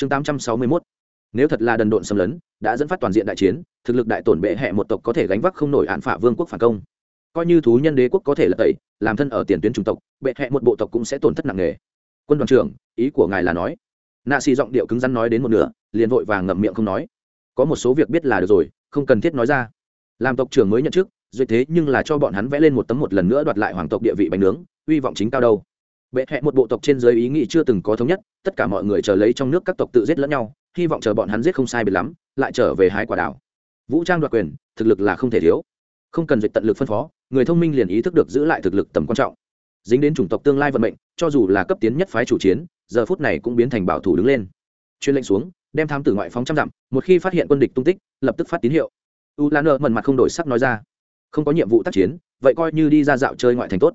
chương tám trăm sáu mươi mốt. Nếu thật là đần độn xâm lấn, đã dẫn phát toàn diện đại chiến, thực lực đại tổn bệ hẹ một tộc có thể gánh vác không nổi án phả vương quốc phản công. Coi như thú nhân đế quốc có thể là tẩy, làm thân ở tiền tuyến chủng tộc, bệ hẹ một bộ tộc cũng sẽ tổn thất nặng nề. Quân đoàn trưởng, ý của ngài là nói. Nạ xì giọng điệu cứng rắn nói đến một nửa, liền vội vàng ngậm miệng không nói. Có một số việc biết là được rồi, không cần thiết nói ra. Làm tộc trưởng mới nhận chức duyệt thế nhưng là cho bọn hắn vẽ lên một tấm một lần nữa đoạt lại hoàng tộc địa vị bánh nướng uy vọng chính cao đâu bệ hẹ một bộ tộc trên giới ý nghĩ chưa từng có thống nhất, tất cả mọi người chờ lấy trong nước các tộc tự giết lẫn nhau, hy vọng chờ bọn hắn giết không sai biệt lắm, lại trở về hái quả đảo vũ trang đoạt quyền, thực lực là không thể thiếu. Không cần duyệt tận lực phân phó, người thông minh liền ý thức được giữ lại thực lực tầm quan trọng. Dính đến chủng tộc tương lai vận mệnh, cho dù là cấp tiến nhất phái chủ chiến, giờ phút này cũng biến thành bảo thủ đứng lên. Chuyên lệnh xuống, đem thám tử ngoại phóng trăm dặm, một khi phát hiện quân địch tung tích, lập tức phát tín hiệu. U lan nợ mần mặt không đổi sắc nói ra. Không có nhiệm vụ tác chiến, vậy coi như đi ra dạo chơi ngoại thành tốt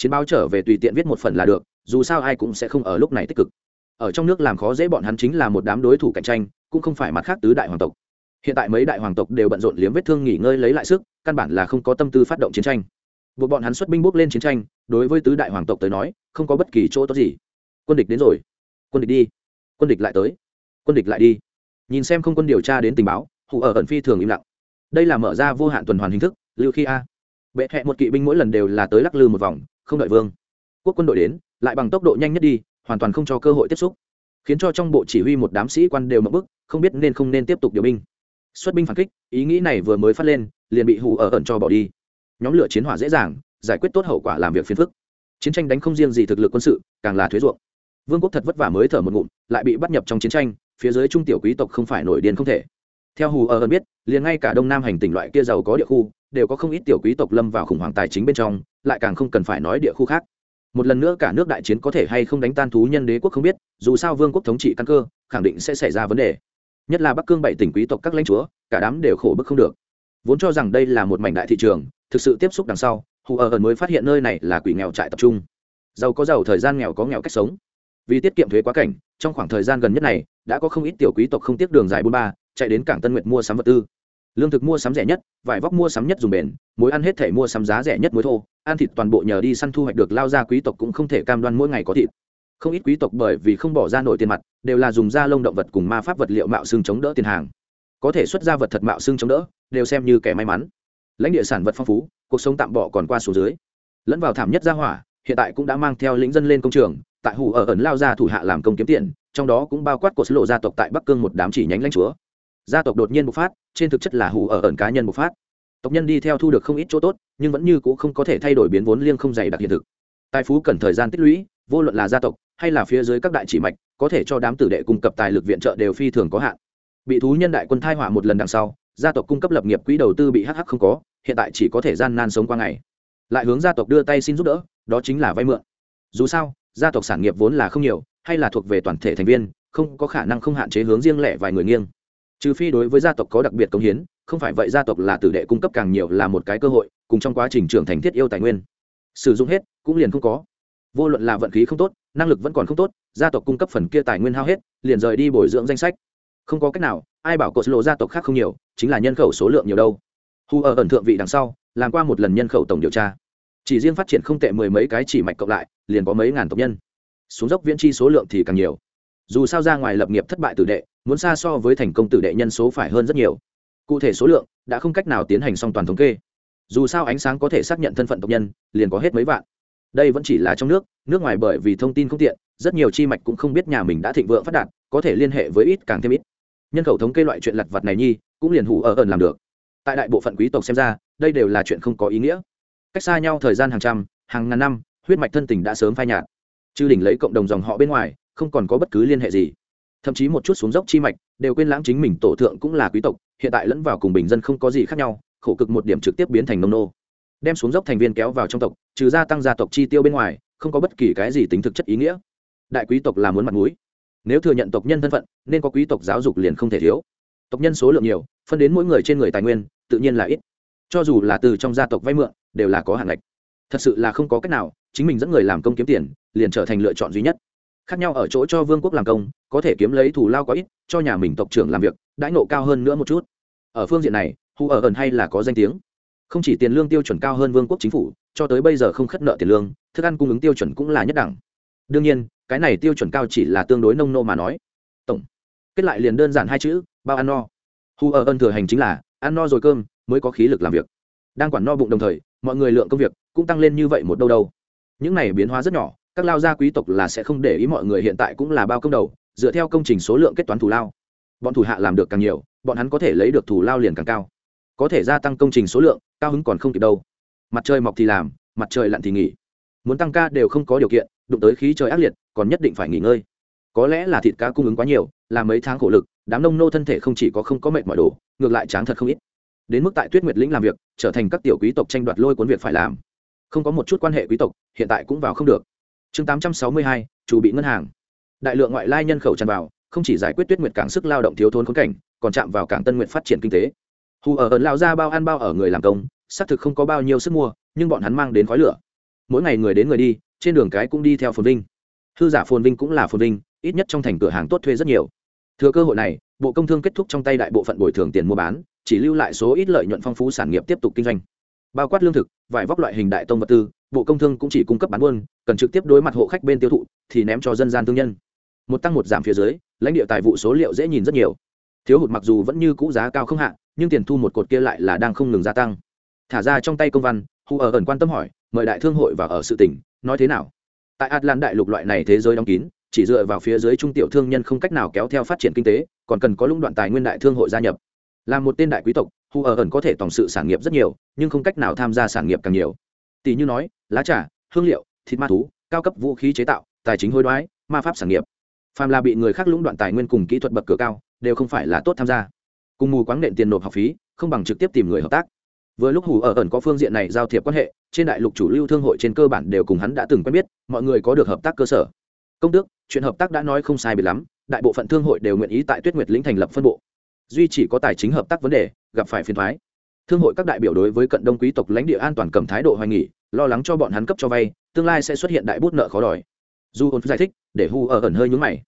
chiến báo trở về tùy tiện viết một phần là được, dù sao ai cũng sẽ không ở lúc này tích cực. Ở trong nước làm khó dễ bọn hắn chính là một đám đối thủ cạnh tranh, cũng không phải mặt khác tứ đại hoàng tộc. Hiện tại mấy đại hoàng tộc đều bận rộn liếm vết thương nghỉ ngơi lấy lại sức, căn bản là không có tâm tư phát động chiến tranh. Buộc bọn hắn xuất binh bước lên chiến tranh, đối với tứ đại hoàng tộc tới nói, không có bất kỳ chỗ tốt gì. Quân địch đến rồi. Quân địch đi. Quân địch lại tới. Quân địch lại đi. Nhìn xem không quân điều tra đến tình báo hụ ở ẩn phi thường im lặng. Đây là mở ra vô hạn tuần hoàn hình thức, lưu khi a. Bệ hẹ một kỵ binh mỗi lần đều là tới lắc lư một vòng không đợi vương. Quốc quân đội đến, lại bằng tốc độ nhanh nhất đi, hoàn toàn không cho cơ hội tiếp xúc. Khiến cho trong bộ chỉ huy một đám sĩ quan đều mập bức, không biết nên không nên tiếp tục điều binh. Xuất binh phản kích, ý nghĩ này vừa mới phát lên, liền bị hù ở ẩn cho bỏ đi. Nhóm lửa chiến hỏa dễ dàng, giải quyết tốt hậu quả làm việc phiền phức. Chiến tranh đánh không riêng gì thực lực quân sự, càng là thuế ruộng. Vương quốc thật vất vả mới thở một ngụm, lại bị bắt nhập trong chiến tranh, phía dưới trung tiểu quý tộc không phải nổi điên không thể. Theo hù ở ẩn biết, liền ngay cả đông nam hành tỉnh loại kia giàu có địa khu đều có không ít tiểu quý tộc lâm vào khủng hoảng tài chính bên trong, lại càng không cần phải nói địa khu khác. Một lần nữa cả nước đại chiến có thể hay không đánh tan thú nhân đế quốc không biết, dù sao vương quốc thống trị căn cơ, khẳng định sẽ xảy ra vấn đề. Nhất là bắc cương bảy tỉnh quý tộc các lãnh chúa, cả đám đều khổ bức không được. Vốn cho rằng đây là một mảnh đại thị trường, thực sự tiếp xúc đằng sau, hù ở ẩn mới phát hiện nơi này là quỷ nghèo trại tập trung. Giàu có giàu, thời gian nghèo có nghèo cách sống. Vì tiết kiệm thuế quá cảnh, trong khoảng thời gian gần nhất này, đã có không ít tiểu quý tộc không tiếc đường dài bốn ba, chạy đến cảng tân nguyệt mua sắm vật tư lương thực mua sắm rẻ nhất, vải vóc mua sắm nhất dùng bền, mối ăn hết thể mua sắm giá rẻ nhất muối thô, ăn thịt toàn bộ nhờ đi săn thu hoạch được lao ra quý tộc cũng không thể cam đoan mỗi ngày có thịt. Không ít quý tộc bởi vì không bỏ ra nổi tiền mặt, đều là dùng da lông động vật cùng ma pháp vật liệu mạo xương chống đỡ tiền hàng. Có thể xuất ra vật thật mạo xương chống đỡ, đều xem như kẻ may mắn. Lãnh địa sản vật phong phú, cuộc sống tạm bỏ còn qua số dưới. Lẫn vào thảm nhất gia hỏa, hiện tại cũng đã mang theo lĩnh dân lên công trường, tại hủ ở ẩn lao ra thủ hạ làm công kiếm tiền, trong đó cũng bao quát cột lộ gia tộc tại bắc cương một đám chỉ nhánh lãnh chúa gia tộc đột nhiên bộc phát, trên thực chất là hủ ở ẩn cá nhân bộc phát. Tộc nhân đi theo thu được không ít chỗ tốt, nhưng vẫn như c ũ không có thể thay đổi biến vốn liêng không dày đặc hiện thực. Tài phú cần thời gian tích lũy, vô luận là gia tộc hay là phía dưới các đại chỉ mạch, có thể cho đám tử đệ cung cấp tài lực viện trợ đều phi thường có hạn. Bị thú nhân đại quân thai họa một lần đằng sau, gia tộc cung cấp lập nghiệp quỹ đầu tư bị hh không có, hiện tại chỉ có thể gian nan sống qua ngày. Lại hướng gia tộc đưa tay xin giúp đỡ, đó chính là vay mượn. Dù sao, gia tộc sản nghiệp vốn là không nhiều, hay là thuộc về toàn thể thành viên, không có khả năng không hạn chế hướng riêng lẻ vài người nghiêng trừ phi đối với gia tộc có đặc biệt công hiến, không phải vậy gia tộc là tử đệ cung cấp càng nhiều là một cái cơ hội, cùng trong quá trình trưởng thành thiết yêu tài nguyên. Sử dụng hết, cũng liền không có. Vô luận là vận khí không tốt, năng lực vẫn còn không tốt, gia tộc cung cấp phần kia tài nguyên hao hết, liền rời đi bồi dưỡng danh sách. Không có cách nào, ai bảo cột lộ gia tộc khác không nhiều, chính là nhân khẩu số lượng nhiều đâu. Hu ở ẩn thượng vị đằng sau, làm qua một lần nhân khẩu tổng điều tra. Chỉ riêng phát triển không tệ mười mấy cái chỉ mạch cộng lại, liền có mấy ngàn tộc nhân. Xuống dốc viễn chi số lượng thì càng nhiều. Dù sao ra ngoài lập nghiệp thất bại tử đệ muốn xa so với thành công tử đệ nhân số phải hơn rất nhiều. Cụ thể số lượng đã không cách nào tiến hành song toàn thống kê. Dù sao ánh sáng có thể xác nhận thân phận tộc nhân, liền có hết mấy vạn. Đây vẫn chỉ là trong nước nước ngoài bởi vì thông tin không tiện, rất nhiều chi mạch cũng không biết nhà mình đã thịnh vượng phát đạt, có thể liên hệ với ít càng thêm ít. Nhân khẩu thống kê loại chuyện lặt vặt này nhi, cũng liền hủ ở ẩn làm được. Tại đại bộ phận quý tộc xem ra, đây đều là chuyện không có ý nghĩa. Cách xa nhau thời gian hàng trăm, hàng ngàn năm, huyết mạch thân tình đã sớm phai nhạt. Chư đỉnh lấy cộng đồng dòng họ bên ngoài, không còn có bất cứ liên hệ gì thậm chí một chút xuống dốc chi mạch, đều quên lãng chính mình tổ thượng cũng là quý tộc, hiện tại lẫn vào cùng bình dân không có gì khác nhau, khổ cực một điểm trực tiếp biến thành nông nô. Đem xuống dốc thành viên kéo vào trong tộc, trừ gia tăng gia tộc chi tiêu bên ngoài, không có bất kỳ cái gì tính thực chất ý nghĩa. Đại quý tộc là muốn mặt mũi. Nếu thừa nhận tộc nhân thân phận, nên có quý tộc giáo dục liền không thể thiếu. Tộc nhân số lượng nhiều, phân đến mỗi người trên người tài nguyên, tự nhiên là ít. Cho dù là từ trong gia tộc vay mượn, đều là có hạn ngạch. Thật sự là không có cách nào, chính mình dẫn người làm công kiếm tiền, liền trở thành lựa chọn duy nhất khác nhau ở chỗ cho vương quốc làm công, có thể kiếm lấy thù lao có ít, cho nhà mình tộc trưởng làm việc, đãi nộ cao hơn nữa một chút. Ở phương diện này hù ở ẩn hay là có danh tiếng. Không chỉ tiền lương tiêu chuẩn cao hơn vương quốc chính phủ, cho tới bây giờ không khất nợ tiền lương, thức ăn cung ứng tiêu chuẩn cũng là nhất đẳng. Đương nhiên, cái này tiêu chuẩn cao chỉ là tương đối nông nô mà nói. Tổng, kết lại liền đơn giản hai chữ, bao ăn no. Hù ở ân thừa hành chính là, ăn no rồi cơm, mới có khí lực làm việc. Đang quản no bụng đồng thời, mọi người lượng công việc cũng tăng lên như vậy một đâu đâu. Những này biến hóa rất nhỏ các lao gia quý tộc là sẽ không để ý mọi người hiện tại cũng là bao công đầu, dựa theo công trình số lượng kết toán thù lao. Bọn thủ hạ làm được càng nhiều, bọn hắn có thể lấy được thù lao liền càng cao. Có thể gia tăng công trình số lượng, cao hứng còn không kịp đâu. Mặt trời mọc thì làm, mặt trời lặn thì nghỉ. Muốn tăng ca đều không có điều kiện, đụng tới khí trời ác liệt, còn nhất định phải nghỉ ngơi. Có lẽ là thịt cá cung ứng quá nhiều, là mấy tháng khổ lực, đám nông nô thân thể không chỉ có không có mệt mỏi đồ, ngược lại tráng thật không ít. Đến mức tại tuyết nguyệt lĩnh làm việc, trở thành các tiểu quý tộc tranh đoạt lôi cuốn việc phải làm. Không có một chút quan hệ quý tộc, hiện tại cũng vào không được chương tám trăm sáu mươi hai, chủ bị ngân hàng. Đại lượng ngoại lai nhân khẩu tràn vào, không chỉ giải quyết tuyết nguyệt cảng sức lao động thiếu thốn khốn cảnh, còn chạm vào cảng tân nguyện phát triển kinh tế. Hù ở ẩn lao ra bao ăn bao ở người làm công, xác thực không có bao nhiêu sức mua, nhưng bọn hắn mang đến khói lửa. Mỗi ngày người đến người đi, trên đường cái cũng đi theo phồn vinh. Hư giả phồn vinh cũng là phồn vinh, ít nhất trong thành cửa hàng tốt thuê rất nhiều. Thừa cơ hội này, bộ công thương kết thúc trong tay đại bộ phận bồi thường tiền mua bán, chỉ lưu lại số ít lợi nhuận phong phú sản nghiệp tiếp tục kinh doanh bao quát lương thực, vải vóc loại hình đại tông vật tư, bộ công thương cũng chỉ cung cấp bán buôn, cần trực tiếp đối mặt hộ khách bên tiêu thụ, thì ném cho dân gian thương nhân. Một tăng một giảm phía dưới, lãnh địa tài vụ số liệu dễ nhìn rất nhiều. Thiếu hụt mặc dù vẫn như cũ giá cao không hạ, nhưng tiền thu một cột kia lại là đang không ngừng gia tăng. Thả ra trong tay công văn hù ở ẩn quan tâm hỏi, mời đại thương hội và ở sự tỉnh, nói thế nào? Tại atlan đại lục loại này thế giới đóng kín, chỉ dựa vào phía dưới trung tiểu thương nhân không cách nào kéo theo phát triển kinh tế, còn cần có lũng đoạn tài nguyên đại thương hội gia nhập là một tên đại quý tộc hù ở ẩn có thể tổng sự sản nghiệp rất nhiều, nhưng không cách nào tham gia sản nghiệp càng nhiều. Tỷ như nói, lá trà, hương liệu, thịt ma thú, cao cấp vũ khí chế tạo, tài chính hối đoái, ma pháp sản nghiệp. Phàm là bị người khác lũng đoạn tài nguyên cùng kỹ thuật bậc cửa cao, đều không phải là tốt tham gia. Cùng mù quáng nện tiền nộp học phí, không bằng trực tiếp tìm người hợp tác. Vừa lúc hù ở ẩn có phương diện này giao thiệp quan hệ, trên đại lục chủ lưu thương hội trên cơ bản đều cùng hắn đã từng quen biết, mọi người có được hợp tác cơ sở. Công tước, chuyện hợp tác đã nói không sai biệt lắm, đại bộ phận thương hội đều nguyện ý tại tuyết nguyệt lĩnh thành lập phân bộ duy chỉ có tài chính hợp tác vấn đề, gặp phải phiền thoái. Thương hội các đại biểu đối với cận đông quý tộc lãnh địa an toàn cầm thái độ hoài nghỉ lo lắng cho bọn hắn cấp cho vay, tương lai sẽ xuất hiện đại bút nợ khó đòi. Dù ổn giải thích, để hu ở ẩn hơi nhúng mày.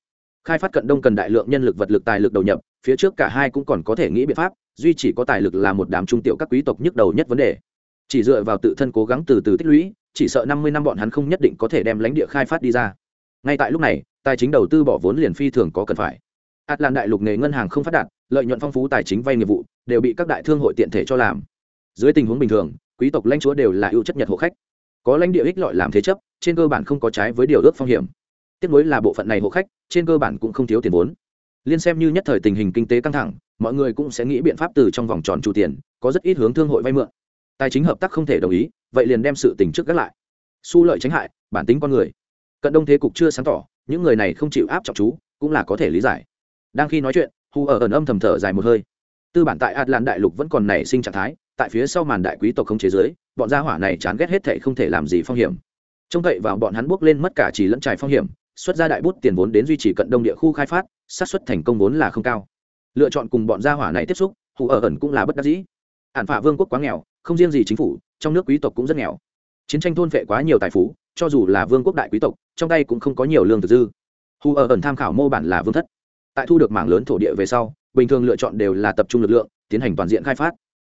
Khai phát cận đông cần đại lượng nhân lực vật lực tài lực đầu nhập, phía trước cả hai cũng còn có thể nghĩ biện pháp, duy chỉ có tài lực là một đám trung tiểu các quý tộc nhức đầu nhất vấn đề. Chỉ dựa vào tự thân cố gắng từ từ tích lũy, chỉ sợ năm mươi năm bọn hắn không nhất định có thể đem lãnh địa khai phát đi ra. Ngay tại lúc này, tài chính đầu tư bỏ vốn liền phi thường có cần phải. Atlan đại lục nghề ngân hàng không phát đạt lợi nhuận phong phú tài chính vay nghiệp vụ đều bị các đại thương hội tiện thể cho làm. Dưới tình huống bình thường, quý tộc lãnh chúa đều là ưu chất nhật hộ khách. Có lãnh địa ích lợi làm thế chấp, trên cơ bản không có trái với điều ước phong hiểm. Tiếp nối là bộ phận này hộ khách, trên cơ bản cũng không thiếu tiền vốn. Liên xem như nhất thời tình hình kinh tế căng thẳng, mọi người cũng sẽ nghĩ biện pháp từ trong vòng tròn chủ tiền, có rất ít hướng thương hội vay mượn. Tài chính hợp tác không thể đồng ý, vậy liền đem sự tình trước gác lại. Su lợi tránh hại, bản tính con người. Cận đông thế cục chưa sáng tỏ, những người này không chịu áp trọng chú, cũng là có thể lý giải. Đang khi nói chuyện hù ở ẩn âm thầm thở dài một hơi. Tư bản tại atlan đại lục vẫn còn nảy sinh trạng thái, tại phía sau màn đại quý tộc không chế giới bọn gia hỏa này chán ghét hết thệ không thể làm gì phong hiểm. Trông cậy vào bọn hắn bước lên mất cả chỉ lẫn trải phong hiểm, xuất ra đại bút tiền vốn đến duy trì cận đông địa khu khai phát, xác suất thành công vốn là không cao. Lựa chọn cùng bọn gia hỏa này tiếp xúc hù ở ẩn cũng là bất đắc dĩ. Ản phả vương quốc quá nghèo, không riêng gì chính phủ, trong nước quý tộc cũng rất nghèo. Chiến tranh thôn vệ quá nhiều tài phú, cho dù là vương quốc đại quý tộc, trong tay cũng không có nhiều lương thực dư. Hù ở ẩn tham khảo mô bản là vương thất tại thu được mảng lớn thổ địa về sau, bình thường lựa chọn đều là tập trung lực lượng, tiến hành toàn diện khai phát.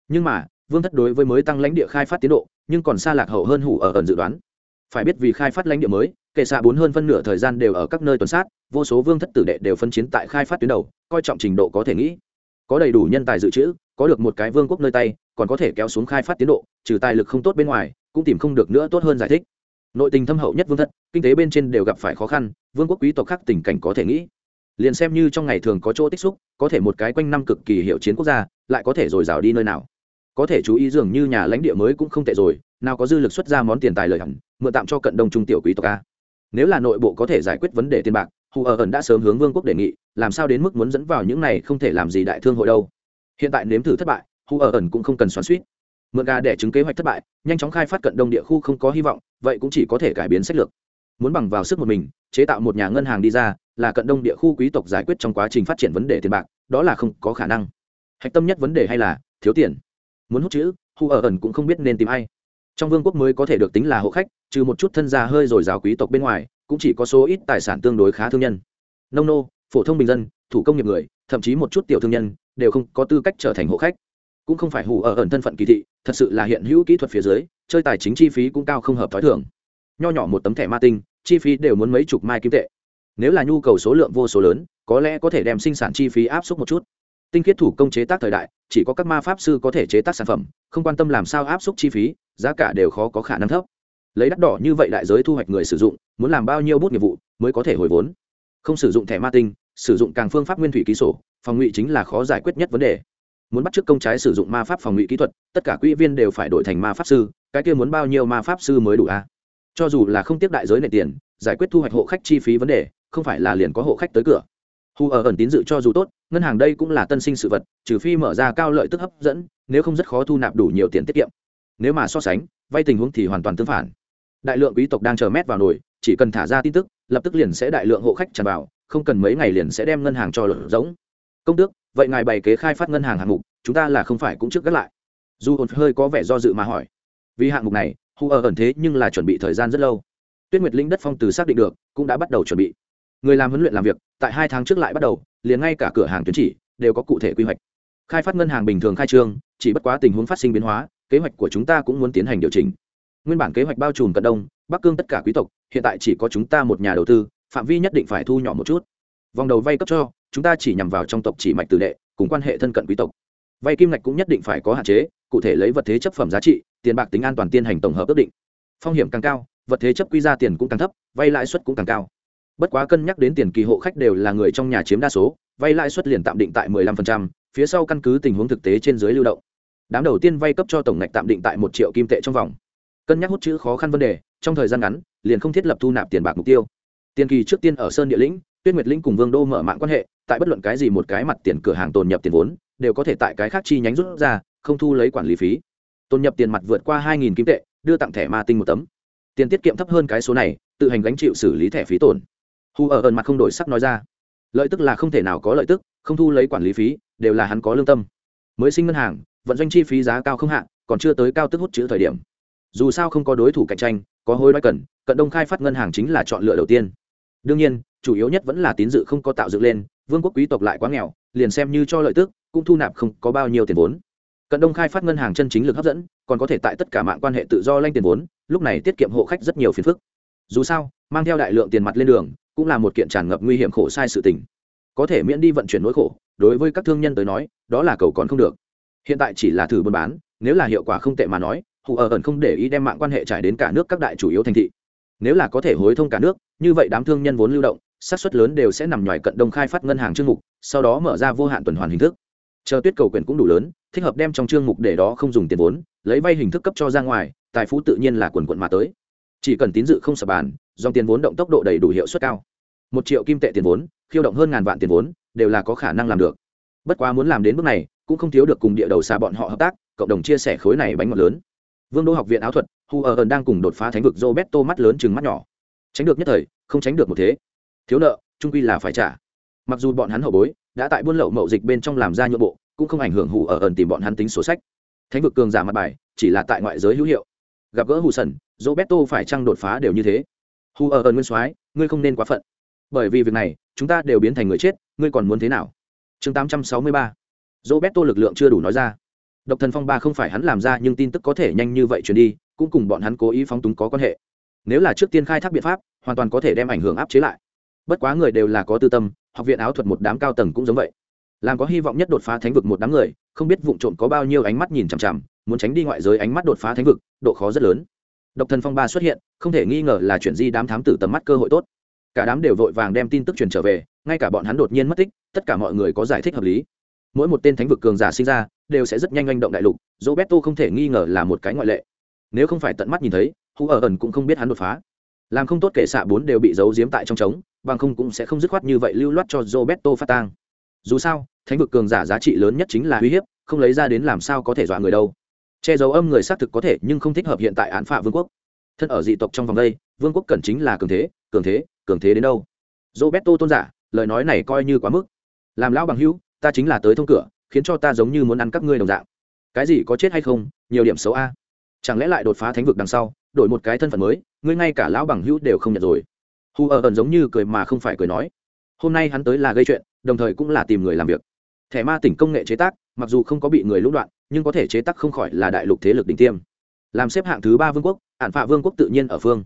Nhưng mà, vương thất đối với mới tăng lãnh địa khai phát tiến độ, nhưng còn xa lạc hậu hơn hủ ở ẩn dự đoán. Phải biết vì khai phát lãnh địa mới kệ xạ bốn hơn phân nửa thời gian đều ở các nơi tuần sát, vô số vương thất tử đệ đều phân chiến tại khai phát tuyến đầu, coi trọng trình độ có thể nghĩ. Có đầy đủ nhân tài dự trữ, có được một cái vương quốc nơi tay, còn có thể kéo xuống khai phát tiến độ, trừ tài lực không tốt bên ngoài, cũng tìm không được nữa tốt hơn giải thích. Nội tình thâm hậu nhất vương thất, kinh tế bên trên đều gặp phải khó khăn, vương quốc quý tộc khác tình cảnh có thể nghĩ liền xem như trong ngày thường có chỗ tích xúc, có thể một cái quanh năm cực kỳ hiệu chiến quốc gia, lại có thể dồi dào đi nơi nào. Có thể chú ý dường như nhà lãnh địa mới cũng không tệ rồi, nào có dư lực xuất ra món tiền tài lợi hẳn, mượn tạm cho cận đông trung tiểu quý tộc a. Nếu là nội bộ có thể giải quyết vấn đề tiền bạc, hù ở ẩn đã sớm hướng vương quốc đề nghị, làm sao đến mức muốn dẫn vào những này không thể làm gì đại thương hội đâu. Hiện tại nếm thử thất bại, hù ở ẩn cũng không cần xoắn suýt mượn gà để chứng kế hoạch thất bại, nhanh chóng khai phát cận đông địa khu không có hy vọng, vậy cũng chỉ có thể cải biến sách lược. Muốn bằng vào sức một mình, chế tạo một nhà ngân hàng đi ra là cận đông địa khu quý tộc giải quyết trong quá trình phát triển vấn đề tiền bạc, đó là không có khả năng. Hạch tâm nhất vấn đề hay là thiếu tiền? Muốn hút chữ, hu ở ẩn cũng không biết nên tìm ai. Trong vương quốc mới có thể được tính là hộ khách, trừ một chút thân gia hơi rồi o quý tộc bên ngoài, cũng chỉ có số ít tài sản tương đối khá thương nhân. Nông nô, phổ thông bình dân, thủ công nghiệp người, thậm chí một chút tiểu thương nhân, đều không có tư cách trở thành hộ khách. Cũng không phải hù ở ẩn thân phận kỳ thị, thật sự là hiện hữu kỹ thuật phía dưới, chơi tài chính chi phí cũng cao không hợp t h ó i thường. Nho nhỏ một tấm thẻ ma tinh, chi phí đều muốn mấy chục mai kim tệ nếu là nhu cầu số lượng vô số lớn, có lẽ có thể đem sinh sản chi phí áp suất một chút. Tinh khiết thủ công chế tác thời đại, chỉ có các ma pháp sư có thể chế tác sản phẩm, không quan tâm làm sao áp suất chi phí, giá cả đều khó có khả năng thấp. Lấy đắt đỏ như vậy đại giới thu hoạch người sử dụng, muốn làm bao nhiêu bút nghiệp vụ mới có thể hồi vốn? Không sử dụng thẻ ma tinh, sử dụng càng phương pháp nguyên thủy ký sổ, phòng ngụy chính là khó giải quyết nhất vấn đề. Muốn bắt chước công trái sử dụng ma pháp phòng ngụy kỹ thuật, tất cả quỹ viên đều phải đổi thành ma pháp sư, cái kia muốn bao nhiêu ma pháp sư mới đủ a à? cho dù là không tiếp đại giới nệ tiền, giải quyết thu hoạch hộ khách chi phí vấn đề không phải là liền có hộ khách tới cửa. Hù ở ẩn tín dự cho dù tốt, ngân hàng đây cũng là tân sinh sự vật, trừ phi mở ra cao lợi tức hấp dẫn, nếu không rất khó thu nạp đủ nhiều tiền tiết kiệm. Nếu mà so sánh, vay tình huống thì hoàn toàn tương phản. Đại lượng quý tộc đang chờ mét vào nồi, chỉ cần thả ra tin tức, lập tức liền sẽ đại lượng hộ khách tràn vào, không cần mấy ngày liền sẽ đem ngân hàng cho lợn giống. Công tước, vậy ngài bày kế khai phát ngân hàng hạng mục, chúng ta là không phải cũng trước gác lại. Dù hồn hơi có vẻ do dự mà hỏi. Vì hạng mục này hù ở ẩn thế nhưng là chuẩn bị thời gian rất lâu. Tuyết nguyệt linh đất phong từ xác định được, cũng đã bắt đầu chuẩn bị người làm huấn luyện làm việc, tại hai tháng trước lại bắt đầu, liền ngay cả cửa hàng tuyến chỉ đều có cụ thể quy hoạch. Khai phát ngân hàng bình thường khai trương, chỉ bất quá tình huống phát sinh biến hóa, kế hoạch của chúng ta cũng muốn tiến hành điều chỉnh. Nguyên bản kế hoạch bao trùm cận đông, bắc cương tất cả quý tộc, hiện tại chỉ có chúng ta một nhà đầu tư, phạm vi nhất định phải thu nhỏ một chút. Vòng đầu vay cấp cho, chúng ta chỉ nhằm vào trong tộc chỉ mạch tử đệ, cùng quan hệ thân cận quý tộc. Vay kim ngạch cũng nhất định phải có hạn chế, cụ thể lấy vật thế chấp phẩm giá trị, tiền bạc tính an toàn tiên hành tổng hợp ước định. Phong hiểm càng cao, vật thế chấp quy ra tiền cũng càng thấp, vay lãi suất cũng càng cao bất quá cân nhắc đến tiền kỳ hộ khách đều là người trong nhà chiếm đa số vay lãi suất liền tạm định tại 15%, phía sau căn cứ tình huống thực tế trên dưới lưu động. Đám đầu tiên vay cấp cho tổng ngạch tạm định tại một triệu kim tệ trong vòng. Cân nhắc hút chữ khó khăn vấn đề trong thời gian ngắn liền không thiết lập thu nạp tiền bạc mục tiêu. Tiền kỳ trước tiên ở sơn địa lĩnh tuyết nguyệt lĩnh cùng vương đô mở mạng quan hệ tại bất luận cái gì một cái mặt tiền cửa hàng tồn nhập tiền vốn đều có thể tại cái khác chi nhánh rút ra không thu lấy quản lý phí. Tồn nhập tiền mặt vượt qua hai nghìn kim tệ đưa tặng thẻ ma tinh một tấm. Tiền tiết kiệm thấp hơn cái số này tự hành gánh chịu xử lý thẻ phí tổn hù ở ẩn mặt không đổi sắc nói ra. Lợi tức là không thể nào có lợi tức, không thu lấy quản lý phí, đều là hắn có lương tâm. Mới sinh ngân hàng, vận doanh chi phí giá cao không hạn còn chưa tới cao tức hút chữ thời điểm. Dù sao không có đối thủ cạnh tranh, có hối đoái cần, cận đông khai phát ngân hàng chính là chọn lựa đầu tiên. Đương nhiên, chủ yếu nhất vẫn là tín dự không có tạo dựng lên, vương quốc quý tộc lại quá nghèo, liền xem như cho lợi tức, cũng thu nạp không có bao nhiêu tiền vốn. Cận đông khai phát ngân hàng chân chính lực hấp dẫn, còn có thể tại tất cả mạng quan hệ tự do lanh tiền vốn, lúc này tiết kiệm hộ khách rất nhiều phiền phức. Dù sao, mang theo đại lượng tiền mặt lên đường cũng là một kiện tràn ngập nguy hiểm khổ sai sự tình. Có thể miễn đi vận chuyển nỗi khổ, đối với các thương nhân tới nói, đó là cầu còn không được. Hiện tại chỉ là thử buôn bán, nếu là hiệu quả không tệ mà nói, hù ở ẩn không để ý đem mạng quan hệ trải đến cả nước các đại chủ yếu thành thị. Nếu là có thể hối thông cả nước, như vậy đám thương nhân vốn lưu động, xác suất lớn đều sẽ nằm ngoài cận đông khai phát ngân hàng chương mục, sau đó mở ra vô hạn tuần hoàn hình thức. Chờ tuyết cầu quyền cũng đủ lớn, thích hợp đem trong chương mục để đó không dùng tiền vốn, lấy vay hình thức cấp cho ra ngoài, tài phú tự nhiên là quần quận mà tới chỉ cần tín dự không sập bàn, dòng tiền vốn động tốc độ đầy đủ hiệu suất cao. Một triệu kim tệ tiền vốn, khiêu động hơn ngàn vạn tiền vốn, đều là có khả năng làm được. Bất quá muốn làm đến bước này, cũng không thiếu được cùng địa đầu xa bọn họ hợp tác, cộng đồng chia sẻ khối này bánh ngọt lớn. Vương đô học viện áo thuật, hu ờ ở ẩn đang cùng đột phá thánh vực roberto mắt lớn chừng mắt nhỏ. Tránh được nhất thời, không tránh được một thế. Thiếu nợ, trung quy là phải trả. Mặc dù bọn hắn hậu bối, đã tại buôn lậu mậu dịch bên trong làm ra nhượng bộ, cũng không ảnh hưởng hù ở ờ ẩn tìm bọn hắn tính sổ sách. Thánh vực cường giả mặt bài, chỉ là tại ngoại giới hữu hiệu. Gặp gỡ hù sần roberto phải chăng đột phá đều như thế? Hù ở ẩn nguyên soái, ngươi không nên quá phận. Bởi vì việc này, chúng ta đều biến thành người chết, ngươi còn muốn thế nào? Chương 863. roberto lực lượng chưa đủ nói ra. Độc thần phong ba không phải hắn làm ra, nhưng tin tức có thể nhanh như vậy truyền đi, cũng cùng bọn hắn cố ý phóng túng có quan hệ. Nếu là trước tiên khai thác biện pháp, hoàn toàn có thể đem ảnh hưởng áp chế lại. Bất quá người đều là có tư tâm, học viện áo thuật một đám cao tầng cũng giống vậy. Làm có hy vọng nhất đột phá thánh vực một đám người, không biết vụ trộm có bao nhiêu ánh mắt nhìn chằm chằm, muốn tránh đi ngoại giới ánh mắt đột phá thánh vực, độ khó rất lớn độc thần phong ba xuất hiện, không thể nghi ngờ là chuyện di đám thám tử tầm mắt cơ hội tốt. Cả đám đều vội vàng đem tin tức truyền trở về, ngay cả bọn hắn đột nhiên mất tích, tất cả mọi người có giải thích hợp lý. Mỗi một tên thánh vực cường giả sinh ra, đều sẽ rất nhanh manh động đại lục, roberto không thể nghi ngờ là một cái ngoại lệ. Nếu không phải tận mắt nhìn thấy hú ở ẩn cũng không biết hắn đột phá. Làm không tốt kể xạ bốn đều bị giấu giếm tại trong trống, bằng không cũng sẽ không dứt khoát như vậy lưu loát cho roberto phát tang. Dù sao, thánh vực cường giả giá trị lớn nhất chính là uy hiếp, không lấy ra đến làm sao có thể dọa người đâu che giấu âm người xác thực có thể nhưng không thích hợp hiện tại án phạ vương quốc. Thân ở dị tộc trong vòng đây, vương quốc cần chính là cường thế cường thế cường thế đến đâu? Roberto tôn giả, lời nói này coi như quá mức. Làm lão bằng hữu, ta chính là tới thông cửa, khiến cho ta giống như muốn ăn các ngươi đồng dạng. Cái gì có chết hay không, nhiều điểm xấu a. Chẳng lẽ lại đột phá thánh vực đằng sau, đổi một cái thân phận mới, ngươi ngay cả lão bằng hữu đều không nhận rồi. Hù ở ẩn giống như cười mà không phải cười nói. Hôm nay hắn tới là gây chuyện, đồng thời cũng là tìm người làm việc thẻ ma tỉnh công nghệ chế tác, mặc dù không có bị người lũng đoạn, nhưng có thể chế tác không khỏi là đại lục thế lực đỉnh tiêm. Làm xếp hạng thứ ba vương quốc ạn phạ vương quốc tự nhiên ở phương.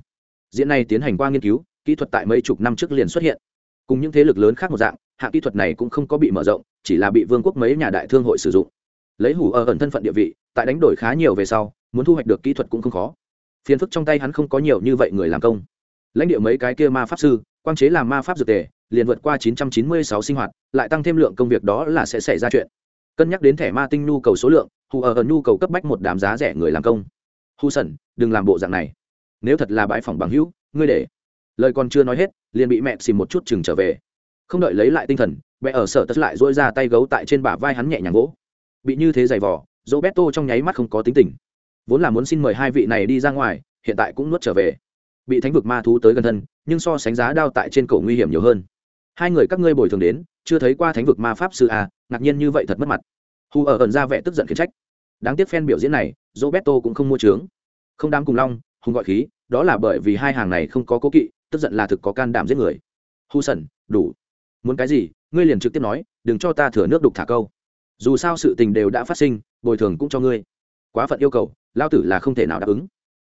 Diễn này tiến hành qua nghiên cứu, kỹ thuật tại mấy chục năm trước liền xuất hiện. Cùng những thế lực lớn khác một dạng, hạng kỹ thuật này cũng không có bị mở rộng, chỉ là bị vương quốc mấy nhà đại thương hội sử dụng. Lấy hủ ở ẩn thân phận địa vị, tại đánh đổi khá nhiều về sau, muốn thu hoạch được kỹ thuật cũng không khó. Phiền phức trong tay hắn không có nhiều như vậy người làm công. Lãnh địa mấy cái kia ma pháp sư, quang chế làm ma pháp dược tề liền vượt qua 996 sinh hoạt lại tăng thêm lượng công việc đó là sẽ xảy ra chuyện. Cân nhắc đến thẻ ma tinh nhu cầu số lượng hù ở ẩn nhu cầu cấp bách một đám giá rẻ người làm công. Hu sẩn đừng làm bộ dạng này. Nếu thật là bãi phòng bằng hữu ngươi để. Lời còn chưa nói hết liền bị mẹ xìm một chút chừng trở về. Không đợi lấy lại tinh thần mẹ ở sở tất lại duỗi ra tay gấu tại trên bả vai hắn nhẹ nhàng gỗ bị như thế giày vò, roberto trong nháy mắt không có tính tình. Vốn là muốn xin mời hai vị này đi ra ngoài hiện tại cũng nuốt trở về. Bị thánh vực ma thú tới gần thân nhưng so sánh giá đao tại trên cổ nguy hiểm nhiều hơn hai người các ngươi bồi thường đến, chưa thấy qua thánh vực ma pháp sư à? ngạc nhiên như vậy thật mất mặt. Hù ở ẩn ra vẻ tức giận khiển trách. Đáng tiếc fan biểu diễn này, roberto cũng không mua trướng. Không dám cùng long, hùng gọi khí, đó là bởi vì hai hàng này không có cố kỵ, tức giận là thực có can đảm giết người. Hu sẩn, đủ. Muốn cái gì, ngươi liền trực tiếp nói, đừng cho ta thừa nước đục thả câu. Dù sao sự tình đều đã phát sinh, bồi thường cũng cho ngươi. Quá phận yêu cầu, lao tử là không thể nào đáp ứng.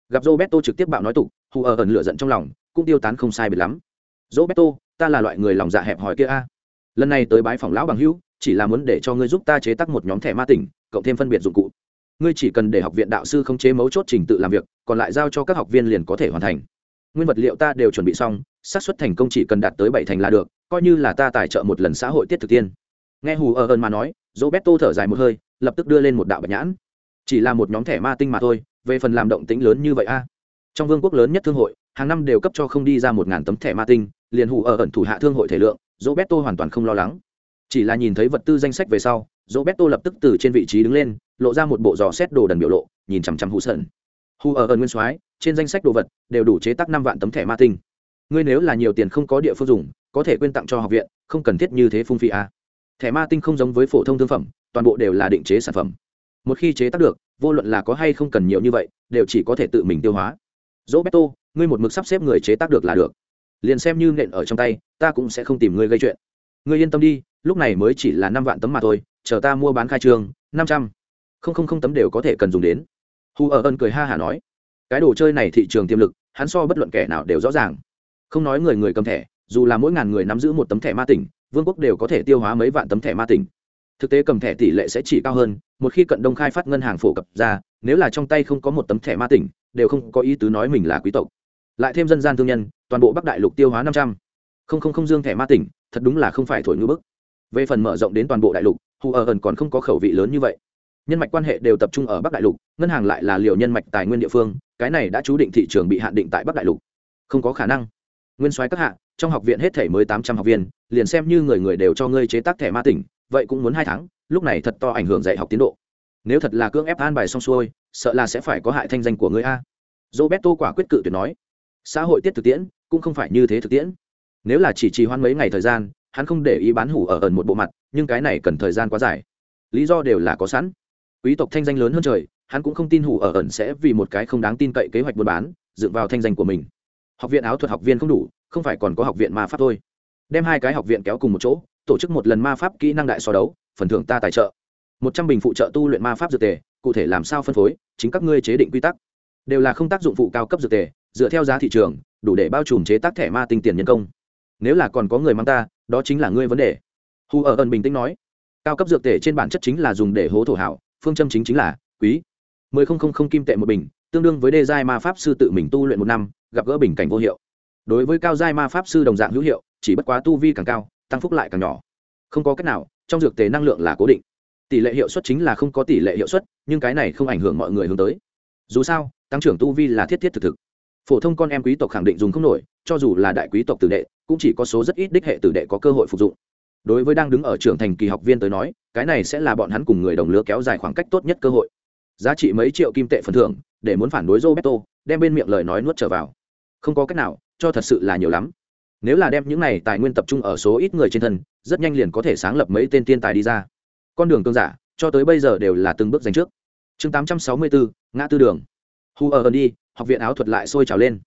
Gặp roberto trực tiếp bạo nói tục hù ở ẩn lửa giận trong lòng, cũng tiêu tán không sai biệt lắm roberto ta là loại người lòng dạ hẹp hòi kia a. Lần này tới bái phòng lão bằng hữu, chỉ là muốn để cho ngươi giúp ta chế tác một nhóm thẻ ma tỉnh, cộng thêm phân biệt dụng cụ. Ngươi chỉ cần để học viện đạo sư không chế mấu chốt trình tự làm việc, còn lại giao cho các học viên liền có thể hoàn thành. Nguyên vật liệu ta đều chuẩn bị xong, xác suất thành công chỉ cần đạt tới bảy thành là được, coi như là ta tài trợ một lần xã hội tiết thực tiên. Nghe hù ở ơn mà nói roberto thở dài một hơi, lập tức đưa lên một đạo bạch nhãn. Chỉ là một nhóm thẻ ma tinh mà thôi, về phần làm động tĩnh lớn như vậy a. Trong vương quốc lớn nhất thương hội, hàng năm đều cấp cho không đi ra một ngàn tấm thẻ ma tinh liền hù ở ẩn thủ hạ thương hội thể lượng, roberto hoàn toàn không lo lắng. Chỉ là nhìn thấy vật tư danh sách về sau, roberto lập tức từ trên vị trí đứng lên, lộ ra một bộ giò xét đồ đần biểu lộ, nhìn chằm chằm hù sơn hù ở ẩn nguyên soái, trên danh sách đồ vật đều đủ chế tác năm vạn tấm thẻ ma tinh. Ngươi nếu là nhiều tiền không có địa phương dùng, có thể quyên tặng cho học viện, không cần thiết như thế phung phí a thẻ ma tinh không giống với phổ thông thương phẩm, toàn bộ đều là định chế sản phẩm. Một khi chế tác được, vô luận là có hay không cần nhiều như vậy, đều chỉ có thể tự mình tiêu hóa. Roberto, ngươi một mực sắp xếp người chế tác được là được liền xem như nện ở trong tay, ta cũng sẽ không tìm ngươi gây chuyện. Ngươi yên tâm đi, lúc này mới chỉ là năm vạn tấm mà thôi, chờ ta mua bán khai trương, năm trăm. Không không không tấm đều có thể cần dùng đến. Hu ở ân cười ha hả nói. Cái đồ chơi này thị trường tiềm lực, hắn so bất luận kẻ nào đều rõ ràng. Không nói người người cầm thẻ, dù là mỗi ngàn người nắm giữ một tấm thẻ ma tỉnh, vương quốc đều có thể tiêu hóa mấy vạn tấm thẻ ma tỉnh. Thực tế cầm thẻ tỷ lệ sẽ chỉ cao hơn, một khi cận đông khai phát ngân hàng phổ cập ra, nếu là trong tay không có một tấm thẻ ma tỉnh, đều không có ý tứ nói mình là quý tộc. Lại thêm dân gian thương nhân toàn bộ bắc đại lục tiêu hóa năm trăm. Không không không, dương thẻ ma tỉnh, thật đúng là không phải thổi ngữ bức. Về phần mở rộng đến toàn bộ đại lục, hù ở ẩn còn không có khẩu vị lớn như vậy. Nhân mạch quan hệ đều tập trung ở bắc đại lục, ngân hàng lại là liều nhân mạch tài nguyên địa phương, cái này đã chú định thị trường bị hạn định tại bắc đại lục. Không có khả năng. Nguyên soái các hạ, trong học viện hết thể mới tám trăm học viên, liền xem như người người đều cho ngươi chế tác thẻ ma tỉnh, vậy cũng muốn hai tháng, lúc này thật to ảnh hưởng dạy học tiến độ. Nếu thật là cưỡng ép an bài xong xuôi, sợ là sẽ phải có hại thanh danh của ngươi a. Roberto quả quyết cự tuyệt nói xã hội tiết thực tiễn cũng không phải như thế thực tiễn. Nếu là chỉ trì hoãn mấy ngày thời gian, hắn không để ý bán hủ ở ẩn một bộ mặt, nhưng cái này cần thời gian quá dài. Lý do đều là có sẵn. Quý tộc thanh danh lớn hơn trời, hắn cũng không tin hủ ở ẩn sẽ vì một cái không đáng tin cậy kế hoạch buôn bán dựa vào thanh danh của mình. Học viện áo thuật học viên không đủ, không phải còn có học viện ma pháp thôi. Đem hai cái học viện kéo cùng một chỗ, tổ chức một lần ma pháp kỹ năng đại so đấu, phần thưởng ta tài trợ. Một trăm bình phụ trợ tu luyện ma pháp dược tề, cụ thể làm sao phân phối, chính các ngươi chế định quy tắc. Đều là không tác dụng phụ cao cấp dược tề dựa theo giá thị trường, đủ để bao trùm chế tác thẻ ma tinh tiền nhân công. Nếu là còn có người mang ta, đó chính là ngươi vấn đề. Hu ở ẩn bình tĩnh nói. Cao cấp dược tể trên bản chất chính là dùng để hố thổ hảo, phương châm chính chính là quý. Mười không không không kim tệ một bình, tương đương với đê giai ma pháp sư tự mình tu luyện một năm, gặp gỡ bình cảnh vô hiệu. Đối với cao giai ma pháp sư đồng dạng hữu hiệu, chỉ bất quá tu vi càng cao, tăng phúc lại càng nhỏ. Không có cách nào, trong dược tề năng lượng là cố định. Tỷ lệ hiệu suất chính là không có tỷ lệ hiệu suất, nhưng cái này không ảnh hưởng mọi người hướng tới. Dù sao, tăng trưởng tu vi là thiết thiết thực thực phổ thông con em quý tộc khẳng định dùng không nổi, cho dù là đại quý tộc tử đệ, cũng chỉ có số rất ít đích hệ tử đệ có cơ hội phục dụng. Đối với đang đứng ở trưởng thành kỳ học viên tới nói, cái này sẽ là bọn hắn cùng người đồng lứa kéo dài khoảng cách tốt nhất cơ hội. Giá trị mấy triệu kim tệ phần thưởng, để muốn phản đối roberto, đem bên miệng lời nói nuốt trở vào. Không có cách nào, cho thật sự là nhiều lắm. Nếu là đem những này tài nguyên tập trung ở số ít người trên thân, rất nhanh liền có thể sáng lập mấy tên thiên tài đi ra. Con đường cương giả, cho tới bây giờ đều là từng bước dành trước. Chương tám trăm sáu mươi bốn, ngã tư đường. Hu ở đi học viện áo thuật lại sôi trào lên.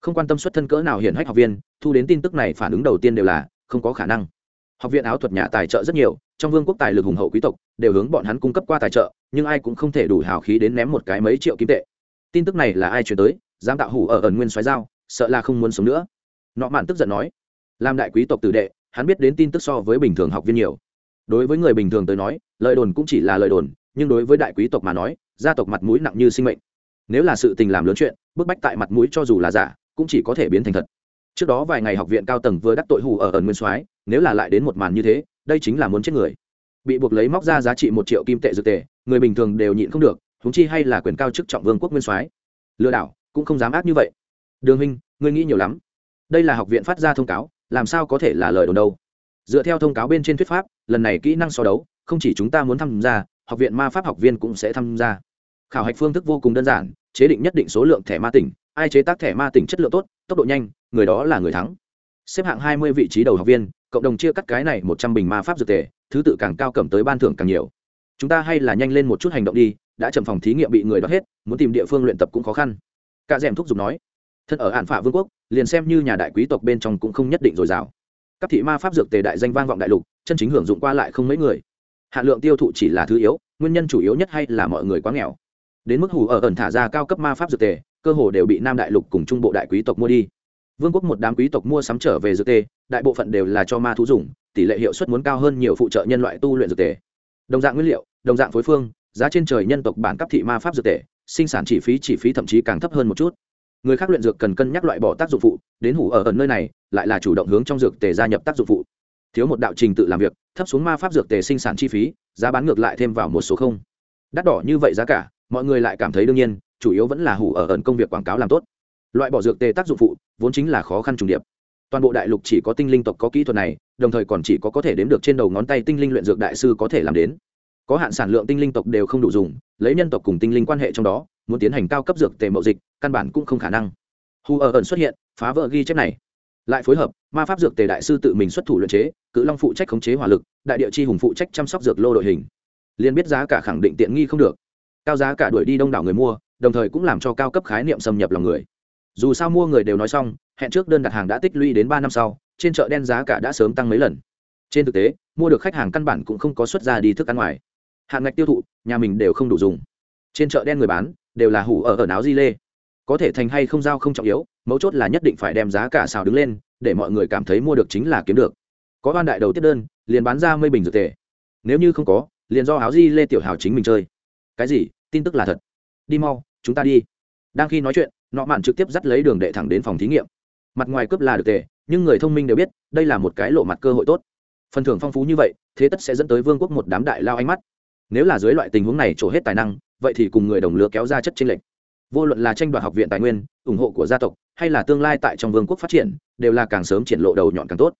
Không quan tâm xuất thân cỡ nào hiển hách học viên thu đến tin tức này phản ứng đầu tiên đều là không có khả năng. Học viện áo thuật nhà tài trợ rất nhiều trong vương quốc tài lực hùng hậu quý tộc đều hướng bọn hắn cung cấp qua tài trợ nhưng ai cũng không thể đủ hào khí đến ném một cái mấy triệu kim tệ. Tin tức này là ai chuyển tới dám tạo hủ ở ẩn nguyên xoáy dao, sợ là không muốn sống nữa. Nọ mạn tức giận nói làm đại quý tộc tử đệ hắn biết đến tin tức so với bình thường học viên nhiều. Đối với người bình thường tới nói lời đồn cũng chỉ là lời đồn nhưng đối với đại quý tộc mà nói gia tộc mặt mũi nặng như sinh mệnh nếu là sự tình làm lớn chuyện, bức bách tại mặt mũi cho dù là giả, cũng chỉ có thể biến thành thật. Trước đó vài ngày học viện cao tầng vừa đắc tội hù ở ẩn nguyên soái, nếu là lại đến một màn như thế, đây chính là muốn chết người. Bị buộc lấy móc ra giá trị một triệu kim tệ dược tệ người bình thường đều nhịn không được húng chi hay là quyền cao chức trọng vương quốc nguyên soái. Lừa đảo, cũng không dám ác như vậy. Đường huynh, ngươi nghĩ nhiều lắm. Đây là học viện phát ra thông cáo, làm sao có thể là lời đồn đâu. Dựa theo thông cáo bên trên thuyết pháp, lần này kỹ năng so đấu, không chỉ chúng ta muốn tham gia, học viện ma pháp học viên cũng sẽ tham gia. Khảo hạch phương thức vô cùng đơn giản chế định nhất định số lượng thẻ ma tỉnh, ai chế tác thẻ ma tỉnh chất lượng tốt, tốc độ nhanh, người đó là người thắng. Xếp hạng hai mươi vị trí đầu học viên, cộng đồng chia cắt cái này một trăm bình ma pháp dược tề, thứ tự càng cao cầm tới ban thưởng càng nhiều. Chúng ta hay là nhanh lên một chút hành động đi, đã chậm phòng thí nghiệm bị người đ hết, muốn tìm địa phương luyện tập cũng khó khăn. Cả d thúc giục nói thân ở hạn phả vương quốc, liền xem như nhà đại quý tộc bên trong cũng không nhất định dồi dào. Các thị ma pháp dược tề đại danh vang vọng đại lục, chân chính hưởng dụng qua lại không mấy người. Hạ lượng tiêu thụ chỉ là thứ yếu, nguyên nhân chủ yếu nhất hay là mọi người quá nghèo đến mức hủ ở ẩn thả ra cao cấp ma pháp dược tề, cơ hồ đều bị nam đại lục cùng trung bộ đại quý tộc mua đi. Vương quốc một đám quý tộc mua sắm trở về dược tề, đại bộ phận đều là cho ma thú dùng, tỷ lệ hiệu suất muốn cao hơn nhiều phụ trợ nhân loại tu luyện dược tề. Đồng dạng nguyên liệu, đồng dạng phối phương, giá trên trời nhân tộc bản cấp thị ma pháp dược tề, sinh sản chi phí chi phí thậm chí càng thấp hơn một chút. Người khác luyện dược cần cân nhắc loại bỏ tác dụng phụ, đến hủ ở ẩn nơi này, lại là chủ động hướng trong dược tề gia nhập tác dụng phụ. Thiếu một đạo trình tự làm việc, thấp xuống ma pháp dược tề sinh sản chi phí, giá bán ngược lại thêm vào một số không. Đắt đỏ như vậy giá cả mọi người lại cảm thấy đương nhiên, chủ yếu vẫn là hủ ở ẩn công việc quảng cáo làm tốt. Loại bỏ dược tê tác dụng phụ, vốn chính là khó khăn trùng điệp. Toàn bộ đại lục chỉ có tinh linh tộc có kỹ thuật này, đồng thời còn chỉ có có thể đếm được trên đầu ngón tay tinh linh luyện dược đại sư có thể làm đến. Có hạn sản lượng tinh linh tộc đều không đủ dùng, lấy nhân tộc cùng tinh linh quan hệ trong đó, muốn tiến hành cao cấp dược tề mậu dịch, căn bản cũng không khả năng. Hù ở ẩn xuất hiện, phá vỡ ghi chép này. Lại phối hợp, ma pháp dược tề đại sư tự mình xuất thủ luyện chế, cự long phụ trách khống chế hỏa lực, đại địa chi hùng phụ trách chăm sóc dược lô đội hình. Liền biết giá cả khẳng định tiện nghi không được cao giá cả đuổi đi đông đảo người mua, đồng thời cũng làm cho cao cấp khái niệm xâm nhập lòng người. Dù sao mua người đều nói xong, hẹn trước đơn đặt hàng đã tích lũy đến ba năm sau, trên chợ đen giá cả đã sớm tăng mấy lần. Trên thực tế, mua được khách hàng căn bản cũng không có xuất ra đi thức ăn ngoài. Hạn ngạch tiêu thụ, nhà mình đều không đủ dùng. Trên chợ đen người bán, đều là hủ ở ở áo di lê. Có thể thành hay không giao không trọng yếu, mấu chốt là nhất định phải đem giá cả xào đứng lên, để mọi người cảm thấy mua được chính là kiếm được. Có ban đại đầu tiếp đơn, liền bán ra mây bình dược tề. Nếu như không có, liền do áo di lê tiểu hào chính mình chơi cái gì? Tin tức là thật. Đi mau chúng ta đi. Đang khi nói chuyện nọ mạn trực tiếp dắt lấy đường đệ thẳng đến phòng thí nghiệm. Mặt ngoài cướp là được tệ, nhưng người thông minh đều biết đây là một cái lộ mặt cơ hội tốt. Phần thưởng phong phú như vậy thế tất sẽ dẫn tới vương quốc một đám đại lao ánh mắt. Nếu là dưới loại tình huống này trổ hết tài năng vậy thì cùng người đồng lứa kéo ra chất trên lệnh vô luận là tranh đoạt học viện tài nguyên ủng hộ của gia tộc hay là tương lai tại trong vương quốc phát triển đều là càng sớm triển lộ đầu nhọn càng tốt.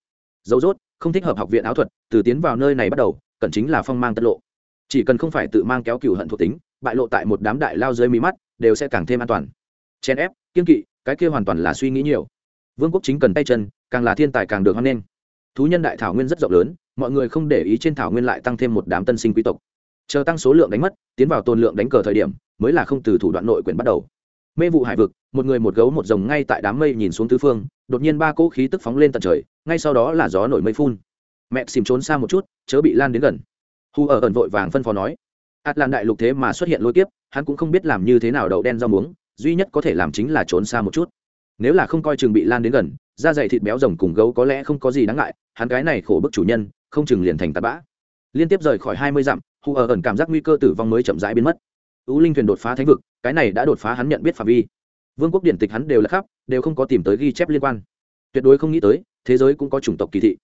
Dấu dốt không thích hợp học viện áo thuật từ tiến vào nơi này bắt đầu cần chính là phong mang tất lộ chỉ cần không phải tự mang kéo cừu hận thuộc tính, bại lộ tại một đám đại lao dưới mí mắt, đều sẽ càng thêm an toàn. Chen ép, kiên kỵ, cái kia hoàn toàn là suy nghĩ nhiều. Vương quốc chính cần tay chân, càng là thiên tài càng được hoan nghênh. Thú nhân đại thảo nguyên rất rộng lớn, mọi người không để ý trên thảo nguyên lại tăng thêm một đám tân sinh quý tộc. Chờ tăng số lượng đánh mất, tiến vào tồn lượng đánh cờ thời điểm, mới là không từ thủ đoạn nội quyền bắt đầu. Mê vụ hải vực, một người một gấu một rồng ngay tại đám mây nhìn xuống tứ phương, đột nhiên ba cỗ khí tức phóng lên tận trời, ngay sau đó là gió nổi mây phun. Mẹ xìm trốn xa một chút, chớ bị lan đến gần hu ở ẩn vội vàng phân phó nói ạt lan đại lục thế mà xuất hiện lôi kiếp, hắn cũng không biết làm như thế nào đậu đen rau muống, duy nhất có thể làm chính là trốn xa một chút. Nếu là không coi chừng bị lan đến gần, da dày thịt béo rồng cùng gấu có lẽ không có gì đáng ngại, hắn cái này khổ bức chủ nhân, không chừng liền thành tạt bã. Liên tiếp rời khỏi hai mươi dặm hù ở ẩn cảm giác nguy cơ tử vong mới chậm rãi biến mất. Ưu linh thuyền đột phá thánh vực, cái này đã đột phá hắn nhận biết phạm vi. Vương quốc điển tịch hắn đều là khắp, đều không có tìm tới ghi chép liên quan. Tuyệt đối không nghĩ tới, thế giới cũng có chủng tộc kỳ thị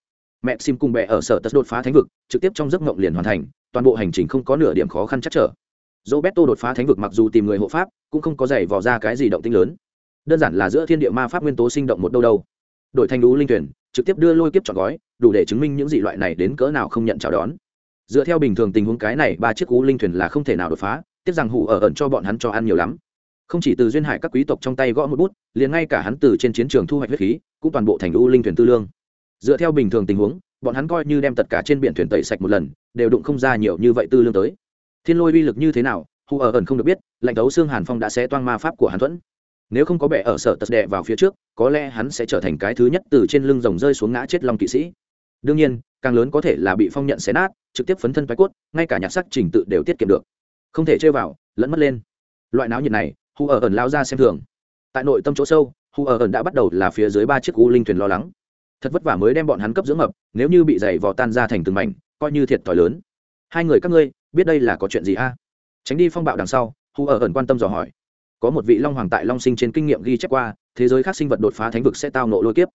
mẹ sim cùng bè ở sở tật đột phá thánh vực, trực tiếp trong giấc mộng liền hoàn thành, toàn bộ hành trình không có nửa điểm khó khăn chắc trở. Roberto đột phá thánh vực mặc dù tìm người hộ pháp, cũng không có giày vò ra cái gì động tinh lớn. Đơn giản là giữa thiên địa ma pháp nguyên tố sinh động một đâu đâu. Đội thanh đũ linh tuyển trực tiếp đưa lôi kiếp chọn gói, đủ để chứng minh những dị loại này đến cỡ nào không nhận chào đón. Dựa theo bình thường tình huống cái này, ba chiếc cú linh thuyền là không thể nào đột phá, tiếc rằng hủ ở ẩn cho bọn hắn cho ăn nhiều lắm. Không chỉ từ duyên hải các quý tộc trong tay gõ một bút, liền ngay cả hắn từ trên chiến trường thu hoạch huyết khí, cũng toàn bộ thành u linh thuyền tư lương dựa theo bình thường tình huống, bọn hắn coi như đem tất cả trên biển thuyền tẩy sạch một lần, đều đụng không ra nhiều như vậy tư lương tới. Thiên lôi uy lực như thế nào hù ở ẩn không được biết, lạnh thấu xương hàn phong đã xé toang ma pháp của hắn thuẫn. Nếu không có bệ ở sở tật đệ vào phía trước, có lẽ hắn sẽ trở thành cái thứ nhất từ trên lưng rồng rơi xuống ngã chết long kỵ sĩ. Đương nhiên, càng lớn có thể là bị phong nhận xé nát, trực tiếp phấn thân thoái cốt, ngay cả nhạc sắc trình tự đều tiết kiệm được. Không thể chơi vào, lẫn mất lên. Loại náo nhiệt này hù ở ẩn lao ra xem thường. Tại nội tâm chỗ sâu hù ở ẩn đã bắt đầu là phía dưới ba chiếc u linh thuyền lo lắng thật vất vả mới đem bọn hắn cấp dưỡng mập nếu như bị dày vò tan ra thành từng mảnh, coi như thiệt thòi lớn. Hai người các ngươi, biết đây là có chuyện gì a? Tránh đi phong bạo đằng sau hù ở ẩn quan tâm dò hỏi. Có một vị long hoàng tại long sinh trên kinh nghiệm ghi chép qua, thế giới khác sinh vật đột phá thánh vực sẽ tao nộ lôi kiếp.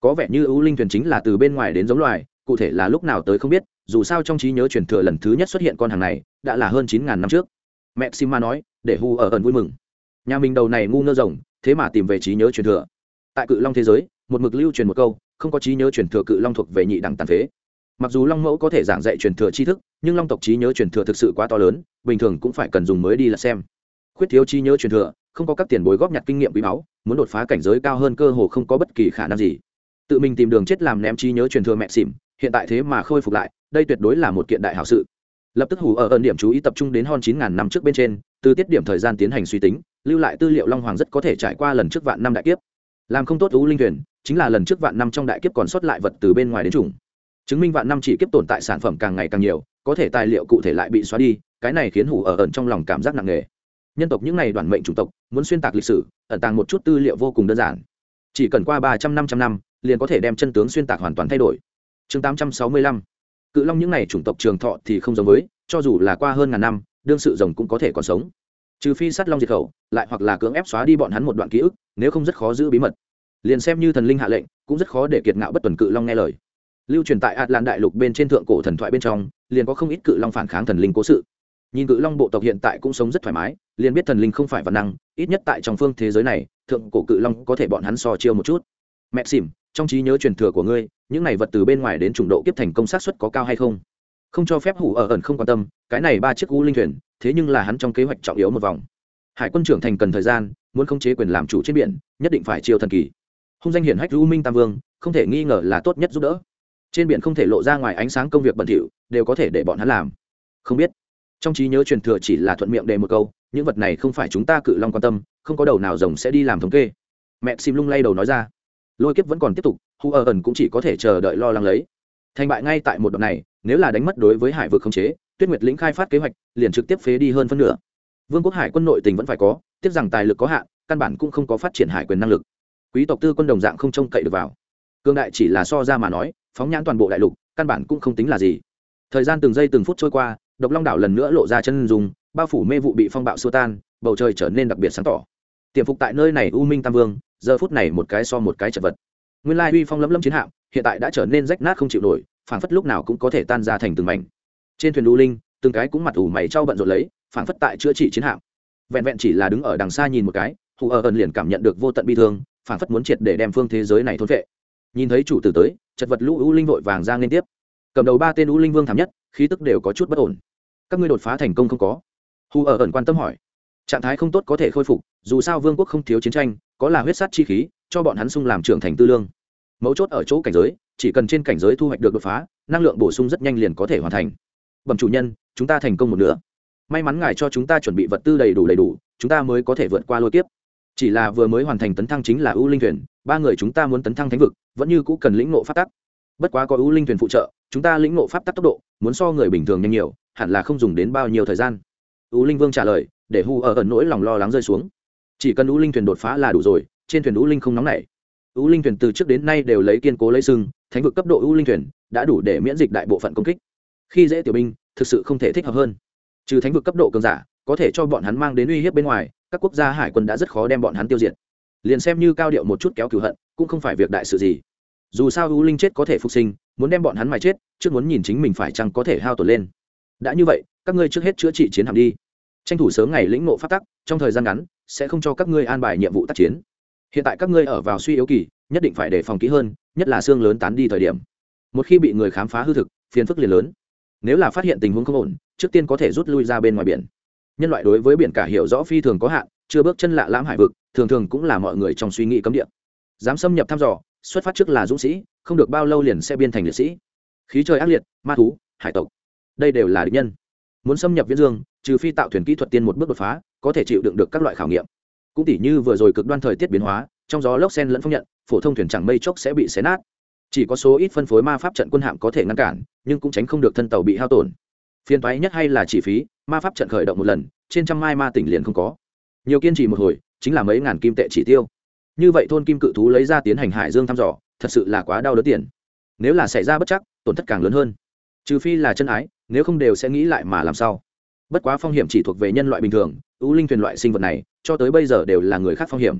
Có vẻ như ưu linh thuyền chính là từ bên ngoài đến giống loài, cụ thể là lúc nào tới không biết, dù sao trong trí nhớ truyền thừa lần thứ nhất xuất hiện con hàng này, đã là hơn chín ngàn năm trước. Mẹ sima nói, để hu ở ẩn vui mừng. Nhà mình đầu này ngu ngơ rồng, thế mà tìm về trí nhớ truyền thừa. Tại cự long thế giới, một mực lưu truyền một câu không có trí nhớ truyền thừa cự long thuộc về nhị đẳng tàn phế. Mặc dù long mẫu có thể giảng dạy truyền thừa tri thức, nhưng long tộc trí nhớ truyền thừa thực sự quá to lớn, bình thường cũng phải cần dùng mới đi là xem. Khuyết thiếu trí nhớ truyền thừa, không có các tiền bối góp nhặt kinh nghiệm quý báu, muốn đột phá cảnh giới cao hơn cơ hồ không có bất kỳ khả năng gì. Tự mình tìm đường chết làm ném trí nhớ truyền thừa mẹ xỉm, hiện tại thế mà khôi phục lại, đây tuyệt đối là một kiện đại hảo sự. Lập tức hủ ở ẩn điểm chú ý tập trung đến hơn chín ngàn năm trước bên trên, từ tiết điểm thời gian tiến hành suy tính, lưu lại tư liệu long hoàng rất có thể trải qua lần trước vạn năm đại kiếp. Làm không tốt ú linh thuyền chính là lần trước vạn năm trong đại kiếp còn sót lại vật từ bên ngoài đến chủng. Chứng minh vạn năm chỉ kiếp tồn tại sản phẩm càng ngày càng nhiều, có thể tài liệu cụ thể lại bị xóa đi, cái này khiến hủ ở ẩn trong lòng cảm giác nặng nề. Nhân tộc những n à y đoàn mệnh chủng tộc, muốn xuyên tạc lịch sử, ẩn tàng một chút tư liệu vô cùng đơn giản. Chỉ cần qua ba trăm năm trăm năm, liền có thể đem chân tướng xuyên tạc hoàn toàn thay đổi. Chương tám trăm sáu mươi lăm. Cự long những n à y chủng tộc trường thọ thì không giống với, cho dù là qua hơn ngàn năm, đương sự rồng cũng có thể còn sống. Trừ phi sát long diệt khẩu, lại hoặc là cưỡng ép xóa đi bọn hắn một đoạn ký ức, nếu không rất khó giữ bí mật liền xem như thần linh hạ lệnh, cũng rất khó để kiệt ngạo bất tuần cự long nghe lời. Lưu truyền tại atlan đại lục bên trên thượng cổ thần thoại bên trong, liền có không ít cự long phản kháng thần linh cố sự. Nhìn cự long bộ tộc hiện tại cũng sống rất thoải mái, liền biết thần linh không phải văn năng, ít nhất tại trong phương thế giới này, thượng cổ cự long có thể bọn hắn so chiêu một chút. Mẹ xỉm, trong trí nhớ truyền thừa của ngươi, những này vật từ bên ngoài đến trùng độ kiếp thành công sát suất có cao hay không? Không cho phép hủ ở ẩn không quan tâm, cái này ba chiếc u linh thuyền, thế nhưng là hắn trong kế hoạch trọng yếu một vòng. Hải quân trưởng thành cần thời gian, muốn khống chế quyền làm chủ trên biển, nhất định phải chiêu thần kỳ hung danh hiển hách u minh tam vương, không thể nghi ngờ là tốt nhất giúp đỡ. Trên biển không thể lộ ra ngoài ánh sáng công việc bẩn thỉu, đều có thể để bọn hắn làm. Không biết. Trong trí nhớ truyền thừa chỉ là thuận miệng đề một câu, những vật này không phải chúng ta cự long quan tâm, không có đầu nào rồng sẽ đi làm thống kê. Mẹ sim lung lay đầu nói ra. Lôi kiếp vẫn còn tiếp tục, hu ở ẩn cũng chỉ có thể chờ đợi lo lắng lấy. Thành bại ngay tại một đoạn này, nếu là đánh mất đối với hải vực không chế, tuyết nguyệt lĩnh khai phát kế hoạch, liền trực tiếp phế đi hơn phân nửa. Vương quốc hải quân nội tình vẫn phải có, tiếc rằng tài lực có hạn, căn bản cũng không có phát triển hải quyền năng lực quý tộc tư quân đồng dạng không trông cậy được vào. Cương đại chỉ là so ra mà nói, phóng nhãn toàn bộ đại lục, căn bản cũng không tính là gì. Thời gian từng giây từng phút trôi qua, độc long đảo lần nữa lộ ra chân dùng bao phủ mê vụ bị phong bạo xua tan, bầu trời trở nên đặc biệt sáng tỏ. Tiềm phục tại nơi này u minh tam vương, giờ phút này một cái so một cái chật vật. Nguyên lai uy phong lấm lấm chiến hạm, hiện tại đã trở nên rách nát không chịu nổi, phảng phất lúc nào cũng có thể tan ra thành từng mảnh. Trên thuyền u linh, từng cái cũng mặt ủ mày trao bận rộn lấy, phảng phất tại chữa trị chiến hạm. Vẹn vẹn chỉ là đứng ở đằng xa nhìn một cái, hù ở ẩn liền cảm nhận được vô tận bi thương phản phất muốn triệt để đem phương thế giới này thôn vệ. Nhìn thấy chủ tử tới, chật vật lũ u linh vội vàng ra liên tiếp. Cầm đầu ba tên u linh vương thảm nhất, khí tức đều có chút bất ổn. Các ngươi đột phá thành công không có? Hù ở ẩn quan tâm hỏi. Trạng thái không tốt có thể khôi phục, dù sao vương quốc không thiếu chiến tranh, có là huyết sát chi khí, cho bọn hắn sung làm trưởng thành tư lương. Mấu chốt ở chỗ cảnh giới, chỉ cần trên cảnh giới thu hoạch được đột phá, năng lượng bổ sung rất nhanh liền có thể hoàn thành. Bẩm chủ nhân, chúng ta thành công một nửa. May mắn ngài cho chúng ta chuẩn bị vật tư đầy đủ đầy đủ, chúng ta mới có thể vượt qua lôi tiếp chỉ là vừa mới hoàn thành tấn thăng chính là ưu linh thuyền, ba người chúng ta muốn tấn thăng thánh vực, vẫn như cũ cần lĩnh ngộ pháp tắc. Bất quá có ưu linh thuyền phụ trợ, chúng ta lĩnh ngộ pháp tắc tốc độ, muốn so người bình thường nhanh nhiều, hẳn là không dùng đến bao nhiêu thời gian. Ưu linh vương trả lời, để hu ở ẩn nỗi lòng lo lắng rơi xuống. Chỉ cần ưu linh thuyền đột phá là đủ rồi, trên thuyền ưu linh không nóng nảy. Ưu linh thuyền từ trước đến nay đều lấy kiên cố lấy sưng thánh vực cấp độ ưu linh thuyền đã đủ để miễn dịch đại bộ phận công kích. Khi dễ tiểu binh, thực sự không thể thích hợp hơn. Trừ thánh vực cấp độ cường giả, có thể cho bọn hắn mang đến uy hiếp bên ngoài các quốc gia hải quân đã rất khó đem bọn hắn tiêu diệt. Liền xem như cao điệu một chút kéo cửu hận, cũng không phải việc đại sự gì. Dù sao u linh chết có thể phục sinh, muốn đem bọn hắn mài chết, trước muốn nhìn chính mình phải chăng có thể hao tổn lên. Đã như vậy, các ngươi trước hết chữa trị chiến hạm đi. Tranh thủ sớm ngày lĩnh nộ phát tắc, trong thời gian ngắn, sẽ không cho các ngươi an bài nhiệm vụ tác chiến. Hiện tại các ngươi ở vào suy yếu kỳ, nhất định phải đề phòng kỹ hơn, nhất là xương lớn tán đi thời điểm. Một khi bị người khám phá hư thực, phiền phức liền lớn. Nếu là phát hiện tình huống không ổn, trước tiên có thể rút lui ra bên ngoài biển nhân loại đối với biển cả hiểu rõ phi thường có hạn, chưa bước chân lạ lãm hải vực, thường thường cũng là mọi người trong suy nghĩ cấm địa. Dám xâm nhập thăm dò, xuất phát trước là dũng sĩ, không được bao lâu liền sẽ biên thành liệt sĩ. Khí trời ác liệt, ma thú, hải tộc, đây đều là địch nhân. Muốn xâm nhập viễn dương, trừ phi tạo thuyền kỹ thuật tiên một bước đột phá, có thể chịu đựng được các loại khảo nghiệm. Cũng tỉ như vừa rồi cực đoan thời tiết biến hóa, trong gió lốc sen lẫn phong nhận, phổ thông thuyền chẳng mây chốc sẽ bị xé nát. Chỉ có số ít phân phối ma pháp trận quân hạm có thể ngăn cản, nhưng cũng tránh không được thân tàu bị hao tổn. Phiên toái nhất hay là chi phí ma pháp trận khởi động một lần, trên trăm mai ma tỉnh liền không có. Nhiều kiên trì một hồi, chính là mấy ngàn kim tệ chỉ tiêu. Như vậy thôn kim cự thú lấy ra tiến hành hải dương thăm dò, thật sự là quá đau đớn tiền. Nếu là xảy ra bất chắc, tổn thất càng lớn hơn. Trừ phi là chân ái, nếu không đều sẽ nghĩ lại mà làm sao. Bất quá phong hiểm chỉ thuộc về nhân loại bình thường, ưu linh thuyền loại sinh vật này, cho tới bây giờ đều là người khác phong hiểm.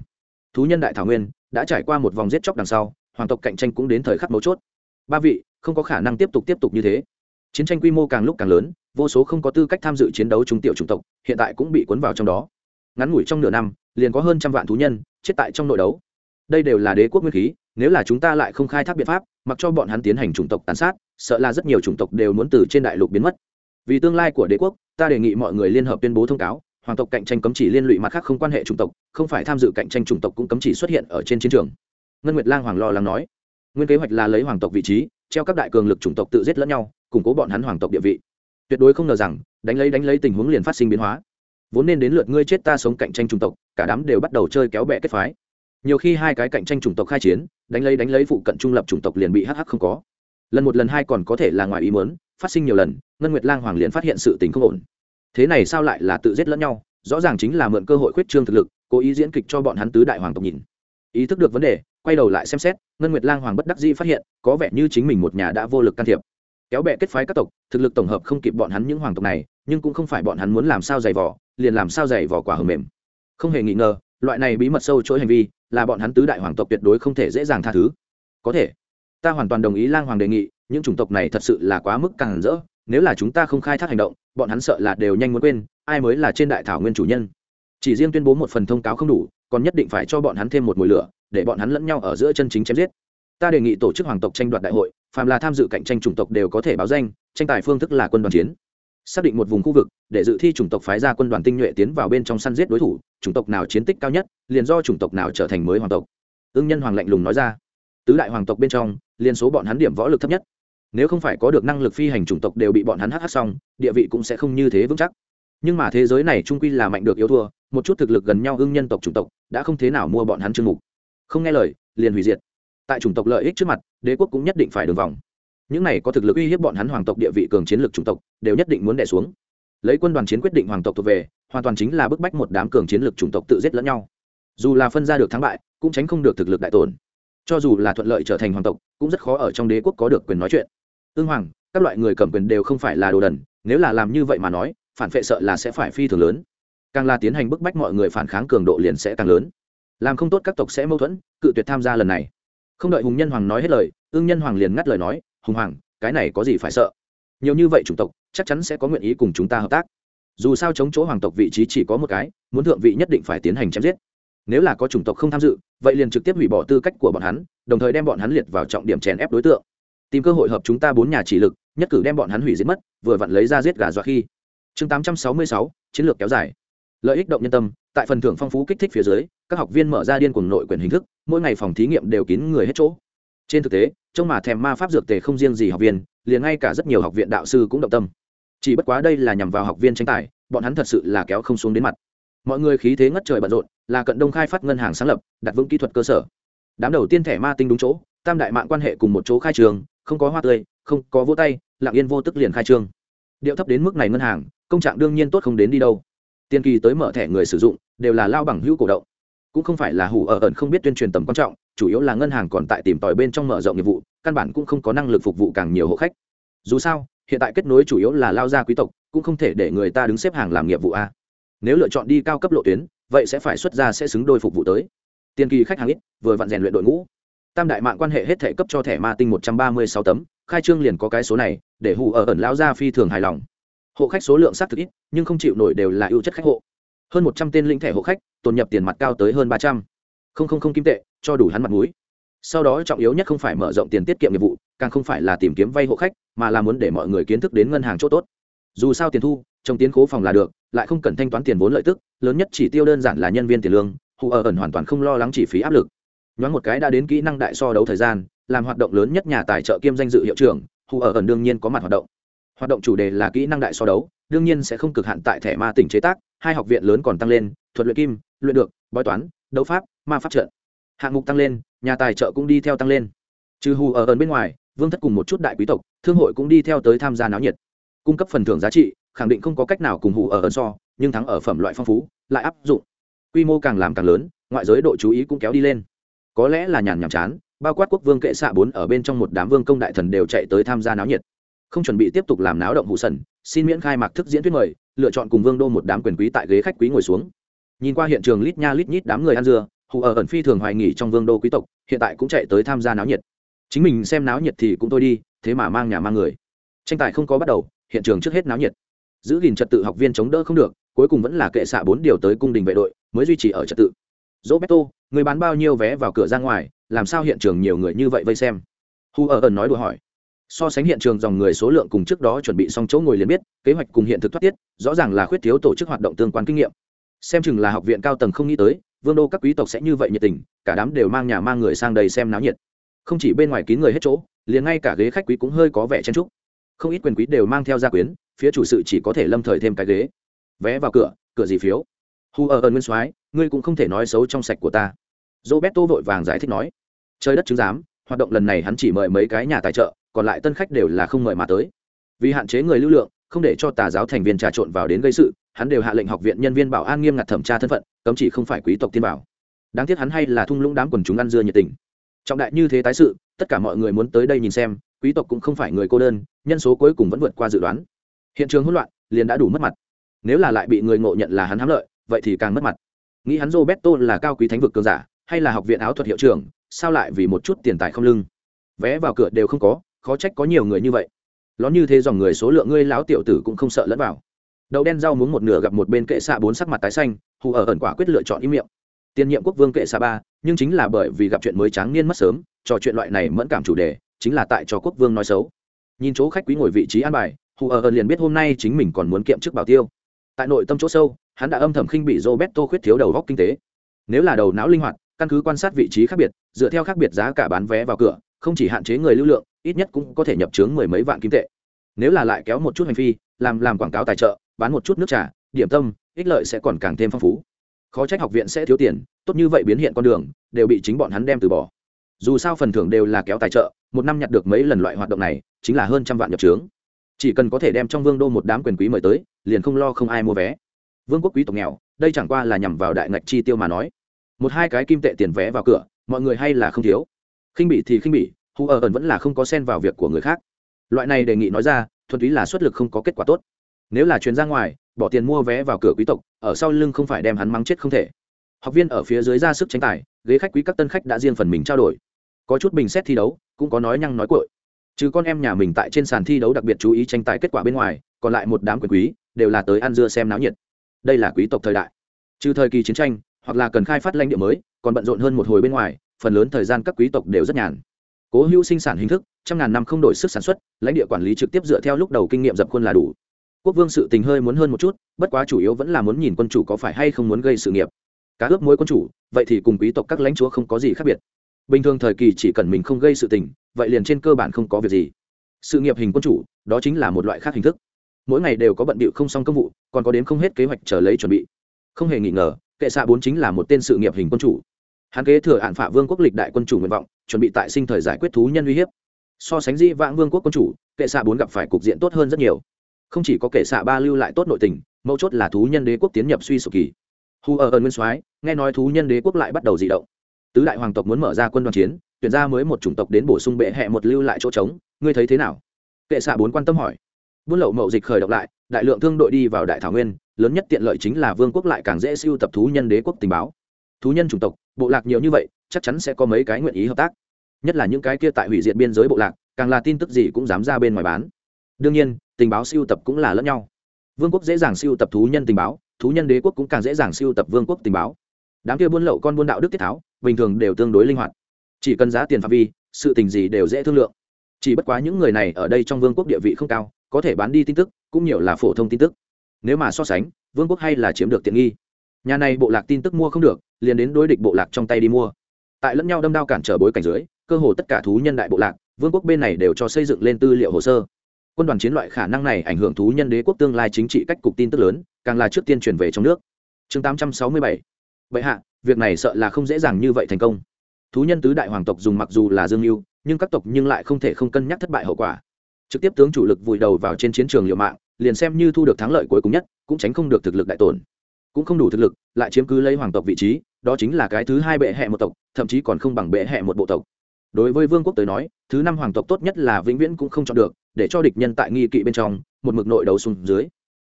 Thú nhân đại thảo nguyên, đã trải qua một vòng giết chóc đằng sau, hoàng tộc cạnh tranh cũng đến thời khắc mấu chốt. Ba vị, không có khả năng tiếp tục tiếp tục như thế chiến tranh quy mô càng lúc càng lớn, vô số không có tư cách tham dự chiến đấu trung tiểu chủng tộc, hiện tại cũng bị cuốn vào trong đó. Ngắn ngủi trong nửa năm, liền có hơn trăm vạn thú nhân chết tại trong nội đấu. Đây đều là đế quốc nguyên khí, nếu là chúng ta lại không khai thác biện pháp, mặc cho bọn hắn tiến hành chủng tộc tàn sát, sợ là rất nhiều chủng tộc đều muốn từ trên đại lục biến mất. Vì tương lai của đế quốc, ta đề nghị mọi người liên hợp tuyên bố thông cáo, hoàng tộc cạnh tranh cấm chỉ liên lụy mặt khác không quan hệ chủng tộc, không phải tham dự cạnh tranh chủng tộc cũng cấm chỉ xuất hiện ở trên chiến trường. Ngân nguyệt lang hoàng lo lắng nói. Nguyên kế hoạch là lấy hoàng tộc vị trí treo các đại cường lực chủng tộc tự giết lẫn nhau, củng cố bọn hắn hoàng tộc địa vị. Tuyệt đối không ngờ rằng, đánh lấy đánh lấy tình huống liền phát sinh biến hóa. Vốn nên đến lượt ngươi chết ta sống cạnh tranh chủng tộc, cả đám đều bắt đầu chơi kéo bè kết phái. Nhiều khi hai cái cạnh tranh chủng tộc khai chiến, đánh lấy đánh lấy phụ cận trung lập chủng tộc liền bị hh không có. Lần một lần hai còn có thể là ngoài ý muốn, phát sinh nhiều lần, ngân nguyệt lang hoàng liền phát hiện sự tình không ổn. Thế này sao lại là tự giết lẫn nhau? Rõ ràng chính là mượn cơ hội khuyết trương thực lực, cố ý diễn kịch cho bọn hắn tứ đại hoàng tộc nhìn ý thức được vấn đề, quay đầu lại xem xét, ngân nguyệt lang hoàng bất đắc dĩ phát hiện, có vẻ như chính mình một nhà đã vô lực can thiệp. Kéo bè kết phái các tộc, thực lực tổng hợp không kịp bọn hắn những hoàng tộc này, nhưng cũng không phải bọn hắn muốn làm sao giày vỏ liền làm sao giày vỏ quả hầm mềm. Không hề nghi ngờ, loại này bí mật sâu chuỗi hành vi, là bọn hắn tứ đại hoàng tộc tuyệt đối không thể dễ dàng tha thứ. Có thể, ta hoàn toàn đồng ý lang hoàng đề nghị, những chủng tộc này thật sự là quá mức càng rỡ, nếu là chúng ta không khai thác hành động, bọn hắn sợ là đều nhanh muốn quên, ai mới là trên đại thảo nguyên chủ nhân. Chỉ riêng tuyên bố một phần thông cáo không đủ còn nhất định phải cho bọn hắn thêm một mùi lửa, để bọn hắn lẫn nhau ở giữa chân chính chém giết. Ta đề nghị tổ chức hoàng tộc tranh đoạt đại hội, phàm là tham dự cạnh tranh chủng tộc đều có thể báo danh, tranh tài phương thức là quân đoàn chiến. Xác định một vùng khu vực, để dự thi chủng tộc phái ra quân đoàn tinh nhuệ tiến vào bên trong săn giết đối thủ, chủng tộc nào chiến tích cao nhất, liền do chủng tộc nào trở thành mới hoàng tộc. Ưng nhân hoàng lạnh lùng nói ra. Tứ đại hoàng tộc bên trong liên số bọn hắn điểm võ lực thấp nhất. Nếu không phải có được năng lực phi hành chủng tộc đều bị bọn hắn hh xong, địa vị cũng sẽ không như thế vững chắc nhưng mà thế giới này trung quy là mạnh được yếu thua, một chút thực lực gần nhau hưng nhân tộc chủng tộc, đã không thế nào mua bọn hắn chương mục. Không nghe lời, liền hủy diệt. Tại chủng tộc lợi ích trước mặt, đế quốc cũng nhất định phải đường vòng. Những này có thực lực uy hiếp bọn hắn hoàng tộc địa vị cường chiến lược chủng tộc, đều nhất định muốn đẻ xuống. Lấy quân đoàn chiến quyết định hoàng tộc thuộc về, hoàn toàn chính là bức bách một đám cường chiến lược chủng tộc tự giết lẫn nhau. Dù là phân ra được thắng bại, cũng tránh không được thực lực đại tổn. Cho dù là thuận lợi trở thành hoàng tộc, cũng rất khó ở trong đế quốc có được quyền nói chuyện. Ương hoàng, các loại người cầm quyền đều không phải là đồ đần, nếu là làm như vậy mà nói phản vệ sợ là sẽ phải phi thường lớn. Càng là tiến hành bức bách mọi người phản kháng cường độ liền sẽ càng lớn. Làm không tốt các tộc sẽ mâu thuẫn, cự tuyệt tham gia lần này. Không đợi hùng nhân hoàng nói hết lời ương nhân hoàng liền ngắt lời nói, hùng hoàng, cái này có gì phải sợ? Nhiều như vậy chủng tộc, chắc chắn sẽ có nguyện ý cùng chúng ta hợp tác. Dù sao chống chỗ hoàng tộc vị trí chỉ có một cái, muốn thượng vị nhất định phải tiến hành chém giết. Nếu là có chủng tộc không tham dự, vậy liền trực tiếp hủy bỏ tư cách của bọn hắn, đồng thời đem bọn hắn liệt vào trọng điểm chèn ép đối tượng. Tìm cơ hội hợp chúng ta bốn nhà chỉ lực, nhất cử đem bọn hắn hủy diệt mất, vừa vặn lấy ra giết gà dọa khi chương tám trăm sáu mươi sáu, chiến lược kéo dài. Lợi ích động nhân tâm, tại phần thưởng phong phú kích thích phía dưới, các học viên mở ra điên cuồng nội quyền hình thức, mỗi ngày phòng thí nghiệm đều kín người hết chỗ. Trên thực tế, trông mà thèm ma pháp dược tề không riêng gì học viên, liền ngay cả rất nhiều học viện đạo sư cũng động tâm. Chỉ bất quá đây là nhằm vào học viên tranh tài, bọn hắn thật sự là kéo không xuống đến mặt. Mọi người khí thế ngất trời bận rộn, là cận đông khai phát ngân hàng sáng lập, đặt vững kỹ thuật cơ sở. Đám đầu tiên thẻ ma tinh đúng chỗ, tam đại mạng quan hệ cùng một chỗ khai trường, không có hoa tươi, không có vỗ tay, lặng yên vô tức liền khai trương. Điệu thấp đến mức này ngân hàng công trạng đương nhiên tốt không đến đi đâu. Tiên kỳ tới mở thẻ người sử dụng, đều là lao bằng hữu cổ động. Cũng không phải là hủ ở ẩn không biết tuyên truyền tầm quan trọng, chủ yếu là ngân hàng còn tại tìm tòi bên trong mở rộng nghiệp vụ, căn bản cũng không có năng lực phục vụ càng nhiều hộ khách. Dù sao, hiện tại kết nối chủ yếu là lao gia quý tộc, cũng không thể để người ta đứng xếp hàng làm nghiệp vụ a. Nếu lựa chọn đi cao cấp lộ tuyến, vậy sẽ phải xuất ra sẽ xứng đôi phục vụ tới. Tiền kỳ khách hàng ít, vừa vặn rèn luyện đội ngũ. Tam đại mạng quan hệ hết thể cấp cho thẻ ma tinh một trăm ba mươi sáu tấm, khai trương liền có cái số này, để hù ở ẩn lao gia phi thường hài lòng hộ khách số lượng xác thực ít, nhưng không chịu nổi đều là ưu chất khách hộ. Hơn một trăm tên lĩnh thẻ hộ khách, tồn nhập tiền mặt cao tới hơn ba trăm. Không không không kim tệ, cho đủ hắn mặt mũi. Sau đó trọng yếu nhất không phải mở rộng tiền tiết kiệm nghiệp vụ, càng không phải là tìm kiếm vay hộ khách, mà là muốn để mọi người kiến thức đến ngân hàng chỗ tốt. Dù sao tiền thu trong tiến cố phòng là được, lại không cần thanh toán tiền vốn lợi tức, lớn nhất chỉ tiêu đơn giản là nhân viên tiền lương, hù ở ẩn hoàn toàn không lo lắng chi phí áp lực. Nhoáng một cái đã đến kỹ năng đại so đấu thời gian, làm hoạt động lớn nhất nhà tài trợ kiêm danh dự hiệu trưởng, hù ở ẩn đương nhiên có mặt hoạt động hoạt động chủ đề là kỹ năng đại so đấu, đương nhiên sẽ không cực hạn tại thẻ ma tỉnh chế tác, hai học viện lớn còn tăng lên, thuật luyện kim, luyện được, bói toán, đấu pháp, ma pháp trợ. hạng mục tăng lên, nhà tài trợ cũng đi theo tăng lên. Trừ hù ở ẩn bên ngoài, vương thất cùng một chút đại quý tộc, thương hội cũng đi theo tới tham gia náo nhiệt. Cung cấp phần thưởng giá trị, khẳng định không có cách nào cùng hù ở ẩn so, nhưng thắng ở phẩm loại phong phú, lại áp dụng. Quy mô càng làm càng lớn, ngoại giới độ chú ý cũng kéo đi lên. Có lẽ là nhàn nhàm chán, bao quát quốc vương kệ xạ bốn ở bên trong một đám vương công đại thần đều chạy tới tham gia náo nhiệt không chuẩn bị tiếp tục làm náo động hụ sần, xin miễn khai mạc thức diễn thuyết mời, lựa chọn cùng vương đô một đám quyền quý tại ghế khách quý ngồi xuống. Nhìn qua hiện trường lít nha lít nhít đám người ăn dưa hù ở ẩn phi thường hoài nghỉ trong vương đô quý tộc, hiện tại cũng chạy tới tham gia náo nhiệt. Chính mình xem náo nhiệt thì cũng thôi đi, thế mà mang nhà mang người. Tranh tài không có bắt đầu, hiện trường trước hết náo nhiệt. Giữ gìn trật tự học viên chống đỡ không được, cuối cùng vẫn là kệ xạ bốn điều tới cung đình vệ đội, mới duy trì ở trật tự. Roberto, người bán bao nhiêu vé vào cửa ra ngoài, làm sao hiện trường nhiều người như vậy vây xem? Hu ở ẩn nói đùa hỏi so sánh hiện trường dòng người số lượng cùng trước đó chuẩn bị xong chỗ ngồi liền biết, kế hoạch cùng hiện thực thoát tiết, rõ ràng là khuyết thiếu tổ chức hoạt động tương quan kinh nghiệm. Xem chừng là học viện cao tầng không nghĩ tới, vương đô các quý tộc sẽ như vậy nhiệt tình, cả đám đều mang nhà mang người sang đây xem náo nhiệt. Không chỉ bên ngoài kín người hết chỗ, liền ngay cả ghế khách quý cũng hơi có vẻ chen trúc không ít quyền quý đều mang theo gia quyến, phía chủ sự chỉ có thể lâm thời thêm cái ghế. Vé vào cửa cửa gì phiếu? Hu ở ơn nguyên soái, ngươi cũng không thể nói xấu trong sạch của ta. Roberto vội vàng giải thích nói. Trời đất chứng giám, hoạt động lần này hắn chỉ mời mấy cái nhà tài trợ còn lại tân khách đều là không mời mà tới. Vì hạn chế người lưu lượng, không để cho tà giáo thành viên trà trộn vào đến gây sự, hắn đều hạ lệnh học viện nhân viên bảo an nghiêm ngặt thẩm tra thân phận, cấm chỉ không phải quý tộc tiên bảo. Đáng tiếc hắn hay là thung lũng đám quần chúng ăn dưa nhiệt tình. Trọng đại như thế tái sự, tất cả mọi người muốn tới đây nhìn xem, quý tộc cũng không phải người cô đơn, nhân số cuối cùng vẫn vượt qua dự đoán. Hiện trường hỗn loạn, liền đã đủ mất mặt. Nếu là lại bị người ngộ nhận là hắn hám lợi, vậy thì càng mất mặt. Nghĩ hắn roberto là cao quý thánh vực cường giả, hay là học viện áo thuật hiệu trưởng, sao lại vì một chút tiền tài không lưng? Vé vào cửa đều không có khó trách có nhiều người như vậy. Ló như thế dòng người số lượng ngươi láo tiểu tử cũng không sợ lẫn vào. Đậu đen rau muốn một nửa gặp một bên kệ xạ bốn sắc mặt tái xanh, hù ở ẩn quả quyết lựa chọn im miệng. Tiền nhiệm quốc vương kệ xạ ba, nhưng chính là bởi vì gặp chuyện mới tráng niên mất sớm, trò chuyện loại này mẫn cảm chủ đề, chính là tại cho quốc vương nói xấu. Nhìn chỗ khách quý ngồi vị trí an bài, hù ở ẩn liền biết hôm nay chính mình còn muốn kiệm chức bảo tiêu. Tại nội tâm chỗ sâu, hắn đã âm thầm khinh bị roberto khuyết thiếu đầu góc kinh tế. Nếu là đầu não linh hoạt, căn cứ quan sát vị trí khác biệt, dựa theo khác biệt giá cả bán vé vào cửa, không chỉ hạn chế người lưu lượng ít nhất cũng có thể nhập trướng mười mấy vạn kim tệ. Nếu là lại kéo một chút hành phi, làm làm quảng cáo tài trợ, bán một chút nước trà, điểm tâm, ích lợi sẽ còn càng thêm phong phú. Khó trách học viện sẽ thiếu tiền, tốt như vậy biến hiện con đường, đều bị chính bọn hắn đem từ bỏ. Dù sao phần thưởng đều là kéo tài trợ, một năm nhặt được mấy lần loại hoạt động này, chính là hơn trăm vạn nhập trướng chỉ cần có thể đem trong vương đô một đám quyền quý mời tới, liền không lo không ai mua vé. Vương quốc quý tộc nghèo, đây chẳng qua là nhằm vào đại ngạch chi tiêu mà nói. Một hai cái kim tệ tiền vé vào cửa, mọi người hay là không thiếu. Khinh bị thì khinh bị hù ở ẩn vẫn là không có xen vào việc của người khác. Loại này đề nghị nói ra, thuần túy là xuất lực không có kết quả tốt. Nếu là chuyến ra ngoài, bỏ tiền mua vé vào cửa quý tộc, ở sau lưng không phải đem hắn mắng chết không thể. Học viên ở phía dưới ra sức tranh tài, ghế khách quý các tân khách đã riêng phần mình trao đổi. Có chút bình xét thi đấu, cũng có nói nhăng nói cội chứ con em nhà mình tại trên sàn thi đấu đặc biệt chú ý tranh tài kết quả bên ngoài, còn lại một đám quyền quý, đều là tới ăn dưa xem náo nhiệt. Đây là quý tộc thời đại. Trừ thời kỳ chiến tranh, hoặc là cần khai phát lãnh địa mới, còn bận rộn hơn một hồi bên ngoài, phần lớn thời gian các quý tộc đều rất nhàn cố hữu sinh sản hình thức, trăm ngàn năm không đổi sức sản xuất, lãnh địa quản lý trực tiếp dựa theo lúc đầu kinh nghiệm dập khuôn là đủ. Quốc vương sự tình hơi muốn hơn một chút, bất quá chủ yếu vẫn là muốn nhìn quân chủ có phải hay không muốn gây sự nghiệp. Cá ướp mối quân chủ, vậy thì cùng quý tộc các lãnh chúa không có gì khác biệt. Bình thường thời kỳ chỉ cần mình không gây sự tình, vậy liền trên cơ bản không có việc gì. Sự nghiệp hình quân chủ, đó chính là một loại khác hình thức. Mỗi ngày đều có bận bịu không xong công vụ, còn có đến không hết kế hoạch chờ lấy chuẩn bị. Không hề nghi ngờ, kệ xạ bốn chính là một tên sự nghiệp hình quân chủ hắn kế thừa hạn phạ vương quốc lịch đại quân chủ nguyện vọng, chuẩn bị tại sinh thời giải quyết thú nhân uy hiếp. So sánh di vãng vương quốc quân chủ, kệ xạ bốn gặp phải cục diện tốt hơn rất nhiều. Không chỉ có kệ xạ ba lưu lại tốt nội tình, mấu chốt là thú nhân đế quốc tiến nhập suy sụp kỳ. Hù ở ơn nguyên soái, nghe nói thú nhân đế quốc lại bắt đầu di động. Tứ đại hoàng tộc muốn mở ra quân đoàn chiến, tuyển ra mới một chủng tộc đến bổ sung bệ hẹ một lưu lại chỗ trống, ngươi thấy thế nào? Kệ xạ bốn quan tâm hỏi. Buôn lậu mậu dịch khởi động lại, đại lượng thương đội đi vào đại thảo nguyên, lớn nhất tiện lợi chính là vương quốc lại càng dễ siêu tập thú nhân đế quốc tình báo thú nhân chủng tộc, bộ lạc nhiều như vậy, chắc chắn sẽ có mấy cái nguyện ý hợp tác. Nhất là những cái kia tại hủy diệt biên giới bộ lạc, càng là tin tức gì cũng dám ra bên ngoài bán. Đương nhiên, tình báo siêu tập cũng là lẫn nhau. Vương quốc dễ dàng siêu tập thú nhân tình báo, thú nhân đế quốc cũng càng dễ dàng siêu tập vương quốc tình báo. Đám kia buôn lậu con buôn đạo đức tiết tháo, bình thường đều tương đối linh hoạt. Chỉ cần giá tiền phạm vi, sự tình gì đều dễ thương lượng. Chỉ bất quá những người này ở đây trong vương quốc địa vị không cao, có thể bán đi tin tức, cũng nhiều là phổ thông tin tức. Nếu mà so sánh, vương quốc hay là chiếm được tiện nghi. Nhà này bộ lạc tin tức mua không được liền đến đối địch bộ lạc trong tay đi mua. Tại lẫn nhau đâm đao cản trở bối cảnh dưới, cơ hồ tất cả thú nhân đại bộ lạc, vương quốc bên này đều cho xây dựng lên tư liệu hồ sơ. Quân đoàn chiến loại khả năng này ảnh hưởng thú nhân đế quốc tương lai chính trị cách cục tin tức lớn, càng là trước tiên chuyển về trong nước. Chương 867 vậy hạ, việc này sợ là không dễ dàng như vậy thành công. Thú nhân tứ đại hoàng tộc dùng mặc dù là dương mưu, nhưng các tộc nhưng lại không thể không cân nhắc thất bại hậu quả. Trực tiếp tướng chủ lực vùi đầu vào trên chiến trường liệu mạng, liền xem như thu được thắng lợi cuối cùng nhất, cũng tránh không được thực lực đại tổn. Cũng không đủ thực lực, lại chiếm cứ lấy hoàng tộc vị trí đó chính là cái thứ hai bệ hẹ một tộc, thậm chí còn không bằng bệ hẹ một bộ tộc. Đối với vương quốc tới nói, thứ năm hoàng tộc tốt nhất là vĩnh viễn cũng không chọn được, để cho địch nhân tại nghi kỵ bên trong, một mực nội đấu xuống dưới.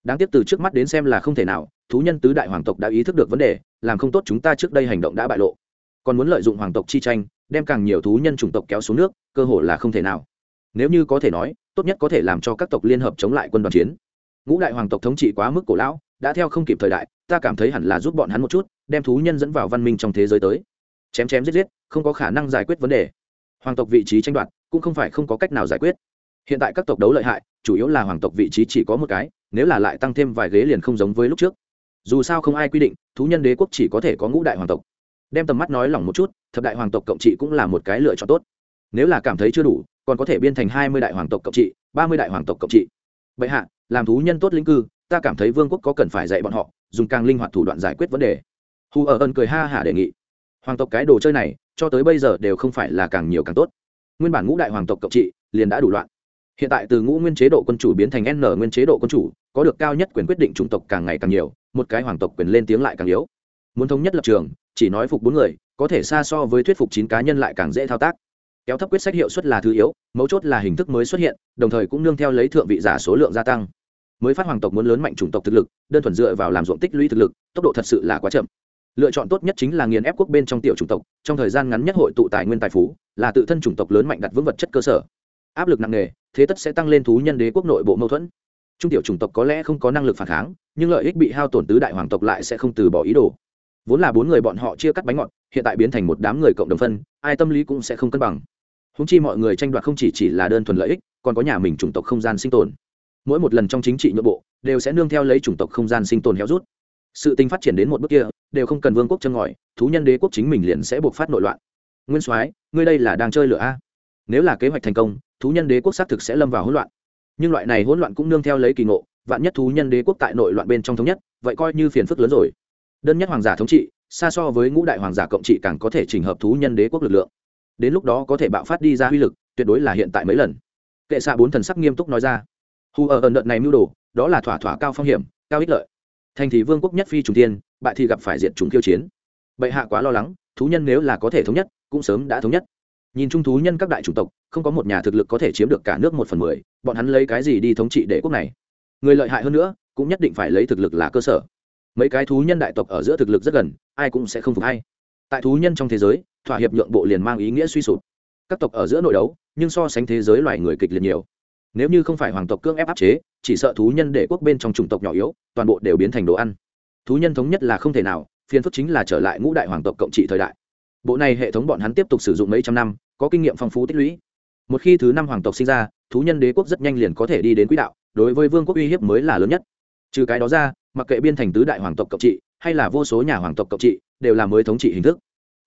Đáng tiếc từ trước mắt đến xem là không thể nào, thú nhân tứ đại hoàng tộc đã ý thức được vấn đề, làm không tốt chúng ta trước đây hành động đã bại lộ. Còn muốn lợi dụng hoàng tộc chi tranh, đem càng nhiều thú nhân chủng tộc kéo xuống nước, cơ hội là không thể nào. Nếu như có thể nói, tốt nhất có thể làm cho các tộc liên hợp chống lại quân đoàn chiến. Ngũ đại hoàng tộc thống trị quá mức cổ lão, đã theo không kịp thời đại ta cảm thấy hẳn là giúp bọn hắn một chút, đem thú nhân dẫn vào văn minh trong thế giới tới. Chém chém giết giết, không có khả năng giải quyết vấn đề. Hoàng tộc vị trí tranh đoạt, cũng không phải không có cách nào giải quyết. Hiện tại các tộc đấu lợi hại, chủ yếu là hoàng tộc vị trí chỉ có một cái, nếu là lại tăng thêm vài ghế liền không giống với lúc trước. Dù sao không ai quy định, thú nhân đế quốc chỉ có thể có ngũ đại hoàng tộc. Đem tầm mắt nói lỏng một chút, thập đại hoàng tộc cộng trị cũng là một cái lựa chọn tốt. Nếu là cảm thấy chưa đủ, còn có thể biên thành hai mươi đại hoàng tộc cộng trị, ba mươi đại hoàng tộc cộng trị. Vậy hạ, làm thú nhân tốt lĩnh cư, ta cảm thấy vương quốc có cần phải dạy bọn họ dùng càng linh hoạt thủ đoạn giải quyết vấn đề. Hù ở ơn cười ha hả đề nghị. Hoàng tộc cái đồ chơi này, cho tới bây giờ đều không phải là càng nhiều càng tốt. Nguyên bản ngũ đại hoàng tộc cộng trị, liền đã đủ loạn. Hiện tại từ ngũ nguyên chế độ quân chủ biến thành n nguyên chế độ quân chủ, có được cao nhất quyền quyết định chủng tộc càng ngày càng nhiều, một cái hoàng tộc quyền lên tiếng lại càng yếu. Muốn thống nhất lập trường, chỉ nói phục bốn người, có thể xa so với thuyết phục chín cá nhân lại càng dễ thao tác. Kéo thấp quyết sách hiệu suất là thứ yếu, mấu chốt là hình thức mới xuất hiện, đồng thời cũng nương theo lấy thượng vị giả số lượng gia tăng mới phát hoàng tộc muốn lớn mạnh chủng tộc thực lực, đơn thuần dựa vào làm ruộng tích lũy thực lực, tốc độ thật sự là quá chậm. Lựa chọn tốt nhất chính là nghiền ép quốc bên trong tiểu chủng tộc, trong thời gian ngắn nhất hội tụ tài nguyên tài phú, là tự thân chủng tộc lớn mạnh đặt vững vật chất cơ sở. Áp lực nặng nề, thế tất sẽ tăng lên thú nhân đế quốc nội bộ mâu thuẫn. Trung tiểu chủng tộc có lẽ không có năng lực phản kháng, nhưng lợi ích bị hao tổn tứ đại hoàng tộc lại sẽ không từ bỏ ý đồ. Vốn là bốn người bọn họ chia cắt bánh ngọt, hiện tại biến thành một đám người cộng đồng phân, ai tâm lý cũng sẽ không cân bằng. Húng chi mọi người tranh đoạt không chỉ chỉ là đơn thuần lợi ích, còn có nhà mình chủng tộc không gian sinh tồn mỗi một lần trong chính trị nội bộ, đều sẽ nương theo lấy chủng tộc không gian sinh tồn héo rút. Sự tình phát triển đến một bước kia, đều không cần vương quốc chân ngòi, thú nhân đế quốc chính mình liền sẽ buộc phát nội loạn. Nguyên soái, ngươi đây là đang chơi lửa a? Nếu là kế hoạch thành công, thú nhân đế quốc xác thực sẽ lâm vào hỗn loạn. Nhưng loại này hỗn loạn cũng nương theo lấy kỳ ngộ, vạn nhất thú nhân đế quốc tại nội loạn bên trong thống nhất, vậy coi như phiền phức lớn rồi. Đơn nhất hoàng giả thống trị, xa so với ngũ đại hoàng giả cộng trị càng có thể chỉnh hợp thú nhân đế quốc lực lượng. Đến lúc đó có thể bạo phát đi ra uy lực, tuyệt đối là hiện tại mấy lần. Kệ xạ bốn thần sắc nghiêm túc nói ra hù ở ẩn đợt này mưu đồ, đó là thỏa thỏa cao phong hiểm, cao ích lợi. Thành thì vương quốc nhất phi trùng tiên bại thì gặp phải diện chúng khiêu chiến. Bệ hạ quá lo lắng, thú nhân nếu là có thể thống nhất, cũng sớm đã thống nhất. Nhìn chung thú nhân các đại chủng tộc, không có một nhà thực lực có thể chiếm được cả nước một phần mười, bọn hắn lấy cái gì đi thống trị đế quốc này? Người lợi hại hơn nữa, cũng nhất định phải lấy thực lực là cơ sở. Mấy cái thú nhân đại tộc ở giữa thực lực rất gần, ai cũng sẽ không phục hay. Tại thú nhân trong thế giới, thỏa hiệp nhượng bộ liền mang ý nghĩa suy sụp. Các tộc ở giữa nội đấu, nhưng so sánh thế giới loài người kịch liệt nhiều nếu như không phải hoàng tộc cưỡng ép áp chế, chỉ sợ thú nhân để quốc bên trong chủng tộc nhỏ yếu, toàn bộ đều biến thành đồ ăn. Thú nhân thống nhất là không thể nào, phiền phức chính là trở lại ngũ đại hoàng tộc cộng trị thời đại. Bộ này hệ thống bọn hắn tiếp tục sử dụng mấy trăm năm, có kinh nghiệm phong phú tích lũy. Một khi thứ năm hoàng tộc sinh ra, thú nhân đế quốc rất nhanh liền có thể đi đến quỹ đạo, đối với vương quốc uy hiếp mới là lớn nhất. Trừ cái đó ra, mặc kệ biên thành tứ đại hoàng tộc cộng trị, hay là vô số nhà hoàng tộc cộng trị, đều là mới thống trị hình thức.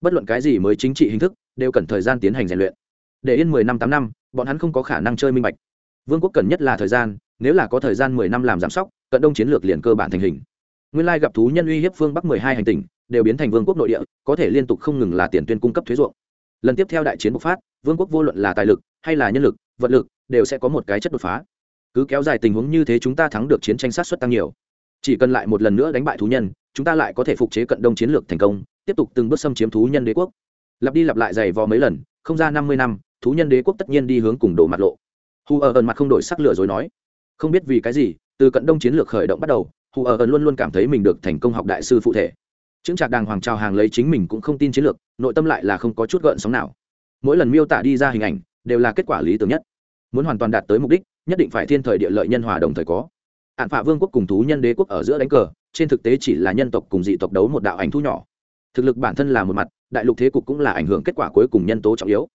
Bất luận cái gì mới chính trị hình thức, đều cần thời gian tiến hành rèn luyện. Để yên mười năm tám năm, bọn hắn không có khả năng chơi minh bạch vương quốc cần nhất là thời gian, nếu là có thời gian mười năm làm giám sóc, cận đông chiến lược liền cơ bản thành hình. Nguyên lai gặp thú nhân uy hiếp phương bắc mười hai hành tỉnh, đều biến thành vương quốc nội địa, có thể liên tục không ngừng là tiền tuyên cung cấp thuế ruộng. Lần tiếp theo đại chiến bộc phát, vương quốc vô luận là tài lực hay là nhân lực, vật lực, đều sẽ có một cái chất đột phá. Cứ kéo dài tình huống như thế chúng ta thắng được chiến tranh sát xuất tăng nhiều. Chỉ cần lại một lần nữa đánh bại thú nhân, chúng ta lại có thể phục chế cận đông chiến lược thành công, tiếp tục từng bước xâm chiếm thú nhân đế quốc. Lặp đi lặp lại dày vò mấy lần, không ra năm mươi năm, thú nhân đế quốc tất nhiên đi hướng cùng đổ mặt lộ hù ở ẩn mặt không đổi sắc lửa rồi nói, không biết vì cái gì, từ cận đông chiến lược khởi động bắt đầu hù ở ẩn luôn luôn cảm thấy mình được thành công học đại sư phụ thể. Chứng trạc đàng hoàng trào hàng lấy chính mình cũng không tin chiến lược, nội tâm lại là không có chút gợn sóng nào. Mỗi lần miêu tả đi ra hình ảnh, đều là kết quả lý tưởng nhất. Muốn hoàn toàn đạt tới mục đích, nhất định phải thiên thời địa lợi nhân hòa đồng thời có. Hạn phạ vương quốc cùng thú nhân đế quốc ở giữa đánh cờ, trên thực tế chỉ là nhân tộc cùng dị tộc đấu một đạo ảnh thu nhỏ. Thực lực bản thân là một mặt, đại lục thế cục cũng là ảnh hưởng kết quả cuối cùng nhân tố trọng yếu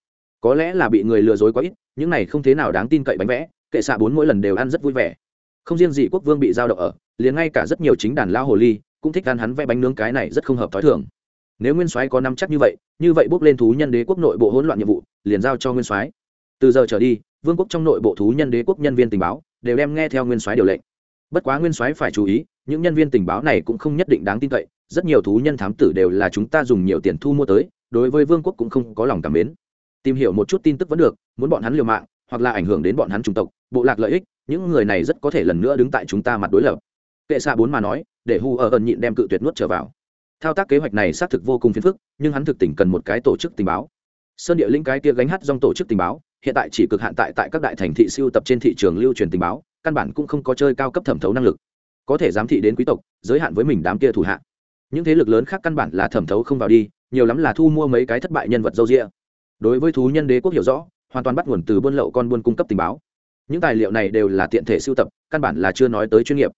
có lẽ là bị người lừa dối quá ít, những này không thế nào đáng tin cậy bánh vẽ, kệ xạ bốn mỗi lần đều ăn rất vui vẻ. Không riêng gì quốc vương bị giao động ở, liền ngay cả rất nhiều chính đàn lao hồ ly cũng thích ăn hắn vẽ bánh nướng cái này rất không hợp t h ó i thường. Nếu nguyên soái có năm chắc như vậy như vậy bước lên thú nhân đế quốc nội bộ hỗn loạn nhiệm vụ, liền giao cho nguyên soái. Từ giờ trở đi, vương quốc trong nội bộ thú nhân đế quốc nhân viên tình báo đều đem nghe theo nguyên soái điều lệnh. Bất quá nguyên soái phải chú ý, những nhân viên tình báo này cũng không nhất định đáng tin cậy, rất nhiều thú nhân thám tử đều là chúng ta dùng nhiều tiền thu mua tới, đối với vương quốc cũng không có lòng cảm mến tìm hiểu một chút tin tức vẫn được, muốn bọn hắn liều mạng, hoặc là ảnh hưởng đến bọn hắn chủng tộc, bộ lạc lợi ích, những người này rất có thể lần nữa đứng tại chúng ta mặt đối lập. Kệ xạ bốn mà nói, để hu ở ẩn nhịn đem cự tuyệt nuốt trở vào. Thao tác kế hoạch này xác thực vô cùng phiền phức, nhưng hắn thực tỉnh cần một cái tổ chức tình báo. Sơn địa linh cái kia gánh hát dòng tổ chức tình báo, hiện tại chỉ cực hạn tại tại các đại thành thị siêu tập trên thị trường lưu truyền tình báo, căn bản cũng không có chơi cao cấp thẩm thấu năng lực. Có thể giám thị đến quý tộc, giới hạn với mình đám kia thủ hạ. Những thế lực lớn khác căn bản là thẩm thấu không vào đi, nhiều lắm là thu mua mấy cái thất bại nhân vật dâu rịa đối với thú nhân đế quốc hiểu rõ, hoàn toàn bắt nguồn từ buôn lậu con buôn cung cấp tình báo. Những tài liệu này đều là tiện thể sưu tập, căn bản là chưa nói tới chuyên nghiệp.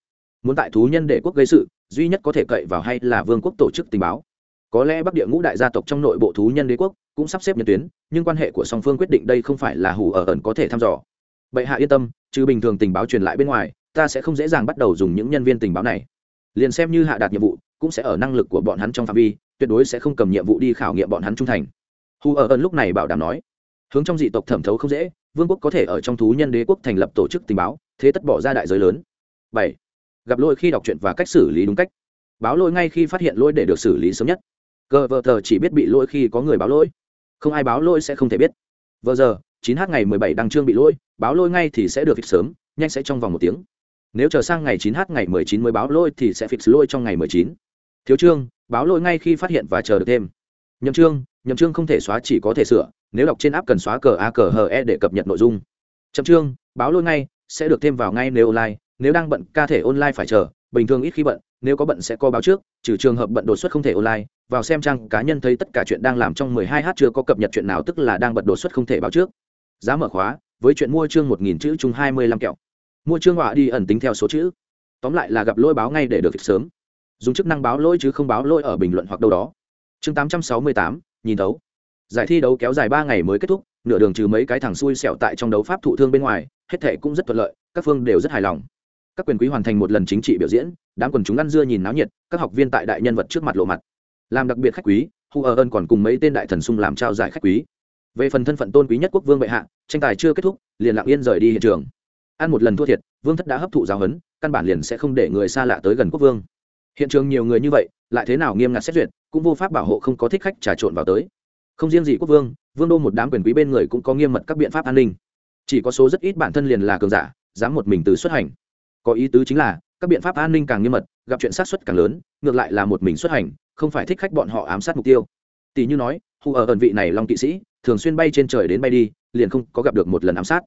Muốn tại thú nhân đế quốc gây sự, duy nhất có thể cậy vào hay là vương quốc tổ chức tình báo. Có lẽ bắc địa ngũ đại gia tộc trong nội bộ thú nhân đế quốc cũng sắp xếp nhân tuyến, nhưng quan hệ của song phương quyết định đây không phải là hủ ở ẩn có thể thăm dò. Bệ hạ yên tâm chứ bình thường tình báo truyền lại bên ngoài, ta sẽ không dễ dàng bắt đầu dùng những nhân viên tình báo này. Liền xem như hạ đạt nhiệm vụ, cũng sẽ ở năng lực của bọn hắn trong phạm vi, tuyệt đối sẽ không cầm nhiệm vụ đi khảo nghiệm bọn hắn trung thành hù ở ẩn lúc này bảo đảm nói, hướng trong dị tộc thẩm thấu không dễ, vương quốc có thể ở trong thú nhân đế quốc thành lập tổ chức tình báo, thế tất bỏ ra đại giới lớn. Bảy, gặp lỗi khi đọc truyện và cách xử lý đúng cách. Báo lỗi ngay khi phát hiện lỗi để được xử lý sớm nhất. Cờ vợ tờ chỉ biết bị lỗi khi có người báo lỗi. Không ai báo lỗi sẽ không thể biết. Vợ giờ chín h ngày mười bảy đăng trương bị lỗi, báo lỗi ngay thì sẽ được fix sớm, nhanh sẽ trong vòng một tiếng. Nếu chờ sang ngày chín h ngày mười chín mới báo lỗi thì sẽ fix lỗi trong ngày mười chín. Thiếu trương báo lỗi ngay khi phát hiện và chờ được thêm. Nhậm trương nhậm chương không thể xóa chỉ có thể sửa nếu đọc trên app cần xóa cờ a cờ hờ e để cập nhật nội dung. Chậm chương, báo lỗi ngay sẽ được thêm vào ngay nếu online nếu đang bận ca thể online phải chờ bình thường ít khi bận nếu có bận sẽ có báo trước trừ trường hợp bận đột xuất không thể online vào xem trang cá nhân thấy tất cả chuyện đang làm trong 12 h chưa có cập nhật chuyện nào tức là đang bận đột xuất không thể báo trước. Giá mở khóa với chuyện mua chương 1000 chữ chung 25 kẹo. Mua chương họa đi ẩn tính theo số chữ. Tóm lại là gặp lỗi báo ngay để được sớm. Dùng chức năng báo lỗi chứ không báo lỗi ở bình luận hoặc đâu đó. Chương 868, nhìn đấu giải thi đấu kéo dài ba ngày mới kết thúc, nửa đường trừ mấy cái thằng xui xẻo tại trong đấu pháp thụ thương bên ngoài, hết thể cũng rất thuận lợi, các phương đều rất hài lòng. Các quyền quý hoàn thành một lần chính trị biểu diễn, đám quần chúng ăn dưa nhìn náo nhiệt, các học viên tại đại nhân vật trước mặt lộ mặt. Làm đặc biệt khách quý, hu ở ơn còn cùng mấy tên đại thần sung làm trao giải khách quý. Về phần thân phận tôn quý nhất quốc vương bệ hạ, tranh tài chưa kết thúc, liền lặng yên rời đi hiện trường. Ăn một lần thua thiệt, vương thất đã hấp thụ giáo huấn, căn bản liền sẽ không để người xa lạ tới gần quốc vương. Hiện trường nhiều người như vậy lại thế nào nghiêm ngặt xét duyệt, cũng vô pháp bảo hộ không có thích khách trà trộn vào tới. Không riêng gì quốc vương vương đô một đám quyền quý bên người cũng có nghiêm mật các biện pháp an ninh. Chỉ có số rất ít bản thân liền là cường giả, dám một mình từ xuất hành. Có ý tứ chính là, các biện pháp an ninh càng nghiêm mật, gặp chuyện sát xuất càng lớn, ngược lại là một mình xuất hành, không phải thích khách bọn họ ám sát mục tiêu. Tỷ như nói, hù ở ẩn vị này long kỵ sĩ, thường xuyên bay trên trời đến bay đi, liền không có gặp được một lần ám sát.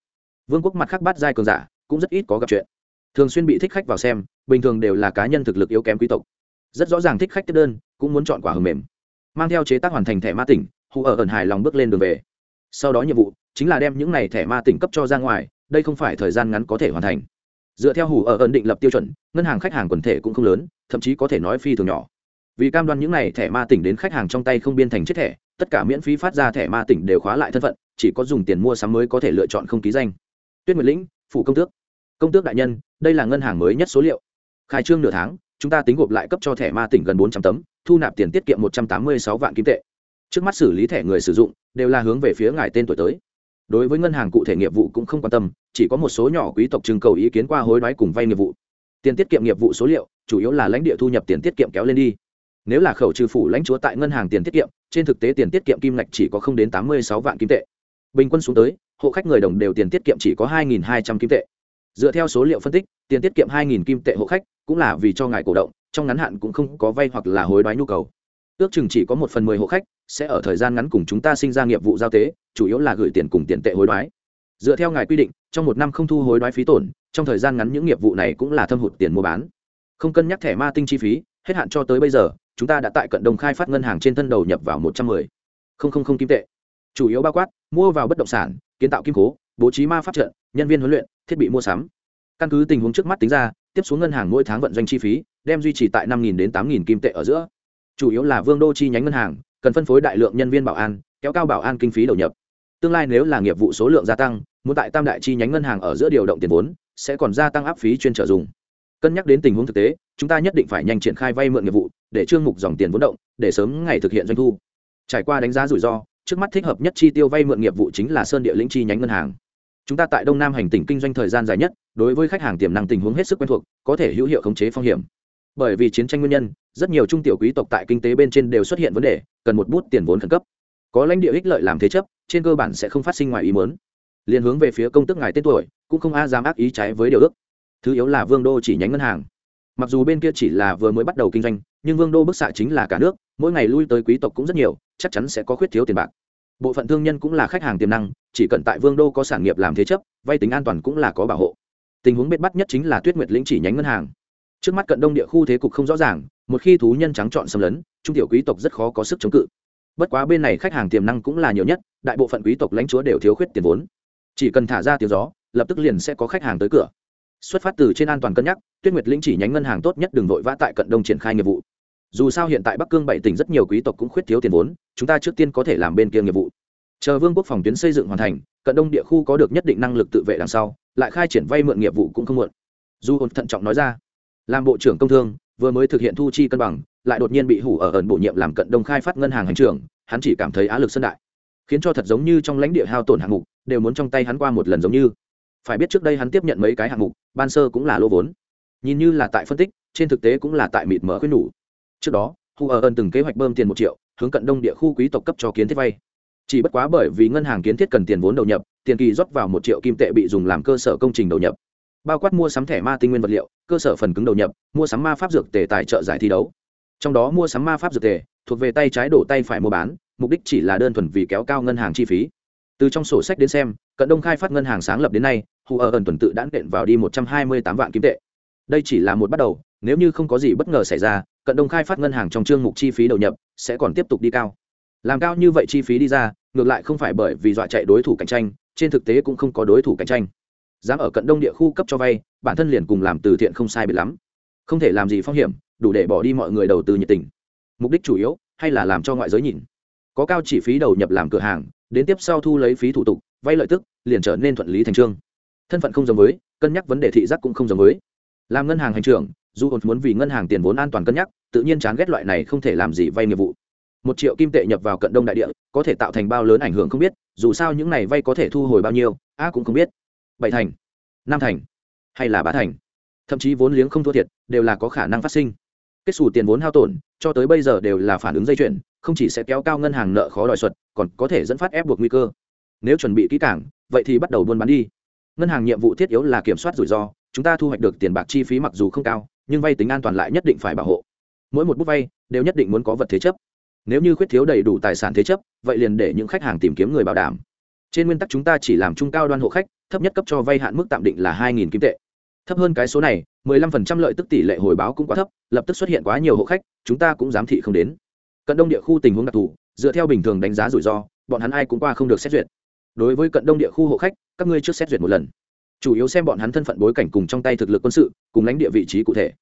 Vương quốc mặt khác bắt giai cường giả, cũng rất ít có gặp chuyện. Thường xuyên bị thích khách vào xem, bình thường đều là cá nhân thực lực yếu kém quý tộc rất rõ ràng thích khách tiếp đơn, cũng muốn chọn quả hầm mềm. Mang theo chế tác hoàn thành thẻ ma tỉnh, hù ở ẩn hài lòng bước lên đường về. Sau đó nhiệm vụ chính là đem những này thẻ ma tỉnh cấp cho ra ngoài, đây không phải thời gian ngắn có thể hoàn thành. Dựa theo hủ ở ẩn định lập tiêu chuẩn, ngân hàng khách hàng quần thể cũng không lớn, thậm chí có thể nói phi thường nhỏ. Vì cam đoan những này thẻ ma tỉnh đến khách hàng trong tay không biên thành chiếc thẻ, tất cả miễn phí phát ra thẻ ma tỉnh đều khóa lại thân phận, chỉ có dùng tiền mua sắm mới có thể lựa chọn không ký danh. Tuyết nguyệt lĩnh phụ công tước. Công tước đại nhân, đây là ngân hàng mới nhất số liệu. Khai trương nửa tháng chúng ta tính gộp lại cấp cho thẻ ma tỉnh gần bốn trăm tấm, thu nạp tiền tiết kiệm một trăm tám mươi sáu vạn kim tệ. Trước mắt xử lý thẻ người sử dụng, đều là hướng về phía ngài tên tuổi tới. Đối với ngân hàng cụ thể nghiệp vụ cũng không quan tâm, chỉ có một số nhỏ quý tộc trưng cầu ý kiến qua hối đoái cùng vay nghiệp vụ. Tiền tiết kiệm nghiệp vụ số liệu, chủ yếu là lãnh địa thu nhập tiền tiết kiệm kéo lên đi. Nếu là khẩu trừ phủ lãnh chúa tại ngân hàng tiền tiết kiệm, trên thực tế tiền tiết kiệm kim ngạch chỉ có không đến tám mươi sáu vạn kim tệ. Bình quân xuống tới, hộ khách người đồng đều tiền tiết kiệm chỉ có hai hai trăm kim tệ dựa theo số liệu phân tích, tiền tiết kiệm 2.000 kim tệ hộ khách cũng là vì cho ngài cổ động, trong ngắn hạn cũng không có vay hoặc là hối đoái nhu cầu. Ước chừng chỉ có một phần mười hộ khách sẽ ở thời gian ngắn cùng chúng ta sinh ra nghiệp vụ giao tế, chủ yếu là gửi tiền cùng tiền tệ hối đoái. Dựa theo ngài quy định, trong một năm không thu hối đoái phí tổn, trong thời gian ngắn những nghiệp vụ này cũng là thâm hụt tiền mua bán. Không cân nhắc thẻ ma tinh chi phí, hết hạn cho tới bây giờ, chúng ta đã tại cận đồng khai phát ngân hàng trên thân đầu nhập vào một trăm mười. Không không không kim tệ. Chủ yếu bao quát, mua vào bất động sản, kiến tạo kim cố bố trí ma pháp trận, nhân viên huấn luyện, thiết bị mua sắm. Căn cứ tình huống trước mắt tính ra, tiếp xuống ngân hàng mỗi tháng vận doanh chi phí, đem duy trì tại năm đến tám kim tệ ở giữa. Chủ yếu là vương đô chi nhánh ngân hàng, cần phân phối đại lượng nhân viên bảo an, kéo cao bảo an kinh phí đầu nhập. Tương lai nếu là nghiệp vụ số lượng gia tăng, muốn tại tam đại chi nhánh ngân hàng ở giữa điều động tiền vốn, sẽ còn gia tăng áp phí chuyên trợ dùng. Cân nhắc đến tình huống thực tế, chúng ta nhất định phải nhanh triển khai vay mượn nghiệp vụ, để trương mục dòng tiền vốn động, để sớm ngày thực hiện doanh thu. Trải qua đánh giá rủi ro, trước mắt thích hợp nhất chi tiêu vay mượn nghiệp vụ chính là sơn địa lĩnh chi nhánh ngân hàng chúng ta tại đông nam hành tỉnh kinh doanh thời gian dài nhất, đối với khách hàng tiềm năng tình huống hết sức quen thuộc, có thể hữu hiệu khống chế phong hiểm. Bởi vì chiến tranh nguyên nhân, rất nhiều trung tiểu quý tộc tại kinh tế bên trên đều xuất hiện vấn đề, cần một bút tiền vốn khẩn cấp. Có lãnh địa ích lợi làm thế chấp, trên cơ bản sẽ không phát sinh ngoài ý mớn liền hướng về phía công tức ngài tên tuổi, cũng không a dám ác ý trái với điều ước. Thứ yếu là vương đô chỉ nhánh ngân hàng. Mặc dù bên kia chỉ là vừa mới bắt đầu kinh doanh, nhưng vương đô bức xạ chính là cả nước, mỗi ngày lui tới quý tộc cũng rất nhiều, chắc chắn sẽ có khuyết thiếu tiền bạc bộ phận thương nhân cũng là khách hàng tiềm năng, chỉ cần tại vương đô có sản nghiệp làm thế chấp, vay tính an toàn cũng là có bảo hộ. Tình huống bết bắt nhất chính là tuyết nguyệt lĩnh chỉ nhánh ngân hàng. Trước mắt cận đông địa khu thế cục không rõ ràng, một khi thú nhân trắng chọn xâm lấn, trung tiểu quý tộc rất khó có sức chống cự. Bất quá bên này khách hàng tiềm năng cũng là nhiều nhất, đại bộ phận quý tộc lãnh chúa đều thiếu khuyết tiền vốn. Chỉ cần thả ra tiếng gió, lập tức liền sẽ có khách hàng tới cửa. Xuất phát từ trên an toàn cân nhắc, tuyết nguyệt lĩnh chỉ nhánh ngân hàng tốt nhất đừng vội vã tại cận đông triển khai nghiệp vụ dù sao hiện tại bắc cương bảy tỉnh rất nhiều quý tộc cũng khuyết thiếu tiền vốn, chúng ta trước tiên có thể làm bên kia nghiệp vụ. Chờ vương quốc phòng tuyến xây dựng hoàn thành, cận đông địa khu có được nhất định năng lực tự vệ đằng sau, lại khai triển vay mượn nghiệp vụ cũng không muộn. Du hồn thận trọng nói ra, làm bộ trưởng công thương, vừa mới thực hiện thu chi cân bằng, lại đột nhiên bị hủ ở ẩn bổ nhiệm làm cận đông khai phát ngân hàng hành trưởng, hắn chỉ cảm thấy á lực sân đại, khiến cho thật giống như trong lãnh địa hao tổn hạng mục, đều muốn trong tay hắn qua một lần giống như. Phải biết trước đây hắn tiếp nhận mấy cái hạng mục, ban sơ cũng là lô vốn. Nhìn như là tại phân tích, trên thực tế cũng là tại mịt mở khuyên nhủ trước đó Hù ở Ơn từng kế hoạch bơm tiền một triệu, hướng cận đông địa khu quý tộc cấp cho kiến thiết vay. Chỉ bất quá bởi vì ngân hàng kiến thiết cần tiền vốn đầu nhập, tiền kỳ rót vào một triệu kim tệ bị dùng làm cơ sở công trình đầu nhập. Bao quát mua sắm thẻ ma tinh nguyên vật liệu, cơ sở phần cứng đầu nhập, mua sắm ma pháp dược tề tài trợ giải thi đấu. Trong đó mua sắm ma pháp dược tề, thuộc về tay trái đổ tay phải mua bán, mục đích chỉ là đơn thuần vì kéo cao ngân hàng chi phí. Từ trong sổ sách đến xem, cận đông khai phát ngân hàng sáng lập đến nay hù ở ẩn tuần tự đã nện vào đi một trăm hai mươi tám vạn kim tệ. Đây chỉ là một bắt đầu nếu như không có gì bất ngờ xảy ra, cận đông khai phát ngân hàng trong chương mục chi phí đầu nhập sẽ còn tiếp tục đi cao. Làm cao như vậy chi phí đi ra, ngược lại không phải bởi vì dọa chạy đối thủ cạnh tranh, trên thực tế cũng không có đối thủ cạnh tranh. Dám ở cận đông địa khu cấp cho vay, bản thân liền cùng làm từ thiện không sai biệt lắm. Không thể làm gì phong hiểm, đủ để bỏ đi mọi người đầu tư nhiệt tình. Mục đích chủ yếu, hay là làm cho ngoại giới nhìn. Có cao chỉ phí đầu nhập làm cửa hàng, đến tiếp sau thu lấy phí thủ tục, vay lợi tức, liền trở nên thuận lý thành trương. Thân phận không giống với, cân nhắc vấn đề thị giác cũng không giống với. Làm ngân hàng hành trưởng dù hồn muốn vì ngân hàng tiền vốn an toàn cân nhắc, tự nhiên chán ghét loại này không thể làm gì vay nghiệp vụ. Một triệu kim tệ nhập vào cận đông đại địa, có thể tạo thành bao lớn ảnh hưởng không biết, dù sao những này vay có thể thu hồi bao nhiêu, a cũng không biết. Bảy thành, năm thành, hay là ba thành. Thậm chí vốn liếng không thua thiệt, đều là có khả năng phát sinh. Kết xù tiền vốn hao tổn, cho tới bây giờ đều là phản ứng dây chuyển không chỉ sẽ kéo cao ngân hàng nợ khó đòi suất, còn có thể dẫn phát ép buộc nguy cơ. Nếu chuẩn bị kỹ cảng vậy thì bắt đầu buôn bán đi. Ngân hàng nhiệm vụ thiết yếu là kiểm soát rủi ro, chúng ta thu hoạch được tiền bạc chi phí mặc dù không cao nhưng vay tính an toàn lại nhất định phải bảo hộ. Mỗi một bút vay đều nhất định muốn có vật thế chấp. Nếu như khuyết thiếu đầy đủ tài sản thế chấp, vậy liền để những khách hàng tìm kiếm người bảo đảm. Trên nguyên tắc chúng ta chỉ làm trung cao đoan hộ khách, thấp nhất cấp cho vay hạn mức tạm định là hai kim tệ. Thấp hơn cái số này 15% lợi tức tỷ lệ hồi báo cũng quá thấp, lập tức xuất hiện quá nhiều hộ khách, chúng ta cũng giám thị không đến. Cận đông địa khu tình huống đặc thù, dựa theo bình thường đánh giá rủi ro, bọn hắn ai cũng qua không được xét duyệt. Đối với cận đông địa khu hộ khách, các ngươi trước xét duyệt một lần chủ yếu xem bọn hắn thân phận bối cảnh cùng trong tay thực lực quân sự, cùng lãnh địa vị trí cụ thể.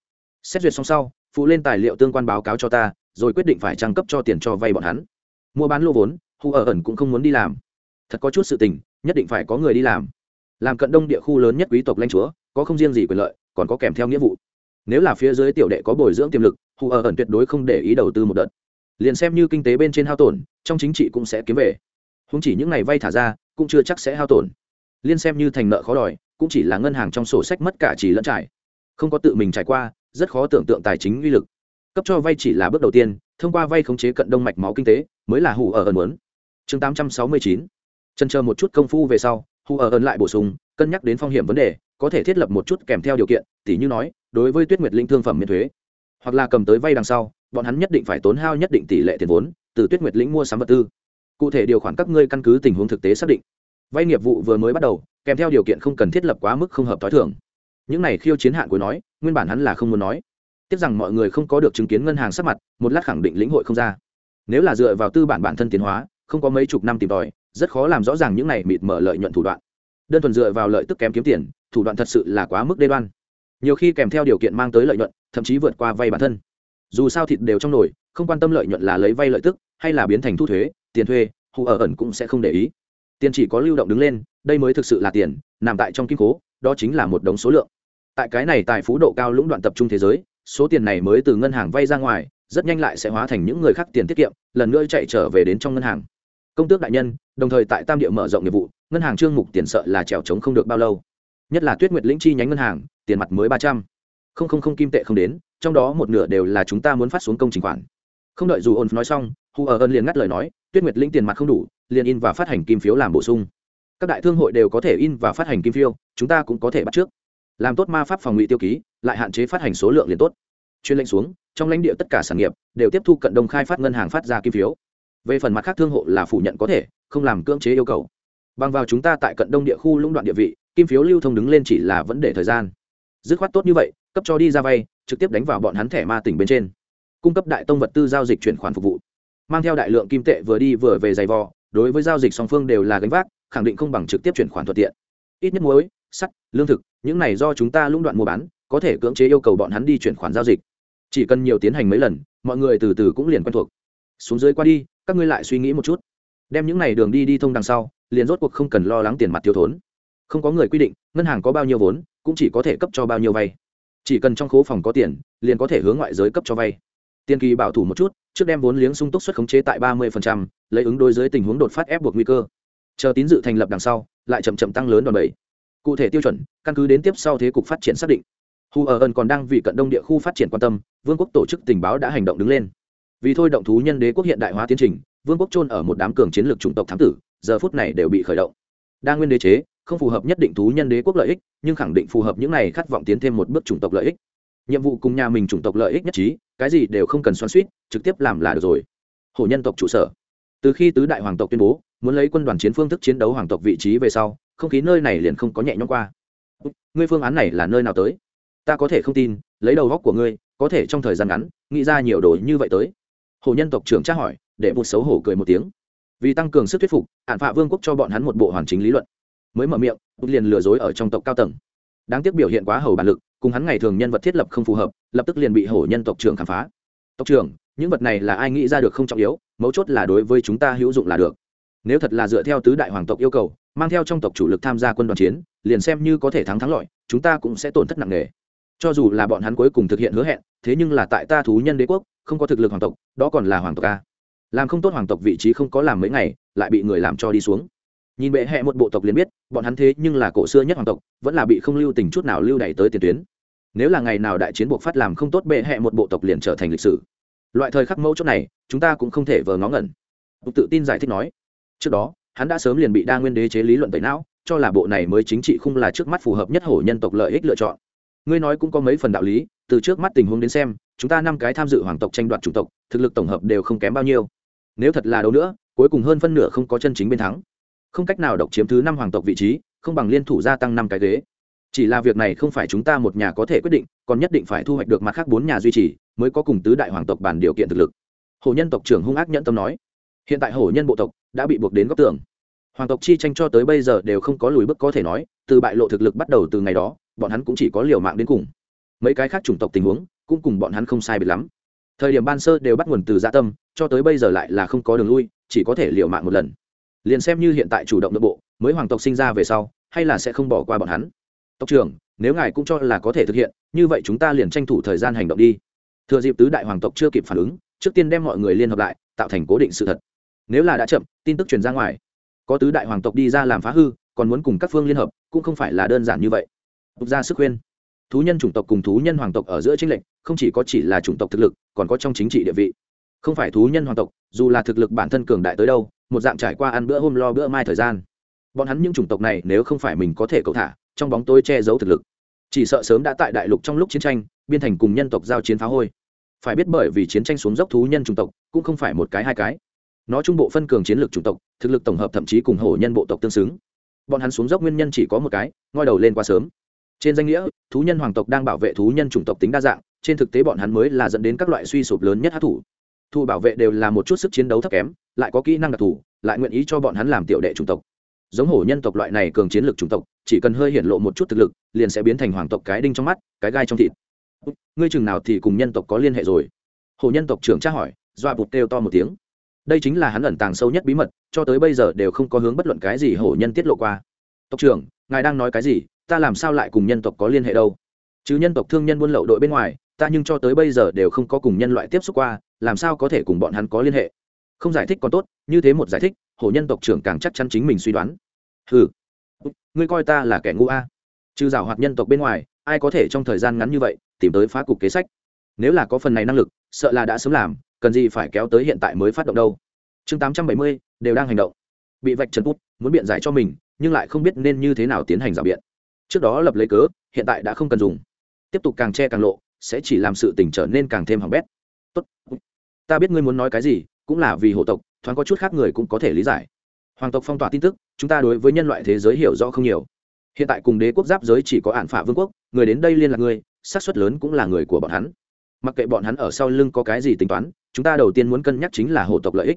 Xét duyệt xong sau, phụ lên tài liệu tương quan báo cáo cho ta, rồi quyết định phải trang cấp cho tiền cho vay bọn hắn. Mua bán lô vốn hù ở ẩn cũng không muốn đi làm. Thật có chút sự tình, nhất định phải có người đi làm. Làm cận đông địa khu lớn nhất quý tộc lãnh chúa, có không riêng gì quyền lợi, còn có kèm theo nghĩa vụ. Nếu là phía dưới tiểu đệ có bồi dưỡng tiềm lực hù ở ẩn tuyệt đối không để ý đầu tư một đợt. Liền xem như kinh tế bên trên hao tổn, trong chính trị cũng sẽ kiếm về. Không chỉ những ngày vay thả ra, cũng chưa chắc sẽ hao tổn. Liên xem như thành nợ khó đòi cũng chỉ là ngân hàng trong sổ sách mất cả chỉ lẫn trải. Không có tự mình trải qua, rất khó tưởng tượng tài chính uy lực. Cấp cho vay chỉ là bước đầu tiên, thông qua vay khống chế cận đông mạch máu kinh tế, mới là hủ ở ẩn muốn chương tám trăm sáu mươi chín. Chân chờ một chút công phu về sau hủ ở ẩn lại bổ sung, cân nhắc đến phong hiểm vấn đề, có thể thiết lập một chút kèm theo điều kiện tỷ như nói, đối với tuyết nguyệt linh thương phẩm miễn thuế. Hoặc là cầm tới vay đằng sau, bọn hắn nhất định phải tốn hao nhất định tỷ lệ tiền vốn, từ tuyết nguyệt lĩnh mua sắm vật tư. Cụ thể điều khoản các ngươi căn cứ tình huống thực tế xác định. Vay nghiệp vụ vừa mới bắt đầu kèm theo điều kiện không cần thiết lập quá mức không hợp t h ó i thưởng những này khiêu chiến hạn của nói nguyên bản hắn là không muốn nói. Tiếc rằng mọi người không có được chứng kiến ngân hàng sắp mặt một lát khẳng định lĩnh hội không ra. Nếu là dựa vào tư bản bản thân tiến hóa không có mấy chục năm tìm tòi rất khó làm rõ ràng những này mịt mở lợi nhuận thủ đoạn. Đơn thuần dựa vào lợi tức kém kiếm tiền thủ đoạn thật sự là quá mức đê đoan. Nhiều khi kèm theo điều kiện mang tới lợi nhuận thậm chí vượt qua vay bản thân. Dù sao thịt đều trong nổi, không quan tâm lợi nhuận là lấy vay lợi tức hay là biến thành thu thuế tiền thuê hù ở ẩn cũng sẽ không để ý. Tiền chỉ có lưu động đứng lên đây mới thực sự là tiền, nằm tại trong kim cố đó chính là một đống số lượng. Tại cái này tại phú độ cao lũng đoạn tập trung thế giới, số tiền này mới từ ngân hàng vay ra ngoài, rất nhanh lại sẽ hóa thành những người khác tiền tiết kiệm, lần nữa chạy trở về đến trong ngân hàng. Công tước đại nhân, đồng thời tại tam địa mở rộng nghiệp vụ, ngân hàng trương mục tiền sợ là trèo trống không được bao lâu. Nhất là tuyết nguyệt lĩnh chi nhánh ngân hàng, tiền mặt mới ba trăm. Không không không kim tệ không đến, trong đó một nửa đều là chúng ta muốn phát xuống công trình khoản. Không đợi dù ôn nói xong, hu ở ơn liền ngắt lời nói, tuyết nguyệt lĩnh tiền mặt không đủ, liền in và phát hành kim phiếu làm bổ sung các đại thương hội đều có thể in và phát hành kim phiếu chúng ta cũng có thể bắt trước. Làm tốt ma pháp phòng ngụy tiêu ký, lại hạn chế phát hành số lượng liền tốt. Chuyên lệnh xuống, trong lãnh địa tất cả sản nghiệp đều tiếp thu cận đông khai phát ngân hàng phát ra kim phiếu. Về phần mặt khác thương hộ là phủ nhận có thể, không làm cưỡng chế yêu cầu. Bằng vào chúng ta tại cận đông địa khu lũng đoạn địa vị, kim phiếu lưu thông đứng lên chỉ là vấn đề thời gian. Dứt khoát tốt như vậy, cấp cho đi ra vay, trực tiếp đánh vào bọn hắn thẻ ma tỉnh bên trên. Cung cấp đại tông vật tư giao dịch chuyển khoản phục vụ. Mang theo đại lượng kim tệ vừa đi vừa về giày vò, đối với giao dịch song phương đều là gánh vác khẳng định không bằng trực tiếp chuyển khoản thuận tiện. Ít nhất muối, sắt, lương thực, những này do chúng ta lũng đoạn mua bán, có thể cưỡng chế yêu cầu bọn hắn đi chuyển khoản giao dịch. Chỉ cần nhiều tiến hành mấy lần, mọi người từ từ cũng liền quen thuộc. Xuống dưới qua đi, các ngươi lại suy nghĩ một chút. Đem những này đường đi đi thông đằng sau, liền rốt cuộc không cần lo lắng tiền mặt thiếu thốn. Không có người quy định, ngân hàng có bao nhiêu vốn, cũng chỉ có thể cấp cho bao nhiêu vay. Chỉ cần trong khố phòng có tiền, liền có thể hướng ngoại giới cấp cho vay. Tiền kỳ bảo thủ một chút, trước đem vốn liếng sung túc suất khống chế tại ba mươi lấy ứng đối dưới tình huống đột phát ép buộc nguy cơ chờ tín dự thành lập đằng sau, lại chậm chậm tăng lớn đòn bẩy. Cụ thể tiêu chuẩn, căn cứ đến tiếp sau thế cục phát triển xác định. Hu ở ẩn còn đang vì cận đông địa khu phát triển quan tâm, vương quốc tổ chức tình báo đã hành động đứng lên. Vì thôi động thú nhân đế quốc hiện đại hóa tiến trình, vương quốc trôn ở một đám cường chiến lược chủng tộc thám tử, giờ phút này đều bị khởi động. Đa nguyên đế chế, không phù hợp nhất định thú nhân đế quốc lợi ích, nhưng khẳng định phù hợp những này khát vọng tiến thêm một bước chủng tộc lợi ích. Nhiệm vụ cùng nhà mình chủng tộc lợi ích nhất trí, cái gì đều không cần xoắn suýt trực tiếp làm là được rồi. Hổ nhân tộc trụ sở. Từ khi tứ đại hoàng tộc tuyên bố muốn lấy quân đoàn chiến phương thức chiến đấu hoàng tộc vị trí về sau, không khí nơi này liền không có nhẹ nhõm qua. Ngươi phương án này là nơi nào tới? Ta có thể không tin, lấy đầu góc của ngươi, có thể trong thời gian ngắn, nghĩ ra nhiều đồ như vậy tới. Hồ nhân tộc trưởng tra hỏi, để một xấu hổ cười một tiếng. Vì tăng cường sức thuyết phục, hạn phạ vương quốc cho bọn hắn một bộ hoàn chính lý luận. Mới mở miệng bút liền lừa dối ở trong tộc cao tầng. Đáng tiếc biểu hiện quá hầu bản lực, cùng hắn ngày thường nhân vật thiết lập không phù hợp, lập tức liền bị hổ nhân tộc trưởng khám phá. Tộc trưởng, những vật này là ai nghĩ ra được không trọng yếu, mấu chốt là đối với chúng ta hữu dụng là được nếu thật là dựa theo tứ đại hoàng tộc yêu cầu, mang theo trong tộc chủ lực tham gia quân đoàn chiến, liền xem như có thể thắng thắng lọi chúng ta cũng sẽ tổn thất nặng nề. Cho dù là bọn hắn cuối cùng thực hiện hứa hẹn, thế nhưng là tại ta thú nhân đế quốc, không có thực lực hoàng tộc, đó còn là hoàng tộc a. Làm không tốt hoàng tộc vị trí không có làm mấy ngày, lại bị người làm cho đi xuống. Nhìn bệ hẹ một bộ tộc liền biết, bọn hắn thế nhưng là cổ xưa nhất hoàng tộc, vẫn là bị không lưu tình chút nào lưu đày tới tiền tuyến. Nếu là ngày nào đại chiến buộc phát làm không tốt bệ hẹ một bộ tộc liền trở thành lịch sử. Loại thời khắc mẫu chốt này, chúng ta cũng không thể vờ ngó ngẩn. Tự tin giải thích nói trước đó, hắn đã sớm liền bị đa nguyên đế chế lý luận tẩy não, cho là bộ này mới chính trị không là trước mắt phù hợp nhất hổ nhân tộc lợi ích lựa chọn. Ngươi nói cũng có mấy phần đạo lý, từ trước mắt tình huống đến xem, chúng ta năm cái tham dự hoàng tộc tranh đoạt chủng tộc, thực lực tổng hợp đều không kém bao nhiêu. Nếu thật là đâu nữa, cuối cùng hơn phân nửa không có chân chính bên thắng. Không cách nào độc chiếm thứ năm hoàng tộc vị trí, không bằng liên thủ gia tăng năm cái ghế. Chỉ là việc này không phải chúng ta một nhà có thể quyết định, còn nhất định phải thu hoạch được mặt khác bốn nhà duy trì, mới có cùng tứ đại hoàng tộc bàn điều kiện thực lực. Hổ nhân tộc trưởng hung ác nhẫn tâm nói. Hiện tại hổ nhân bộ tộc đã bị buộc đến góc tường. Hoàng tộc chi tranh cho tới bây giờ đều không có lùi bước có thể nói, từ bại lộ thực lực bắt đầu từ ngày đó, bọn hắn cũng chỉ có liều mạng đến cùng. Mấy cái khác chủng tộc tình huống, cũng cùng bọn hắn không sai biệt lắm. Thời điểm ban sơ đều bắt nguồn từ gia dạ tâm, cho tới bây giờ lại là không có đường lui, chỉ có thể liều mạng một lần. Liền xem như hiện tại chủ động nội bộ, mới hoàng tộc sinh ra về sau, hay là sẽ không bỏ qua bọn hắn. Tộc trưởng, nếu ngài cũng cho là có thể thực hiện, như vậy chúng ta liền tranh thủ thời gian hành động đi. Thừa dịp tứ đại hoàng tộc chưa kịp phản ứng, trước tiên đem mọi người liên hợp lại, tạo thành cố định sự thật nếu là đã chậm, tin tức truyền ra ngoài. Có tứ đại hoàng tộc đi ra làm phá hư, còn muốn cùng các phương liên hợp, cũng không phải là đơn giản như vậy. Tục ra sức khuyên. Thú nhân chủng tộc cùng thú nhân hoàng tộc ở giữa tranh lệch, không chỉ có chỉ là chủng tộc thực lực, còn có trong chính trị địa vị. Không phải thú nhân hoàng tộc, dù là thực lực bản thân cường đại tới đâu, một dạng trải qua ăn bữa hôm lo bữa mai thời gian. Bọn hắn những chủng tộc này nếu không phải mình có thể cậu thả, trong bóng tôi che giấu thực lực. Chỉ sợ sớm đã tại đại lục trong lúc chiến tranh, biên thành cùng nhân tộc giao chiến phá hôi. Phải biết bởi vì chiến tranh xuống dốc thú nhân chủng tộc, cũng không phải một cái hai cái nó trung bộ phân cường chiến lược chủng tộc, thực lực tổng hợp thậm chí cùng hổ nhân bộ tộc tương xứng. Bọn hắn xuống dốc nguyên nhân chỉ có một cái, ngoi đầu lên quá sớm. Trên danh nghĩa, thú nhân hoàng tộc đang bảo vệ thú nhân chủng tộc tính đa dạng, trên thực tế bọn hắn mới là dẫn đến các loại suy sụp lớn nhất hát thủ. Thu bảo vệ đều là một chút sức chiến đấu thấp kém, lại có kỹ năng đặc thù, lại nguyện ý cho bọn hắn làm tiểu đệ chủng tộc. Giống hổ nhân tộc loại này cường chiến lược chủng tộc, chỉ cần hơi hiện lộ một chút thực lực, liền sẽ biến thành hoàng tộc cái đinh trong mắt, cái gai trong thịt. Ngươi chừng nào thì cùng nhân tộc có liên hệ rồi? Hổ nhân tộc trưởng tra hỏi, doa bụt kêu to một tiếng đây chính là hắn ẩn tàng sâu nhất bí mật, cho tới bây giờ đều không có hướng bất luận cái gì hổ nhân tiết lộ qua. Tộc trưởng, ngài đang nói cái gì? Ta làm sao lại cùng nhân tộc có liên hệ đâu? Chứ nhân tộc thương nhân buôn lậu đội bên ngoài, ta nhưng cho tới bây giờ đều không có cùng nhân loại tiếp xúc qua, làm sao có thể cùng bọn hắn có liên hệ? Không giải thích còn tốt, như thế một giải thích, hổ nhân tộc trưởng càng chắc chắn chính mình suy đoán. Ừ ngươi coi ta là kẻ ngu a. À. trừ rào hoạt nhân tộc bên ngoài, ai có thể trong thời gian ngắn như vậy tìm tới phá cục kế sách? Nếu là có phần này năng lực, sợ là đã sớm làm cần gì phải kéo tới hiện tại mới phát động đâu. Chương tám trăm bảy mươi, đều đang hành động. Bị vạch trần bút, muốn biện giải cho mình, nhưng lại không biết nên như thế nào tiến hành rào biện. Trước đó lập lấy cớ, hiện tại đã không cần dùng. Tiếp tục càng che càng lộ, sẽ chỉ làm sự tỉnh trở nên càng thêm hỏng bét. Tốt. Ta biết ngươi muốn nói cái gì, cũng là vì hộ tộc, thoáng có chút khác người cũng có thể lý giải. Hoàng tộc phong tỏa tin tức, chúng ta đối với nhân loại thế giới hiểu rõ không nhiều. Hiện tại cùng đế quốc giáp giới chỉ có ản phả vương quốc, người đến đây liên lạc người xác suất lớn cũng là người của bọn hắn. Mặc kệ bọn hắn ở sau lưng có cái gì tính toán chúng ta đầu tiên muốn cân nhắc chính là hộ tộc lợi ích.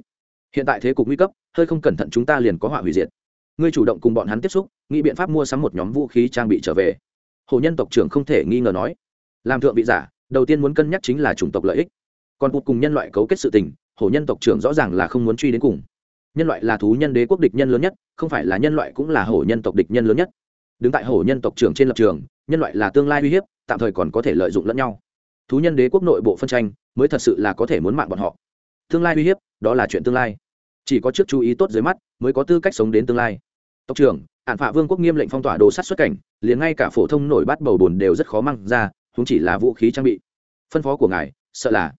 Hiện tại thế cục nguy cấp, hơi không cẩn thận chúng ta liền có họa hủy diệt. Ngươi chủ động cùng bọn hắn tiếp xúc, nghĩ biện pháp mua sắm một nhóm vũ khí trang bị trở về. Hồ nhân tộc trưởng không thể nghi ngờ nói. Làm thượng vị giả, đầu tiên muốn cân nhắc chính là chủng tộc lợi ích. Còn cuộc cùng nhân loại cấu kết sự tình hồ nhân tộc trưởng rõ ràng là không muốn truy đến cùng. Nhân loại là thú nhân đế quốc địch nhân lớn nhất, không phải là nhân loại cũng là hổ nhân tộc địch nhân lớn nhất. Đứng tại hổ nhân tộc trưởng trên lập trường, nhân loại là tương lai uy hiếp, tạm thời còn có thể lợi dụng lẫn nhau. Thú nhân đế quốc nội bộ phân tranh mới thật sự là có thể muốn mạng bọn họ. Tương lai uy hiếp, đó là chuyện tương lai. Chỉ có trước chú ý tốt dưới mắt, mới có tư cách sống đến tương lai. Tộc trưởng ạn phạ vương quốc nghiêm lệnh phong tỏa đồ sắt xuất cảnh, liền ngay cả phổ thông nổi bát bầu bùn đều rất khó mang ra chúng chỉ là vũ khí trang bị. Phân phó của ngài, sợ là.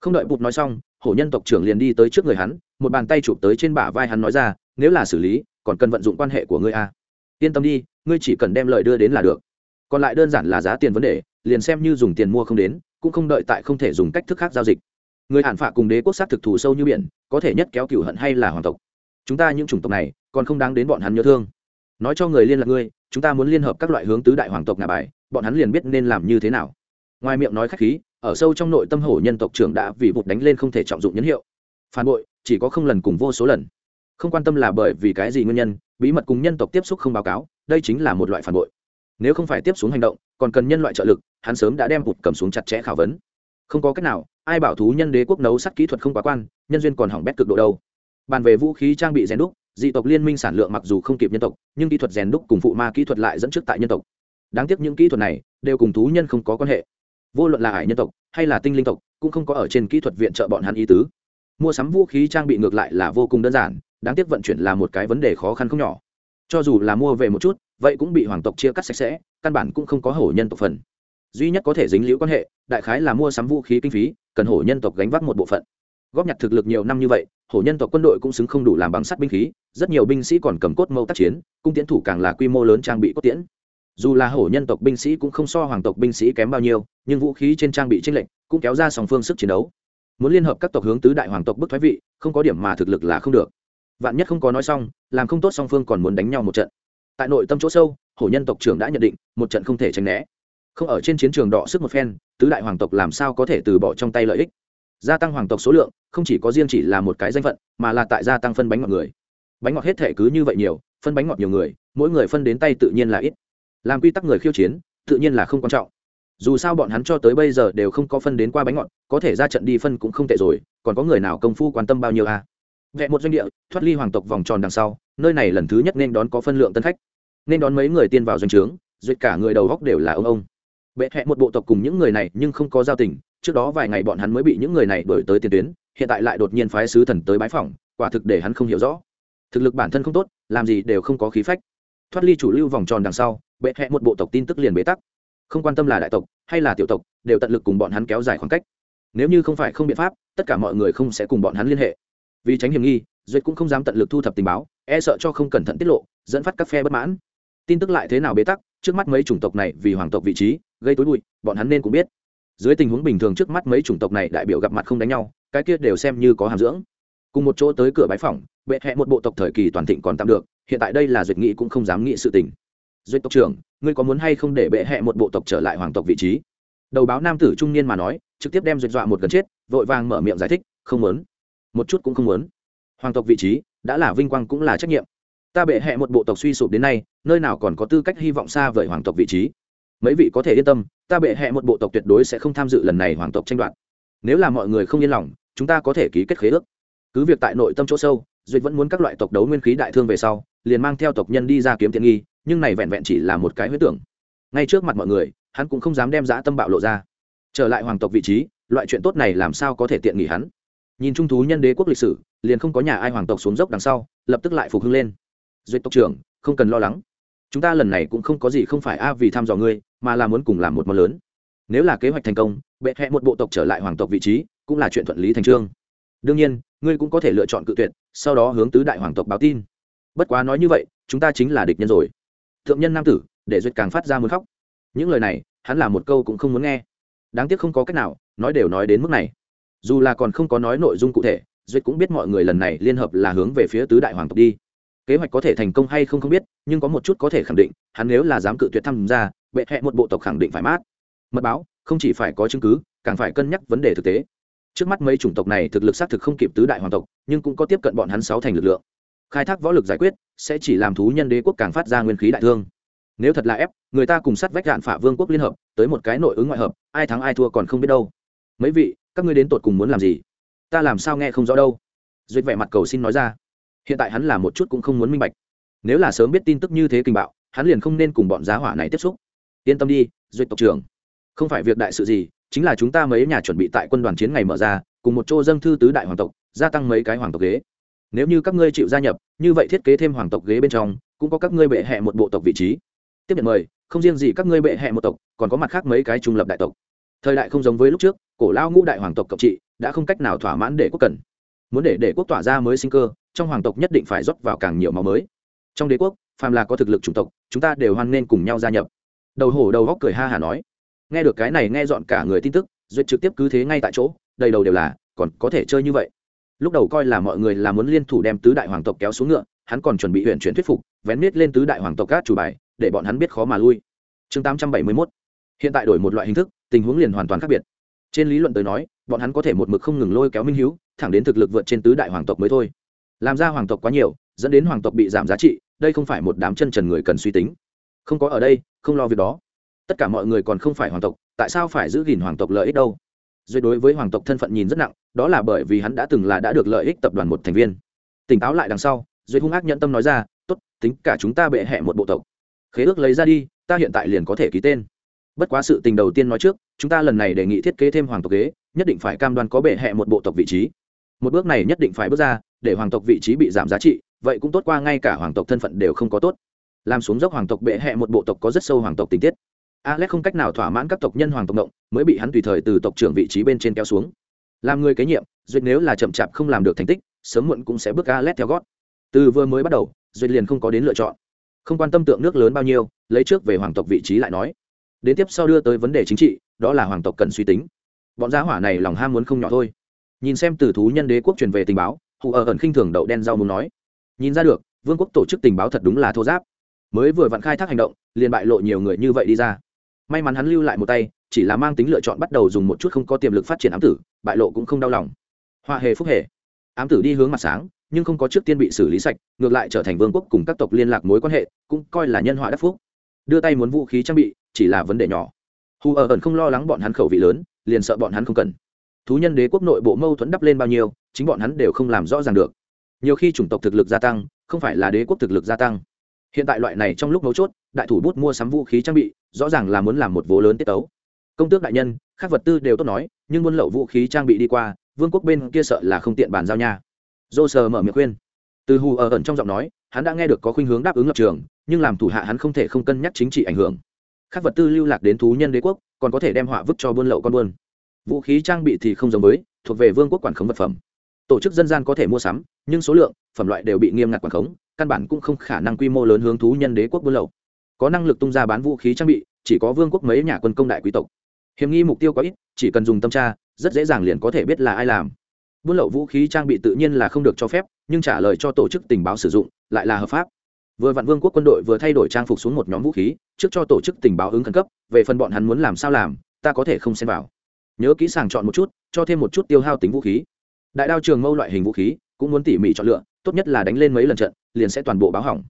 Không đợi bụt nói xong, hổ nhân tộc trưởng liền đi tới trước người hắn, một bàn tay chụp tới trên bả vai hắn nói ra, nếu là xử lý, còn cần vận dụng quan hệ của ngươi a à. yên tâm đi, ngươi chỉ cần đem lời đưa đến là được. Còn lại đơn giản là giá tiền vấn đề, liền xem như dùng tiền mua không đến cũng không đợi tại không thể dùng cách thức khác giao dịch. Người hạn phạ cùng đế quốc sát thực thù sâu như biển, có thể nhất kéo cửu hận hay là hoàng tộc. Chúng ta những chủng tộc này, còn không đáng đến bọn hắn nhớ thương. Nói cho người liên lạc ngươi, chúng ta muốn liên hợp các loại hướng tứ đại hoàng tộc ngà bài, bọn hắn liền biết nên làm như thế nào. Ngoài miệng nói khách khí, ở sâu trong nội tâm hổ nhân tộc trưởng đã vì bụt đánh lên không thể trọng dụng nhấn hiệu. Phản bội, chỉ có không lần cùng vô số lần. Không quan tâm là bởi vì cái gì nguyên nhân, bí mật cùng nhân tộc tiếp xúc không báo cáo, đây chính là một loại phản bội nếu không phải tiếp xuống hành động, còn cần nhân loại trợ lực, hắn sớm đã đem hụt cầm xuống chặt chẽ khảo vấn. Không có cách nào, ai bảo thú nhân đế quốc nấu sắt kỹ thuật không quá quan, nhân duyên còn hỏng bét cực độ đâu. Bàn về vũ khí trang bị rèn đúc, dị tộc liên minh sản lượng mặc dù không kịp nhân tộc, nhưng kỹ thuật rèn đúc cùng phụ ma kỹ thuật lại dẫn trước tại nhân tộc. Đáng tiếc những kỹ thuật này đều cùng thú nhân không có quan hệ. Vô luận là hải nhân tộc hay là tinh linh tộc, cũng không có ở trên kỹ thuật viện trợ bọn hắn ý tứ. Mua sắm vũ khí trang bị ngược lại là vô cùng đơn giản, đáng tiếc vận chuyển là một cái vấn đề khó khăn không nhỏ cho dù là mua về một chút, vậy cũng bị hoàng tộc chia cắt sạch sẽ, căn bản cũng không có hổ nhân tộc phần. Duy nhất có thể dính liễu quan hệ, đại khái là mua sắm vũ khí kinh phí, cần hổ nhân tộc gánh vác một bộ phận. Góp nhặt thực lực nhiều năm như vậy, hổ nhân tộc quân đội cũng xứng không đủ làm bằng sắt binh khí, rất nhiều binh sĩ còn cầm cốt mâu tác chiến, cung tiến thủ càng là quy mô lớn trang bị cốt tiễn. Dù là hổ nhân tộc binh sĩ cũng không so hoàng tộc binh sĩ kém bao nhiêu, nhưng vũ khí trên trang bị tranh lệnh cũng kéo ra sòng phương sức chiến đấu. Muốn liên hợp các tộc hướng tứ đại hoàng tộc bức thoái vị, không có điểm mà thực lực là không được vạn nhất không có nói xong, làm không tốt song phương còn muốn đánh nhau một trận. Tại nội tâm chỗ sâu, hổ nhân tộc trưởng đã nhận định, một trận không thể tránh né. Không ở trên chiến trường đọ sức một phen, tứ đại hoàng tộc làm sao có thể từ bỏ trong tay lợi ích? Gia tăng hoàng tộc số lượng, không chỉ có riêng chỉ là một cái danh phận, mà là tại gia tăng phân bánh ngọt người. Bánh ngọt hết thể cứ như vậy nhiều, phân bánh ngọt nhiều người, mỗi người phân đến tay tự nhiên là ít. Làm quy tắc người khiêu chiến, tự nhiên là không quan trọng. Dù sao bọn hắn cho tới bây giờ đều không có phân đến qua bánh ngọt, có thể ra trận đi phân cũng không tệ rồi, còn có người nào công phu quan tâm bao nhiêu à vẽ một doanh địa, thoát ly hoàng tộc vòng tròn đằng sau, nơi này lần thứ nhất nên đón có phân lượng tân khách. Nên đón mấy người tiên vào doanh trướng, duyệt cả người đầu góc đều là ông ông. Bệ hẹ một bộ tộc cùng những người này nhưng không có giao tình, trước đó vài ngày bọn hắn mới bị những người này đổi tới tiền tuyến, hiện tại lại đột nhiên phái sứ thần tới bái phỏng, quả thực để hắn không hiểu rõ. Thực lực bản thân không tốt, làm gì đều không có khí phách. Thoát ly chủ lưu vòng tròn đằng sau, bệ hẹ một bộ tộc tin tức liền bế tắc. Không quan tâm là đại tộc, hay là tiểu tộc, đều tận lực cùng bọn hắn kéo dài khoảng cách. Nếu như không phải không biện pháp, tất cả mọi người không sẽ cùng bọn hắn liên hệ vì tránh hiểm nghi duyệt cũng không dám tận lực thu thập tình báo e sợ cho không cẩn thận tiết lộ, dẫn phát các phe bất mãn. Tin tức lại thế nào bế tắc, trước mắt mấy chủng tộc này vì hoàng tộc vị trí, gây tối bụi, bọn hắn nên cũng biết. Dưới tình huống bình thường trước mắt mấy chủng tộc này đại biểu gặp mặt không đánh nhau, cái kia đều xem như có hàm dưỡng. Cùng một chỗ tới cửa bãi phòng bệ hẹ một bộ tộc thời kỳ toàn thịnh còn tạm được, hiện tại đây là duyệt nghị cũng không dám nghĩ sự tình. Duyệt tộc trưởng, ngươi có muốn hay không để bệ hẹ một bộ tộc trở lại hoàng tộc vị trí? Đầu báo nam tử trung niên mà nói, trực tiếp đem duyệt dọa một gần chết, vội vàng mở miệng giải thích, không muốn một chút cũng không muốn. Hoàng tộc vị trí, đã là vinh quang cũng là trách nhiệm. Ta bệ hẹ một bộ tộc suy sụp đến nay, nơi nào còn có tư cách hy vọng xa vời hoàng tộc vị trí. Mấy vị có thể yên tâm, ta bệ hẹ một bộ tộc tuyệt đối sẽ không tham dự lần này hoàng tộc tranh đoạt. Nếu là mọi người không yên lòng, chúng ta có thể ký kết khế ước. Cứ việc tại nội tâm chỗ sâu duyệt vẫn muốn các loại tộc đấu nguyên khí đại thương về sau, liền mang theo tộc nhân đi ra kiếm tiện nghi, nhưng này vẹn vẹn chỉ là một cái huyết tưởng. Ngay trước mặt mọi người, hắn cũng không dám đem giã tâm bạo lộ ra. Trở lại hoàng tộc vị trí, loại chuyện tốt này làm sao có thể tiện nghỉ hắn? Nhìn trung thú nhân đế quốc lịch sử, liền không có nhà ai hoàng tộc xuống dốc đằng sau, lập tức lại phục hưng lên. Duyệt tộc trưởng, không cần lo lắng. Chúng ta lần này cũng không có gì không phải a vì thăm dò ngươi, mà là muốn cùng làm một món lớn. Nếu là kế hoạch thành công, bệ hẹ một bộ tộc trở lại hoàng tộc vị trí, cũng là chuyện thuận lý thành trương. Đương nhiên, ngươi cũng có thể lựa chọn cự tuyệt, sau đó hướng tứ đại hoàng tộc báo tin. Bất quá nói như vậy, chúng ta chính là địch nhân rồi. Thượng nhân nam tử, để duyệt càng phát ra muốn khóc. Những lời này, hắn là một câu cũng không muốn nghe. Đáng tiếc không có cách nào, nói đều nói đến mức này dù là còn không có nói nội dung cụ thể duyệt cũng biết mọi người lần này liên hợp là hướng về phía tứ đại hoàng tộc đi. Kế hoạch có thể thành công hay không không biết, nhưng có một chút có thể khẳng định, hắn nếu là dám cự tuyệt tham gia, bệ hẹ một bộ tộc khẳng định phải mát. Mật báo, không chỉ phải có chứng cứ, càng phải cân nhắc vấn đề thực tế. Trước mắt mấy chủng tộc này thực lực xác thực không kịp tứ đại hoàng tộc, nhưng cũng có tiếp cận bọn hắn sáu thành lực lượng. Khai thác võ lực giải quyết, sẽ chỉ làm thú nhân đế quốc càng phát ra nguyên khí đại thương. Nếu thật là ép, người ta cùng sát vách đạn phả vương quốc liên hợp, tới một cái nội ứng ngoại hợp, ai thắng ai thua còn không biết đâu. Mấy vị các ngươi đến tột cùng muốn làm gì? Ta làm sao nghe không rõ đâu. Duyệt vẻ mặt cầu xin nói ra. Hiện tại hắn là một chút cũng không muốn minh bạch. Nếu là sớm biết tin tức như thế kinh bạo, hắn liền không nên cùng bọn giá hỏa này tiếp xúc. Yên tâm đi, duyệt tộc trưởng. Không phải việc đại sự gì, chính là chúng ta mấy nhà chuẩn bị tại quân đoàn chiến ngày mở ra, cùng một chỗ dâng thư tứ đại hoàng tộc, gia tăng mấy cái hoàng tộc ghế. Nếu như các ngươi chịu gia nhập, như vậy thiết kế thêm hoàng tộc ghế bên trong, cũng có các ngươi bệ hẹ một bộ tộc vị trí. Tiếp nhận mời, không riêng gì các ngươi bệ hẹ một tộc, còn có mặt khác mấy cái trung lập đại tộc thời đại không giống với lúc trước, cổ lao ngũ đại hoàng tộc cộng trị đã không cách nào thỏa mãn để quốc cần. Muốn để để quốc tỏa ra mới sinh cơ, trong hoàng tộc nhất định phải rót vào càng nhiều máu mới. Trong đế quốc, phàm là có thực lực chủng tộc, chúng ta đều hoan nên cùng nhau gia nhập. Đầu hổ đầu góc cười ha hả nói. Nghe được cái này nghe dọn cả người tin tức, duyệt trực tiếp cứ thế ngay tại chỗ, đầy đầu đều là, còn có thể chơi như vậy. Lúc đầu coi là mọi người là muốn liên thủ đem tứ đại hoàng tộc kéo xuống ngựa, hắn còn chuẩn bị huyện chuyển thuyết phục, vén miết lên tứ đại hoàng tộc cát chủ bài, để bọn hắn biết khó mà lui. Chương tám trăm bảy mươi mốt hiện tại đổi một loại hình thức, tình huống liền hoàn toàn khác biệt. Trên lý luận tới nói, bọn hắn có thể một mực không ngừng lôi kéo minh hữu thẳng đến thực lực vượt trên tứ đại hoàng tộc mới thôi. Làm ra hoàng tộc quá nhiều, dẫn đến hoàng tộc bị giảm giá trị, đây không phải một đám chân trần người cần suy tính. Không có ở đây, không lo việc đó. Tất cả mọi người còn không phải hoàng tộc, tại sao phải giữ gìn hoàng tộc lợi ích đâu? Duyệt đối với hoàng tộc thân phận nhìn rất nặng, đó là bởi vì hắn đã từng là đã được lợi ích tập đoàn một thành viên. Tỉnh táo lại đằng sau duyệt hung ác nhận tâm nói ra t ố t tính cả chúng ta bệ hẹ một bộ tộc. Khế ước lấy ra đi, ta hiện tại liền có thể ký tên bất quá sự tình đầu tiên nói trước, chúng ta lần này đề nghị thiết kế thêm hoàng tộc ghế, nhất định phải cam đoan có bệ hẹ một bộ tộc vị trí. Một bước này nhất định phải bước ra, để hoàng tộc vị trí bị giảm giá trị, vậy cũng tốt qua ngay cả hoàng tộc thân phận đều không có tốt. Làm xuống dốc hoàng tộc bệ hẹ một bộ tộc có rất sâu hoàng tộc tình tiết. Alex không cách nào thỏa mãn các tộc nhân hoàng tộc động mới bị hắn tùy thời từ tộc trưởng vị trí bên trên kéo xuống. Làm người kế nhiệm duyệt nếu là chậm chạp không làm được thành tích, sớm muộn cũng sẽ bước alex theo gót. Từ vừa mới bắt đầu duyệt liền không có đến lựa chọn. Không quan tâm tượng nước lớn bao nhiêu, lấy trước về hoàng tộc vị trí lại nói đến tiếp sau đưa tới vấn đề chính trị, đó là hoàng tộc cần suy tính. Bọn gia hỏa này lòng ham muốn không nhỏ thôi. Nhìn xem từ thú nhân đế quốc truyền về tình báo, hù ở ẩn khinh thường đậu đen rau muốn nói. Nhìn ra được, vương quốc tổ chức tình báo thật đúng là thô giáp. Mới vừa vặn khai thác hành động, liền bại lộ nhiều người như vậy đi ra. May mắn hắn lưu lại một tay, chỉ là mang tính lựa chọn bắt đầu dùng một chút không có tiềm lực phát triển ám tử, bại lộ cũng không đau lòng. Hoa hề phúc hề. Ám tử đi hướng mặt sáng, nhưng không có trước tiên bị xử lý sạch, ngược lại trở thành vương quốc cùng các tộc liên lạc mối quan hệ, cũng coi là nhân họa đắc phúc đưa tay muốn vũ khí trang bị, chỉ là vấn đề nhỏ. Hù ở ẩn không lo lắng bọn hắn khẩu vị lớn, liền sợ bọn hắn không cần. Thú nhân đế quốc nội bộ mâu thuẫn đắp lên bao nhiêu, chính bọn hắn đều không làm rõ ràng được. Nhiều khi chủng tộc thực lực gia tăng, không phải là đế quốc thực lực gia tăng. Hiện tại loại này trong lúc mấu chốt, đại thủ bút mua sắm vũ khí trang bị, rõ ràng là muốn làm một vố lớn tiết tấu. Công tước đại nhân, các vật tư đều tốt nói, nhưng buôn lậu vũ khí trang bị đi qua, vương quốc bên kia sợ là không tiện bàn giao nha. Dô sờ mở miệng khuyên. Từ hù ở ẩn trong giọng nói hắn đã nghe được có khuynh hướng đáp ứng lập trường, nhưng làm thủ hạ hắn không thể không cân nhắc chính trị ảnh hưởng. Các vật tư lưu lạc đến thú nhân đế quốc, còn có thể đem họa vứt cho buôn lậu con buôn. Vũ khí trang bị thì không giống với, thuộc về vương quốc quản khống vật phẩm. Tổ chức dân gian có thể mua sắm, nhưng số lượng, phẩm loại đều bị nghiêm ngặt quản khống, căn bản cũng không khả năng quy mô lớn hướng thú nhân đế quốc buôn lậu. Có năng lực tung ra bán vũ khí trang bị, chỉ có vương quốc mấy nhà quân công đại quý tộc. Hiểm nghi mục tiêu có ít, chỉ cần dùng tâm tra, rất dễ dàng liền có thể biết là ai làm. Buôn lậu vũ khí trang bị tự nhiên là không được cho phép, nhưng trả lời cho tổ chức tình báo sử dụng lại là hợp pháp. Vừa vạn vương quốc quân đội vừa thay đổi trang phục xuống một nhóm vũ khí, trước cho tổ chức tình báo ứng khẩn cấp, về phần bọn hắn muốn làm sao làm, ta có thể không xem vào. Nhớ kỹ sàng chọn một chút, cho thêm một chút tiêu hao tính vũ khí. Đại đao trường mâu loại hình vũ khí, cũng muốn tỉ mỉ chọn lựa, tốt nhất là đánh lên mấy lần trận, liền sẽ toàn bộ báo hỏng.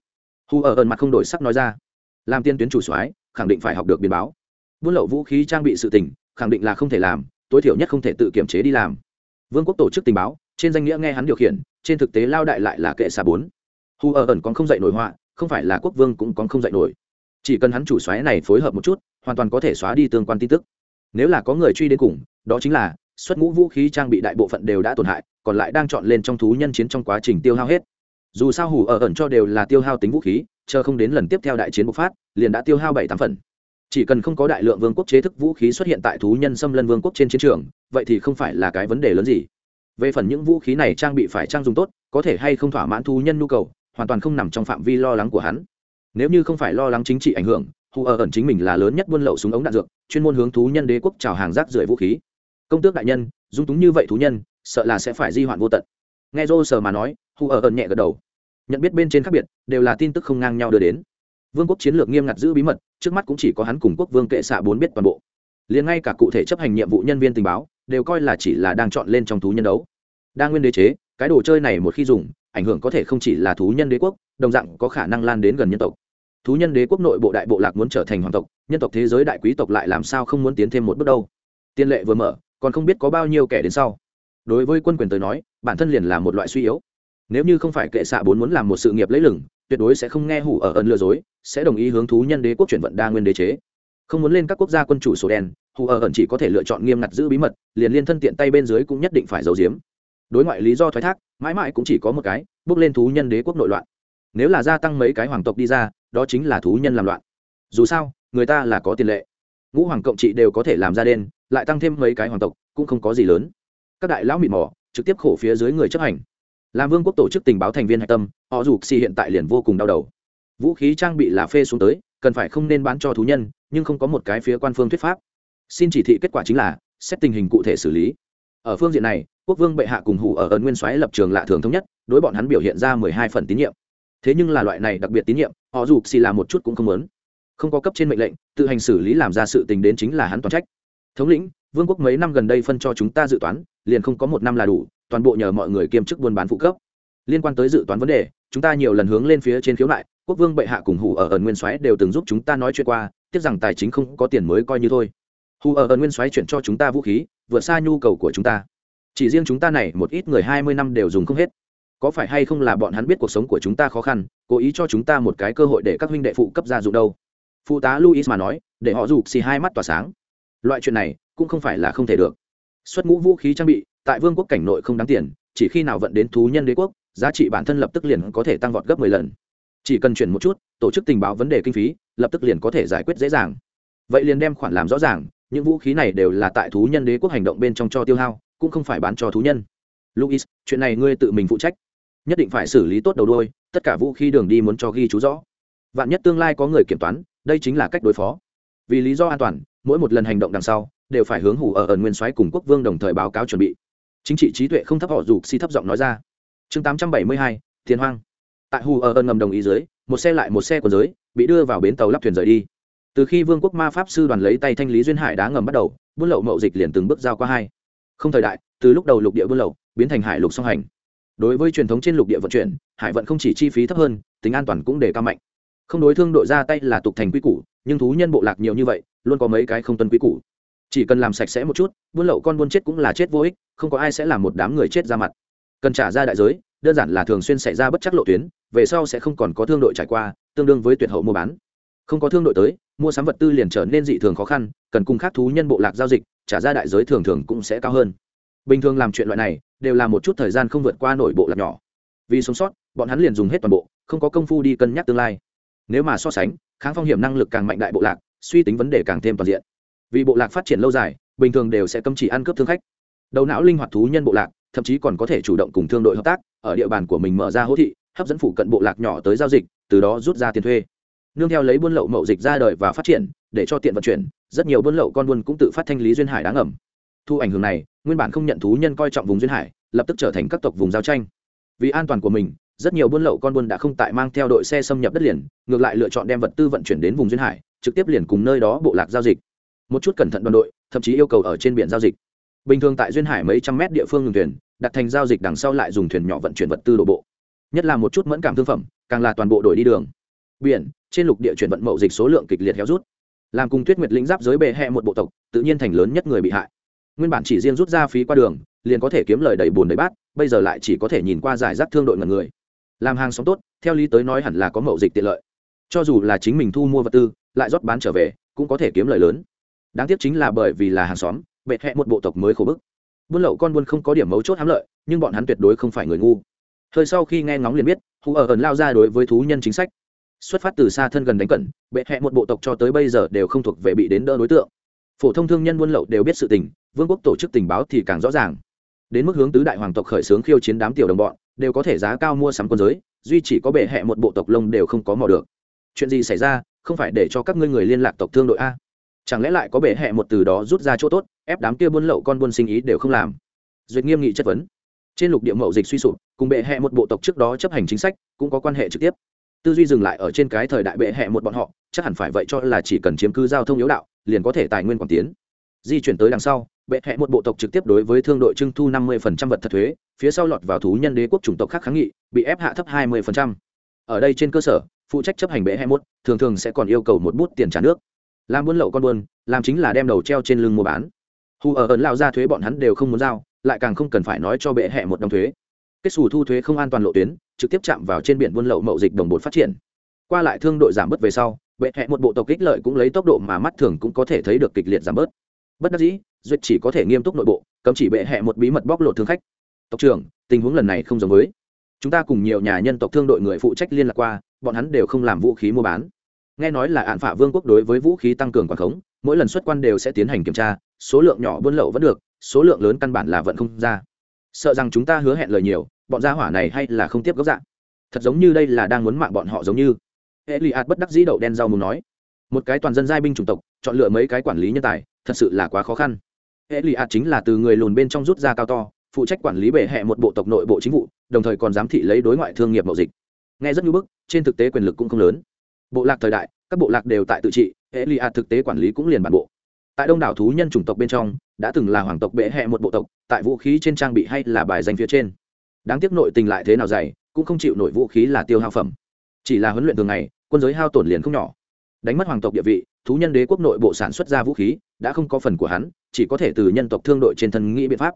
Hù ở ẩn mặt không đổi sắc nói ra. Làm tiên tuyến chủ soái, khẳng định phải học được biến báo. Buôn lậu vũ khí trang bị sự tình, khẳng định là không thể làm, tối thiểu nhất không thể tự kiểm chế đi làm. Vương quốc tổ chức tình báo, trên danh nghĩa nghe hắn điều khiển, trên thực tế lao đại lại là kệ xa bốn hù ở ẩn còn không dạy nổi họa, không phải là quốc vương cũng còn không dạy nổi. Chỉ cần hắn chủ xoáy này phối hợp một chút, hoàn toàn có thể xóa đi tương quan tin tức. Nếu là có người truy đến cùng, đó chính là, xuất ngũ vũ khí trang bị đại bộ phận đều đã tổn hại, còn lại đang chọn lên trong thú nhân chiến trong quá trình tiêu hao hết. Dù sao hủ ở ẩn cho đều là tiêu hao tính vũ khí, chờ không đến lần tiếp theo đại chiến bộc phát, liền đã tiêu hao bảy tám phần. Chỉ cần không có đại lượng vương quốc chế thức vũ khí xuất hiện tại thú nhân xâm lân vương quốc trên chiến trường, vậy thì không phải là cái vấn đề lớn gì. Về phần những vũ khí này trang bị phải trang dùng tốt, có thể hay không thỏa mãn thú nhân nhu cầu hoàn toàn không nằm trong phạm vi lo lắng của hắn. Nếu như không phải lo lắng chính trị ảnh hưởng, hù ở ẩn chính mình là lớn nhất buôn lậu súng ống đạn dược, chuyên môn hướng thú nhân đế quốc trào hàng rác rưởi vũ khí. Công tước đại nhân, dung túng như vậy thú nhân, sợ là sẽ phải di hoạn vô tận. Nghe rô sờ mà nói, hù ở ẩn nhẹ gật đầu. Nhận biết bên trên khác biệt, đều là tin tức không ngang nhau đưa đến. Vương quốc chiến lược nghiêm ngặt giữ bí mật, trước mắt cũng chỉ có hắn cùng quốc vương kệ xạ bốn biết toàn bộ. Liền ngay cả cụ thể chấp hành nhiệm vụ nhân viên tình báo, đều coi là chỉ là đang chọn lên trong thú nhân đấu. Đa nguyên đế chế cái đồ chơi này một khi dùng ảnh hưởng có thể không chỉ là thú nhân đế quốc đồng dạng có khả năng lan đến gần nhân tộc. Thú nhân đế quốc nội bộ đại bộ lạc muốn trở thành hoàng tộc nhân tộc thế giới đại quý tộc lại làm sao không muốn tiến thêm một bước đâu. Tiên lệ vừa mở còn không biết có bao nhiêu kẻ đến sau. Đối với quân quyền tới nói bản thân liền là một loại suy yếu. Nếu như không phải kệ xạ bốn muốn làm một sự nghiệp lấy lừng, tuyệt đối sẽ không nghe hủ ở ẩn lừa dối sẽ đồng ý hướng thú nhân đế quốc chuyển vận đa nguyên đế chế. Không muốn lên các quốc gia quân chủ sổ đen hủ ở ẩn chỉ có thể lựa chọn nghiêm ngặt giữ bí mật liền liên thân tiện tay bên dưới cũng nhất định phải giấu giếm đối ngoại lý do thoái thác, mãi mãi cũng chỉ có một cái, bước lên thú nhân đế quốc nội loạn. Nếu là gia tăng mấy cái hoàng tộc đi ra, đó chính là thú nhân làm loạn. Dù sao, người ta là có tiền lệ. Ngũ hoàng cộng trị đều có thể làm ra đen, lại tăng thêm mấy cái hoàng tộc, cũng không có gì lớn. Các đại lão mịt mỏ trực tiếp khổ phía dưới người chấp hành. Làm vương quốc tổ chức tình báo thành viên hạch tâm, họ dù xì hiện tại liền vô cùng đau đầu. Vũ khí trang bị là phê xuống tới, cần phải không nên bán cho thú nhân, nhưng không có một cái phía quan phương thuyết pháp. Xin chỉ thị kết quả chính là, xét tình hình cụ thể xử lý. Ở phương diện này quốc vương bệ hạ cùng hủ ở ẩn nguyên soái lập trường lạ thường thống nhất, đối bọn hắn biểu hiện ra mười hai phần tín nhiệm. Thế nhưng là loại này đặc biệt tín nhiệm, họ dù xì là một chút cũng không muốn. Không có cấp trên mệnh lệnh, tự hành xử lý làm ra sự tình đến chính là hắn toàn trách. Thống lĩnh, vương quốc mấy năm gần đây phân cho chúng ta dự toán, liền không có một năm là đủ, toàn bộ nhờ mọi người kiêm chức buôn bán phụ cấp. Liên quan tới dự toán vấn đề, chúng ta nhiều lần hướng lên phía trên khiếu nại, quốc vương bệ hạ cùng hủ ở ẩn nguyên soái đều từng giúp chúng ta nói chuyện qua, tiếc rằng tài chính không có tiền mới coi như thôi. Hủ ở ẩn nguyên soái chuyển cho chúng ta vũ khí, vượt xa nhu cầu của chúng ta chỉ riêng chúng ta này một ít người hai mươi năm đều dùng không hết. Có phải hay không là bọn hắn biết cuộc sống của chúng ta khó khăn, cố ý cho chúng ta một cái cơ hội để các huynh đệ phụ cấp gia dụng đâu? Phụ tá luis mà nói, để họ rụt xì hai mắt tỏa sáng. Loại chuyện này cũng không phải là không thể được. Xuất ngũ vũ khí trang bị, tại vương quốc cảnh nội không đáng tiền, chỉ khi nào vận đến thú nhân đế quốc, giá trị bản thân lập tức liền có thể tăng vọt gấp mười lần. Chỉ cần chuyển một chút, tổ chức tình báo vấn đề kinh phí, lập tức liền có thể giải quyết dễ dàng. Vậy liền đem khoản làm rõ ràng, những vũ khí này đều là tại thú nhân đế quốc hành động bên trong cho tiêu hao cũng không phải bán cho thú nhân. Luis chuyện này ngươi tự mình phụ trách. Nhất định phải xử lý tốt đầu đôi tất cả vũ khí đường đi muốn cho ghi chú rõ. Vạn nhất tương lai có người kiểm toán, đây chính là cách đối phó. Vì lý do an toàn, mỗi một lần hành động đằng sau, đều phải hướng hủ ở ẩn nguyên soái cùng quốc vương đồng thời báo cáo chuẩn bị. Chính trị trí tuệ không thấp họ dù si thấp giọng nói ra. Chương tám trăm bảy mươi hai, thiên hoang. Tại hù ở ẩn ngầm đồng ý dưới, một xe lại một xe của giới, bị đưa vào bến tàu lắp thuyền rời đi. Từ khi vương quốc ma pháp sư đoàn lấy tay thanh lý duyên hải đá ngầm bắt đầu, buôn lậu mậu dịch liền từng bước giao qua hai không thời đại, từ lúc đầu lục địa buôn lậu, biến thành hải lục song hành. Đối với truyền thống trên lục địa vận chuyển, hải vận không chỉ chi phí thấp hơn, tính an toàn cũng đề cao mạnh. Không đối thương đội ra tay là tục thành quy củ, nhưng thú nhân bộ lạc nhiều như vậy, luôn có mấy cái không tuân quy củ. Chỉ cần làm sạch sẽ một chút, buôn lậu con buôn chết cũng là chết vô ích, không có ai sẽ làm một đám người chết ra mặt. Cần trả ra đại giới, đơn giản là thường xuyên xảy ra bất chắc lộ tuyến, về sau sẽ không còn có thương đội trải qua, tương đương với tuyệt hậu mua bán. Không có thương đội tới, mua sắm vật tư liền trở nên dị thường khó khăn, cần cùng khác thú nhân bộ lạc giao dịch trả ra đại giới thường thường cũng sẽ cao hơn. Bình thường làm chuyện loại này, đều là một chút thời gian không vượt qua nổi bộ lạc nhỏ. Vì sống sót, bọn hắn liền dùng hết toàn bộ, không có công phu đi cân nhắc tương lai. Nếu mà so sánh, kháng phong hiểm năng lực càng mạnh đại bộ lạc, suy tính vấn đề càng thêm toàn diện. Vì bộ lạc phát triển lâu dài, bình thường đều sẽ cấm chỉ ăn cướp thương khách. Đầu não linh hoạt thú nhân bộ lạc, thậm chí còn có thể chủ động cùng thương đội hợp tác, ở địa bàn của mình mở ra hỗ thị, hấp dẫn phụ cận bộ lạc nhỏ tới giao dịch, từ đó rút ra tiền thuê. Nương theo lấy buôn lậu mậu dịch ra đời và phát triển, để cho tiện vận chuyển rất nhiều buôn lậu con buôn cũng tự phát thanh lý duyên hải đáng ẩm thu ảnh hưởng này, nguyên bản không nhận thú nhân coi trọng vùng duyên hải, lập tức trở thành các tộc vùng giao tranh. Vì an toàn của mình, rất nhiều buôn lậu con buôn đã không tại mang theo đội xe xâm nhập đất liền, ngược lại lựa chọn đem vật tư vận chuyển đến vùng duyên hải, trực tiếp liền cùng nơi đó bộ lạc giao dịch. Một chút cẩn thận đoàn đội, thậm chí yêu cầu ở trên biển giao dịch. Bình thường tại duyên hải mấy trăm mét địa phương ngừng thuyền, đặt thành giao dịch đằng sau lại dùng thuyền nhỏ vận chuyển vật tư đổ bộ. Nhất là một chút mẫn cảm thương phẩm, càng là toàn bộ đổi đi đường. Biển, trên lục địa chuyển vận mậu dịch số lượng kịch liệt héo rút làm cùng tuyết nguyệt lĩnh giáp giới bệ hẹ một bộ tộc, tự nhiên thành lớn nhất người bị hại. Nguyên bản chỉ riêng rút ra phí qua đường, liền có thể kiếm lời đầy bùn đầy bát, bây giờ lại chỉ có thể nhìn qua giải rác thương đội ngần người. Làm hàng sống tốt, theo lý tới nói hẳn là có mậu dịch tiện lợi. Cho dù là chính mình thu mua vật tư, lại rót bán trở về, cũng có thể kiếm lời lớn. Đáng tiếc chính là bởi vì là hàng xóm, bệ hẹ một bộ tộc mới khổ bức. Buôn lậu con buôn không có điểm mấu chốt hám lợi, nhưng bọn hắn tuyệt đối không phải người ngu. Hơi sau khi nghe ngóng liền biết, hù ở ẩn lao ra đối với thú nhân chính sách xuất phát từ xa thân gần đánh cận bệ hẹ một bộ tộc cho tới bây giờ đều không thuộc về bị đến đỡ đối tượng. Phổ thông thương nhân buôn lậu đều biết sự tình, vương quốc tổ chức tình báo thì càng rõ ràng. Đến mức hướng tứ đại hoàng tộc khởi xướng khiêu chiến đám tiểu đồng bọn, đều có thể giá cao mua sắm quân giới, duy chỉ có bệ hẹ một bộ tộc lông đều không có mò được. Chuyện gì xảy ra, không phải để cho các ngươi người liên lạc tộc thương đội a? Chẳng lẽ lại có bệ hẹ một từ đó rút ra chỗ tốt, ép đám kia buôn lậu con buôn sinh ý đều không làm? Duyệt nghiêm nghị chất vấn. Trên lục địa mậu dịch suy sụp, cùng bệ hẹ một bộ tộc trước đó chấp hành chính sách, cũng có quan hệ trực tiếp tư duy dừng lại ở trên cái thời đại bệ hẹ một bọn họ, chắc hẳn phải vậy cho là chỉ cần chiếm cứ giao thông yếu đạo, liền có thể tài nguyên quảng tiến. Di chuyển tới đằng sau, bệ hẹ một bộ tộc trực tiếp đối với thương đội trưng thu năm mươi vật thật thuế, phía sau lọt vào thú nhân đế quốc chủng tộc khác kháng nghị, bị ép hạ thấp hai mươi ở đây trên cơ sở, phụ trách chấp hành bệ hẹ một, thường thường sẽ còn yêu cầu một bút tiền trả nước. Làm buôn lậu con buôn, làm chính là đem đầu treo trên lưng mua bán. Hù ở ẩn lao ra thuế bọn hắn đều không muốn giao, lại càng không cần phải nói cho bệ hẹ một đồng thuế kết xù thu thuế không an toàn lộ tuyến, trực tiếp chạm vào trên biển buôn lậu mậu dịch đồng bột phát triển. Qua lại thương đội giảm bớt về sau bệ hẹ một bộ tộc kích lợi cũng lấy tốc độ mà mắt thường cũng có thể thấy được kịch liệt giảm bớt. Bất đắc dĩ duyệt chỉ có thể nghiêm túc nội bộ, cấm chỉ bệ hẹ một bí mật bóc lột thương khách. Tộc trưởng, tình huống lần này không giống với. Chúng ta cùng nhiều nhà nhân tộc thương đội người phụ trách liên lạc qua, bọn hắn đều không làm vũ khí mua bán. Nghe nói là hạn phả vương quốc đối với vũ khí tăng cường quản khống, mỗi lần xuất quan đều sẽ tiến hành kiểm tra, số lượng nhỏ buôn lậu vẫn được, số lượng lớn căn bản là vẫn không ra. Sợ rằng chúng ta hứa hẹn lời nhiều bọn gia hỏa này hay là không tiếp gốc dạng. Thật giống như đây là đang muốn mạng bọn họ giống như. Hệ lụy ạt bất đắc dĩ đậu đen rau mù nói, một cái toàn dân giai binh chủng tộc, chọn lựa mấy cái quản lý nhân tài, thật sự là quá khó khăn. Hệ lụy ạt chính là từ người lùn bên trong rút ra cao to, phụ trách quản lý bệ hẹ một bộ tộc nội bộ chính vụ, đồng thời còn giám thị lấy đối ngoại thương nghiệp mậu dịch. Nghe rất nhu bức, trên thực tế quyền lực cũng không lớn. Bộ lạc thời đại, các bộ lạc đều tại tự trị hệ lụy ạt thực tế quản lý cũng liền bản bộ. Tại đông đảo thú nhân chủng tộc bên trong, đã từng là hoàng tộc bệ hẹ một bộ tộc, tại vũ khí trên trang bị hay là bài danh phía trên đáng tiếc nội tình lại thế nào dày, cũng không chịu nổi vũ khí là tiêu hao phẩm. Chỉ là huấn luyện thường ngày, quân giới hao tổn liền không nhỏ. Đánh mất hoàng tộc địa vị, thú nhân đế quốc nội bộ sản xuất ra vũ khí, đã không có phần của hắn, chỉ có thể từ nhân tộc thương đội trên thân nghĩ biện pháp.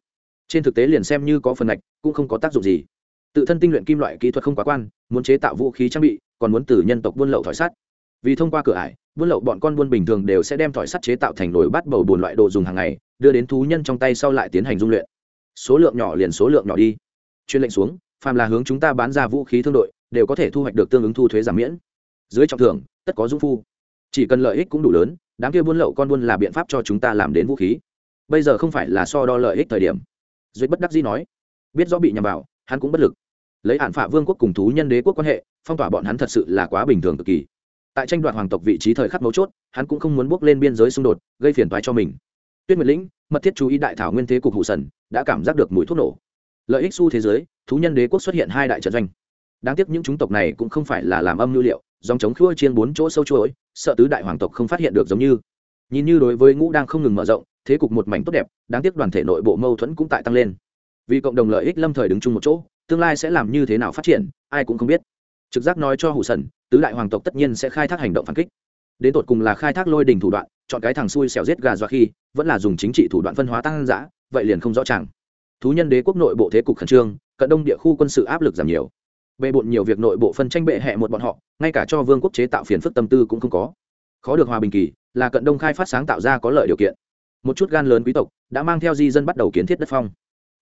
Trên thực tế liền xem như có phần ngạch, cũng không có tác dụng gì. Tự thân tinh luyện kim loại kỹ thuật không quá quan, muốn chế tạo vũ khí trang bị, còn muốn từ nhân tộc buôn lậu thỏi sắt. Vì thông qua cửa ải, buôn lậu bọn con buôn bình thường đều sẽ đem thỏi sắt chế tạo thành nồi bát bầu bùn loại đồ dùng hàng ngày, đưa đến thú nhân trong tay sau lại tiến hành dung luyện. Số lượng nhỏ liền số lượng nhỏ đi chuyên lệnh xuống, phàm là hướng chúng ta bán ra vũ khí thương đội, đều có thể thu hoạch được tương ứng thu thuế giảm miễn. Dưới trọng thưởng, tất có dung phu. Chỉ cần lợi ích cũng đủ lớn, đám kia buôn lậu con buôn là biện pháp cho chúng ta làm đến vũ khí. Bây giờ không phải là so đo lợi ích thời điểm. Duyệt bất đắc dĩ nói. Biết rõ bị nhầm vào, hắn cũng bất lực. Lấy hạn phạ vương quốc cùng thú nhân đế quốc quan hệ, phong tỏa bọn hắn thật sự là quá bình thường cực kỳ. Tại tranh đoạt hoàng tộc vị trí thời khắc mấu chốt, hắn cũng không muốn bước lên biên giới xung đột, gây phiền toái cho mình. Tuyết nguyệt lĩnh, mật thiết chú ý đại thảo nguyên thế cục hụ sần, đã cảm giác được mùi thuốc nổ lợi ích xu thế giới, thú nhân đế quốc xuất hiện hai đại trận doanh. Đáng tiếc những chủng tộc này cũng không phải là làm âm lưu liệu, dòng chống khua chiên bốn chỗ sâu chuỗi, sợ tứ đại hoàng tộc không phát hiện được giống như. Nhìn như đối với ngũ đang không ngừng mở rộng, thế cục một mảnh tốt đẹp, đáng tiếc đoàn thể nội bộ mâu thuẫn cũng tại tăng lên. Vì cộng đồng lợi ích lâm thời đứng chung một chỗ, tương lai sẽ làm như thế nào phát triển, ai cũng không biết. Trực giác nói cho hủ sần, tứ đại hoàng tộc tất nhiên sẽ khai thác hành động phản kích. Đến tột cùng là khai thác lôi đình thủ đoạn, chọn cái thằng xui xẻo giết gà dọa khi, vẫn là dùng chính trị thủ đoạn phân hóa tăng giã, vậy liền không rõ ràng thú nhân đế quốc nội bộ thế cục khẩn trương, cận đông địa khu quân sự áp lực giảm nhiều. Bề bộn nhiều việc nội bộ phân tranh bệ hẹ một bọn họ, ngay cả cho vương quốc chế tạo phiền phức tâm tư cũng không có. Khó được hòa bình kỳ, là cận đông khai phát sáng tạo ra có lợi điều kiện. Một chút gan lớn quý tộc đã mang theo di dân bắt đầu kiến thiết đất phong.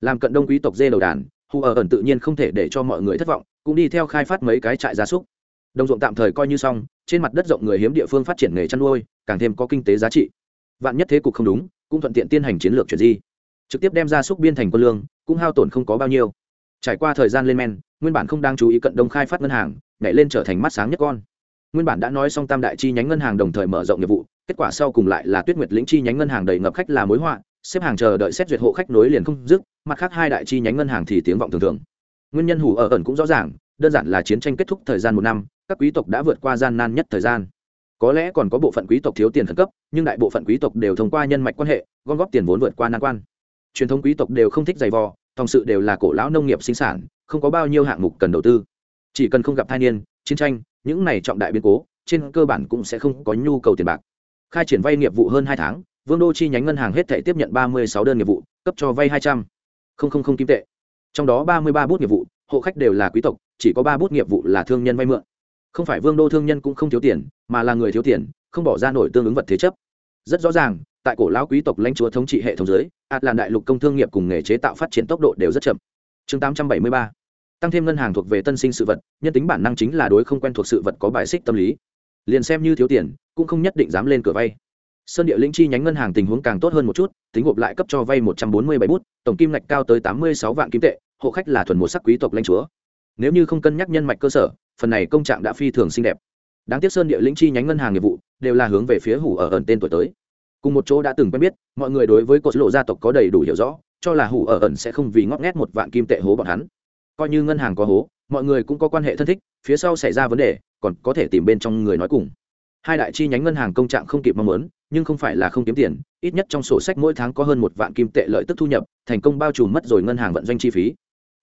Làm cận đông quý tộc dê đầu đàn, hù ở ẩn tự nhiên không thể để cho mọi người thất vọng, cũng đi theo khai phát mấy cái trại gia súc. Đồng ruộng tạm thời coi như xong, trên mặt đất rộng người hiếm địa phương phát triển nghề chăn nuôi, càng thêm có kinh tế giá trị. Vạn nhất thế cục không đúng, cũng thuận tiện tiến hành chiến lược chuyển di trực tiếp đem ra súc biên thành quân lương, cũng hao tổn không có bao nhiêu. Trải qua thời gian lên men, nguyên bản không đang chú ý cận đông khai phát ngân hàng, nhảy lên trở thành mắt sáng nhất con. Nguyên bản đã nói xong tam đại chi nhánh ngân hàng đồng thời mở rộng nghiệp vụ, kết quả sau cùng lại là tuyết nguyệt lĩnh chi nhánh ngân hàng đầy ngập khách là mối họa, xếp hàng chờ đợi xét duyệt hộ khách nối liền không dứt, mặt khác hai đại chi nhánh ngân hàng thì tiếng vọng thường thường. Nguyên nhân hủ ở ẩn cũng rõ ràng, đơn giản là chiến tranh kết thúc thời gian một năm, các quý tộc đã vượt qua gian nan nhất thời gian. Có lẽ còn có bộ phận quý tộc thiếu tiền khẩn cấp, nhưng đại bộ phận quý tộc đều thông qua nhân mạch quan hệ, gom góp tiền vốn vượt qua nan quan truyền thống quý tộc đều không thích giày vò, thòng sự đều là cổ lão nông nghiệp sinh sản, không có bao nhiêu hạng mục cần đầu tư. Chỉ cần không gặp thai niên, chiến tranh, những này trọng đại biến cố, trên cơ bản cũng sẽ không có nhu cầu tiền bạc. Khai triển vay nghiệp vụ hơn hai tháng, vương đô chi nhánh ngân hàng hết thể tiếp nhận ba mươi sáu đơn nghiệp vụ, cấp cho vay hai trăm. Linh kim tệ. Trong đó ba mươi ba bút nghiệp vụ, hộ khách đều là quý tộc, chỉ có ba bút nghiệp vụ là thương nhân vay mượn. Không phải vương đô thương nhân cũng không thiếu tiền, mà là người thiếu tiền, không bỏ ra nổi tương ứng vật thế chấp. Rất rõ ràng tại cổ lão quý tộc lãnh chúa thống trị hệ thống giới ạt làn đại lục công thương nghiệp cùng nghề chế tạo phát triển tốc độ đều rất chậm. Chương tám trăm bảy mươi ba, tăng thêm ngân hàng thuộc về tân sinh sự vật, nhân tính bản năng chính là đối không quen thuộc sự vật có bài xích tâm lý. Liền xem như thiếu tiền, cũng không nhất định dám lên cửa vay. Sơn địa lĩnh chi nhánh ngân hàng tình huống càng tốt hơn một chút, tính gộp lại cấp cho vay một trăm bốn mươi bảy bút, tổng kim ngạch cao tới tám mươi sáu vạn kim tệ, hộ khách là thuần một sắc quý tộc lãnh chúa. Nếu như không cân nhắc nhân mạch cơ sở, phần này công trạng đã phi thường xinh đẹp. Đáng tiếc sơn địa lĩnh chi nhánh ngân hàng nghiệp vụ đều là hướng về phía hủ ở ẩn tên tuổi tới cùng một chỗ đã từng quen biết, mọi người đối với cột lộ gia tộc có đầy đủ hiểu rõ, cho là hủ ở ẩn sẽ không vì ngót nghét một vạn kim tệ hố bọn hắn. Coi như ngân hàng có hố, mọi người cũng có quan hệ thân thích, phía sau xảy ra vấn đề, còn có thể tìm bên trong người nói cùng. Hai đại chi nhánh ngân hàng công trạng không kịp mong muốn, nhưng không phải là không kiếm tiền, ít nhất trong sổ sách mỗi tháng có hơn một vạn kim tệ lợi tức thu nhập, thành công bao trùm mất rồi ngân hàng vận doanh chi phí.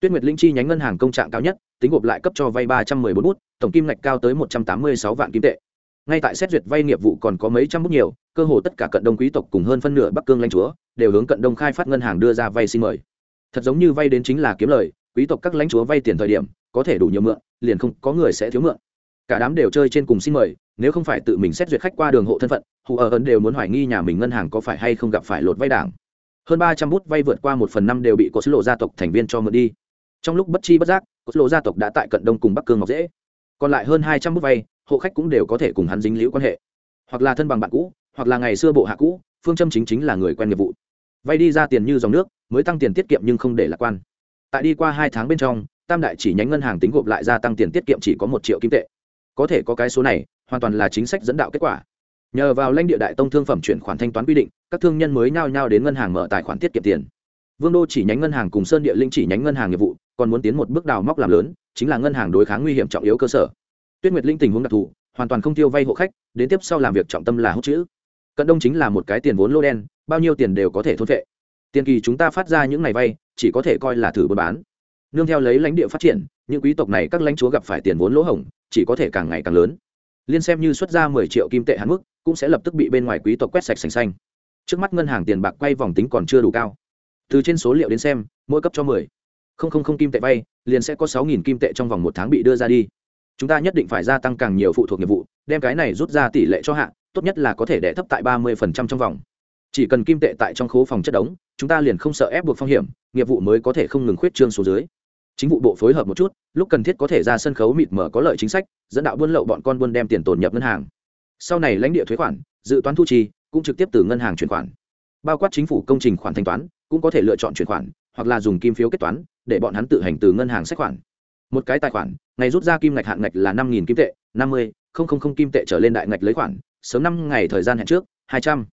Tuyết nguyệt linh chi nhánh ngân hàng công trạng cao nhất, tính gộp lại cấp cho vay ba trăm mười bốn bút, tổng kim ngạch cao tới một trăm tám mươi sáu vạn kim tệ ngay tại xét duyệt vay nghiệp vụ còn có mấy trăm bút nhiều, cơ hồ tất cả cận đông quý tộc cùng hơn phân nửa bắc cương lãnh chúa đều hướng cận đông khai phát ngân hàng đưa ra vay xin mời. Thật giống như vay đến chính là kiếm lời, quý tộc các lãnh chúa vay tiền thời điểm, có thể đủ nhiều mượn, liền không có người sẽ thiếu mượn. Cả đám đều chơi trên cùng xin mời, nếu không phải tự mình xét duyệt khách qua đường hộ thân phận, hù ở ấn đều muốn hoài nghi nhà mình ngân hàng có phải hay không gặp phải lột vay đảng. Hơn ba trăm bút vay vượt qua một phần năm đều bị cột lộ gia tộc thành viên cho mượn đi. Trong lúc bất chi bất giác cột lộ gia tộc đã tại cận đông cùng bắc cương ngọc dễ. Còn lại hơn hai trăm bút vay hộ khách cũng đều có thể cùng hắn dính liễu quan hệ. Hoặc là thân bằng bạn cũ, hoặc là ngày xưa bộ hạ cũ, phương châm chính chính là người quen nghiệp vụ. Vay đi ra tiền như dòng nước, mới tăng tiền tiết kiệm nhưng không để lạc quan. Tại đi qua hai tháng bên trong, tam đại chỉ nhánh ngân hàng tính gộp lại gia tăng tiền tiết kiệm chỉ có một triệu kim tệ. Có thể có cái số này, hoàn toàn là chính sách dẫn đạo kết quả. Nhờ vào lãnh địa đại tông thương phẩm chuyển khoản thanh toán quy định, các thương nhân mới nhao nhao đến ngân hàng mở tài khoản tiết kiệm tiền. Vương đô chỉ nhánh ngân hàng cùng sơn địa linh chỉ nhánh ngân hàng nghiệp vụ, còn muốn tiến một bước đào móc làm lớn, chính là ngân hàng đối kháng nguy hiểm trọng yếu cơ sở tuyết nguyệt linh tình huống đặc thù, hoàn toàn không tiêu vay hộ khách, đến tiếp sau làm việc trọng tâm là hút chữ. Cận đông chính là một cái tiền vốn lô đen, bao nhiêu tiền đều có thể thôn vệ. Tiền kỳ chúng ta phát ra những ngày vay, chỉ có thể coi là thử buôn bán. Nương theo lấy lãnh địa phát triển, những quý tộc này các lãnh chúa gặp phải tiền vốn lỗ hổng, chỉ có thể càng ngày càng lớn. Liên xem như xuất ra mười triệu kim tệ hạn mức, cũng sẽ lập tức bị bên ngoài quý tộc quét sạch sành xanh. Trước mắt ngân hàng tiền bạc quay vòng tính còn chưa đủ cao. Từ trên số liệu đến xem, mỗi cấp cho mười. Không không không kim tệ vay, liền sẽ có sáu nghìn kim tệ trong vòng một tháng bị đưa ra đi chúng ta nhất định phải gia tăng càng nhiều phụ thuộc nghiệp vụ đem cái này rút ra tỷ lệ cho hạn, tốt nhất là có thể đẻ thấp tại ba mươi trong vòng. Chỉ cần kim tệ tại trong khố phòng chất đống chúng ta liền không sợ ép buộc phong hiểm nghiệp vụ mới có thể không ngừng khuyết trương số dưới. Chính vụ bộ phối hợp một chút lúc cần thiết có thể ra sân khấu mịt mở có lợi chính sách dẫn đạo buôn lậu bọn con buôn đem tiền tồn nhập ngân hàng. Sau này lãnh địa thuế khoản dự toán thu chi cũng trực tiếp từ ngân hàng chuyển khoản. Bao quát chính phủ công trình khoản thanh toán cũng có thể lựa chọn chuyển khoản hoặc là dùng kim phiếu kết toán để bọn hắn tự hành từ ngân hàng sách khoản một cái tài khoản, ngày rút ra kim ngạch hạn ngạch là năm nghìn kim tệ, năm mươi, không không không kim tệ trở lên đại ngạch lấy khoản, sớm năm ngày thời gian hẹn trước, hai trăm.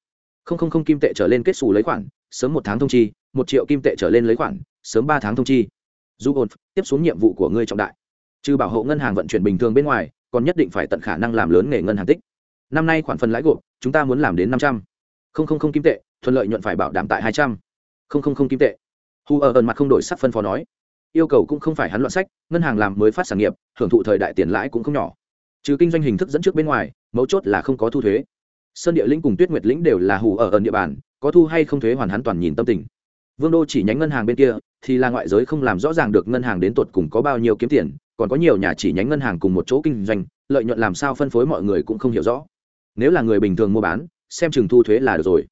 Không không không kim tệ trở lên kết xù lấy khoản, sớm một tháng thông chi, một triệu kim tệ trở lên lấy khoản, sớm ba tháng thông chi. Dù ổn, tiếp xuống nhiệm vụ của ngươi trọng đại. Trừ bảo hộ ngân hàng vận chuyển bình thường bên ngoài, còn nhất định phải tận khả năng làm lớn nghề ngân hàng tích. Năm nay khoản phần lãi gộp, chúng ta muốn làm đến năm trăm. Linh kim tệ, thuận lợi nhuận phải bảo đảm tại hai trăm. Linh kim tệ. Hù ở ẩn mặt không đổi sắc phân phó nói yêu cầu cũng không phải hắn loạn sách, ngân hàng làm mới phát sản nghiệp, hưởng thụ thời đại tiền lãi cũng không nhỏ. Trừ kinh doanh hình thức dẫn trước bên ngoài, mấu chốt là không có thu thuế. Sơn địa lĩnh cùng tuyết nguyệt lĩnh đều là hù ở ẩn địa bàn, có thu hay không thuế hoàn hắn toàn nhìn tâm tình. Vương đô chỉ nhánh ngân hàng bên kia, thì là ngoại giới không làm rõ ràng được ngân hàng đến tột cùng có bao nhiêu kiếm tiền, còn có nhiều nhà chỉ nhánh ngân hàng cùng một chỗ kinh doanh, lợi nhuận làm sao phân phối mọi người cũng không hiểu rõ. Nếu là người bình thường mua bán, xem chừng thu thuế là được rồi.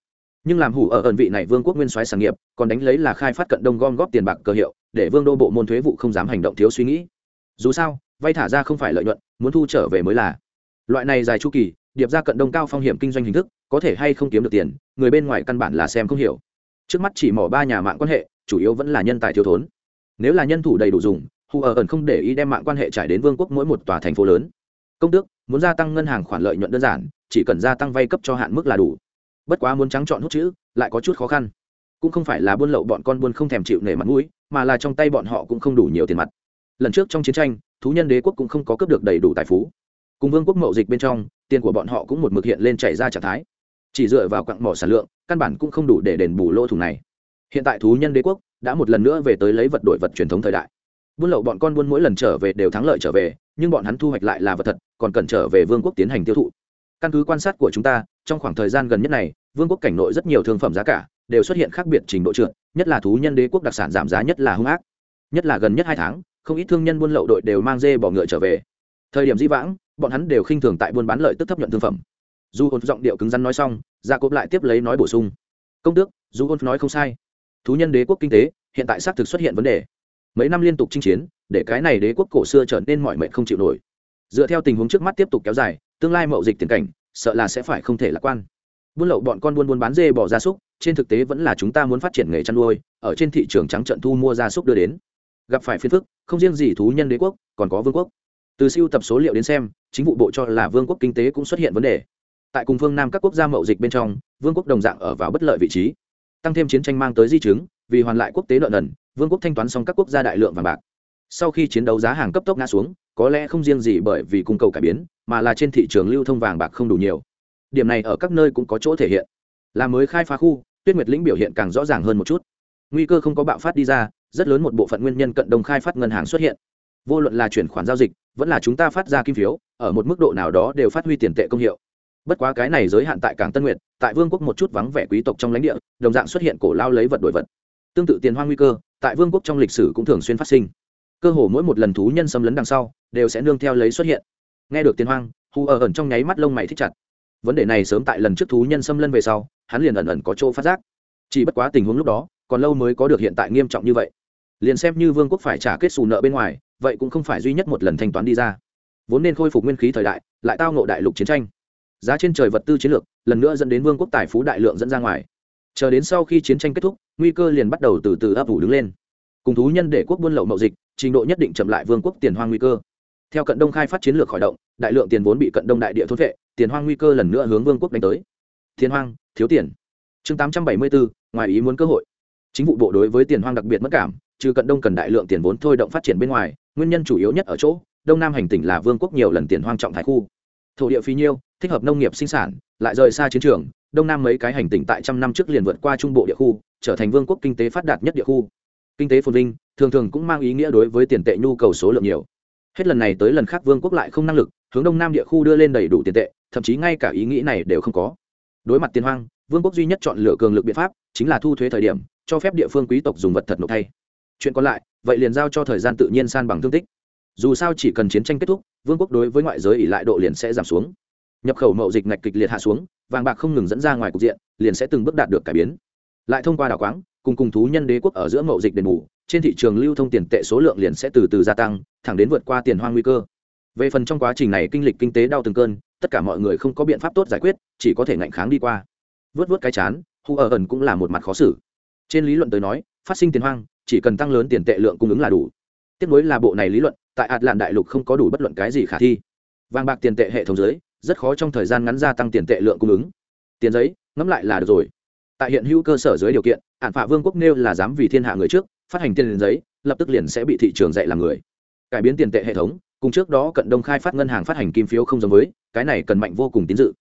Nhưng làm hủ ở ẩn vị này vương quốc nguyên soái sản nghiệp, còn đánh lấy là khai phát cận đông gom góp tiền bạc cơ hiệu để vương đô bộ môn thuế vụ không dám hành động thiếu suy nghĩ. Dù sao, vay thả ra không phải lợi nhuận, muốn thu trở về mới là. Loại này dài chu kỳ, điệp ra cận đông cao phong hiểm kinh doanh hình thức, có thể hay không kiếm được tiền, người bên ngoài căn bản là xem không hiểu. Trước mắt chỉ mỏ ba nhà mạng quan hệ, chủ yếu vẫn là nhân tài thiếu thốn. Nếu là nhân thủ đầy đủ dùng, hù ở ẩn không để ý đem mạng quan hệ trải đến vương quốc mỗi một tòa thành phố lớn. Công tước, muốn gia tăng ngân hàng khoản lợi nhuận đơn giản, chỉ cần gia tăng vay cấp cho hạn mức là đủ. Bất quá muốn trắng chọn hút chữ, lại có chút khó khăn. Cũng không phải là buôn lậu bọn con buôn không thèm chịu nể mặt mũi mà là trong tay bọn họ cũng không đủ nhiều tiền mặt. Lần trước trong chiến tranh, thú nhân đế quốc cũng không có cướp được đầy đủ tài phú. Cùng vương quốc mậu dịch bên trong, tiền của bọn họ cũng một mực hiện lên chảy ra trạng thái. Chỉ dựa vào quặng mỏ sản lượng, căn bản cũng không đủ để đền bù lỗ thủng này. Hiện tại thú nhân đế quốc đã một lần nữa về tới lấy vật đổi vật truyền thống thời đại. Buôn lậu bọn con buôn mỗi lần trở về đều thắng lợi trở về, nhưng bọn hắn thu hoạch lại là vật thật, còn cần trở về vương quốc tiến hành tiêu thụ. Căn cứ quan sát của chúng ta, trong khoảng thời gian gần nhất này, vương quốc cảnh nội rất nhiều thương phẩm giá cả đều xuất hiện khác biệt trình độ trượt, nhất là thú nhân đế quốc đặc sản giảm giá nhất là hung ác. Nhất là gần nhất hai tháng, không ít thương nhân buôn lậu đội đều mang dê bỏ ngựa trở về. Thời điểm di vãng, bọn hắn đều khinh thường tại buôn bán lợi tức thấp nhuận thương phẩm. Dù hôn giọng điệu cứng rắn nói xong dạ gia cốp lại tiếp lấy nói bổ sung. Công tước, dù hôn nói không sai. Thú nhân đế quốc kinh tế, hiện tại xác thực xuất hiện vấn đề. Mấy năm liên tục chinh chiến, để cái này đế quốc cổ xưa trở nên mọi mệnh không chịu nổi. Dựa theo tình huống trước mắt tiếp tục kéo dài, tương lai mậu dịch tiền cảnh, sợ là sẽ phải không thể lạc quan. Buôn lậu bọn con buôn buôn bán dê bỏ gia súc trên thực tế vẫn là chúng ta muốn phát triển nghề chăn nuôi, ở trên thị trường trắng trận thu mua gia súc đưa đến. Gặp phải phiền phức, không riêng gì thú nhân đế quốc, còn có vương quốc. Từ siêu tập số liệu đến xem, chính vụ bộ cho là vương quốc kinh tế cũng xuất hiện vấn đề. Tại cùng phương nam các quốc gia mậu dịch bên trong, vương quốc đồng dạng ở vào bất lợi vị trí. Tăng thêm chiến tranh mang tới di chứng, vì hoàn lại quốc tế nợ nần, vương quốc thanh toán xong các quốc gia đại lượng vàng bạc. Sau khi chiến đấu giá hàng cấp tốc ngã xuống, có lẽ không riêng gì bởi vì cung cầu cải biến, mà là trên thị trường lưu thông vàng bạc không đủ nhiều. Điểm này ở các nơi cũng có chỗ thể hiện. Là mới khai phá khu tuyết nguyệt lĩnh biểu hiện càng rõ ràng hơn một chút. Nguy cơ không có bạo phát đi ra, rất lớn một bộ phận nguyên nhân cận đông khai phát ngân hàng xuất hiện. Vô luận là chuyển khoản giao dịch, vẫn là chúng ta phát ra kim phiếu, ở một mức độ nào đó đều phát huy tiền tệ công hiệu. Bất quá cái này giới hạn tại cảng tân nguyệt, tại vương quốc một chút vắng vẻ quý tộc trong lãnh địa, đồng dạng xuất hiện cổ lao lấy vật đổi vật. Tương tự tiền hoang nguy cơ, tại vương quốc trong lịch sử cũng thường xuyên phát sinh. Cơ hồ mỗi một lần thú nhân xâm lấn đằng sau, đều sẽ nương theo lấy xuất hiện. Nghe được tiền hoang hù ở ẩn trong nháy mắt lông mày thích chặt vấn đề này sớm tại lần trước thú nhân xâm lân về sau, hắn liền ẩn ẩn có chỗ phát giác. Chỉ bất quá tình huống lúc đó, còn lâu mới có được hiện tại nghiêm trọng như vậy. Liền xem như vương quốc phải trả kết xù nợ bên ngoài, vậy cũng không phải duy nhất một lần thanh toán đi ra. Vốn nên khôi phục nguyên khí thời đại, lại tao ngộ đại lục chiến tranh. Giá trên trời vật tư chiến lược, lần nữa dẫn đến vương quốc tài phú đại lượng dẫn ra ngoài. Chờ đến sau khi chiến tranh kết thúc, nguy cơ liền bắt đầu từ từ ấp ủ đứng lên. Cùng thú nhân để quốc buôn lậu mậu dịch, trình độ nhất định chậm lại vương quốc tiền hoang nguy cơ theo cận đông khai phát chiến lược khởi động, đại lượng tiền vốn bị cận đông đại địa thốt vệ, tiền hoang nguy cơ lần nữa hướng vương quốc đánh tới. Tiền hoang, thiếu tiền. Chương tám trăm bảy mươi bốn ngoài ý muốn cơ hội. Chính vụ bộ đối với tiền hoang đặc biệt mất cảm, trừ cận đông cần đại lượng tiền vốn thôi động phát triển bên ngoài, nguyên nhân chủ yếu nhất ở chỗ, đông nam hành tỉnh là vương quốc nhiều lần tiền hoang trọng thái khu. Thổ địa phi nhiêu, thích hợp nông nghiệp sinh sản, lại rời xa chiến trường, đông nam mấy cái hành tỉnh tại trăm năm trước liền vượt qua trung bộ địa khu, trở thành vương quốc kinh tế phát đạt nhất địa khu. Kinh tế phồn vinh, thường thường cũng mang ý nghĩa đối với tiền tệ nhu cầu số lượng nhiều hết lần này tới lần khác vương quốc lại không năng lực, hướng đông nam địa khu đưa lên đầy đủ tiền tệ, thậm chí ngay cả ý nghĩ này đều không có. Đối mặt tiền hoang, vương quốc duy nhất chọn lựa cường lực biện pháp chính là thu thuế thời điểm, cho phép địa phương quý tộc dùng vật thật nộp thay. Chuyện còn lại, vậy liền giao cho thời gian tự nhiên san bằng thương tích. Dù sao chỉ cần chiến tranh kết thúc, vương quốc đối với ngoại giới ỉ lại độ liền sẽ giảm xuống. Nhập khẩu mậu dịch ngạch kịch liệt hạ xuống, vàng bạc không ngừng dẫn ra ngoài cục diện, liền sẽ từng bước đạt được cải biến. Lại thông qua đảo quáng, cùng cùng thú nhân đế quốc ở giữa mậu dịch đền bù trên thị trường lưu thông tiền tệ số lượng liền sẽ từ từ gia tăng, thẳng đến vượt qua tiền hoang nguy cơ. Về phần trong quá trình này kinh lịch kinh tế đau từng cơn, tất cả mọi người không có biện pháp tốt giải quyết, chỉ có thể ngạnh kháng đi qua. Vớt vớt cái chán, hu ở ẩn cũng là một mặt khó xử. Trên lý luận tới nói, phát sinh tiền hoang, chỉ cần tăng lớn tiền tệ lượng cung ứng là đủ. Tiếp nối là bộ này lý luận, tại ạt lạn đại lục không có đủ bất luận cái gì khả thi. Vàng bạc tiền tệ hệ thống giới, rất khó trong thời gian ngắn gia tăng tiền tệ lượng cung ứng. Tiền giấy, ngẫm lại là được rồi. Tại hiện hữu cơ sở dưới điều kiện ạn phạ vương quốc nêu là dám vì thiên hạ người trước phát hành tiền giấy, lập tức liền sẽ bị thị trường dạy làm người. Cải biến tiền tệ hệ thống, cùng trước đó cận đông khai phát ngân hàng phát hành kim phiếu không giống với, cái này cần mạnh vô cùng tín dự.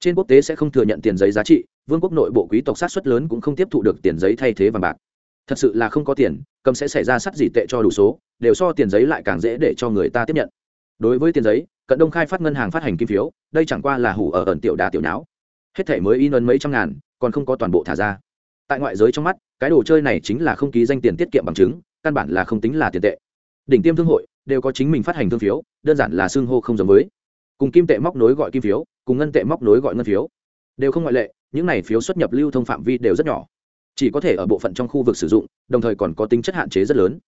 Trên quốc tế sẽ không thừa nhận tiền giấy giá trị, vương quốc nội bộ quý tộc sát xuất lớn cũng không tiếp thụ được tiền giấy thay thế vàng bạc. Thật sự là không có tiền, cầm sẽ xảy ra sắt gì tệ cho đủ số, đều so tiền giấy lại càng dễ để cho người ta tiếp nhận. Đối với tiền giấy, cận đông khai phát ngân hàng phát hành kim phiếu, đây chẳng qua là hủ ở ẩn tiểu đà tiểu não hết thể mới in ấn mấy trăm ngàn, còn không có toàn bộ thả ra tại ngoại giới trong mắt, cái đồ chơi này chính là không ký danh tiền tiết kiệm bằng chứng, căn bản là không tính là tiền tệ. Đỉnh tiêm thương hội đều có chính mình phát hành thương phiếu, đơn giản là xưng hô không giống với. Cùng kim tệ móc nối gọi kim phiếu, cùng ngân tệ móc nối gọi ngân phiếu. Đều không ngoại lệ, những này phiếu xuất nhập lưu thông phạm vi đều rất nhỏ. Chỉ có thể ở bộ phận trong khu vực sử dụng, đồng thời còn có tính chất hạn chế rất lớn.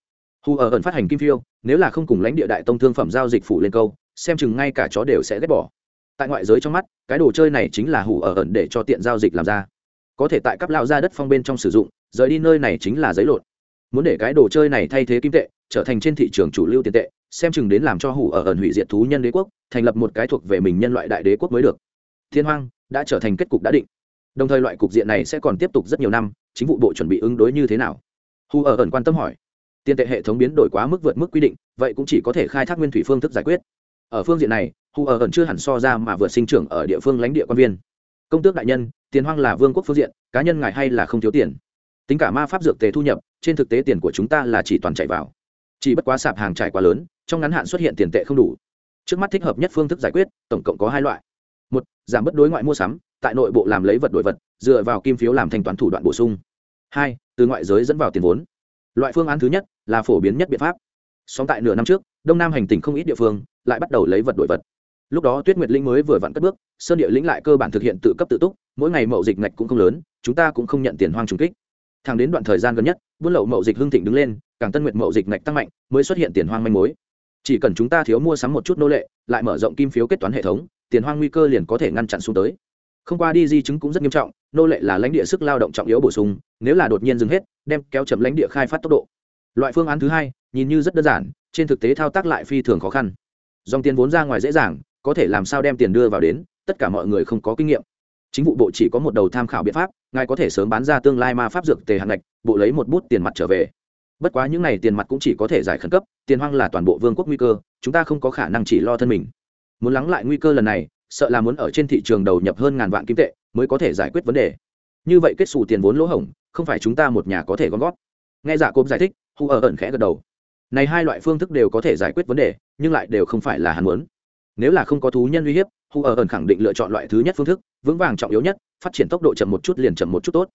Hù ở ẩn phát hành kim phiếu nếu là không cùng lãnh địa đại tông thương phẩm giao dịch phủ lên câu, xem chừng ngay cả chó đều sẽ ghét bỏ. Tại ngoại giới trong mắt, cái đồ chơi này chính là hủ ở ẩn để cho tiện giao dịch làm ra có thể tại các lao ra đất phong bên trong sử dụng, rời đi nơi này chính là giấy lộn muốn để cái đồ chơi này thay thế kim tệ, trở thành trên thị trường chủ lưu tiền tệ, xem chừng đến làm cho hủ ở ẩn hủy diệt thú nhân đế quốc, thành lập một cái thuộc về mình nhân loại đại đế quốc mới được. Thiên hoang đã trở thành kết cục đã định. Đồng thời loại cục diện này sẽ còn tiếp tục rất nhiều năm, chính vụ bộ chuẩn bị ứng đối như thế nào? Hù ở ẩn quan tâm hỏi. Tiền tệ hệ thống biến đổi quá mức vượt mức quy định, vậy cũng chỉ có thể khai thác nguyên thủy phương thức giải quyết. Ở phương diện này hù ở ẩn chưa hẳn so ra mà vượt sinh trưởng ở địa phương lãnh địa quan viên công tước đại nhân, tiền hoang là vương quốc phương diện, cá nhân ngài hay là không thiếu tiền. Tính cả ma pháp dược tề thu nhập, trên thực tế tiền của chúng ta là chỉ toàn chạy vào. Chỉ bất quá sạp hàng trải quá lớn, trong ngắn hạn xuất hiện tiền tệ không đủ. Trước mắt thích hợp nhất phương thức giải quyết, tổng cộng có hai loại. Một, giảm bất đối ngoại mua sắm, tại nội bộ làm lấy vật đổi vật, dựa vào kim phiếu làm thanh toán thủ đoạn bổ sung. Hai, từ ngoại giới dẫn vào tiền vốn. Loại phương án thứ nhất là phổ biến nhất biện pháp. Song tại nửa năm trước, đông nam hành tỉnh không ít địa phương lại bắt đầu lấy vật đổi vật lúc đó tuyết nguyệt linh mới vừa vặn cất bước, sơn địa lĩnh lại cơ bản thực hiện tự cấp tự túc, mỗi ngày mậu dịch ngạch cũng không lớn, chúng ta cũng không nhận tiền hoang trùng kích. Thẳng đến đoạn thời gian gần nhất, buôn lậu mậu dịch hưng thịnh đứng lên, càng tân nguyệt mậu dịch ngạch tăng mạnh, mới xuất hiện tiền hoang manh mối. Chỉ cần chúng ta thiếu mua sắm một chút nô lệ, lại mở rộng kim phiếu kết toán hệ thống, tiền hoang nguy cơ liền có thể ngăn chặn xuống tới. Không qua đi di chứng cũng rất nghiêm trọng, nô lệ là lãnh địa sức lao động trọng yếu bổ sung, nếu là đột nhiên dừng hết, đem kéo chậm lãnh địa khai phát tốc độ. Loại phương án thứ hai, nhìn như rất đơn giản, trên thực tế thao tác lại phi thường khó khăn. Dòng tiền vốn ra ngoài dễ dàng có thể làm sao đem tiền đưa vào đến, tất cả mọi người không có kinh nghiệm. Chính vụ bộ chỉ có một đầu tham khảo biện pháp, ngài có thể sớm bán ra tương lai ma pháp dược tề hạng ngạch, bộ lấy một bút tiền mặt trở về. Bất quá những n à y tiền mặt cũng chỉ có thể giải khẩn cấp, tiền hoang là toàn bộ vương quốc nguy cơ, chúng ta không có khả năng chỉ lo thân mình. Muốn lắng lại nguy cơ lần này, sợ là muốn ở trên thị trường đầu nhập hơn ngàn vạn kim tệ, mới có thể giải quyết vấn đề. Như vậy kết xù tiền vốn lỗ hổng, không phải chúng ta một nhà có thể gom góp. Nghe giả dạ cốp giải thích, hu ở ẩn khẽ gật đầu. Này hai loại phương thức đều có thể giải quyết vấn đề, nhưng lại đều không phải là hắn muốn nếu là không có thú nhân uy hiếp, hu ở ẩn khẳng định lựa chọn loại thứ nhất phương thức, vững vàng trọng yếu nhất, phát triển tốc độ chậm một chút liền chậm một chút tốt.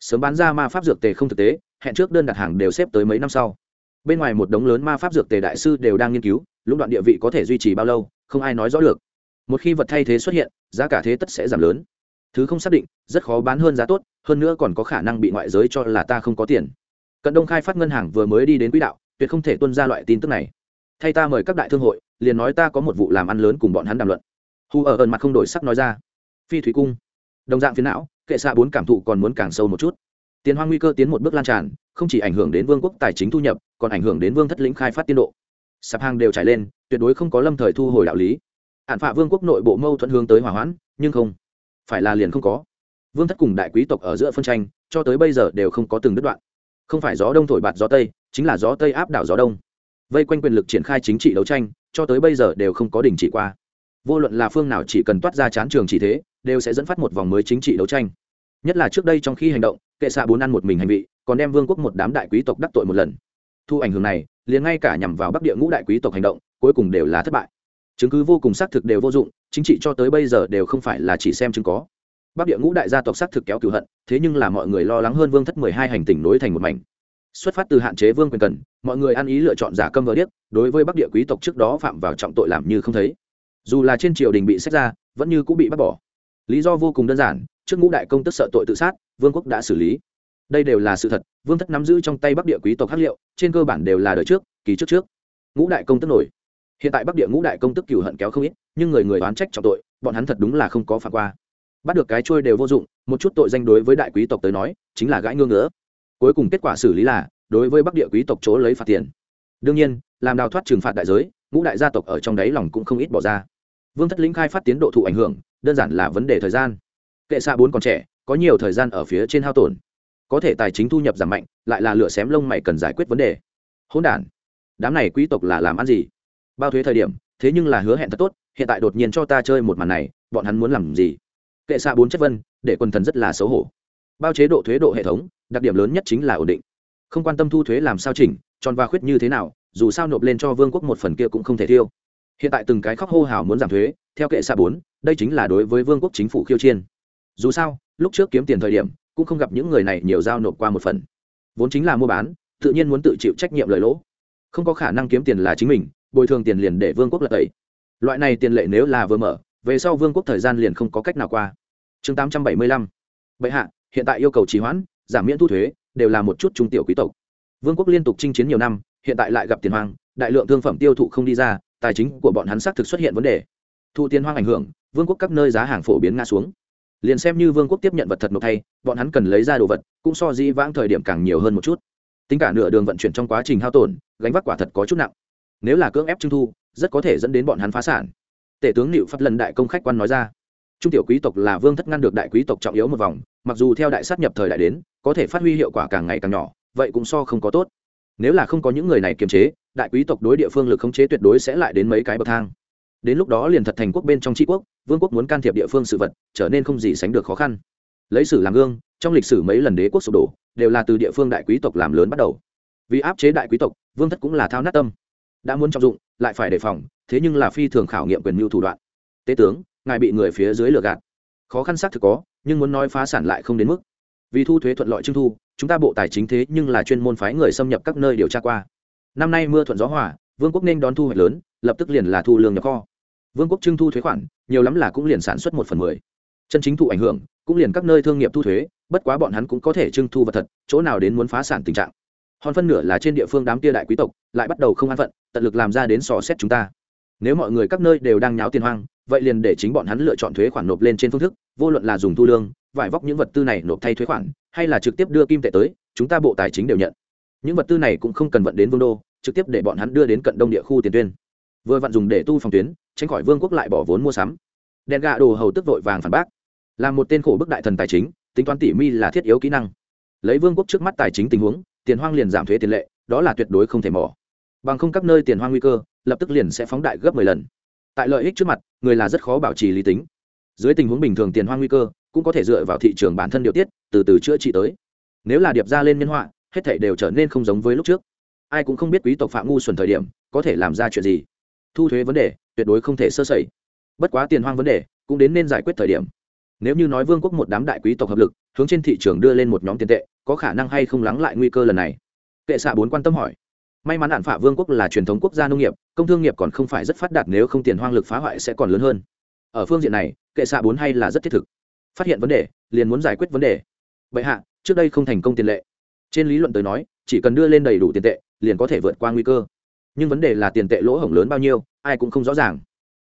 Sớm bán ra ma pháp dược tề không thực tế, hẹn trước đơn đặt hàng đều xếp tới mấy năm sau. Bên ngoài một đống lớn ma pháp dược tề đại sư đều đang nghiên cứu, lũng đoạn địa vị có thể duy trì bao lâu, không ai nói rõ được. Một khi vật thay thế xuất hiện, giá cả thế tất sẽ giảm lớn. Thứ không xác định, rất khó bán hơn giá tốt, hơn nữa còn có khả năng bị ngoại giới cho là ta không có tiền. Cận đông khai phát ngân hàng vừa mới đi đến quỹ đạo, tuyệt không thể tuân ra loại tin tức này. Thay ta mời các đại thương hội liền nói ta có một vụ làm ăn lớn cùng bọn hắn đàm luận. Hù ở ẩn mặt không đổi sắc nói ra. Phi thủy cung. Đồng dạng phiến não, kệ xạ bốn cảm thụ còn muốn càng sâu một chút. Tiền hoang nguy cơ tiến một bước lan tràn, không chỉ ảnh hưởng đến vương quốc tài chính thu nhập, còn ảnh hưởng đến vương thất lĩnh khai phát tiến độ. Sạp hàng đều trải lên, tuyệt đối không có lâm thời thu hồi đạo lý. Hạn phạ vương quốc nội bộ mâu thuẫn hướng tới hỏa hoãn, nhưng không phải là liền không có. Vương thất cùng đại quý tộc ở giữa phân tranh, cho tới bây giờ đều không có từng đứt đoạn. Không phải gió đông thổi bạt gió tây, chính là gió tây áp đảo gió đông. Vây quanh quyền lực triển khai chính trị đấu tranh cho tới bây giờ đều không có đình chỉ qua. Vô luận là phương nào chỉ cần toát ra chán trường chỉ thế, đều sẽ dẫn phát một vòng mới chính trị đấu tranh. Nhất là trước đây trong khi hành động, kệ xạ bốn ăn một mình hành vị, còn đem vương quốc một đám đại quý tộc đắc tội một lần. Thu ảnh hưởng này, liền ngay cả nhằm vào bắc địa ngũ đại quý tộc hành động, cuối cùng đều là thất bại. Chứng cứ vô cùng xác thực đều vô dụng, chính trị cho tới bây giờ đều không phải là chỉ xem chứng có. Bắc địa ngũ đại gia tộc xác thực kéo cửu hận, thế nhưng là mọi người lo lắng hơn vương thất mười hai hành tỉnh nối thành một mảnh xuất phát từ hạn chế vương quyền cần, mọi người ăn ý lựa chọn giả câm vợ điếc, đối với bắc địa quý tộc trước đó phạm vào trọng tội làm như không thấy. Dù là trên triều đình bị xét ra, vẫn như cũng bị bắt bỏ. Lý do vô cùng đơn giản, trước ngũ đại công tức sợ tội tự sát, vương quốc đã xử lý. Đây đều là sự thật, vương thất nắm giữ trong tay bắc địa quý tộc hắc liệu, trên cơ bản đều là đời trước, kỳ trước trước. Ngũ đại công tức nổi. Hiện tại bắc địa ngũ đại công tức cửu hận kéo không ít, nhưng người người oán trách trọng tội, bọn hắn thật đúng là không có phạt qua. Bắt được cái trôi đều vô dụng, một chút tội danh đối với đại quý tộc tới nói, chính là gãi ngương ngứa cuối cùng kết quả xử lý là, đối với bắc địa quý tộc chỗ lấy phạt tiền. Đương nhiên, làm đào thoát trừng phạt đại giới, ngũ đại gia tộc ở trong đáy lòng cũng không ít bỏ ra. Vương thất lĩnh khai phát tiến độ thụ ảnh hưởng, đơn giản là vấn đề thời gian. Kệ xa bốn còn trẻ, có nhiều thời gian ở phía trên hao tổn. Có thể tài chính thu nhập giảm mạnh, lại là lửa xém lông mày cần giải quyết vấn đề. Hỗn đản, đám này quý tộc là làm ăn gì? Bao thuế thời điểm, thế nhưng là hứa hẹn thật tốt, hiện tại đột nhiên cho ta chơi một màn này, bọn hắn muốn làm gì? Kệ xạ bốn chất vân, để quần thần rất là xấu hổ bao chế độ thuế độ hệ thống, đặc điểm lớn nhất chính là ổn định. Không quan tâm thu thuế làm sao chỉnh, tròn và khuyết như thế nào, dù sao nộp lên cho vương quốc một phần kia cũng không thể thiêu. Hiện tại từng cái khóc hô hào muốn giảm thuế, theo kệ xạ bốn, đây chính là đối với vương quốc chính phủ khiêu chiên dù sao, lúc trước kiếm tiền thời điểm, cũng không gặp những người này nhiều giao nộp qua một phần. Vốn chính là mua bán, tự nhiên muốn tự chịu trách nhiệm lợi lỗ. Không có khả năng kiếm tiền là chính mình, bồi thường tiền liền để vương quốc lật tẩy. Loại này tiền lệ nếu là vừa mở, về sau vương quốc thời gian liền không có cách nào qua. Chương tám trăm bảy mươi lăm. Bệ hạ hiện tại yêu cầu trì hoãn, giảm miễn thu thuế, đều là một chút trung tiểu quý tộc. Vương quốc liên tục chinh chiến nhiều năm, hiện tại lại gặp tiền hoang, đại lượng thương phẩm tiêu thụ không đi ra, tài chính của bọn hắn xác thực xuất hiện vấn đề. Thu tiền hoang ảnh hưởng, vương quốc các nơi giá hàng phổ biến ngã xuống. Liền xem như vương quốc tiếp nhận vật thật nộp thay, bọn hắn cần lấy ra đồ vật, cũng so di vãng thời điểm càng nhiều hơn một chút. Tính cả nửa đường vận chuyển trong quá trình hao tổn, gánh vác quả thật có chút nặng. Nếu là cưỡng ép trưng thu, rất có thể dẫn đến bọn hắn phá sản. Tể tướng liệu phát lần đại công khách quan nói ra trung tiểu quý tộc là vương thất ngăn được đại quý tộc trọng yếu một vòng, mặc dù theo đại sát nhập thời đại đến, có thể phát huy hiệu quả càng ngày càng nhỏ, vậy cũng so không có tốt. Nếu là không có những người này kiềm chế, đại quý tộc đối địa phương lực khống chế tuyệt đối sẽ lại đến mấy cái bậc thang. Đến lúc đó liền thật thành quốc bên trong tri quốc, vương quốc muốn can thiệp địa phương sự vật, trở nên không gì sánh được khó khăn. Lấy sử làm gương, trong lịch sử mấy lần đế quốc sụp đổ, đều là từ địa phương đại quý tộc làm lớn bắt đầu. Vì áp chế đại quý tộc, vương thất cũng là thao nát tâm. Đã muốn trọng dụng, lại phải đề phòng, thế nhưng là phi thường khảo nghiệm quyền mưu thủ đoạn. Tế tướng ngài bị người phía dưới lừa gạt. Khó khăn xác thực có, nhưng muốn nói phá sản lại không đến mức. Vì thu thuế thuận lợi trưng thu, chúng ta bộ tài chính thế nhưng là chuyên môn phái người xâm nhập các nơi điều tra qua. Năm nay mưa thuận gió hỏa vương quốc nên đón thu hoạch lớn, lập tức liền là thu lương nhập kho. Vương quốc trưng thu thuế khoản, nhiều lắm là cũng liền sản xuất một phần mười. Chân chính thụ ảnh hưởng, cũng liền các nơi thương nghiệp thu thuế, bất quá bọn hắn cũng có thể trưng thu vật thật, chỗ nào đến muốn phá sản tình trạng. Hòn phân nửa là trên địa phương đám kia đại quý tộc, lại bắt đầu không an phận, tận lực làm ra đến sò xét chúng ta. Nếu mọi người các nơi đều đang nháo tiền hoang vậy liền để chính bọn hắn lựa chọn thuế khoản nộp lên trên phương thức, vô luận là dùng thu lương, vải vóc những vật tư này nộp thay thuế khoản, hay là trực tiếp đưa kim tệ tới, chúng ta bộ tài chính đều nhận. Những vật tư này cũng không cần vận đến vương đô, trực tiếp để bọn hắn đưa đến cận đông địa khu tiền tuyên. Vừa vặn dùng để tu phòng tuyến, tránh khỏi vương quốc lại bỏ vốn mua sắm. Đèn gà đồ hầu tức vội vàng phản bác. Là một tên khổ bức đại thần tài chính, tính toán tỉ mi là thiết yếu kỹ năng. Lấy vương quốc trước mắt tài chính tình huống, tiền hoang liền giảm thuế tiền lệ, đó là tuyệt đối không thể mỏ bằng không các nơi tiền hoang nguy cơ, lập tức liền sẽ phóng đại gấp mười lần tại lợi ích trước mặt, người là rất khó bảo trì lý tính. Dưới tình huống bình thường tiền hoang nguy cơ, cũng có thể dựa vào thị trường bản thân điều tiết, từ từ chữa trị tới. Nếu là điệp ra lên nhân họa, hết thể đều trở nên không giống với lúc trước. Ai cũng không biết quý tộc phạm ngu xuẩn thời điểm, có thể làm ra chuyện gì. Thu thuế vấn đề, tuyệt đối không thể sơ sẩy. Bất quá tiền hoang vấn đề, cũng đến nên giải quyết thời điểm. Nếu như nói vương quốc một đám đại quý tộc hợp lực, hướng trên thị trường đưa lên một nhóm tiền tệ, có khả năng hay không lắng lại nguy cơ lần này? Kệ xạ bốn quan tâm hỏi may mắn đạn phả vương quốc là truyền thống quốc gia nông nghiệp, công thương nghiệp còn không phải rất phát đạt, nếu không tiền hoang lực phá hoại sẽ còn lớn hơn. Ở phương diện này, kệ xạ bốn hay là rất thiết thực. Phát hiện vấn đề, liền muốn giải quyết vấn đề. Vậy hạ, trước đây không thành công tiền lệ. Trên lý luận tới nói, chỉ cần đưa lên đầy đủ tiền tệ, liền có thể vượt qua nguy cơ. Nhưng vấn đề là tiền tệ lỗ hổng lớn bao nhiêu, ai cũng không rõ ràng.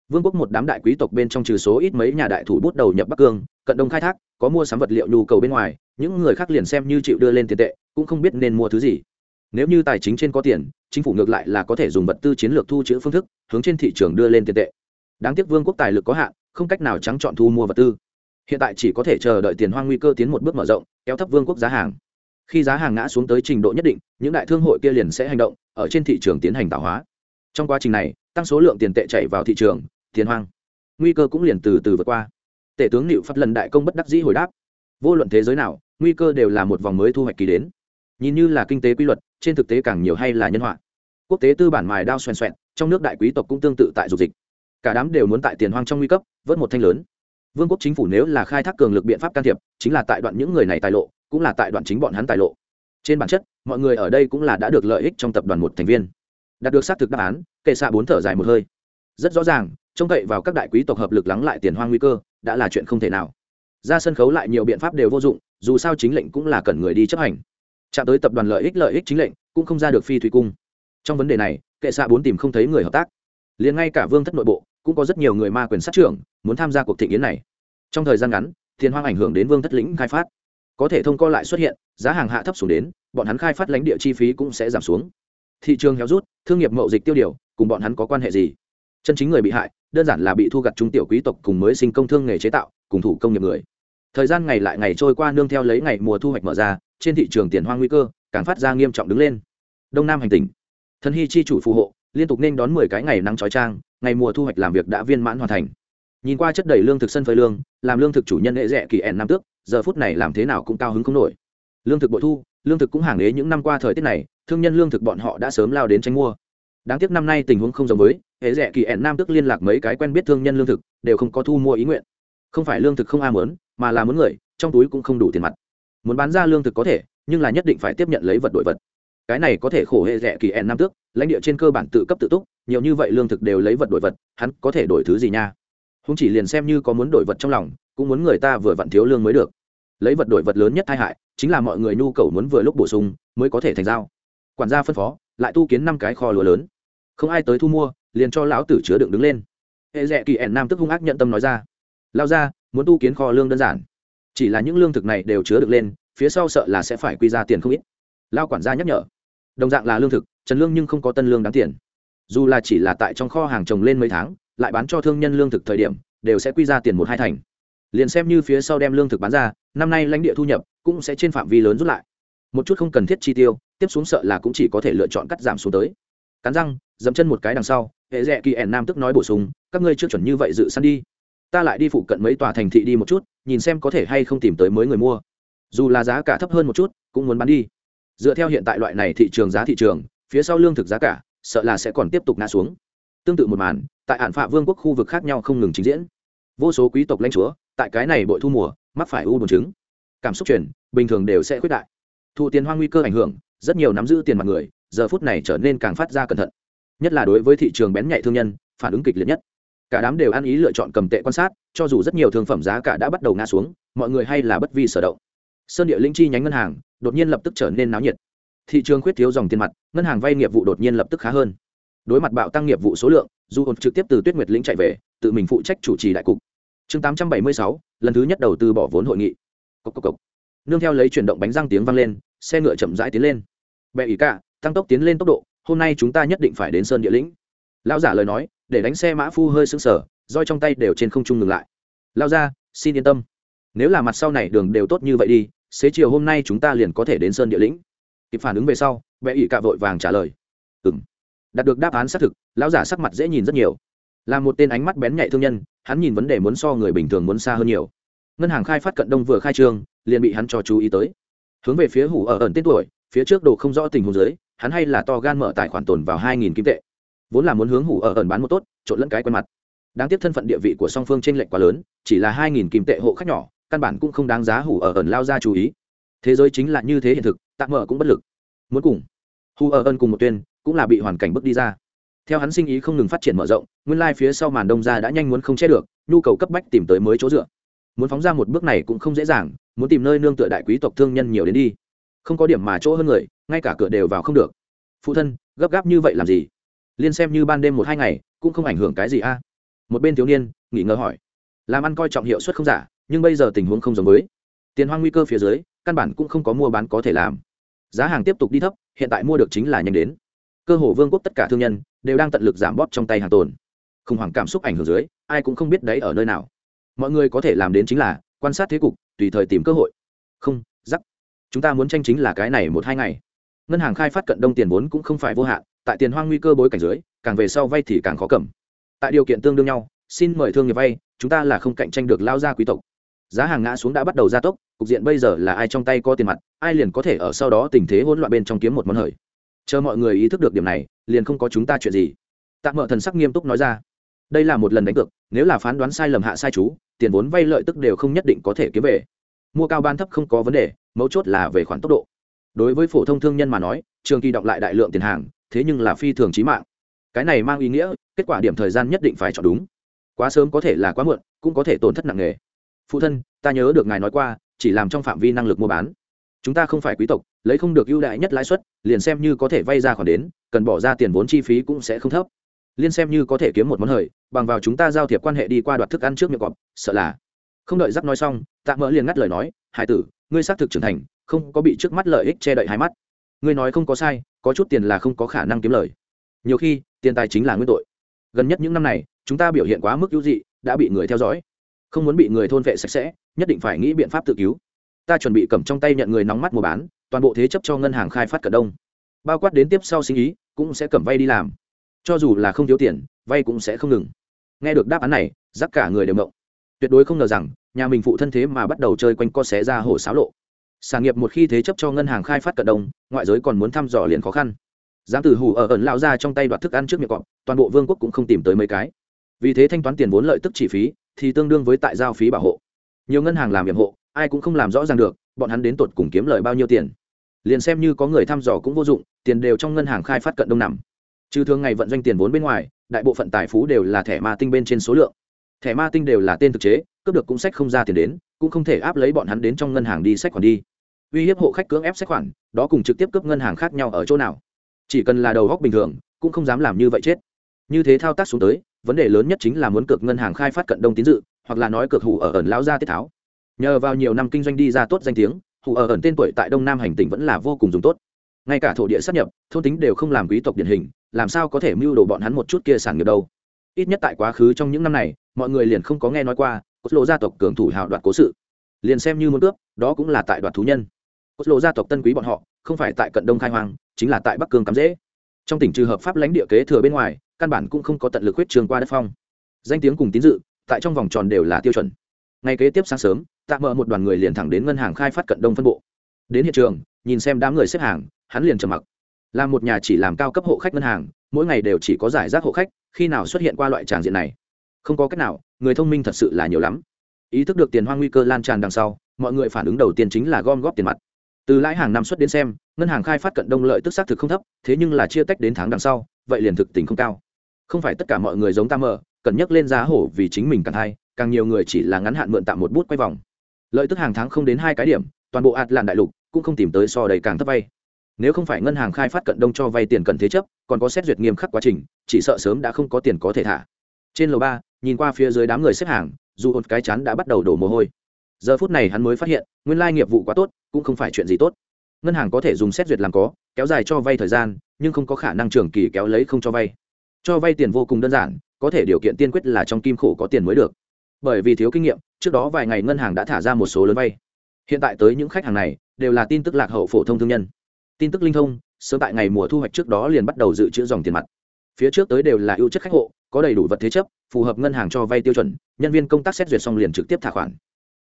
Vương quốc một đám đại quý tộc bên trong trừ số ít mấy nhà đại thủ bút đầu nhập bắc cương, cận đông khai thác, có mua sắm vật liệu nhu cầu bên ngoài, những người khác liền xem như chịu đưa lên tiền tệ, cũng không biết nên mua thứ gì nếu như tài chính trên có tiền, chính phủ ngược lại là có thể dùng vật tư chiến lược thu chữ phương thức, hướng trên thị trường đưa lên tiền tệ. Đáng tiếc vương quốc tài lực có hạn, không cách nào trắng chọn thu mua vật tư. Hiện tại chỉ có thể chờ đợi tiền hoang nguy cơ tiến một bước mở rộng, kéo thấp vương quốc giá hàng. Khi giá hàng ngã xuống tới trình độ nhất định, những đại thương hội kia liền sẽ hành động, ở trên thị trường tiến hành tạo hóa. Trong quá trình này, tăng số lượng tiền tệ chảy vào thị trường, tiền hoang. Nguy cơ cũng liền từ từ vượt qua. Tể tướng liệu phát lần đại công bất đắc dĩ hồi đáp. Vô luận thế giới nào, nguy cơ đều là một vòng mới thu hoạch kỳ đến. Nhìn như là kinh tế quy luật trên thực tế càng nhiều hay là nhân họa. Quốc tế tư bản mài đao xoèn xoẹn, trong nước đại quý tộc cũng tương tự tại dục dịch. Cả đám đều muốn tại tiền hoang trong nguy cấp, vớt một thanh lớn. Vương quốc chính phủ nếu là khai thác cường lực biện pháp can thiệp, chính là tại đoạn những người này tài lộ, cũng là tại đoạn chính bọn hắn tài lộ. Trên bản chất, mọi người ở đây cũng là đã được lợi ích trong tập đoàn một thành viên. Đạt được xác thực đáp án, kệ xạ bốn thở dài một hơi. Rất rõ ràng, trông cậy vào các đại quý tộc hợp lực lắng lại tiền hoang nguy cơ, đã là chuyện không thể nào. Ra sân khấu lại nhiều biện pháp đều vô dụng, dù sao chính lệnh cũng là cần người đi chấp hành chạm tới tập đoàn lợi ích lợi ích chính lệnh, cũng không ra được phi thủy cung. Trong vấn đề này, kệ xạ bốn tìm không thấy người hợp tác. Liền ngay cả vương thất nội bộ, cũng có rất nhiều người ma quyền sát trưởng, muốn tham gia cuộc thị kiến này. Trong thời gian ngắn thiên hoang ảnh hưởng đến vương thất lĩnh khai phát. Có thể thông co lại xuất hiện, giá hàng hạ thấp xuống đến, bọn hắn khai phát lãnh địa chi phí cũng sẽ giảm xuống. Thị trường héo rút, thương nghiệp mậu dịch tiêu điều, cùng bọn hắn có quan hệ gì? Chân chính người bị hại, đơn giản là bị thu gặt trung tiểu quý tộc cùng mới sinh công thương nghề chế tạo, cùng thủ công nghiệp người. Thời gian ngày lại ngày trôi qua, nương theo lấy ngày mùa thu hoạch mở ra trên thị trường tiền hoang nguy cơ, càng phát ra nghiêm trọng đứng lên. Đông nam hành tỉnh. Thần hy chi chủ phù hộ, liên tục nên đón mười cái ngày nắng trói trang ngày mùa thu hoạch làm việc đã viên mãn hoàn thành. Nhìn qua chất đầy lương thực sân phơi lương, làm lương thực chủ nhân hệ rẻ kỳ ẻn năm tước, giờ phút này làm thế nào cũng cao hứng không nổi. Lương thực bội thu, lương thực cũng hàng ế những năm qua thời tiết này, thương nhân lương thực bọn họ đã sớm lao đến tranh mua. Đáng tiếc năm nay tình huống không giống với, hệ rẻ kỳ ẻn nam tước liên lạc mấy cái quen biết thương nhân lương thực, đều không có thu mua ý nguyện. Không phải lương thực không a mớn mà là muốn người, trong túi cũng không đủ tiền mặt muốn bán ra lương thực có thể, nhưng là nhất định phải tiếp nhận lấy vật đổi vật. Cái này có thể khổ hệ rẻ kỳ ẻn nam tước, lãnh địa trên cơ bản tự cấp tự túc, nhiều như vậy lương thực đều lấy vật đổi vật, hắn có thể đổi thứ gì nha? Không chỉ liền xem như có muốn đổi vật trong lòng, cũng muốn người ta vừa vặn thiếu lương mới được. Lấy vật đổi vật lớn nhất tai hại, chính là mọi người nhu cầu muốn vừa lúc bổ sung, mới có thể thành giao. Quản gia phân phó, lại tu kiến năm cái kho lúa lớn. Không ai tới thu mua, liền cho lão tử chứa đựng đứng lên. Hệ rẽ kỳ ẻn nam tức hung ác nhận tâm nói ra. Lao ra, muốn tu kiến kho lương đơn giản chỉ là những lương thực này đều chứa được lên, phía sau sợ là sẽ phải quy ra tiền không ít. Lao quản gia nhắc nhở. Đồng dạng là lương thực, trần lương nhưng không có tân lương đáng tiền. Dù là chỉ là tại trong kho hàng trồng lên mấy tháng, lại bán cho thương nhân lương thực thời điểm, đều sẽ quy ra tiền một hai thành. Liền xem như phía sau đem lương thực bán ra, năm nay lãnh địa thu nhập cũng sẽ trên phạm vi lớn rút lại. Một chút không cần thiết chi tiêu, tiếp xuống sợ là cũng chỉ có thể lựa chọn cắt giảm xuống tới. Cắn răng dẫm chân một cái đằng sau, hệ rẽ kỳ ẻn nam tức nói bổ sung, các ngươi chưa chuẩn như vậy dự săn đi ta lại đi phụ cận mấy tòa thành thị đi một chút, nhìn xem có thể hay không tìm tới mới người mua. Dù là giá cả thấp hơn một chút, cũng muốn bán đi. Dựa theo hiện tại loại này thị trường giá thị trường, phía sau lương thực giá cả, sợ là sẽ còn tiếp tục ngã xuống. Tương tự một màn, tại hạn phạ vương quốc khu vực khác nhau không ngừng trình diễn. Vô số quý tộc lãnh chúa, tại cái này bội thu mùa, mắc phải u buồn chứng. Cảm xúc chuyển bình thường đều sẽ khuyết đại. Thụ tiền hoang nguy cơ ảnh hưởng, rất nhiều nắm giữ tiền mặt người, giờ phút này trở nên càng phát ra cẩn thận. Nhất là đối với thị trường bén nhạy thương nhân, phản ứng kịch liệt nhất cả đám đều ăn ý lựa chọn cầm tệ quan sát, cho dù rất nhiều thương phẩm giá cả đã bắt đầu ngã xuống, mọi người hay là bất vi sở động. Sơn địa linh chi nhánh ngân hàng, đột nhiên lập tức trở nên náo nhiệt. Thị trường khuyết thiếu dòng tiền mặt, ngân hàng vay nghiệp vụ đột nhiên lập tức khá hơn. Đối mặt bạo tăng nghiệp vụ số lượng, du hồn trực tiếp từ tuyết nguyệt lĩnh chạy về, tự mình phụ trách chủ trì đại cục. Chương tám trăm bảy mươi sáu, lần thứ nhất đầu tư bỏ vốn hội nghị. Cốc cốc cốc. nương theo lấy chuyển động bánh răng tiếng vang lên, xe ngựa chậm rãi tiến lên. Bệ ý cả, tăng tốc tiến lên tốc độ, hôm nay chúng ta nhất định phải đến sơn địa lĩnh. Lão giả lời nói để đánh xe mã phu hơi sững sờ, roi trong tay đều trên không trung ngừng lại. Lao ra, xin yên tâm. Nếu là mặt sau này đường đều tốt như vậy đi, xế chiều hôm nay chúng ta liền có thể đến sơn địa lĩnh. Kịp phản ứng về sau, bệ ỷ cạ vội vàng trả lời. Ừ m đạt được đáp án xác thực, lão giả sắc mặt dễ nhìn rất nhiều. Là một tên ánh mắt bén nhạy thương nhân, hắn nhìn vấn đề muốn so người bình thường muốn xa hơn nhiều. Ngân hàng khai phát cận đông vừa khai trương, liền bị hắn cho chú ý tới. Hướng về phía hủ ở ẩn tên tuổi, phía trước đồ không rõ tình huống dưới, hắn hay là to gan mở tài khoản tồn vào hai nghìn kim tệ vốn là muốn hướng hủ ở ẩn bán một tốt, trộn lẫn cái quen mặt. Đáng tiếc thân phận địa vị của song phương t r ê n lệch quá lớn, chỉ là hai nghìn kim tệ hộ khách nhỏ, căn bản cũng không đáng giá hủ ở ẩn lao ra chú ý. Thế giới chính là như thế hiện thực, tạm mở cũng bất lực. Muốn cùng hủ ở ẩn cùng một tuyên, cũng là bị hoàn cảnh bước đi ra. Theo hắn sinh ý không ngừng phát triển mở rộng, nguyên lai、like、phía sau màn đông ra đã nhanh muốn không che được, nhu cầu cấp bách tìm tới mới chỗ dựa. Muốn phóng ra một bước này cũng không dễ dàng, muốn tìm nơi nương tựa đại quý tộc thương nhân nhiều đến đi. Không có điểm mà chỗ hơn người, ngay cả cửa đều vào không được. Phụ thân, gấp gáp như vậy làm gì? Liên xem như ban đêm một hai ngày, cũng không ảnh hưởng cái gì a. Một bên thiếu niên, nghỉ ngờ hỏi. Làm ăn coi trọng hiệu suất không giả, nhưng bây giờ tình huống không giống với. Tiền hoang nguy cơ phía dưới, căn bản cũng không có mua bán có thể làm. Giá hàng tiếp tục đi thấp, hiện tại mua được chính là nhanh đến. Cơ hồ vương quốc tất cả thương nhân, đều đang tận lực giảm bóp trong tay hàng tồn. Khủng hoảng cảm xúc ảnh hưởng dưới, ai cũng không biết đấy ở nơi nào. Mọi người có thể làm đến chính là, quan sát thế cục, tùy thời tìm cơ hội. Không, giắc. Chúng ta muốn tranh chính là cái này một hai ngày. Ngân hàng khai phát cận đông tiền vốn cũng không phải vô hạn tại tiền hoang nguy cơ bối cảnh dưới, càng về sau vay thì càng khó cầm. Tại điều kiện tương đương nhau, xin mời thương nghiệp vay, chúng ta là không cạnh tranh được lao ra quý tộc. Giá hàng ngã xuống đã bắt đầu gia tốc, cục diện bây giờ là ai trong tay có tiền mặt, ai liền có thể ở sau đó tình thế hỗn loạn bên trong kiếm một món hời. Chờ mọi người ý thức được điểm này, liền không có chúng ta chuyện gì. Tạm mợ thần sắc nghiêm túc nói ra, đây là một lần đánh cược, nếu là phán đoán sai lầm hạ sai chú, tiền vốn vay lợi tức đều không nhất định có thể kiếm về. Mua cao ban thấp không có vấn đề, mấu chốt là về khoản tốc độ. Đối với phổ thông thương nhân mà nói, trường kỳ đọc lại đại lượng tiền hàng thế nhưng là phi thường trí mạng. Cái này mang ý nghĩa, kết quả điểm thời gian nhất định phải chọn đúng. Quá sớm có thể là quá muộn, cũng có thể tổn thất nặng nề. Phụ thân, ta nhớ được ngài nói qua, chỉ làm trong phạm vi năng lực mua bán. Chúng ta không phải quý tộc, lấy không được ưu đại nhất lãi suất, liền xem như có thể vay ra khoản đến, cần bỏ ra tiền vốn chi phí cũng sẽ không thấp. Liên xem như có thể kiếm một món hời, bằng vào chúng ta giao thiệp quan hệ đi qua đoạt thức ăn trước miệng cọp, sợ là. Không đợi giáp nói xong, tạ mỡ liền ngắt lời nói, hải tử, ngươi xác thực trưởng thành, không có bị trước mắt lợi ích che đậy hai mắt. Ngươi nói không có sai có chút tiền là không có khả năng kiếm lời. Nhiều khi, tiền tài chính là nguyên tội. Gần nhất những năm này, chúng ta biểu hiện quá mức hữu dị, đã bị người theo dõi. Không muốn bị người thôn vệ sạch sẽ, nhất định phải nghĩ biện pháp tự cứu. Ta chuẩn bị cầm trong tay nhận người nóng mắt mua bán, toàn bộ thế chấp cho ngân hàng khai phát cận đông. Bao quát đến tiếp sau sinh ý, cũng sẽ cầm vay đi làm. Cho dù là không thiếu tiền, vay cũng sẽ không ngừng. Nghe được đáp án này, rắc cả người đều mộng tuyệt đối không ngờ rằng, nhà mình phụ thân thế mà bắt đầu chơi quanh co xé ra hồ xáo lộ sản nghiệp một khi thế chấp cho ngân hàng khai phát cận đông, ngoại giới còn muốn thăm dò liền khó khăn. Giám tử hủ ở ẩn lao ra trong tay đoạt thức ăn trước miệng cọp, toàn bộ vương quốc cũng không tìm tới mấy cái. Vì thế thanh toán tiền vốn lợi tức chi phí, thì tương đương với tại giao phí bảo hộ. Nhiều ngân hàng làm nhiệm hộ, ai cũng không làm rõ ràng được, bọn hắn đến tột cùng kiếm lời bao nhiêu tiền. Liền xem như có người thăm dò cũng vô dụng, tiền đều trong ngân hàng khai phát cận đông nằm. Trừ thường ngày vận doanh tiền vốn bên ngoài, đại bộ phận tài phú đều là thẻ ma tinh bên trên số lượng thẻ ma tinh đều là tên thực chế, cướp được cũng sách không ra tiền đến, cũng không thể áp lấy bọn hắn đến trong ngân hàng đi sách khoản đi. Uy hiếp hộ khách cưỡng ép sách khoản, đó cùng trực tiếp cướp ngân hàng khác nhau ở chỗ nào? Chỉ cần là đầu góc bình thường, cũng không dám làm như vậy chết. Như thế thao tác xuống tới, vấn đề lớn nhất chính là muốn cược ngân hàng khai phát cận đông tín dự, hoặc là nói cược hủ ở ẩn lão gia tiết tháo. Nhờ vào nhiều năm kinh doanh đi ra tốt danh tiếng, hủ ở ẩn tên tuổi tại đông nam hành tỉnh vẫn là vô cùng dùng tốt. Ngay cả thổ địa sát nhập, thôn tính đều không làm quý tộc điển hình, làm sao có thể mưu đồ bọn hắn một chút kia sản nghiệp đâu? Ít nhất tại quá khứ trong những năm này, mọi người liền không có nghe nói qua, cốt lộ gia tộc cường thủ hào đoạt cố sự. Liền xem như muốn cướp, đó cũng là tại đoạt thú nhân. Cốt lộ gia tộc tân quý bọn họ, không phải tại cận đông khai hoang, chính là tại bắc cương cắm dễ trong tỉnh trừ hợp pháp lãnh địa kế thừa bên ngoài, căn bản cũng không có tận lực huyết trường qua đất phong. Danh tiếng cùng tín dự, tại trong vòng tròn đều là tiêu chuẩn. Ngay kế tiếp sáng sớm, tạ mở một đoàn người liền thẳng đến ngân hàng khai phát cận đông phân bộ. Đến hiện trường, nhìn xem đám người xếp hàng, hắn liền trầm mặc. Là một nhà chỉ làm cao cấp hộ khách ngân hàng, mỗi ngày đều chỉ có giải rác hộ khách khi nào xuất hiện qua loại tràng diện này? Không có cách nào, người thông minh thật sự là nhiều lắm. Ý thức được tiền hoang nguy cơ lan tràn đằng sau, mọi người phản ứng đầu tiên chính là gom góp tiền mặt. Từ lãi hàng năm xuất đến xem, ngân hàng khai phát cận đông lợi tức xác thực không thấp, thế nhưng là chia tách đến tháng đằng sau, vậy liền thực tình không cao. Không phải tất cả mọi người giống ta mờ cần nhắc lên giá hổ vì chính mình càng hay, càng nhiều người chỉ là ngắn hạn mượn tạm một bút quay vòng. Lợi tức hàng tháng không đến hai cái điểm, toàn bộ ạt làn đại lục cũng không tìm tới so đầy càng thấp vay nếu không phải ngân hàng khai phát cận đông cho vay tiền cần thế chấp, còn có xét duyệt nghiêm khắc quá trình, chỉ sợ sớm đã không có tiền có thể thả. Trên lầu ba, nhìn qua phía dưới đám người xếp hàng, dù một cái chán đã bắt đầu đổ mồ hôi. Giờ phút này hắn mới phát hiện, nguyên lai nghiệp vụ quá tốt, cũng không phải chuyện gì tốt. Ngân hàng có thể dùng xét duyệt làm có, kéo dài cho vay thời gian, nhưng không có khả năng trường kỳ kéo lấy không cho vay. Cho vay tiền vô cùng đơn giản, có thể điều kiện tiên quyết là trong kim khổ có tiền mới được. Bởi vì thiếu kinh nghiệm, trước đó vài ngày ngân hàng đã thả ra một số lớn vay. Hiện tại tới những khách hàng này, đều là tin tức lạc hậu phổ thông thương nhân tin tức linh thông, sớm tại ngày mùa thu hoạch trước đó liền bắt đầu dự trữ dòng tiền mặt. Phía trước tới đều là ưu chất khách hộ, có đầy đủ vật thế chấp, phù hợp ngân hàng cho vay tiêu chuẩn, nhân viên công tác xét duyệt xong liền trực tiếp thả khoản.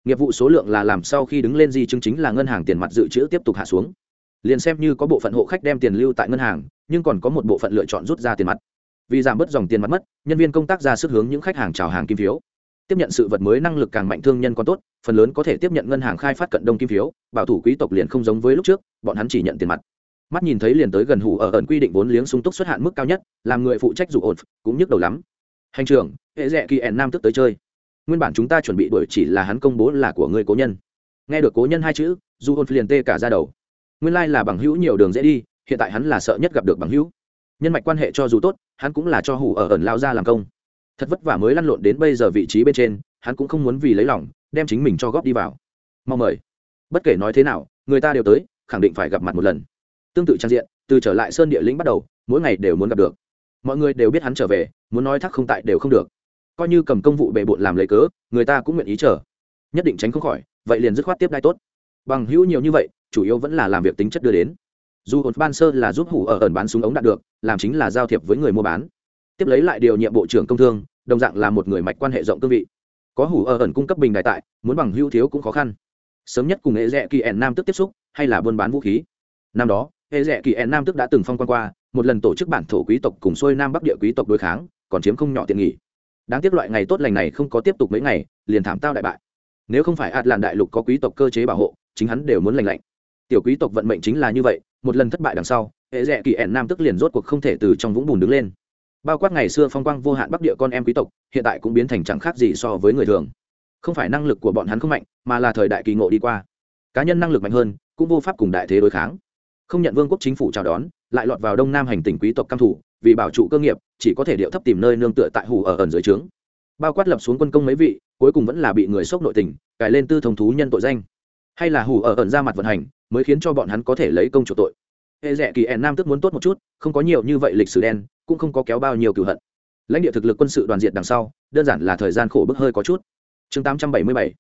Nghiệp vụ số lượng là làm sau khi đứng lên di chứng chính là ngân hàng tiền mặt dự trữ tiếp tục hạ xuống. Liền xem như có bộ phận hộ khách đem tiền lưu tại ngân hàng, nhưng còn có một bộ phận lựa chọn rút ra tiền mặt. Vì giảm bớt dòng tiền mặt mất, nhân viên công tác ra sức hướng những khách hàng trào hàng kim phiếu tiếp nhận sự vật mới năng lực càng mạnh thương nhân còn tốt, phần lớn có thể tiếp nhận ngân hàng khai phát cận đông kim phiếu, bảo thủ quý tộc liền không giống với lúc trước, bọn hắn chỉ nhận tiền mặt. Mắt nhìn thấy liền tới gần hủ ở ẩn quy định vốn liếng sung túc xuất hạn mức cao nhất, làm người phụ trách dù ổn, cũng nhức đầu lắm. Hành trưởng, hệ rẽ kỳ ẻn nam tức tới chơi. Nguyên bản chúng ta chuẩn bị đuổi chỉ là hắn công bố là của người cố nhân. Nghe được cố nhân hai chữ dù ổn liền tê cả ra đầu. Nguyên lai là bằng hữu nhiều đường dễ đi, hiện tại hắn là sợ nhất gặp được bằng hữu. Nhân mạch quan hệ cho dù tốt, hắn cũng là cho hủ ở ẩn lao ra làm công thật vất vả mới lăn lộn đến bây giờ vị trí bên trên, hắn cũng không muốn vì lấy lòng, đem chính mình cho góp đi vào. Mong mời. Bất kể nói thế nào, người ta đều tới, khẳng định phải gặp mặt một lần. Tương tự trang diện, từ trở lại sơn địa lĩnh bắt đầu, mỗi ngày đều muốn gặp được. Mọi người đều biết hắn trở về, muốn nói thắc không tại đều không được. Coi như cầm công vụ bề bộn làm lấy cớ, người ta cũng nguyện ý chờ. Nhất định tránh không khỏi, vậy liền dứt khoát tiếp đai tốt. Bằng hữu nhiều như vậy, chủ yếu vẫn là làm việc tính chất đưa đến. Dù hồn ban sơ là giúp hủ ở ẩn bán súng ống đạt được, làm chính là giao thiệp với người mua bán tiếp lấy lại điều nhiệm bộ trưởng công thương, đồng dạng là một người mạch quan hệ rộng cương vị. Có hủ ở ẩn cung cấp bình đại tại, muốn bằng hữu thiếu cũng khó khăn. Sớm nhất cùng hệ rẽ kỳ ẻn nam tức tiếp xúc, hay là buôn bán vũ khí. Năm đó, hệ rẽ kỳ ẻn nam tức đã từng phong quan qua, một lần tổ chức bản thổ quý tộc cùng xuôi nam bắc địa quý tộc đối kháng, còn chiếm không nhỏ tiện nghỉ đáng tiếc loại ngày tốt lành này không có tiếp tục mấy ngày, liền thảm tao đại bại. Nếu không phải ạt làn đại lục có quý tộc cơ chế bảo hộ, chính hắn đều muốn lành lạnh. Tiểu quý tộc vận mệnh chính là như vậy, một lần thất bại đằng sau, hệ rẽ kỳ ẻn nam tức liền rốt cuộc không thể từ trong vũng bùn đứng lên bao quát ngày xưa phong quang vô hạn bắc địa con em quý tộc, hiện tại cũng biến thành chẳng khác gì so với người thường. Không phải năng lực của bọn hắn không mạnh, mà là thời đại kỳ ngộ đi qua. Cá nhân năng lực mạnh hơn, cũng vô pháp cùng đại thế đối kháng. Không nhận vương quốc chính phủ chào đón, lại lọt vào đông nam hành tỉnh quý tộc căm thủ, vì bảo trụ cơ nghiệp, chỉ có thể điệu thấp tìm nơi nương tựa tại hủ ở ẩn dưới trướng. Bao quát lập xuống quân công mấy vị, cuối cùng vẫn là bị người sốc nội tình, cải lên tư thông thú nhân tội danh. Hay là hủ ở ẩn ra mặt vận hành, mới khiến cho bọn hắn có thể lấy công chủ tội. Hệ rẻ kỳ ẻn nam tức muốn tốt một chút, không có nhiều như vậy lịch sử đen cũng không có kéo bao nhiêu cửu hận. Lãnh địa thực lực quân sự đoàn diện đằng sau, đơn giản là thời gian khổ bức hơi có chút. Chương tám trăm bảy mươi bảy.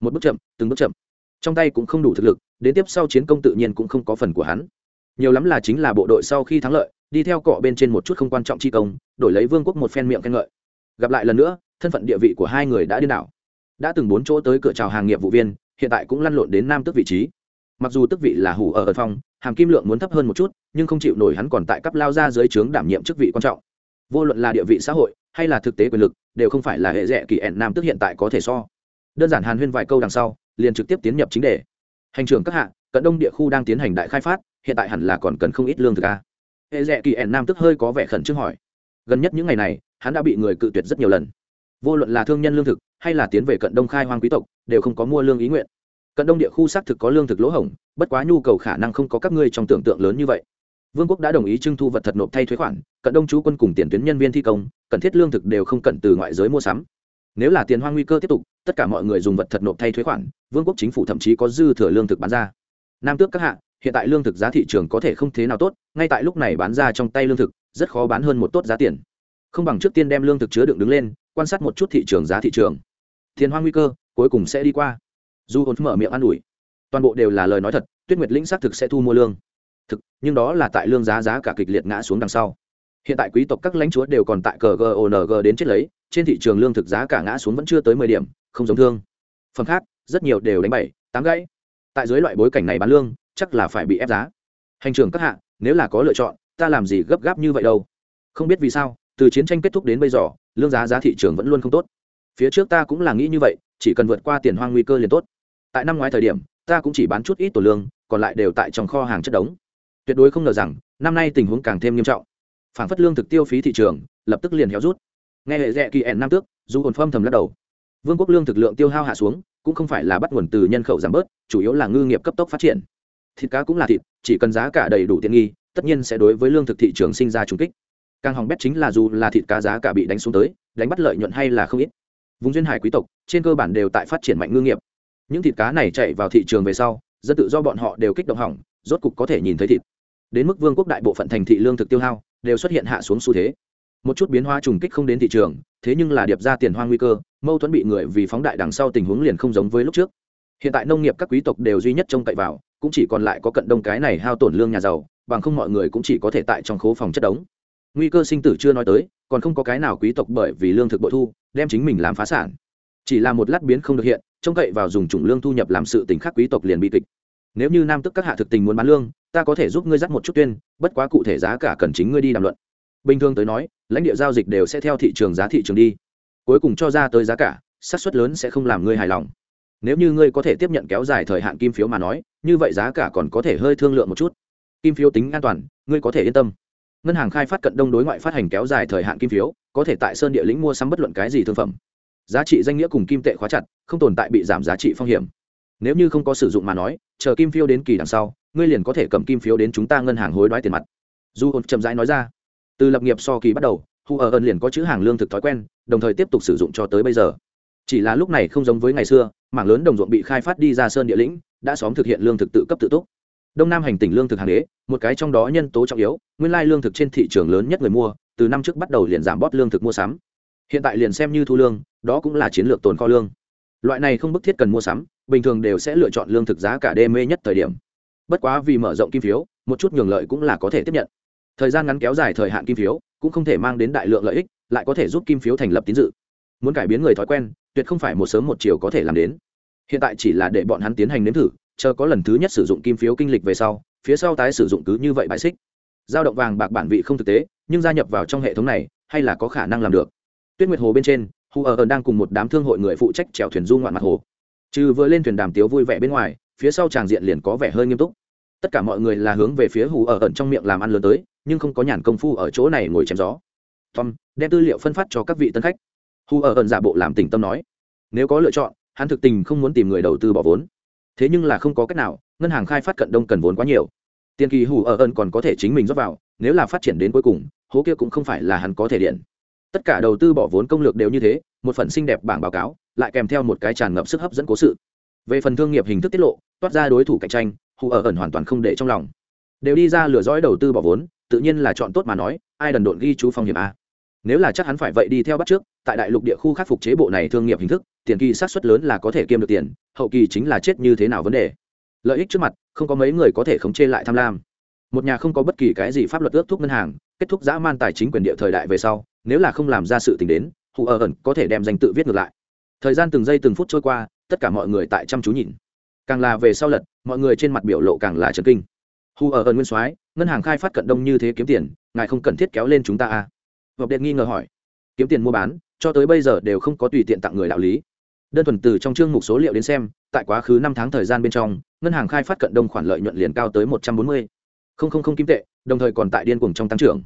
Một bước chậm, từng bước chậm. Trong tay cũng không đủ thực lực, đến tiếp sau chiến công tự nhiên cũng không có phần của hắn. Nhiều lắm là chính là bộ đội sau khi thắng lợi, đi theo cọ bên trên một chút không quan trọng chi công, đổi lấy vương quốc một phen miệng khen ngợi. Gặp lại lần nữa, thân phận địa vị của hai người đã điên đảo. Đã từng bốn chỗ tới cửa chào hàng nghiệp vụ viên, hiện tại cũng lăn lộn đến nam tức vị trí. Mặc dù tức vị là hủ ở ẩn phong hàm kim lượng muốn thấp hơn một chút, nhưng không chịu nổi hắn còn tại cấp lao ra dưới trướng đảm nhiệm chức vị quan trọng. Vô luận là địa vị xã hội, hay là thực tế quyền lực, đều không phải là hệ rẻ kỳ ẹn nam tức hiện tại có thể so. Đơn giản hàn huyên vài câu đằng sau, liền trực tiếp tiến nhập chính đề. Hành trưởng các hạ, cận đông địa khu đang tiến hành đại khai phát, hiện tại hẳn là còn cần không ít lương thực a hệ rẻ kỳ ẹn nam tức hơi có vẻ khẩn trương hỏi. Gần nhất những ngày này, hắn đã bị người cự tuyệt rất nhiều lần. Vô luận là thương nhân lương thực, hay là tiến về cận đông khai hoang quý tộc, đều không có mua lương ý nguyện. Cận đông địa khu xác thực có lương thực lỗ hổng bất quá nhu cầu khả năng không có các ngươi trong tưởng tượng lớn như vậy. Vương quốc đã đồng ý trưng thu vật thật nộp thay thuế khoản, cận đông chú quân cùng tiền tuyến nhân viên thi công, cần thiết lương thực đều không cần từ ngoại giới mua sắm. Nếu là tiền hoang nguy cơ tiếp tục, tất cả mọi người dùng vật thật nộp thay thuế khoản, vương quốc chính phủ thậm chí có dư thừa lương thực bán ra. Nam tước các hạ, hiện tại lương thực giá thị trường có thể không thế nào tốt, ngay tại lúc này bán ra trong tay lương thực, rất khó bán hơn một tốt giá tiền. Không bằng trước tiên đem lương thực chứa đựng đứng lên, quan sát một chút thị trường giá thị trường. Tiền hoang nguy cơ cuối cùng sẽ đi qua. Du hồn mở miệng an ủi toàn bộ đều là lời nói thật, tuyết nguyệt lĩnh xác thực sẽ thu mua lương. Thực, nhưng đó là tại lương giá giá cả kịch liệt ngã xuống đằng sau. Hiện tại quý tộc các lãnh chúa đều còn tại cờ gong đến chết lấy, trên thị trường lương thực giá cả ngã xuống vẫn chưa tới mười điểm, không giống thương. Phần khác, rất nhiều đều đánh bảy, tám gãy. Tại dưới loại bối cảnh này bán lương, chắc là phải bị ép giá. Hành trường các hạ, nếu là có lựa chọn, ta làm gì gấp gáp như vậy đâu? Không biết vì sao, từ chiến tranh kết thúc đến bây giờ, lương giá giá thị trường vẫn luôn không tốt. Phía trước ta cũng là nghĩ như vậy, chỉ cần vượt qua tiền hoang nguy cơ liền tốt. Tại năm ngoái thời điểm ta cũng chỉ bán chút ít tổ lương, còn lại đều tại trong kho hàng chất đống. Tuyệt đối không ngờ rằng, năm nay tình huống càng thêm nghiêm trọng. Phản phất lương thực tiêu phí thị trường, lập tức liền héo rút. Nghe hệ rẽ kỳ ẻn năm tước, dù hồn phong thầm lắc đầu. Vương quốc lương thực lượng tiêu hao hạ xuống, cũng không phải là bắt nguồn từ nhân khẩu giảm bớt, chủ yếu là ngư nghiệp cấp tốc phát triển. Thịt cá cũng là thịt, chỉ cần giá cả đầy đủ tiện nghi, tất nhiên sẽ đối với lương thực thị trường sinh ra trùng kích. Càng hỏng bét chính là dù là thịt cá giá cả bị đánh xuống tới, đánh bắt lợi nhuận hay là không ít. Vùng duyên hải quý tộc, trên cơ bản đều tại phát triển mạnh ngư nghiệp những thịt cá này chạy vào thị trường về sau dân tự do bọn họ đều kích động hỏng, rốt cục có thể nhìn thấy thịt. Đến mức vương quốc đại bộ phận thành thị lương thực tiêu hao, đều xuất hiện hạ xuống xu thế. Một chút biến hóa trùng kích không đến thị trường, thế nhưng là điệp ra tiền hoang nguy cơ, mâu thuẫn bị người vì phóng đại đằng sau tình huống liền không giống với lúc trước. Hiện tại nông nghiệp các quý tộc đều duy nhất trông cậy vào, cũng chỉ còn lại có cận đông cái này hao tổn lương nhà giàu, bằng không mọi người cũng chỉ có thể tại trong khố phòng chất đống. Nguy cơ sinh tử chưa nói tới, còn không có cái nào quý tộc bởi vì lương thực bội thu, đem chính mình làm phá sản. Chỉ là một lát biến không được hiện trông cậy vào dùng chủng lương thu nhập làm sự tình khác quý tộc liền bị kịch. Nếu như nam tức các hạ thực tình muốn bán lương, ta có thể giúp ngươi dắt một chút tuyên, bất quá cụ thể giá cả cần chính ngươi đi đàm luận. Bình thường tới nói, lãnh địa giao dịch đều sẽ theo thị trường giá thị trường đi. Cuối cùng cho ra tới giá cả, xác suất lớn sẽ không làm ngươi hài lòng. Nếu như ngươi có thể tiếp nhận kéo dài thời hạn kim phiếu mà nói, như vậy giá cả còn có thể hơi thương lượng một chút. Kim phiếu tính an toàn, ngươi có thể yên tâm. Ngân hàng khai phát cận đông đối ngoại phát hành kéo dài thời hạn kim phiếu, có thể tại sơn địa lĩnh mua sắm bất luận cái gì thương phẩm giá trị danh nghĩa cùng kim tệ khóa chặt, không tồn tại bị giảm giá trị phong hiểm. Nếu như không có sử dụng mà nói, chờ kim phiếu đến kỳ đằng sau, ngươi liền có thể cầm kim phiếu đến chúng ta ngân hàng hối đoái tiền mặt. Du hồn chậm rãi nói ra. Từ lập nghiệp so kỳ bắt đầu, hu ở ơn liền có chữ hàng lương thực thói quen, đồng thời tiếp tục sử dụng cho tới bây giờ. Chỉ là lúc này không giống với ngày xưa, mảng lớn đồng ruộng bị khai phát đi ra sơn địa lĩnh, đã xóm thực hiện lương thực tự cấp tự túc. Đông nam hành tỉnh lương thực hàng đế, một cái trong đó nhân tố trọng yếu, nguyên lai lương thực trên thị trường lớn nhất người mua, từ năm trước bắt đầu liền giảm bót lương thực mua sắm hiện tại liền xem như thu lương, đó cũng là chiến lược tồn kho lương. Loại này không bức thiết cần mua sắm, bình thường đều sẽ lựa chọn lương thực giá cả đê mê nhất thời điểm. Bất quá vì mở rộng kim phiếu, một chút nhường lợi cũng là có thể tiếp nhận. Thời gian ngắn kéo dài thời hạn kim phiếu, cũng không thể mang đến đại lượng lợi ích, lại có thể giúp kim phiếu thành lập tín dự. Muốn cải biến người thói quen, tuyệt không phải một sớm một chiều có thể làm đến. Hiện tại chỉ là để bọn hắn tiến hành nếm thử, chờ có lần thứ nhất sử dụng kim phiếu kinh lịch về sau, phía sau tái sử dụng cứ như vậy bài xích. Giao động vàng bạc bản vị không thực tế, nhưng gia nhập vào trong hệ thống này, hay là có khả năng làm được tuyết nguyệt hồ bên trên, hù ở ẩn đang cùng một đám thương hội người phụ trách chèo thuyền du ngoạn mặt hồ. Trừ vừa lên thuyền đàm tiếu vui vẻ bên ngoài, phía sau tràng diện liền có vẻ hơi nghiêm túc. Tất cả mọi người là hướng về phía hù ở ẩn trong miệng làm ăn lớn tới, nhưng không có nhàn công phu ở chỗ này ngồi chém gió. Tom, đem tư liệu phân phát cho các vị tân khách. Hù ở ẩn giả bộ làm tỉnh tâm nói. Nếu có lựa chọn, hắn thực tình không muốn tìm người đầu tư bỏ vốn. Thế nhưng là không có cách nào, ngân hàng khai phát cận đông cần vốn quá nhiều. Tiền kỳ hù ở ẩn còn có thể chính mình rót vào, nếu là phát triển đến cuối cùng, hố kia cũng không phải là hắn có thể điện tất cả đầu tư bỏ vốn công lược đều như thế, một phần xinh đẹp bảng báo cáo, lại kèm theo một cái tràn ngập sức hấp dẫn cố sự. Về phần thương nghiệp hình thức tiết lộ, toát ra đối thủ cạnh tranh, hù ở ẩn hoàn toàn không để trong lòng. Đều đi ra lừa dõi đầu tư bỏ vốn, tự nhiên là chọn tốt mà nói, ai đần độn ghi chú phong hiểm a. Nếu là chắc hắn phải vậy đi theo bắt trước, tại đại lục địa khu khắc phục chế bộ này thương nghiệp hình thức, tiền kỳ sát xuất lớn là có thể kiêm được tiền, hậu kỳ chính là chết như thế nào vấn đề. Lợi ích trước mặt, không có mấy người có thể khống chế lại tham lam. Một nhà không có bất kỳ cái gì pháp luật ước thúc ngân hàng, kết thúc dã man tài chính quyền địa thời đại về sau nếu là không làm ra sự tình đến, hù ở ẩn có thể đem danh tự viết ngược lại. Thời gian từng giây từng phút trôi qua, tất cả mọi người tại chăm chú nhìn. Càng là về sau lật, mọi người trên mặt biểu lộ càng là trần kinh. Hù ở ẩn nguyên soái, ngân hàng khai phát cận đông như thế kiếm tiền, ngài không cần thiết kéo lên chúng ta à? Vọc Đệ nghi ngờ hỏi. Kiếm tiền mua bán, cho tới bây giờ đều không có tùy tiện tặng người đạo lý. Đơn thuần từ trong chương mục số liệu đến xem, tại quá khứ năm tháng thời gian bên trong, ngân hàng khai phát cận đông khoản lợi nhuận liền cao tới một trăm bốn mươi. Không không không kim tệ, đồng thời còn tại điên cuồng trong tăng trưởng.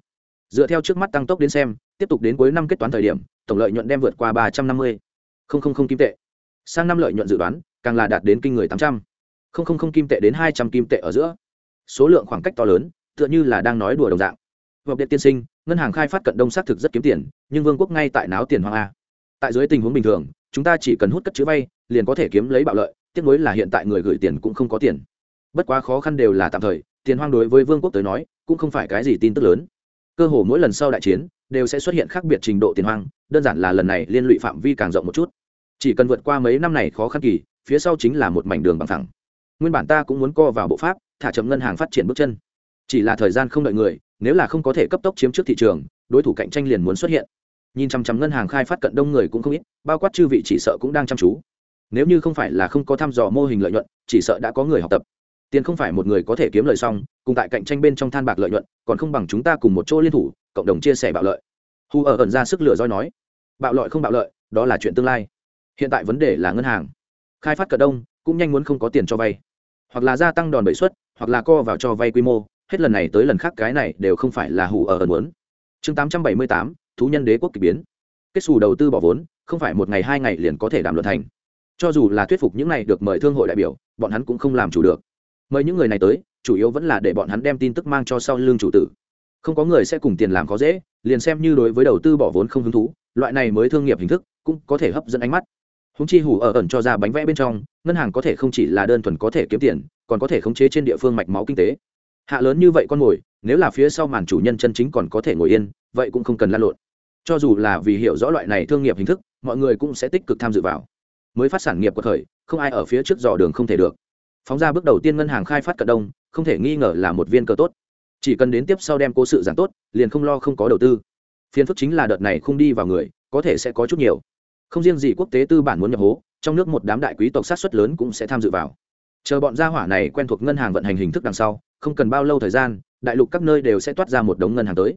Dựa theo trước mắt tăng tốc đến xem tiếp tục đến cuối năm kết toán thời điểm, tổng lợi nhuận đem vượt qua ba trăm năm mươi. Không không không kim tệ. Sang năm lợi nhuận dự đoán, càng là đạt đến kinh người tám trăm. Không không không kim tệ đến hai trăm kim tệ ở giữa. Số lượng khoảng cách to lớn, tựa như là đang nói đùa đồng dạng. Hợp điện tiên sinh, ngân hàng khai phát cận đông xác thực rất kiếm tiền, nhưng vương quốc ngay tại náo tiền hoang a. Tại dưới tình huống bình thường, chúng ta chỉ cần hút cất chữ vay, liền có thể kiếm lấy bạo lợi, tiếc nối là hiện tại người gửi tiền cũng không có tiền. Bất quá khó khăn đều là tạm thời, tiền hoang đối với vương quốc tới nói, cũng không phải cái gì tin tức lớn cơ hồ mỗi lần sau đại chiến đều sẽ xuất hiện khác biệt trình độ tiền hoang, đơn giản là lần này liên lụy phạm vi càng rộng một chút. Chỉ cần vượt qua mấy năm này khó khăn kỳ, phía sau chính là một mảnh đường bằng thẳng. Nguyên bản ta cũng muốn co vào bộ pháp, thả chậm ngân hàng phát triển bước chân. Chỉ là thời gian không đợi người, nếu là không có thể cấp tốc chiếm trước thị trường, đối thủ cạnh tranh liền muốn xuất hiện. Nhìn chăm chăm ngân hàng khai phát cận đông người cũng không ít, bao quát chư vị chỉ sợ cũng đang chăm chú. Nếu như không phải là không có thăm dò mô hình lợi nhuận, chỉ sợ đã có người học tập tiền không phải một người có thể kiếm lời xong, cùng tại cạnh tranh bên trong than bạc lợi nhuận, còn không bằng chúng ta cùng một chỗ liên thủ, cộng đồng chia sẻ bạo lợi. Hù ở ẩn ra sức lửa roi nói. Bạo lợi không bạo lợi, đó là chuyện tương lai. Hiện tại vấn đề là ngân hàng. Khai phát cận đông, cũng nhanh muốn không có tiền cho vay. Hoặc là gia tăng đòn bẩy suất, hoặc là co vào cho vay quy mô, hết lần này tới lần khác cái này đều không phải là Hù ở ẩn muốn. Chương tám trăm bảy mươi tám, thú nhân đế quốc k ỳ biến. Kết xù đầu tư bỏ vốn, không phải một ngày hai ngày liền có thể đảm luận thành. Cho dù là thuyết phục những này được mời thương hội đại biểu, bọn hắn cũng không làm chủ được mời những người này tới, chủ yếu vẫn là để bọn hắn đem tin tức mang cho sau lương chủ tử. Không có người sẽ cùng tiền làm có dễ, liền xem như đối với đầu tư bỏ vốn không hứng thú, loại này mới thương nghiệp hình thức cũng có thể hấp dẫn ánh mắt. Húng chi hủ ở ẩn cho ra bánh vẽ bên trong, ngân hàng có thể không chỉ là đơn thuần có thể kiếm tiền, còn có thể khống chế trên địa phương mạch máu kinh tế. Hạ lớn như vậy con mồi, nếu là phía sau màn chủ nhân chân chính còn có thể ngồi yên, vậy cũng không cần lan lộn. Cho dù là vì hiểu rõ loại này thương nghiệp hình thức, mọi người cũng sẽ tích cực tham dự vào. Mới phát sản nghiệp của thời, không ai ở phía trước dò đường không thể được phóng ra bước đầu tiên ngân hàng khai phát cận đông, không thể nghi ngờ là một viên cơ tốt. Chỉ cần đến tiếp sau đem cố sự giảng tốt, liền không lo không có đầu tư. Phiền phức chính là đợt này không đi vào người, có thể sẽ có chút nhiều. Không riêng gì quốc tế tư bản muốn nhập hố, trong nước một đám đại quý tộc sát xuất lớn cũng sẽ tham dự vào. Chờ bọn gia hỏa này quen thuộc ngân hàng vận hành hình thức đằng sau, không cần bao lâu thời gian, đại lục các nơi đều sẽ toát ra một đống ngân hàng tới.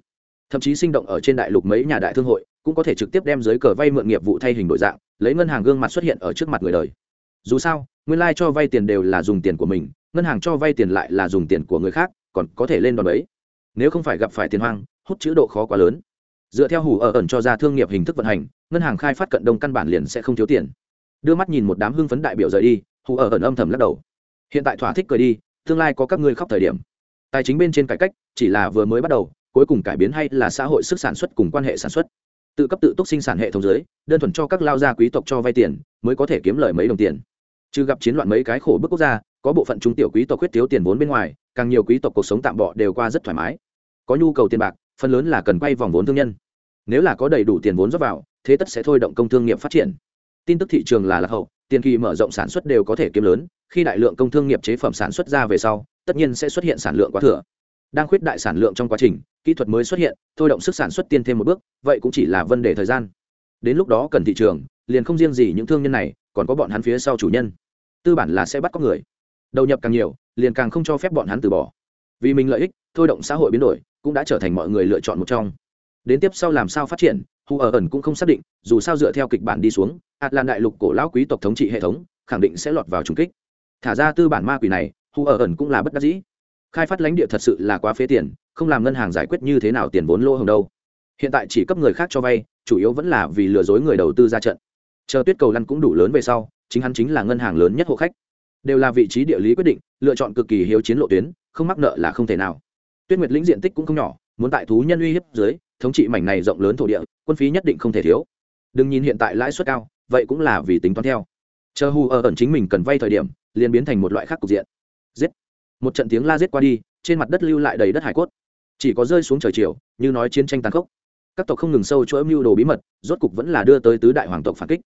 Thậm chí sinh động ở trên đại lục mấy nhà đại thương hội, cũng có thể trực tiếp đem giới cờ vay mượn nghiệp vụ thay hình đổi dạng, lấy ngân hàng gương mặt xuất hiện ở trước mặt người đời. Dù sao nguyên lai、like、cho vay tiền đều là dùng tiền của mình, ngân hàng cho vay tiền lại là dùng tiền của người khác, còn có thể lên đòn bẫy. Nếu không phải gặp phải tiền hoang, hút chữ độ khó quá lớn. Dựa theo hủ ở ẩn cho ra thương nghiệp hình thức vận hành, ngân hàng khai phát cận đông căn bản liền sẽ không thiếu tiền. Đưa mắt nhìn một đám hưng phấn đại biểu rời đi, hủ ở ẩn âm thầm lắc đầu. Hiện tại thỏa thích cười đi, tương lai có các ngươi khóc thời điểm. Tài chính bên trên cải cách, chỉ là vừa mới bắt đầu, cuối cùng cải biến hay là xã hội sức sản xuất cùng quan hệ sản xuất. Tự cấp tự túc sinh sản hệ thống giới, đơn thuần cho các lao gia quý tộc cho vay tiền, mới có thể kiếm lời mấy đồng tiền trừ gặp chiến loạn mấy cái khổ bức quốc gia, có bộ phận trung tiểu quý tộc quyết thiếu tiền vốn bên ngoài, càng nhiều quý tộc cuộc sống tạm bọ đều qua rất thoải mái. Có nhu cầu tiền bạc, phần lớn là cần quay vòng vốn thương nhân. Nếu là có đầy đủ tiền vốn rót vào, thế tất sẽ thôi động công thương nghiệp phát triển. Tin tức thị trường là lạc hậu, tiền kỳ mở rộng sản xuất đều có thể kiếm lớn, khi đại lượng công thương nghiệp chế phẩm sản xuất ra về sau, tất nhiên sẽ xuất hiện sản lượng quá thừa. Đang khuyết đại sản lượng trong quá trình, kỹ thuật mới xuất hiện, thôi động sức sản xuất tiên thêm một bước, vậy cũng chỉ là vấn đề thời gian. Đến lúc đó cần thị trường, liền không riêng gì những thương nhân này còn có bọn hắn phía sau chủ nhân. Tư bản là sẽ bắt có người. Đầu nhập càng nhiều, liền càng không cho phép bọn hắn từ bỏ. Vì mình lợi ích, thôi động xã hội biến đổi, cũng đã trở thành mọi người lựa chọn một trong. Đến tiếp sau làm sao phát triển hù ở ẩn cũng không xác định, dù sao dựa theo kịch bản đi xuống ạt lan đại lục cổ lão quý tộc thống trị hệ thống, khẳng định sẽ lọt vào trùng kích. Thả ra tư bản ma quỷ này hù ở ẩn cũng là bất đắc dĩ. Khai phát lãnh địa thật sự là quá phế tiền, không làm ngân hàng giải quyết như thế nào tiền vốn lô hồng đâu. Hiện tại chỉ cấp người khác cho vay, chủ yếu vẫn là vì lừa dối người đầu tư ra trận chờ tuyết cầu lăn cũng đủ lớn về sau, chính hắn chính là ngân hàng lớn nhất hộ khách. Đều là vị trí địa lý quyết định, lựa chọn cực kỳ hiếu chiến lộ tuyến, không mắc nợ là không thể nào. Tuyết nguyệt lĩnh diện tích cũng không nhỏ, muốn tại thú nhân uy hiếp dưới, thống trị mảnh này rộng lớn thổ địa, quân phí nhất định không thể thiếu. Đừng nhìn hiện tại lãi suất cao, vậy cũng là vì tính toán theo. Chờ hù ở ẩn chính mình cần vay thời điểm, liền biến thành một loại khác cục diện. Giết. Một trận tiếng la giết qua đi, trên mặt đất lưu lại đầy đất hải cốt. Chỉ có rơi xuống trời chiều, như nói chiến tranh tàn khốc. Các tộc không ngừng sâu chỗ mưu đồ bí mật, rốt cục vẫn là đưa tới tứ đại hoàng tộc phản kích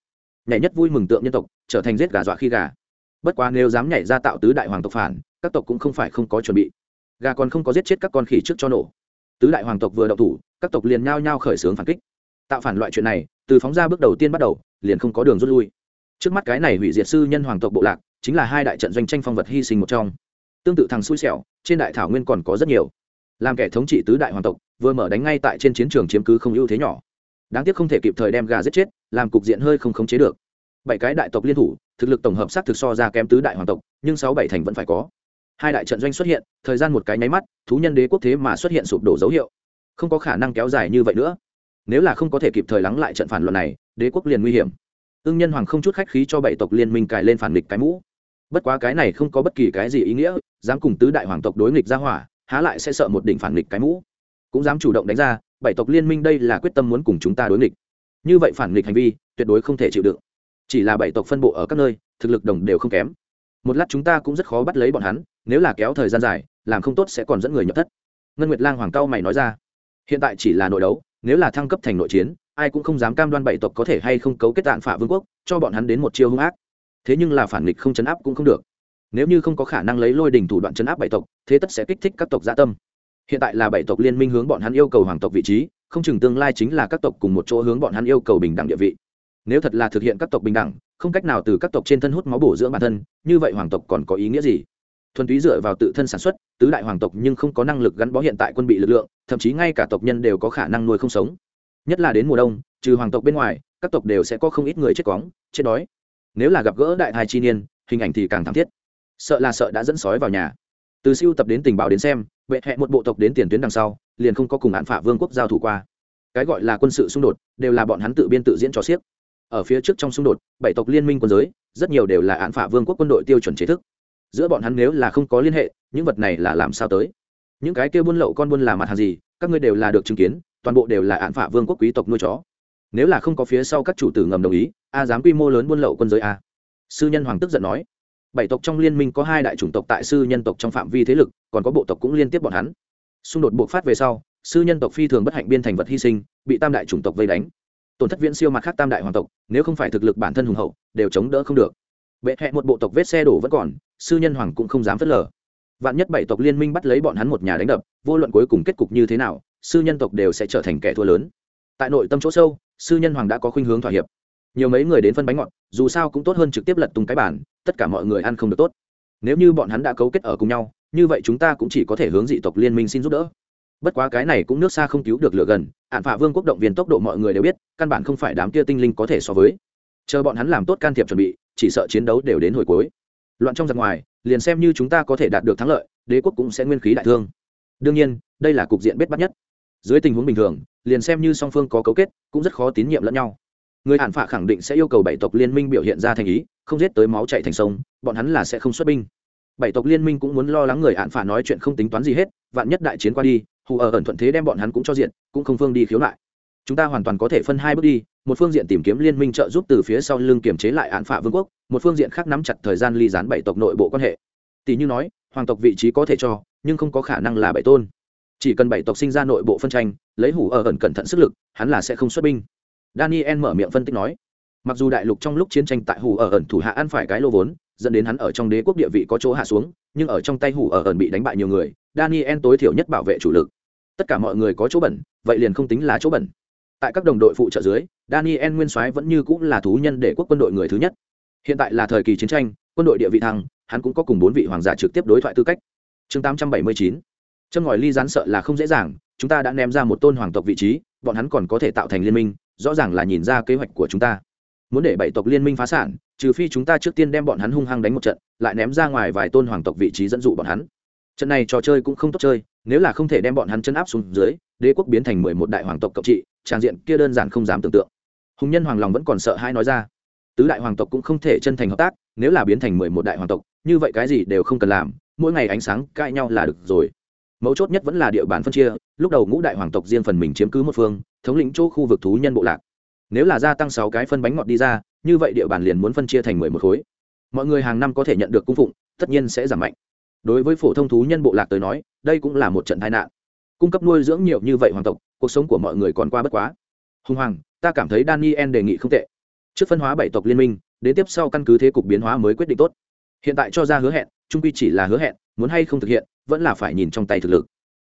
nhảy nhất vui mừng tượng nhân tộc, trở thành giết gà dọa khi gà. Bất quá nếu dám nhảy ra tạo tứ đại hoàng tộc phản, các tộc cũng không phải không có chuẩn bị. Gà còn không có giết chết các con khỉ trước cho nổ. Tứ đại hoàng tộc vừa đậu thủ, các tộc liền nhao nhao khởi xướng phản kích. Tạo phản loại chuyện này, từ phóng ra bước đầu tiên bắt đầu, liền không có đường rút lui. Trước mắt cái này hủy diệt sư nhân hoàng tộc bộ lạc, chính là hai đại trận doanh tranh phong vật hy sinh một trong. Tương tự thằng xui xẻo, trên đại thảo nguyên còn có rất nhiều. Làm kẻ thống trị tứ đại hoàng tộc, vừa mở đánh ngay tại trên chiến trường chiếm cứ không ưu thế nhỏ đáng tiếc không thể kịp thời đem gà giết chết, làm cục diện hơi không khống chế được. Bảy cái đại tộc liên thủ, thực lực tổng hợp sát thực so ra kém tứ đại hoàng tộc, nhưng sáu bảy thành vẫn phải có. Hai đại trận doanh xuất hiện, thời gian một cái nháy mắt, thú nhân đế quốc thế mà xuất hiện sụp đổ dấu hiệu. Không có khả năng kéo dài như vậy nữa. Nếu là không có thể kịp thời lắng lại trận phản luận này, đế quốc liền nguy hiểm. Ưng nhân hoàng không chút khách khí cho bảy tộc liên minh cài lên phản nghịch cái mũ. Bất quá cái này không có bất kỳ cái gì ý nghĩa, dám cùng tứ đại hoàng tộc đối nghịch ra hỏa, há lại sẽ sợ một đỉnh phản nghịch cái mũ. Cũng dám chủ động đánh ra bảy tộc liên minh đây là quyết tâm muốn cùng chúng ta đối nghịch. Như vậy phản nghịch hành vi, tuyệt đối không thể chịu đựng. Chỉ là bảy tộc phân bộ ở các nơi, thực lực đồng đều không kém. Một lát chúng ta cũng rất khó bắt lấy bọn hắn, nếu là kéo thời gian dài, làm không tốt sẽ còn dẫn người nhập thất. Ngân nguyệt lang hoàng cao mày nói ra. Hiện tại chỉ là nội đấu, nếu là thăng cấp thành nội chiến, ai cũng không dám cam đoan bảy tộc có thể hay không cấu kết tạn phả vương quốc, cho bọn hắn đến một chiêu hung ác. Thế nhưng là phản nghịch không chấn áp cũng không được. Nếu như không có khả năng lấy lôi đình thủ đoạn chấn áp bảy tộc, thế tất sẽ kích thích các tộc gia tâm hiện tại là bảy tộc liên minh hướng bọn hắn yêu cầu hoàng tộc vị trí, không chừng tương lai chính là các tộc cùng một chỗ hướng bọn hắn yêu cầu bình đẳng địa vị. Nếu thật là thực hiện các tộc bình đẳng, không cách nào từ các tộc trên thân hút máu bổ dưỡng bản thân, như vậy hoàng tộc còn có ý nghĩa gì? Thuần túy dựa vào tự thân sản xuất, tứ đại hoàng tộc nhưng không có năng lực gắn bó hiện tại quân bị lực lượng, thậm chí ngay cả tộc nhân đều có khả năng nuôi không sống. Nhất là đến mùa đông, trừ hoàng tộc bên ngoài, các tộc đều sẽ có không ít người chết cóng chết đói. Nếu là gặp gỡ đại thai chi niên, hình ảnh thì càng thảm thiết. Sợ là sợ đã dẫn sói vào nhà. Từ siêu tập đến tình báo đến xem vệ hẹ một bộ tộc đến tiền tuyến đằng sau, liền không có cùng án phả vương quốc giao thủ qua. Cái gọi là quân sự xung đột, đều là bọn hắn tự biên tự diễn cho xiếc ở phía trước trong xung đột, bảy tộc liên minh quân giới, rất nhiều đều là án phả vương quốc quân đội tiêu chuẩn chế thức. Giữa bọn hắn nếu là không có liên hệ, những vật này là làm sao tới? Những cái kia buôn lậu con buôn là mặt hàng gì, các ngươi đều là được chứng kiến, toàn bộ đều là án phả vương quốc quý tộc nuôi chó. Nếu là không có phía sau các chủ tử ngầm đồng ý, a dám quy mô lớn buôn lậu quân giới a. Sư nhân hoàng tức giận nói bảy tộc trong liên minh có hai đại chủng tộc tại sư nhân tộc trong phạm vi thế lực, còn có bộ tộc cũng liên tiếp bọn hắn. Xung đột buộc phát về sau, sư nhân tộc phi thường bất hạnh biên thành vật hy sinh, bị tam đại chủng tộc vây đánh. Tổn thất viễn siêu mặt khác tam đại hoàng tộc, nếu không phải thực lực bản thân hùng hậu, đều chống đỡ không được. Bệ hẹ một bộ tộc vết xe đổ vẫn còn, sư nhân hoàng cũng không dám phớt lờ. Vạn nhất bảy tộc liên minh bắt lấy bọn hắn một nhà đánh đập, vô luận cuối cùng kết cục như thế nào, sư nhân tộc đều sẽ trở thành kẻ thua lớn. Tại nội tâm chỗ sâu, sư nhân hoàng đã có khuynh hướng thỏa hiệp. Nhiều mấy người đến phân bánh ngọt, dù sao cũng tốt hơn trực tiếp lật tung cái bản tất cả mọi người ăn không được tốt. Nếu như bọn hắn đã cấu kết ở cùng nhau, như vậy chúng ta cũng chỉ có thể hướng dị tộc liên minh xin giúp đỡ. Bất quá cái này cũng nước xa không cứu được lửa gần ạn phả vương quốc động viên tốc độ mọi người đều biết, căn bản không phải đám kia tinh linh có thể so với. Chờ bọn hắn làm tốt can thiệp chuẩn bị, chỉ sợ chiến đấu đều đến hồi cuối. Loạn trong giặc ngoài, liền xem như chúng ta có thể đạt được thắng lợi, đế quốc cũng sẽ nguyên khí đại thương. Đương nhiên, đây là cục diện bết bắt nhất. Dưới tình huống bình thường, liền xem như song phương có cấu kết, cũng rất khó tín nhiệm lẫn nhau người hạn phạ khẳng định sẽ yêu cầu bảy tộc liên minh biểu hiện ra thành ý, không giết tới máu chạy thành sông, bọn hắn là sẽ không xuất binh. Bảy tộc liên minh cũng muốn lo lắng người hạn phạ nói chuyện không tính toán gì hết, vạn nhất đại chiến qua đi, hù ở ẩn thuận thế đem bọn hắn cũng cho diện, cũng không phương đi khiếu nại. Chúng ta hoàn toàn có thể phân hai bước đi, một phương diện tìm kiếm liên minh trợ giúp từ phía sau lưng kiềm chế lại án phạ vương quốc, một phương diện khác nắm chặt thời gian ly gián bảy tộc nội bộ quan hệ. Tỷ như nói, hoàng tộc vị trí có thể cho, nhưng không có khả năng là bảy tôn. Chỉ cần bảy tộc sinh ra nội bộ phân tranh, lấy hủ ở ẩn cẩn thận sức lực, hắn là sẽ không xuất binh daniel mở miệng phân tích nói, mặc dù đại lục trong lúc chiến tranh tại hủ ở ẩn thủ hạ ăn phải cái lô vốn, dẫn đến hắn ở trong đế quốc địa vị có chỗ hạ xuống, nhưng ở trong tay hủ ở ẩn bị đánh bại nhiều người, daniel tối thiểu nhất bảo vệ chủ lực. Tất cả mọi người có chỗ bẩn, vậy liền không tính là chỗ bẩn. Tại các đồng đội phụ trợ dưới, daniel nguyên soái vẫn như cũng là thú nhân để quốc quân đội người thứ nhất. Hiện tại là thời kỳ chiến tranh, quân đội địa vị thăng, hắn cũng có cùng bốn vị hoàng giả trực tiếp đối thoại tư cách. Chương 879 châm ngòi ly gián sợ là không dễ dàng, chúng ta đã ném ra một tôn hoàng tộc vị trí, bọn hắn còn có thể tạo thành liên minh rõ ràng là nhìn ra kế hoạch của chúng ta. Muốn để bảy tộc liên minh phá sản, trừ phi chúng ta trước tiên đem bọn hắn hung hăng đánh một trận, lại ném ra ngoài vài tôn hoàng tộc vị trí dẫn dụ bọn hắn. Trận này trò chơi cũng không tốt chơi, nếu là không thể đem bọn hắn chân áp xuống dưới, đế quốc biến thành mười một đại hoàng tộc cộng trị, tràng diện kia đơn giản không dám tưởng tượng. Hùng nhân hoàng lòng vẫn còn sợ hai nói ra. Tứ đại hoàng tộc cũng không thể chân thành hợp tác, nếu là biến thành mười một đại hoàng tộc, như vậy cái gì đều không cần làm, mỗi ngày ánh sáng cãi nhau là được rồi mấu chốt nhất vẫn là địa bàn phân chia, lúc đầu ngũ đại hoàng tộc riêng phần mình chiếm cứ một phương, thống lĩnh chỗ khu vực thú nhân bộ lạc. Nếu là gia tăng sáu cái phân bánh ngọt đi ra, như vậy địa bàn liền muốn phân chia thành mười một khối. Mọi người hàng năm có thể nhận được cung phụng, tất nhiên sẽ giảm mạnh. Đối với phổ thông thú nhân bộ lạc tới nói, đây cũng là một trận tai nạn. Cung cấp nuôi dưỡng nhiều như vậy hoàng tộc, cuộc sống của mọi người còn qua bất quá. Hùng hoàng, ta cảm thấy daniel đề nghị không tệ. Trước phân hóa bảy tộc liên minh, đến tiếp sau căn cứ thế cục biến hóa mới quyết định tốt. Hiện tại cho ra hứa hẹn, trung quy chỉ là hứa hẹn, muốn hay không thực hiện vẫn là phải nhìn trong tay thực lực.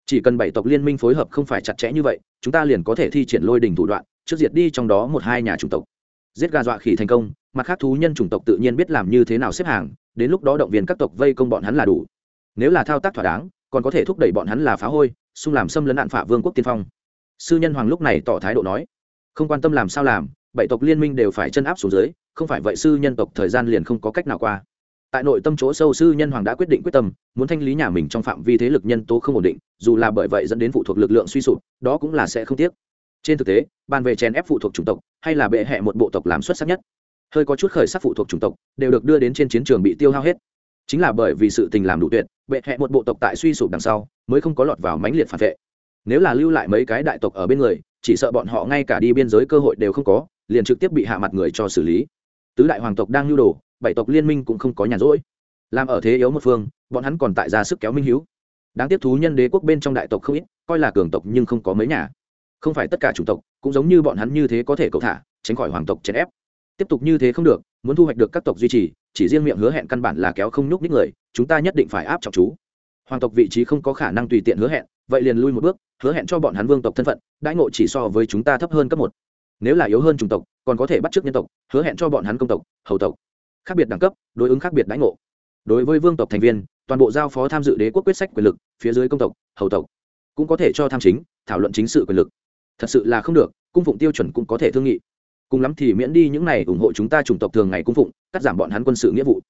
Chỉ cần bảy tộc liên minh phối hợp không phải chặt chẽ như vậy, chúng ta liền có thể thi triển lôi đình thủ đoạn, trước diệt đi trong đó một hai nhà chủng tộc. Giết gà dọa khỉ thành công, mặt khác thú nhân chủng tộc tự nhiên biết làm như thế nào xếp hàng, đến lúc đó động viên các tộc vây công bọn hắn là đủ. Nếu là thao tác thỏa đáng, còn có thể thúc đẩy bọn hắn là phá hôi, xung làm xâm lấn nạn phả vương quốc tiên phong. Sư nhân hoàng lúc này tỏ thái độ nói, không quan tâm làm sao làm, bảy tộc liên minh đều phải chân áp xuống dưới, không phải vậy sư nhân tộc thời gian liền không có cách nào qua tại nội tâm chỗ sâu sư nhân hoàng đã quyết định quyết tâm, muốn thanh lý nhà mình trong phạm vi thế lực nhân tố không ổn định, dù là bởi vậy dẫn đến phụ thuộc lực lượng suy sụp, đó cũng là sẽ không tiếc. Trên thực tế, bàn về chèn ép phụ thuộc chủng tộc, hay là bệ hẹ một bộ tộc làm xuất sắc nhất, hơi có chút khởi sắc phụ thuộc chủng tộc, đều được đưa đến trên chiến trường bị tiêu hao hết. Chính là bởi vì sự tình làm đủ tuyệt, bệ hẹ một bộ tộc tại suy sụp đằng sau, mới không có lọt vào mãnh liệt phản vệ. Nếu là lưu lại mấy cái đại tộc ở bên người, chỉ sợ bọn họ ngay cả đi biên giới cơ hội đều không có, liền trực tiếp bị hạ mặt người cho xử lý. Tứ đại hoàng tộc đang nhu đồ bảy tộc liên minh cũng không có nhàn rỗi. Làm ở thế yếu một phương, bọn hắn còn tại ra sức kéo minh hiếu. Đáng tiếp thú nhân đế quốc bên trong đại tộc không ít, coi là cường tộc nhưng không có mấy nhà. Không phải tất cả chủng tộc, cũng giống như bọn hắn như thế có thể cầu thả, tránh khỏi hoàng tộc chèn ép. Tiếp tục như thế không được, muốn thu hoạch được các tộc duy trì, chỉ riêng miệng hứa hẹn căn bản là kéo không nhúc ních người, chúng ta nhất định phải áp trọng chú. Hoàng tộc vị trí không có khả năng tùy tiện hứa hẹn, vậy liền lui một bước, hứa hẹn cho bọn hắn vương tộc thân phận, đãi ngộ chỉ so với chúng ta thấp hơn cấp một. Nếu là yếu hơn chủng tộc, còn có thể bắt chước nhân tộc, hứa hẹn cho bọn hắn công tộc, hầu tộc khác biệt đẳng cấp, đối ứng khác biệt đãi ngộ. Đối với vương tộc thành viên, toàn bộ giao phó tham dự đế quốc quyết sách quyền lực, phía dưới công tộc, hầu tộc, cũng có thể cho tham chính, thảo luận chính sự quyền lực. Thật sự là không được, cung phụng tiêu chuẩn cũng có thể thương nghị. Cùng lắm thì miễn đi những này ủng hộ chúng ta chủng tộc thường ngày cung phụng, cắt giảm bọn hắn quân sự nghĩa vụ.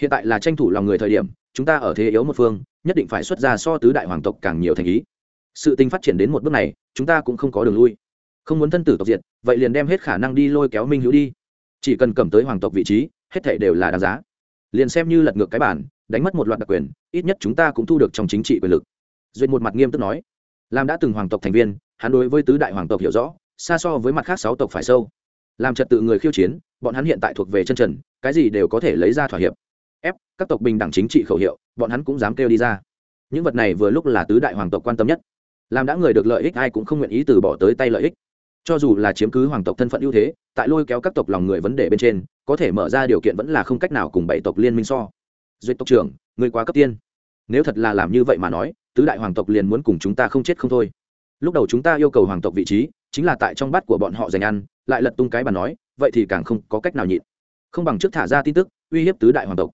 Hiện tại là tranh thủ lòng người thời điểm, chúng ta ở thế yếu một phương, nhất định phải xuất ra so tứ đại hoàng tộc càng nhiều thành ý. Sự tình phát triển đến một bước này, chúng ta cũng không có đường lui. Không muốn thân tử tộc diệt, vậy liền đem hết khả năng đi lôi kéo minh hữu đi chỉ cần cầm tới hoàng tộc vị trí, hết thể đều là đáng giá. Liền xem như lật ngược cái bản, đánh mất một loạt đặc quyền, ít nhất chúng ta cũng thu được trong chính trị quyền lực. Duyệt một mặt nghiêm túc nói. Làm đã từng hoàng tộc thành viên, hắn đối với tứ đại hoàng tộc hiểu rõ, xa so với mặt khác sáu tộc phải sâu. Làm trật tự người khiêu chiến, bọn hắn hiện tại thuộc về chân trần, cái gì đều có thể lấy ra thỏa hiệp. Ép, các tộc bình đẳng chính trị khẩu hiệu, bọn hắn cũng dám kêu đi ra. Những vật này vừa lúc là tứ đại hoàng tộc quan tâm nhất. Làm đã người được lợi ích, ai cũng không nguyện ý từ bỏ tới tay lợi ích cho dù là chiếm cứ hoàng tộc thân phận ưu thế, tại lôi kéo các tộc lòng người vấn đề bên trên, có thể mở ra điều kiện vẫn là không cách nào cùng bảy tộc liên minh so. Duyệt tộc trưởng người quá cấp tiên. Nếu thật là làm như vậy mà nói, tứ đại hoàng tộc liền muốn cùng chúng ta không chết không thôi. Lúc đầu chúng ta yêu cầu hoàng tộc vị trí, chính là tại trong bát của bọn họ dành ăn, lại lật tung cái bàn nói, vậy thì càng không có cách nào nhịn. Không bằng trước thả ra tin tức, uy hiếp tứ đại hoàng tộc.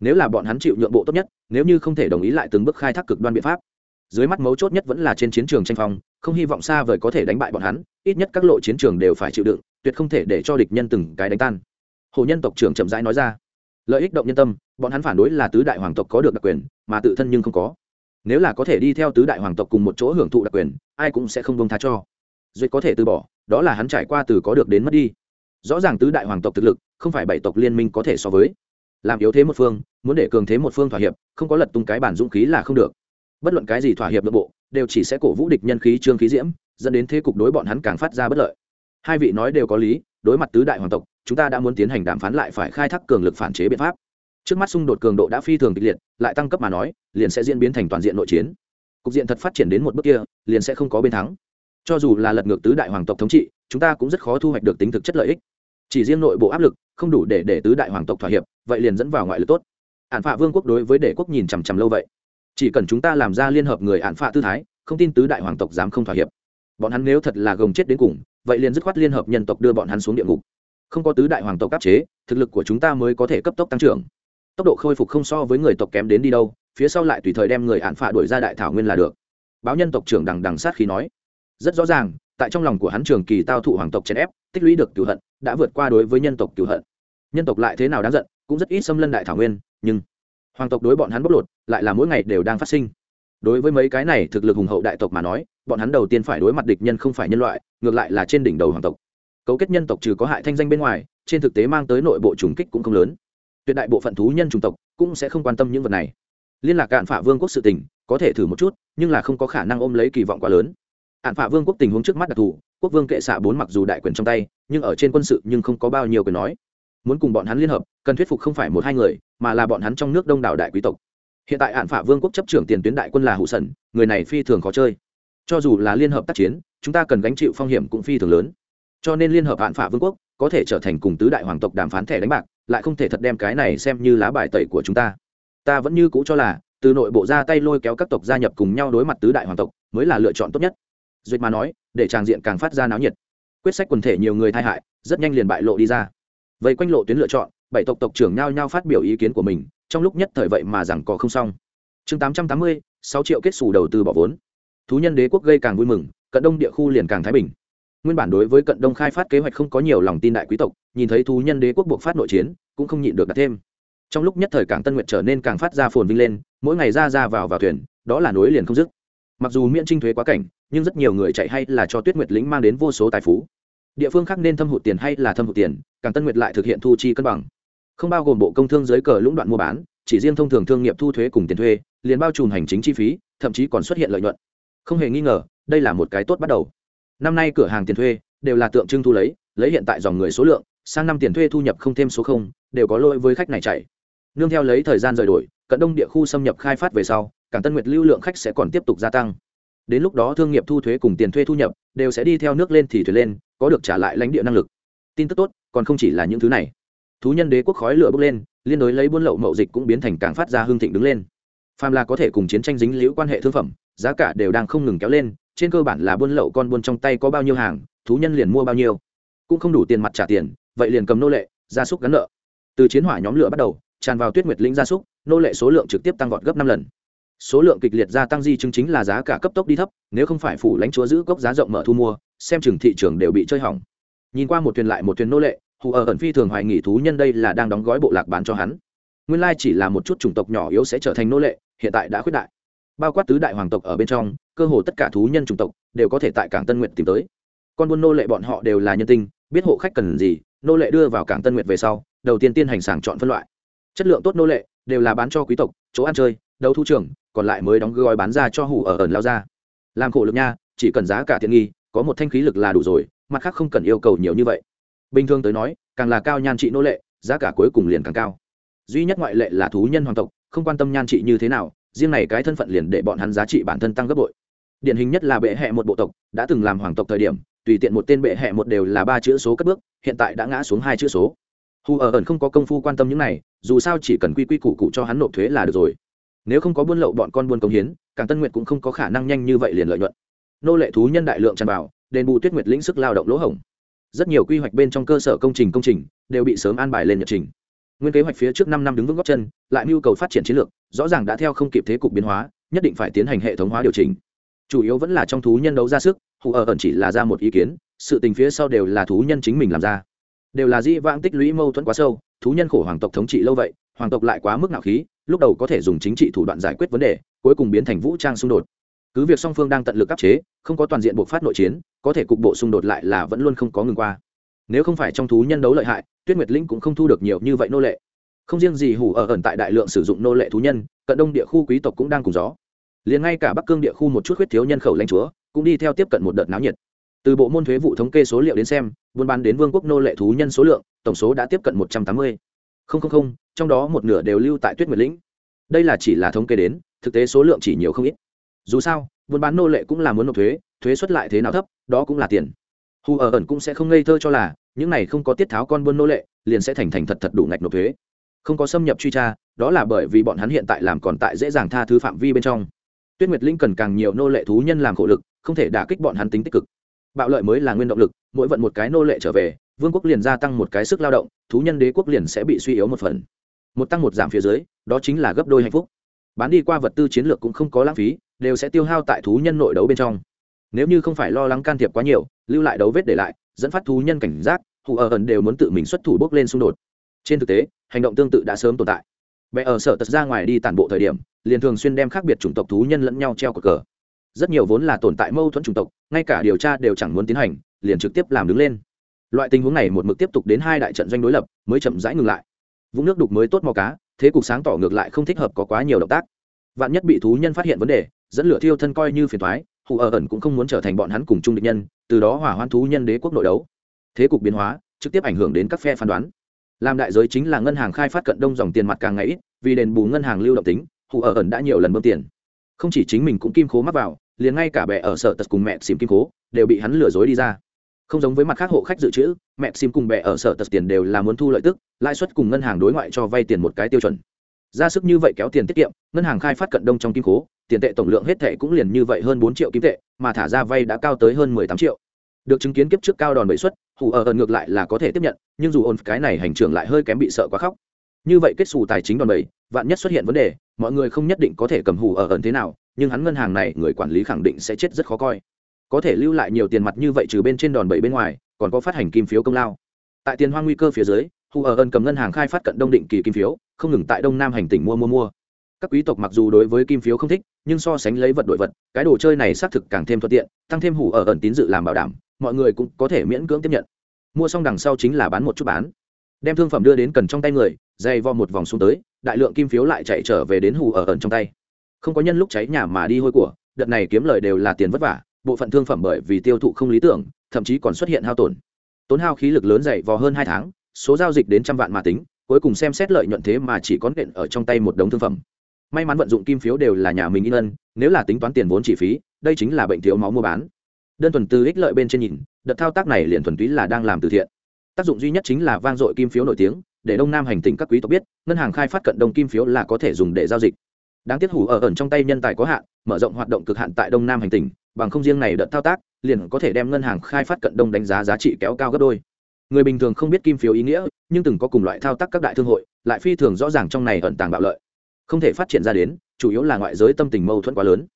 Nếu là bọn hắn chịu nhượng bộ tốt nhất, nếu như không thể đồng ý lại từng bước khai thác cực đoan biện pháp. Dưới mắt mấu chốt nhất vẫn là trên chiến trường tranh phong không hy vọng xa vời có thể đánh bại bọn hắn, ít nhất các lộ chiến trường đều phải chịu đựng, tuyệt không thể để cho địch nhân từng cái đánh tan. Hồ nhân tộc trưởng chậm rãi nói ra. Lợi ích động nhân tâm, bọn hắn phản đối là tứ đại hoàng tộc có được đặc quyền, mà tự thân nhưng không có. Nếu là có thể đi theo tứ đại hoàng tộc cùng một chỗ hưởng thụ đặc quyền, ai cũng sẽ không bông tha cho. Duyệt có thể từ bỏ, đó là hắn trải qua từ có được đến mất đi. Rõ ràng tứ đại hoàng tộc thực lực, không phải bảy tộc liên minh có thể so với. Làm yếu thế một phương, muốn để cường thế một phương thỏa hiệp, không có lật tung cái bản dũng khí là không được. Bất luận cái gì thỏa hiệp nội bộ đều chỉ sẽ cổ vũ địch nhân khí trương khí diễm, dẫn đến thế cục đối bọn hắn càng phát ra bất lợi. Hai vị nói đều có lý, đối mặt tứ đại hoàng tộc, chúng ta đã muốn tiến hành đàm phán lại phải khai thác cường lực phản chế biện pháp. Trước mắt xung đột cường độ đã phi thường kịch liệt, lại tăng cấp mà nói, liền sẽ diễn biến thành toàn diện nội chiến. Cục diện thật phát triển đến một bước kia, liền sẽ không có bên thắng. Cho dù là lật ngược tứ đại hoàng tộc thống trị, chúng ta cũng rất khó thu hoạch được tính thực chất lợi ích. Chỉ riêng nội bộ áp lực, không đủ để để tứ đại hoàng tộc thỏa hiệp, vậy liền dẫn vào ngoại lực tốt. Ạn phạ vương quốc đối với đệ quốc nhìn chằm chằm lâu vậy chỉ cần chúng ta làm ra liên hợp người án phạ tư thái, không tin tứ đại hoàng tộc dám không thỏa hiệp. Bọn hắn nếu thật là gồng chết đến cùng, vậy liền dứt khoát liên hợp nhân tộc đưa bọn hắn xuống địa ngục. Không có tứ đại hoàng tộc áp chế, thực lực của chúng ta mới có thể cấp tốc tăng trưởng. Tốc độ khôi phục không so với người tộc kém đến đi đâu, phía sau lại tùy thời đem người án phạ đuổi ra đại thảo nguyên là được. Báo nhân tộc trưởng đằng đằng sát khí nói. Rất rõ ràng, tại trong lòng của hắn trường kỳ tao thụ hoàng tộc chèn ép, tích lũy được cửu hận, đã vượt qua đối với nhân tộc cửu hận. Nhân tộc lại thế nào đáng giận, cũng rất ít xâm lân đại thảo nguyên, nhưng hoàng tộc đối bọn hắn bóc lột, lại là mỗi ngày đều đang phát sinh. Đối với mấy cái này thực lực hùng hậu đại tộc mà nói, bọn hắn đầu tiên phải đối mặt địch nhân không phải nhân loại, ngược lại là trên đỉnh đầu hoàng tộc. Cấu kết nhân tộc trừ có hại thanh danh bên ngoài, trên thực tế mang tới nội bộ trùng kích cũng không lớn. Tuyệt đại bộ phận thú nhân chủng tộc cũng sẽ không quan tâm những vật này. Liên lạc cạn phả vương quốc sự tình, có thể thử một chút, nhưng là không có khả năng ôm lấy kỳ vọng quá lớn. Hạn phả vương quốc tình huống trước mắt đặc thù, quốc vương kệ xạ bốn mặc dù đại quyền trong tay, nhưng ở trên quân sự nhưng không có bao nhiêu quyền nói. Muốn cùng bọn hắn liên hợp, cần thuyết phục không phải một hai người mà là bọn hắn trong nước đông đảo đại quý tộc. Hiện tại hạn phả vương quốc chấp trưởng tiền tuyến đại quân là hụ sần, người này phi thường khó chơi. Cho dù là liên hợp tác chiến, chúng ta cần gánh chịu phong hiểm cũng phi thường lớn. Cho nên liên hợp hạn phả vương quốc có thể trở thành cùng tứ đại hoàng tộc đàm phán thẻ đánh bạc, lại không thể thật đem cái này xem như lá bài tẩy của chúng ta. Ta vẫn như cũ cho là, từ nội bộ ra tay lôi kéo các tộc gia nhập cùng nhau đối mặt tứ đại hoàng tộc, mới là lựa chọn tốt nhất. Duyệt mà nói, để tràng diện càng phát ra náo nhiệt. Quyết sách quần thể nhiều người thay hại, rất nhanh liền bại lộ đi ra. Vậy quanh lộ tuyến lựa chọn bảy tộc tộc trưởng nhao nhao phát biểu ý kiến của mình, trong lúc nhất thời vậy mà rằng có không xong. Chương tám trăm tám mươi, sáu triệu kết xù đầu tư bỏ vốn. Thú nhân đế quốc gây càng vui mừng, cận đông địa khu liền càng thái bình. Nguyên bản đối với cận đông khai phát kế hoạch không có nhiều lòng tin đại quý tộc, nhìn thấy thú nhân đế quốc buộc phát nội chiến, cũng không nhịn được đặt thêm. Trong lúc nhất thời cảng tân nguyệt trở nên càng phát ra phồn vinh lên, mỗi ngày ra ra vào vào thuyền, đó là nối liền không dứt. Mặc dù miễn trinh thuế quá cảnh, nhưng rất nhiều người chạy hay là cho tuyết nguyệt lĩnh mang đến vô số tài phú. Địa phương khác nên thâm hụt tiền hay là thâm hụt tiền, cảng tân nguyệt lại thực hiện thu chi cân bằng không bao gồm bộ công thương dưới cờ lũng đoạn mua bán, chỉ riêng thông thường thương nghiệp thu thuế cùng tiền thuê, liền bao trùm hành chính chi phí, thậm chí còn xuất hiện lợi nhuận. Không hề nghi ngờ, đây là một cái tốt bắt đầu. Năm nay cửa hàng tiền thuê đều là tượng trưng thu lấy lấy hiện tại dòng người số lượng, sang năm tiền thuê thu nhập không thêm số không, đều có lỗi với khách này chạy. Nương theo lấy thời gian rời đổi, cận đông địa khu xâm nhập khai phát về sau, cảng tân nguyệt lưu lượng khách sẽ còn tiếp tục gia tăng. Đến lúc đó thương nghiệp thu thuế cùng tiền thuê thu nhập đều sẽ đi theo nước lên thì thuyền lên, có được trả lại lãnh địa năng lực. Tin tức tốt, còn không chỉ là những thứ này thú nhân đế quốc khói lửa bốc lên, liên đối lấy buôn lậu mậu dịch cũng biến thành càng phát ra hương thịnh đứng lên. Phàm là có thể cùng chiến tranh dính liễu quan hệ thương phẩm, giá cả đều đang không ngừng kéo lên, trên cơ bản là buôn lậu con buôn trong tay có bao nhiêu hàng, thú nhân liền mua bao nhiêu. Cũng không đủ tiền mặt trả tiền, vậy liền cầm nô lệ, gia súc gắn nợ. Từ chiến hỏa nhóm lửa bắt đầu, tràn vào tuyết nguyệt lĩnh gia súc, nô lệ số lượng trực tiếp tăng vọt gấp năm lần. Số lượng kịch liệt gia tăng di chứng chính là giá cả cấp tốc đi thấp, nếu không phải phủ lãnh chúa giữ cốc giá rộng mở thu mua, xem chừng thị trường đều bị chơi hỏng. Nhìn qua một thuyền lại một thuyền nô lệ hù ở ẩn phi thường hoài nghỉ thú nhân đây là đang đóng gói bộ lạc bán cho hắn. Nguyên lai chỉ là một chút chủng tộc nhỏ yếu sẽ trở thành nô lệ, hiện tại đã khuyết đại. Bao quát tứ đại hoàng tộc ở bên trong, cơ hồ tất cả thú nhân chủng tộc đều có thể tại cảng tân nguyện tìm tới. Con buôn nô lệ bọn họ đều là nhân tinh biết hộ khách cần gì, nô lệ đưa vào cảng tân nguyệt về sau, đầu tiên tiên hành sàng chọn phân loại. Chất lượng tốt nô lệ, đều là bán cho quý tộc, chỗ ăn chơi, đấu thu trường, còn lại mới đóng gói bán ra cho hủ ở ẩn lao ra. Làm khổ lực nha, chỉ cần giá cả tiện nghi, có một thanh khí lực là đủ rồi, mặt khác không cần yêu cầu nhiều như vậy bình thường tới nói, càng là cao nhan trị nô lệ, giá cả cuối cùng liền càng cao. Duy nhất ngoại lệ là thú nhân hoàng tộc, không quan tâm nhan trị như thế nào, riêng này cái thân phận liền để bọn hắn giá trị bản thân tăng gấp bội. Điển hình nhất là bệ hẹ một bộ tộc, đã từng làm hoàng tộc thời điểm, tùy tiện một tên bệ hẹ một đều là ba chữ số cất bước, hiện tại đã ngã xuống hai chữ số. Hù ở ẩn không có công phu quan tâm những này, dù sao chỉ cần quy quy củ cụ cho hắn nộp thuế là được rồi. Nếu không có buôn lậu bọn con buôn công hiến, càng tân nguyện cũng không có khả năng nhanh như vậy liền lợi nhuận. Nô lệ thú nhân đại lượng tràn vào, đền bù tuyết nguyệt lĩnh sức lao động lỗ hổng rất nhiều quy hoạch bên trong cơ sở công trình công trình đều bị sớm an bài lên nhật trình. Nguyên kế hoạch phía trước năm năm đứng vững góc chân, lại nhu cầu phát triển chiến lược, rõ ràng đã theo không kịp thế cục biến hóa, nhất định phải tiến hành hệ thống hóa điều chỉnh. Chủ yếu vẫn là trong thú nhân đấu ra sức, hù ở ẩn chỉ là ra một ý kiến, sự tình phía sau đều là thú nhân chính mình làm ra. Đều là di vãng tích lũy mâu thuẫn quá sâu, thú nhân khổ hoàng tộc thống trị lâu vậy, hoàng tộc lại quá mức nạo khí, lúc đầu có thể dùng chính trị thủ đoạn giải quyết vấn đề, cuối cùng biến thành vũ trang xung đột cứ việc song phương đang tận lực áp chế, không có toàn diện buộc phát nội chiến, có thể cục bộ xung đột lại là vẫn luôn không có ngừng qua. Nếu không phải trong thú nhân đấu lợi hại, tuyết nguyệt linh cũng không thu được nhiều như vậy nô lệ. Không riêng gì hủ ở ẩn tại đại lượng sử dụng nô lệ thú nhân, cận đông địa khu quý tộc cũng đang cùng gió. Liền ngay cả bắc cương địa khu một chút huyết thiếu nhân khẩu lãnh chúa, cũng đi theo tiếp cận một đợt náo nhiệt. Từ bộ môn thuế vụ thống kê số liệu đến xem, buôn bán đến vương quốc nô lệ thú nhân số lượng, tổng số đã tiếp cận một trăm tám mươi. Không, trong đó một nửa đều lưu tại tuyết nguyệt lĩnh. Đây là chỉ là thống kê đến, thực tế số lượng chỉ nhiều không ít dù sao, buôn bán nô lệ cũng là muốn nộp thuế thuế xuất lại thế nào thấp, đó cũng là tiền. Hù ở ẩn cũng sẽ không ngây thơ cho là, những này không có tiết tháo con buôn nô lệ, liền sẽ thành thành thật thật đủ ngạch nộp thuế. Không có xâm nhập truy tra, đó là bởi vì bọn hắn hiện tại làm còn tại dễ dàng tha thứ phạm vi bên trong. Tuyết nguyệt linh cần càng nhiều nô lệ thú nhân làm khổ lực, không thể đả kích bọn hắn tính tích cực. Bạo lợi mới là nguyên động lực, mỗi vận một cái nô lệ trở về, vương quốc liền gia tăng một cái sức lao động, thú nhân đế quốc liền sẽ bị suy yếu một phần. Một tăng một giảm phía dưới, đó chính là gấp đôi hạnh phúc. Bán đi qua vật tư chiến lược cũng không có lãng phí đều sẽ tiêu hao tại thú nhân nội đấu bên trong. Nếu như không phải lo lắng can thiệp quá nhiều, lưu lại đấu vết để lại, dẫn phát thú nhân cảnh giác, hù ở ẩn đều muốn tự mình xuất thủ bốc lên xung đột. Trên thực tế, hành động tương tự đã sớm tồn tại. Bé ở sở tật ra ngoài đi tản bộ thời điểm, liền thường xuyên đem khác biệt chủng tộc thú nhân lẫn nhau treo cờ cờ. Rất nhiều vốn là tồn tại mâu thuẫn chủng tộc, ngay cả điều tra đều chẳng muốn tiến hành, liền trực tiếp làm đứng lên. Loại tình huống này một mực tiếp tục đến hai đại trận doanh đối lập, mới chậm rãi ngừng lại. Vũng nước đục mới tốt mò cá, thế cục sáng tỏ ngược lại không thích hợp có quá nhiều động tác. Vạn nhất bị thú nhân phát hiện vấn đề dẫn lửa thiêu thân coi như phiền thoái, hù ở ẩn cũng không muốn trở thành bọn hắn cùng chung địch nhân, từ đó hỏa hoan thú nhân đế quốc nội đấu. Thế cục biến hóa, trực tiếp ảnh hưởng đến các phe phán đoán. Làm đại giới chính là ngân hàng khai phát cận đông dòng tiền mặt càng ngày ít, vì đền bù ngân hàng lưu động tính, hù ở ẩn đã nhiều lần bơm tiền. Không chỉ chính mình cũng kim khố mắc vào, liền ngay cả bè ở sở tật cùng mẹ xìm kim khố đều bị hắn lừa dối đi ra. Không giống với mặt khác hộ khách dự trữ, mẹ sim cùng bè ở sở tật tiền đều là muốn thu lợi tức, lãi suất cùng ngân hàng đối ngoại cho vay tiền một cái tiêu chuẩn. Ra sức như vậy kéo tiền tiết kiệm, ngân hàng khai phát cận đông trong kim cố tiền tệ tổng lượng hết thệ cũng liền như vậy hơn bốn triệu kim tệ, mà thả ra vay đã cao tới hơn mười tám triệu. Được chứng kiến kiếp trước cao đòn bẩy suất hủ ở ẩn ngược lại là có thể tiếp nhận, nhưng dù ổn, cái này hành trưởng lại hơi kém bị sợ quá khóc. Như vậy kết sù tài chính đòn bẩy vạn nhất xuất hiện vấn đề, mọi người không nhất định có thể cầm hủ ở ẩn thế nào, nhưng hắn ngân hàng này, người quản lý khẳng định sẽ chết rất khó coi. Có thể lưu lại nhiều tiền mặt như vậy trừ bên trên đòn bẩy bên ngoài, còn có phát hành kim phiếu công lao. Tại tiền hoang nguy cơ phía dưới Hủ ở ẩn cầm ngân hàng khai phát cận đông định kỳ kim phiếu, không ngừng tại đông nam hành tỉnh mua mua mua. Các quý tộc mặc dù đối với kim phiếu không thích nhưng so sánh lấy vật đổi vật, cái đồ chơi này xác thực càng thêm thuận tiện, tăng thêm hủ ở ẩn tín dự làm bảo đảm, mọi người cũng có thể miễn cưỡng tiếp nhận. Mua xong đằng sau chính là bán một chút bán. Đem thương phẩm đưa đến cần trong tay người, dày vo một vòng xuống tới, đại lượng kim phiếu lại chạy trở về đến hủ ở ẩn trong tay. Không có nhân lúc cháy nhà mà đi hôi của, đợt này kiếm lời đều là tiền vất vả, bộ phận thương phẩm bởi vì tiêu thụ không lý tưởng, thậm chí còn xuất hiện hao tổn. Tốn hao khí lực lớn dày vò hơn hai tháng, số giao dịch đến trăm vạn mà tính, cuối cùng xem xét lợi nhuận thế mà chỉ có nện ở trong tay một đống thương phẩm may mắn vận dụng kim phiếu đều là nhà mình in ân, nếu là tính toán tiền vốn chi phí, đây chính là bệnh thiếu máu mua bán. Đơn thuần từ ích lợi bên trên nhìn, đợt thao tác này liền thuần túy là đang làm từ thiện. Tác dụng duy nhất chính là vang dội kim phiếu nổi tiếng, để đông nam hành tinh các quý tộc biết, ngân hàng khai phát cận đông kim phiếu là có thể dùng để giao dịch. Đáng tiếc hủ ở ẩn trong tay nhân tài có hạn, mở rộng hoạt động cực hạn tại đông nam hành tinh. bằng không riêng này đợt thao tác, liền có thể đem ngân hàng khai phát cận đông đánh giá giá trị kéo cao gấp đôi. Người bình thường không biết kim phiếu ý nghĩa, nhưng từng có cùng loại thao tác các đại thương hội, lại phi thường rõ ràng trong này ẩn tàng bạo lợi không thể phát triển ra đến, chủ yếu là ngoại giới tâm tình mâu thuẫn quá lớn.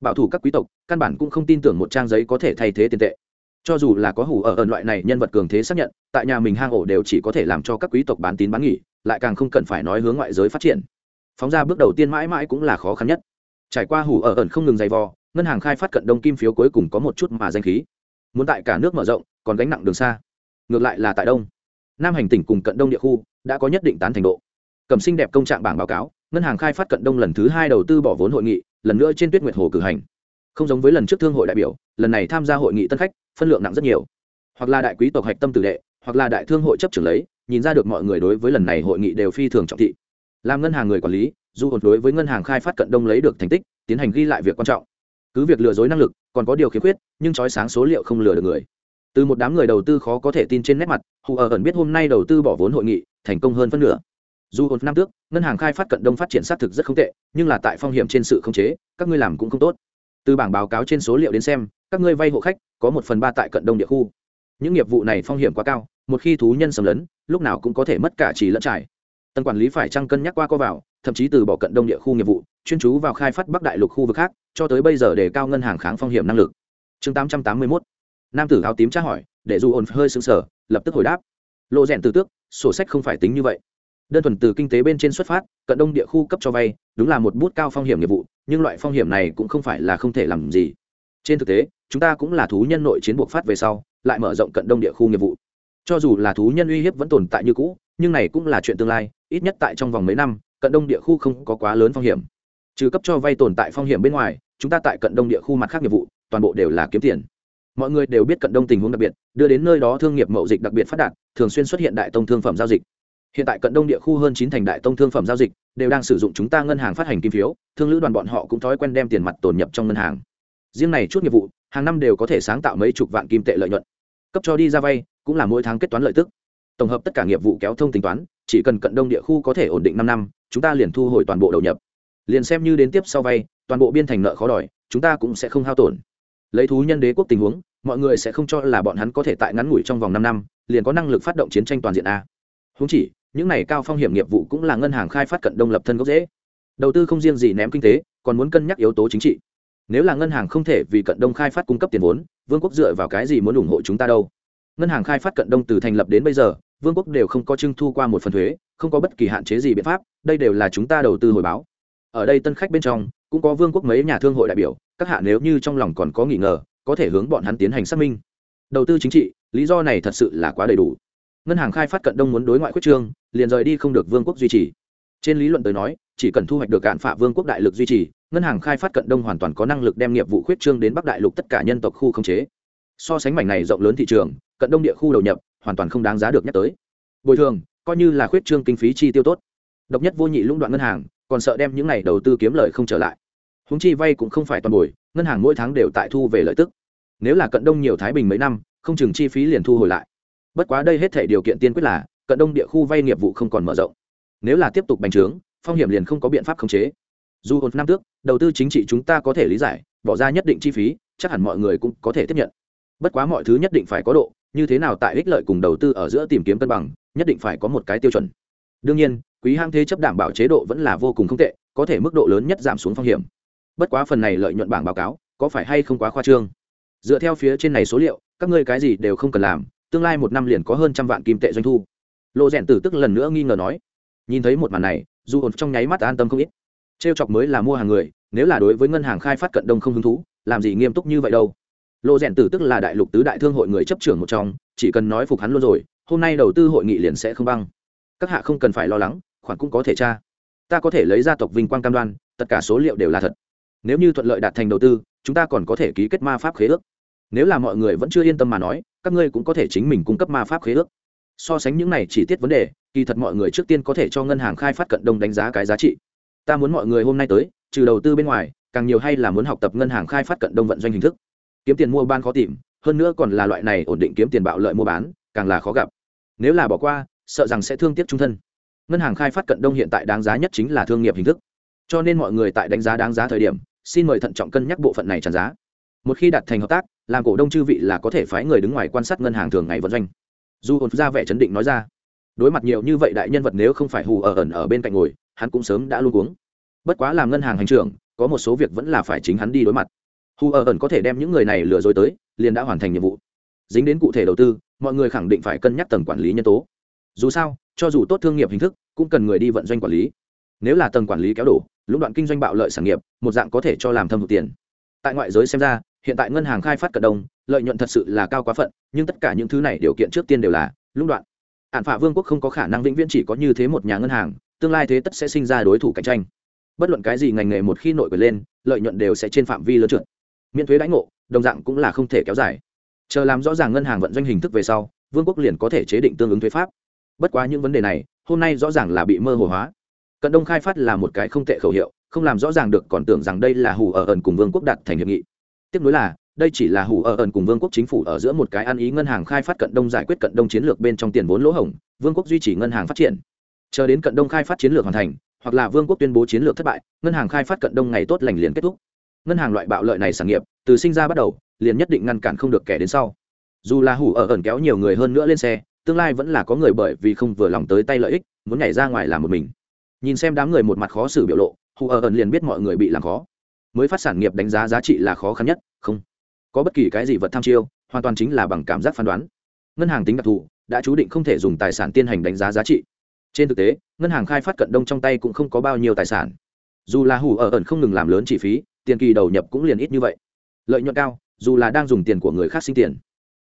Bảo thủ các quý tộc, căn bản cũng không tin tưởng một trang giấy có thể thay thế tiền tệ. Cho dù là có hủ ở ẩn loại này nhân vật cường thế xác nhận, tại nhà mình hang ổ đều chỉ có thể làm cho các quý tộc bán tín bán nghỉ, lại càng không cần phải nói hướng ngoại giới phát triển. Phóng ra bước đầu tiên mãi mãi cũng là khó khăn nhất. Trải qua hủ ở ẩn không ngừng dày vò, ngân hàng khai phát cận đông kim phiếu cuối cùng có một chút mà danh khí. Muốn tại cả nước mở rộng, còn gánh nặng đường xa. Ngược lại là tại đông. Nam hành tỉnh cùng cận đông địa khu, đã có nhất định tán thành độ cầm xinh đẹp công trạng bảng báo cáo, ngân hàng khai phát cận đông lần thứ hai đầu tư bỏ vốn hội nghị, lần nữa trên tuyết nguyệt hồ cử hành. Không giống với lần trước thương hội đại biểu, lần này tham gia hội nghị tân khách, phân lượng nặng rất nhiều. Hoặc là đại quý tộc hạch tâm tử đệ, hoặc là đại thương hội chấp trưởng lấy, nhìn ra được mọi người đối với lần này hội nghị đều phi thường trọng thị. Làm ngân hàng người quản lý, dù hồn đối với ngân hàng khai phát cận đông lấy được thành tích, tiến hành ghi lại việc quan trọng. Cứ việc lừa dối năng lực, còn có điều khiếm khuyết, nhưng trói sáng số liệu không lừa được người. Từ một đám người đầu tư khó có thể tin trên nét mặt, hù ở ẩn biết hôm nay đầu tư bỏ vốn hội nghị, thành công hơn phân nửa dù ổn năm trước ngân hàng khai phát cận đông phát triển xác thực rất không tệ, nhưng là tại phong hiểm trên sự khống chế, các ngươi làm cũng không tốt. Từ bảng báo cáo trên số liệu đến xem, các ngươi vay hộ khách có một phần ba tại cận đông địa khu. Những nghiệp vụ này phong hiểm quá cao, một khi thú nhân xâm lấn, lúc nào cũng có thể mất cả chỉ lẫn trải. Tần quản lý phải trăng cân nhắc qua co vào, thậm chí từ bỏ cận đông địa khu nghiệp vụ, chuyên chú vào khai phát bắc đại lục khu vực khác, cho tới bây giờ để cao ngân hàng kháng phong hiểm năng lực. Chương 881 nam tử áo tím tra hỏi, để dù ổn hơi xứng sờ, lập tức hồi đáp. Lộ rèn từ tước, sổ sách không phải tính như vậy đơn thuần từ kinh tế bên trên xuất phát, cận đông địa khu cấp cho vay, đúng là một bút cao phong hiểm nghiệp vụ, nhưng loại phong hiểm này cũng không phải là không thể làm gì. Trên thực tế, chúng ta cũng là thú nhân nội chiến buộc phát về sau, lại mở rộng cận đông địa khu nghiệp vụ. Cho dù là thú nhân uy hiếp vẫn tồn tại như cũ, nhưng này cũng là chuyện tương lai, ít nhất tại trong vòng mấy năm, cận đông địa khu không có quá lớn phong hiểm. Trừ cấp cho vay tồn tại phong hiểm bên ngoài, chúng ta tại cận đông địa khu mặt khác nghiệp vụ, toàn bộ đều là kiếm tiền. Mọi người đều biết cận đông tình huống đặc biệt, đưa đến nơi đó thương nghiệp mậu dịch đặc biệt phát đạt, thường xuyên xuất hiện đại tông thương phẩm giao dịch hiện tại cận đông địa khu hơn chín thành đại tông thương phẩm giao dịch đều đang sử dụng chúng ta ngân hàng phát hành kim phiếu, thương lữ đoàn bọn họ cũng thói quen đem tiền mặt tồn nhập trong ngân hàng. Riêng này chút nghiệp vụ, hàng năm đều có thể sáng tạo mấy chục vạn kim tệ lợi nhuận. Cấp cho đi ra vay, cũng là mỗi tháng kết toán lợi tức. Tổng hợp tất cả nghiệp vụ kéo thông tính toán, chỉ cần cận đông địa khu có thể ổn định năm năm, chúng ta liền thu hồi toàn bộ đầu nhập. Liền xem như đến tiếp sau vay, toàn bộ biên thành nợ khó đòi, chúng ta cũng sẽ không hao tổn. Lấy thú nhân đế quốc tình huống, mọi người sẽ không cho là bọn hắn có thể tại ngắn ngủi trong vòng năm năm, liền có năng lực phát động chiến tranh toàn diện a. Húng chỉ những này cao phong hiểm nghiệp vụ cũng là ngân hàng khai phát cận đông lập thân gốc dễ đầu tư không riêng gì ném kinh tế, còn muốn cân nhắc yếu tố chính trị. Nếu là ngân hàng không thể vì cận đông khai phát cung cấp tiền vốn, vương quốc dựa vào cái gì muốn ủng hộ chúng ta đâu? Ngân hàng khai phát cận đông từ thành lập đến bây giờ, vương quốc đều không có trưng thu qua một phần thuế, không có bất kỳ hạn chế gì biện pháp, đây đều là chúng ta đầu tư hồi báo. Ở đây tân khách bên trong, cũng có vương quốc mấy nhà thương hội đại biểu, các hạ nếu như trong lòng còn có nghi ngờ, có thể hướng bọn hắn tiến hành xác minh. Đầu tư chính trị, lý do này thật sự là quá đầy đủ ngân hàng khai phát cận đông muốn đối ngoại quyết trương, liền rời đi không được vương quốc duy trì. Trên lý luận tới nói, chỉ cần thu hoạch được cạn phạ vương quốc đại lực duy trì, ngân hàng khai phát cận đông hoàn toàn có năng lực đem nghiệp vụ khuyết trương đến bắc đại lục tất cả nhân tộc khu khống chế. So sánh mảnh này rộng lớn thị trường, cận đông địa khu đầu nhập, hoàn toàn không đáng giá được nhắc tới. Bồi thường, coi như là khuyết trương kinh phí chi tiêu tốt. Độc nhất vô nhị lũng đoạn ngân hàng, còn sợ đem những này đầu tư kiếm lợi không trở lại. Húng chi vay cũng không phải toàn bồi, ngân hàng mỗi tháng đều tại thu về lợi tức. Nếu là cận đông nhiều thái bình mấy năm, không chừng chi phí liền thu hồi lại bất quá đây hết thể điều kiện tiên quyết là, cận đông địa khu vay nghiệp vụ không còn mở rộng. Nếu là tiếp tục bành trướng, phong hiểm liền không có biện pháp khống chế. Dù hồn năm trước, đầu tư chính trị chúng ta có thể lý giải, bỏ ra nhất định chi phí, chắc hẳn mọi người cũng có thể tiếp nhận. Bất quá mọi thứ nhất định phải có độ, như thế nào tại ích lợi cùng đầu tư ở giữa tìm kiếm cân bằng, nhất định phải có một cái tiêu chuẩn. Đương nhiên, quý hang thế chấp đảm bảo chế độ vẫn là vô cùng không tệ, có thể mức độ lớn nhất giảm xuống phong hiểm. Bất quá phần này lợi nhuận bảng báo cáo, có phải hay không quá khoa trương? Dựa theo phía trên này số liệu, các ngươi cái gì đều không cần làm tương lai một năm liền có hơn trăm vạn kim tệ doanh thu. Lộ rèn tử tức lần nữa nghi ngờ nói, nhìn thấy một màn này, dù ổn trong nháy mắt an tâm không ít. Trêu chọc mới là mua hàng người, nếu là đối với ngân hàng khai phát cận đông không hứng thú, làm gì nghiêm túc như vậy đâu. Lộ rèn tử tức là đại lục tứ đại thương hội người chấp trưởng một trong, chỉ cần nói phục hắn luôn rồi, hôm nay đầu tư hội nghị liền sẽ không băng. Các hạ không cần phải lo lắng, khoản cũng có thể tra. Ta có thể lấy gia tộc vinh quang cam đoan, tất cả số liệu đều là thật. Nếu như thuận lợi đạt thành đầu tư, chúng ta còn có thể ký kết ma pháp khế ước nếu là mọi người vẫn chưa yên tâm mà nói, các ngươi cũng có thể chính mình cung cấp ma pháp khế ước. So sánh những này chỉ tiết vấn đề, kỳ thật mọi người trước tiên có thể cho ngân hàng khai phát cận đông đánh giá cái giá trị. Ta muốn mọi người hôm nay tới, trừ đầu tư bên ngoài, càng nhiều hay là muốn học tập ngân hàng khai phát cận đông vận doanh hình thức. Kiếm tiền mua ban khó tìm, hơn nữa còn là loại này ổn định kiếm tiền bạo lợi mua bán, càng là khó gặp. Nếu là bỏ qua, sợ rằng sẽ thương tiếc trung thân. Ngân hàng khai phát cận đông hiện tại đáng giá nhất chính là thương nghiệp hình thức. Cho nên mọi người tại đánh giá đáng giá thời điểm, xin mời thận trọng cân nhắc bộ phận này tràn giá. Một khi đạt thành hợp tác làm cổ đông chư vị là có thể phái người đứng ngoài quan sát ngân hàng thường ngày vận doanh. Dù hồn ra vẻ chấn định nói ra, đối mặt nhiều như vậy đại nhân vật nếu không phải hù ở ẩn ở bên cạnh ngồi, hắn cũng sớm đã luôn uống bất quá làm ngân hàng hành trưởng, có một số việc vẫn là phải chính hắn đi đối mặt. Hù ở ẩn có thể đem những người này lừa dối tới, liền đã hoàn thành nhiệm vụ. Dính đến cụ thể đầu tư, mọi người khẳng định phải cân nhắc tầng quản lý nhân tố. Dù sao, cho dù tốt thương nghiệp hình thức, cũng cần người đi vận doanh quản lý. Nếu là tầng quản lý kéo đổ, lũng đoạn kinh doanh bạo lợi sản nghiệp, một dạng có thể cho làm thâm hụt tiền. Tại ngoại giới xem ra hiện tại ngân hàng khai phát cận đông, lợi nhuận thật sự là cao quá phận, nhưng tất cả những thứ này điều kiện trước tiên đều là lũng đoạn. Hạn phả vương quốc không có khả năng vĩnh viễn chỉ có như thế một nhà ngân hàng, tương lai thế tất sẽ sinh ra đối thủ cạnh tranh. Bất luận cái gì ngành nghề một khi nội quyền lên, lợi nhuận đều sẽ trên phạm vi lớn trượt. Miễn thuế đãi ngộ, đồng dạng cũng là không thể kéo dài. Chờ làm rõ ràng ngân hàng vận doanh hình thức về sau, vương quốc liền có thể chế định tương ứng thuế pháp. Bất quá những vấn đề này, hôm nay rõ ràng là bị mơ hồ hóa. Cận đông khai phát là một cái không tệ khẩu hiệu, không làm rõ ràng được còn tưởng rằng đây là hủ ở ẩn cùng vương quốc đặt thành hiệp nghị tiếp nối là, đây chỉ là hủ ở ẩn cùng vương quốc chính phủ ở giữa một cái ăn ý ngân hàng khai phát cận đông giải quyết cận đông chiến lược bên trong tiền vốn lỗ hổng, vương quốc duy trì ngân hàng phát triển. Chờ đến cận đông khai phát chiến lược hoàn thành, hoặc là vương quốc tuyên bố chiến lược thất bại, ngân hàng khai phát cận đông ngày tốt lành liền kết thúc. Ngân hàng loại bạo lợi này sản nghiệp, từ sinh ra bắt đầu, liền nhất định ngăn cản không được kẻ đến sau. Dù là hủ ở ẩn kéo nhiều người hơn nữa lên xe, tương lai vẫn là có người bởi vì không vừa lòng tới tay lợi ích, muốn nhảy ra ngoài làm một mình. Nhìn xem đám người một mặt khó xử biểu lộ, hủ ở ẩn liền biết mọi người bị làm khó mới phát sản nghiệp đánh giá giá trị là khó khăn nhất, không. Có bất kỳ cái gì vật tham chiêu, hoàn toàn chính là bằng cảm giác phán đoán. Ngân hàng tính đặc thù, đã chú định không thể dùng tài sản tiên hành đánh giá giá trị. Trên thực tế, ngân hàng khai phát cận đông trong tay cũng không có bao nhiêu tài sản. Dù là hủ ở ẩn không ngừng làm lớn chi phí, tiền kỳ đầu nhập cũng liền ít như vậy. Lợi nhuận cao, dù là đang dùng tiền của người khác sinh tiền.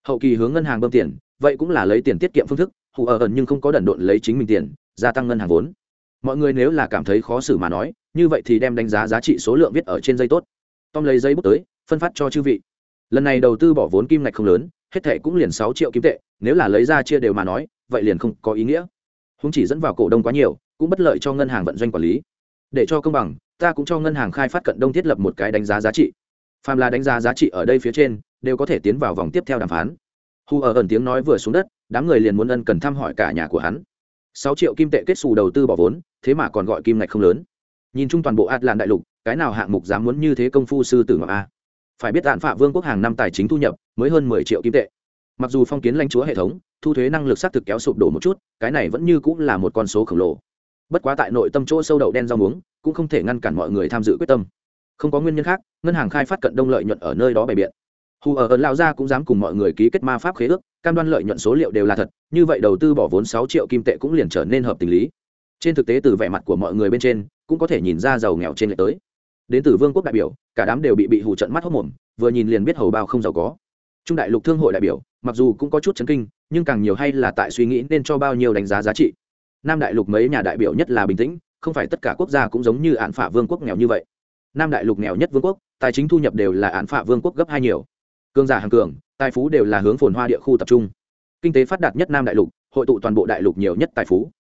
Hậu kỳ hướng ngân hàng bơm tiền, vậy cũng là lấy tiền tiết kiệm phương thức hủ ở ẩn nhưng không có đần độn lấy chính mình tiền, gia tăng ngân hàng vốn mọi người nếu là cảm thấy khó xử mà nói, như vậy thì đem đánh giá giá trị số lượng viết ở trên dây tốt. Tom lấy giấy bút tới, phân phát cho chư vị. Lần này đầu tư bỏ vốn kim ngạch không lớn, hết thệ cũng liền sáu triệu kim tệ, nếu là lấy ra chia đều mà nói, vậy liền không có ý nghĩa. Không chỉ dẫn vào cổ đông quá nhiều, cũng bất lợi cho ngân hàng vận doanh quản lý. Để cho công bằng, ta cũng cho ngân hàng khai phát cận đông thiết lập một cái đánh giá giá trị. Phàm là đánh giá giá trị ở đây phía trên, đều có thể tiến vào vòng tiếp theo đàm phán. Hu ở ẩn tiếng nói vừa xuống đất, đám người liền muốn ân cần thăm hỏi cả nhà của hắn. Sáu triệu kim tệ kết xù đầu tư bỏ vốn thế mà còn gọi kim ngạch không lớn. Nhìn chung toàn bộ ạt làn đại lục, cái nào hạng mục dám muốn như thế công phu sư tử ngọc a? Phải biết đạn phạ vương quốc hàng năm tài chính thu nhập mới hơn mười triệu kim tệ. Mặc dù phong kiến lãnh chúa hệ thống, thu thuế năng lực xác thực kéo sụp đổ một chút, cái này vẫn như cũng là một con số khổng lồ. Bất quá tại nội tâm chỗ sâu đậu đen rau muống, cũng không thể ngăn cản mọi người tham dự quyết tâm. Không có nguyên nhân khác, ngân hàng khai phát cận đông lợi nhuận ở nơi đó bày biện. Hù ở ấn lao gia cũng dám cùng mọi người ký kết ma pháp khế ước, cam đoan lợi nhuận số liệu đều là thật, như vậy đầu tư bỏ vốn sáu triệu kim tệ cũng liền trở nên hợp tình lý trên thực tế từ vẻ mặt của mọi người bên trên, cũng có thể nhìn ra giàu nghèo trên lệ tới. Đến từ vương quốc đại biểu, cả đám đều bị bị hù trận mắt hốc mồm, vừa nhìn liền biết hầu bao không giàu có. Trung đại lục thương hội đại biểu, mặc dù cũng có chút chấn kinh, nhưng càng nhiều hay là tại suy nghĩ nên cho bao nhiêu đánh giá giá trị. Nam đại lục mấy nhà đại biểu nhất là bình tĩnh, không phải tất cả quốc gia cũng giống như án phả vương quốc nghèo như vậy. Nam đại lục nghèo nhất vương quốc, tài chính thu nhập đều là án phả vương quốc gấp hai nhiều. Cương giả hàng cường, tài phú đều là hướng phồn hoa địa khu tập trung. Kinh tế phát đạt nhất nam đại lục, hội tụ toàn bộ đại lục nhiều nhất tài phú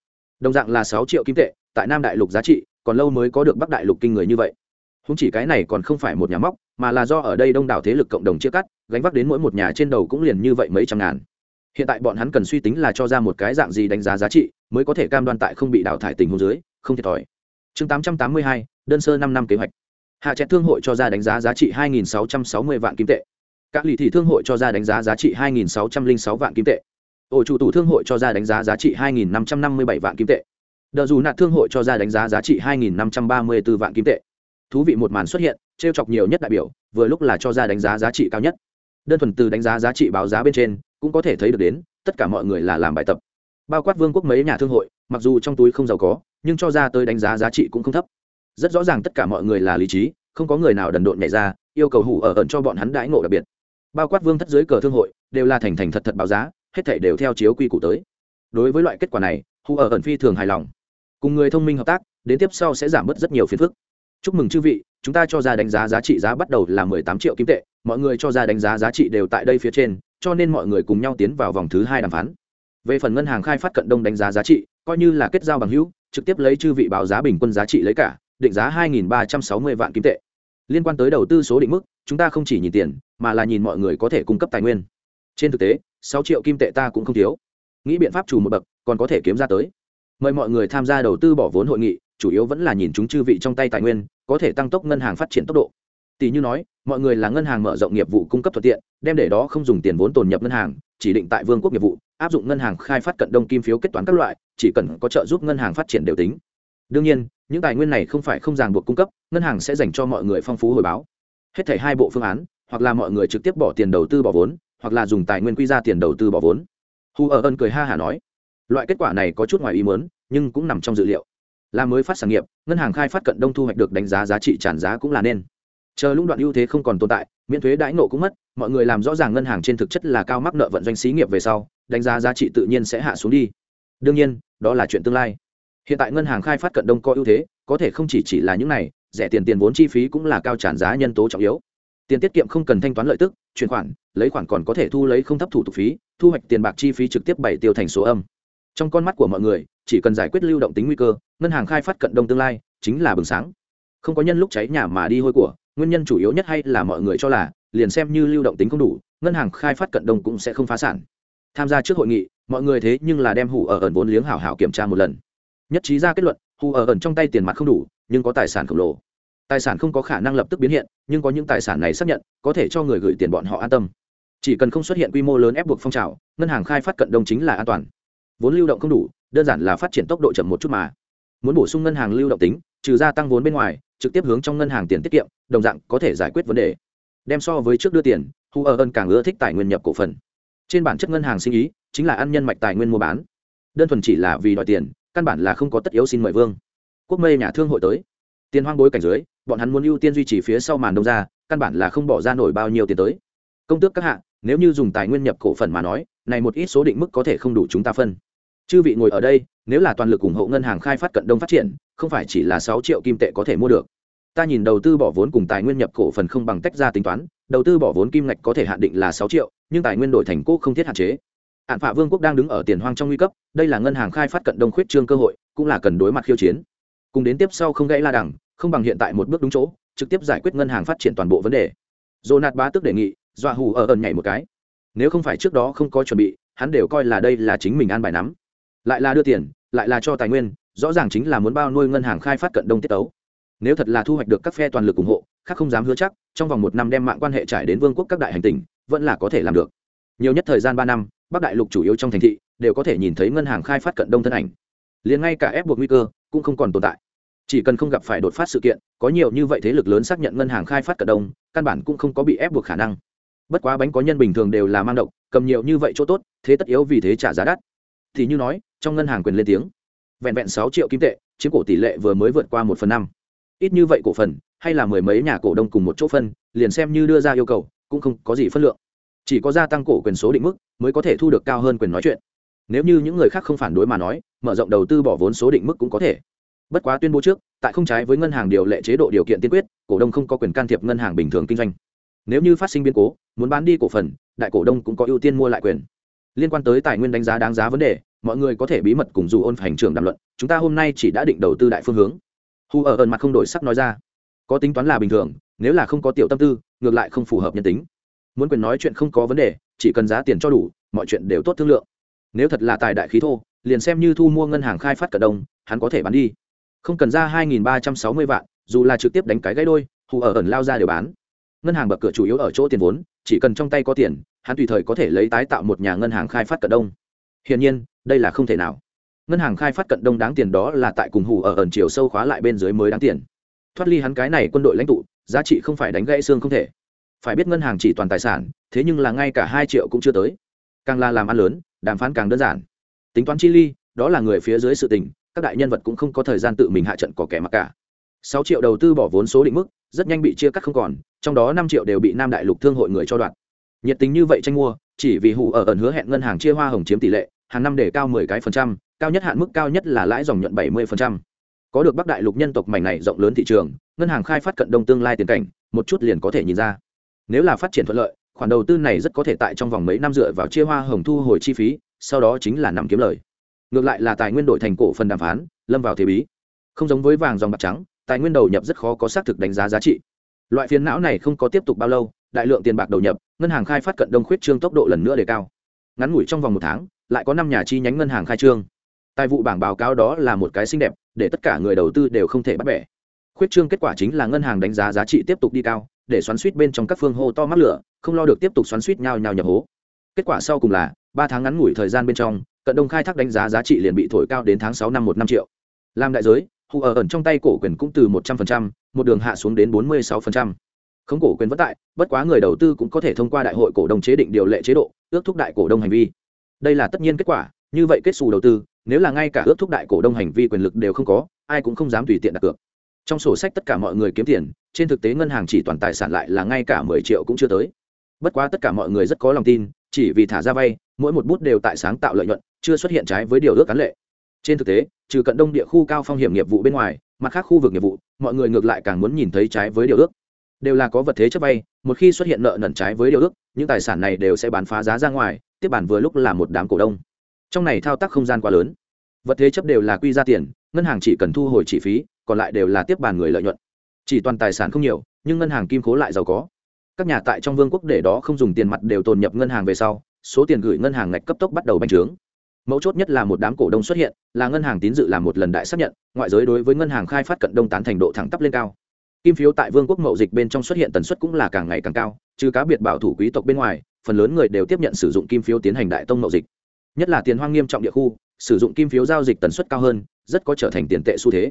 đồng dạng là sáu triệu kim tệ, tại nam đại lục giá trị, còn lâu mới có được bắc đại lục kinh người như vậy. Không chỉ cái này còn không phải một nhà móc, mà là do ở đây đông đảo thế lực cộng đồng chia cắt, gánh vác đến mỗi một nhà trên đầu cũng liền như vậy mấy trăm ngàn. Hiện tại bọn hắn cần suy tính là cho ra một cái dạng gì đánh giá giá trị, mới có thể cam đoan tại không bị đào thải tình huống dưới, không thiệt thòi. Chương tám trăm tám mươi hai, đơn sơ năm năm kế hoạch. Hạ trẹt thương hội cho ra đánh giá giá trị hai nghìn sáu trăm sáu mươi vạn kim tệ. Các lì thị thương hội cho ra đánh giá giá trị hai nghìn sáu trăm linh sáu vạn kim tệ ổ chủ tủ thương hội cho ra đánh giá giá trị hai nghìn năm trăm năm mươi bảy vạn kim tệ. Đờ dù nạt thương hội cho ra đánh giá giá trị hai nghìn năm trăm ba mươi b ố vạn kim tệ. Thú vị một màn xuất hiện t r e o chọc nhiều nhất đại biểu, vừa lúc là cho ra đánh giá giá trị cao nhất. Đơn thuần từ đánh giá giá trị báo giá bên trên, cũng có thể thấy được đến, tất cả mọi người là làm bài tập. Bao quát vương quốc mấy nhà thương hội, mặc dù trong túi không giàu có, nhưng cho ra tới đánh giá giá trị cũng không thấp. Rất rõ ràng tất cả mọi người là lý trí, không có người nào đần độn nhảy ra, yêu cầu hủ ở ẩn cho bọn hắn đãi ngộ đặc biệt. Bao quát vương thất dưới cờ thương hội, đều là thành thành thật thật báo giá hết thể đều theo chiếu quy củ tới. Đối với loại kết quả này hủ ở ẩn phi thường hài lòng. Cùng người thông minh hợp tác, đến tiếp sau sẽ giảm bớt rất nhiều phiền phức. Chúc mừng chư vị, chúng ta cho ra đánh giá giá trị giá bắt đầu là mười tám triệu kim tệ, mọi người cho ra đánh giá giá trị đều tại đây phía trên, cho nên mọi người cùng nhau tiến vào vòng thứ hai đàm phán. Về phần ngân hàng khai phát cận đông đánh giá giá trị, coi như là kết giao bằng hữu, trực tiếp lấy chư vị báo giá bình quân giá trị lấy cả, định giá hai ba trăm sáu mươi vạn kim tệ. Liên quan tới đầu tư số định mức, chúng ta không chỉ nhìn tiền, mà là nhìn mọi người có thể cung cấp tài nguyên. Trên thực tế sáu triệu kim tệ ta cũng không thiếu. Nghĩ biện pháp chủ một bậc, còn có thể kiếm ra tới. Mời mọi người tham gia đầu tư bỏ vốn hội nghị, chủ yếu vẫn là nhìn chúng chư vị trong tay tài nguyên, có thể tăng tốc ngân hàng phát triển tốc độ. Tỷ như nói, mọi người là ngân hàng mở rộng nghiệp vụ cung cấp thuận tiện, đem để đó không dùng tiền vốn tồn nhập ngân hàng, chỉ định tại vương quốc nghiệp vụ, áp dụng ngân hàng khai phát cận đông kim phiếu kết toán các loại, chỉ cần có trợ giúp ngân hàng phát triển đều tính. Đương nhiên, những tài nguyên này không phải không ràng buộc cung cấp, ngân hàng sẽ dành cho mọi người phong phú hồi báo. Hết thảy hai bộ phương án, hoặc là mọi người trực tiếp bỏ tiền đầu tư bỏ vốn hoặc là dùng tài nguyên quy ra tiền đầu tư bỏ vốn. Hu ở ân cười ha hả nói, loại kết quả này có chút ngoài ý muốn, nhưng cũng nằm trong dự liệu. Là mới phát sản nghiệp, ngân hàng khai phát cận đông thu hoạch được đánh giá giá trị tràn giá cũng là nên. Chờ lũng đoạn ưu thế không còn tồn tại, miễn thuế đãi nộ cũng mất, mọi người làm rõ ràng ngân hàng trên thực chất là cao mắc nợ vận doanh xí nghiệp về sau, đánh giá giá trị tự nhiên sẽ hạ xuống đi. Đương nhiên, đó là chuyện tương lai. Hiện tại ngân hàng khai phát cận đông có ưu thế, có thể không chỉ chỉ là những này, rẻ tiền tiền vốn chi phí cũng là cao tràn giá nhân tố trọng yếu tiền tiết kiệm không cần thanh toán lợi tức, chuyển khoản, lấy khoản còn có thể thu lấy không thấp thủ tục phí, thu hoạch tiền bạc chi phí trực tiếp bảy tiêu thành số âm. Trong con mắt của mọi người, chỉ cần giải quyết lưu động tính nguy cơ, ngân hàng khai phát cận đông tương lai, chính là bừng sáng. Không có nhân lúc cháy nhà mà đi hôi của, nguyên nhân chủ yếu nhất hay là mọi người cho là, liền xem như lưu động tính không đủ, ngân hàng khai phát cận đông cũng sẽ không phá sản. Tham gia trước hội nghị, mọi người thế nhưng là đem hủ ở ẩn vốn liếng hảo hảo kiểm tra một lần. Nhất trí ra kết luận hủ ở ẩn trong tay tiền mặt không đủ, nhưng có tài sản khổng lồ tài sản không có khả năng lập tức biến hiện, nhưng có những tài sản này xác nhận, có thể cho người gửi tiền bọn họ an tâm. Chỉ cần không xuất hiện quy mô lớn ép buộc phong trào, ngân hàng khai phát cận đông chính là an toàn. Vốn lưu động không đủ, đơn giản là phát triển tốc độ chậm một chút mà. Muốn bổ sung ngân hàng lưu động tính, trừ gia tăng vốn bên ngoài, trực tiếp hướng trong ngân hàng tiền tiết kiệm, đồng dạng có thể giải quyết vấn đề. Đem so với trước đưa tiền, hu ở ơn càng ưa thích tài nguyên nhập cổ phần. Trên bản chất ngân hàng sinh ý, chính là ăn nhân mạch tài nguyên mua bán. Đơn thuần chỉ là vì đòi tiền, căn bản là không có tất yếu xin mời vương. Quốc mây nhà thương hội tới. Tiền hoang bối cảnh dưới bọn hắn muốn ưu tiên duy trì phía sau màn đông ra, căn bản là không bỏ ra nổi bao nhiêu tiền tới. Công tước các hạ, nếu như dùng tài nguyên nhập cổ phần mà nói, này một ít số định mức có thể không đủ chúng ta phân. Chư vị ngồi ở đây, nếu là toàn lực ủng hộ ngân hàng khai phát cận đông phát triển, không phải chỉ là sáu triệu kim tệ có thể mua được. Ta nhìn đầu tư bỏ vốn cùng tài nguyên nhập cổ phần không bằng tách ra tính toán, đầu tư bỏ vốn kim ngạch có thể hạn định là sáu triệu, nhưng tài nguyên đổi thành cố không thiết hạn chế. Hạn phạ vương quốc đang đứng ở tiền hoang trong nguy cấp, đây là ngân hàng khai phát cận đông khuyết trương cơ hội, cũng là cần đối mặt khiêu chiến. Cùng đến tiếp sau không gãy la đẳng không bằng hiện tại một bước đúng chỗ, trực tiếp giải quyết ngân hàng phát triển toàn bộ vấn đề. Jonat bá tức đề nghị, dọa hù ở ẩn nhảy một cái. Nếu không phải trước đó không có chuẩn bị, hắn đều coi là đây là chính mình ăn bài nắm. Lại là đưa tiền, lại là cho tài nguyên, rõ ràng chính là muốn bao nuôi ngân hàng khai phát cận đông tiết tấu. Nếu thật là thu hoạch được các phe toàn lực ủng hộ, khác không dám hứa chắc, trong vòng một năm đem mạng quan hệ trải đến vương quốc các đại hành tình vẫn là có thể làm được. Nhiều nhất thời gian ba năm, bắc đại lục chủ yếu trong thành thị, đều có thể nhìn thấy ngân hàng khai phát cận đông thân ảnh. Liền ngay cả ép buộc nguy cơ, cũng không còn tồn tại chỉ cần không gặp phải đột phát sự kiện, có nhiều như vậy thế lực lớn xác nhận ngân hàng khai phát cận đông, căn bản cũng không có bị ép buộc khả năng. Bất quá bánh có nhân bình thường đều là mang độc, cầm nhiều như vậy chỗ tốt, thế tất yếu vì thế trả giá đắt. Thì như nói, trong ngân hàng quyền lên tiếng. Vẹn vẹn sáu triệu kim tệ, chiếm cổ tỷ lệ vừa mới vượt qua một phần năm. Ít như vậy cổ phần, hay là mười mấy nhà cổ đông cùng một chỗ phân, liền xem như đưa ra yêu cầu, cũng không có gì phân lượng. Chỉ có gia tăng cổ quyền số định mức, mới có thể thu được cao hơn quyền nói chuyện. Nếu như những người khác không phản đối mà nói, mở rộng đầu tư bỏ vốn số định mức cũng có thể bất quá tuyên bố trước, tại không trái với ngân hàng điều lệ chế độ điều kiện tiên quyết, cổ đông không có quyền can thiệp ngân hàng bình thường kinh doanh. Nếu như phát sinh biến cố, muốn bán đi cổ phần, đại cổ đông cũng có ưu tiên mua lại quyền. Liên quan tới tài nguyên đánh giá đáng giá vấn đề, mọi người có thể bí mật cùng dù ôn hành trưởng đàm luận, chúng ta hôm nay chỉ đã định đầu tư đại phương hướng. Hu ở ẩn mặt không đổi sắc nói ra. Có tính toán là bình thường, nếu là không có tiểu tâm tư, ngược lại không phù hợp nhân tính. Muốn quyền nói chuyện không có vấn đề, chỉ cần giá tiền cho đủ, mọi chuyện đều tốt thương lượng. Nếu thật là tài đại khí thô, liền xem như thu mua ngân hàng khai phát cận đông, hắn có thể bán đi không cần ra hai nghìn ba trăm sáu mươi vạn, dù là trực tiếp đánh cái gãy đôi, hù ở ẩn lao ra đều bán. Ngân hàng bậc cửa chủ yếu ở chỗ tiền vốn, chỉ cần trong tay có tiền, hắn tùy thời có thể lấy tái tạo một nhà ngân hàng khai phát cận đông. Hiển nhiên, đây là không thể nào. Ngân hàng khai phát cận đông đáng tiền đó là tại cùng hù ở ẩn chiều sâu khóa lại bên dưới mới đáng tiền. Thoát ly hắn cái này quân đội lãnh tụ, giá trị không phải đánh gãy xương không thể. Phải biết ngân hàng chỉ toàn tài sản, thế nhưng là ngay cả hai triệu cũng chưa tới. Càng là làm ăn lớn, đàm phán càng đơn giản. Tính toán chi ly, đó là người phía dưới sự tình các đại nhân vật cũng không có thời gian tự mình hạ trận có kẻ mặc cả. Sáu triệu đầu tư bỏ vốn số định mức, rất nhanh bị chia cắt không còn, trong đó năm triệu đều bị nam đại lục thương hội người cho đoạn nhiệt tình như vậy tranh mua, chỉ vì hủ ở ẩn hứa hẹn ngân hàng chia hoa hồng chiếm tỷ lệ, hàng năm để cao mười cái phần trăm, cao nhất hạn mức cao nhất là lãi dòng nhuận bảy mươi phần trăm. Có được bắc đại lục nhân tộc mảnh này rộng lớn thị trường, ngân hàng khai phát cận đông tương lai tiền cảnh, một chút liền có thể nhìn ra. Nếu là phát triển thuận lợi, khoản đầu tư này rất có thể tại trong vòng mấy năm dựa vào chia hoa hồng thu hồi chi phí, sau đó chính là nằm kiếm lời ngược lại là tài nguyên đổi thành cổ phần đàm phán, lâm vào thế bí. Không giống với vàng dòng bạc trắng, tài nguyên đầu nhập rất khó có xác thực đánh giá giá trị. Loại phiến não này không có tiếp tục bao lâu, đại lượng tiền bạc đầu nhập, ngân hàng khai phát cận đông khuyết trương tốc độ lần nữa đề cao. Ngắn ngủi trong vòng một tháng, lại có năm nhà chi nhánh ngân hàng khai trương. Tài vụ bảng báo cáo đó là một cái xinh đẹp, để tất cả người đầu tư đều không thể bắt bẻ. Khuyết trương kết quả chính là ngân hàng đánh giá giá trị tiếp tục đi cao, để xoắn suýt bên trong các phương hô to mắt lửa, không lo được tiếp tục xoắn suýt nhau nhau nhập hố. Kết quả sau cùng là, ba tháng ngắn ngủi thời gian bên trong cận đông khai thác đánh giá giá trị liền bị thổi cao đến tháng sáu năm một năm triệu. Làm đại giới hù ở ẩn trong tay cổ quyền cũng từ một trăm phần trăm, một đường hạ xuống đến bốn mươi sáu phần trăm. không cổ quyền vẫn tại bất quá người đầu tư cũng có thể thông qua đại hội cổ đông chế định điều lệ chế độ ước thúc đại cổ đông hành vi. Đây là tất nhiên kết quả như vậy kết xù đầu tư nếu là ngay cả ước thúc đại cổ đông hành vi quyền lực đều không có ai cũng không dám tùy tiện đặt cược. Trong sổ sách tất cả mọi người kiếm tiền trên thực tế ngân hàng chỉ toàn tài sản lại là ngay cả mười triệu cũng chưa tới. Bất quá tất cả mọi người rất có lòng tin chỉ vì thả ra vay mỗi một bút đều tại sáng tạo lợi nhuận chưa xuất hiện trái với điều ước cán lệ. Trên thực tế, trừ cận đông địa khu cao phong hiểm nghiệp vụ bên ngoài, mặt khác khu vực nghiệp vụ, mọi người ngược lại càng muốn nhìn thấy trái với điều ước. Đều là có vật thế chấp vay, một khi xuất hiện nợ nần trái với điều ước, những tài sản này đều sẽ bán phá giá ra ngoài, tiếp bản vừa lúc là một đám cổ đông. Trong này thao tác không gian quá lớn. Vật thế chấp đều là quy ra tiền, ngân hàng chỉ cần thu hồi chi phí, còn lại đều là tiếp bàn người lợi nhuận. Chỉ toàn tài sản không nhiều, nhưng ngân hàng kim cố lại giàu có. Các nhà tại trong vương quốc để đó không dùng tiền mặt đều tồn nhập ngân hàng về sau, số tiền gửi ngân hàng ngạch cấp tốc bắt đầu bành trướng mấu chốt nhất là một đám cổ đông xuất hiện, là ngân hàng tín dự làm một lần đại xác nhận, ngoại giới đối với ngân hàng khai phát cận đông tán thành độ thẳng tắp lên cao. Kim phiếu tại vương quốc mậu dịch bên trong xuất hiện tần suất cũng là càng ngày càng cao, trừ cá biệt bảo thủ quý tộc bên ngoài, phần lớn người đều tiếp nhận sử dụng kim phiếu tiến hành đại tông mậu dịch. Nhất là tiền hoang nghiêm trọng địa khu, sử dụng kim phiếu giao dịch tần suất cao hơn, rất có trở thành tiền tệ xu thế.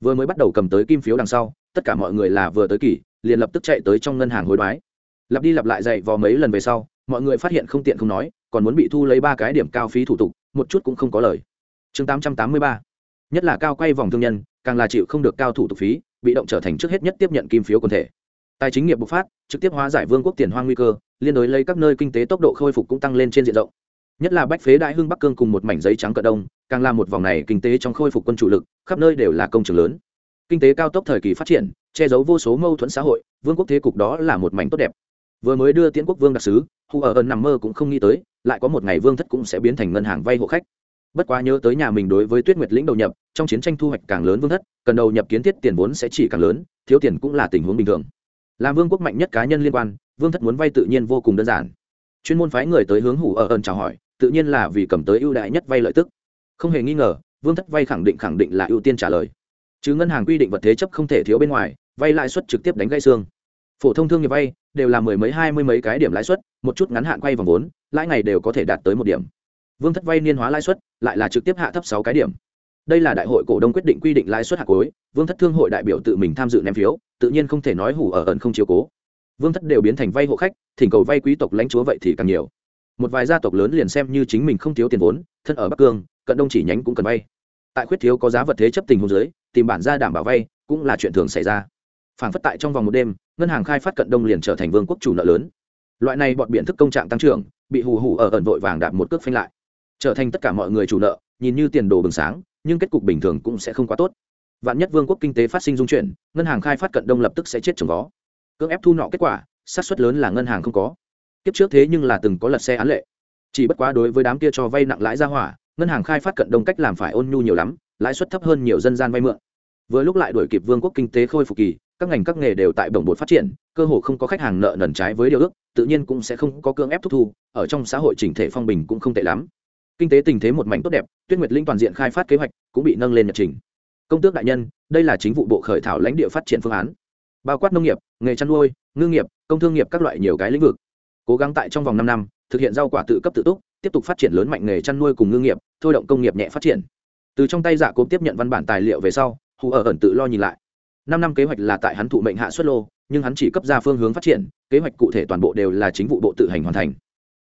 Vừa mới bắt đầu cầm tới kim phiếu đằng sau, tất cả mọi người là vừa tới kỳ, liền lập tức chạy tới trong ngân hàng hối đoái. Lặp đi lặp lại dạy vò mấy lần về sau, mọi người phát hiện không tiện không nói, còn muốn bị thu lấy ba cái điểm cao phí thủ tục một chút cũng không có lời. Chương tám trăm tám mươi ba. Nhất là cao quay vòng thương nhân, càng là chịu không được cao thủ tục phí, bị động trở thành trước hết nhất tiếp nhận kim phiếu quần thể. Tài chính nghiệp bộc phát, trực tiếp hóa giải vương quốc tiền hoang nguy cơ, liên đối lấy các nơi kinh tế tốc độ khôi phục cũng tăng lên trên diện rộng. Nhất là bách phế đại hưng bắc cương cùng một mảnh giấy trắng cận đông, càng là một vòng này kinh tế trong khôi phục quân chủ lực, khắp nơi đều là công trường lớn. Kinh tế cao tốc thời kỳ phát triển, che giấu vô số mâu thuẫn xã hội, vương quốc thế cục đó là một mảnh tốt đẹp. Vừa mới đưa tiễn quốc vương đặc sứ, hù ở ẩn nằm mơ cũng không nghĩ tới lại có một ngày vương thất cũng sẽ biến thành ngân hàng vay hộ khách. Bất quá nhớ tới nhà mình đối với tuyết nguyệt lĩnh đầu nhập, trong chiến tranh thu hoạch càng lớn vương thất, cần đầu nhập kiến thiết tiền vốn sẽ chỉ càng lớn, thiếu tiền cũng là tình huống bình thường. Làm vương quốc mạnh nhất cá nhân liên quan, vương thất muốn vay tự nhiên vô cùng đơn giản. Chuyên môn phái người tới hướng hủ ở ơn chào hỏi, tự nhiên là vì cầm tới ưu đại nhất vay lợi tức. Không hề nghi ngờ, vương thất vay khẳng định khẳng định là ưu tiên trả lời. Chứ ngân hàng quy định vật thế chấp không thể thiếu bên ngoài, vay lãi suất trực tiếp đánh gây xương. Phổ thông thương nghiệp vay đều là mười mấy, hai mươi mấy cái điểm lãi suất một chút ngắn hạn quay vòng vốn, lãi ngày đều có thể đạt tới một điểm. Vương thất vay niên hóa lãi suất, lại là trực tiếp hạ thấp sáu cái điểm. Đây là đại hội cổ đông quyết định quy định lãi suất hạ cối vương thất thương hội đại biểu tự mình tham dự ném phiếu, tự nhiên không thể nói hủ ở ẩn không chiếu cố. Vương thất đều biến thành vay hộ khách, thỉnh cầu vay quý tộc lãnh chúa vậy thì càng nhiều. Một vài gia tộc lớn liền xem như chính mình không thiếu tiền vốn, thân ở bắc cương, cận đông chỉ nhánh cũng cần vay. Tại khuyết thiếu có giá vật thế chấp tình hôn giới tìm bản ra đảm bảo vay cũng là chuyện thường xảy ra. Phản phất tại trong vòng một đêm, ngân hàng khai phát cận đông liền trở thành vương quốc chủ nợ lớn loại này bọn biện thức công trạng tăng trưởng, bị hù hù ở ẩn vội vàng đạp một cước phanh lại. Trở thành tất cả mọi người chủ nợ, nhìn như tiền đồ bừng sáng, nhưng kết cục bình thường cũng sẽ không quá tốt. Vạn nhất vương quốc kinh tế phát sinh dung chuyển, ngân hàng khai phát cận đông lập tức sẽ chết trồng vó. Cưỡng ép thu nọ kết quả sát xuất lớn là ngân hàng không có. Kiếp trước thế nhưng là từng có lật xe án lệ. Chỉ bất quá đối với đám kia cho vay nặng lãi ra hỏa, ngân hàng khai phát cận đông cách làm phải ôn nhu nhiều lắm, lãi suất thấp hơn nhiều dân gian vay mượn. Vừa lúc lại đuổi kịp vương quốc kinh tế khôi phục kỳ các ngành các nghề đều tại đồng bột phát triển, cơ hồ không có khách hàng nợ nần trái với điều ước, tự nhiên cũng sẽ không có cưỡng ép thúc thu, ở trong xã hội chỉnh thể phong bình cũng không tệ lắm. Kinh tế tình thế một mảnh tốt đẹp, tuyết nguyệt linh toàn diện khai phát kế hoạch cũng bị nâng lên nhật trình. Công tước đại nhân, đây là chính vụ bộ khởi thảo lãnh địa phát triển phương án. Bao quát nông nghiệp, nghề chăn nuôi, ngư nghiệp, công thương nghiệp các loại nhiều cái lĩnh vực. Cố gắng tại trong vòng năm năm, thực hiện rau quả tự cấp tự túc, tiếp tục phát triển lớn mạnh nghề chăn nuôi cùng ngư nghiệp, thôi động công nghiệp nhẹ phát triển. Từ trong tay dạ giả cố tiếp nhận văn bản tài liệu về sau, hù ở ẩn tự lo nhìn lại năm năm kế hoạch là tại hắn thụ mệnh hạ xuất lô, nhưng hắn chỉ cấp ra phương hướng phát triển, kế hoạch cụ thể toàn bộ đều là chính vụ bộ tự hành hoàn thành.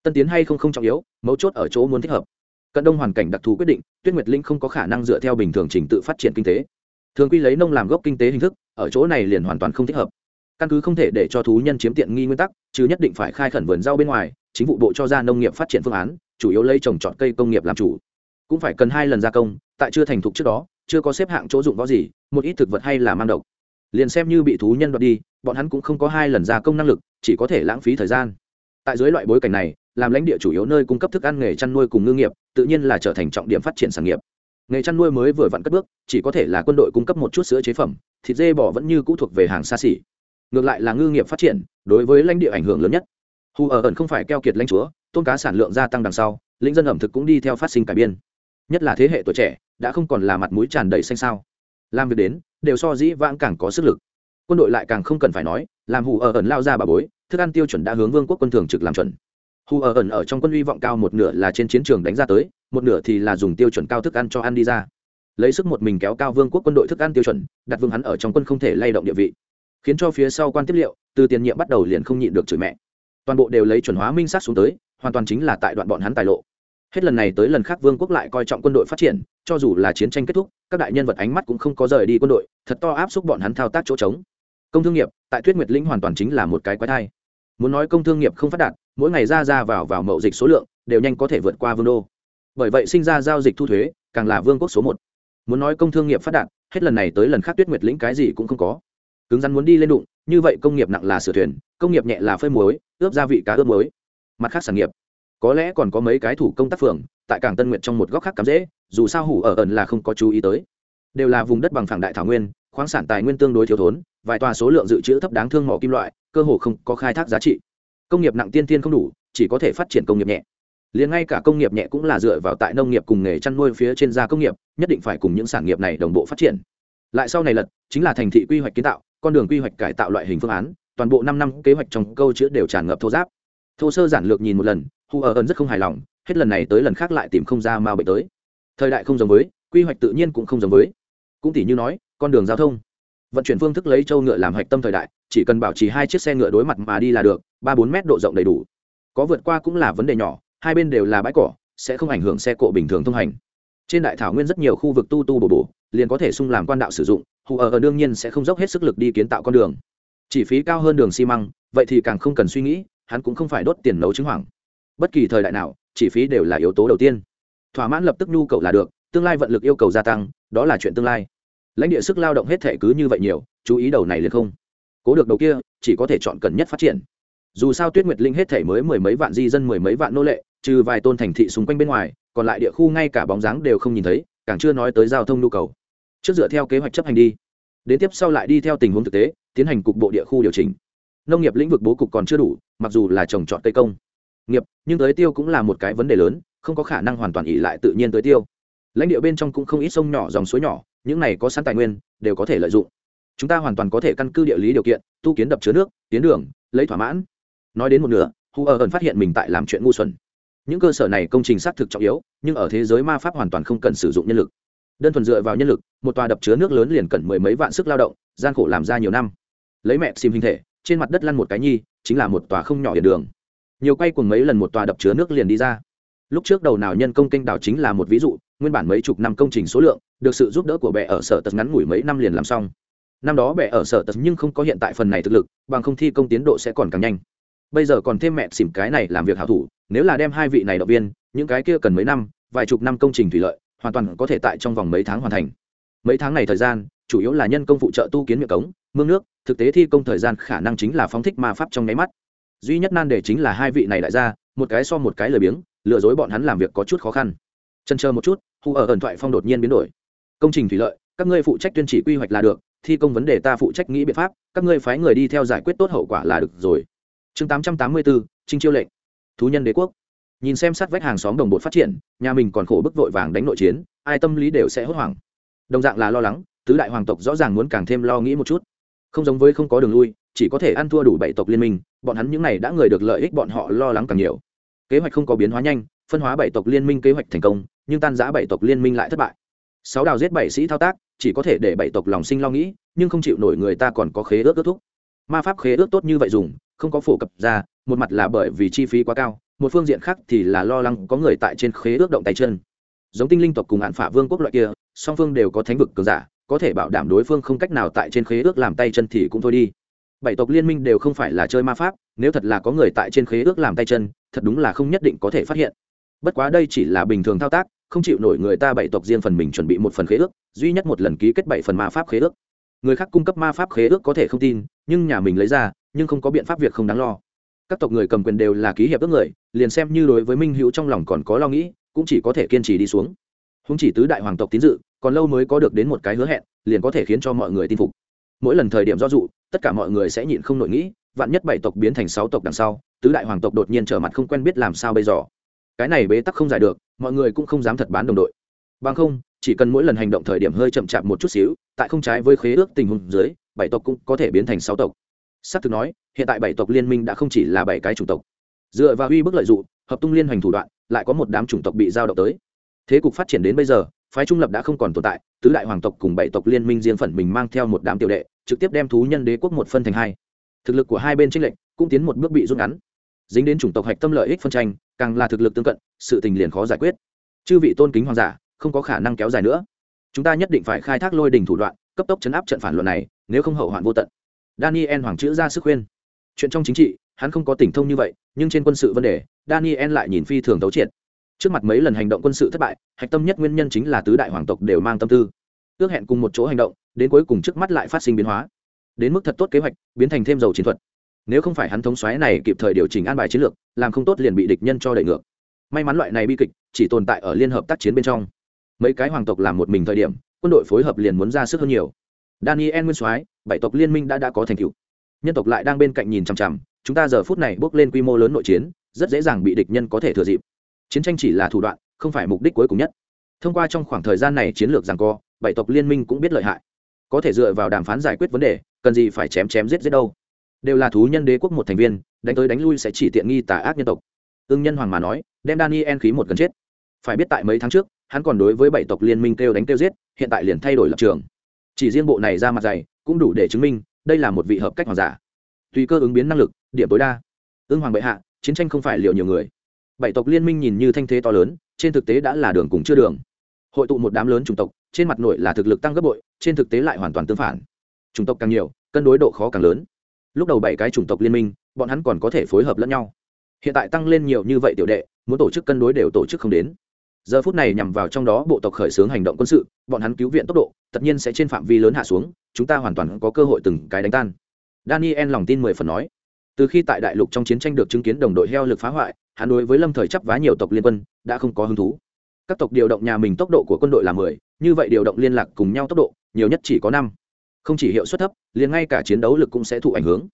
Tân tiến hay không không trọng yếu, mấu chốt ở chỗ muốn thích hợp. Cận đông hoàn cảnh đặc thù quyết định, tuyết nguyệt linh không có khả năng dựa theo bình thường trình tự phát triển kinh tế. Thường quy lấy nông làm gốc kinh tế hình thức, ở chỗ này liền hoàn toàn không thích hợp. Căn cứ không thể để cho thú nhân chiếm tiện nghi nguyên tắc, chứ nhất định phải khai khẩn vườn rau bên ngoài, chính vụ bộ cho ra nông nghiệp phát triển phương án, chủ yếu lấy trồng trọt cây công nghiệp làm chủ. Cũng phải cần hai lần gia công, tại chưa thành thục trước đó, chưa có xếp hạng chỗ dụng có gì, một ít thực vật hay là mang độc liền xem như bị thú nhân đoạt đi, bọn hắn cũng không có hai lần gia công năng lực, chỉ có thể lãng phí thời gian. Tại dưới loại bối cảnh này, làm lãnh địa chủ yếu nơi cung cấp thức ăn, nghề chăn nuôi cùng ngư nghiệp, tự nhiên là trở thành trọng điểm phát triển sản nghiệp. Nghề chăn nuôi mới vừa vặn cất bước, chỉ có thể là quân đội cung cấp một chút sữa chế phẩm, thịt dê bò vẫn như cũ thuộc về hàng xa xỉ. Ngược lại là ngư nghiệp phát triển, đối với lãnh địa ảnh hưởng lớn nhất. Hù ở ẩn không phải keo kiệt lãnh chúa tôn cá sản lượng gia tăng đằng sau, lĩnh dân ẩm thực cũng đi theo phát sinh cải biên. Nhất là thế hệ tuổi trẻ, đã không còn là mặt mũi tràn đầy xanh sao làm việc đến, đều so dĩ vãng càng có sức lực. Quân đội lại càng không cần phải nói, làm hù ở ẩn lao ra bà bối, thức ăn tiêu chuẩn đã hướng vương quốc quân thường trực làm chuẩn. Hù ở ẩn ở trong quân hy vọng cao một nửa là trên chiến trường đánh ra tới, một nửa thì là dùng tiêu chuẩn cao thức ăn cho ăn đi ra. Lấy sức một mình kéo cao vương quốc quân đội thức ăn tiêu chuẩn, đặt vương hắn ở trong quân không thể lay động địa vị. Khiến cho phía sau quan tiếp liệu, từ tiền nhiệm bắt đầu liền không nhịn được chửi mẹ. Toàn bộ đều lấy chuẩn hóa minh sát xuống tới, hoàn toàn chính là tại đoạn bọn hắn tài lộ. Hết lần này tới lần khác vương quốc lại coi trọng quân đội phát triển cho dù là chiến tranh kết thúc, các đại nhân vật ánh mắt cũng không có rời đi quân đội, thật to áp xúc bọn hắn thao tác chỗ trống. Công thương nghiệp, tại tuyết nguyệt lĩnh hoàn toàn chính là một cái quái thai. Muốn nói công thương nghiệp không phát đạt, mỗi ngày ra ra vào vào mậu dịch số lượng, đều nhanh có thể vượt qua vương đô. Bởi vậy sinh ra giao dịch thu thuế, càng là vương quốc số một. Muốn nói công thương nghiệp phát đạt, hết lần này tới lần khác tuyết nguyệt lĩnh cái gì cũng không có. Cứng rắn muốn đi lên đụng, như vậy công nghiệp nặng là sửa thuyền, công nghiệp nhẹ là phơi muối, ướp gia vị cá ướp muối. Mặt khác sản nghiệp có lẽ còn có mấy cái thủ công tác phường, tại cảng tân nguyện trong một góc khác cắm dễ, dù sao hủ ở ẩn là không có chú ý tới. Đều là vùng đất bằng phẳng đại thảo nguyên, khoáng sản tài nguyên tương đối thiếu thốn, vài tòa số lượng dự trữ thấp đáng thương mỏ kim loại, cơ hồ không có khai thác giá trị. Công nghiệp nặng tiên tiên không đủ, chỉ có thể phát triển công nghiệp nhẹ. Liền ngay cả công nghiệp nhẹ cũng là dựa vào tại nông nghiệp cùng nghề chăn nuôi phía trên gia công nghiệp, nhất định phải cùng những sản nghiệp này đồng bộ phát triển. Lại sau này lật, chính là thành thị quy hoạch kiến tạo, con đường quy hoạch cải tạo loại hình phương án, toàn bộ năm năm kế hoạch trong câu chữ đều tràn ngập thô giáp. Thô sơ giản lược nhìn một lần hù ở ẩn rất không hài lòng, hết lần này tới lần khác lại tìm không ra mao bệnh tới. Thời đại không giống với, quy hoạch tự nhiên cũng không giống với. Cũng tỷ như nói, con đường giao thông. Vận chuyển phương thức lấy châu ngựa làm hạch tâm thời đại, chỉ cần bảo trì hai chiếc xe ngựa đối mặt mà đi là được, ba bốn mét độ rộng đầy đủ. Có vượt qua cũng là vấn đề nhỏ, hai bên đều là bãi cỏ, sẽ không ảnh hưởng xe cộ bình thường thông hành. Trên đại thảo nguyên rất nhiều khu vực tu tu bổ bổ, liền có thể sung làm quan đạo sử dụng, hù ở đương nhiên sẽ không dốc hết sức lực đi kiến tạo con đường. Chỉ phí cao hơn đường xi măng, vậy thì càng không cần suy nghĩ, hắn cũng không phải đốt tiền nấu trứng hoảng bất kỳ thời đại nào chi phí đều là yếu tố đầu tiên. Thỏa mãn lập tức nhu cầu là được, tương lai vận lực yêu cầu gia tăng, đó là chuyện tương lai. Lãnh địa sức lao động hết thể cứ như vậy nhiều, chú ý đầu này liền không. Cố được đầu kia, chỉ có thể chọn cần nhất phát triển. Dù sao tuyết nguyệt linh hết thể mới mười mấy vạn di dân, mười mấy vạn nô lệ, trừ vài tôn thành thị xung quanh bên ngoài, còn lại địa khu ngay cả bóng dáng đều không nhìn thấy, càng chưa nói tới giao thông nhu cầu. Trước dựa theo kế hoạch chấp hành đi. Đến tiếp sau lại đi theo tình huống thực tế, tiến hành cục bộ địa khu điều chỉnh. Nông nghiệp lĩnh vực bố cục còn chưa đủ, mặc dù là trồng trọt cây công nghiệp, nhưng tới tiêu cũng là một cái vấn đề lớn, không có khả năng hoàn toàn ỉ lại tự nhiên tới tiêu. Lãnh địa bên trong cũng không ít sông nhỏ, dòng suối nhỏ, những này có sẵn tài nguyên, đều có thể lợi dụng. Chúng ta hoàn toàn có thể căn cứ địa lý điều kiện, tu kiến đập chứa nước, tiến đường, lấy thỏa mãn. Nói đến một nửa, hu ở ẩn phát hiện mình tại làm chuyện ngu xuẩn. Những cơ sở này công trình xác thực trọng yếu, nhưng ở thế giới ma pháp hoàn toàn không cần sử dụng nhân lực. Đơn thuần dựa vào nhân lực, một tòa đập chứa nước lớn liền cần mười mấy vạn sức lao động, gian khổ làm ra nhiều năm. Lấy mẹ xìm hình thể, trên mặt đất lăn một cái nhi, chính là một tòa không nhỏ hiền đường nhiều quay cùng mấy lần một tòa đập chứa nước liền đi ra. Lúc trước đầu nào nhân công kênh đảo chính là một ví dụ, nguyên bản mấy chục năm công trình số lượng, được sự giúp đỡ của bệ ở sở tật ngắn ngủi mấy năm liền làm xong. Năm đó bệ ở sở tật nhưng không có hiện tại phần này thực lực, bằng không thi công tiến độ sẽ còn càng nhanh. Bây giờ còn thêm mẹ xỉm cái này làm việc hảo thủ, nếu là đem hai vị này động viên, những cái kia cần mấy năm, vài chục năm công trình thủy lợi, hoàn toàn có thể tại trong vòng mấy tháng hoàn thành. Mấy tháng này thời gian, chủ yếu là nhân công phụ trợ tu kiến miệng cống, mương nước, thực tế thi công thời gian khả năng chính là phóng thích ma pháp trong nháy mắt duy nhất nan đề chính là hai vị này đại gia, một cái so một cái lười biếng, lừa dối bọn hắn làm việc có chút khó khăn. Chân chờ một chút hù ở ẩn thoại phong đột nhiên biến đổi. Công trình thủy lợi, các ngươi phụ trách tuyên chỉ quy hoạch là được, thi công vấn đề ta phụ trách nghĩ biện pháp, các ngươi phái người đi theo giải quyết tốt hậu quả là được rồi. Chương tám trăm tám mươi bốn trinh chiêu lệnh. Thú nhân đế quốc. Nhìn xem sát vách hàng xóm đồng bộ phát triển, nhà mình còn khổ bức vội vàng đánh nội chiến, ai tâm lý đều sẽ hốt hoảng. Đồng dạng là lo lắng, tứ đại hoàng tộc rõ ràng muốn càng thêm lo nghĩ một chút. Không giống với không có đường lui chỉ có thể ăn thua đủ bảy tộc liên minh, bọn hắn những n à y đã người được lợi ích bọn họ lo lắng càng nhiều. Kế hoạch không có biến hóa nhanh, phân hóa bảy tộc liên minh kế hoạch thành công, nhưng tan giã bảy tộc liên minh lại thất bại. Sáu đào giết bảy sĩ thao tác, chỉ có thể để bảy tộc lòng sinh lo nghĩ, nhưng không chịu nổi người ta còn có khế ước ước thúc. Ma pháp khế ước tốt như vậy dùng, không có phổ cập ra, một mặt là bởi vì chi phí quá cao, một phương diện khác thì là lo lắng có người tại trên khế ước động tay chân. Giống tinh linh tộc cùng hạn phả vương quốc loại kia, song phương đều có thánh vực cường giả, có thể bảo đảm đối phương không cách nào tại trên khế ước làm tay chân thì cũng thôi đi bảy tộc liên minh đều không phải là chơi ma pháp, nếu thật là có người tại trên khế ước làm tay chân, thật đúng là không nhất định có thể phát hiện. Bất quá đây chỉ là bình thường thao tác, không chịu nổi người ta bảy tộc riêng phần mình chuẩn bị một phần khế ước, duy nhất một lần ký kết bảy phần ma pháp khế ước. Người khác cung cấp ma pháp khế ước có thể không tin, nhưng nhà mình lấy ra, nhưng không có biện pháp việc không đáng lo. Các tộc người cầm quyền đều là ký hiệp ước người, liền xem như đối với minh hữu trong lòng còn có lo nghĩ, cũng chỉ có thể kiên trì đi xuống. Không chỉ tứ đại hoàng tộc tín dự, còn lâu mới có được đến một cái hứa hẹn, liền có thể khiến cho mọi người tin phục. Mỗi lần thời điểm do dụ tất cả mọi người sẽ nhịn không nội nghĩ, vạn nhất bảy tộc biến thành sáu tộc đằng sau, tứ đại hoàng tộc đột nhiên trở mặt không quen biết làm sao bây giờ. Cái này bế tắc không giải được, mọi người cũng không dám thật bán đồng đội. Bằng không, chỉ cần mỗi lần hành động thời điểm hơi chậm chạp một chút xíu, tại không trái với khế ước tình huống dưới, bảy tộc cũng có thể biến thành sáu tộc. S á c thực nói, hiện tại bảy tộc liên minh đã không chỉ là bảy cái chủng tộc. Dựa vào uy bức lợi dụng, hợp tung liên hoành thủ đoạn, lại có một đám chủng tộc bị giao động tới. Thế cục phát triển đến bây giờ phái trung lập đã không còn tồn tại, tứ đại hoàng tộc cùng bảy tộc liên minh riêng phần mình mang theo một đám tiểu đệ, trực tiếp đem thú nhân đế quốc một phân thành hai. Thực lực của hai bên tranh lệnh cũng tiến một bước bị rút ngắn. Dính đến chủng tộc hạch tâm lợi ích phân tranh, càng là thực lực tương cận, sự tình liền khó giải quyết. Chư vị tôn kính hoàng giả, không có khả năng kéo dài nữa. Chúng ta nhất định phải khai thác lôi đình thủ đoạn, cấp tốc chấn áp trận phản luận này, nếu không hậu hoạn vô tận. Daniel hoàng chữ ra sức khuyên. Chuyện trong chính trị, hắn không có tỉnh thông như vậy, nhưng trên quân sự vấn đề, daniel lại nhìn phi thường tấu triệt trước mặt mấy lần hành động quân sự thất bại, hạch tâm nhất nguyên nhân chính là tứ đại hoàng tộc đều mang tâm tư. Ước hẹn cùng một chỗ hành động, đến cuối cùng trước mắt lại phát sinh biến hóa. Đến mức thật tốt kế hoạch, biến thành thêm dầu chiến thuật. Nếu không phải hắn thống xoáy này kịp thời điều chỉnh an bài chiến lược, làm không tốt liền bị địch nhân cho đẩy ngược. May mắn loại này bi kịch chỉ tồn tại ở liên hợp tác chiến bên trong. Mấy cái hoàng tộc làm một mình thời điểm, quân đội phối hợp liền muốn ra sức hơn nhiều. Daniel nguyên soái, bảy tộc liên minh đã đã có thành tựu. Nhân tộc lại đang bên cạnh nhìn chằm chằm, chúng ta giờ phút này bước lên quy mô lớn nội chiến, rất dễ dàng bị địch nhân có thể thừa dịp chiến tranh chỉ là thủ đoạn, không phải mục đích cuối cùng nhất. Thông qua trong khoảng thời gian này chiến lược rằng co, bảy tộc liên minh cũng biết lợi hại. Có thể dựa vào đàm phán giải quyết vấn đề, cần gì phải chém chém giết giết đâu. Đều là thú nhân đế quốc một thành viên, đánh tới đánh lui sẽ chỉ tiện nghi tà ác nhân tộc. Ưng nhân hoàng mà nói, đem daniel khí một gần chết. Phải biết tại mấy tháng trước, hắn còn đối với bảy tộc liên minh kêu đánh kêu giết, hiện tại liền thay đổi lập trường. Chỉ riêng bộ này ra mặt dày, cũng đủ để chứng minh, đây là một vị hợp cách hoàng giả. Tùy cơ ứng biến năng lực, điểm tối đa. Ưng hoàng bệ hạ, chiến tranh không phải liệu nhiều người bảy tộc liên minh nhìn như thanh thế to lớn, trên thực tế đã là đường cùng chưa đường. Hội tụ một đám lớn chủng tộc, trên mặt nội là thực lực tăng gấp bội, trên thực tế lại hoàn toàn tương phản. Chủng tộc càng nhiều, cân đối độ khó càng lớn. Lúc đầu bảy cái chủng tộc liên minh, bọn hắn còn có thể phối hợp lẫn nhau. Hiện tại tăng lên nhiều như vậy tiểu đệ, muốn tổ chức cân đối đều tổ chức không đến. Giờ phút này nhằm vào trong đó bộ tộc khởi xướng hành động quân sự, bọn hắn cứu viện tốc độ, tất nhiên sẽ trên phạm vi lớn hạ xuống, chúng ta hoàn toàn có cơ hội từng cái đánh tan. Daniel lòng tin mười phần nói từ khi tại đại lục trong chiến tranh được chứng kiến đồng đội heo lực phá hoại, hắn đối với lâm thời chấp vá nhiều tộc liên quân, đã không có hứng thú. Các tộc điều động nhà mình tốc độ của quân đội là mười, như vậy điều động liên lạc cùng nhau tốc độ, nhiều nhất chỉ có năm. Không chỉ hiệu suất thấp, liền ngay cả chiến đấu lực cũng sẽ thụ ảnh hưởng.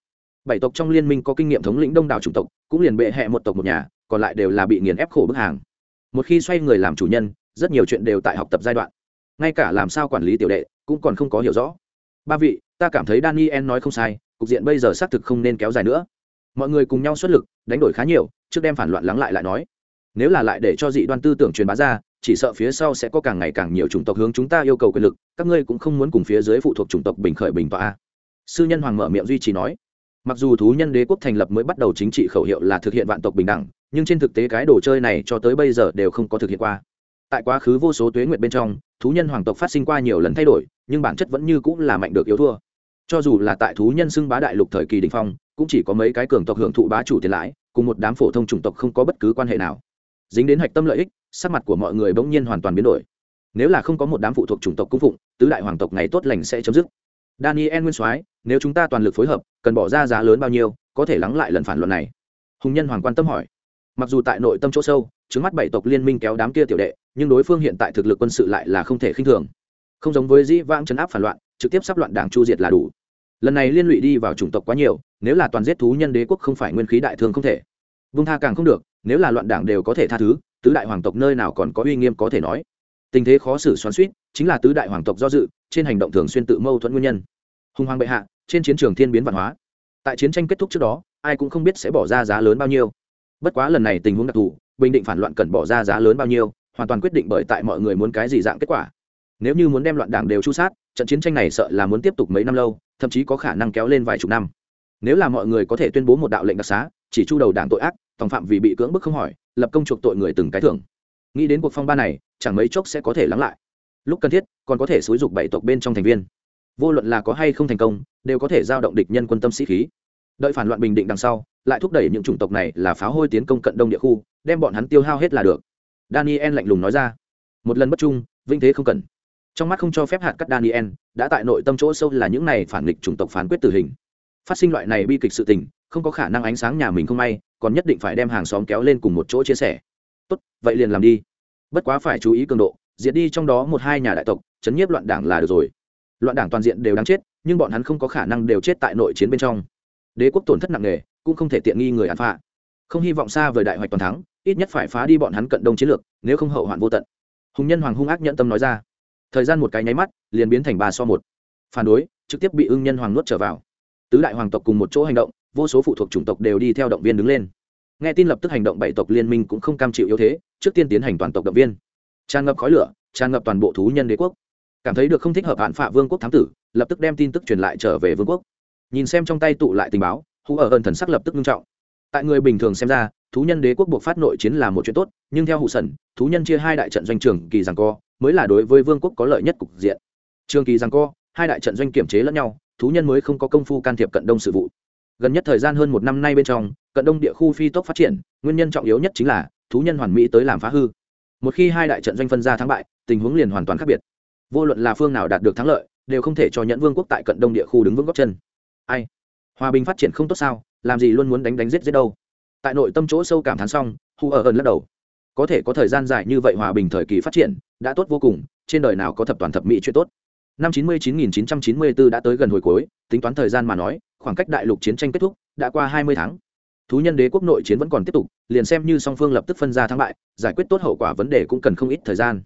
Bảy tộc trong liên minh có kinh nghiệm thống lĩnh đông đảo chủng tộc, cũng liền bệ hẹ một tộc một nhà, còn lại đều là bị nghiền ép khổ bức hàng. Một khi xoay người làm chủ nhân, rất nhiều chuyện đều tại học tập giai đoạn. Ngay cả làm sao quản lý tiểu đệ, cũng còn không có hiểu rõ. Ba vị, ta cảm thấy daniel nói không sai cục diện bây giờ xác thực không nên kéo dài nữa. Mọi người cùng nhau xuất lực, đánh đổi khá nhiều, trước đem phản loạn lắng lại lại nói. Nếu là lại để cho dị đoan tư tưởng truyền bá ra, chỉ sợ phía sau sẽ có càng ngày càng nhiều chủng tộc hướng chúng ta yêu cầu quyền lực, các ngươi cũng không muốn cùng phía dưới phụ thuộc chủng tộc bình khởi bình tọa sư nhân hoàng mở miệng duy trì nói, mặc dù thú nhân đế quốc thành lập mới bắt đầu chính trị khẩu hiệu là thực hiện vạn tộc bình đẳng, nhưng trên thực tế cái đồ chơi này cho tới bây giờ đều không có thực hiện qua. Tại quá khứ vô số tuế nguyệt bên trong, thú nhân hoàng tộc phát sinh qua nhiều lần thay đổi, nhưng bản chất vẫn như cũng là mạnh được yếu thua cho dù là tại thú nhân xưng bá đại lục thời kỳ đình phong, cũng chỉ có mấy cái cường tộc hưởng thụ bá chủ tiền lãi, cùng một đám phổ thông chủng tộc không có bất cứ quan hệ nào. Dính đến hạch tâm lợi ích, sắc mặt của mọi người bỗng nhiên hoàn toàn biến đổi. Nếu là không có một đám phụ thuộc chủng tộc cung phụng, tứ đại hoàng tộc ngày tốt lành sẽ chấm dứt. Daniel nguyên soái, nếu chúng ta toàn lực phối hợp, cần bỏ ra giá lớn bao nhiêu, có thể lắng lại lần phản luận này? Hùng nhân hoàng quan tâm hỏi. Mặc dù tại nội tâm chỗ sâu trước mắt bảy tộc liên minh kéo đám kia tiểu đệ, nhưng đối phương hiện tại thực lực quân sự lại là không thể khinh thường. Không giống với dĩ vãng chấn áp phản loạn, trực tiếp sắp loạn đảng chu diệt là đủ lần này liên lụy đi vào chủng tộc quá nhiều, nếu là toàn giết thú nhân đế quốc không phải nguyên khí đại thương không thể. Vung tha càng không được, nếu là loạn đảng đều có thể tha thứ, tứ đại hoàng tộc nơi nào còn có uy nghiêm có thể nói. Tình thế khó xử xoắn suýt chính là tứ đại hoàng tộc do dự, trên hành động thường xuyên tự mâu thuẫn nguyên nhân. Hùng hoàng bệ hạ, trên chiến trường thiên biến văn hóa. Tại chiến tranh kết thúc trước đó, ai cũng không biết sẽ bỏ ra giá lớn bao nhiêu. Bất quá lần này tình huống đặc thù, bình định phản loạn cần bỏ ra giá lớn bao nhiêu, hoàn toàn quyết định bởi tại mọi người muốn cái gì dạng kết quả. Nếu như muốn đem loạn đảng đều chu sát trận chiến tranh này sợ là muốn tiếp tục mấy năm lâu, thậm chí có khả năng kéo lên vài chục năm. Nếu là mọi người có thể tuyên bố một đạo lệnh đặc xá, chỉ chu đầu đảng tội ác tòng phạm vì bị cưỡng bức không hỏi, lập công chuộc tội người từng cái thưởng. Nghĩ đến cuộc phong ba này, chẳng mấy chốc sẽ có thể lắng lại. Lúc cần thiết, còn có thể xúi dục bảy tộc bên trong thành viên. Vô luận là có hay không thành công, đều có thể giao động địch nhân quân tâm sĩ khí. Đợi phản loạn bình định đằng sau, lại thúc đẩy những chủng tộc này là pháo hôi tiến công cận đông địa khu, đem bọn hắn tiêu hao hết là được. Daniel lạnh lùng nói ra. Một lần bất trung, vinh thế không cần trong mắt không cho phép hạt cắt daniel, đã tại nội tâm chỗ sâu là những này phản nghịch chủng tộc phán quyết tử hình. Phát sinh loại này bi kịch sự tình, không có khả năng ánh sáng nhà mình không may, còn nhất định phải đem hàng xóm kéo lên cùng một chỗ chia sẻ. Tốt, vậy liền làm đi. Bất quá phải chú ý cường độ, diệt đi trong đó một hai nhà đại tộc, chấn nhiếp loạn đảng là được rồi. Loạn đảng toàn diện đều đáng chết, nhưng bọn hắn không có khả năng đều chết tại nội chiến bên trong. Đế quốc tổn thất nặng nề, cũng không thể tiện nghi người án phạ không hy vọng xa vời đại hoạch toàn thắng, ít nhất phải phá đi bọn hắn cận đông chiến lược, nếu không hậu hoạn vô tận. Hùng nhân hoàng hung ác nhận tâm nói ra thời gian một cái nháy mắt, liền biến thành ba so một. Phản đối, trực tiếp bị ưng nhân hoàng nuốt trở vào. Tứ đại hoàng tộc cùng một chỗ hành động, vô số phụ thuộc chủng tộc đều đi theo động viên đứng lên. Nghe tin lập tức hành động bảy tộc liên minh cũng không cam chịu yếu thế, trước tiên tiến hành toàn tộc động viên. Tràn ngập khói lửa, tràn ngập toàn bộ thú nhân đế quốc. Cảm thấy được không thích hợp hạn phạ vương quốc thám tử, lập tức đem tin tức truyền lại trở về vương quốc. Nhìn xem trong tay tụ lại tình báo, hú ở ơn thần sắc lập tức nghiêm trọng. Tại người bình thường xem ra, thú nhân đế quốc buộc phát nội chiến là một chuyện tốt, nhưng theo hụ sần thú nhân chia hai đại trận doanh trường kỳ rằng co mới là đối với vương quốc có lợi nhất cục diện. Trường kỳ rằng co, hai đại trận doanh kiểm chế lẫn nhau, thú nhân mới không có công phu can thiệp cận đông sự vụ. Gần nhất thời gian hơn một năm nay bên trong, cận đông địa khu phi tốc phát triển, nguyên nhân trọng yếu nhất chính là thú nhân hoàn mỹ tới làm phá hư. Một khi hai đại trận doanh phân ra thắng bại, tình huống liền hoàn toàn khác biệt. Vô luận là phương nào đạt được thắng lợi, đều không thể cho nhẫn vương quốc tại cận đông địa khu đứng vững góc chân. Ai? Hòa bình phát triển không tốt sao? Làm gì luôn muốn đánh đánh giết giết đâu? Tại nội tâm chỗ sâu cảm thán xong hù ở ẩn lắc đầu có thể có thời gian dài như vậy hòa bình thời kỳ phát triển, đã tốt vô cùng, trên đời nào có thập toàn thập mỹ chuyện tốt. Năm 99.994 đã tới gần hồi cuối, tính toán thời gian mà nói, khoảng cách đại lục chiến tranh kết thúc đã qua 20 tháng. Thú nhân đế quốc nội chiến vẫn còn tiếp tục, liền xem như song phương lập tức phân ra thắng bại, giải quyết tốt hậu quả vấn đề cũng cần không ít thời gian.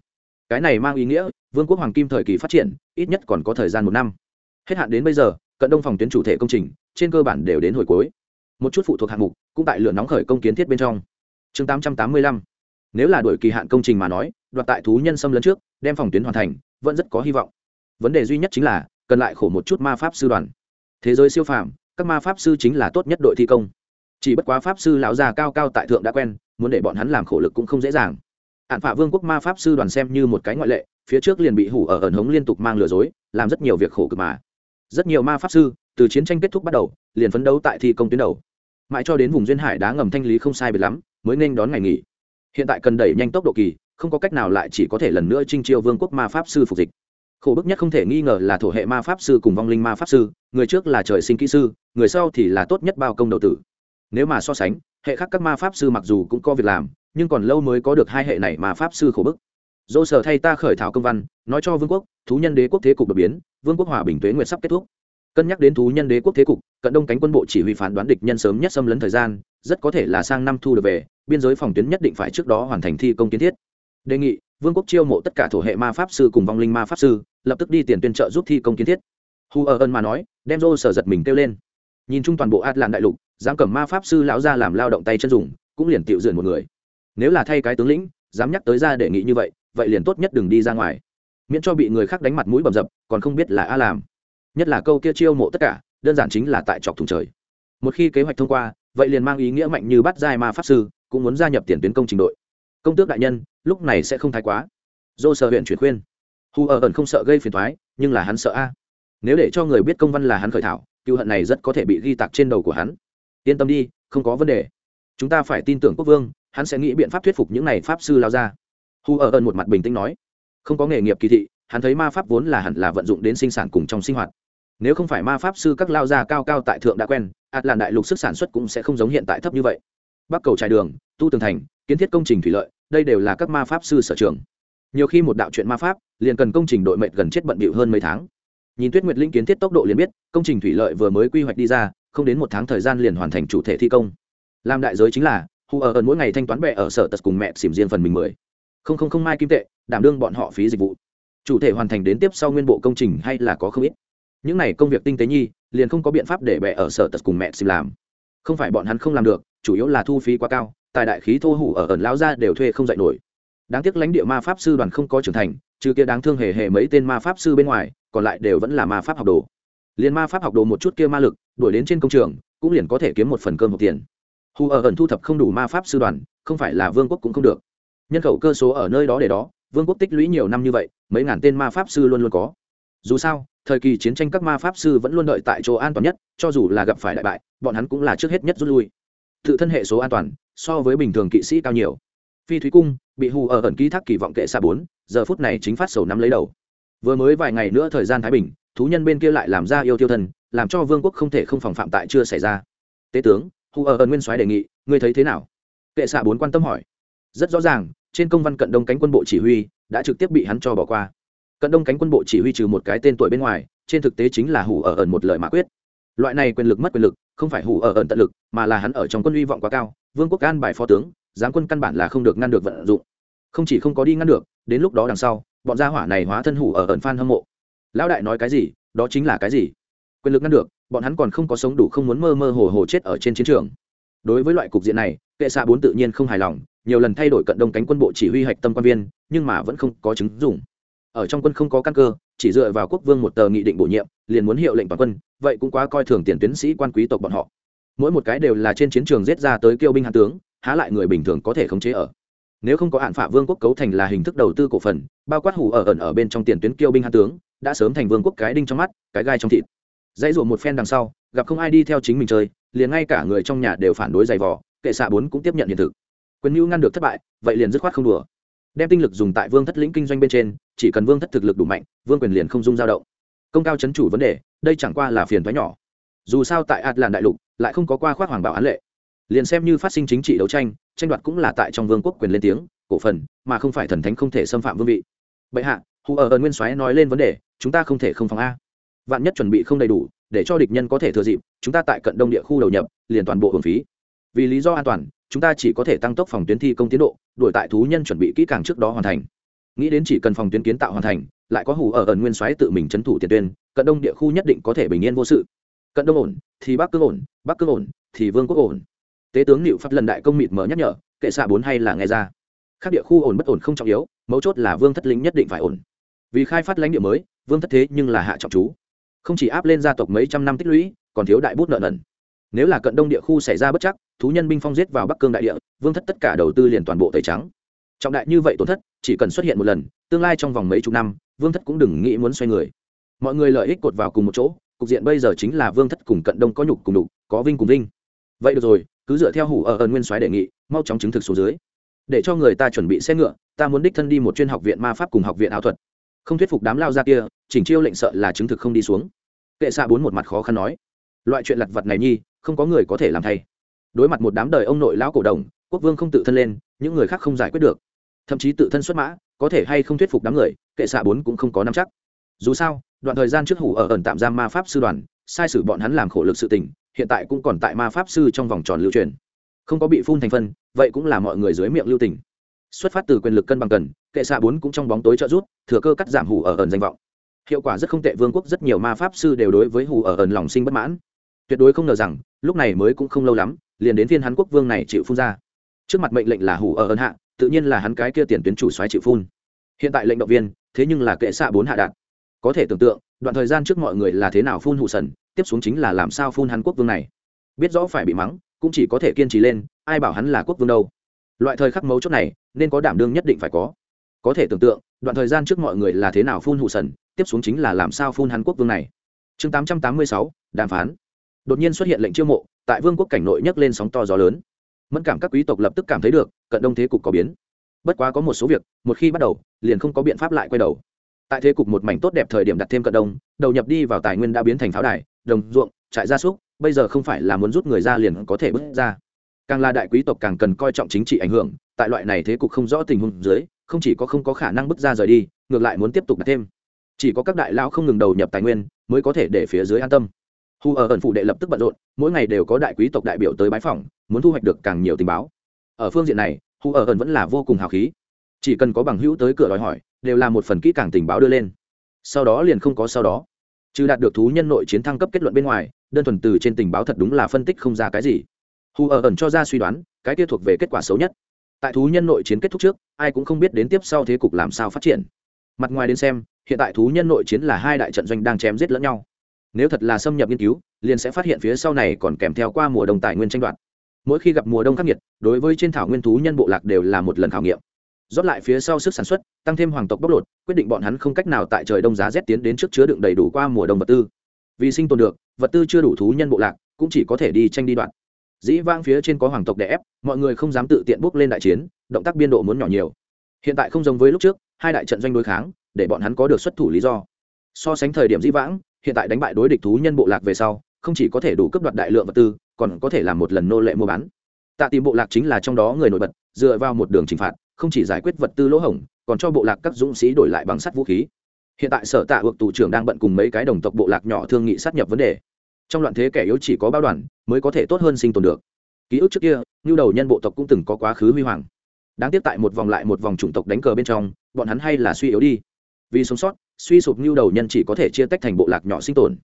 Cái này mang ý nghĩa, vương quốc hoàng kim thời kỳ phát triển, ít nhất còn có thời gian một năm. Hết hạn đến bây giờ, cận đông phòng tuyến chủ thể công trình, trên cơ bản đều đến hồi cuối. Một chút phụ thuộc hạng mục cũng tại lửa nóng khởi công kiến thiết bên trong. Chương 885 nếu là đổi kỳ hạn công trình mà nói, đoạt tại thú nhân xâm lấn trước, đem phòng tuyến hoàn thành, vẫn rất có hy vọng. Vấn đề duy nhất chính là, cần lại khổ một chút ma pháp sư đoàn. Thế giới siêu phàm, các ma pháp sư chính là tốt nhất đội thi công. Chỉ bất quá pháp sư lão già cao cao tại thượng đã quen, muốn để bọn hắn làm khổ lực cũng không dễ dàng. Hạn phạ vương quốc ma pháp sư đoàn xem như một cái ngoại lệ, phía trước liền bị hủ ở ẩn hống liên tục mang lừa dối, làm rất nhiều việc khổ cực mà. Rất nhiều ma pháp sư, từ chiến tranh kết thúc bắt đầu, liền phấn đấu tại thi công tuyến đầu. Mãi cho đến vùng duyên hải đá ngầm thanh lý không sai biệt lắm, mới nên đón ngày nghỉ hiện tại cần đẩy nhanh tốc độ kỳ, không có cách nào lại chỉ có thể lần nữa trinh chiêu vương quốc ma pháp sư phục dịch. Khổ bức nhất không thể nghi ngờ là thổ hệ ma pháp sư cùng vong linh ma pháp sư, người trước là trời sinh kỹ sư, người sau thì là tốt nhất bao công đầu tử. Nếu mà so sánh, hệ khác các ma pháp sư mặc dù cũng có việc làm, nhưng còn lâu mới có được hai hệ này mà pháp sư khổ bức. Dô sở thay ta khởi thảo công văn, nói cho vương quốc, thú nhân đế quốc thế cục đột biến, vương quốc hòa bình tuế nguyệt sắp kết thúc. Cân nhắc đến thú nhân đế quốc thế cục, cận đông cánh quân bộ chỉ huy phán đoán địch nhân sớm nhất xâm lấn thời gian, rất có thể là sang năm thu được về biên giới phòng tuyến nhất định phải trước đó hoàn thành thi công kiến thiết. Đề nghị, vương quốc chiêu mộ tất cả thổ hệ ma pháp sư cùng vong linh ma pháp sư, lập tức đi tiền tuyên trợ giúp thi công kiến thiết. Hu ở ơn mà nói, đem rô sở giật mình kêu lên. Nhìn chung toàn bộ át làn đại lục dám cầm ma pháp sư lão ra làm lao động tay chân dùng, cũng liền tiệu dượn một người. Nếu là thay cái tướng lĩnh, dám nhắc tới ra đề nghị như vậy vậy liền tốt nhất đừng đi ra ngoài. Miễn cho bị người khác đánh mặt mũi bầm dập, còn không biết là a làm nhất là câu kia chiêu mộ tất cả, đơn giản chính là tại chọc thùng trời. Một khi kế hoạch thông qua, vậy liền mang ý nghĩa mạnh như bắt giai ma pháp sư cũng muốn gia nhập tiền tuyến công trình đội. Công tước đại nhân, lúc này sẽ không thái quá. Dô sợ huyện chuyển khuyên. Hù ở ẩn không sợ gây phiền thoái nhưng là hắn sợ a. Nếu để cho người biết công văn là hắn khởi thảo, cựu hận này rất có thể bị ghi tặc trên đầu của hắn. Yên tâm đi, không có vấn đề. Chúng ta phải tin tưởng quốc vương, hắn sẽ nghĩ biện pháp thuyết phục những này pháp sư lao ra. Hù ở ẩn một mặt bình tĩnh nói. Không có nghề nghiệp kỳ thị, hắn thấy ma pháp vốn là hẳn là vận dụng đến sinh sản cùng trong sinh hoạt. Nếu không phải ma pháp sư các lao gia cao cao tại thượng đã quen ạt làn đại lục sức sản xuất cũng sẽ không giống hiện tại thấp như vậy bắc cầu trải đường, tu tường thành, kiến thiết công trình thủy lợi, đây đều là các ma pháp sư sở trường. Nhiều khi một đạo chuyện ma pháp, liền cần công trình đội mệnh gần chết bận bịu hơn mấy tháng. Nhìn tuyết nguyệt linh kiến thiết tốc độ liền biết, công trình thủy lợi vừa mới quy hoạch đi ra, không đến một tháng thời gian liền hoàn thành chủ thể thi công. Làm đại giới chính là, hù ở ẩn mỗi ngày thanh toán bệ ở sở tật cùng mẹ xỉm riêng phần mình mười. Không không không mai kim tệ, đảm đương bọn họ phí dịch vụ. Chủ thể hoàn thành đến tiếp sau nguyên bộ công trình hay là có không ít. Những này công việc tinh tế nhi, liền không có biện pháp để bệ ở sở tật cùng mẹ xỉm làm không phải bọn hắn không làm được, chủ yếu là thu phí quá cao, tài đại khí thô hủ ở ẩn lao ra đều thuê không dạy nổi. Đáng tiếc lãnh địa ma pháp sư đoàn không có trưởng thành, trừ kia đáng thương hề hề mấy tên ma pháp sư bên ngoài, còn lại đều vẫn là ma pháp học đồ. Liền ma pháp học đồ một chút kia ma lực, đuổi đến trên công trường, cũng liền có thể kiếm một phần cơm một tiền. Hù ở ẩn thu thập không đủ ma pháp sư đoàn, không phải là vương quốc cũng không được. Nhân khẩu cơ số ở nơi đó để đó, vương quốc tích lũy nhiều năm như vậy, mấy ngàn tên ma pháp sư luôn luôn có. Dù sao thời kỳ chiến tranh các ma pháp sư vẫn luôn đợi tại chỗ an toàn nhất, cho dù là gặp phải đại bại, bọn hắn cũng là trước hết nhất rút lui. Tự thân hệ số an toàn, so với bình thường kỵ sĩ cao nhiều. Phi thúy cung, bị hù ở ẩn ký thác kỳ vọng kệ xa bốn, giờ phút này chính phát sầu năm lấy đầu. Vừa mới vài ngày nữa thời gian thái bình, thú nhân bên kia lại làm ra yêu tiêu thần, làm cho vương quốc không thể không phòng phạm tại chưa xảy ra. Tế tướng, hù ở ẩn nguyên soái đề nghị, ngươi thấy thế nào? Kệ xạ bốn quan tâm hỏi. Rất rõ ràng, trên công văn cận đông cánh quân bộ chỉ huy, đã trực tiếp bị hắn cho bỏ qua cận đông cánh quân bộ chỉ huy trừ một cái tên tuổi bên ngoài, trên thực tế chính là hủ ở ẩn một lời mã quyết. Loại này quyền lực mất quyền lực, không phải hủ ở ẩn tận lực, mà là hắn ở trong quân hy vọng quá cao, vương quốc an bài phó tướng, giáng quân căn bản là không được ngăn được vận dụng. Không chỉ không có đi ngăn được, đến lúc đó đằng sau, bọn gia hỏa này hóa thân hủ ở ẩn phan hâm mộ. Lão đại nói cái gì, đó chính là cái gì? Quyền lực ngăn được, bọn hắn còn không có sống đủ không muốn mơ mơ hồ hồ chết ở trên chiến trường. Đối với loại cục diện này, kệ xạ bốn tự nhiên không hài lòng, nhiều lần thay đổi cận đông cánh quân bộ chỉ huy hạch tâm quan viên, nhưng mà vẫn không có chứng dùng ở trong quân không có căn cơ, chỉ dựa vào quốc vương một tờ nghị định bổ nhiệm, liền muốn hiệu lệnh toàn quân, vậy cũng quá coi thường tiền tuyến sĩ quan quý tộc bọn họ. Mỗi một cái đều là trên chiến trường giết ra tới kêu binh hạ tướng, há lại người bình thường có thể khống chế ở. Nếu không có hạn phạ vương quốc cấu thành là hình thức đầu tư cổ phần, bao quát hủ ở ẩn ở bên trong tiền tuyến kêu binh hạ tướng, đã sớm thành vương quốc cái đinh trong mắt, cái gai trong thịt. Dãy ruộng một phen đằng sau, gặp không ai đi theo chính mình chơi, liền ngay cả người trong nhà đều phản đối giày vò, kệ xạ bốn cũng tiếp nhận hiện thực. Quyền mưu ngăn được thất bại, vậy liền dứt khoát không đùa đem tinh lực dùng tại vương thất lĩnh kinh doanh bên trên, chỉ cần vương thất thực lực đủ mạnh, vương quyền liền không dung dao động. Công cao chấn chủ vấn đề, đây chẳng qua là phiền thoái nhỏ. Dù sao tại ạt làn đại lục, lại không có qua khoác hoàng bảo án lệ. Liền xem như phát sinh chính trị đấu tranh tranh đoạt cũng là tại trong vương quốc quyền lên tiếng, cổ phần, mà không phải thần thánh không thể xâm phạm vương vị. Bệ hạ, hù ở ẩn nguyên soái nói lên vấn đề, chúng ta không thể không phòng a. Vạn nhất chuẩn bị không đầy đủ, để cho địch nhân có thể thừa dịp, chúng ta tại cận đông địa khu đầu nhập, liền toàn bộ hưởng phí. Vì lý do an toàn chúng ta chỉ có thể tăng tốc phòng tuyến thi công tiến độ đuổi tại thú nhân chuẩn bị kỹ càng trước đó hoàn thành. Nghĩ đến chỉ cần phòng tuyến kiến tạo hoàn thành, lại có hủ ở ẩn nguyên soái tự mình trấn thủ tiền tuyên, cận đông địa khu nhất định có thể bình yên vô sự. Cận đông ổn, thì bắc cương ổn, bắc cương ổn, thì vương quốc ổn. Tế tướng liệu pháp lần đại công mịt mở nhắc nhở, kệ xạ bốn hay là nghe ra. Các địa khu ổn bất ổn không trọng yếu, mấu chốt là vương thất lính nhất định phải ổn. Vì khai phát lãnh địa mới, vương thất thế nhưng là hạ trọng chú. Không chỉ áp lên gia tộc mấy trăm năm tích lũy, còn thiếu đại bút nợ nần. Nếu là cận đông địa khu xảy ra bất chắc thú nhân binh phong giết vào bắc cương đại địa, vương thất tất cả đầu tư liền toàn bộ tẩy trắng. Trọng đại như vậy tổn thất, chỉ cần xuất hiện một lần, tương lai trong vòng mấy chục năm, vương thất cũng đừng nghĩ muốn xoay người. Mọi người lợi ích cột vào cùng một chỗ, cục diện bây giờ chính là vương thất cùng cận đông có nhục cùng đục, có vinh cùng vinh. Vậy được rồi, cứ dựa theo hủ ở ơn nguyên soái đề nghị, mau chóng chứng thực số dưới. Để cho người ta chuẩn bị xe ngựa, ta muốn đích thân đi một chuyên học viện ma pháp cùng học viện ảo thuật. Không thuyết phục đám lao ra kia, chỉnh chiêu lệnh sợ là chứng thực không đi xuống. Kệ xạ bốn một mặt khó khăn nói. Loại chuyện lặt vặt này nhi, không có người có thể làm thay đối mặt một đám đời ông nội lão cổ đồng, quốc vương không tự thân lên, những người khác không giải quyết được. Thậm chí tự thân xuất mã, có thể hay không thuyết phục đám người, kệ xạ bốn cũng không có nắm chắc. Dù sao, đoạn thời gian trước hủ ở ẩn tạm giam ma pháp sư đoàn, sai sử bọn hắn làm khổ lực sự tình, hiện tại cũng còn tại ma pháp sư trong vòng tròn lưu truyền. Không có bị phun thành phân, vậy cũng là mọi người dưới miệng lưu tình. Xuất phát từ quyền lực cân bằng cần, kệ xạ bốn cũng trong bóng tối trợ rút thừa cơ cắt giảm hủ ở ẩn danh vọng. Hiệu quả rất không tệ, vương quốc rất nhiều ma pháp sư đều đối với hủ ở ẩn lòng sinh bất mãn. Tuyệt đối không ngờ rằng, lúc này mới cũng không lâu lắm liền đến phiên hắn quốc vương này chịu phun ra. Trước mặt mệnh lệnh là hủ ở ơn hạ, tự nhiên là hắn cái kia tiền tuyến chủ xoáy chịu phun. Hiện tại lệnh động viên, thế nhưng là kệ xạ bốn hạ đạt. Có thể tưởng tượng, đoạn thời gian trước mọi người là thế nào phun hụ sần, tiếp xuống chính là làm sao phun hắn quốc vương này. Biết rõ phải bị mắng, cũng chỉ có thể kiên trì lên, ai bảo hắn là quốc vương đâu. Loại thời khắc mấu chốt này, nên có đảm đương nhất định phải có. Có thể tưởng tượng, đoạn thời gian trước mọi người là thế nào phun hụ sần, tiếp xuống chính là làm sao phun hắn quốc vương này. Chương tám trăm tám mươi sáu, đàm phán. Đột nhiên xuất hiện lệnh chiêu mộ tại vương quốc cảnh nội nhấc lên sóng to gió lớn. Mẫn cảm các quý tộc lập tức cảm thấy được, cận đông thế cục có biến. Bất quá có một số việc, một khi bắt đầu, liền không có biện pháp lại quay đầu. Tại thế cục một mảnh tốt đẹp thời điểm đặt thêm cận đông, đầu nhập đi vào tài nguyên đã biến thành pháo đài, đồng ruộng, trại gia súc, bây giờ không phải là muốn rút người ra liền có thể bước ra. Càng là đại quý tộc càng cần coi trọng chính trị ảnh hưởng, tại loại này thế cục không rõ tình huống dưới, không chỉ có không có khả năng bước ra rời đi, ngược lại muốn tiếp tục đặt thêm. Chỉ có các đại lao không ngừng đầu nhập tài nguyên, mới có thể để phía dưới an tâm hu ở ẩn phụ đệ lập tức bận rộn, mỗi ngày đều có đại quý tộc đại biểu tới bái phỏng, muốn thu hoạch được càng nhiều tình báo. Ở phương diện này, hu ở ẩn vẫn là vô cùng hào khí. Chỉ cần có bằng hữu tới cửa đòi hỏi, đều là một phần kỹ càng tình báo đưa lên. Sau đó liền không có sau đó. Trừ đạt được thú nhân nội chiến thăng cấp kết luận bên ngoài, đơn thuần từ trên tình báo thật đúng là phân tích không ra cái gì. Hù ở ẩn cho ra suy đoán, cái kia thuộc về kết quả xấu nhất. Tại thú nhân nội chiến kết thúc trước, ai cũng không biết đến tiếp sau thế cục làm sao phát triển. Mặt ngoài đến xem, hiện tại thú nhân nội chiến là hai đại trận doanh đang chém giết lẫn nhau nếu thật là xâm nhập nghiên cứu, liền sẽ phát hiện phía sau này còn kèm theo qua mùa đông tài nguyên tranh đoạt. Mỗi khi gặp mùa đông khắc nghiệt, đối với trên thảo nguyên thú nhân bộ lạc đều là một lần khảo nghiệm. Rót lại phía sau sức sản xuất, tăng thêm hoàng tộc bóc lột, quyết định bọn hắn không cách nào tại trời đông giá rét tiến đến trước chứa đựng đầy đủ qua mùa đông vật tư. Vì sinh tồn được, vật tư chưa đủ thú nhân bộ lạc, cũng chỉ có thể đi tranh đi đoạn. Dĩ vang phía trên có hoàng tộc đè ép, mọi người không dám tự tiện bước lên đại chiến, động tác biên độ muốn nhỏ nhiều. Hiện tại không giống với lúc trước, hai đại trận doanh đối kháng, để bọn hắn có được xuất thủ lý do. So sánh thời điểm dĩ vãng hiện tại đánh bại đối địch thú nhân bộ lạc về sau, không chỉ có thể đủ cấp đoạt đại lượng vật tư, còn có thể làm một lần nô lệ mua bán. Tạ tìm bộ lạc chính là trong đó người nổi bật, dựa vào một đường trừng phạt, không chỉ giải quyết vật tư lỗ hổng, còn cho bộ lạc các dũng sĩ đổi lại bằng sắt vũ khí. Hiện tại sở tạ ước tù trưởng đang bận cùng mấy cái đồng tộc bộ lạc nhỏ thương nghị sát nhập vấn đề. Trong loạn thế kẻ yếu chỉ có bao đoàn, mới có thể tốt hơn sinh tồn được. Ký ức trước kia nhu đầu nhân bộ tộc cũng từng có quá khứ huy hoàng. Đáng tiếc tại một vòng lại một vòng chủng tộc đánh cờ bên trong, bọn hắn hay là suy yếu đi. Vì sống sót suy sụp nhu đầu nhân chỉ có thể chia tách thành bộ lạc nhỏ sinh tồn.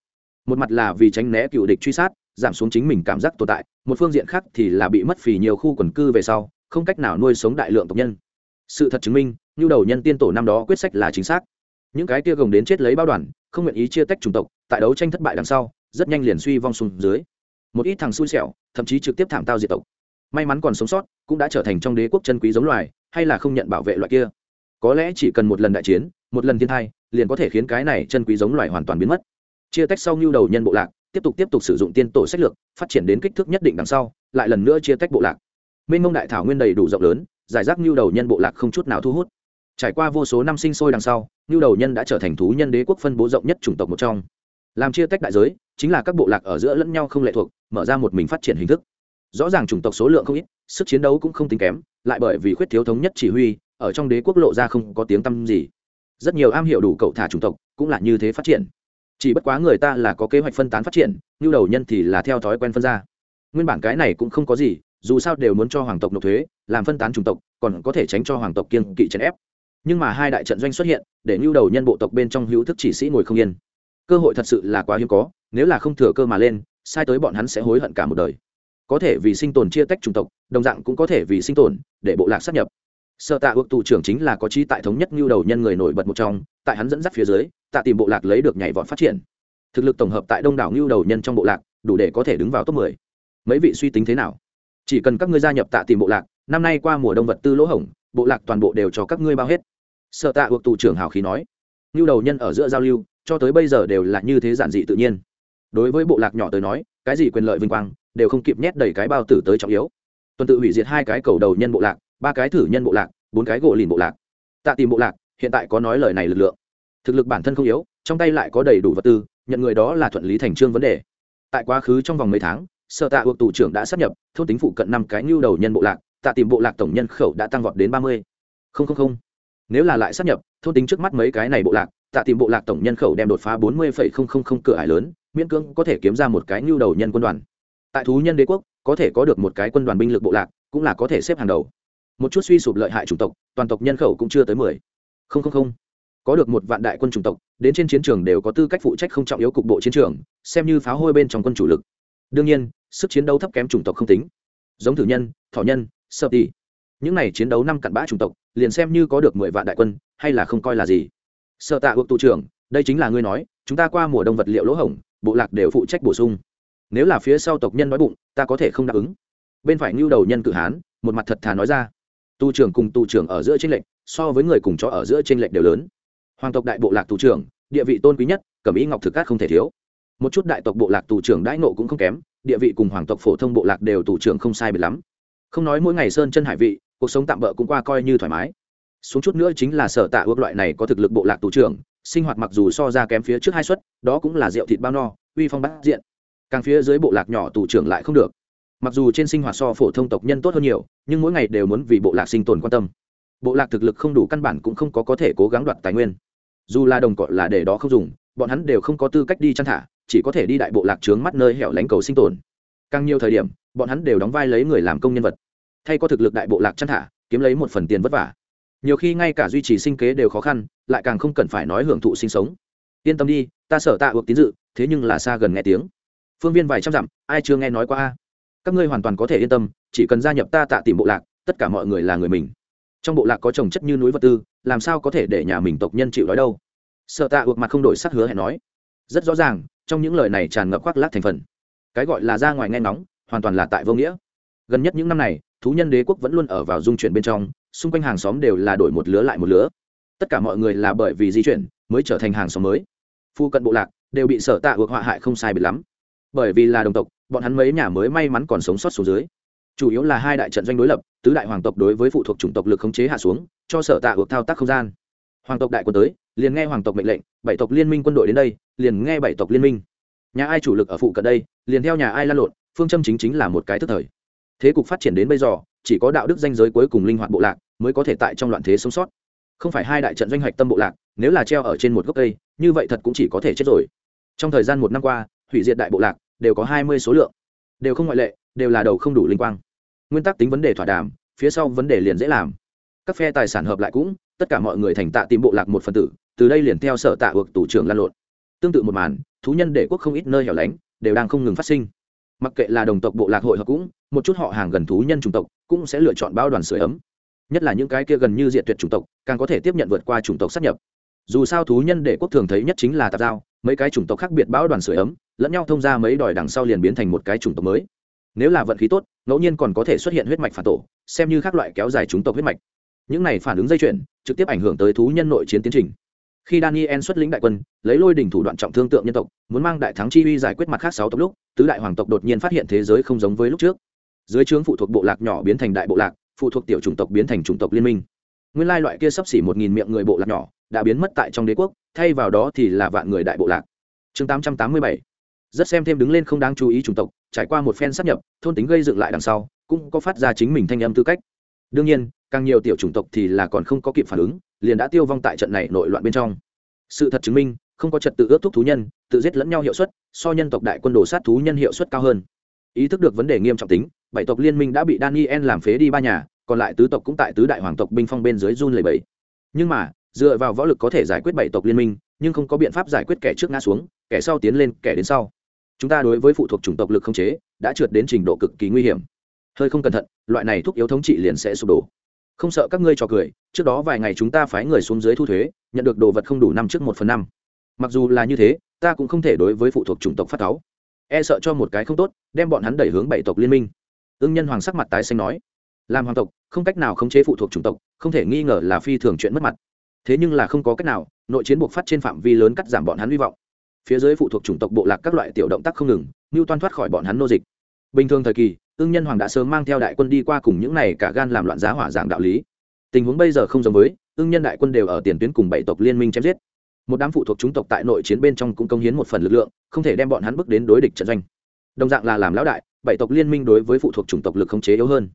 Một mặt là vì tránh né cựu địch truy sát, giảm xuống chính mình cảm giác tồn tại, một phương diện khác thì là bị mất phì nhiều khu quần cư về sau, không cách nào nuôi sống đại lượng tộc nhân. Sự thật chứng minh nhu đầu nhân tiên tổ năm đó quyết sách là chính xác. Những cái kia gồng đến chết lấy bao đoàn, không nguyện ý chia tách chủng tộc, tại đấu tranh thất bại đằng sau, rất nhanh liền suy vong xuống dưới. Một ít thằng xui xẻo, thậm chí trực tiếp thảm tao diệt tộc. May mắn còn sống sót, cũng đã trở thành trong đế quốc chân quý giống loài, hay là không nhận bảo vệ loại kia. Có lẽ chỉ cần một lần đại chiến, một lần thiên thai liền có thể khiến cái này chân quý giống loài hoàn toàn biến mất. Chia tách sau nhu đầu nhân bộ lạc, tiếp tục tiếp tục sử dụng tiên tổ sách lược, phát triển đến kích thước nhất định đằng sau, lại lần nữa chia tách bộ lạc. Mênh mông đại thảo nguyên đầy đủ rộng lớn, giải rác nhu đầu nhân bộ lạc không chút nào thu hút. Trải qua vô số năm sinh sôi đằng sau nhu đầu nhân đã trở thành thú nhân đế quốc phân bố rộng nhất chủng tộc một trong. Làm chia tách đại giới, chính là các bộ lạc ở giữa lẫn nhau không lệ thuộc, mở ra một mình phát triển hình thức. Rõ ràng chủng tộc số lượng không ít, sức chiến đấu cũng không tính kém, lại bởi vì khuyết thiếu thống nhất chỉ huy, ở trong đế quốc lộ ra không có tiếng tăm gì rất nhiều am hiểu đủ cậu thả chủng tộc cũng là như thế phát triển. Chỉ bất quá người ta là có kế hoạch phân tán phát triển, như đầu nhân thì là theo thói quen phân ra. Nguyên bản cái này cũng không có gì, dù sao đều muốn cho hoàng tộc nộp thuế, làm phân tán chủng tộc, còn có thể tránh cho hoàng tộc kiên kỵ chèn ép. Nhưng mà hai đại trận doanh xuất hiện, để nhu đầu nhân bộ tộc bên trong hữu thức chỉ sĩ ngồi không yên. Cơ hội thật sự là quá hiếm có, nếu là không thừa cơ mà lên, sai tới bọn hắn sẽ hối hận cả một đời. Có thể vì sinh tồn chia tách chủng tộc, đồng dạng cũng có thể vì sinh tồn, để bộ lạc sắp nhập sợ tạ ước tù trưởng chính là có trí tại thống nhất nhu đầu nhân người nổi bật một trong, tại hắn dẫn dắt phía dưới, tạ tìm bộ lạc lấy được nhảy vọt phát triển. Thực lực tổng hợp tại đông đảo nhu đầu nhân trong bộ lạc, đủ để có thể đứng vào top 10. mấy vị suy tính thế nào? Chỉ cần các ngươi gia nhập tạ tìm bộ lạc, năm nay qua mùa đông vật tư lỗ hổng, bộ lạc toàn bộ đều cho các ngươi bao hết. Sợ tạ ước tù trưởng hào khí nói nhu đầu nhân ở giữa giao lưu, cho tới bây giờ đều là như thế giản dị tự nhiên. Đối với bộ lạc nhỏ tới nói, cái gì quyền lợi vinh quang, đều không kịp nhét đầy cái bao tử tới trọng yếu. Tuần tự hủy diệt hai cái cầu đầu nhân bộ lạc ba cái thử nhân bộ lạc, bốn cái gỗ lìn bộ lạc. Tạ tìm bộ lạc, hiện tại có nói lời này lực lượng. Thực lực bản thân không yếu, trong tay lại có đầy đủ vật tư, nhận người đó là thuận lý thành trương vấn đề. Tại quá khứ trong vòng mấy tháng, sở tạ ước tù trưởng đã sắp nhập, thôn tính phụ cận năm cái nhu đầu nhân bộ lạc, tạ tìm bộ lạc tổng nhân khẩu đã tăng vọt đến ba mươi. Không không không. Nếu là lại sắp nhập, thôn tính trước mắt mấy cái này bộ lạc, tạ tìm bộ lạc tổng nhân khẩu đem đột phá bốn mươi không không không cửa ải lớn, miễn cưỡng có thể kiếm ra một cái nhu đầu nhân quân đoàn. Tại thú nhân đế quốc, có thể có được một cái quân đoàn binh lực bộ lạc, cũng là có thể xếp hàng đầu một chút suy sụp lợi hại chủng tộc, toàn tộc nhân khẩu cũng chưa tới mười. Không không không. Có được một vạn đại quân chủng tộc, đến trên chiến trường đều có tư cách phụ trách không trọng yếu cục bộ chiến trường, xem như pháo hôi bên trong quân chủ lực. Đương nhiên, sức chiến đấu thấp kém chủng tộc không tính. Giống thử nhân thọ nhân, sợ ti những này chiến đấu năm cặn bã chủng tộc, liền xem như có được mười vạn đại quân, hay là không coi là gì. Sợ tạ ước tụ trưởng, đây chính là ngươi nói, chúng ta qua mùa đông vật liệu lỗ hổng, bộ lạc đều phụ trách bổ sung. Nếu là phía sau tộc nhân nói bụng, ta có thể không đáp ứng. Bên phải ngưu đầu nhân cử hán, một mặt thật thà nói ra tu trưởng cùng tu trưởng ở giữa tranh lệch, so với người cùng chó ở giữa tranh lệch đều lớn. Hoàng tộc đại bộ lạc tu trưởng, địa vị tôn quý nhất cẩm ý ngọc thực cát không thể thiếu. Một chút đại tộc bộ lạc tù trưởng đãi nộ cũng không kém, địa vị cùng hoàng tộc phổ thông bộ lạc đều tù trưởng không sai biệt lắm. Không nói mỗi ngày sơn chân hải vị, cuộc sống tạm bỡ cũng qua coi như thoải mái. Xuống chút nữa chính là sở tạ ước loại này có thực lực bộ lạc tù trưởng, sinh hoạt mặc dù so ra kém phía trước hai suất, đó cũng là rượu thịt bao no, uy phong bát diện. Càng phía dưới bộ lạc nhỏ tù trưởng lại không được mặc dù trên sinh hoạt so phổ thông tộc nhân tốt hơn nhiều, nhưng mỗi ngày đều muốn vì bộ lạc sinh tồn quan tâm. Bộ lạc thực lực không đủ căn bản cũng không có có thể cố gắng đoạt tài nguyên. Dù là đồng cọ là để đó không dùng, bọn hắn đều không có tư cách đi chăn thả, chỉ có thể đi đại bộ lạc trướng mắt nơi hẻo lánh cầu sinh tồn. Càng nhiều thời điểm, bọn hắn đều đóng vai lấy người làm công nhân vật. Thay có thực lực đại bộ lạc chăn thả, kiếm lấy một phần tiền vất vả. Nhiều khi ngay cả duy trì sinh kế đều khó khăn, lại càng không cần phải nói hưởng thụ sinh sống. Yên tâm đi, ta sở tạ ước tín dự, thế nhưng là xa gần nghe tiếng. Phương viên vài trăm dặm, ai chưa nghe nói qua a? Các ngươi hoàn toàn có thể yên tâm, chỉ cần gia nhập ta tạ tìm bộ lạc, tất cả mọi người là người mình. Trong bộ lạc có trồng chất như núi vật tư, làm sao có thể để nhà mình tộc nhân chịu đói đâu? Sợ tạ ược mặt không đổi sắc hứa hẹn nói. Rất rõ ràng, trong những lời này tràn ngập khoác lác thành phần. Cái gọi là ra ngoài nghe ngóng, hoàn toàn là tại vô nghĩa. Gần nhất những năm này, thú nhân đế quốc vẫn luôn ở vào dung chuyển bên trong, xung quanh hàng xóm đều là đổi một lứa lại một lứa. Tất cả mọi người là bởi vì di chuyển mới trở thành hàng xóm mới. Phu cận bộ lạc đều bị sở tạ ược họa hại không sai biệt lắm. Bởi vì là đồng tộc bọn hắn mấy nhà mới may mắn còn sống sót xuống dưới. Chủ yếu là hai đại trận doanh đối lập, tứ đại hoàng tộc đối với phụ thuộc chủng tộc lực khống chế hạ xuống, cho sở tạ ước thao tác không gian. Hoàng tộc đại quân tới, liền nghe hoàng tộc mệnh lệnh, bảy tộc liên minh quân đội đến đây, liền nghe bảy tộc liên minh. Nhà ai chủ lực ở phụ cận đây, liền theo nhà ai lan lộn, phương châm chính chính là một cái thức thời. Thế cục phát triển đến bây giờ, chỉ có đạo đức danh giới cuối cùng linh hoạt bộ lạc mới có thể tại trong loạn thế sống sót. Không phải hai đại trận doanh hoạch tâm bộ lạc, nếu là treo ở trên một gốc cây, như vậy thật cũng chỉ có thể chết rồi. Trong thời gian một năm qua, hủy diệt đại bộ lạc đều có hai mươi số lượng. Đều không ngoại lệ, đều là đầu không đủ linh quang. Nguyên tắc tính vấn đề thỏa đàm, phía sau vấn đề liền dễ làm. Các phe tài sản hợp lại cũng, tất cả mọi người thành tạ tìm bộ lạc một phần tử, từ đây liền theo sở tạ ược tủ trưởng lan lộn. Tương tự một màn, thú nhân để quốc không ít nơi hẻo lánh, đều đang không ngừng phát sinh. Mặc kệ là đồng tộc bộ lạc hội hợp cũng, một chút họ hàng gần thú nhân chủng tộc, cũng sẽ lựa chọn bao đoàn sửa ấm. Nhất là những cái kia gần như diện tuyệt chủng tộc, càng có thể tiếp nhận vượt qua chủng tộc sắp nhập dù sao thú nhân để quốc thường thấy nhất chính là tạp giao, mấy cái chủng tộc khác biệt bão đoàn sửa ấm, lẫn nhau thông ra mấy đòi đằng sau liền biến thành một cái chủng tộc mới. Nếu là vận khí tốt, ngẫu nhiên còn có thể xuất hiện huyết mạch phản tổ, xem như các loại kéo dài chủng tộc huyết mạch. Những này phản ứng dây chuyển trực tiếp ảnh hưởng tới thú nhân nội chiến tiến trình. Khi daniel xuất lĩnh đại quân, lấy lôi đỉnh thủ đoạn trọng thương tượng nhân tộc, muốn mang đại thắng chi uy giải quyết mặt khác sáu tộc lúc, tứ đại hoàng tộc đột nhiên phát hiện thế giới không giống với lúc trước. Dưới trướng phụ thuộc bộ lạc nhỏ biến thành đại bộ lạc, phụ thuộc tiểu chủng tộc biến thành chủng tộc liên minh. Nguyên lai loại kia sắp xỉ một nghìn miệng người bộ lạc nhỏ đã biến mất tại trong đế quốc, thay vào đó thì là vạn người đại bộ lạc. Chương tám trăm tám mươi bảy. Rất xem thêm đứng lên không đáng chú ý chủng tộc, trải qua một phen sắp nhập, thôn tính gây dựng lại đằng sau, cũng có phát ra chính mình thanh âm tư cách. Đương nhiên, càng nhiều tiểu chủng tộc thì là còn không có kịp phản ứng, liền đã tiêu vong tại trận này nội loạn bên trong. Sự thật chứng minh, không có trật tự ước thúc thú nhân, tự giết lẫn nhau hiệu suất, so nhân tộc đại quân đồ sát thú nhân hiệu suất cao hơn. Ý thức được vấn đề nghiêm trọng tính, bảy tộc liên minh đã bị daniel làm phế đi ba nhà, còn lại tứ tộc cũng tại tứ đại hoàng tộc binh phong bên dưới run lầy bẫy nhưng mà dựa vào võ lực có thể giải quyết bảy tộc liên minh, nhưng không có biện pháp giải quyết kẻ trước ngã xuống, kẻ sau tiến lên, kẻ đến sau. Chúng ta đối với phụ thuộc chủng tộc lực không chế, đã trượt đến trình độ cực kỳ nguy hiểm. Hơi không cẩn thận, loại này thuốc yếu thống trị liền sẽ sụp đổ. Không sợ các ngươi trò cười, trước đó vài ngày chúng ta phái người xuống dưới thu thuế, nhận được đồ vật không đủ năm trước một phần năm. Mặc dù là như thế, ta cũng không thể đối với phụ thuộc chủng tộc phát táo e sợ cho một cái không tốt, đem bọn hắn đẩy hướng bảy tộc liên minh. Ưng nhân hoàng sắc mặt tái xanh nói, làm hoàng tộc, không cách nào khống chế phụ thuộc chủng tộc, không thể nghi ngờ là phi thường chuyện mất mặt thế nhưng là không có cách nào, nội chiến buộc phát trên phạm vi lớn cắt giảm bọn hắn hy vọng. Phía dưới phụ thuộc chủng tộc bộ lạc các loại tiểu động tác không ngừng mưu toan thoát khỏi bọn hắn nô dịch. Bình thường thời kỳ ương nhân hoàng đã sớm mang theo đại quân đi qua cùng những này cả gan làm loạn giá hỏa giảng đạo lý. Tình huống bây giờ không giống với ương nhân đại quân đều ở tiền tuyến cùng bảy tộc liên minh chém giết. Một đám phụ thuộc chúng tộc tại nội chiến bên trong cũng công hiến một phần lực lượng, không thể đem bọn hắn bước đến đối địch trận doanh. Đồng dạng là làm lão đại, bảy tộc liên minh đối với phụ thuộc chủng tộc lực không chế yếu hơn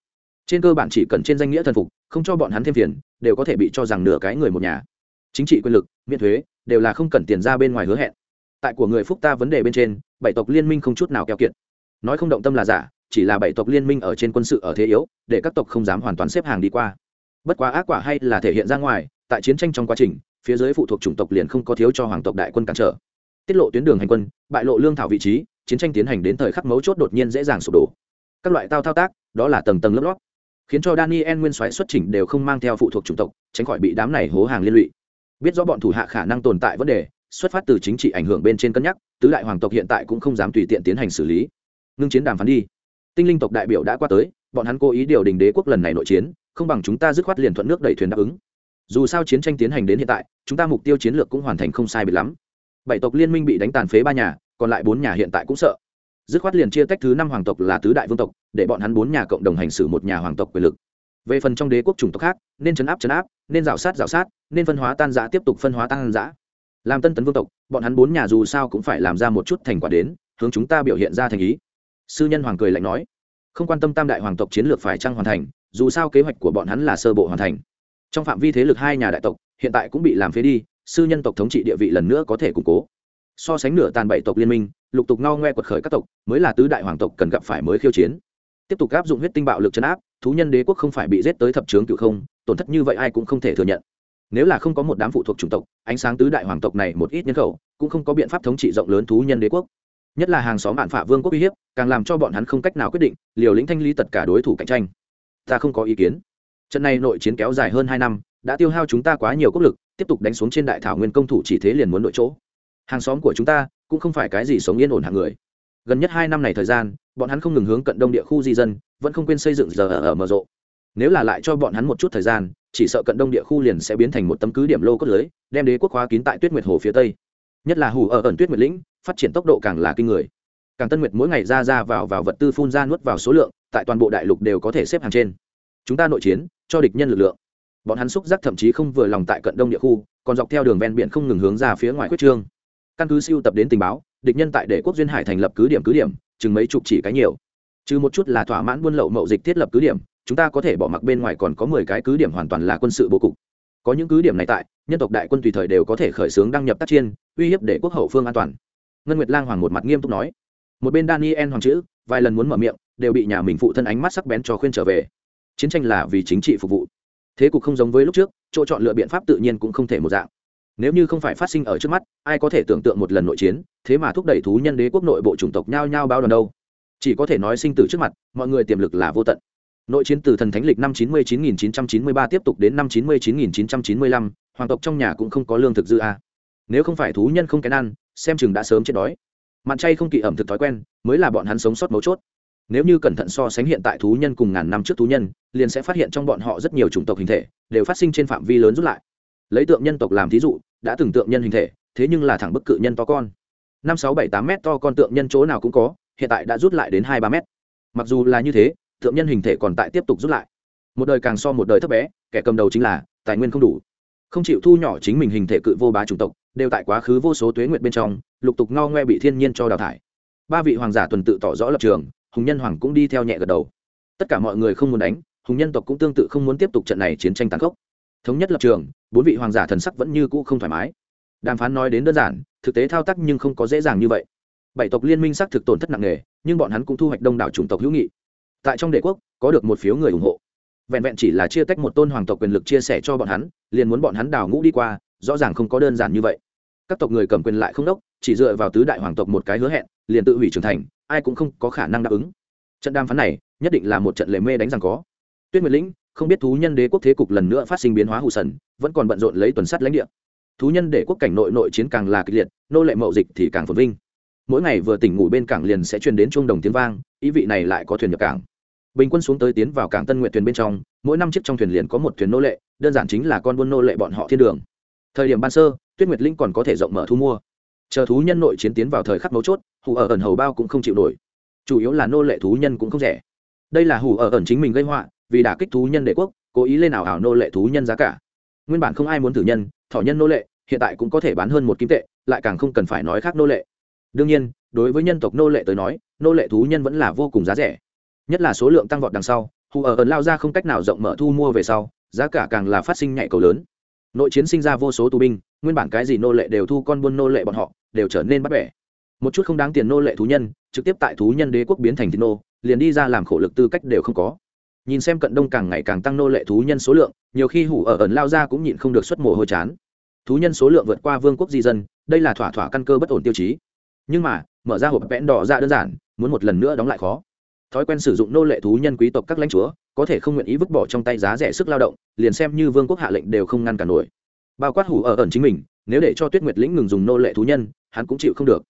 trên cơ bản chỉ cần trên danh nghĩa thần phục, không cho bọn hắn thêm phiền, đều có thể bị cho rằng nửa cái người một nhà. Chính trị quyền lực, miễn thuế, đều là không cần tiền ra bên ngoài hứa hẹn. Tại của người phúc ta vấn đề bên trên, bảy tộc liên minh không chút nào keo kiệt. Nói không động tâm là giả, chỉ là bảy tộc liên minh ở trên quân sự ở thế yếu, để các tộc không dám hoàn toàn xếp hàng đi qua. Bất quá ác quả hay là thể hiện ra ngoài, tại chiến tranh trong quá trình, phía dưới phụ thuộc chủng tộc liền không có thiếu cho hoàng tộc đại quân cản trở. Tiết lộ tuyến đường hành quân, bại lộ lương thảo vị trí, chiến tranh tiến hành đến thời khắc mấu chốt đột nhiên dễ dàng sụp đổ. Các loại tao thao tác, đó là tầng tầng lớp lót khiến cho daniel nguyên soái xuất chỉnh đều không mang theo phụ thuộc chủng tộc, tránh khỏi bị đám này hố hàng liên lụy. Biết rõ bọn thủ hạ khả năng tồn tại vấn đề, xuất phát từ chính trị ảnh hưởng bên trên cân nhắc, tứ đại hoàng tộc hiện tại cũng không dám tùy tiện tiến hành xử lý. Ngưng chiến đàm phán đi. Tinh linh tộc đại biểu đã qua tới, bọn hắn cố ý điều đình đế quốc lần này nội chiến, không bằng chúng ta dứt khoát liền thuận nước đẩy thuyền đáp ứng. Dù sao chiến tranh tiến hành đến hiện tại, chúng ta mục tiêu chiến lược cũng hoàn thành không sai biệt lắm. Bảy tộc liên minh bị đánh tàn phế ba nhà, còn lại bốn nhà hiện tại cũng sợ dứt khoát liền chia tách thứ năm hoàng tộc là tứ đại vương tộc, để bọn hắn bốn nhà cộng đồng hành xử một nhà hoàng tộc quyền lực. Về phần trong đế quốc chủng tộc khác, nên chấn áp chấn áp, nên rào sát rào sát, nên phân hóa tan giã tiếp tục phân hóa tan giã. Làm tân tấn vương tộc, bọn hắn bốn nhà dù sao cũng phải làm ra một chút thành quả đến, hướng chúng ta biểu hiện ra thành ý. Sư nhân hoàng cười lạnh nói. Không quan tâm tam đại hoàng tộc chiến lược phải trăng hoàn thành, dù sao kế hoạch của bọn hắn là sơ bộ hoàn thành. Trong phạm vi thế lực hai nhà đại tộc, hiện tại cũng bị làm phế đi, sư nhân tộc thống trị địa vị lần nữa có thể củng cố so sánh nửa tàn bảy tộc liên minh, lục tục ngao ngoe quật khởi các tộc, mới là tứ đại hoàng tộc cần gặp phải mới khiêu chiến. Tiếp tục áp dụng huyết tinh bạo lực chấn áp, thú nhân đế quốc không phải bị giết tới thập trướng cựu không, tổn thất như vậy ai cũng không thể thừa nhận. Nếu là không có một đám phụ thuộc chủng tộc, ánh sáng tứ đại hoàng tộc này một ít nhân khẩu, cũng không có biện pháp thống trị rộng lớn thú nhân đế quốc. Nhất là hàng xóm bạn phả vương quốc uy hiếp, càng làm cho bọn hắn không cách nào quyết định, liều lĩnh thanh lý tất cả đối thủ cạnh tranh. Ta không có ý kiến. Trận này nội chiến kéo dài hơn hai năm, đã tiêu hao chúng ta quá nhiều quốc lực, tiếp tục đánh xuống trên đại thảo nguyên công thủ chỉ thế liền muốn nội chỗ hàng xóm của chúng ta cũng không phải cái gì sống yên ổn hàng người. Gần nhất hai năm này thời gian bọn hắn không ngừng hướng cận đông địa khu di dân vẫn không quên xây dựng giờ ở, mở rộ. Nếu là lại cho bọn hắn một chút thời gian chỉ sợ cận đông địa khu liền sẽ biến thành một tấm cứ điểm lô cốt lưới đem đế quốc hóa kín tại tuyết nguyệt hồ phía tây. Nhất là hủ ở ẩn tuyết nguyệt lĩnh phát triển tốc độ càng là kinh người. Càng tân nguyệt mỗi ngày ra ra vào vào vật tư phun ra nuốt vào số lượng tại toàn bộ đại lục đều có thể xếp hàng trên. Chúng ta nội chiến cho địch nhân lực lượng. Bọn hắn xúc giác thậm chí không vừa lòng tại cận đông địa khu còn dọc theo đường ven biển không ngừng hướng ra phía ngoài quyết trương căn cứ siêu tập đến tình báo, địch nhân tại để quốc duyên hải thành lập cứ điểm cứ điểm, chừng mấy chục chỉ cái nhiều. Chứ một chút là thỏa mãn buôn lậu mậu dịch thiết lập cứ điểm, chúng ta có thể bỏ mặc bên ngoài còn có mười cái cứ điểm hoàn toàn là quân sự bố cục. Có những cứ điểm này tại, nhân tộc đại quân tùy thời đều có thể khởi xướng đăng nhập tác chiên uy hiếp để quốc hậu phương an toàn. Ngân nguyệt lang hoàng một mặt nghiêm túc nói. Một bên daniel hoàng chữ, vài lần muốn mở miệng, đều bị nhà mình phụ thân ánh mắt sắc bén cho khuyên trở về. Chiến tranh là vì chính trị phục vụ. Thế cục không giống với lúc trước, chỗ chọn lựa biện pháp tự nhiên cũng không thể một dạng nếu như không phải phát sinh ở trước mắt, ai có thể tưởng tượng một lần nội chiến, thế mà thúc đẩy thú nhân đế quốc nội bộ chủng tộc nhao nhao bao đoàn đâu? Chỉ có thể nói sinh tử trước mặt, mọi người tiềm lực là vô tận. Nội chiến từ thần thánh lịch năm chín mươi chín nghìn chín trăm chín mươi ba tiếp tục đến năm chín mươi chín nghìn chín trăm chín mươi lăm, hoàng tộc trong nhà cũng không có lương thực dư a. Nếu không phải thú nhân không kén ăn, xem chừng đã sớm chết đói. Mặn chay không kỵ ẩm thực thói quen, mới là bọn hắn sống sót mấu chốt. Nếu như cẩn thận so sánh hiện tại thú nhân cùng ngàn năm trước thú nhân, liền sẽ phát hiện trong bọn họ rất nhiều chủng tộc hình thể, đều phát sinh trên phạm vi lớn rút lại. Lấy tượng nhân tộc làm thí dụ đã từng tượng nhân hình thể, thế nhưng là thẳng bức cự nhân to con. Năm sáu bảy tám m to con tượng nhân chỗ nào cũng có, hiện tại đã rút lại đến hai ba m mặc dù là như thế, tượng nhân hình thể còn tại tiếp tục rút lại. Một đời càng so một đời thấp bé, kẻ cầm đầu chính là, tài nguyên không đủ. Không chịu thu nhỏ chính mình hình thể cự vô bá chủng tộc, đều tại quá khứ vô số tuế nguyện bên trong, lục tục ngao ngoe bị thiên nhiên cho đào thải. Ba vị hoàng giả tuần tự tỏ rõ lập trường, hùng nhân hoàng cũng đi theo nhẹ gật đầu. Tất cả mọi người không muốn đánh, hùng nhân tộc cũng tương tự không muốn tiếp tục trận này chiến tranh tàn khốc thống nhất lập trường, bốn vị hoàng giả thần sắc vẫn như cũ không thoải mái. Đàm phán nói đến đơn giản, thực tế thao tác nhưng không có dễ dàng như vậy. Bảy tộc liên minh xác thực tổn thất nặng nề, nhưng bọn hắn cũng thu hoạch đông đảo chủng tộc hữu nghị. Tại trong đệ quốc, có được một phiếu người ủng hộ. Vẹn vẹn chỉ là chia tách một tôn hoàng tộc quyền lực chia sẻ cho bọn hắn, liền muốn bọn hắn đào ngũ đi qua, rõ ràng không có đơn giản như vậy. Các tộc người cầm quyền lại không đốc, chỉ dựa vào tứ đại hoàng tộc một cái hứa hẹn, liền tự hủy trưởng thành, ai cũng không có khả năng đáp ứng. Trận đàm phán này, nhất định là một trận lệ mê đánh rằng có. Tuyết nguyệt lĩnh không biết thú nhân đế quốc thế cục lần nữa phát sinh biến hóa hụ sần, vẫn còn bận rộn lấy tuần sắt lãnh địa. Thú nhân đế quốc cảnh nội nội chiến càng là kịch liệt, nô lệ mậu dịch thì càng phồn vinh. Mỗi ngày vừa tỉnh ngủ bên cảng liền sẽ truyền đến chuông đồng tiếng vang, ý vị này lại có thuyền nhập cảng. Bình quân xuống tới tiến vào cảng tân nguyện thuyền bên trong, mỗi năm chiếc trong thuyền liền có một thuyền nô lệ, đơn giản chính là con buôn nô lệ bọn họ thiên đường. Thời điểm ban sơ, tuyết nguyệt linh còn có thể rộng mở thu mua. Chờ thú nhân nội chiến tiến vào thời khắc mấu chốt hủ ở ẩn hầu bao cũng không chịu nổi. Chủ yếu là nô lệ thú nhân cũng không rẻ. Đây là hủ ở ẩn chính mình gây họa vì đả kích thú nhân đệ quốc, cố ý lên ảo ảo nô lệ thú nhân giá cả. Nguyên bản không ai muốn thử nhân, thỏ nhân nô lệ, hiện tại cũng có thể bán hơn một kim tệ, lại càng không cần phải nói khác nô lệ. Đương nhiên, đối với nhân tộc nô lệ tới nói, nô lệ thú nhân vẫn là vô cùng giá rẻ. Nhất là số lượng tăng vọt đằng sau, hù ở ẩn lao ra không cách nào rộng mở thu mua về sau, giá cả càng là phát sinh nhạy cầu lớn. Nội chiến sinh ra vô số tù binh, nguyên bản cái gì nô lệ đều thu con buôn nô lệ bọn họ, đều trở nên bắt bẻ. Một chút không đáng tiền nô lệ thú nhân, trực tiếp tại thú nhân đế quốc biến thành thiên nô, liền đi ra làm khổ lực tư cách đều không có nhìn xem cận đông càng ngày càng tăng nô lệ thú nhân số lượng, nhiều khi hủ ở ẩn lao ra cũng nhịn không được xuất mồ hôi chán. Thú nhân số lượng vượt qua vương quốc di dân, đây là thỏa thỏa căn cơ bất ổn tiêu chí. Nhưng mà, mở ra hộp vẽn đỏ ra đơn giản, muốn một lần nữa đóng lại khó. Thói quen sử dụng nô lệ thú nhân quý tộc các lãnh chúa, có thể không nguyện ý vứt bỏ trong tay giá rẻ sức lao động, liền xem như vương quốc hạ lệnh đều không ngăn cản nổi. Bao quát hủ ở ẩn chính mình, nếu để cho tuyết nguyệt lĩnh ngừng dùng nô lệ thú nhân, hắn cũng chịu không được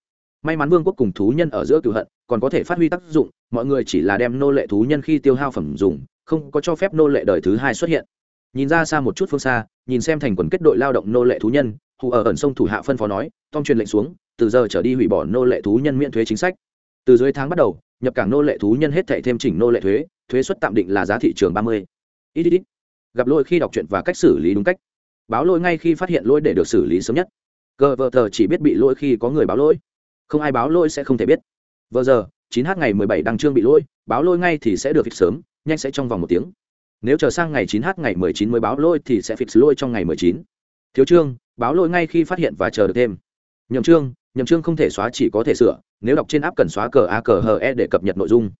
may mắn vương quốc cùng thú nhân ở giữa cựu hận, còn có thể phát huy tác dụng, mọi người chỉ là đem nô lệ thú nhân khi tiêu hao phẩm dùng, không có cho phép nô lệ đời thứ hai xuất hiện. Nhìn ra xa một chút phương xa, nhìn xem thành quần kết đội lao động nô lệ thú nhân, hù ở ẩn sông thủ hạ phân phó nói tom truyền lệnh xuống, từ giờ trở đi hủy bỏ nô lệ thú nhân miễn thuế chính sách. Từ dưới tháng bắt đầu, nhập cảng nô lệ thú nhân hết thảy thêm chỉnh nô lệ thuế thuế suất tạm định là giá thị trường ba mươi. Ít ít ít. Gặp lỗi khi đọc truyện và cách xử lý đúng cách. Báo lỗi ngay khi phát hiện lỗi để được xử lý sớm nhất. Cờ vợ tờ chỉ biết bị lỗi khi có người báo lỗi không ai báo lỗi sẽ không thể biết. Vờ giờ, chín h ngày mười bảy đăng trương bị lỗi, báo lỗi ngay thì sẽ được fix sớm, nhanh sẽ trong vòng một tiếng. Nếu chờ sang ngày chín h ngày mười chín mới báo lỗi thì sẽ fix lỗi trong ngày mười chín. Thiếu trương, báo lỗi ngay khi phát hiện và chờ được thêm. Nhầm trương nhầm trương không thể xóa chỉ có thể sửa, nếu đọc trên app cần xóa cờ a cờ hờ e để cập nhật nội dung.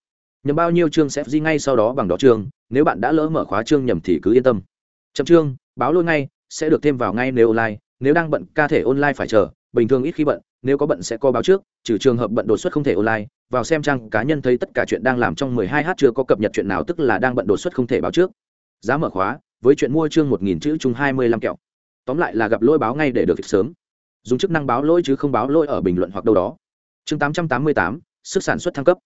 Nhầm bao nhiêu chương sẽ di ngay sau đó bằng đó chương nếu bạn đã lỡ mở khóa chương nhầm thì cứ yên tâm. Chậm chương báo lỗi ngay, sẽ được thêm vào ngay nếu online, nếu đang bận ca thể online phải chờ, bình thường ít khi bận nếu có bận sẽ có báo trước trừ trường hợp bận đột xuất không thể online vào xem trang cá nhân thấy tất cả chuyện đang làm trong 12 h chưa có cập nhật chuyện nào tức là đang bận đột xuất không thể báo trước. Giá mở khóa với chuyện mua chương 1000 chữ chung 25 kẹo. Tóm lại là gặp lỗi báo ngay để được sớm. Dùng chức năng báo lỗi chứ không báo lỗi ở bình luận hoặc đâu đó. Chương 888, sức sản xuất thăng cấp.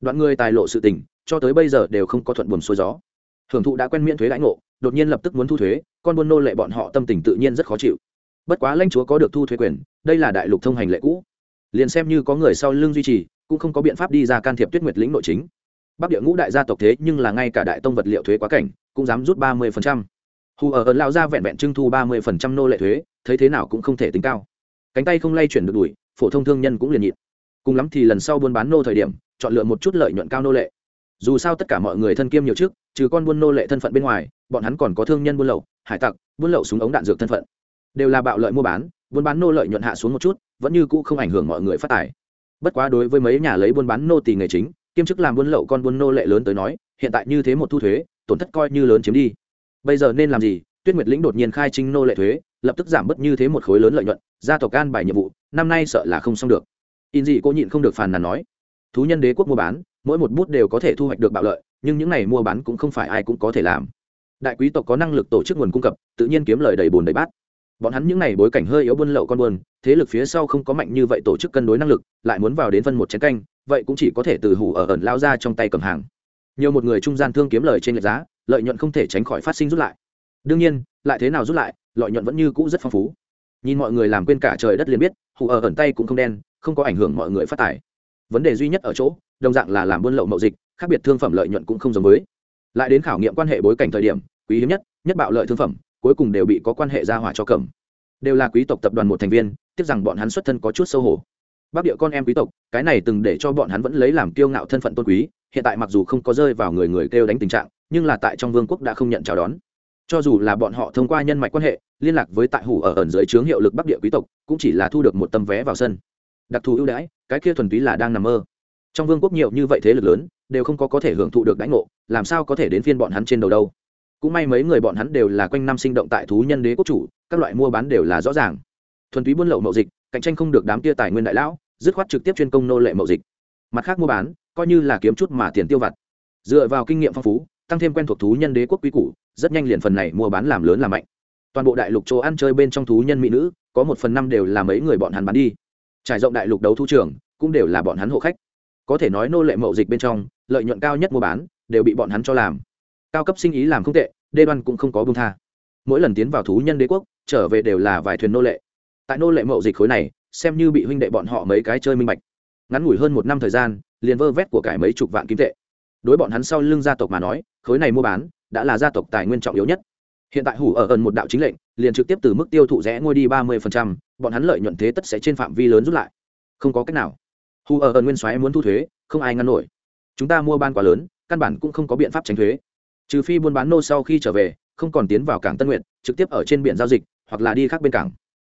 Đoạn người tài lộ sự tình cho tới bây giờ đều không có thuận buồm xuôi gió. Hưởng thụ đã quen miễn thuế lãnh ngộ đột nhiên lập tức muốn thu thuế con buôn nô lệ bọn họ tâm tình tự nhiên rất khó chịu bất quá lãnh chúa có được thu thuế quyền, đây là đại lục thông hành lệ cũ. Liền xem như có người sau lưng duy trì, cũng không có biện pháp đi ra can thiệp tuyết nguyệt lĩnh nội chính. Bắc địa ngũ đại gia tộc thế nhưng là ngay cả đại tông vật liệu thuế quá cảnh, cũng dám rút ba mươi hù ở ẩn lao ra vẹn vẹn trưng thu ba mươi nô lệ thuế, thấy thế nào cũng không thể tính cao. Cánh tay không lay chuyển được đuổi, phổ thông thương nhân cũng liền nhịn. Cùng lắm thì lần sau buôn bán nô thời điểm, chọn lựa một chút lợi nhuận cao nô lệ. Dù sao tất cả mọi người thân kiêm nhiều trước trừ con buôn nô lệ thân phận bên ngoài, bọn hắn còn có thương nhân buôn lậu, hải tặc, buôn lậu súng ống đạn dược thân phận đều là bạo lợi mua bán, buôn bán nô lợi nhuận hạ xuống một chút, vẫn như cũ không ảnh hưởng mọi người phát tài. Bất quá đối với mấy nhà lấy buôn bán nô tỳ nghề chính, kiêm chức làm buôn lậu con buôn nô lệ lớn tới nói, hiện tại như thế một thu thuế, tổn thất coi như lớn chiếm đi. Bây giờ nên làm gì? Tuyết nguyệt lĩnh đột nhiên khai trinh nô lệ thuế, lập tức giảm bớt như thế một khối lớn lợi nhuận, gia tộc can bài nhiệm vụ, năm nay sợ là không xong được. In gì cô nhịn không được phàn nàn nói, thú nhân đế quốc mua bán, mỗi một bút đều có thể thu hoạch được bạo lợi, nhưng những này mua bán cũng không phải ai cũng có thể làm. Đại quý tộc có năng lực tổ chức nguồn cung cấp, tự nhiên kiếm lời đầy bồn đầy bát bọn hắn những n à y bối cảnh hơi yếu buôn lậu con buôn, thế lực phía sau không có mạnh như vậy tổ chức cân đối năng lực, lại muốn vào đến phân một chén canh, vậy cũng chỉ có thể từ hủ ở ẩn lao ra trong tay cầm hàng. Nhiều một người trung gian thương kiếm lời trên lệch giá, lợi nhuận không thể tránh khỏi phát sinh rút lại. Đương nhiên, lại thế nào rút lại, lợi nhuận vẫn như cũ rất phong phú. Nhìn mọi người làm quên cả trời đất liền biết, hủ ở ẩn tay cũng không đen, không có ảnh hưởng mọi người phát tài. Vấn đề duy nhất ở chỗ, đồng dạng là làm buôn lậu mậu dịch, khác biệt thương phẩm lợi nhuận cũng không giống với. Lại đến khảo nghiệm quan hệ bối cảnh thời điểm, quý hiếm nhất nhất bạo lợi thương phẩm cuối cùng đều bị có quan hệ gia hỏa cho cầm. Đều là quý tộc tập đoàn một thành viên, tiếc rằng bọn hắn xuất thân có chút sâu hổ. Bắc địa con em quý tộc, cái này từng để cho bọn hắn vẫn lấy làm kiêu ngạo thân phận tôn quý, hiện tại mặc dù không có rơi vào người người kêu đánh tình trạng, nhưng là tại trong vương quốc đã không nhận chào đón. Cho dù là bọn họ thông qua nhân mạch quan hệ, liên lạc với tại hủ ở ẩn dưới trướng hiệu lực bắc địa quý tộc, cũng chỉ là thu được một tấm vé vào sân. Đặc thù ưu đãi, cái kia thuần túy là đang nằm mơ. Trong vương quốc nhiều như vậy thế lực lớn, đều không có có thể hưởng thụ được đãi ngộ, làm sao có thể đến phiên bọn hắn trên đầu đâu? Cũng may mấy người bọn hắn đều là quanh năm sinh động tại thú nhân đế quốc chủ, các loại mua bán đều là rõ ràng. Thuần túy buôn lậu mậu dịch, cạnh tranh không được đám kia tài nguyên đại lão, dứt khoát trực tiếp chuyên công nô lệ mậu dịch. Mặt khác mua bán, coi như là kiếm chút mà tiền tiêu vặt. Dựa vào kinh nghiệm phong phú, tăng thêm quen thuộc thú nhân đế quốc quý cũ rất nhanh liền phần này mua bán làm lớn làm mạnh. Toàn bộ đại lục chỗ ăn chơi bên trong thú nhân mỹ nữ, có một phần năm đều là mấy người bọn hắn bán đi. Trải rộng đại lục đấu thu trường, cũng đều là bọn hắn hộ khách. Có thể nói nô lệ mậu dịch bên trong, lợi nhuận cao nhất mua bán, đều bị bọn hắn cho làm cao cấp sinh ý làm không tệ, đê đoan cũng không có bông tha. Mỗi lần tiến vào thú nhân đế quốc, trở về đều là vài thuyền nô lệ. Tại nô lệ mậu dịch khối này, xem như bị huynh đệ bọn họ mấy cái chơi minh bạch. Ngắn ngủi hơn một năm thời gian, liền vơ vét của cải mấy chục vạn kim tệ. Đối bọn hắn sau lưng gia tộc mà nói, khối này mua bán, đã là gia tộc tài nguyên trọng yếu nhất. Hiện tại hủ ở ẩn một đạo chính lệnh, liền trực tiếp từ mức tiêu thụ rẽ ngôi đi ba mươi bọn hắn lợi nhuận thế tất sẽ trên phạm vi lớn rút lại. Không có cách nào. Hủ ở ẩn nguyên soái muốn thu thuế, không ai ngăn nổi. Chúng ta mua ban quá lớn, căn bản cũng không có biện pháp tránh thuế trừ phi buôn bán nô sau khi trở về, không còn tiến vào cảng tân nguyện trực tiếp ở trên biển giao dịch, hoặc là đi khác bên cảng.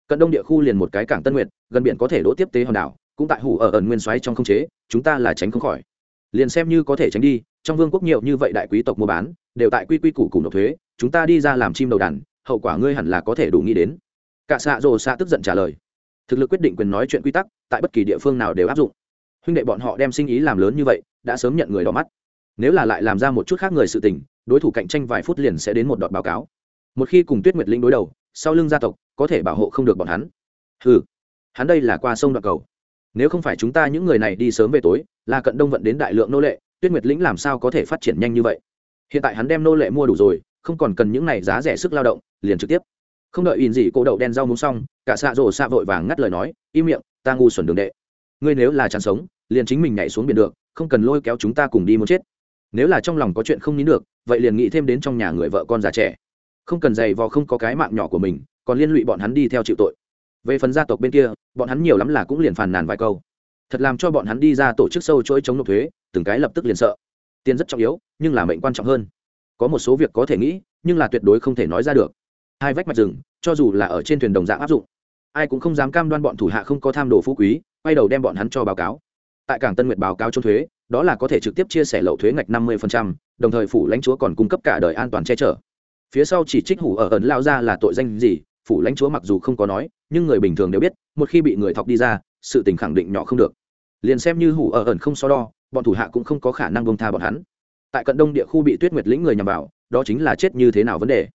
Cận đông địa khu liền một cái cảng tân nguyện gần biển có thể đỗ tiếp tế hòn đảo, cũng tại hủ ở ẩn nguyên xoáy trong không chế, chúng ta là tránh không khỏi. Liền xem như có thể tránh đi, trong vương quốc nhiều như vậy đại quý tộc mua bán, đều tại quy quy củ củ nộp thuế, chúng ta đi ra làm chim đầu đàn, hậu quả ngươi hẳn là có thể đủ nghĩ đến. Cả xạ rồ xạ tức giận trả lời. Thực lực quyết định quyền nói chuyện quy tắc, tại bất kỳ địa phương nào đều áp dụng. Huynh đệ bọn họ đem sinh ý làm lớn như vậy, đã sớm nhận người đỏ mắt. Nếu là lại làm ra một chút khác người sự tình đối thủ cạnh tranh vài phút liền sẽ đến một đoạn báo cáo. Một khi cùng tuyết nguyệt linh đối đầu, sau lưng gia tộc có thể bảo hộ không được bọn hắn. Ừ hắn đây là qua sông đoạn cầu. Nếu không phải chúng ta những người này đi sớm về tối là cận đông vận đến đại lượng nô lệ, tuyết nguyệt lĩnh làm sao có thể phát triển nhanh như vậy? Hiện tại hắn đem nô lệ mua đủ rồi, không còn cần những này giá rẻ sức lao động, liền trực tiếp. Không đợi in gì cô đậu đen rau muống xong, cả xạ rổ xạ vội vàng ngắt lời nói, im miệng, ta ngu xuẩn đường đệ. Ngươi nếu là chán sống, liền chính mình nhảy xuống biển được, không cần lôi kéo chúng ta cùng đi muốn chết nếu là trong lòng có chuyện không nín được, vậy liền nghĩ thêm đến trong nhà người vợ con già trẻ. Không cần giày vò, không có cái mạng nhỏ của mình, còn liên lụy bọn hắn đi theo chịu tội. Về phần gia tộc bên kia, bọn hắn nhiều lắm là cũng liền phàn nàn vài câu. Thật làm cho bọn hắn đi ra tổ chức sâu chuỗi chống nộp thuế, từng cái lập tức liền sợ. Tiền rất trọng yếu, nhưng là mệnh quan trọng hơn. Có một số việc có thể nghĩ, nhưng là tuyệt đối không thể nói ra được. Hai vách mạch rừng, cho dù là ở trên thuyền đồng dạng áp dụng, ai cũng không dám cam đoan bọn thủ hạ không có tham đồ phú quý, quay đầu đem bọn hắn cho báo cáo tại cảng tân nguyệt báo cáo trốn thuế, đó là có thể trực tiếp chia sẻ lậu thuế ngạch năm mươi đồng thời phủ lãnh chúa còn cung cấp cả đời an toàn che chở. Phía sau chỉ trích hủ ở ẩn lao ra là tội danh gì, phủ lãnh chúa mặc dù không có nói, nhưng người bình thường đều biết, một khi bị người thọc đi ra, sự tình khẳng định nhỏ không được. Liền xem như hủ ở ẩn không so đo, bọn thủ hạ cũng không có khả năng bông tha bọn hắn. Tại cận đông địa khu bị tuyết nguyệt lĩnh người nhằm vào, đó chính là chết như thế nào vấn đề.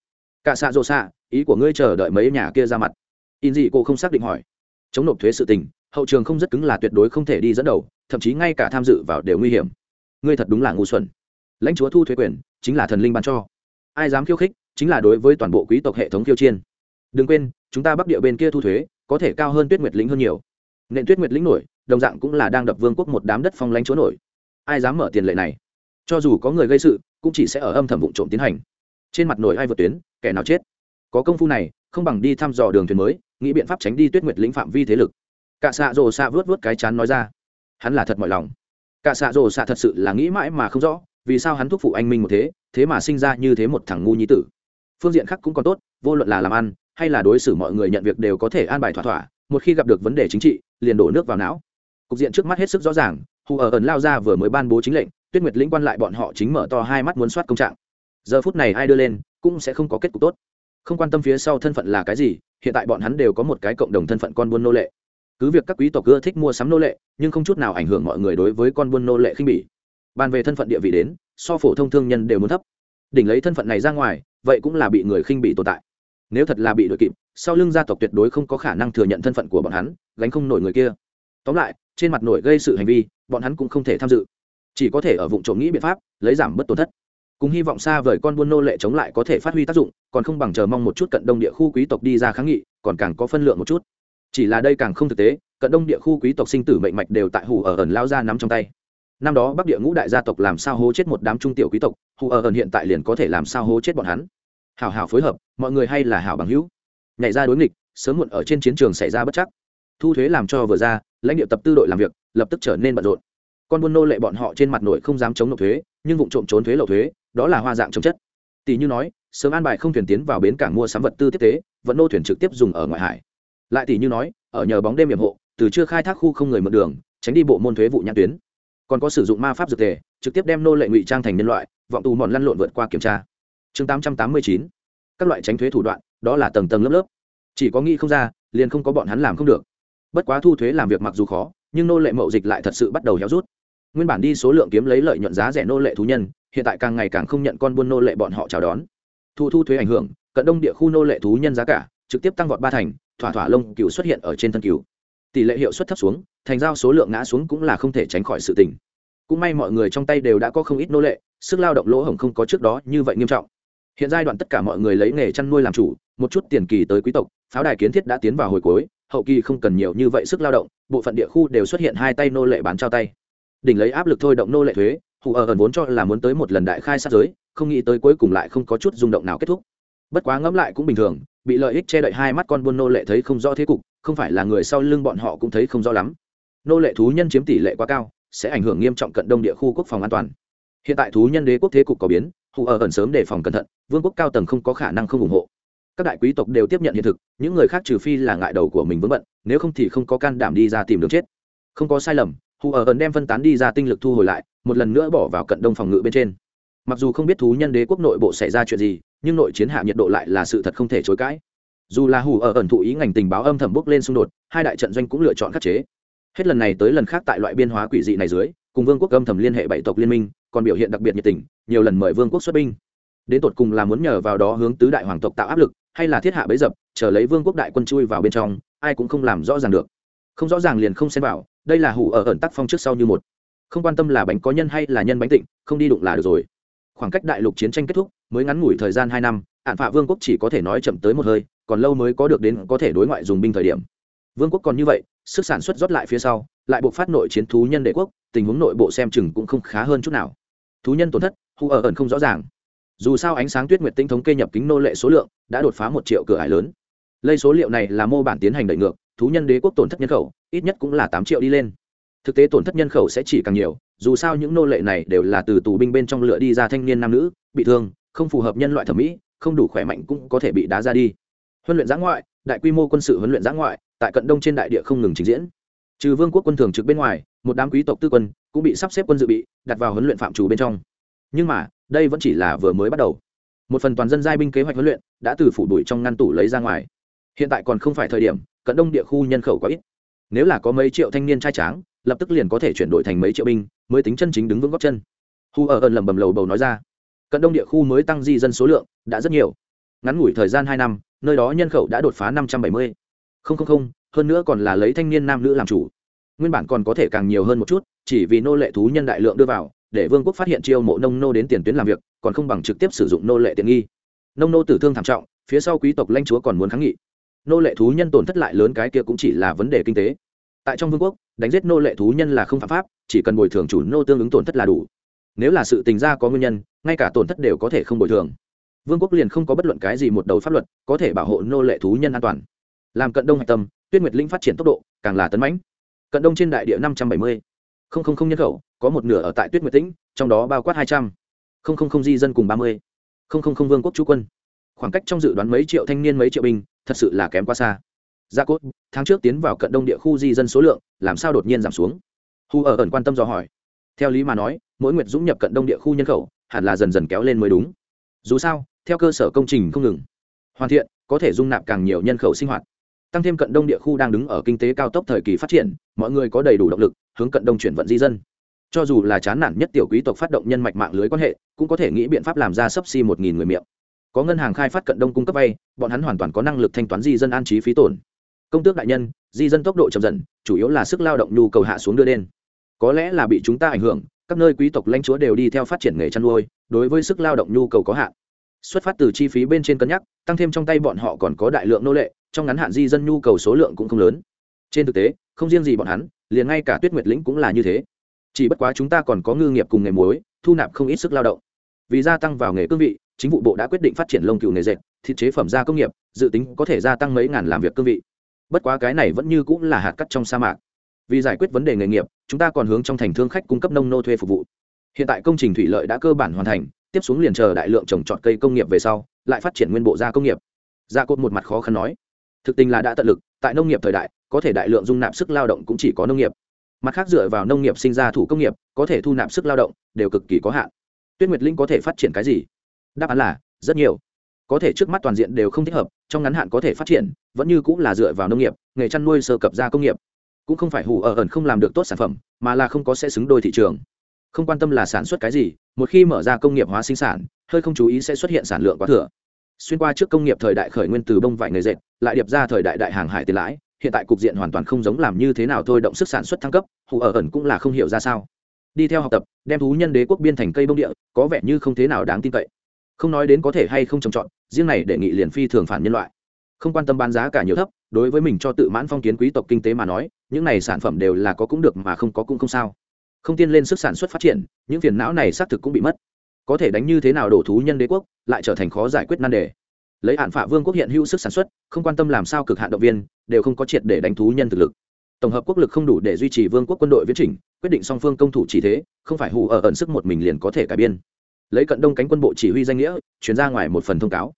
Cả xạ rộ xạ, ý của ngươi chờ đợi mấy nhà kia ra mặt. In gì cô không xác định hỏi. Chống nộp thuế sự tình hậu trường không rất cứng là tuyệt đối không thể đi dẫn đầu, thậm chí ngay cả tham dự vào đều nguy hiểm. Ngươi thật đúng là ngu xuẩn. Lãnh chúa thu thuế quyền, chính là thần linh ban cho. Ai dám khiêu khích, chính là đối với toàn bộ quý tộc hệ thống khiêu chiên đừng quên, chúng ta bắc địa bên kia thu thuế, có thể cao hơn tuyết nguyệt lĩnh hơn nhiều. Nện tuyết nguyệt lĩnh nổi, đồng dạng cũng là đang đập vương quốc một đám đất phong lãnh chúa nổi. Ai dám mở tiền lệ này? Cho dù có người gây sự, cũng chỉ sẽ ở âm thầm vụ trộm tiến hành. Trên mặt nổi ai vượt tuyến, kẻ nào chết? Có công phu này, không bằng đi thăm dò đường thuyền mới, nghĩ biện pháp tránh đi tuyết nguyệt lĩnh phạm vi thế lực cả xạ rồ xạ vớt vớt cái chán nói ra. Hắn là thật mọi lòng. Cả xạ rồ xạ thật sự là nghĩ mãi mà không rõ, vì sao hắn thúc phụ anh minh một thế thế mà sinh ra như thế một thằng ngu như tử. Phương diện khác cũng còn tốt, vô luận là làm ăn, hay là đối xử mọi người nhận việc đều có thể an bài thỏa thỏa, một khi gặp được vấn đề chính trị, liền đổ nước vào não. Cục diện trước mắt hết sức rõ ràng, hù ở ẩn lao ra vừa mới ban bố chính lệnh, tuyết nguyệt lĩnh quan lại bọn họ chính mở to hai mắt muốn soát công trạng. Giờ phút này ai đưa lên, cũng sẽ không có kết cục tốt. Không quan tâm phía sau thân phận là cái gì, hiện tại bọn hắn đều có một cái cộng đồng thân phận con buôn nô lệ cứ việc các quý tộc ưa thích mua sắm nô lệ, nhưng không chút nào ảnh hưởng mọi người đối với con buôn nô lệ khinh bỉ. Bàn về thân phận địa vị đến, so phổ thông thương nhân đều muốn thấp. Đỉnh lấy thân phận này ra ngoài, vậy cũng là bị người khinh bỉ tồn tại. Nếu thật là bị đội kịp, sau lưng gia tộc tuyệt đối không có khả năng thừa nhận thân phận của bọn hắn, gánh không nổi người kia. Tóm lại, trên mặt nổi gây sự hành vi, bọn hắn cũng không thể tham dự. Chỉ có thể ở vụ trộm nghĩ biện pháp, lấy giảm bớt tổn thất. Cùng hy vọng xa vời con buôn nô lệ chống lại có thể phát huy tác dụng, còn không bằng chờ mong một chút cận đông địa khu quý tộc đi ra kháng nghị, còn càng có phân lượng một chút chỉ là đây càng không thực tế, cận đông địa khu quý tộc sinh tử mệnh mạch đều tại hủ ở ẩn lao ra nắm trong tay. Năm đó bắc địa ngũ đại gia tộc làm sao hố chết một đám trung tiểu quý tộc hủ ở ẩn hiện tại liền có thể làm sao hố chết bọn hắn. Hảo hảo phối hợp, mọi người hay là hảo bằng hữu. Nhảy ra đối nghịch, sớm muộn ở trên chiến trường xảy ra bất chắc. Thu thuế làm cho vừa ra, lãnh địa tập tư đội làm việc, lập tức trở nên bận rộn. Con buôn nô lệ bọn họ trên mặt nội không dám chống nộp thuế, nhưng vụ trộm trốn thuế lậu thuế, đó là hoa dạng trồng chất. Tỷ như nói, sớm an bài không thuyền tiến vào bến cảng mua sắm vật tư tiếp tế, vận nô thuyền trực tiếp dùng ở ngoại hải lại tỷ như nói ở nhờ bóng đêm hiểm hộ từ chưa khai thác khu không người mượn đường tránh đi bộ môn thuế vụ nhãn tuyến. Còn có sử dụng ma pháp dược thể, trực tiếp đem nô lệ ngụy trang thành nhân loại vọng tù mòn lăn lộn vượt qua kiểm tra. Chương tám trăm tám mươi chín. Các loại tránh thuế thủ đoạn đó là tầng tầng lớp lớp. Chỉ có nghĩ không ra liền không có bọn hắn làm không được. Bất quá thu thuế làm việc mặc dù khó nhưng nô lệ mậu dịch lại thật sự bắt đầu héo rút. Nguyên bản đi số lượng kiếm lấy lợi nhuận giá rẻ nô lệ thú nhân hiện tại càng ngày càng không nhận con buôn nô lệ bọn họ chào đón. Thu thu thuế ảnh hưởng cận đông địa khu nô lệ thú nhân giá cả trực tiếp tăng vọt ba thành, thỏa thỏa lông cừu xuất hiện ở trên thân cừu. Tỷ lệ hiệu suất thấp xuống, thành giao số lượng ngã xuống cũng là không thể tránh khỏi sự tình. Cũng may mọi người trong tay đều đã có không ít nô lệ, sức lao động lỗ hổng không có trước đó như vậy nghiêm trọng. Hiện giai đoạn tất cả mọi người lấy nghề chăn nuôi làm chủ, một chút tiền kỳ tới quý tộc, pháo đài kiến thiết đã tiến vào hồi cuối, hậu kỳ không cần nhiều như vậy sức lao động, bộ phận địa khu đều xuất hiện hai tay nô lệ bán trao tay. Đỉnh lấy áp lực thôi động nô lệ thuế, hù ở ẩn vốn cho là muốn tới một lần đại khai sát giới, không nghĩ tới cuối cùng lại không có chút rung động nào kết thúc. Bất quá ngẫm lại cũng bình thường bị lợi ích che đậy hai mắt con buôn nô lệ thấy không rõ thế cục, không phải là người sau lưng bọn họ cũng thấy không rõ lắm. Nô lệ thú nhân chiếm tỷ lệ quá cao, sẽ ảnh hưởng nghiêm trọng cận đông địa khu quốc phòng an toàn. Hiện tại thú nhân đế quốc thế cục có biến, hù ở ẩn sớm đề phòng cẩn thận, vương quốc cao tầng không có khả năng không ủng hộ. Các đại quý tộc đều tiếp nhận hiện thực, những người khác trừ phi là ngại đầu của mình vướng bận, nếu không thì không có can đảm đi ra tìm đường chết. Không có sai lầm, hù ở ẩn đem phân tán đi ra tinh lực thu hồi lại, một lần nữa bỏ vào cận đông phòng ngự bên trên. Mặc dù không biết thú nhân đế quốc nội bộ xảy ra chuyện gì nhưng nội chiến hạ nhiệt độ lại là sự thật không thể chối cãi. Dù là hủ ở ẩn thụ ý ngành tình báo âm thầm bốc lên xung đột, hai đại trận doanh cũng lựa chọn khắc chế. Hết lần này tới lần khác tại loại biên hóa quỷ dị này dưới, cùng vương quốc âm thầm liên hệ bảy tộc liên minh, còn biểu hiện đặc biệt nhiệt tình, nhiều lần mời vương quốc xuất binh. Đến tột cùng là muốn nhờ vào đó hướng tứ đại hoàng tộc tạo áp lực, hay là thiết hạ bấy dập, chờ lấy vương quốc đại quân chui vào bên trong, ai cũng không làm rõ ràng được. Không rõ ràng liền không xem vào, đây là hủ ở ẩn tác phong trước sau như một. Không quan tâm là bánh có nhân hay là nhân bánh tịnh, không đi đụng là được rồi khoảng cách đại lục chiến tranh kết thúc, mới ngắn ngủi thời gian hai năm ạn phạ vương quốc chỉ có thể nói chậm tới một hơi, còn lâu mới có được đến có thể đối ngoại dùng binh thời điểm. Vương quốc còn như vậy, sức sản xuất rót lại phía sau, lại buộc phát nội chiến thú nhân đệ quốc, tình huống nội bộ xem chừng cũng không khá hơn chút nào. Thú nhân tổn thất, hù ở ẩn không rõ ràng. Dù sao ánh sáng tuyết nguyệt tinh thống kê nhập kính nô lệ số lượng, đã đột phá một triệu cửa hải lớn. Lây số liệu này là mô bản tiến hành đẩy ngược, thú nhân đế quốc tổn thất nhân khẩu, ít nhất cũng là tám triệu đi lên thực tế tổn thất nhân khẩu sẽ chỉ càng nhiều, dù sao những nô lệ này đều là từ tù binh bên trong lựa đi ra thanh niên nam nữ, bị thương, không phù hợp nhân loại thẩm mỹ, không đủ khỏe mạnh cũng có thể bị đá ra đi. Huấn luyện giã ngoại, đại quy mô quân sự huấn luyện giã ngoại, tại cận đông trên đại địa không ngừng trình diễn. Trừ vương quốc quân thường trực bên ngoài, một đám quý tộc tư quân cũng bị sắp xếp quân dự bị, đặt vào huấn luyện phạm trù bên trong. Nhưng mà, đây vẫn chỉ là vừa mới bắt đầu. Một phần toàn dân giai binh kế hoạch huấn luyện đã từ phủ đuổi trong ngăn tủ lấy ra ngoài. Hiện tại còn không phải thời điểm, cận đông địa khu nhân khẩu quá ít. Nếu là có mấy triệu thanh niên trai tráng lập tức liền có thể chuyển đổi thành mấy triệu binh, mới tính chân chính đứng vững góc chân. Hu ở ẩn lẩm bẩm lầu bầu nói ra. Cận đông địa khu mới tăng di dân số lượng đã rất nhiều. Ngắn ngủi thời gian hai năm, nơi đó nhân khẩu đã đột phá năm trăm bảy mươi. Không không không, hơn nữa còn là lấy thanh niên nam nữ làm chủ. Nguyên bản còn có thể càng nhiều hơn một chút, chỉ vì nô lệ thú nhân đại lượng đưa vào, để vương quốc phát hiện chiêu mộ nông nô đến tiền tuyến làm việc, còn không bằng trực tiếp sử dụng nô lệ tiện nghi. Nông nô tử thương thảm trọng, phía sau quý tộc lãnh chúa còn muốn kháng nghị. Nô lệ thú nhân tổn thất lại lớn cái kia cũng chỉ là vấn đề kinh tế tại trong vương quốc, đánh giết nô lệ thú nhân là không phạm pháp, chỉ cần bồi thường chủ nô tương ứng tổn thất là đủ. Nếu là sự tình ra có nguyên nhân, ngay cả tổn thất đều có thể không bồi thường. Vương quốc liền không có bất luận cái gì một đầu pháp luật có thể bảo hộ nô lệ thú nhân an toàn. Làm cận đông hạch tâm, tuyết nguyệt linh phát triển tốc độ càng là tấn mãnh. Cận đông trên đại địa năm trăm bảy mươi. Không không không nhân khẩu, có một nửa ở tại tuyết nguyệt tĩnh, trong đó bao quát hai trăm. Không không không di dân cùng ba mươi. Không không không vương quốc chú quân. Khoảng cách trong dự đoán mấy triệu thanh niên mấy triệu binh, thật sự là kém quá xa gia cốt, tháng trước tiến vào cận đông địa khu di dân số lượng, làm sao đột nhiên giảm xuống? Hu ở ẩn quan tâm do hỏi. Theo lý mà nói, mỗi nguyệt dũng nhập cận đông địa khu nhân khẩu, hẳn là dần dần kéo lên mới đúng. Dù sao, theo cơ sở công trình không ngừng, hoàn thiện, có thể dung nạp càng nhiều nhân khẩu sinh hoạt. Tăng thêm cận đông địa khu đang đứng ở kinh tế cao tốc thời kỳ phát triển, mọi người có đầy đủ động lực, hướng cận đông chuyển vận di dân. Cho dù là chán nản nhất tiểu quý tộc phát động nhân mạch mạng lưới quan hệ, cũng có thể nghĩ biện pháp làm ra sấp xi một nghìn người miệng. Có ngân hàng khai phát cận đông cung cấp vay, bọn hắn hoàn toàn có năng lực thanh toán di dân an trí phí tổn công tước đại nhân, di dân tốc độ chậm dần, chủ yếu là sức lao động nhu cầu hạ xuống đưa đen. Có lẽ là bị chúng ta ảnh hưởng, các nơi quý tộc lãnh chúa đều đi theo phát triển nghề chăn nuôi, đối với sức lao động nhu cầu có hạn. Xuất phát từ chi phí bên trên cân nhắc, tăng thêm trong tay bọn họ còn có đại lượng nô lệ, trong ngắn hạn di dân nhu cầu số lượng cũng không lớn. Trên thực tế, không riêng gì bọn hắn, liền ngay cả tuyết nguyệt lĩnh cũng là như thế. Chỉ bất quá chúng ta còn có ngư nghiệp cùng nghề muối, thu nạp không ít sức lao động. Vì gia tăng vào nghề cương vị, chính vụ bộ đã quyết định phát triển lông cựu nghề dệt thịt chế phẩm gia công nghiệp, dự tính có thể gia tăng mấy ngàn làm việc cương vị bất quá cái này vẫn như cũng là hạt cắt trong sa mạc. Vì giải quyết vấn đề nghề nghiệp, chúng ta còn hướng trong thành thương khách cung cấp nông nô thuê phục vụ. Hiện tại công trình thủy lợi đã cơ bản hoàn thành, tiếp xuống liền chờ đại lượng trồng trọt cây công nghiệp về sau, lại phát triển nguyên bộ gia công nghiệp. Gia cốt một mặt khó khăn nói, thực tình là đã tận lực, tại nông nghiệp thời đại, có thể đại lượng dung nạp sức lao động cũng chỉ có nông nghiệp. Mặt khác dựa vào nông nghiệp sinh ra thủ công nghiệp, có thể thu nạp sức lao động đều cực kỳ có hạn. Tuyết nguyệt linh có thể phát triển cái gì? Đáp án là, rất nhiều có thể trước mắt toàn diện đều không thích hợp, trong ngắn hạn có thể phát triển, vẫn như cũng là dựa vào nông nghiệp, nghề chăn nuôi sơ cập ra công nghiệp. Cũng không phải hủ ở ẩn không làm được tốt sản phẩm, mà là không có sẽ xứng đôi thị trường. Không quan tâm là sản xuất cái gì, một khi mở ra công nghiệp hóa sinh sản, hơi không chú ý sẽ xuất hiện sản lượng quá thừa. Xuyên qua trước công nghiệp thời đại khởi nguyên từ bông vải người dệt, lại điệp ra thời đại đại hàng hải tiền lãi, hiện tại cục diện hoàn toàn không giống làm như thế nào thôi, động sức sản xuất thăng cấp hủ ở ẩn cũng là không hiểu ra sao. Đi theo học tập, đem thú nhân đế quốc biên thành cây bông địa, có vẻ như không thế nào đáng tin cậy không nói đến có thể hay không trồng trọt, riêng này đề nghị liền phi thường phản nhân loại. Không quan tâm bán giá cả nhiều thấp, đối với mình cho tự mãn phong kiến quý tộc kinh tế mà nói, những này sản phẩm đều là có cũng được mà không có cũng không sao. Không tiên lên sức sản xuất phát triển, những phiền não này xác thực cũng bị mất. Có thể đánh như thế nào đổ thú nhân đế quốc, lại trở thành khó giải quyết nan đề. Lấy hạn phạ vương quốc hiện hữu sức sản xuất, không quan tâm làm sao cực hạn động viên, đều không có triệt để đánh thú nhân thực lực. Tổng hợp quốc lực không đủ để duy trì vương quốc quân đội viễn trình quyết định song phương công thủ chỉ thế, không phải hù ở ẩn sức một mình liền có thể cải biên lấy cận đông cánh quân bộ chỉ huy danh nghĩa chuyển ra ngoài một phần thông cáo.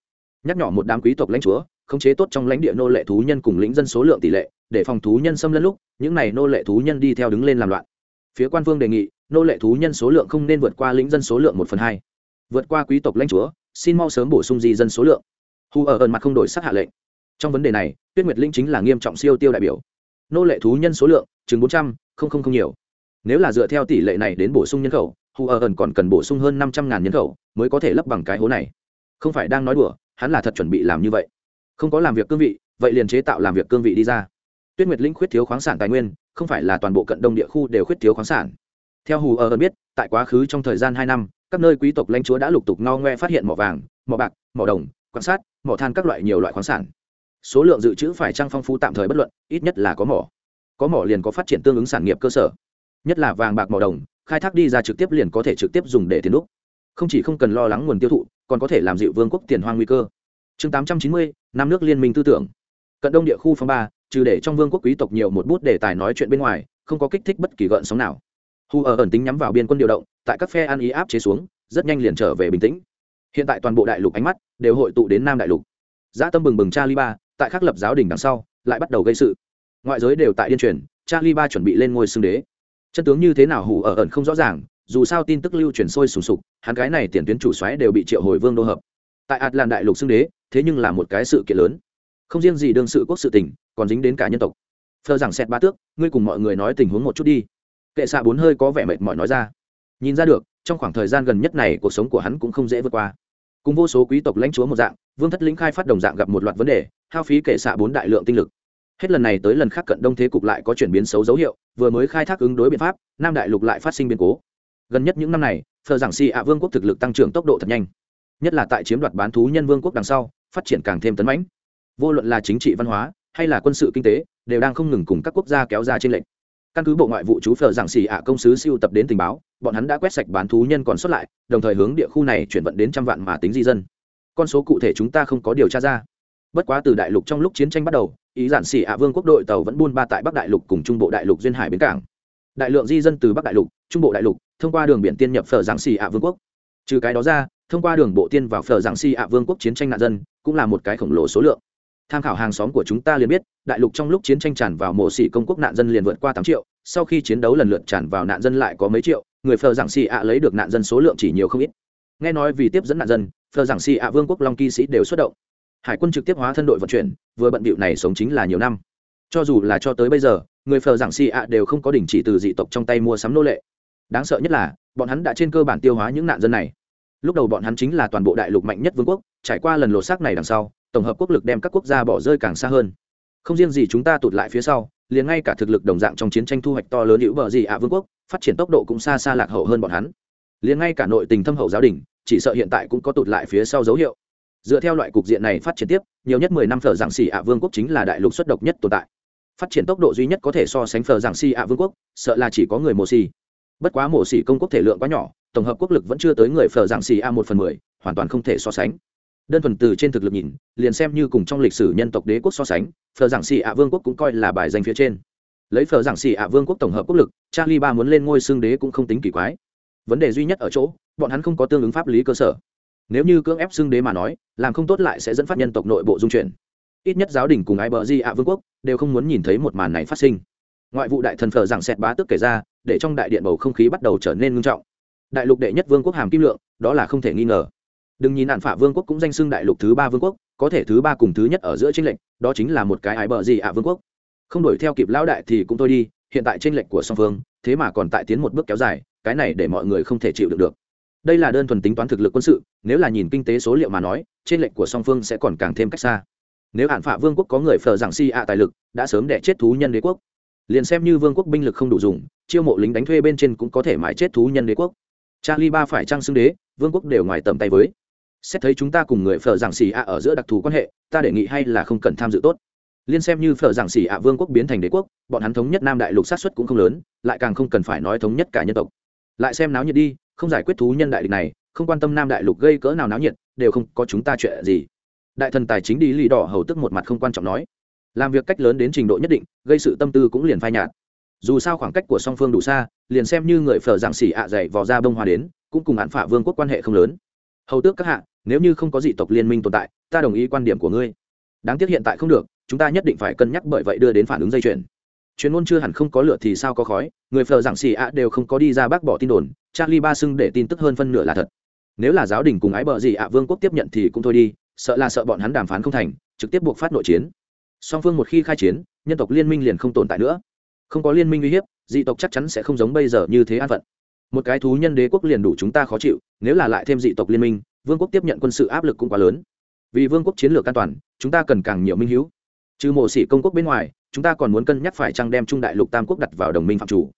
Nhắc nhỏ một đám quý tộc lãnh chúa, khống chế tốt trong lãnh địa nô lệ thú nhân cùng lĩnh dân số lượng tỷ lệ, để phòng thú nhân xâm lấn lúc, những này nô lệ thú nhân đi theo đứng lên làm loạn. Phía quan vương đề nghị, nô lệ thú nhân số lượng không nên vượt qua lĩnh dân số lượng một phần hai. Vượt qua quý tộc lãnh chúa, xin mau sớm bổ sung di dân số lượng. Hù ở ẩn mặt không đổi sắc hạ lệnh. Trong vấn đề này, tuyết nguyệt linh chính là nghiêm trọng siêu tiêu đại biểu. Nô lệ thú nhân số lượng, chừng bốn trăm, không không không nhiều. Nếu là dựa theo tỷ lệ này đến bổ sung nhân khẩu hù ở ẩn còn cần bổ sung hơn năm trăm ngàn nhân khẩu mới có thể lấp bằng cái hố này. Không phải đang nói đùa, hắn là thật chuẩn bị làm như vậy. Không có làm việc cương vị, vậy liền chế tạo làm việc cương vị đi ra. Tuyết nguyệt linh khuyết thiếu khoáng sản tài nguyên, không phải là toàn bộ cận đông địa khu đều khuyết thiếu khoáng sản. Theo hù ở ẩn biết, tại quá khứ trong thời gian hai năm, các nơi quý tộc lãnh chúa đã lục tục no ngoe phát hiện mỏ vàng, mỏ bạc, mỏ đồng quan sát mỏ than các loại nhiều loại khoáng sản. Số lượng dự trữ phải trăng phong phú tạm thời bất luận, ít nhất là có mỏ. Có mỏ liền có phát triển tương ứng sản nghiệp cơ sở. Nhất là vàng bạc mỏ đồng khai thác đi ra trực tiếp liền có thể trực tiếp dùng để tiền đúc. Không chỉ không cần lo lắng nguồn tiêu thụ, còn có thể làm dịu vương quốc tiền hoang nguy cơ. Chương tám trăm chín mươi, năm nước liên minh tư tưởng. Cận đông địa khu phong ba, trừ để trong vương quốc quý tộc nhiều một bút đề tài nói chuyện bên ngoài, không có kích thích bất kỳ gợn sóng nào. Hu ở ẩn tính nhắm vào biên quân điều động, tại các phe ăn ý áp chế xuống, rất nhanh liền trở về bình tĩnh. Hiện tại toàn bộ đại lục ánh mắt đều hội tụ đến nam đại lục. Dã tâm bừng bừng charlie ba, tại khắc lập giáo đình đằng sau, lại bắt đầu gây sự. Ngoại giới đều tại điên truyền, charlie ba chuẩn bị lên ngôi xưng đế chân tướng như thế nào hủ ở ẩn không rõ ràng, dù sao tin tức lưu truyền sôi sùng sục, hắn cái này tiền tuyến chủ xoáy đều bị triệu hồi vương đô hợp. Tại ạt làn đại lục xưng đế, thế nhưng là một cái sự kiện lớn. Không riêng gì đương sự quốc sự tình, còn dính đến cả nhân tộc. Phờ rằng xét ba tước, ngươi cùng mọi người nói tình huống một chút đi. Kệ xạ bốn hơi có vẻ mệt mỏi nói ra. Nhìn ra được, trong khoảng thời gian gần nhất này cuộc sống của hắn cũng không dễ vượt qua. Cùng vô số quý tộc lãnh chúa một dạng, vương thất lĩnh khai phát đồng dạng gặp một loạt vấn đề, hao phí kệ xạ bốn đại lượng tinh lực hết lần này tới lần khác cận đông thế cục lại có chuyển biến xấu dấu hiệu, vừa mới khai thác ứng đối biện pháp, nam đại lục lại phát sinh biến cố. Gần nhất những năm này, Thờ giảng si ạ vương quốc thực lực tăng trưởng tốc độ thật nhanh. Nhất là tại chiếm đoạt bán thú nhân vương quốc đằng sau, phát triển càng thêm tấn mãnh. Vô luận là chính trị, văn hóa, hay là quân sự, kinh tế, đều đang không ngừng cùng các quốc gia kéo ra trên lệnh căn cứ bộ ngoại vụ chú phờ giảng xì ạ công sứ siêu tập đến tình báo, bọn hắn đã quét sạch bán thú nhân còn xuất lại, đồng thời hướng địa khu này chuyển vận đến trăm vạn mà tính di dân. Con số cụ thể chúng ta không có điều tra ra bất quá từ đại lục trong lúc chiến tranh bắt đầu, ý giản xỉ ạ vương quốc đội tàu vẫn buôn ba tại bắc đại lục cùng trung bộ đại lục duyên hải bến cảng. Đại lượng di dân từ bắc đại lục, trung bộ đại lục, thông qua đường biển tiên nhập phở giảng xỉ ạ vương quốc. Trừ cái đó ra, thông qua đường bộ tiên vào phở giảng xỉ ạ vương quốc chiến tranh nạn dân, cũng là một cái khổng lồ số lượng. Tham khảo hàng xóm của chúng ta liền biết, đại lục trong lúc chiến tranh tràn vào mộ xỉ công quốc nạn dân liền vượt qua tám triệu, sau khi chiến đấu lần lượt tràn vào nạn dân lại có mấy triệu, người phờ giảng xì ạ lấy được nạn dân số lượng chỉ nhiều không ít. Nghe nói vì tiếp dẫn nạn dân phờ giảng xì ạ vương quốc long kỵ sĩ đều xuất động hải quân trực tiếp hóa thân đội vận chuyển, vừa bận bịu này sống chính là nhiều năm. Cho dù là cho tới bây giờ, người phờ giảng xì ạ đều không có đình chỉ từ dị tộc trong tay mua sắm nô lệ. Đáng sợ nhất là, bọn hắn đã trên cơ bản tiêu hóa những nạn dân này. Lúc đầu bọn hắn chính là toàn bộ đại lục mạnh nhất vương quốc, trải qua lần lột xác này đằng sau, tổng hợp quốc lực đem các quốc gia bỏ rơi càng xa hơn. Không riêng gì chúng ta tụt lại phía sau, liền ngay cả thực lực đồng dạng trong chiến tranh thu hoạch to lớn hữu bờ gì ạ vương quốc, phát triển tốc độ cũng xa xa lạc hậu hơn bọn hắn. Liền ngay cả nội tình thâm hậu giáo đình, chỉ sợ hiện tại cũng có tụt lại phía sau dấu hiệu dựa theo loại cục diện này phát triển tiếp, nhiều nhất mười năm phở giảng xì ạ vương quốc chính là đại lục xuất độc nhất tồn tại. Phát triển tốc độ duy nhất có thể so sánh phở giảng xì ạ vương quốc, sợ là chỉ có người mổ xì. Bất quá mổ xì công quốc thể lượng quá nhỏ, tổng hợp quốc lực vẫn chưa tới người phở giảng xì a một phần mười, hoàn toàn không thể so sánh. Đơn thuần từ trên thực lực nhìn, liền xem như cùng trong lịch sử nhân tộc đế quốc so sánh, phở giảng xì ạ vương quốc cũng coi là bài danh phía trên. Lấy phở giảng xì ạ vương quốc tổng hợp quốc lực, charlie ba muốn lên ngôi xương đế cũng không tính kỳ quái. Vấn đề duy nhất ở chỗ, bọn hắn không có tương ứng pháp lý cơ sở nếu như cưỡng ép xưng đế mà nói, làm không tốt lại sẽ dẫn phát nhân tộc nội bộ dung chuyển. Ít nhất giáo đình cùng ai bờ di ạ vương quốc đều không muốn nhìn thấy một màn này phát sinh. Ngoại vụ đại thần phở giảng xẹt bá tức kể ra, để trong đại điện bầu không khí bắt đầu trở nên ngưng trọng. Đại lục đệ nhất vương quốc hàm kim lượng, đó là không thể nghi ngờ. Đừng nhìn nạn phả vương quốc cũng danh xưng đại lục thứ ba vương quốc, có thể thứ ba cùng thứ nhất ở giữa tranh lệnh đó chính là một cái ái bờ gì ạ vương quốc. Không đổi theo kịp lão đại thì cũng thôi đi, hiện tại tranh lệnh của song phương, thế mà còn tại tiến một bước kéo dài, cái này để mọi người không thể chịu được được đây là đơn thuần tính toán thực lực quân sự, nếu là nhìn kinh tế số liệu mà nói, trên lệnh của song phương sẽ còn càng thêm cách xa. Nếu hạn phạ vương quốc có người phờ giảng si ạ tài lực, đã sớm đẻ chết thú nhân đế quốc. Liền xem như vương quốc binh lực không đủ dùng, chiêu mộ lính đánh thuê bên trên cũng có thể mãi chết thú nhân đế quốc. Charlie ba phải trang xưng đế, vương quốc đều ngoài tầm tay với. Xét thấy chúng ta cùng người phở giảng xì ạ ở giữa đặc thù quan hệ, ta đề nghị hay là không cần tham dự tốt. Liên xem như phở giảng xì ạ vương quốc biến thành đế quốc, bọn hắn thống nhất nam đại lục sát xuất cũng không lớn, lại càng không cần phải nói thống nhất cả nhân tộc. Lại xem náo nhiệt đi không giải quyết thú nhân đại địch này, không quan tâm nam đại lục gây cỡ nào náo nhiệt, đều không có chúng ta chuyện gì. Đại thần tài chính đi lì đỏ hầu tức một mặt không quan trọng nói. Làm việc cách lớn đến trình độ nhất định, gây sự tâm tư cũng liền phai nhạt. Dù sao khoảng cách của song phương đủ xa, liền xem như người phở giảng xỉ ạ dày vò ra bông hoa đến, cũng cùng hạn phả vương quốc quan hệ không lớn. Hầu tước các hạ, nếu như không có dị tộc liên minh tồn tại, ta đồng ý quan điểm của ngươi. Đáng tiếc hiện tại không được, chúng ta nhất định phải cân nhắc bởi vậy đưa đến phản ứng dây chuyền chuyên môn chưa hẳn không có lửa thì sao có khói, người phờ giảng xì ạ đều không có đi ra bác bỏ tin đồn, charlie ba xưng để tin tức hơn phân nửa là thật. Nếu là giáo đình cùng ái bờ gì ạ, vương quốc tiếp nhận thì cũng thôi đi, sợ là sợ bọn hắn đàm phán không thành, trực tiếp buộc phát nội chiến. Song phương một khi khai chiến, nhân tộc liên minh liền không tồn tại nữa. Không có liên minh uy hiếp, dị tộc chắc chắn sẽ không giống bây giờ như thế an phận. Một cái thú nhân đế quốc liền đủ chúng ta khó chịu, nếu là lại thêm dị tộc liên minh, vương quốc tiếp nhận quân sự áp lực cũng quá lớn. Vì vương quốc chiến lược an toàn, chúng ta cần càng nhiều minh hữu. Trừ mộ sĩ công quốc bên ngoài chúng ta còn muốn cân nhắc phải chăng đem trung đại lục tam quốc đặt vào đồng minh phạm chủ.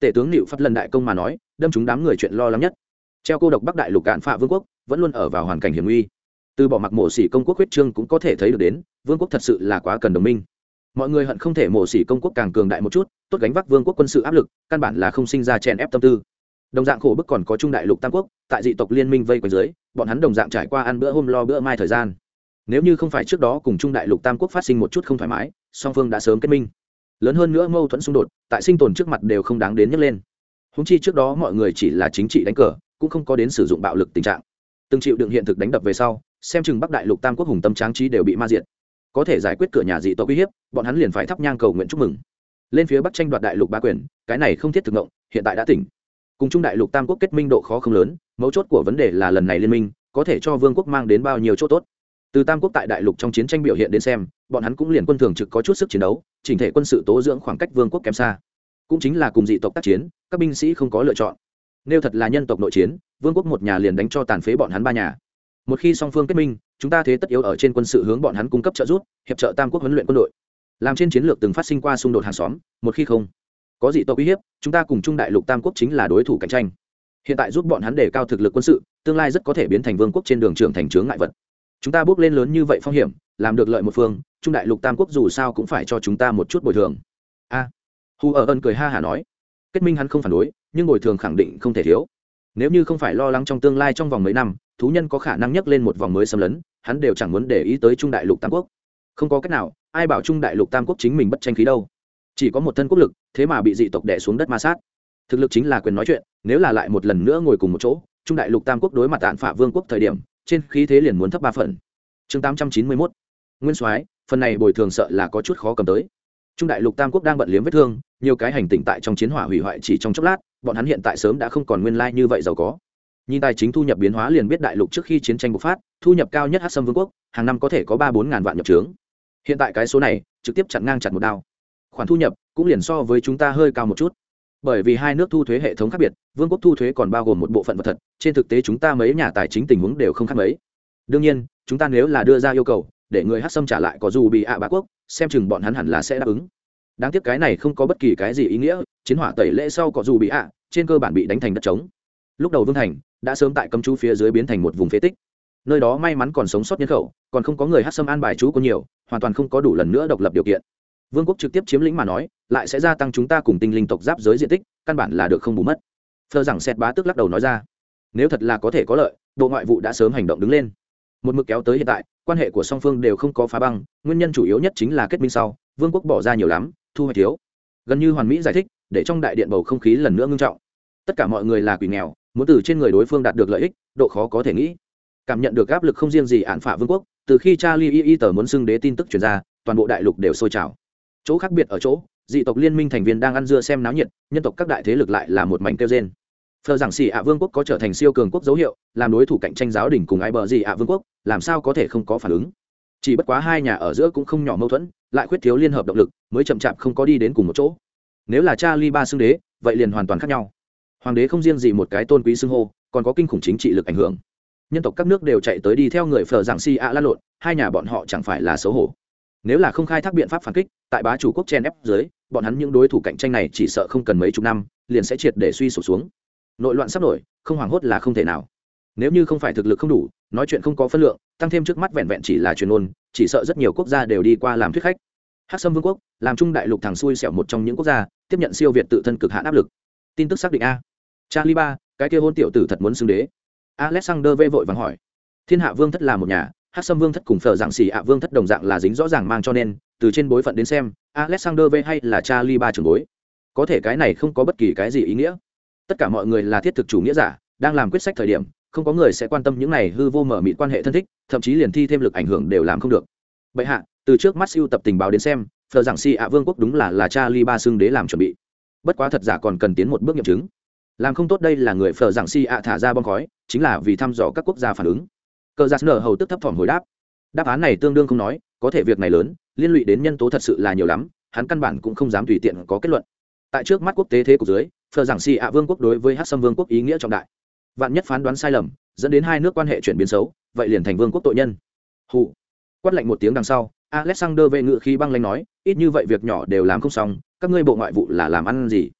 Tể tướng liệu phát lần đại công mà nói, đâm chúng đám người chuyện lo lắng nhất. Treo cô độc bắc đại lục cạn phạ vương quốc, vẫn luôn ở vào hoàn cảnh hiểm nguy. Từ bỏ mặc mộ sĩ công quốc huyết trương cũng có thể thấy được đến, vương quốc thật sự là quá cần đồng minh. Mọi người hận không thể mộ sĩ công quốc càng cường đại một chút, tốt gánh vác vương quốc quân sự áp lực, căn bản là không sinh ra chèn ép tâm tư. Đồng dạng khổ bức còn có trung đại lục tam quốc, tại dị tộc liên minh vây quanh dưới, bọn hắn đồng dạng trải qua ăn bữa hôm lo bữa mai thời gian nếu như không phải trước đó cùng trung đại lục tam quốc phát sinh một chút không thoải mái, song phương đã sớm kết minh. Lớn hơn nữa mâu thuẫn xung đột, tại sinh tồn trước mặt đều không đáng đến nhấc lên. Húng chi trước đó mọi người chỉ là chính trị đánh cờ, cũng không có đến sử dụng bạo lực tình trạng. Từng chịu đựng hiện thực đánh đập về sau, xem chừng bắc đại lục tam quốc hùng tâm tráng trí đều bị ma diệt. Có thể giải quyết cửa nhà dị tộc uy hiếp, bọn hắn liền phải thắp nhang cầu nguyện chúc mừng. Lên phía bắc tranh đoạt đại lục ba quyền, cái này không thiết thực động hiện tại đã tỉnh. Cùng trung đại lục tam quốc kết minh độ khó không lớn, mấu chốt của vấn đề là lần này liên minh, có thể cho vương quốc mang đến bao nhiêu chỗ tốt từ tam quốc tại đại lục trong chiến tranh biểu hiện đến xem, bọn hắn cũng liền quân thường trực có chút sức chiến đấu, chỉnh thể quân sự tố dưỡng khoảng cách vương quốc kém xa. Cũng chính là cùng dị tộc tác chiến, các binh sĩ không có lựa chọn. Nếu thật là nhân tộc nội chiến, vương quốc một nhà liền đánh cho tàn phế bọn hắn ba nhà. Một khi song phương kết minh, chúng ta thế tất yếu ở trên quân sự hướng bọn hắn cung cấp trợ giúp, hiệp trợ tam quốc huấn luyện quân đội. Làm trên chiến lược từng phát sinh qua xung đột hàng xóm, một khi không có dị tộc uy hiếp, chúng ta cùng trung đại lục tam quốc chính là đối thủ cạnh tranh. Hiện tại giúp bọn hắn đề cao thực lực quân sự, tương lai rất có thể biến thành vương quốc trên đường trường thành trướng ngại vật chúng ta bước lên lớn như vậy phong hiểm làm được lợi một phương trung đại lục tam quốc dù sao cũng phải cho chúng ta một chút bồi thường. A. À, hù ở ân cười ha hả nói. Kết minh hắn không phản đối nhưng bồi thường khẳng định không thể thiếu. Nếu như không phải lo lắng trong tương lai trong vòng mấy năm thú nhân có khả năng nhấc lên một vòng mới xâm lấn hắn đều chẳng muốn để ý tới trung đại lục tam quốc. Không có cách nào ai bảo trung đại lục tam quốc chính mình bất tranh khí đâu? Chỉ có một thân quốc lực thế mà bị dị tộc đẻ xuống đất ma sát. Thực lực chính là quyền nói chuyện nếu là lại một lần nữa ngồi cùng một chỗ trung đại lục tam quốc đối mặt tạn phả vương quốc thời điểm trên khí thế liền muốn thấp ba phần. Chương tám trăm chín mươi mốt. Nguyên soái, phần này bồi thường sợ là có chút khó cầm tới. Trung đại lục tam quốc đang bận liếm vết thương, nhiều cái hành tỉnh tại trong chiến hỏa hủy hoại chỉ trong chốc lát, bọn hắn hiện tại sớm đã không còn nguyên lai như vậy giàu có. Nhìn tài chính thu nhập biến hóa liền biết đại lục trước khi chiến tranh bộc phát, thu nhập cao nhất hát sâm vương quốc, hàng năm có thể có ba bốn ngàn vạn nhập trướng. Hiện tại cái số này, trực tiếp chặn ngang chặt một đao. Khoản thu nhập cũng liền so với chúng ta hơi cao một chút bởi vì hai nước thu thuế hệ thống khác biệt, vương quốc thu thuế còn bao gồm một bộ phận vật thật, trên thực tế chúng ta mấy nhà tài chính tình huống đều không khác mấy. Đương nhiên, chúng ta nếu là đưa ra yêu cầu, để người hát xâm trả lại có dù bị ạ bá quốc, xem chừng bọn hắn hẳn là sẽ đáp ứng. Đáng tiếc cái này không có bất kỳ cái gì ý nghĩa, chiến hỏa tẩy lễ sau có dù bị ạ, trên cơ bản bị đánh thành đất trống. Lúc đầu vương thành đã sớm tại cấm chú phía dưới biến thành một vùng phế tích. Nơi đó may mắn còn sống sót nhân khẩu, còn không có người hát xâm an bài chú có nhiều, hoàn toàn không có đủ lần nữa độc lập điều kiện vương quốc trực tiếp chiếm lĩnh mà nói, lại sẽ gia tăng chúng ta cùng tinh linh tộc giáp giới diện tích, căn bản là được không bù mất. Thơ rằng xét bá tức lắc đầu nói ra, nếu thật là có thể có lợi, bộ ngoại vụ đã sớm hành động đứng lên. Một mực kéo tới hiện tại, quan hệ của song phương đều không có phá băng, nguyên nhân chủ yếu nhất chính là kết minh sau, vương quốc bỏ ra nhiều lắm, thu hoạch thiếu. Gần như hoàn mỹ giải thích, để trong đại điện bầu không khí lần nữa ngưng trọng. Tất cả mọi người là quỷ nghèo, muốn từ trên người đối phương đạt được lợi ích, độ khó có thể nghĩ. Cảm nhận được áp lực không riêng gì ạn phả vương quốc, từ khi charlie y y tờ muốn xưng đế tin tức chuyển ra, toàn bộ đại lục đều sôi trào chỗ khác biệt ở chỗ, dị tộc liên minh thành viên đang ăn dưa xem náo nhiệt, nhân tộc các đại thế lực lại là một mảnh kêu trên phờ giảng xì ạ vương quốc có trở thành siêu cường quốc dấu hiệu, làm đối thủ cạnh tranh giáo đình cùng ai bờ gì ạ vương quốc, làm sao có thể không có phản ứng? Chỉ bất quá hai nhà ở giữa cũng không nhỏ mâu thuẫn, lại khuyết thiếu liên hợp động lực, mới chậm chạp không có đi đến cùng một chỗ. Nếu là cha ly ba xưng đế, vậy liền hoàn toàn khác nhau. Hoàng đế không riêng gì một cái tôn quý xưng hô, còn có kinh khủng chính trị lực ảnh hưởng. Nhân tộc các nước đều chạy tới đi theo người phờ giảng si ạ la lộn, hai nhà bọn họ chẳng phải là xấu hổ nếu là không khai thác biện pháp phản kích, tại bá chủ quốc chen ép dưới, bọn hắn những đối thủ cạnh tranh này chỉ sợ không cần mấy chục năm, liền sẽ triệt để suy sụp xuống. Nội loạn sắp nổi, không hoảng hốt là không thể nào. Nếu như không phải thực lực không đủ, nói chuyện không có phân lượng, tăng thêm trước mắt vẹn vẹn chỉ là truyền ôn chỉ sợ rất nhiều quốc gia đều đi qua làm thuyết khách. Hắc sâm vương quốc, làm trung đại lục thằng xui xẻo một trong những quốc gia, tiếp nhận siêu việt tự thân cực hạn áp lực. Tin tức xác định a. Charlie ba, cái kia hôn tiểu tử thật muốn xưng đế. Alexander v vội vàng hỏi. Thiên hạ vương thất là một nhà hát sâm vương thất cùng phở dạng xỉ ạ vương thất đồng dạng là dính rõ ràng mang cho nên, từ trên bối phận đến xem, alexander v hay là charlie ba trường bối. Có thể cái này không có bất kỳ cái gì ý nghĩa. Tất cả mọi người là thiết thực chủ nghĩa giả, đang làm quyết sách thời điểm, không có người sẽ quan tâm những này hư vô mở mịt quan hệ thân thích, thậm chí liền thi thêm lực ảnh hưởng đều làm không được. Bệ hạ, từ trước mắt siêu tập tình báo đến xem phờ giảng si ạ vương quốc đúng là là cha li ba xưng đế làm chuẩn bị. Bất quá thật giả còn cần tiến một bước nghiệm chứng. Làm không tốt đây là người phờ giảng si ạ thả ra bom khói, chính là vì thăm dò các quốc gia phản ứng cờ giặc nở hầu tức thấp thỏm hồi đáp. Đáp án này tương đương không nói, có thể việc này lớn, liên lụy đến nhân tố thật sự là nhiều lắm, hắn căn bản cũng không dám tùy tiện có kết luận. Tại trước mắt quốc tế thế cục dưới phờ giảng si ạ vương quốc đối với hát sâm vương quốc ý nghĩa trọng đại. Vạn nhất phán đoán sai lầm, dẫn đến hai nước quan hệ chuyển biến xấu, vậy liền thành vương quốc tội nhân. Hụ quát lạnh một tiếng đằng sau, alexander vệ ngự khi băng lanh nói, ít như vậy việc nhỏ đều làm không xong, các ngươi bộ ngoại vụ là làm ăn gì?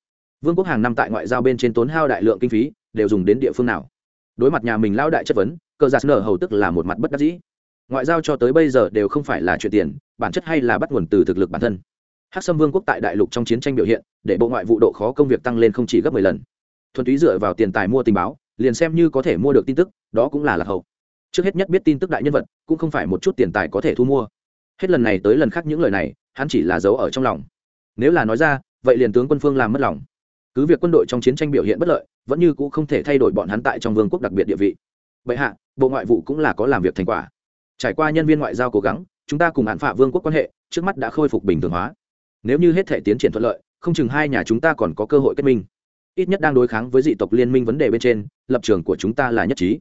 Vương quốc hàng năm tại ngoại giao bên trên tốn hao đại lượng kinh phí, đều dùng đến địa phương nào? Đối mặt nhà mình lao đại chất vấn cờ giặc nở hầu tức là một mặt bất đắc dĩ. Ngoại giao cho tới bây giờ đều không phải là chuyện tiền, bản chất hay là bắt nguồn từ thực lực bản thân. Hắc sâm vương quốc tại đại lục trong chiến tranh biểu hiện, để bộ ngoại vụ độ khó công việc tăng lên không chỉ gấp mười lần. Thuần túy dựa vào tiền tài mua tình báo, liền xem như có thể mua được tin tức, đó cũng là lạc hậu. Trước hết nhất biết tin tức đại nhân vật, cũng không phải một chút tiền tài có thể thu mua. Hết lần này tới lần khác những lời này, hắn chỉ là giấu ở trong lòng. Nếu là nói ra, vậy liền tướng quân phương làm mất lòng. Cứ việc quân đội trong chiến tranh biểu hiện bất lợi, vẫn như cũng không thể thay đổi bọn hắn tại trong vương quốc đặc biệt địa vị. Bệ hạ, bộ ngoại vụ cũng là có làm việc thành quả. Trải qua nhân viên ngoại giao cố gắng, chúng ta cùng hạn phạ vương quốc quan hệ, trước mắt đã khôi phục bình thường hóa. Nếu như hết thể tiến triển thuận lợi, không chừng hai nhà chúng ta còn có cơ hội kết minh. Ít nhất đang đối kháng với dị tộc liên minh vấn đề bên trên, lập trường của chúng ta là nhất trí.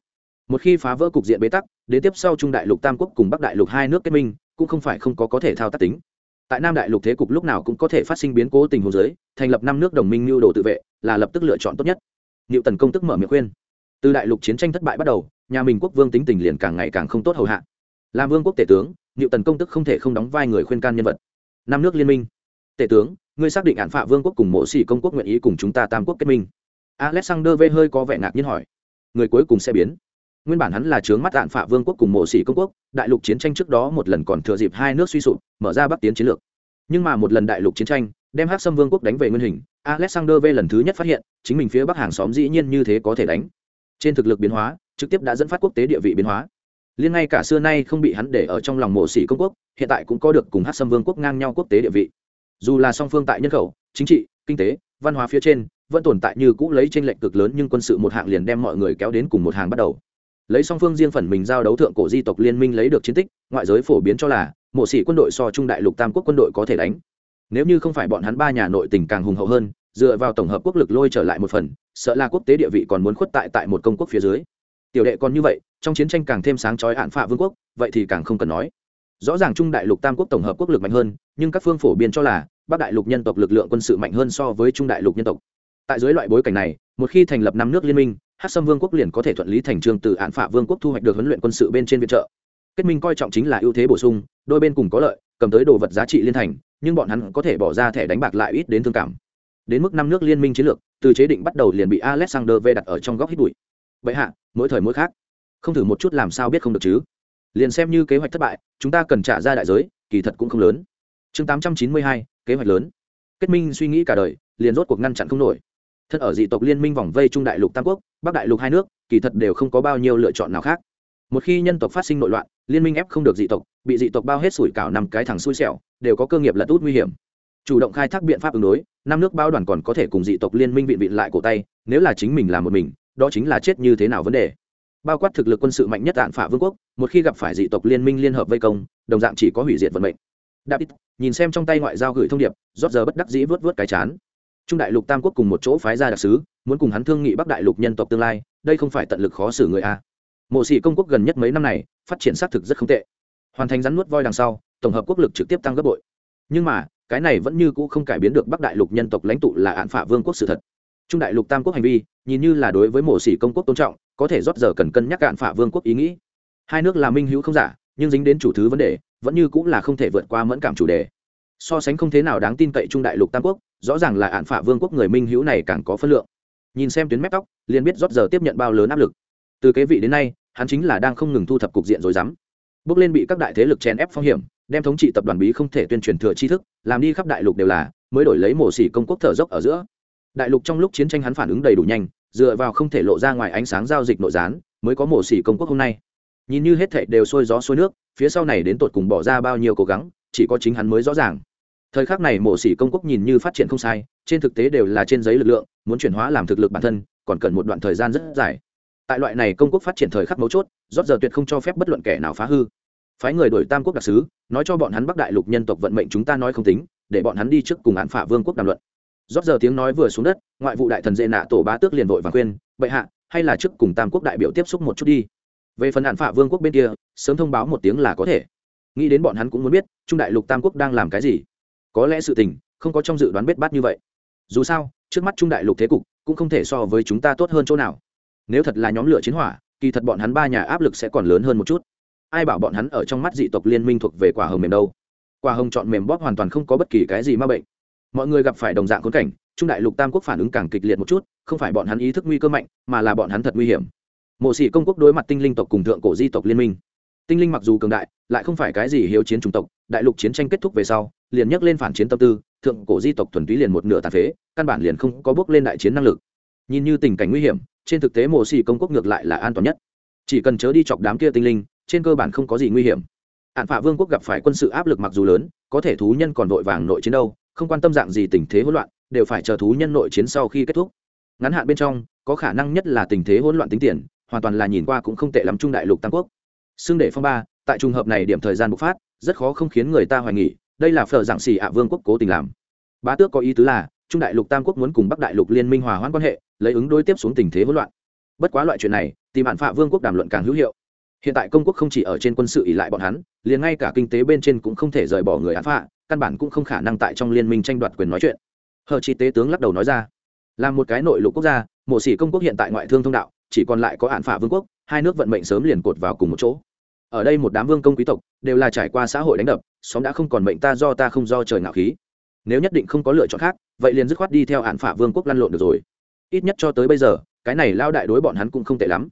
Một khi phá vỡ cục diện bế tắc, đến tiếp sau trung đại lục tam quốc cùng bắc đại lục hai nước kết minh, cũng không phải không có có thể thao tác tính. Tại nam đại lục thế cục lúc nào cũng có thể phát sinh biến cố tình huống giới thành lập năm nước đồng minh mưu đồ tự vệ, là lập tức lựa chọn tốt nhất. Liệu tần công tức mở miệng khuyên từ đại lục chiến tranh thất bại bắt đầu, nhà mình quốc vương tính tình liền càng ngày càng không tốt hầu hạ. Làm vương quốc tể tướng liệu tần công tức không thể không đóng vai người khuyên can nhân vật. Năm nước liên minh. Tể tướng, ngươi xác định hạn phạ vương quốc cùng mộ xỉ công quốc nguyện ý cùng chúng ta tam quốc kết minh. Alexander v hơi có vẻ ngạc nhiên hỏi. Người cuối cùng sẽ biến. Nguyên bản hắn là trướng mắt hạn phạ vương quốc cùng mộ xỉ công quốc, đại lục chiến tranh trước đó một lần còn thừa dịp hai nước suy sụp, mở ra bắc tiến chiến lược. Nhưng mà một lần đại lục chiến tranh, đem hắc xâm vương quốc đánh về nguyên hình, alexander v lần thứ nhất phát hiện, chính mình phía bắc hàng xóm dĩ nhiên như thế có thể đánh trên thực lực biến hóa, trực tiếp đã dẫn phát quốc tế địa vị biến hóa. Liên ngay cả xưa nay không bị hắn để ở trong lòng mộ sĩ công quốc, hiện tại cũng có được cùng hát xâm vương quốc ngang nhau quốc tế địa vị. Dù là song phương tại nhân khẩu, chính trị, kinh tế, văn hóa phía trên, vẫn tồn tại như cũ lấy t r ê n lệch cực lớn nhưng quân sự một hạng liền đem mọi người kéo đến cùng một hàng bắt đầu. Lấy song phương riêng phần mình giao đấu thượng cổ di tộc liên minh lấy được chiến tích, ngoại giới phổ biến cho là, mộ sĩ quân đội so trung đại lục tam quốc quân đội có thể đánh. Nếu như không phải bọn hắn ba nhà nội tình càng hùng hậu hơn dựa vào tổng hợp quốc lực lôi trở lại một phần, sợ là quốc tế địa vị còn muốn khuất tại tại một công quốc phía dưới. Tiểu đệ còn như vậy, trong chiến tranh càng thêm sáng chói hạn phạ vương quốc, vậy thì càng không cần nói. Rõ ràng trung đại lục tam quốc tổng hợp quốc lực mạnh hơn, nhưng các phương phổ biến cho là bắc đại lục nhân tộc lực lượng quân sự mạnh hơn so với trung đại lục nhân tộc. Tại dưới loại bối cảnh này, một khi thành lập năm nước liên minh hát sâm vương quốc liền có thể thuận lý thành trương từ hạn phạ vương quốc thu hoạch được huấn luyện quân sự bên trên viện trợ. Kết minh coi trọng chính là ưu thế bổ sung, đôi bên cùng có lợi, cầm tới đồ vật giá trị liên thành, nhưng bọn hắn có thể bỏ ra thẻ đánh bạc lại ít đến thương cảm đến mức năm nước liên minh chiến lược, từ chế định bắt đầu liền bị alexander v đặt ở trong góc hít bụi. Vậy hạ, mỗi thời mỗi khác, không thử một chút làm sao biết không được chứ? Liền xem như kế hoạch thất bại, chúng ta cần trả ra đại giới, kỳ thật cũng không lớn. Chương tám trăm chín mươi hai, kế hoạch lớn. Kết minh suy nghĩ cả đời, liền rốt cuộc ngăn chặn không nổi. Thân ở dị tộc liên minh vòng vây trung đại lục tam quốc, bắc đại lục hai nước, kỳ thật đều không có bao nhiêu lựa chọn nào khác. Một khi nhân tộc phát sinh nội loạn, liên minh ép không được dị tộc, bị dị tộc bao hết sủi cảo nằm cái thằng xui xẻo, đều có cơ nghiệp lật út nguy hiểm chủ động khai thác biện pháp ứng đối, năm nước bao đoàn còn có thể cùng dị tộc liên minh vịn vịn lại cổ tay, nếu là chính mình làm một mình, đó chính là chết như thế nào vấn đề. Bao quát thực lực quân sự mạnh nhất tạn phả vương quốc, một khi gặp phải dị tộc liên minh liên hợp vây công, đồng dạng chỉ có hủy diệt vận mệnh. David nhìn xem trong tay ngoại giao gửi thông điệp, rót giờ bất đắc dĩ vớt vớt cái chán. Trung đại lục tam quốc cùng một chỗ phái ra đặc sứ, muốn cùng hắn thương nghị bắc đại lục nhân tộc tương lai, đây không phải tận lực khó xử người a. Mộ sĩ công quốc gần nhất mấy năm này, phát triển xác thực rất không tệ. Hoàn thành rắn nuốt voi đằng sau, tổng hợp quốc lực trực tiếp tăng gấp bội. Nhưng mà cái này vẫn như cũ không cải biến được bắc đại lục nhân tộc lãnh tụ là án phả vương quốc sự thật. Trung đại lục tam quốc hành vi, nhìn như là đối với mổ xỉ công quốc tôn trọng, có thể rót giờ cần cân nhắc cạn phả vương quốc ý nghĩ. Hai nước là minh hữu không giả, nhưng dính đến chủ thứ vấn đề, vẫn như cũng là không thể vượt qua mẫn cảm chủ đề. So sánh không thế nào đáng tin cậy trung đại lục tam quốc, rõ ràng là ạn phả vương quốc người minh hữu này càng có phân lượng. Nhìn xem tuyến mép tóc, liền biết rót giờ tiếp nhận bao lớn áp lực. Từ kế vị đến nay, hắn chính là đang không ngừng thu thập cục diện rồi dám bước lên bị các đại thế lực chèn ép phong hiểm đem thống trị tập đoàn bí không thể tuyên truyền thừa tri thức, làm đi khắp đại lục đều là, mới đổi lấy mổ xỉ công quốc thở dốc ở giữa. Đại lục trong lúc chiến tranh hắn phản ứng đầy đủ nhanh, dựa vào không thể lộ ra ngoài ánh sáng giao dịch nội gián, mới có mổ xỉ công quốc hôm nay. Nhìn như hết thệ đều sôi gió sôi nước, phía sau này đến tột cùng bỏ ra bao nhiêu cố gắng, chỉ có chính hắn mới rõ ràng. Thời khắc này mổ xỉ công quốc nhìn như phát triển không sai, trên thực tế đều là trên giấy lực lượng, muốn chuyển hóa làm thực lực bản thân, còn cần một đoạn thời gian rất dài. Tại loại này công quốc phát triển thời khắc mấu chốt rót giờ tuyệt không cho phép bất luận kẻ nào phá hư phái người đổi tam quốc đặc sứ, nói cho bọn hắn bắc đại lục nhân tộc vận mệnh chúng ta nói không tính, để bọn hắn đi trước cùng án phả vương quốc đàm luận. Rót giờ tiếng nói vừa xuống đất, ngoại vụ đại thần dệ nạ tổ bá tước liền vội và khuyên, bệ hạ, hay là trước cùng tam quốc đại biểu tiếp xúc một chút đi. Về phần án phả vương quốc bên kia, sớm thông báo một tiếng là có thể. Nghĩ đến bọn hắn cũng muốn biết, trung đại lục tam quốc đang làm cái gì. Có lẽ sự tình, không có trong dự đoán bết bát như vậy. Dù sao, trước mắt trung đại lục thế cục, cũng không thể so với chúng ta tốt hơn chỗ nào. Nếu thật là nhóm lửa chiến hỏa, kỳ thật bọn hắn ba nhà áp lực sẽ còn lớn hơn một chút ai bảo bọn hắn ở trong mắt dị tộc liên minh thuộc về quả hồng mềm đâu? Quả hồng chọn mềm bóp hoàn toàn không có bất kỳ cái gì ma bệnh. Mọi người gặp phải đồng dạng khốn cảnh, trung đại lục tam quốc phản ứng càng kịch liệt một chút, không phải bọn hắn ý thức nguy cơ mạnh, mà là bọn hắn thật nguy hiểm. Mộ sĩ công quốc đối mặt tinh linh tộc cùng thượng cổ di tộc liên minh. Tinh linh mặc dù cường đại, lại không phải cái gì hiếu chiến chủng tộc, đại lục chiến tranh kết thúc về sau, liền nhắc lên phản chiến tâm tư, thượng cổ di tộc thuần túy liền một nửa tàn phế, căn bản liền không có bước lên đại chiến năng lực. Nhìn như tình cảnh nguy hiểm, trên thực tế mộ Sĩ công quốc ngược lại là an toàn nhất. Chỉ cần chớ đi chọc đám kia tinh linh trên cơ bản không có gì nguy hiểm. Hạn phạ vương quốc gặp phải quân sự áp lực mặc dù lớn, có thể thú nhân còn vội vàng nội chiến đâu, không quan tâm dạng gì tình thế hỗn loạn, đều phải chờ thú nhân nội chiến sau khi kết thúc. Ngắn hạn bên trong, có khả năng nhất là tình thế hỗn loạn tính tiền, hoàn toàn là nhìn qua cũng không tệ lắm trung đại lục tam quốc. Xưng để phong ba, tại trùng hợp này điểm thời gian bộc phát, rất khó không khiến người ta hoài nghỉ đây là phở dạng xì ạ vương quốc cố tình làm. Bá tước có ý tứ là, trung đại lục tam quốc muốn cùng bắc đại lục liên minh hòa hoãn quan hệ, lấy ứng đối tiếp xuống tình thế hỗn loạn. Bất quá loại chuyện này, tìm bạn phạ vương quốc đàm luận càng hữu hiệu hiện tại công quốc không chỉ ở trên quân sự ỉ lại bọn hắn, liền ngay cả kinh tế bên trên cũng không thể rời bỏ người án phạ căn bản cũng không khả năng tại trong liên minh tranh đoạt quyền nói chuyện. Hờ chi tế tướng lắc đầu nói ra, là một cái nội lục quốc gia, mộ sĩ công quốc hiện tại ngoại thương thông đạo, chỉ còn lại có án phạ vương quốc, hai nước vận mệnh sớm liền cột vào cùng một chỗ. Ở đây một đám vương công quý tộc đều là trải qua xã hội đánh đập, xóm đã không còn mệnh ta do ta không do trời ngạo khí. Nếu nhất định không có lựa chọn khác, vậy liền dứt khoát đi theo hạn phả vương quốc lăn lộn được rồi. Ít nhất cho tới bây giờ, cái này lao đại đối bọn hắn cũng không tệ lắm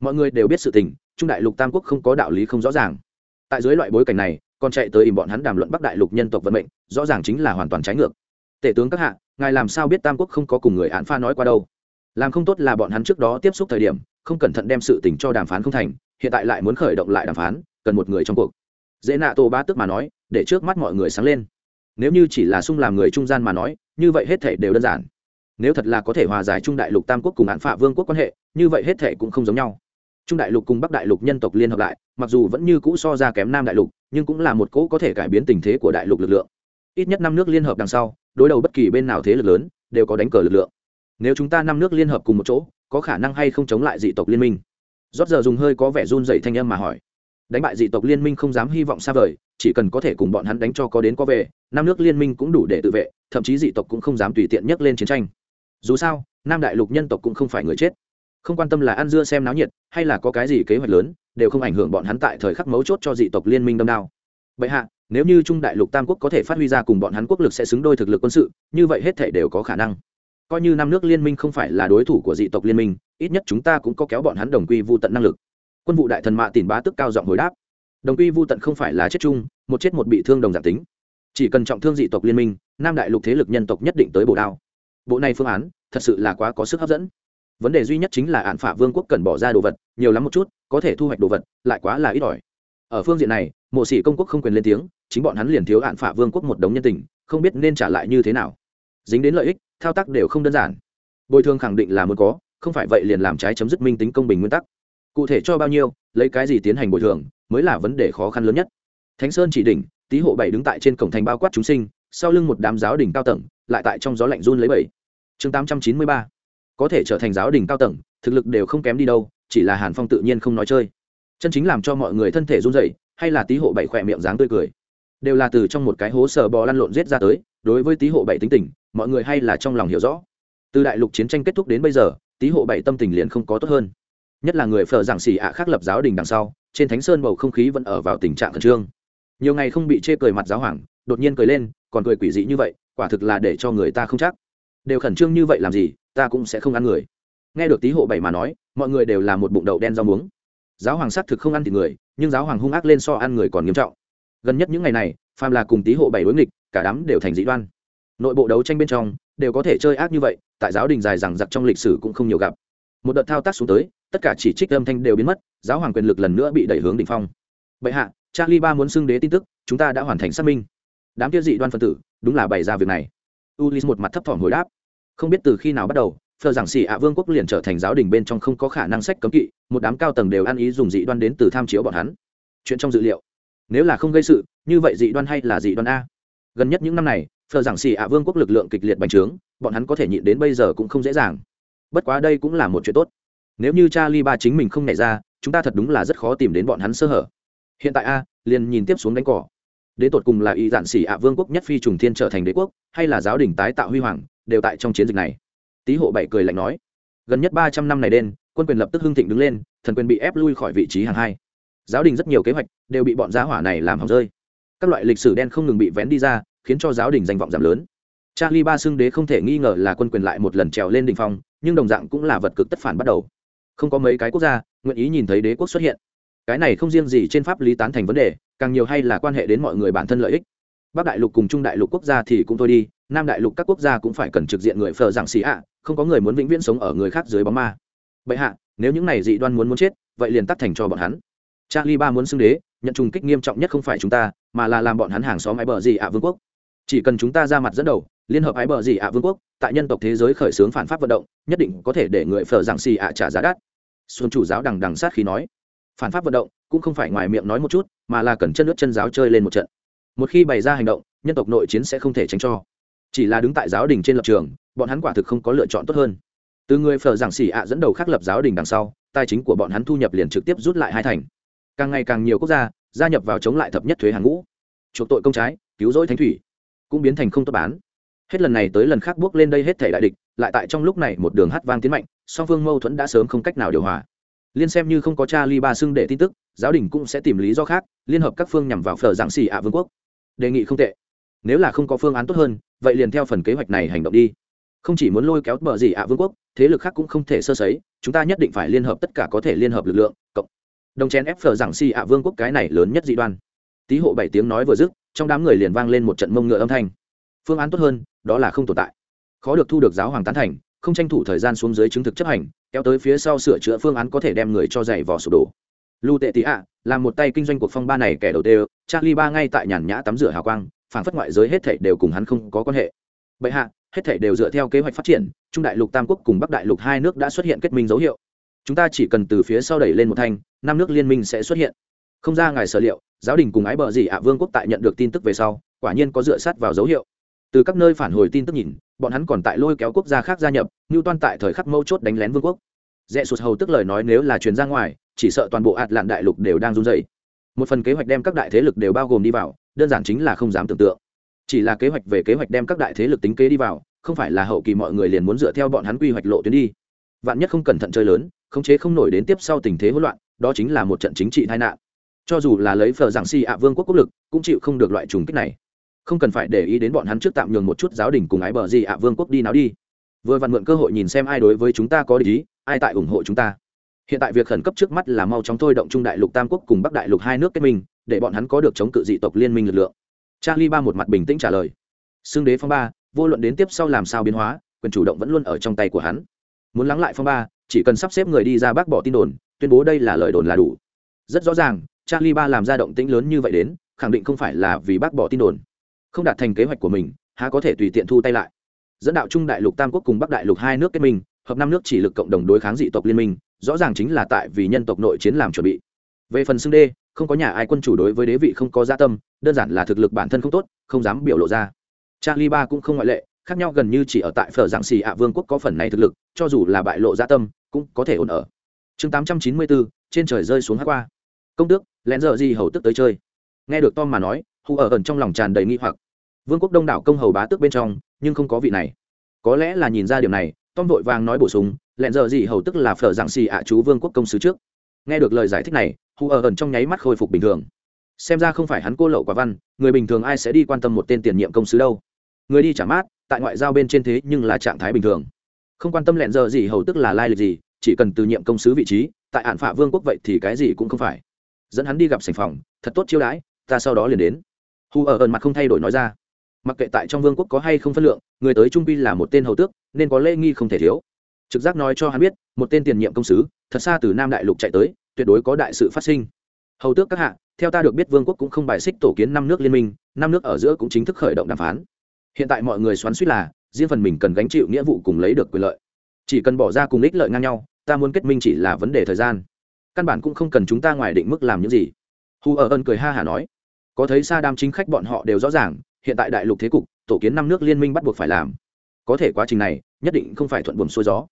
mọi người đều biết sự tình, trung đại lục tam quốc không có đạo lý không rõ ràng. Tại dưới loại bối cảnh này, còn chạy tới ìm bọn hắn đàm luận bắc đại lục nhân tộc vận mệnh, rõ ràng chính là hoàn toàn trái ngược. Tể tướng các hạ, ngài làm sao biết tam quốc không có cùng người án pha nói qua đâu? Làm không tốt là bọn hắn trước đó tiếp xúc thời điểm, không cẩn thận đem sự tình cho đàm phán không thành, hiện tại lại muốn khởi động lại đàm phán, cần một người trong cuộc. Dễ nạ tô ba tức mà nói, để trước mắt mọi người sáng lên. Nếu như chỉ là sung làm người trung gian mà nói, như vậy hết thể đều đơn giản. Nếu thật là có thể hòa giải trung đại lục tam quốc cùng án phạ vương quốc quan hệ, như vậy hết thể cũng không giống nhau trung đại lục cùng bắc đại lục nhân tộc liên hợp lại, mặc dù vẫn như cũ so ra kém nam đại lục, nhưng cũng là một cỗ có thể cải biến tình thế của đại lục lực lượng. Ít nhất năm nước liên hợp đằng sau, đối đầu bất kỳ bên nào thế lực lớn, đều có đánh cờ lực lượng. Nếu chúng ta năm nước liên hợp cùng một chỗ, có khả năng hay không chống lại dị tộc liên minh? Rót giờ dùng hơi có vẻ run dậy thanh âm mà hỏi. Đánh bại dị tộc liên minh không dám hy vọng xa vời, chỉ cần có thể cùng bọn hắn đánh cho có đến có về, năm nước liên minh cũng đủ để tự vệ, thậm chí dị tộc cũng không dám tùy tiện nhấc lên chiến tranh. Dù sao, nam đại lục nhân tộc cũng không phải người chết không quan tâm là ăn dưa xem náo nhiệt, hay là có cái gì kế hoạch lớn, đều không ảnh hưởng bọn hắn tại thời khắc mấu chốt cho dị tộc liên minh đâm đao. Bệ hạ, nếu như trung đại lục tam quốc có thể phát huy ra cùng bọn hắn quốc lực sẽ xứng đôi thực lực quân sự, như vậy hết thể đều có khả năng. Coi như năm nước liên minh không phải là đối thủ của dị tộc liên minh, ít nhất chúng ta cũng có kéo bọn hắn đồng quy vô tận năng lực. Quân vụ đại thần mạ tìm bá tức cao giọng hồi đáp. Đồng quy vô tận không phải là chết chung, một chết một bị thương đồng giảm tính. Chỉ cần trọng thương dị tộc liên minh, nam đại lục thế lực nhân tộc nhất định tới bộ đao. Bộ này phương án, thật sự là quá có sức hấp dẫn vấn đề duy nhất chính là hạn phả vương quốc cần bỏ ra đồ vật, nhiều lắm một chút, có thể thu hoạch đồ vật, lại quá là ít ỏi. Ở phương diện này, mộ sĩ công quốc không quyền lên tiếng, chính bọn hắn liền thiếu hạn phả vương quốc một đống nhân tình, không biết nên trả lại như thế nào. Dính đến lợi ích, thao tác đều không đơn giản. Bồi thường khẳng định là muốn có, không phải vậy liền làm trái chấm dứt minh tính công bình nguyên tắc. Cụ thể cho bao nhiêu, lấy cái gì tiến hành bồi thường, mới là vấn đề khó khăn lớn nhất. Thánh sơn chỉ đỉnh, tý hộ bảy đứng tại trên cổng thành bao quát chúng sinh, sau lưng một đám giáo đỉnh cao tầng, lại tại trong gió lạnh run lấy bảy. Chương tám trăm chín mươi ba có thể trở thành giáo đình cao tầng, thực lực đều không kém đi đâu, chỉ là hàn phong tự nhiên không nói chơi. Chân chính làm cho mọi người thân thể run dậy hay là tý hộ bảy khỏe miệng dáng tươi cười. Đều là từ trong một cái hố sờ bò lăn lộn rết ra tới, đối với tý hộ bảy tính tình, mọi người hay là trong lòng hiểu rõ. Từ đại lục chiến tranh kết thúc đến bây giờ, tý hộ bảy tâm tình liền không có tốt hơn. Nhất là người phở giảng xỉ ạ khác lập giáo đình đằng sau, trên thánh sơn bầu không khí vẫn ở vào tình trạng khẩn trương. Nhiều ngày không bị chê cười mặt giáo hoàng, đột nhiên cười lên, còn cười quỷ dị như vậy, quả thực là để cho người ta không chắc. Đều khẩn trương như vậy làm gì ta cũng sẽ không ăn người. Nghe được tý hộ bảy mà nói, mọi người đều là một bụng đậu đen rau muống. Giáo hoàng xác thực không ăn thịt người, nhưng giáo hoàng hung ác lên so ăn người còn nghiêm trọng. Gần nhất những ngày này, phàm là cùng tý hộ bảy đối nghịch, cả đám đều thành dị đoan. Nội bộ đấu tranh bên trong, đều có thể chơi ác như vậy, tại giáo đình dài rằng giặc trong lịch sử cũng không nhiều gặp. Một đợt thao tác xuống tới, tất cả chỉ trích âm thanh đều biến mất, giáo hoàng quyền lực lần nữa bị đẩy hướng đ ỉ n h phong. Bệ hạ, charlie ba muốn xưng đế tin tức, chúng ta đã hoàn thành xác minh. Đám tiêu dị đoan phân tử, đúng là bày ra việc này. Ulis một mặt thấp thỏm hồi đáp không biết từ khi nào bắt đầu phờ giảng xỉ ạ vương quốc liền trở thành giáo đình bên trong không có khả năng sách cấm kỵ, một đám cao tầng đều ăn ý dùng dị đoan đến từ tham chiếu bọn hắn. Chuyện trong dự liệu. Nếu là không gây sự, như vậy dị đoan hay là dị đoan a? Gần nhất những năm này phờ giảng xỉ ạ vương quốc lực lượng kịch liệt bành trướng, bọn hắn có thể nhịn đến bây giờ cũng không dễ dàng. Bất quá đây cũng là một chuyện tốt. Nếu như cha li ba chính mình không nảy ra, chúng ta thật đúng là rất khó tìm đến bọn hắn sơ hở. Hiện tại a, liền nhìn tiếp xuống đánh cỏ. Đến tột cùng là y dạn xỉ ạ vương quốc nhất phi trùng thiên trở thành đế quốc, hay là giáo đình tái tạo huy hoàng đều tại trong chiến dịch này. Tý hộ bảy cười lạnh nói, gần nhất ba trăm năm này đen, quân quyền lập tức hưng thịnh đứng lên, thần quyền bị ép lui khỏi vị trí hàng hai. Giáo đình rất nhiều kế hoạch đều bị bọn giá hỏa này làm hỏng rơi. Các loại lịch sử đen không ngừng bị vén đi ra, khiến cho giáo đình danh vọng giảm lớn. Charlie ba xưng đế không thể nghi ngờ là quân quyền lại một lần trèo lên đình phong, nhưng đồng dạng cũng là vật cực tất phản bắt đầu. Không có mấy cái quốc gia nguyện ý nhìn thấy đế quốc xuất hiện. Cái này không riêng gì trên pháp lý tán thành vấn đề, càng nhiều hay là quan hệ đến mọi người bản thân lợi ích. Bắc đại lục cùng trung đại lục quốc gia thì cũng thôi đi nam đại lục các quốc gia cũng phải cần trực diện người phờ giảng xì ạ, không có người muốn vĩnh viễn sống ở người khác dưới bóng ma. Bệ hạ, nếu những này dị đoan muốn muốn chết, vậy liền tắt thành cho bọn hắn. Charlie ba muốn xưng đế, nhận trùng kích nghiêm trọng nhất không phải chúng ta, mà là làm bọn hắn hàng xóm ái bờ gì ạ vương quốc. Chỉ cần chúng ta ra mặt dẫn đầu, liên hợp ái bờ gì ạ vương quốc, tại nhân tộc thế giới khởi xướng phản pháp vận động, nhất định có thể để người phờ giảng xì ạ trả giá đắt. Xuân chủ giáo đằng đằng sát khi nói. Phản pháp vận động cũng không phải ngoài miệng nói một chút, mà là cần chân nước chân giáo chơi lên một trận. Một khi bày ra hành động, nhân tộc nội chiến sẽ không thể tránh cho chỉ là đứng tại giáo đình trên lập trường, bọn hắn quả thực không có lựa chọn tốt hơn. Từ người phở giảng xì ạ dẫn đầu khác lập giáo đình đằng sau, tài chính của bọn hắn thu nhập liền trực tiếp rút lại hai thành. Càng ngày càng nhiều quốc gia gia nhập vào chống lại thập nhất thuế hàng ngũ. Chuộc tội công trái, cứu rỗi thánh thủy, cũng biến thành không tốt bán. Hết lần này tới lần khác bước lên đây hết thể đại địch, lại tại trong lúc này một đường hát vang tiến mạnh, song phương mâu thuẫn đã sớm không cách nào điều hòa. Liên xem như không có cha ly ba xưng để tin tức, giáo đình cũng sẽ tìm lý do khác, liên hợp các phương nhằm vào phở giảng xì ạ vương quốc. Đề nghị không tệ nếu là không có phương án tốt hơn, vậy liền theo phần kế hoạch này hành động đi. Không chỉ muốn lôi kéo bờ gì ạ vương quốc, thế lực khác cũng không thể sơ sấy, chúng ta nhất định phải liên hợp tất cả có thể liên hợp lực lượng, cộng. Đồng chén ép phở giảng si ạ vương quốc cái này lớn nhất dị đoan. Tý hộ bảy tiếng nói vừa dứt, trong đám người liền vang lên một trận mông ngựa âm thanh. Phương án tốt hơn, đó là không tồn tại. Khó được thu được giáo hoàng tán thành, không tranh thủ thời gian xuống dưới chứng thực chấp hành, kéo tới phía sau sửa chữa phương án có thể đem người cho giày vò sụp đổ. Lưu tệ tị ạ là một tay kinh doanh cuộc phong ba này kẻ đầu tiên charlie ba ngay tại nhàn nhã tắm rửa hào quang phản phất ngoại giới hết thảy đều cùng hắn không có quan hệ. Bệ hạ, hết thảy đều dựa theo kế hoạch phát triển, trung đại lục tam quốc cùng bắc đại lục hai nước đã xuất hiện kết minh dấu hiệu. Chúng ta chỉ cần từ phía sau đẩy lên một thanh, năm nước liên minh sẽ xuất hiện. Không ra ngài sở liệu, giáo đình cùng ái bờ gì ạ vương quốc tại nhận được tin tức về sau, quả nhiên có dựa sát vào dấu hiệu. Từ các nơi phản hồi tin tức nhìn, bọn hắn còn tại lôi kéo quốc gia khác gia nhập, như toan tại thời khắc mâu chốt đánh lén vương quốc. Rẽ sụt hầu tức lời nói nếu là truyền ra ngoài, chỉ sợ toàn bộ ạt lạn đại lục đều đang run dày một phần kế hoạch đem các đại thế lực đều bao gồm đi vào đơn giản chính là không dám tưởng tượng. Chỉ là kế hoạch về kế hoạch đem các đại thế lực tính kế đi vào, không phải là hậu kỳ mọi người liền muốn dựa theo bọn hắn quy hoạch lộ tuyến đi. Vạn nhất không cẩn thận chơi lớn, khống chế không nổi đến tiếp sau tình thế hỗn loạn, đó chính là một trận chính trị tai nạn. Cho dù là lấy phờ giảng si ạ vương quốc quốc lực, cũng chịu không được loại trùng kích này. Không cần phải để ý đến bọn hắn trước tạm nhường một chút giáo đình cùng ái bờ gì ạ vương quốc đi nào đi. Vừa vặn mượn cơ hội nhìn xem ai đối với chúng ta có lý ai tại ủng hộ chúng ta hiện tại việc khẩn cấp trước mắt là mau chóng thôi động trung đại lục tam quốc cùng bắc đại lục hai nước kết minh, để bọn hắn có được chống cự dị tộc liên minh lực lượng. Charlie ba một mặt bình tĩnh trả lời. Xưng đế phong ba, vô luận đến tiếp sau làm sao biến hóa, quyền chủ động vẫn luôn ở trong tay của hắn. Muốn lắng lại phong ba, chỉ cần sắp xếp người đi ra bác bỏ tin đồn, tuyên bố đây là lời đồn là đủ. Rất rõ ràng, charlie ba làm ra động tĩnh lớn như vậy đến, khẳng định không phải là vì bác bỏ tin đồn. Không đạt thành kế hoạch của mình, há có thể tùy tiện thu tay lại. Dẫn đạo trung đại lục tam quốc cùng bắc đại lục hai nước kết minh, hợp năm nước chỉ lực cộng đồng đối kháng dị tộc liên minh rõ ràng chính là tại vì nhân tộc nội chiến làm chuẩn bị. Về phần xưng đê, không có nhà ai quân chủ đối với đế vị không có gia tâm, đơn giản là thực lực bản thân không tốt, không dám biểu lộ ra. Charlie ba cũng không ngoại lệ, khác nhau gần như chỉ ở tại phở giảng xì ạ vương quốc có phần này thực lực, cho dù là bại lộ gia tâm, cũng có thể ổn ở. Chương tám trăm chín mươi bốn trên trời rơi xuống hát qua. Công tước, lén giờ gì hầu tức tới chơi. Nghe được tom mà nói, hù ở ẩn trong lòng tràn đầy nghi hoặc. Vương quốc đông đảo công hầu bá tước bên trong, nhưng không có vị này. Có lẽ là nhìn ra điều này, tom vội vàng nói bổ sung lẹn giờ gì hầu tức là phở giảng xì ạ chú vương quốc công sứ trước. Nghe được lời giải thích này hù ở ẩn trong nháy mắt khôi phục bình thường. Xem ra không phải hắn cô lậu quả văn, người bình thường ai sẽ đi quan tâm một tên tiền nhiệm công sứ đâu. Người đi trả mát, tại ngoại giao bên trên thế nhưng là trạng thái bình thường. Không quan tâm lẹn giờ gì hầu tức là lai lịch gì, chỉ cần từ nhiệm công sứ vị trí, tại hạn phạ vương quốc vậy thì cái gì cũng không phải. Dẫn hắn đi gặp sành phòng, thật tốt chiêu đãi, ta sau đó liền đến. Hù ở ẩn mặt không thay đổi nói ra. Mặc kệ tại trong vương quốc có hay không phân lượng, người tới trung pi là một tên hầu tước, nên có lễ nghi không thể thiếu trực giác nói cho hắn biết, một tên tiền nhiệm công sứ, thật xa từ nam đại lục chạy tới, tuyệt đối có đại sự phát sinh. Hầu tước các hạ, theo ta được biết vương quốc cũng không bài xích tổ kiến năm nước liên minh, năm nước ở giữa cũng chính thức khởi động đàm phán. Hiện tại mọi người xoắn suýt là, riêng phần mình cần gánh chịu nghĩa vụ cùng lấy được quyền lợi. Chỉ cần bỏ ra cùng ích lợi ngang nhau, ta muốn kết minh chỉ là vấn đề thời gian. Căn bản cũng không cần chúng ta ngoài định mức làm những gì. Hù ở ân cười ha hả nói, có thấy sa đam chính khách bọn họ đều rõ ràng, hiện tại đại lục thế cục, tổ kiến năm nước liên minh bắt buộc phải làm. Có thể quá trình này, nhất định không phải thuận buồm xuôi gió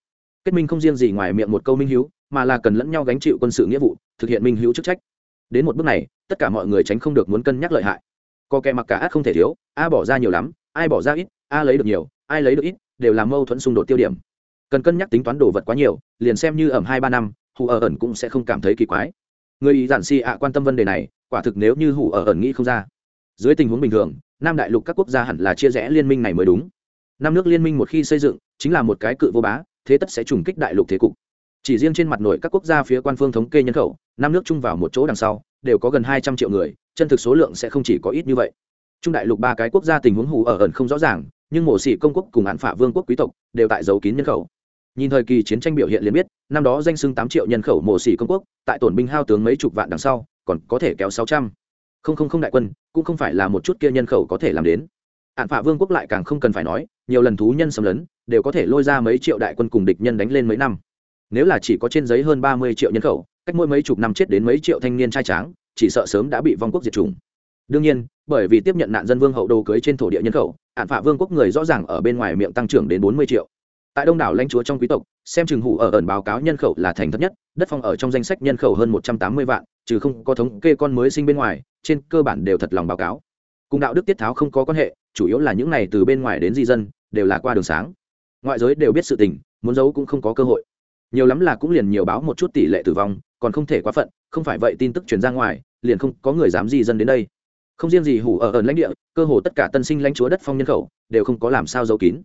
kết minh không riêng gì ngoài miệng một câu minh hữu mà là cần lẫn nhau gánh chịu quân sự nghĩa vụ, thực hiện minh hữu chức trách. Đến một bước này, tất cả mọi người tránh không được muốn cân nhắc lợi hại. Có kẻ mặc cả át không thể thiếu, a bỏ ra nhiều lắm, ai bỏ ra ít, a lấy được nhiều, ai lấy được ít, đều là mâu thuẫn xung đột tiêu điểm. Cần cân nhắc tính toán đồ vật quá nhiều, liền xem như ẩm hai ba năm, hù ở ẩn cũng sẽ không cảm thấy kỳ quái. Người ý giản si ạ quan tâm vấn đề này, quả thực nếu như hù ở ẩn nghĩ không ra. Dưới tình huống bình thường, nam đại lục các quốc gia hẳn là chia rẽ liên minh này mới đúng. Năm nước liên minh một khi xây dựng, chính là một cái cự vô bá thế tất sẽ trùng kích đại lục thế cục. Chỉ riêng trên mặt nội các quốc gia phía quan phương thống kê nhân khẩu, năm nước chung vào một chỗ đằng sau, đều có gần hai trăm triệu người, chân thực số lượng sẽ không chỉ có ít như vậy. Trung đại lục ba cái quốc gia tình huống hù ở ẩn không rõ ràng, nhưng mổ xỉ công quốc cùng hạn phả vương quốc quý tộc đều tại giấu kín nhân khẩu. Nhìn thời kỳ chiến tranh biểu hiện liền biết, năm đó danh xưng tám triệu nhân khẩu mổ xỉ công quốc, tại tổn binh hao tướng mấy chục vạn đằng sau, còn có thể kéo sáu trăm. Không không không đại quân, cũng không phải là một chút kia nhân khẩu có thể làm đến. Hạn phả vương quốc lại càng không cần phải nói, nhiều lần thú nhân xâm lấn đều có thể lôi ra mấy triệu đại quân cùng địch nhân đánh lên mấy năm. Nếu là chỉ có trên giấy hơn ba mươi triệu nhân khẩu, cách mỗi mấy chục năm chết đến mấy triệu thanh niên trai tráng, chỉ sợ sớm đã bị vong quốc diệt chủng. Đương nhiên, bởi vì tiếp nhận nạn dân vương hậu đồ cưới trên thổ địa nhân khẩu, hạn phạ vương quốc người rõ ràng ở bên ngoài miệng tăng trưởng đến bốn mươi triệu. Tại đông đảo lãnh chúa trong quý tộc, xem chừng hủ ở ẩn báo cáo nhân khẩu là thành thấp nhất, đất phong ở trong danh sách nhân khẩu hơn một trăm tám mươi vạn, trừ không có thống kê con mới sinh bên ngoài, trên cơ bản đều thật lòng báo cáo. Cùng đạo đức tiết tháo không có quan hệ, chủ yếu là những này từ bên ngoài đến di dân, đều là qua đường sáng ngoại giới đều biết sự tình, muốn giấu cũng không có cơ hội. Nhiều lắm là cũng liền nhiều báo một chút tỷ lệ tử vong, còn không thể quá phận, không phải vậy tin tức truyền ra ngoài, liền không có người dám di dân đến đây. Không riêng gì hủ ở ẩn lãnh địa, cơ hồ tất cả tân sinh lãnh chúa đất phong nhân khẩu, đều không có làm sao giấu kín.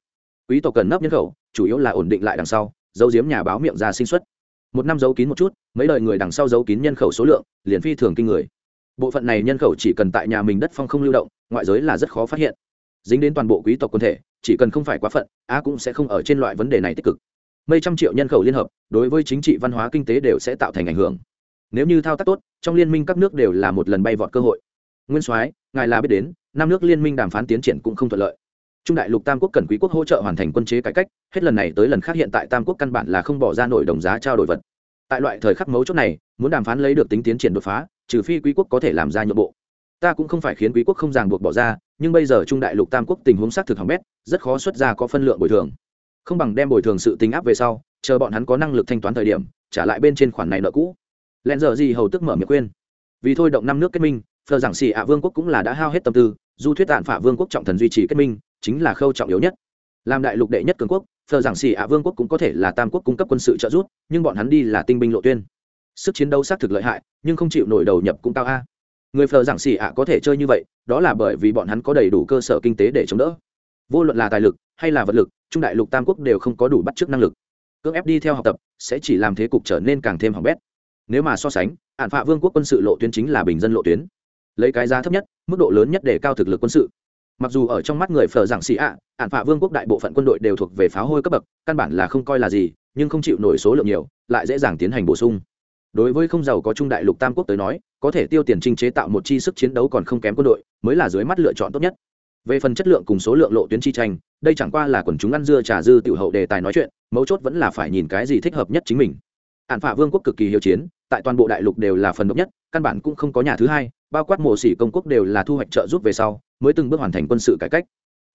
Quý tộc cần nấp nhân khẩu, chủ yếu là ổn định lại đằng sau, giấu giếm nhà báo miệng ra sinh xuất. Một năm giấu kín một chút, mấy đời người đằng sau giấu kín nhân khẩu số lượng, liền phi thường kinh người. Bộ phận này nhân khẩu chỉ cần tại nhà mình đất phong không lưu động, ngoại giới là rất khó phát hiện. Dính đến toàn bộ quý tộc quân thể chỉ cần không phải quá phận á cũng sẽ không ở trên loại vấn đề này tích cực. Mấy trăm triệu nhân khẩu liên hợp, đối với chính trị, văn hóa, kinh tế đều sẽ tạo thành ảnh hưởng. Nếu như thao tác tốt, trong liên minh các nước đều là một lần bay vọt cơ hội. Nguyên soái, ngài là biết đến, năm nước liên minh đàm phán tiến triển cũng không thuận lợi. Trung đại lục tam quốc cần quý quốc hỗ trợ hoàn thành quân chế cải cách, hết lần này tới lần khác hiện tại tam quốc căn bản là không bỏ ra nổi đồng giá trao đổi vật. Tại loại thời khắc mấu chốt này, muốn đàm phán lấy được tính tiến triển đột phá, trừ phi quý quốc có thể làm ra nhượng bộ ta cũng không phải khiến quý quốc không ràng buộc bỏ ra, nhưng bây giờ trung đại lục tam quốc tình huống xác thực hỏng bét, rất khó xuất ra có phân lượng bồi thường. Không bằng đem bồi thường sự tính áp về sau, chờ bọn hắn có năng lực thanh toán thời điểm, trả lại bên trên khoản này nợ cũ. Lẹn giờ gì hầu tức mở miệng khuyên. Vì thôi động năm nước kết minh, phờ giảng xì ạ vương quốc cũng là đã hao hết tâm tư, du thuyết tạn phả vương quốc trọng thần duy trì kết minh, chính là khâu trọng yếu nhất. Làm đại lục đệ nhất cường quốc, phờ giảng xì ạ vương quốc cũng có thể là tam quốc cung cấp quân sự trợ giúp, nhưng bọn hắn đi là tinh binh lộ tuyên. Sức chiến đấu xác thực lợi hại, nhưng không chịu nổi đầu nhập cũng cao a người phờ giảng xì ạ có thể chơi như vậy, đó là bởi vì bọn hắn có đầy đủ cơ sở kinh tế để chống đỡ. Vô luận là tài lực hay là vật lực, trung đại lục tam quốc đều không có đủ bắt chước năng lực. Cưỡng ép đi theo học tập sẽ chỉ làm thế cục trở nên càng thêm hỏng bét. Nếu mà so sánh ạn phạ vương quốc quân sự lộ tuyến chính là bình dân lộ tuyến. Lấy cái giá thấp nhất, mức độ lớn nhất để cao thực lực quân sự. Mặc dù ở trong mắt người phờ giảng xì ạ ạn phạ vương quốc đại bộ phận quân đội đều thuộc về pháo hôi cấp bậc, căn bản là không coi là gì, nhưng không chịu nổi số lượng nhiều, lại dễ dàng tiến hành bổ sung đối với không giàu có trung đại lục tam quốc tới nói, có thể tiêu tiền trinh chế tạo một chi sức chiến đấu còn không kém quân đội, mới là dưới mắt lựa chọn tốt nhất. Về phần chất lượng cùng số lượng lộ tuyến chi tranh, đây chẳng qua là quần chúng ăn dưa trà dư tiểu hậu đề tài nói chuyện, mấu chốt vẫn là phải nhìn cái gì thích hợp nhất chính mình. Ạn phả vương quốc cực kỳ hiệu chiến, tại toàn bộ đại lục đều là phần độc nhất, căn bản cũng không có nhà thứ hai, bao quát mộ sĩ công quốc đều là thu hoạch trợ giúp về sau, mới từng bước hoàn thành quân sự cải cách.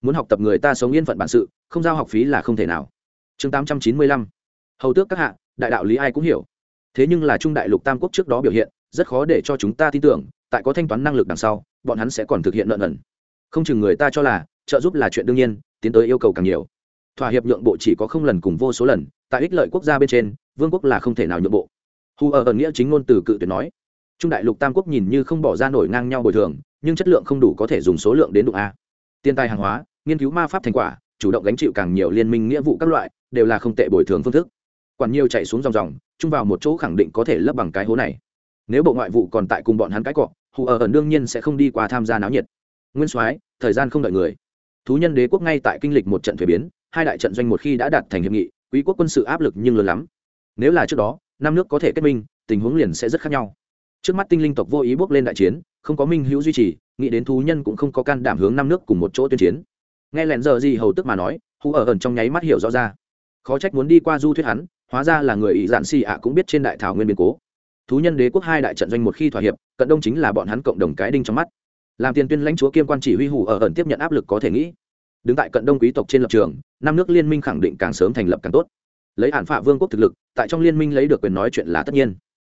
Muốn học tập người ta sống yên phận bản sự, không giao học phí là không thể nào. Chương tám trăm chín mươi lăm. Hầu tước các hạ, đại đạo lý ai cũng hiểu thế nhưng là trung đại lục tam quốc trước đó biểu hiện, rất khó để cho chúng ta tin tưởng, tại có thanh toán năng lực đằng sau, bọn hắn sẽ còn thực hiện nợ nần. Không chừng người ta cho là, trợ giúp là chuyện đương nhiên, tiến tới yêu cầu càng nhiều. Thỏa hiệp nhượng bộ chỉ có không lần cùng vô số lần, tại ích lợi quốc gia bên trên, vương quốc là không thể nào nhượng bộ. Hù ở ẩn nghĩa chính ngôn từ cự tuyệt nói, trung đại lục tam quốc nhìn như không bỏ ra nổi ngang nhau bồi thường, nhưng chất lượng không đủ có thể dùng số lượng đến đụng a. Tiền tài hàng hóa, nghiên cứu ma pháp thành quả, chủ động gánh chịu càng nhiều liên minh nghĩa vụ các loại, đều là không tệ bồi thường phương thức quản nhiều chạy xuống dòng dòng, chung vào một chỗ khẳng định có thể lấp bằng cái hố này. Nếu bộ ngoại vụ còn tại cùng bọn hắn cái cọ, hù ở ẩn đương nhiên sẽ không đi qua tham gia náo nhiệt. Nguyên soái, thời gian không đợi người. Thú nhân đế quốc ngay tại kinh lịch một trận thuế biến, hai đại trận doanh một khi đã đạt thành hiệp nghị, quý quốc quân sự áp lực nhưng lớn lắm. Nếu là trước đó, năm nước có thể kết minh, tình huống liền sẽ rất khác nhau. Trước mắt tinh linh tộc vô ý bước lên đại chiến, không có minh hữu duy trì, nghĩ đến thú nhân cũng không có can đảm hướng năm nước cùng một chỗ tuyên chiến. Nghe lẹn giờ gì hầu tức mà nói, hù ở ẩn trong nháy mắt hiểu rõ ra. Khó trách muốn đi qua du thuyết hắn hóa ra là người ỷ dạn xì ạ cũng biết trên đại thảo nguyên biến cố. Thú nhân đế quốc hai đại trận doanh một khi thỏa hiệp, cận đông chính là bọn hắn cộng đồng cái đinh trong mắt. Làm tiền tuyên lãnh chúa kiêm quan chỉ huy hủ ở ẩn tiếp nhận áp lực có thể nghĩ. Đứng tại cận đông quý tộc trên lập trường, năm nước liên minh khẳng định càng sớm thành lập càng tốt. Lấy hạn phạ vương quốc thực lực, tại trong liên minh lấy được quyền nói chuyện là tất nhiên.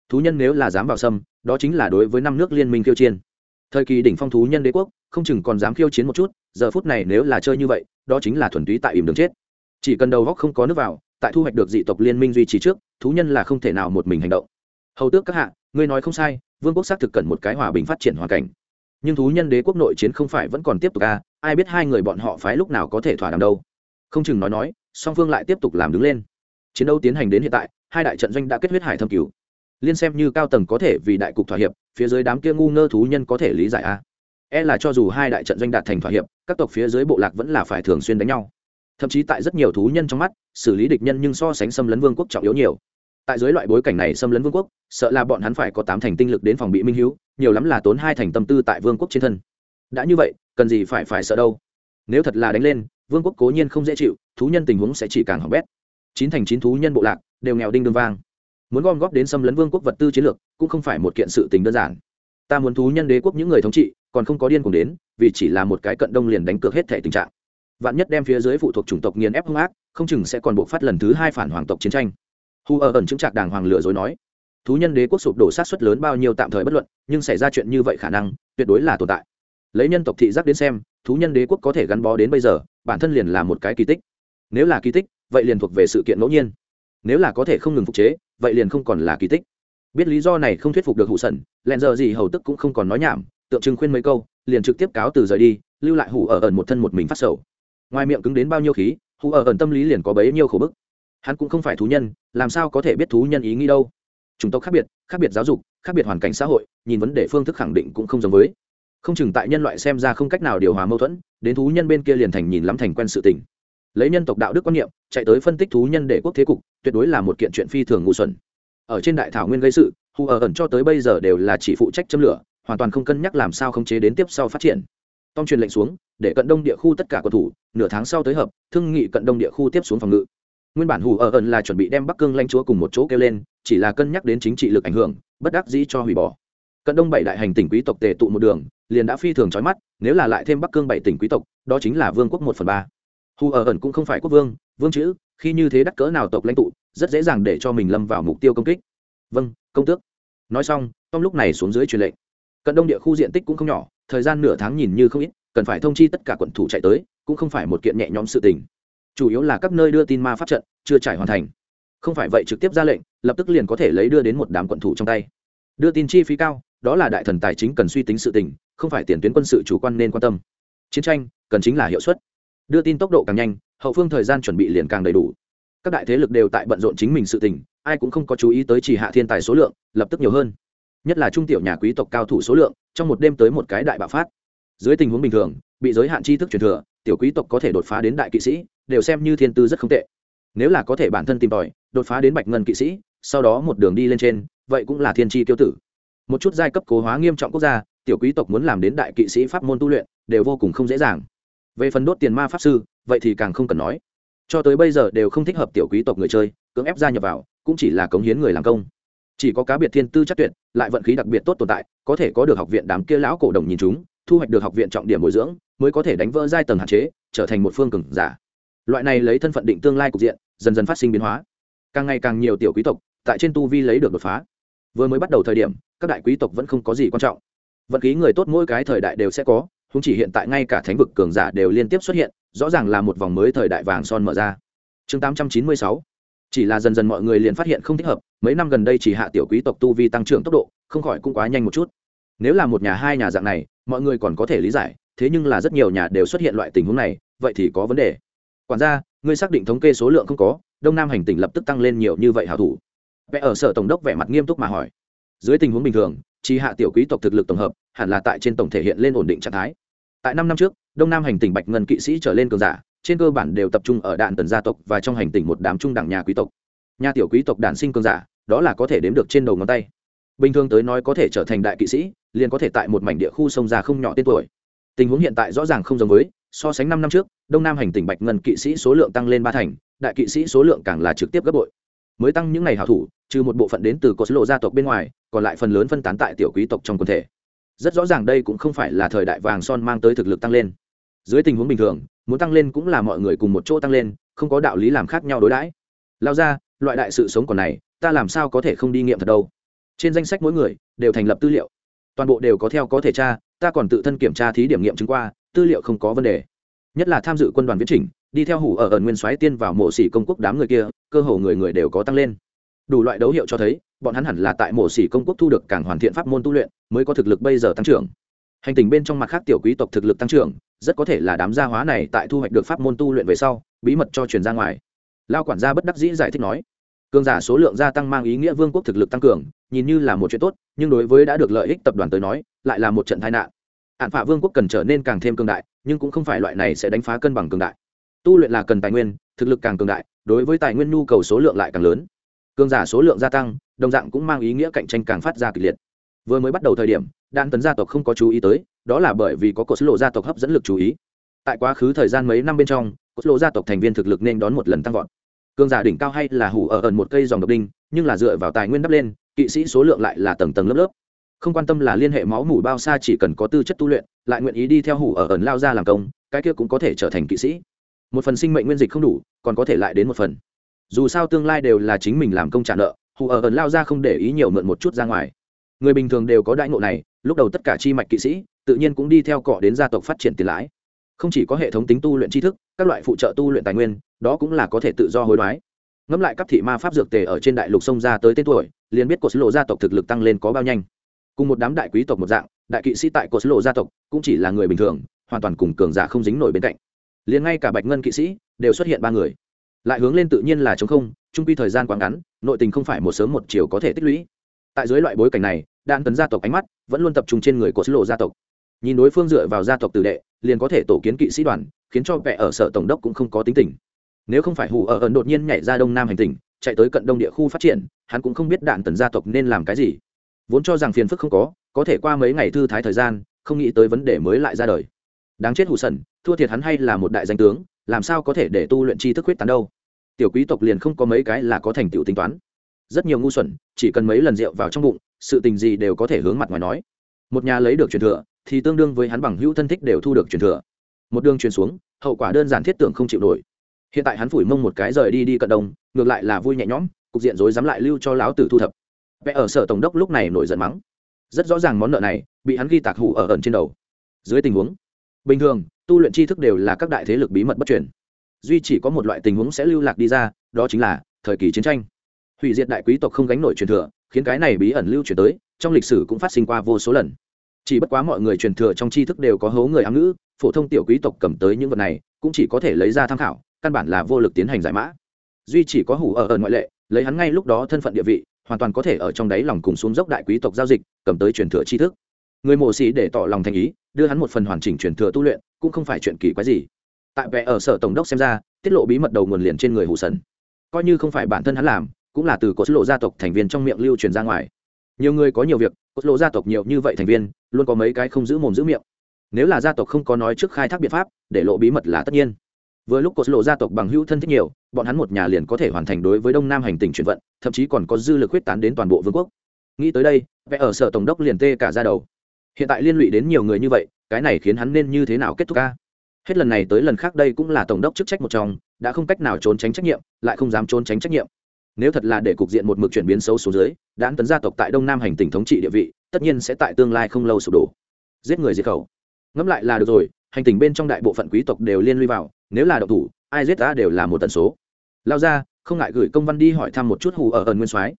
Thú nhân nếu là dám vào sâm, đó chính là đối với năm nước liên minh khiêu chiến. Thời kỳ đỉnh phong thú nhân đế quốc, không chừng còn dám khiêu chiến một chút, giờ phút này nếu là chơi như vậy, đó chính là thuần túy tại ỉm đường chết. Chỉ cần đầu góc không có nước vào tại thu hoạch được dị tộc liên minh duy trì trước, thú nhân là không thể nào một mình hành động. Hầu tước các hạ, ngươi nói không sai, vương quốc xác thực cần một cái hòa bình phát triển hoàn cảnh. Nhưng thú nhân đế quốc nội chiến không phải vẫn còn tiếp tục à ai biết hai người bọn họ phái lúc nào có thể thỏa đàm đâu. Không chừng nói nói, song phương lại tiếp tục làm đứng lên. Chiến đấu tiến hành đến hiện tại, hai đại trận doanh đã kết huyết hải thâm cứu liên xem như cao tầng có thể vì đại cục thỏa hiệp, phía dưới đám kia ngu ngơ thú nhân có thể lý giải a à. e là cho dù hai đại trận doanh đạt thành thỏa hiệp, các tộc phía dưới bộ lạc vẫn là phải thường xuyên đánh nhau thậm chí tại rất nhiều thú nhân trong mắt, xử lý địch nhân nhưng so sánh xâm lấn vương quốc trọng yếu nhiều. Tại dưới loại bối cảnh này xâm lấn vương quốc, sợ là bọn hắn phải có tám thành tinh lực đến phòng bị minh hữu nhiều lắm là tốn hai thành tâm tư tại vương quốc trên thân. Đã như vậy, cần gì phải phải sợ đâu? Nếu thật là đánh lên, vương quốc cố nhiên không dễ chịu, thú nhân tình huống sẽ chỉ càng hỏng bét. Chín thành chín thú nhân bộ lạc đều nghèo đinh đương vang. Muốn gom góp đến xâm lấn vương quốc vật tư chiến lược, cũng không phải một kiện sự tình đơn giản. Ta muốn thú nhân đế quốc những người thống trị, còn không có điên cùng đến, vì chỉ là một cái cận đông liền đánh cược hết thể tình trạng vạn nhất đem phía dưới phụ thuộc chủng tộc nghiền ép hung ác không chừng sẽ còn buộc phát lần thứ hai phản hoàng tộc chiến tranh. Hù ở ẩn chứng trạc đàng hoàng lừa dối nói thú nhân đế quốc sụp đổ sát xuất lớn bao nhiêu tạm thời bất luận nhưng xảy ra chuyện như vậy khả năng tuyệt đối là tồn tại. Lấy nhân tộc thị giác đến xem thú nhân đế quốc có thể gắn bó đến bây giờ bản thân liền là một cái kỳ tích. Nếu là kỳ tích vậy liền thuộc về sự kiện ngẫu nhiên. Nếu là có thể không ngừng phục chế vậy liền không còn là kỳ tích. Biết lý do này không thuyết phục được hụ sẩn, lẹn giờ gì hầu tức cũng không còn nói nhảm tượng trưng khuyên mấy câu liền trực tiếp cáo từ rời đi lưu lại hủ ở ẩn một thân một mình phát sầu ngoài miệng cứng đến bao nhiêu khí, hù ở ẩn tâm lý liền có bấy nhiêu khổ bức. Hắn cũng không phải thú nhân, làm sao có thể biết thú nhân ý nghĩ đâu. Chúng tộc khác biệt khác biệt giáo dục, khác biệt hoàn cảnh xã hội, nhìn vấn đề phương thức khẳng định cũng không giống với. Không chừng tại nhân loại xem ra không cách nào điều hòa mâu thuẫn, đến thú nhân bên kia liền thành nhìn lắm thành quen sự tình. Lấy nhân tộc đạo đức quan niệm, chạy tới phân tích thú nhân để quốc thế cục, tuyệt đối là một kiện chuyện phi thường ngu xuẩn. Ở trên đại thảo nguyên gây sự, hù ở ẩn cho tới bây giờ đều là chỉ phụ trách châm lửa, hoàn toàn không cân nhắc làm sao khống chế đến tiếp sau phát triển tom truyền lệnh xuống, để cận đông địa khu tất cả quân thủ, nửa tháng sau tới hợp, thương nghị cận đông địa khu tiếp xuống phòng ngự. Nguyên bản hù ở ẩn là chuẩn bị đem bắc cương lãnh chúa cùng một chỗ kêu lên, chỉ là cân nhắc đến chính trị lực ảnh hưởng, bất đắc dĩ cho hủy bỏ. Cận đông bảy đại hành tỉnh quý tộc tề tụ một đường, liền đã phi thường chói mắt, nếu là lại thêm bắc cương bảy tỉnh quý tộc, đó chính là vương quốc một phần ba. Hù ở ẩn cũng không phải quốc vương vương chữ, khi như thế đắc cỡ nào tộc lãnh tụ, rất dễ dàng để cho mình lâm vào mục tiêu công kích. Vâng công tước. Nói xong tom lúc này xuống dưới truyền lệnh. Cận đông địa khu diện tích cũng không nhỏ thời gian nửa tháng nhìn như không ít, cần phải thông chi tất cả quận thủ chạy tới, cũng không phải một kiện nhẹ nhõm sự tình. Chủ yếu là các nơi đưa tin ma pháp trận chưa trải hoàn thành. Không phải vậy trực tiếp ra lệnh, lập tức liền có thể lấy đưa đến một đám quận thủ trong tay. Đưa tin chi phí cao, đó là đại thần tài chính cần suy tính sự tình, không phải tiền tuyến quân sự chủ quan nên quan tâm. Chiến tranh, cần chính là hiệu suất. Đưa tin tốc độ càng nhanh, hậu phương thời gian chuẩn bị liền càng đầy đủ. Các đại thế lực đều tại bận rộn chính mình sự tình, ai cũng không có chú ý tới chỉ hạ thiên tài số lượng, lập tức nhiều hơn. Nhất là trung tiểu nhà quý tộc cao thủ số lượng trong một đêm tới một cái đại bạo phát. Dưới tình huống bình thường, bị giới hạn tri thức truyền thừa, tiểu quý tộc có thể đột phá đến đại kỵ sĩ, đều xem như thiên tư rất không tệ. Nếu là có thể bản thân tìm tòi, đột phá đến bạch ngân kỵ sĩ, sau đó một đường đi lên trên, vậy cũng là thiên tri tiêu tử. Một chút giai cấp cố hóa nghiêm trọng quốc gia, tiểu quý tộc muốn làm đến đại kỵ sĩ pháp môn tu luyện, đều vô cùng không dễ dàng. Về phần đốt tiền ma pháp sư, vậy thì càng không cần nói. Cho tới bây giờ đều không thích hợp tiểu quý tộc người chơi, cưỡng ép gia nhập vào, cũng chỉ là cống hiến người làm công chỉ có cá biệt thiên tư chắc tuyệt, lại vận khí đặc biệt tốt tồn tại, có thể có được học viện đám kia lão cổ đồng nhìn chúng, thu hoạch được học viện trọng điểm bồi dưỡng, mới có thể đánh vỡ giai tầng hạn chế, trở thành một phương cường giả. Loại này lấy thân phận định tương lai cục diện, dần dần phát sinh biến hóa. Càng ngày càng nhiều tiểu quý tộc, tại trên tu vi lấy được đột phá. Vừa mới bắt đầu thời điểm, các đại quý tộc vẫn không có gì quan trọng. Vận khí người tốt mỗi cái thời đại đều sẽ có không chỉ hiện tại ngay cả thánh vực cường giả đều liên tiếp xuất hiện, rõ ràng là một vòng mới thời đại vàng son mở ra. Chương 896 chỉ là dần dần mọi người liền phát hiện không thích hợp, mấy năm gần đây chỉ hạ tiểu quý tộc tu vi tăng trưởng tốc độ, không khỏi cũng quá nhanh một chút. Nếu là một nhà hai nhà dạng này, mọi người còn có thể lý giải, thế nhưng là rất nhiều nhà đều xuất hiện loại tình huống này, vậy thì có vấn đề. Quản gia, ngươi xác định thống kê số lượng không có, đông nam hành tỉnh lập tức tăng lên nhiều như vậy hảo thủ. Vẽ ở sở tổng đốc vẻ mặt nghiêm túc mà hỏi. Dưới tình huống bình thường, chỉ hạ tiểu quý tộc thực lực tổng hợp, hẳn là tại trên tổng thể hiện lên ổn định trạng thái. Tại năm năm trước, đông nam hành tỉnh bạch ngân kỵ sĩ trở lên cường giả trên cơ bản đều tập trung ở đạn tần gia tộc và trong hành tinh một đám trung đẳng nhà quý tộc. Nhà tiểu quý tộc đản sinh cường giả, đó là có thể đếm được trên đầu ngón tay. Bình thường tới nói có thể trở thành đại kỵ sĩ, liền có thể tại một mảnh địa khu sông ra không nhỏ tên tuổi. Tình huống hiện tại rõ ràng không giống với, so sánh năm năm trước, đông nam hành tỉnh bạch ngân kỵ sĩ số lượng tăng lên ba thành, đại kỵ sĩ số lượng càng là trực tiếp gấp bội. Mới tăng những ngày hảo thủ, trừ một bộ phận đến từ cột lộ gia tộc bên ngoài, còn lại phần lớn phân tán tại tiểu quý tộc trong quần thể. Rất rõ ràng đây cũng không phải là thời đại vàng son mang tới thực lực tăng lên. Dưới tình huống bình thường muốn tăng lên cũng là mọi người cùng một chỗ tăng lên, không có đạo lý làm khác nhau đối đãi. Lao ra, loại đại sự sống còn này, ta làm sao có thể không đi nghiệm thật đâu. Trên danh sách mỗi người, đều thành lập tư liệu. Toàn bộ đều có theo có thể tra, ta còn tự thân kiểm tra thí điểm nghiệm chứng qua, tư liệu không có vấn đề. Nhất là tham dự quân đoàn viễn trình đi theo hủ ở ẩn nguyên soái tiên vào mộ sĩ công quốc đám người kia, cơ hồ người người đều có tăng lên. Đủ loại dấu hiệu cho thấy, bọn hắn hẳn là tại mộ sĩ công quốc thu được càng hoàn thiện pháp môn tu luyện, mới có thực lực bây giờ tăng trưởng hành tình bên trong mặt khác tiểu quý tộc thực lực tăng trưởng, rất có thể là đám gia hóa này tại thu hoạch được pháp môn tu luyện về sau, bí mật cho truyền ra ngoài. Lao quản gia bất đắc dĩ giải thích nói, cường giả số lượng gia tăng mang ý nghĩa vương quốc thực lực tăng cường, nhìn như là một chuyện tốt, nhưng đối với đã được lợi ích tập đoàn tới nói, lại là một trận tai nạn. Hạn phạ vương quốc cần trở nên càng thêm cường đại, nhưng cũng không phải loại này sẽ đánh phá cân bằng cường đại. Tu luyện là cần tài nguyên, thực lực càng cường đại, đối với tài nguyên nhu cầu số lượng lại càng lớn. Cường giả số lượng gia tăng, đồng dạng cũng mang ý nghĩa cạnh tranh càng phát ra kịch liệt. Vừa mới bắt đầu thời điểm đan tấn gia tộc không có chú ý tới, đó là bởi vì có cột lộ gia tộc hấp dẫn lực chú ý. Tại quá khứ thời gian mấy năm bên trong, cột lộ gia tộc thành viên thực lực nên đón một lần tăng vọt. Cương giả đỉnh cao hay là hủ ở ẩn một cây dòng độc đinh, nhưng là dựa vào tài nguyên đắp lên, kỵ sĩ số lượng lại là tầng tầng lớp lớp. Không quan tâm là liên hệ máu mủ bao xa chỉ cần có tư chất tu luyện, lại nguyện ý đi theo hủ ở ẩn lao ra làm công, cái kia cũng có thể trở thành kỵ sĩ. Một phần sinh mệnh nguyên dịch không đủ, còn có thể lại đến một phần. Dù sao tương lai đều là chính mình làm công trả nợ, hủ ở ẩn lao ra không để ý nhiều mượn một chút ra ngoài. Người bình thường đều có đại ngộ này lúc đầu tất cả chi mạch kỵ sĩ tự nhiên cũng đi theo cọ đến gia tộc phát triển tiền lãi. Không chỉ có hệ thống tính tu luyện tri thức, các loại phụ trợ tu luyện tài nguyên, đó cũng là có thể tự do hối đoái. Ngẫm lại các thị ma pháp dược tề ở trên đại lục sông ra tới tên tuổi, liền biết cột lộ gia tộc thực lực tăng lên có bao nhanh. Cùng một đám đại quý tộc một dạng, đại kỵ sĩ tại cột lộ gia tộc cũng chỉ là người bình thường, hoàn toàn cùng cường giả không dính nổi bên cạnh. Liền ngay cả bạch ngân kỵ sĩ đều xuất hiện ba người. Lại hướng lên tự nhiên là chống không, trung quy thời gian quá ngắn, nội tình không phải một sớm một chiều có thể tích lũy. Tại dưới loại bối cảnh này đan tấn gia tộc ánh mắt vẫn luôn tập trung trên người của sứ lộ gia tộc. Nhìn đối phương dựa vào gia tộc tử đệ, liền có thể tổ kiến kỵ sĩ đoàn, khiến cho vẻ ở sở tổng đốc cũng không có tính tình. Nếu không phải hủ ở ẩn đột nhiên nhảy ra đông nam hành tỉnh, chạy tới cận đông địa khu phát triển, hắn cũng không biết đạn tần gia tộc nên làm cái gì. Vốn cho rằng phiền phức không có có thể qua mấy ngày thư thái thời gian, không nghĩ tới vấn đề mới lại ra đời. Đáng chết hủ sần thua thiệt hắn hay là một đại danh tướng, làm sao có thể để tu luyện chi thức huyết tán đâu? Tiểu quý tộc liền không có mấy cái là có thành tựu tính toán. Rất nhiều ngu xuẩn, chỉ cần mấy lần rượu vào trong bụng sự tình gì đều có thể hướng mặt ngoài nói. Một nhà lấy được truyền thừa, thì tương đương với hắn bằng hữu thân thích đều thu được truyền thừa. Một đường truyền xuống, hậu quả đơn giản thiết tưởng không chịu nổi. Hiện tại hắn phủi mông một cái rời đi đi cận đông, ngược lại là vui nhẹ nhõm, cục diện rối dám lại lưu cho lão tử thu thập. Vẽ ở sở tổng đốc lúc này nổi giận mắng. Rất rõ ràng món nợ này bị hắn ghi tạc hủ ở ẩn trên đầu. Dưới tình huống, bình thường, tu luyện tri thức đều là các đại thế lực bí mật bất truyền. Duy chỉ có một loại tình huống sẽ lưu lạc đi ra, đó chính là thời kỳ chiến tranh hủy diệt đại quý tộc không gánh nổi truyền thừa, khiến cái này bí ẩn lưu truyền tới, trong lịch sử cũng phát sinh qua vô số lần. Chỉ bất quá mọi người truyền thừa trong tri thức đều có hố người ám ngữ, phổ thông tiểu quý tộc cầm tới những vật này, cũng chỉ có thể lấy ra tham khảo, căn bản là vô lực tiến hành giải mã. Duy chỉ có hủ ở ẩn ngoại lệ, lấy hắn ngay lúc đó thân phận địa vị, hoàn toàn có thể ở trong đáy lòng cùng xuống dốc đại quý tộc giao dịch, cầm tới truyền thừa tri thức. Người mộ sĩ để tỏ lòng thành ý, đưa hắn một phần hoàn chỉnh truyền thừa tu luyện, cũng không phải chuyện kỳ quái gì. Tại vẽ ở sở tổng đốc xem ra, tiết lộ bí mật đầu nguồn liền trên người hủ sần. Coi như không phải bản thân hắn làm cũng là từ cốt lộ gia tộc thành viên trong miệng lưu truyền ra ngoài. Nhiều người có nhiều việc, cốt lộ gia tộc nhiều như vậy thành viên, luôn có mấy cái không giữ mồm giữ miệng. Nếu là gia tộc không có nói trước khai thác biện pháp, để lộ bí mật là tất nhiên. Vừa lúc cột lộ gia tộc bằng hữu thân thích nhiều, bọn hắn một nhà liền có thể hoàn thành đối với đông nam hành tình chuyển vận, thậm chí còn có dư lực huyết tán đến toàn bộ vương quốc. Nghĩ tới đây vẽ ở sở tổng đốc liền tê cả ra đầu. Hiện tại liên lụy đến nhiều người như vậy, cái này khiến hắn nên như thế nào kết thúc ca? Hết lần này tới lần khác đây cũng là tổng đốc chức trách một trong, đã không cách nào trốn tránh trách nhiệm, lại không dám trốn tránh trách nhiệm nếu thật là để cục diện một mực chuyển biến xấu xuống dưới đãn tấn gia tộc tại đông nam hành tỉnh thống trị địa vị, tất nhiên sẽ tại tương lai không lâu sụp đổ. Giết người diệt khẩu. Ngẫm lại là được rồi, hành tỉnh bên trong đại bộ phận quý tộc đều liên lụy vào, nếu là độc thủ, ai giết ta đều là một tần số. Lao ra, không ngại gửi công văn đi hỏi thăm một chút hù ở ẩn nguyên soái.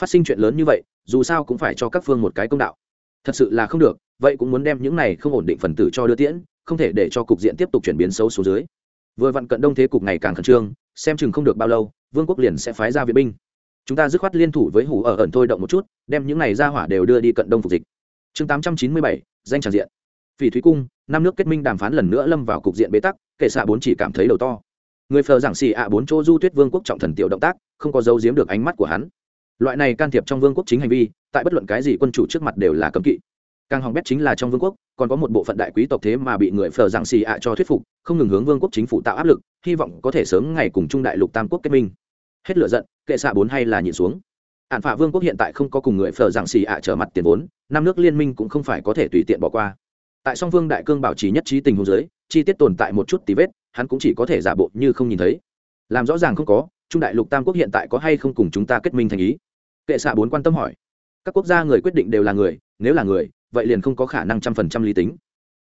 Phát sinh chuyện lớn như vậy, dù sao cũng phải cho các phương một cái công đạo. Thật sự là không được, vậy cũng muốn đem những này không ổn định phần tử cho đưa tiễn, không thể để cho cục diện tiếp tục chuyển biến xấu xuống dưới. Vừa vặn cận đông thế cục ngày càng khẩn trương xem chừng không được bao lâu, vương quốc liền sẽ phái ra viện binh. Chúng ta dứt khoát liên thủ với hủ ở ẩn thôi động một chút, đem những này ra hỏa đều đưa đi cận đông phục dịch. Chương tám trăm chín mươi bảy, danh tràng diện. Phỉ thúy cung, năm nước kết minh đàm phán lần nữa lâm vào cục diện bế tắc kệ xạ bốn chỉ cảm thấy đầu to. Người phờ giảng xì ạ bốn chỗ du tuyết vương quốc trọng thần tiểu động tác, không có dấu giếm được ánh mắt của hắn. Loại này can thiệp trong vương quốc chính hành vi, tại bất luận cái gì quân chủ trước mặt đều là cấm kỵ càng hỏng bét chính là trong vương quốc, còn có một bộ phận đại quý tộc thế mà bị người phờ giảng xì ạ cho thuyết phục, không ngừng hướng vương quốc chính phủ tạo áp lực, hy vọng có thể sớm ngày cùng trung đại lục tam quốc kết minh. Hết lựa giận, kệ xạ bốn hay là nhịn xuống. Ạn phạ vương quốc hiện tại không có cùng người phờ giảng xì ạ trở mặt tiền vốn, năm nước liên minh cũng không phải có thể tùy tiện bỏ qua. Tại song vương đại cương bảo trì nhất trí tình huống giới chi tiết tồn tại một chút tí vết, hắn cũng chỉ có thể giả bộ như không nhìn thấy. Làm rõ ràng không có, trung đại lục tam quốc hiện tại có hay không cùng chúng ta kết minh thành ý? Kệ xạ bốn quan tâm hỏi. Các quốc gia người quyết định đều là người, nếu là người vậy liền không có khả năng trăm phần trăm lý tính.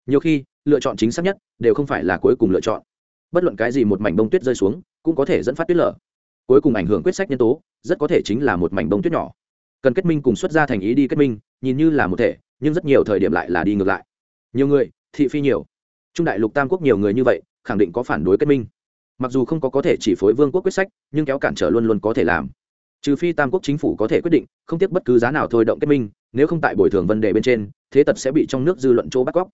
Nhiều khi, lựa chọn chính xác nhất đều không phải là cuối cùng lựa chọn. Bất luận cái gì một mảnh bông tuyết rơi xuống, cũng có thể dẫn phát tuyết lở. Cuối cùng ảnh hưởng quyết sách nhân tố, rất có thể chính là một mảnh bông tuyết nhỏ. Cần kết minh cùng xuất ra thành ý đi kết minh, nhìn như là một thể, nhưng rất nhiều thời điểm lại là đi ngược lại. Nhiều người, thị phi nhiều. Trung đại lục tam quốc nhiều người như vậy, khẳng định có phản đối kết minh. Mặc dù không có có thể chỉ phối vương quốc quyết sách, nhưng kéo cản trở luôn luôn có thể làm trừ phi tam quốc chính phủ có thể quyết định, không tiếc bất cứ giá nào thôi động kết minh, nếu không tại bồi thường vấn đề bên trên, thế tật sẽ bị trong nước dư luận chỗ bắt cóc.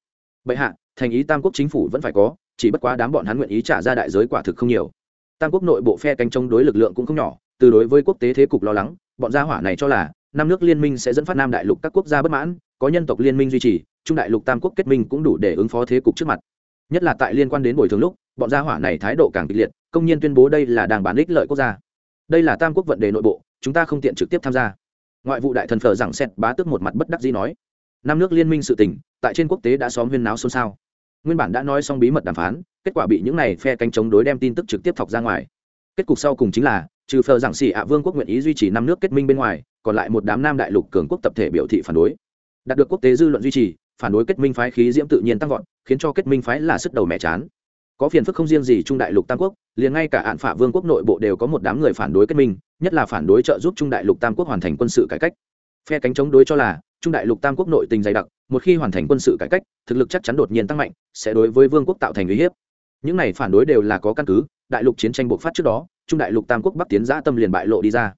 Bệ hạ, thành ý tam quốc chính phủ vẫn phải có, chỉ bất quá đám bọn hắn nguyện ý trả ra đại giới quả thực không nhiều. Tam quốc nội bộ phe cánh chống đối lực lượng cũng không nhỏ, từ đối với quốc tế thế cục lo lắng, bọn gia hỏa này cho là, năm nước liên minh sẽ dẫn phát nam đại lục các quốc gia bất mãn, có nhân tộc liên minh duy trì, trung đại lục tam quốc kết minh cũng đủ để ứng phó thế cục trước mặt. Nhất là tại liên quan đến bồi thường lúc, bọn gia hỏa này thái độ càng kịch liệt, công nhiên tuyên bố đây là đang bán ích lợi quốc gia đây là tam quốc vận đề nội bộ chúng ta không tiện trực tiếp tham gia ngoại vụ đại thần phở rằng xét bá tước một mặt bất đắc dĩ nói năm nước liên minh sự tình tại trên quốc tế đã xóm huyên náo xôn xao nguyên bản đã nói xong bí mật đàm phán kết quả bị những này phe cánh chống đối đem tin tức trực tiếp thọc ra ngoài kết cục sau cùng chính là trừ phờ giảng xỉ ạ vương quốc nguyện ý duy trì năm nước kết minh bên ngoài còn lại một đám nam đại lục cường quốc tập thể biểu thị phản đối đạt được quốc tế dư luận duy trì phản đối kết minh phái khí diễm tự nhiên tăng vọt khiến cho kết minh phái là sức đầu mẹ chán có phiền phức không riêng gì trung đại lục tam quốc, liền ngay cả hạn phả vương quốc nội bộ đều có một đám người phản đối kết minh, nhất là phản đối trợ giúp trung đại lục tam quốc hoàn thành quân sự cải cách. Phe cánh chống đối cho là, trung đại lục tam quốc nội tình dày đặc, một khi hoàn thành quân sự cải cách, thực lực chắc chắn đột nhiên tăng mạnh, sẽ đối với vương quốc tạo thành uy hiếp. Những này phản đối đều là có căn cứ, đại lục chiến tranh bộc phát trước đó, trung đại lục tam quốc bắc tiến giã tâm liền bại lộ đi ra.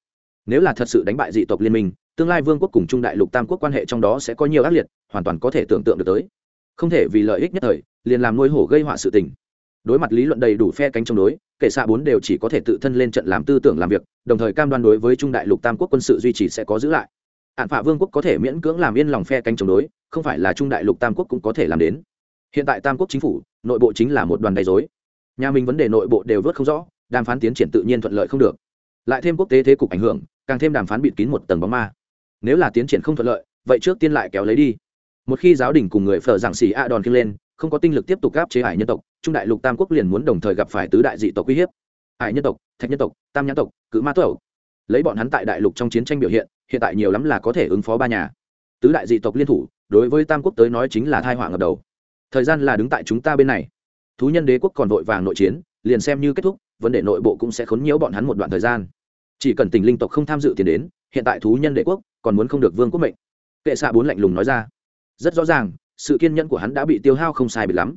Nếu là thật sự đánh bại dị tộc liên minh, tương lai vương quốc cùng trung đại lục tam quốc quan hệ trong đó sẽ có nhiều ác liệt, hoàn toàn có thể tưởng tượng được tới. Không thể vì lợi ích nhất thời, liền làm nuôi hổ gây họa sự tình đối mặt lý luận đầy đủ phe cánh chống đối, kể xạ bốn đều chỉ có thể tự thân lên trận làm tư tưởng làm việc, đồng thời cam đoan đối với trung đại lục tam quốc quân sự duy trì sẽ có giữ lại. Hạn phạ vương quốc có thể miễn cưỡng làm yên lòng phe cánh chống đối, không phải là trung đại lục tam quốc cũng có thể làm đến. Hiện tại tam quốc chính phủ, nội bộ chính là một đoàn đầy dối nhà mình vấn đề nội bộ đều vớt không rõ, đàm phán tiến triển tự nhiên thuận lợi không được. Lại thêm quốc tế thế cục ảnh hưởng, càng thêm đàm phán bịt kín một tầng bóng ma. Nếu là tiến triển không thuận lợi, vậy trước tiên lại kéo lấy đi. Một khi giáo đình cùng người phở giảng xì a đòn kia lên không có tinh lực tiếp tục gáp chế hải nhân tộc, trung đại lục tam quốc liền muốn đồng thời gặp phải tứ đại dị tộc uy hiếp. Hải nhân tộc, thạch nhân tộc, tam nhãn tộc, cự ma tộc. Lấy bọn hắn tại đại lục trong chiến tranh biểu hiện hiện tại nhiều lắm là có thể ứng phó ba nhà. Tứ đại dị tộc liên thủ, đối với tam quốc tới nói chính là thai họa ngập đầu. Thời gian là đứng tại chúng ta bên này. Thú nhân đế quốc còn vội vàng nội chiến, liền xem như kết thúc, vấn đề nội bộ cũng sẽ khốn nhiễu bọn hắn một đoạn thời gian. Chỉ cần tình linh tộc không tham dự tiền đến, hiện tại thú nhân đế quốc còn muốn không được vương quốc mệnh. Kệ xạ bốn lạnh lùng nói ra. Rất rõ ràng sự kiên nhẫn của hắn đã bị tiêu hao không sai bị lắm.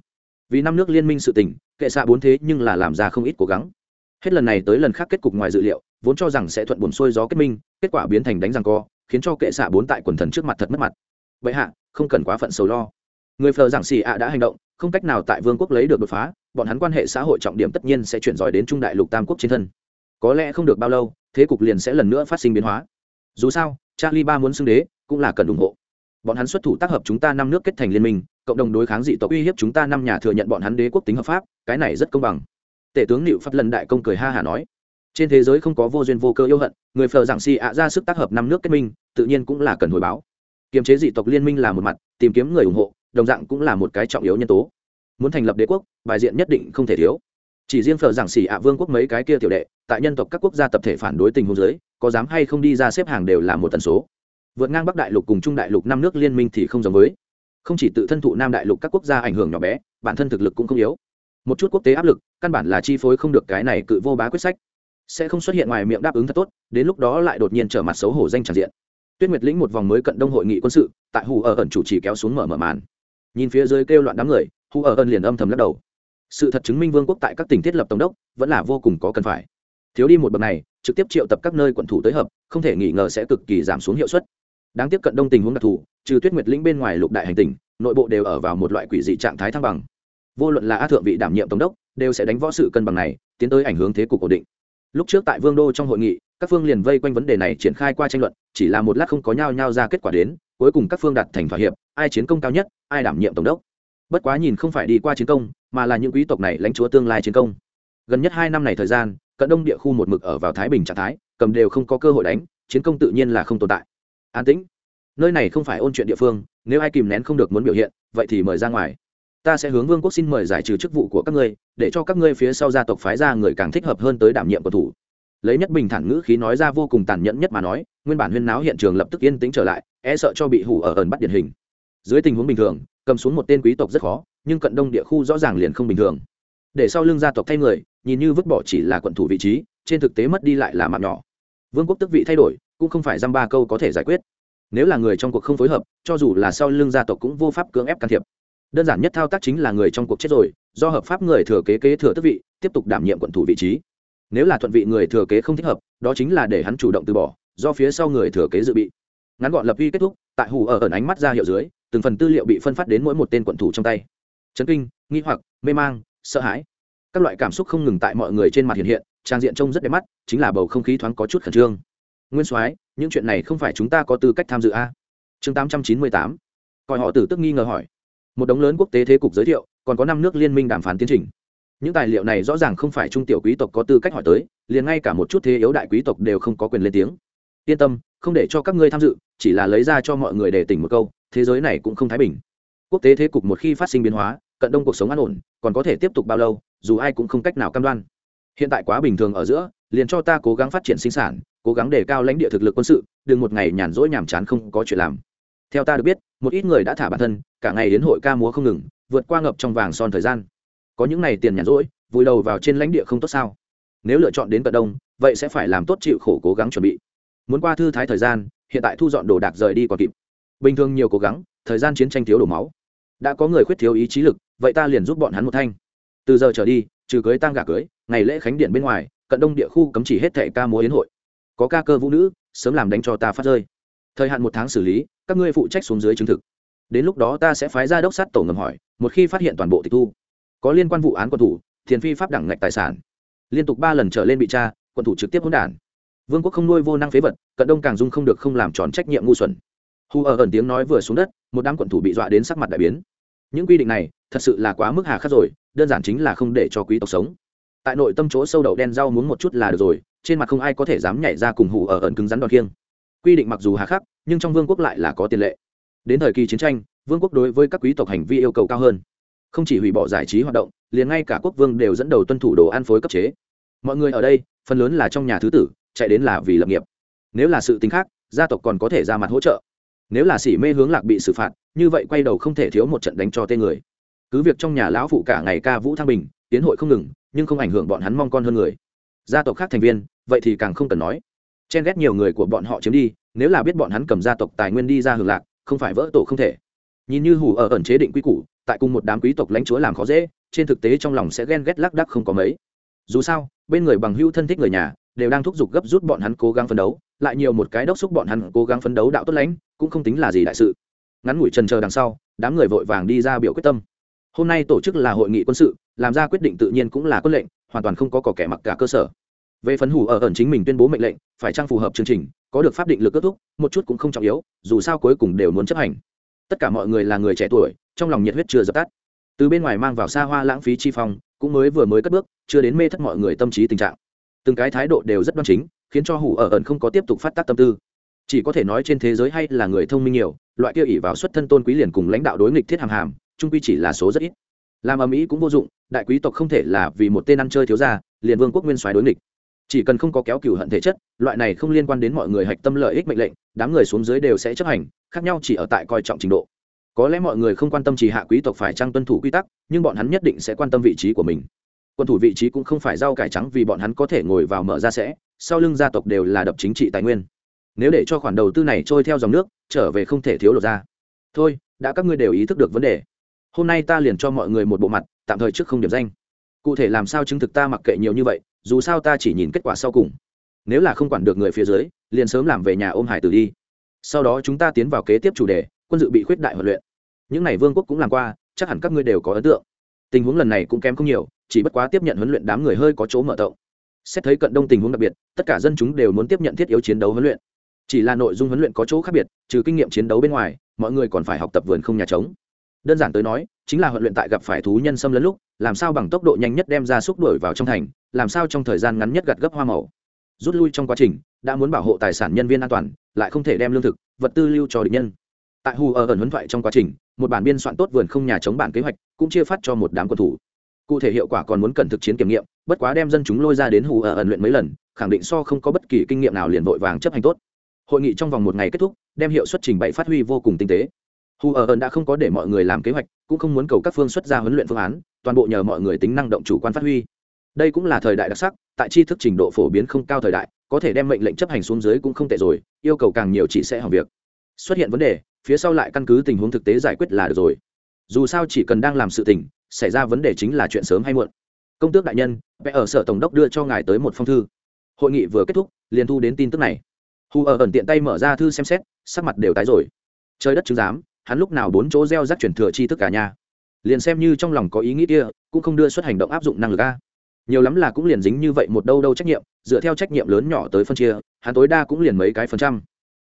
Vì năm nước liên minh sự tình, kệ xạ bốn thế nhưng là làm ra không ít cố gắng. Hết lần này tới lần khác kết cục ngoài dự liệu, vốn cho rằng sẽ thuận buồn xuôi gió kết minh, kết quả biến thành đánh răng co, khiến cho kệ xạ bốn tại quần thần trước mặt thật mất mặt. Vậy hạ, không cần quá phận sầu lo. Người phờ giảng xì ạ đã hành động, không cách nào tại vương quốc lấy được đột phá, bọn hắn quan hệ xã hội trọng điểm tất nhiên sẽ chuyển giỏi đến trung đại lục tam quốc trên thân. Có lẽ không được bao lâu, thế cục liền sẽ lần nữa phát sinh biến hóa. Dù sao, charlie ba muốn xưng đế, cũng là cần ủng hộ bọn hắn xuất thủ tác hợp chúng ta năm nước kết thành liên minh, cộng đồng đối kháng dị tộc uy hiếp chúng ta năm nhà thừa nhận bọn hắn đế quốc tính hợp pháp, cái này rất công bằng. Tể tướng liệu pháp lần đại công cười ha hả nói. Trên thế giới không có vô duyên vô cơ yêu hận, người phờ giảng si ạ ra sức tác hợp năm nước kết minh, tự nhiên cũng là cần hồi báo. Kiềm chế dị tộc liên minh là một mặt, tìm kiếm người ủng hộ, đồng dạng cũng là một cái trọng yếu nhân tố. Muốn thành lập đế quốc, bài diện nhất định không thể thiếu. Chỉ riêng phờ giảng xỉ ạ vương quốc mấy cái kia tiểu đệ, tại nhân tộc các quốc gia tập thể phản đối tình huống giới có dám hay không đi ra xếp hàng đều là một tần số vượt ngang bắc đại lục cùng trung đại lục năm nước liên minh thì không giống với. Không chỉ tự thân thụ nam đại lục các quốc gia ảnh hưởng nhỏ bé, bản thân thực lực cũng không yếu. Một chút quốc tế áp lực, căn bản là chi phối không được cái này cự vô bá quyết sách. Sẽ không xuất hiện ngoài miệng đáp ứng thật tốt, đến lúc đó lại đột nhiên trở mặt xấu hổ danh tràn diện. Tuyết nguyệt lĩnh một vòng mới cận đông hội nghị quân sự, tại hù ở ẩn chủ trì kéo xuống mở mở màn. Nhìn phía dưới kêu loạn đám người, hù ở ẩn liền âm thầm lắc đầu. Sự thật chứng minh vương quốc tại các tỉnh thiết lập tổng đốc, vẫn là vô cùng có cần phải. Thiếu đi một bậc này, trực tiếp triệu tập các nơi quận thủ tới hợp, không thể nghi ngờ sẽ cực kỳ giảm xuống hiệu suất đáng tiếp cận đông tình huống đặc thù, trừ tuyết nguyệt lĩnh bên ngoài lục đại hành tình nội bộ đều ở vào một loại quỷ dị trạng thái thăng bằng. Vô luận là a thượng vị đảm nhiệm tổng đốc, đều sẽ đánh võ sự cân bằng này, tiến tới ảnh hướng thế cục ổn định. Lúc trước tại vương đô trong hội nghị, các phương liền vây quanh vấn đề này triển khai qua tranh luận, chỉ là một lát không có nhau nhau ra kết quả đến, cuối cùng các phương đặt thành thỏa hiệp, ai chiến công cao nhất, ai đảm nhiệm tổng đốc. Bất quá nhìn không phải đi qua chiến công, mà là những quý tộc này lãnh chúa tương lai chiến công. Gần nhất hai năm này thời gian, cận đông địa khu một mực ở vào thái bình trạng thái, cầm đều không có cơ hội đánh, chiến công tự nhiên là không tồn tại an tĩnh. Nơi này không phải ôn chuyện địa phương, nếu ai kìm nén không được muốn biểu hiện, vậy thì mời ra ngoài. Ta sẽ hướng vương quốc xin mời giải trừ chức vụ của các ngươi, để cho các ngươi phía sau gia tộc phái ra người càng thích hợp hơn tới đảm nhiệm của thủ. Lấy nhất bình thản ngữ khí nói ra vô cùng tàn nhẫn nhất mà nói, nguyên bản huyên náo hiện trường lập tức yên tĩnh trở lại e sợ cho bị hủ ở ẩn bắt điển hình. Dưới tình huống bình thường, cầm xuống một tên quý tộc rất khó, nhưng cận đông địa khu rõ ràng liền không bình thường. Để sau lưng gia tộc thay người, nhìn như vứt bỏ chỉ là quận thủ vị trí, trên thực tế mất đi lại là mạng nhỏ. Vương quốc tức vị thay đổi cũng không phải dăm ba câu có thể giải quyết. Nếu là người trong cuộc không phối hợp, cho dù là sau lưng gia tộc cũng vô pháp cưỡng ép can thiệp. Đơn giản nhất thao tác chính là người trong cuộc chết rồi, do hợp pháp người thừa kế kế thừa tức vị, tiếp tục đảm nhiệm quận thủ vị trí. Nếu là thuận vị người thừa kế không thích hợp, đó chính là để hắn chủ động từ bỏ, do phía sau người thừa kế dự bị. Ngắn gọn lập uy kết thúc, tại hù ở ẩn ánh mắt ra hiệu dưới, từng phần tư liệu bị phân phát đến mỗi một tên quận thủ trong tay. Chấn kinh, nghi hoặc, mê mang, sợ hãi. Các loại cảm xúc không ngừng tại mọi người trên mặt hiện hiện, trang diện trông rất đẹp mắt, chính là bầu không khí thoáng có chút khẩn trương nguyên soái, những chuyện này không phải chúng ta có tư cách tham dự a? Chương tám trăm chín mươi tám. Coi họ tử tức nghi ngờ hỏi. Một đống lớn quốc tế thế cục giới thiệu, còn có năm nước liên minh đàm phán tiến trình. Những tài liệu này rõ ràng không phải trung tiểu quý tộc có tư cách hỏi tới, liền ngay cả một chút thế yếu đại quý tộc đều không có quyền lên tiếng. Yên tâm, không để cho các ngươi tham dự, chỉ là lấy ra cho mọi người để tỉnh một câu, thế giới này cũng không thái bình. Quốc tế thế cục một khi phát sinh biến hóa, cận đông cuộc sống an ổn, còn có thể tiếp tục bao lâu, dù ai cũng không cách nào cam đoan. Hiện tại quá bình thường ở giữa, liền cho ta cố gắng phát triển sinh sản cố gắng đề cao lãnh địa thực lực quân sự, đừng một ngày nhàn rỗi nhàm chán không có chuyện làm. Theo ta được biết, một ít người đã thả bản thân, cả ngày đến hội ca múa không ngừng, vượt qua ngập trong vàng son thời gian. Có những này tiền nhàn rỗi, vùi đầu vào trên lãnh địa không tốt sao? Nếu lựa chọn đến cận đông vậy sẽ phải làm tốt chịu khổ cố gắng chuẩn bị. Muốn qua thư thái thời gian, hiện tại thu dọn đồ đạc rời đi còn kịp. Bình thường nhiều cố gắng, thời gian chiến tranh thiếu đổ máu. Đã có người khuyết thiếu ý chí lực, vậy ta liền giúp bọn hắn một thanh. Từ giờ trở đi, trừ cưới tăng gà cưới, ngày lễ khánh điện bên ngoài, cận đông địa khu cấm chỉ hết thẻ ca múa yến hội có ca cơ vũ nữ, sớm làm đánh cho ta phát rơi. Thời hạn một tháng xử lý, các ngươi phụ trách xuống dưới chứng thực. Đến lúc đó ta sẽ phái ra đốc sát tổ ngầm hỏi, một khi phát hiện toàn bộ tịch thu, có liên quan vụ án quân thủ, thiền phi pháp đẳng ngạch tài sản. Liên tục ba lần trở lên bị tra quân thủ trực tiếp hỗn đản. Vương quốc không nuôi vô năng phế vật, cận đông càng dung không được không làm tròn trách nhiệm ngu xuẩn. Hù ở ẩn tiếng nói vừa xuống đất, một đám quận thủ bị dọa đến sắc mặt đại biến. Những quy định này, thật sự là quá mức hà khắc rồi, đơn giản chính là không để cho quý tộc sống. Tại nội tâm chỗ sâu đậu đen rau muốn một chút là được rồi trên mặt không ai có thể dám nhảy ra cùng hủ ở ẩn cứng rắn đòn kiêng quy định mặc dù hà khắc, nhưng trong vương quốc lại là có tiền lệ. Đến thời kỳ chiến tranh, vương quốc đối với các quý tộc hành vi yêu cầu cao hơn. Không chỉ hủy bỏ giải trí hoạt động, liền ngay cả quốc vương đều dẫn đầu tuân thủ đồ ăn phối cấp chế. Mọi người ở đây, phần lớn là trong nhà thứ tử, chạy đến là vì lập nghiệp. Nếu là sự tính khác, gia tộc còn có thể ra mặt hỗ trợ. Nếu là xỉ mê hướng lạc bị xử phạt, như vậy quay đầu không thể thiếu một trận đánh cho tên người. Cứ việc trong nhà lão phụ cả ngày ca vũ thăng bình, tiến hội không ngừng, nhưng không ảnh hưởng bọn hắn mong con hơn người gia tộc khác thành viên, vậy thì càng không cần nói. Chen ghét nhiều người của bọn họ chiếm đi, nếu là biết bọn hắn cầm gia tộc tài nguyên đi ra hưởng lạc, không phải vỡ tổ không thể. Nhìn như hủ ở ẩn chế định quy củ, tại cùng một đám quý tộc lãnh chúa làm khó dễ, trên thực tế trong lòng sẽ ghen ghét lác đắc không có mấy. Dù sao, bên người bằng hữu thân thích người nhà, đều đang thúc giục gấp rút bọn hắn cố gắng phấn đấu, lại nhiều một cái đốc xúc bọn hắn cố gắng phấn đấu đạo tốt lãnh, cũng không tính là gì đại sự. Ngắn ngủi trần chờ đằng sau, đám người vội vàng đi ra biểu quyết tâm. Hôm nay tổ chức là hội nghị quân sự làm ra quyết định tự nhiên cũng là quân lệnh, hoàn toàn không có cỏ kẻ mặc cả cơ sở. Về phấn hủ ở ẩn chính mình tuyên bố mệnh lệnh, phải trang phù hợp chương trình, có được pháp định lực kết thúc, một chút cũng không trọng yếu, dù sao cuối cùng đều muốn chấp hành. Tất cả mọi người là người trẻ tuổi, trong lòng nhiệt huyết chưa dập tắt. Từ bên ngoài mang vào xa hoa lãng phí chi phong, cũng mới vừa mới cất bước, chưa đến mê thất mọi người tâm trí tình trạng. Từng cái thái độ đều rất đoan chính, khiến cho hủ ở ẩn không có tiếp tục phát tác tâm tư. Chỉ có thể nói trên thế giới hay là người thông minh nhiều, loại kia ỉ vào xuất thân tôn quý liền cùng lãnh đạo đối nghịch thiết hàm hàm, trung quy chỉ là số rất ít làm ở mỹ cũng vô dụng, đại quý tộc không thể là vì một tên ăn chơi thiếu gia, liền vương quốc nguyên soái đối nghịch. Chỉ cần không có kéo cửu hận thể chất, loại này không liên quan đến mọi người hạch tâm lợi ích mệnh lệnh, đám người xuống dưới đều sẽ chấp hành, khác nhau chỉ ở tại coi trọng trình độ. Có lẽ mọi người không quan tâm chỉ hạ quý tộc phải trang tuân thủ quy tắc, nhưng bọn hắn nhất định sẽ quan tâm vị trí của mình. Quân thủ vị trí cũng không phải rau cải trắng vì bọn hắn có thể ngồi vào mở ra sẽ, sau lưng gia tộc đều là đập chính trị tài nguyên. Nếu để cho khoản đầu tư này trôi theo dòng nước, trở về không thể thiếu lột ra. Thôi, đã các ngươi đều ý thức được vấn đề hôm nay ta liền cho mọi người một bộ mặt, tạm thời trước không điểm danh. Cụ thể làm sao chứng thực ta mặc kệ nhiều như vậy, dù sao ta chỉ nhìn kết quả sau cùng. Nếu là không quản được người phía dưới, liền sớm làm về nhà ôm hải tử đi. Sau đó chúng ta tiến vào kế tiếp chủ đề, quân dự bị khuyết đại huấn luyện. Những n à y vương quốc cũng làm qua, chắc hẳn các ngươi đều có ấn tượng. Tình huống lần này cũng kém không nhiều, chỉ bất quá tiếp nhận huấn luyện đám người hơi có chỗ mở rộng. Xét thấy cận đông tình huống đặc biệt, tất cả dân chúng đều muốn tiếp nhận thiết yếu chiến đấu huấn luyện. Chỉ là nội dung huấn luyện có chỗ khác biệt, trừ kinh nghiệm chiến đấu bên ngoài, mọi người còn phải học tập vườn không nhà trống đơn giản tới nói, chính là huấn luyện tại gặp phải thú nhân xâm lấn lúc, làm sao bằng tốc độ nhanh nhất đem ra xúc đuổi vào trong thành, làm sao trong thời gian ngắn nhất gặt gấp hoa màu. Rút lui trong quá trình, đã muốn bảo hộ tài sản nhân viên an toàn, lại không thể đem lương thực, vật tư lưu cho địch nhân. Tại hù ở ẩn huấn thoại trong quá trình, một bản biên soạn tốt vườn không nhà chống bản kế hoạch, cũng chia phát cho một đám quân thủ. Cụ thể hiệu quả còn muốn cần thực chiến kiểm nghiệm, bất quá đem dân chúng lôi ra đến hù ở ẩn luyện mấy lần, khẳng định so không có bất kỳ kinh nghiệm nào liền vội vàng chấp hành tốt. Hội nghị trong vòng một ngày kết thúc, đem hiệu suất trình bày phát huy vô cùng tinh tế hù ở ẩn đã không có để mọi người làm kế hoạch, cũng không muốn cầu các phương xuất ra huấn luyện phương án, toàn bộ nhờ mọi người tính năng động chủ quan phát huy. Đây cũng là thời đại đặc sắc, tại tri thức trình độ phổ biến không cao thời đại, có thể đem mệnh lệnh chấp hành xuống dưới cũng không tệ rồi, yêu cầu càng nhiều chỉ sẽ hỏng việc. Xuất hiện vấn đề, phía sau lại căn cứ tình huống thực tế giải quyết là được rồi. Dù sao chỉ cần đang làm sự tình, xảy ra vấn đề chính là chuyện sớm hay muộn. Công tước đại nhân, vẽ ở sở tổng đốc đưa cho ngài tới một phong thư. Hội nghị vừa kết thúc, liền thu đến tin tức này. Hù ở ẩn tiện tay mở ra thư xem xét, sắc mặt đều tái rồi. Trời đất chứng giám hắn lúc nào bốn chỗ gieo rắc truyền thừa tri thức cả nhà. Liền xem như trong lòng có ý nghĩ kia, cũng không đưa xuất hành động áp dụng năng lực a. Nhiều lắm là cũng liền dính như vậy một đâu đâu trách nhiệm, dựa theo trách nhiệm lớn nhỏ tới phân chia, hắn tối đa cũng liền mấy cái phần trăm.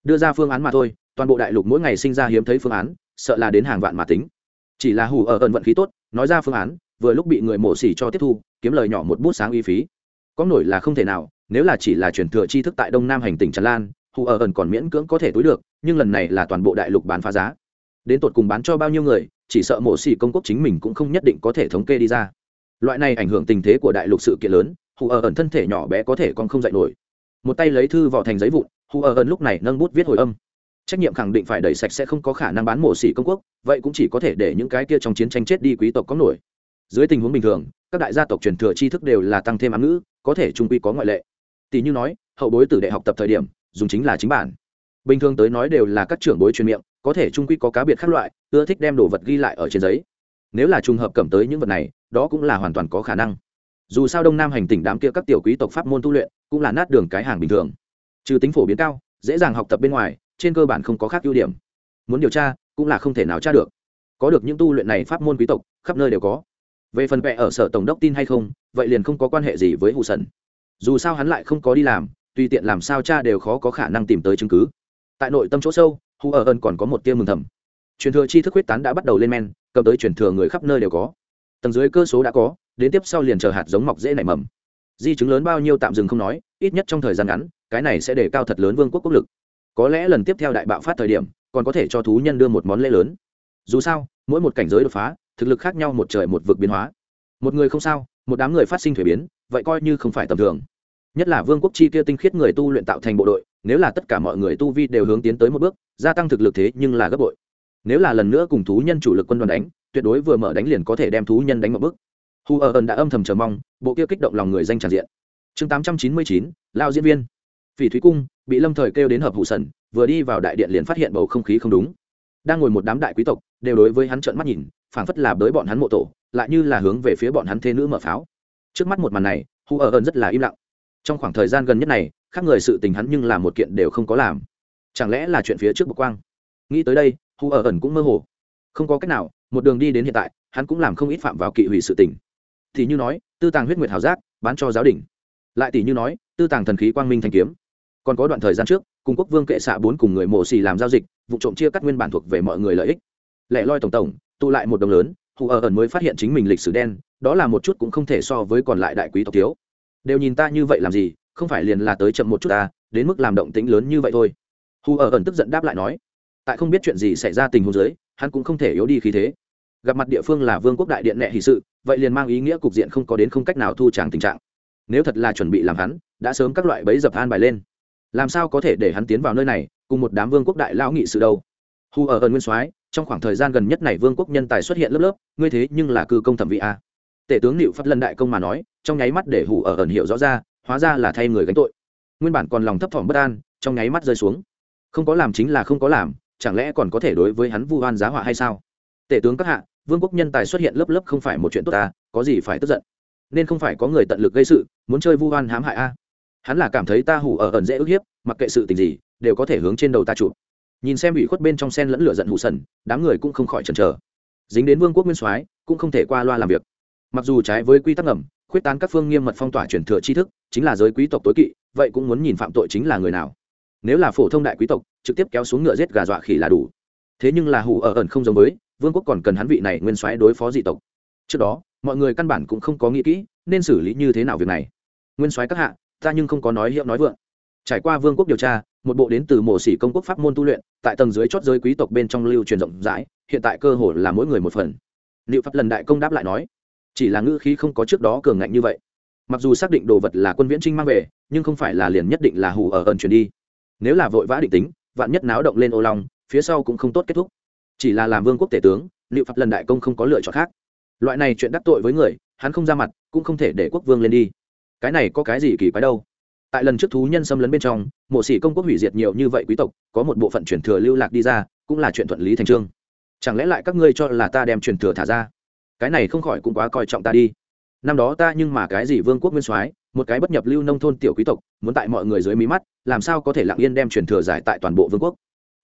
Đưa ra phương án mà thôi, toàn bộ đại lục mỗi ngày sinh ra hiếm thấy phương án, sợ là đến hàng vạn mà tính. Chỉ là hù ở ẩn vận khí tốt, nói ra phương án, vừa lúc bị người mổ xỉ cho tiếp thu, kiếm lời nhỏ một bút sáng uy phí. Có nổi là không thể nào, nếu là chỉ là truyền thừa tri thức tại đông nam hành tỉnh tràn lan, hù ở ẩn còn miễn cưỡng có thể túi được, nhưng lần này là toàn bộ đại lục bán phá giá đến tột cùng bán cho bao nhiêu người, chỉ sợ mổ xỉ công quốc chính mình cũng không nhất định có thể thống kê đi ra. Loại này ảnh hưởng tình thế của đại lục sự kiện lớn, hù ở ẩn thân thể nhỏ bé có thể còn không dạy nổi. Một tay lấy thư vào thành giấy vụn, hù ở ẩn lúc này nâng bút viết hồi âm. Trách nhiệm khẳng định phải đẩy sạch sẽ không có khả năng bán mổ xỉ công quốc, vậy cũng chỉ có thể để những cái kia trong chiến tranh chết đi quý tộc có nổi. Dưới tình huống bình thường, các đại gia tộc truyền thừa tri thức đều là tăng thêm ám ngữ, có thể trung quy có ngoại lệ. Tỷ như nói, hậu bối tử đệ học tập thời điểm, dùng chính là chính bản. Bình thường tới nói đều là các trưởng bối truyền miệng có thể trung quy có cá biệt khác loại, ưa thích đem đồ vật ghi lại ở trên giấy. Nếu là trùng hợp cầm tới những vật này, đó cũng là hoàn toàn có khả năng. Dù sao đông nam hành tỉnh đám kia các tiểu quý tộc pháp môn tu luyện, cũng là nát đường cái hàng bình thường. Trừ tính phổ biến cao, dễ dàng học tập bên ngoài, trên cơ bản không có khác ưu điểm. Muốn điều tra, cũng là không thể nào tra được. Có được những tu luyện này pháp môn quý tộc, khắp nơi đều có. Về phần vẽ ở sở tổng đốc tin hay không, vậy liền không có quan hệ gì với hụ sần dù sao hắn lại không có đi làm, tùy tiện làm sao cha đều khó có khả năng tìm tới chứng cứ. Tại nội tâm chỗ sâu hù ở ơn còn có một tia mừng thầm. Truyền thừa chi thức huyết tán đã bắt đầu lên men, cầm tới truyền thừa người khắp nơi đều có. Tầng dưới cơ số đã có, đến tiếp sau liền chờ hạt giống mọc dễ nảy mầm. Di chứng lớn bao nhiêu tạm dừng không nói, ít nhất trong thời gian ngắn, cái này sẽ để cao thật lớn vương quốc quốc lực. Có lẽ lần tiếp theo đại bạo phát thời điểm, còn có thể cho thú nhân đưa một món lễ lớn. Dù sao, mỗi một cảnh giới đột phá, thực lực khác nhau một trời một vực biến hóa. Một người không sao, một đám người phát sinh thuế biến, vậy coi như không phải tầm thường. Nhất là vương quốc chi kia tinh khiết người tu luyện tạo thành bộ đội nếu là tất cả mọi người tu vi đều hướng tiến tới một bước, gia tăng thực lực thế nhưng là gấp bội. Nếu là lần nữa cùng thú nhân chủ lực quân đoàn đánh, tuyệt đối vừa mở đánh liền có thể đem thú nhân đánh một bước. Hu ở ẩn đã âm thầm chờ mong, bộ kia kích động lòng người danh tràn diện. Chương tám trăm chín mươi chín, lao diễn viên. Phỉ thúy cung, bị lâm thời kêu đến hợp hụ sần, vừa đi vào đại điện liền phát hiện bầu không khí không đúng. Đang ngồi một đám đại quý tộc, đều đối với hắn trợn mắt nhìn, phảng phất là bới bọn hắn mộ tổ, lại như là hướng về phía bọn hắn thê nữ mở pháo. Trước mắt một màn này, hu ở ẩn rất là im lặng. Trong khoảng thời gian gần nhất này khác người sự tình hắn nhưng là một kiện đều không có làm. Chẳng lẽ là chuyện phía trước bậc quang? Nghĩ tới đây hù ở ẩn cũng mơ hồ. Không có cách nào, một đường đi đến hiện tại, hắn cũng làm không ít phạm vào kỵ hủy sự tình. Thì như nói, tư tàng huyết nguyệt hào giác, bán cho giáo đình. Lại tỷ như nói, tư tàng thần khí quang minh thanh kiếm. Còn có đoạn thời gian trước, cùng quốc vương kệ xạ bốn cùng người mổ xì làm giao dịch, vụ trộm chia cắt nguyên bản thuộc về mọi người lợi ích. Lẻ loi tổng tổng, tụ lại một đồng lớn hù ở ẩn mới phát hiện chính mình lịch sử đen, đó là một chút cũng không thể so với còn lại đại quý tộc thiếu. Đều nhìn ta như vậy làm gì không phải liền là tới chậm một chút ta, đến mức làm động tĩnh lớn như vậy thôi. Hù ở ẩn tức giận đáp lại nói, tại không biết chuyện gì xảy ra tình huống dưới, hắn cũng không thể yếu đi khí thế. Gặp mặt địa phương là vương quốc đại điện nệ hì sự, vậy liền mang ý nghĩa cục diện không có đến không cách nào thu tràng tình trạng. Nếu thật là chuẩn bị làm hắn, đã sớm các loại bẫy dập an bài lên. Làm sao có thể để hắn tiến vào nơi này, cùng một đám vương quốc đại lão nghị sự đâu? Hù ở ẩn nguyên soái, trong khoảng thời gian gần nhất này vương quốc nhân tài xuất hiện lớp lớp, ngươi thế nhưng là cư công thẩm vị a. Tể tướng liệu phát lân đại công mà nói, trong nháy mắt để hù ở ẩn hiểu rõ ra hóa ra là thay người gánh tội. Nguyên bản còn lòng thấp thỏm bất an, trong nháy mắt rơi xuống. Không có làm chính là không có làm, chẳng lẽ còn có thể đối với hắn vu oan giá họa hay sao? Tể tướng các hạ, vương quốc nhân tài xuất hiện lớp lớp không phải một chuyện tốt ta, có gì phải tức giận? Nên không phải có người tận lực gây sự, muốn chơi vu oan hãm hại a. Hắn là cảm thấy ta hủ ở ẩn dễ ức hiếp, mặc kệ sự tình gì, đều có thể hướng trên đầu ta chụp. Nhìn xem bị khuất bên trong sen lẫn lửa giận hụ sần, đám người cũng không khỏi chần chờ. Dính đến vương quốc nguyên soái, cũng không thể qua loa làm việc. Mặc dù trái với quy tắc ngầm khuyết tán các phương nghiêm mật phong tỏa truyền thừa tri thức, chính là giới quý tộc tối kỵ, vậy cũng muốn nhìn phạm tội chính là người nào. Nếu là phổ thông đại quý tộc, trực tiếp kéo xuống ngựa giết gà dọa khỉ là đủ. Thế nhưng là hủ ở ẩn không giống với, vương quốc còn cần hắn vị này nguyên soái đối phó dị tộc. Trước đó, mọi người căn bản cũng không có nghĩ kỹ, nên xử lý như thế nào việc này. Nguyên soái các hạ, ta nhưng không có nói hiệu nói vượng. Trải qua vương quốc điều tra, một bộ đến từ mộ sĩ công quốc pháp môn tu luyện, tại tầng dưới chót giới quý tộc bên trong lưu truyền rộng rãi, hiện tại cơ hội là mỗi người một phần. Liệu pháp lần đại công đáp lại nói chỉ là ngữ khí không có trước đó cường ngạnh như vậy. Mặc dù xác định đồ vật là quân viễn trinh mang về, nhưng không phải là liền nhất định là hù ở ẩn chuyển đi. Nếu là vội vã định tính, vạn nhất náo động lên ô long, phía sau cũng không tốt kết thúc. Chỉ là làm vương quốc tể tướng, liệu pháp lần đại công không có lựa chọn khác. Loại này chuyện đắc tội với người, hắn không ra mặt, cũng không thể để quốc vương lên đi. Cái này có cái gì kỳ quái đâu? Tại lần trước thú nhân xâm lấn bên trong, mộ sĩ công quốc hủy diệt nhiều như vậy quý tộc, có một bộ phận truyền thừa lưu lạc đi ra, cũng là chuyện thuận lý thành trương. Chẳng lẽ lại các ngươi cho là ta đem truyền thừa thả ra? Cái này không khỏi cũng quá coi trọng ta đi. Năm đó ta nhưng mà cái gì vương quốc nguyên soái, một cái bất nhập lưu nông thôn tiểu quý tộc, muốn tại mọi người dưới mí mắt, làm sao có thể lặng yên đem truyền thừa giải tại toàn bộ vương quốc?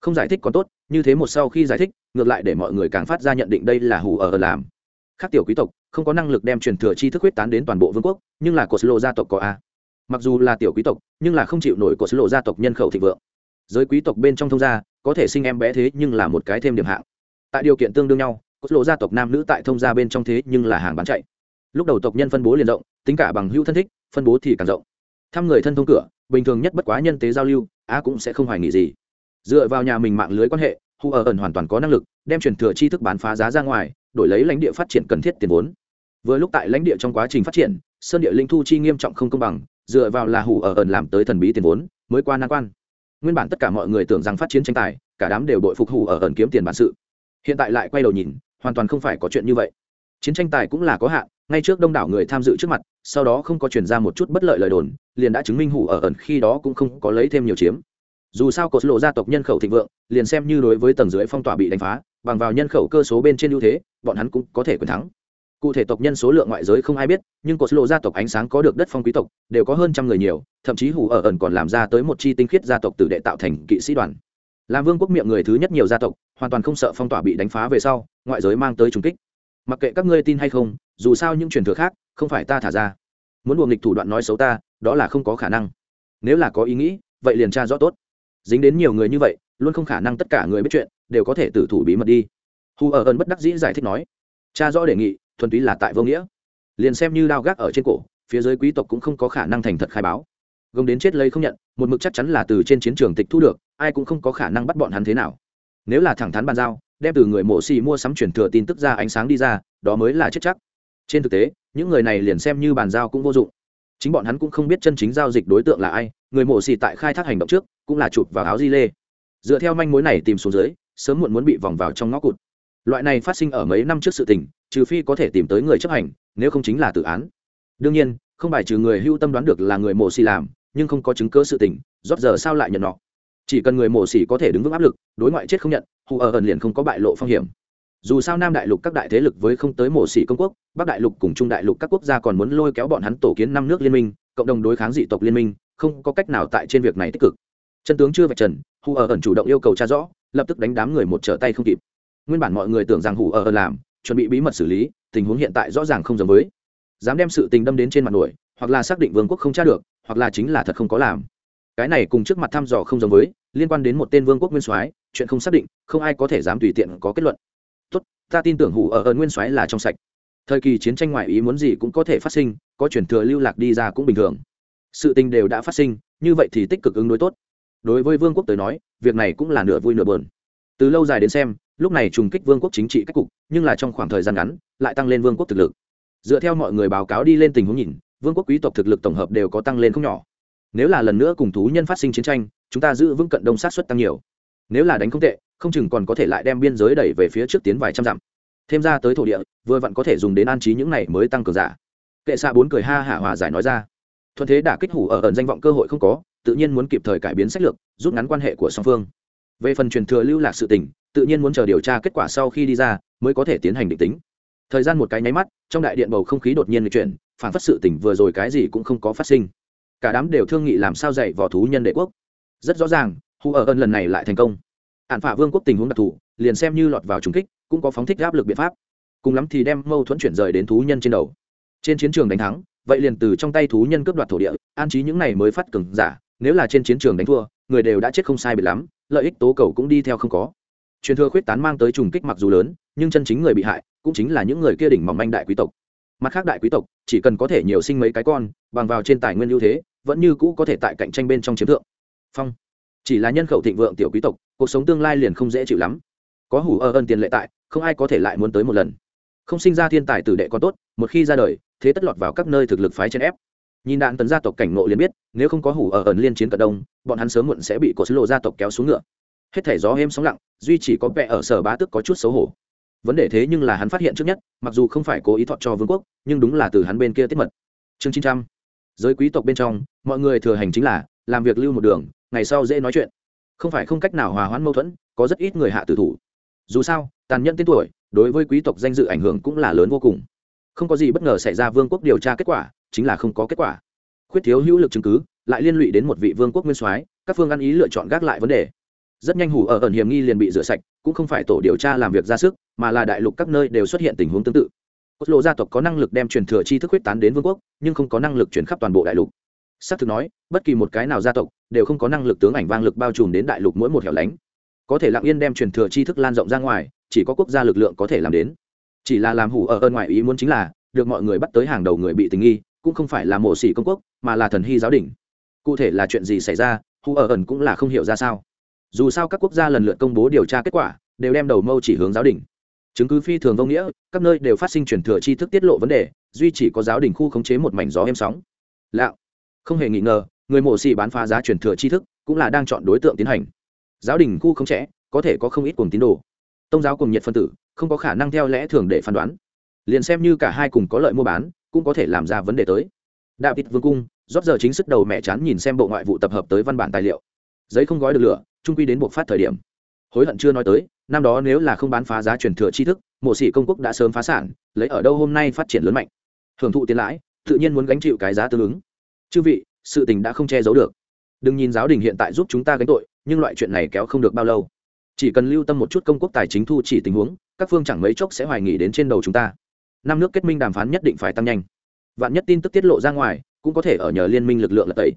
Không giải thích còn tốt, như thế một sau khi giải thích, ngược lại để mọi người càng phát ra nhận định đây là hù ở làm. Khác tiểu quý tộc, không có năng lực đem truyền thừa chi thức huyết tán đến toàn bộ vương quốc, nhưng là cột lộ gia tộc có a. Mặc dù là tiểu quý tộc, nhưng là không chịu nổi cột lộ gia tộc nhân khẩu thịnh vượng. Giới quý tộc bên trong thông gia, có thể sinh em bé thế nhưng là một cái thêm điểm hạng. Tại điều kiện tương đương nhau cốt lộ gia tộc nam nữ tại thông gia bên trong thế nhưng là hàng bán chạy. Lúc đầu tộc nhân phân bố liền rộng, tính cả bằng hữu thân thích, phân bố thì càng rộng. Thăm người thân thông cửa, bình thường nhất bất quá nhân tế giao lưu a cũng sẽ không hoài nghỉ gì. Dựa vào nhà mình mạng lưới quan hệ, hu ở ẩn hoàn toàn có năng lực, đem truyền thừa tri thức bán phá giá ra ngoài, đổi lấy lãnh địa phát triển cần thiết tiền vốn. Vừa lúc tại lãnh địa trong quá trình phát triển, sơn địa linh thu chi nghiêm trọng không công bằng, dựa vào là hủ ở ẩn làm tới thần bí tiền vốn, mới qua nan quan. Nguyên bản tất cả mọi người tưởng rằng phát triển tranh tài, cả đám đều đội phục hủ ở ẩn kiếm tiền bản sự. Hiện tại lại quay đầu nhìn hoàn toàn không phải có chuyện như vậy. Chiến tranh tài cũng là có hạn, ngay trước đông đảo người tham dự trước mặt, sau đó không có chuyển ra một chút bất lợi lời đồn, liền đã chứng minh hủ ở ẩn khi đó cũng không có lấy thêm nhiều chiếm. Dù sao cột lộ gia tộc nhân khẩu thịnh vượng, liền xem như đối với tầng dưới phong tỏa bị đánh phá, bằng vào nhân khẩu cơ số bên trên ưu thế, bọn hắn cũng có thể quyền thắng. Cụ thể tộc nhân số lượng ngoại giới không ai biết, nhưng cột lộ gia tộc ánh sáng có được đất phong quý tộc, đều có hơn trăm người nhiều, thậm chí hủ ở ẩn còn làm ra tới một chi tinh khiết gia tộc tử đệ tạo thành kỵ sĩ đoàn làm vương quốc miệng người thứ nhất nhiều gia tộc, hoàn toàn không sợ phong tỏa bị đánh phá về sau, ngoại giới mang tới trùng kích. Mặc kệ các ngươi tin hay không, dù sao những truyền thừa khác, không phải ta thả ra. Muốn buồng nghịch thủ đoạn nói xấu ta, đó là không có khả năng. Nếu là có ý nghĩ, vậy liền tra rõ tốt. Dính đến nhiều người như vậy, luôn không khả năng tất cả người biết chuyện, đều có thể tử thủ bí mật đi. Hù ở ơn bất đắc dĩ giải thích nói, cha rõ đề nghị, thuần túy là tại vô nghĩa. Liền xem như đao gác ở trên cổ, phía dưới quý tộc cũng không có khả năng thành thật khai báo gông đến chết lấy không nhận, một mực chắc chắn là từ trên chiến trường tịch thu được, ai cũng không có khả năng bắt bọn hắn thế nào. Nếu là thẳng thắn bàn giao, đem từ người mổ xì mua sắm chuyển thừa tin tức ra ánh sáng đi ra, đó mới là chết chắc. Trên thực tế, những người này liền xem như bàn giao cũng vô dụng. Chính bọn hắn cũng không biết chân chính giao dịch đối tượng là ai, người mổ xì tại khai thác hành động trước, cũng là chụp vào áo di lê. Dựa theo manh mối này tìm xuống dưới, sớm muộn muốn bị vòng vào trong ngõ cụt. Loại này phát sinh ở mấy năm trước sự tình, trừ phi có thể tìm tới người chấp hành, nếu không chính là tự án. Đương nhiên, không bài trừ người hưu tâm đoán được là người mổ xì làm nhưng không có chứng cơ sự tình rót giờ sao lại nhận nọ? Chỉ cần người mổ xỉ có thể đứng vững áp lực, đối ngoại chết không nhận, hù ở ẩn liền không có bại lộ phong hiểm. Dù sao nam đại lục các đại thế lực với không tới mổ xỉ công quốc, bắc đại lục cùng trung đại lục các quốc gia còn muốn lôi kéo bọn hắn tổ kiến năm nước liên minh, cộng đồng đối kháng dị tộc liên minh, không có cách nào tại trên việc này tích cực. Chân tướng chưa vạch trần, hù ở ẩn chủ động yêu cầu tra rõ, lập tức đánh đám người một trở tay không kịp. Nguyên bản mọi người tưởng rằng hù ở ẩn làm, chuẩn bị bí mật xử lý, tình huống hiện tại rõ ràng không giống với. Dám đem sự tình đâm đến trên mặt nổi, hoặc là xác định vương quốc không tra được hoặc là chính là thật không có làm. Cái này cùng trước mặt thăm dò không giống với liên quan đến một tên vương quốc nguyên soái chuyện không xác định không ai có thể dám tùy tiện có kết luận. Tốt, ta tin tưởng hủ ở ơn nguyên soái là trong sạch. Thời kỳ chiến tranh ngoại ý muốn gì cũng có thể phát sinh có chuyển thừa lưu lạc đi ra cũng bình thường. Sự tình đều đã phát sinh như vậy thì tích cực ứng đối tốt. Đối với vương quốc tới nói việc này cũng là nửa vui nửa bờn từ lâu dài đến xem lúc này trùng kích vương quốc chính trị cách cục nhưng là trong khoảng thời gian ngắn lại tăng lên vương quốc thực lực. Dựa theo mọi người báo cáo đi lên tình huống nhìn vương quốc quý tộc thực lực tổng hợp đều có tăng lên không nhỏ. Nếu là lần nữa cùng thú nhân phát sinh chiến tranh, chúng ta giữ vững cận đông sát xuất tăng nhiều. Nếu là đánh không tệ, không chừng còn có thể lại đem biên giới đẩy về phía trước tiến vài trăm dặm. Thêm ra tới thổ địa, vừa vặn có thể dùng đến an trí những này mới tăng cường giả. Kệ xạ bốn cười ha hả hòa giải nói ra. Thuận thế đả kích hủ ở ẩn danh vọng cơ hội không có, tự nhiên muốn kịp thời cải biến sách lược, rút ngắn quan hệ của song phương. Về phần truyền thừa lưu lạc sự tình, tự nhiên muốn chờ điều tra kết quả sau khi đi ra, mới có thể tiến hành định tính. Thời gian một cái nháy mắt, trong đại điện bầu không khí đột nhiên chuyển phản phát sự tỉnh vừa rồi cái gì cũng không có phát sinh. Cả đám đều thương nghị làm sao dạy vỏ thú nhân đệ quốc. Rất rõ ràng, hù ở ân lần này lại thành công. Hạn phả vương quốc tình huống đặc thù, liền xem như lọt vào trùng kích, cũng có phóng thích áp lực biện pháp. Cùng lắm thì đem mâu thuẫn chuyển rời đến thú nhân trên đầu. Trên chiến trường đánh thắng, vậy liền từ trong tay thú nhân cướp đoạt thổ địa, an trí những này mới phát cường giả, nếu là trên chiến trường đánh thua, người đều đã chết không sai bị lắm, lợi ích tố cầu cũng đi theo không có. Truyền thừa khuyết tán mang tới trùng kích mặc dù lớn, nhưng chân chính người bị hại, cũng chính là những người kia đỉnh mỏng manh đại quý tộc mặt khác đại quý tộc, chỉ cần có thể nhiều sinh mấy cái con, bằng vào trên tài nguyên ưu thế, vẫn như cũ có thể tại cạnh tranh bên trong chiếm thượng. Phong. Chỉ là nhân khẩu thịnh vượng tiểu quý tộc, cuộc sống tương lai liền không dễ chịu lắm. Có hủ ơ ân tiền lệ tại, không ai có thể lại muốn tới một lần. Không sinh ra thiên tài tử đệ có tốt, một khi ra đời, thế tất lọt vào các nơi thực lực phái trên ép. Nhìn đạn tấn gia tộc cảnh ngộ liền biết, nếu không có hủ ở ẩn liên chiến cận đông, bọn hắn sớm muộn sẽ bị cột lộ gia tộc kéo xuống ngựa. Hết thể gió êm sóng lặng, duy chỉ có vẻ ở sở bá tức có chút xấu hổ vấn đề thế nhưng là hắn phát hiện trước nhất, mặc dù không phải cố ý thọ cho vương quốc, nhưng đúng là từ hắn bên kia tiết mật. Chương chín trăm. Giới quý tộc bên trong, mọi người thừa hành chính là, làm việc lưu một đường, ngày sau dễ nói chuyện. Không phải không cách nào hòa hoãn mâu thuẫn, có rất ít người hạ tử thủ. Dù sao, tàn nhẫn tên tuổi, đối với quý tộc danh dự ảnh hưởng cũng là lớn vô cùng. Không có gì bất ngờ xảy ra vương quốc điều tra kết quả, chính là không có kết quả. Khuyết thiếu hữu lực chứng cứ, lại liên lụy đến một vị vương quốc nguyên soái, các phương ăn ý lựa chọn gác lại vấn đề rất nhanh hủ ở ẩn hiểm nghi liền bị rửa sạch, cũng không phải tổ điều tra làm việc ra sức, mà là đại lục các nơi đều xuất hiện tình huống tương tự. Cốt lộ gia tộc có năng lực đem truyền thừa tri thức huyết tán đến vương quốc, nhưng không có năng lực chuyển khắp toàn bộ đại lục. Xác thực nói, bất kỳ một cái nào gia tộc đều không có năng lực tướng ảnh vang lực bao trùm đến đại lục mỗi một hẻo lánh. Có thể lặng yên đem truyền thừa tri thức lan rộng ra ngoài, chỉ có quốc gia lực lượng có thể làm đến. Chỉ là làm hủ ở ơn ngoại ý muốn chính là, được mọi người bắt tới hàng đầu người bị tình nghi, cũng không phải là mổ xỉ công quốc, mà là thần hy giáo đình cụ thể là chuyện gì xảy ra, hủ ở ẩn cũng là không hiểu ra sao dù sao các quốc gia lần lượt công bố điều tra kết quả đều đem đầu mâu chỉ hướng giáo đình. Chứng cứ phi thường vô nghĩa, các nơi đều phát sinh truyền thừa tri thức tiết lộ vấn đề, duy chỉ có giáo đình khu khống chế một mảnh gió êm sóng. Lạo không hề nghi ngờ, người mổ xì bán phá giá truyền thừa tri thức cũng là đang chọn đối tượng tiến hành. Giáo đình khu khống chế, có thể có không ít cùng tín đồ. Tông giáo cùng nhiệt phân tử, không có khả năng theo lẽ thường để phán đoán. Liền xem như cả hai cùng có lợi mua bán, cũng có thể làm ra vấn đề tới. Đạo tịt vương cung, rót giờ chính sức đầu mẹ chán nhìn xem bộ ngoại vụ tập hợp tới văn bản tài liệu. Giấy không gói được lửa trung quy đến buộc phát thời điểm. Hối hận chưa nói tới, năm đó nếu là không bán phá giá truyền thừa tri thức, mộ sĩ công quốc đã sớm phá sản, lấy ở đâu hôm nay phát triển lớn mạnh. Hưởng thụ tiền lãi, tự nhiên muốn gánh chịu cái giá tương ứng. Chư vị, sự tình đã không che giấu được. Đừng nhìn giáo đình hiện tại giúp chúng ta gánh tội, nhưng loại chuyện này kéo không được bao lâu. Chỉ cần lưu tâm một chút công quốc tài chính thu chỉ tình huống, các phương chẳng mấy chốc sẽ hoài nghỉ đến trên đầu chúng ta. Năm nước kết minh đàm phán nhất định phải tăng nhanh. Vạn nhất tin tức tiết lộ ra ngoài, cũng có thể ở nhờ liên minh lực lượng là tẩy.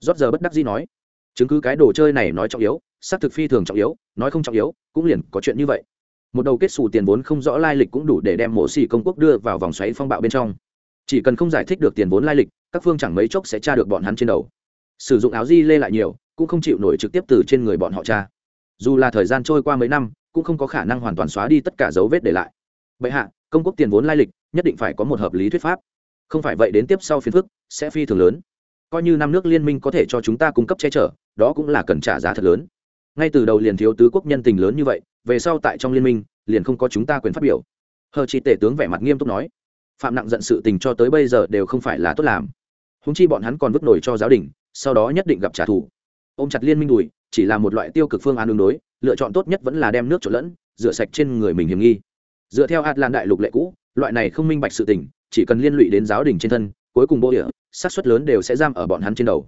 Rót giờ bất đắc dĩ nói. Chứng cứ cái đồ chơi này nói trọng yếu xác thực phi thường trọng yếu, nói không trọng yếu, cũng liền có chuyện như vậy. Một đầu kết xù tiền vốn không rõ lai lịch cũng đủ để đem mổ xỉ công quốc đưa vào vòng xoáy phong bạo bên trong. Chỉ cần không giải thích được tiền vốn lai lịch, các phương chẳng mấy chốc sẽ tra được bọn hắn trên đầu. Sử dụng áo di lê lại nhiều, cũng không chịu nổi trực tiếp từ trên người bọn họ cha dù là thời gian trôi qua mấy năm, cũng không có khả năng hoàn toàn xóa đi tất cả dấu vết để lại. Bệ hạ, công quốc tiền vốn lai lịch, nhất định phải có một hợp lý thuyết pháp. Không phải vậy đến tiếp sau phiền phức, sẽ phi thường lớn. Coi như năm nước liên minh có thể cho chúng ta cung cấp che chở, đó cũng là cần trả giá thật lớn ngay từ đầu liền thiếu tứ quốc nhân tình lớn như vậy, về sau tại trong liên minh, liền không có chúng ta quyền phát biểu. Hờ chi tể tướng vẻ mặt nghiêm túc nói, phạm nặng giận sự tình cho tới bây giờ đều không phải là tốt làm. Húng chi bọn hắn còn vứt nổi cho giáo đình, sau đó nhất định gặp trả thù. Ô m chặt liên minh đùi, chỉ là một loại tiêu cực phương án đường đối, lựa chọn tốt nhất vẫn là đem nước trộn lẫn, rửa sạch trên người mình hiểm nghi. Dựa theo atlan đại lục lệ cũ, loại này không minh bạch sự tình, chỉ cần liên lụy đến giáo đình trên thân, cuối cùng bộ địa sát suất lớn đều sẽ giam ở bọn hắn trên đầu.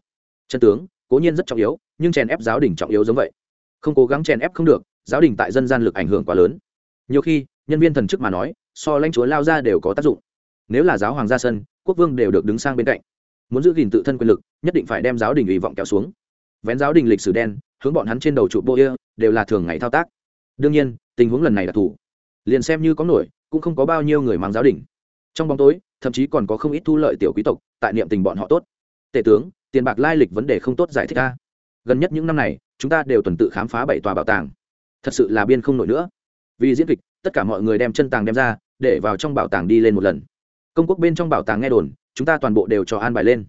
Chân tướng, cố nhiên rất trọng yếu, nhưng chèn ép giáo đình trọng yếu giống vậy không cố gắng chèn ép không được, giáo đình tại dân gian lực ảnh hưởng quá lớn. Nhiều khi, nhân viên thần chức mà nói, so lãnh chúa lao ra đều có tác dụng. Nếu là giáo hoàng ra sân, quốc vương đều được đứng sang bên cạnh. Muốn giữ gìn tự thân quyền lực, nhất định phải đem giáo đình ủy vọng kéo xuống. Vén giáo đình lịch sử đen, hướng bọn hắn trên đầu trụ bô ia đều là thường ngày thao tác. Đương nhiên, tình huống lần này là thủ. Liền xem như có nổi, cũng không có bao nhiêu người mang giáo đình. Trong bóng tối, thậm chí còn có không ít thu lợi tiểu quý tộc, tại niệm tình bọn họ tốt. Tể tướng, tiền bạc lai lịch vấn đề không tốt giải thích ca gần nhất những năm này chúng ta đều tuần tự khám phá bảy tòa bảo tàng. Thật sự là biên không nổi nữa. Vì diễn kịch, tất cả mọi người đem chân tàng đem ra, để vào trong bảo tàng đi lên một lần. Công quốc bên trong bảo tàng nghe đồn, chúng ta toàn bộ đều cho an bài lên.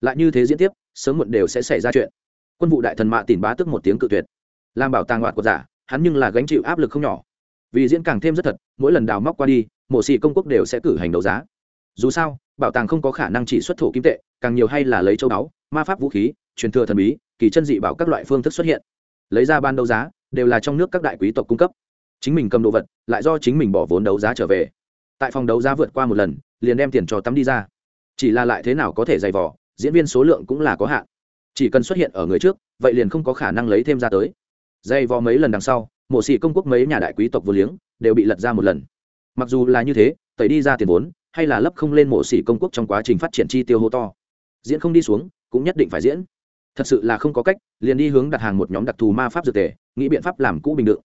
Lại như thế diễn tiếp, sớm muộn đều sẽ xảy ra chuyện. Quân vụ đại thần mạ tìm bá tức một tiếng cự tuyệt. Làm bảo tàng ngoại của giả, hắn nhưng là gánh chịu áp lực không nhỏ. Vì diễn càng thêm rất thật, mỗi lần đào móc qua đi, mổ xì công quốc đều sẽ cử hành đấu giá. Dù sao, bảo tàng không có khả năng chỉ xuất thổ kim tệ, càng nhiều hay là lấy châu báu ma pháp vũ khí, truyền thừa thần bí, kỳ chân dị bảo các loại phương thức xuất hiện. Lấy ra ban đấu giá, đều là trong nước các đại quý tộc cung cấp. Chính mình cầm đồ vật, lại do chính mình bỏ vốn đấu giá trở về. Tại phòng đấu giá vượt qua một lần, liền đem tiền cho tắm đi ra. Chỉ là lại thế nào có thể dày vỏ diễn viên số lượng cũng là có hạn. Chỉ cần xuất hiện ở người trước, vậy liền không có khả năng lấy thêm ra tới. Dày vò mấy lần đằng sau, mộ sĩ công quốc mấy nhà đại quý tộc vô liếng, đều bị lật ra một lần. Mặc dù là như thế, tẩy đi ra tiền vốn, hay là lấp không lên mộ sĩ công quốc trong quá trình phát triển chi tiêu hô to. Diễn không đi xuống cũng nhất định phải diễn. Thật sự là không có cách, liền đi hướng đặt hàng một nhóm đặc thù ma pháp dược tề, nghĩ biện pháp làm cũ bình đựng.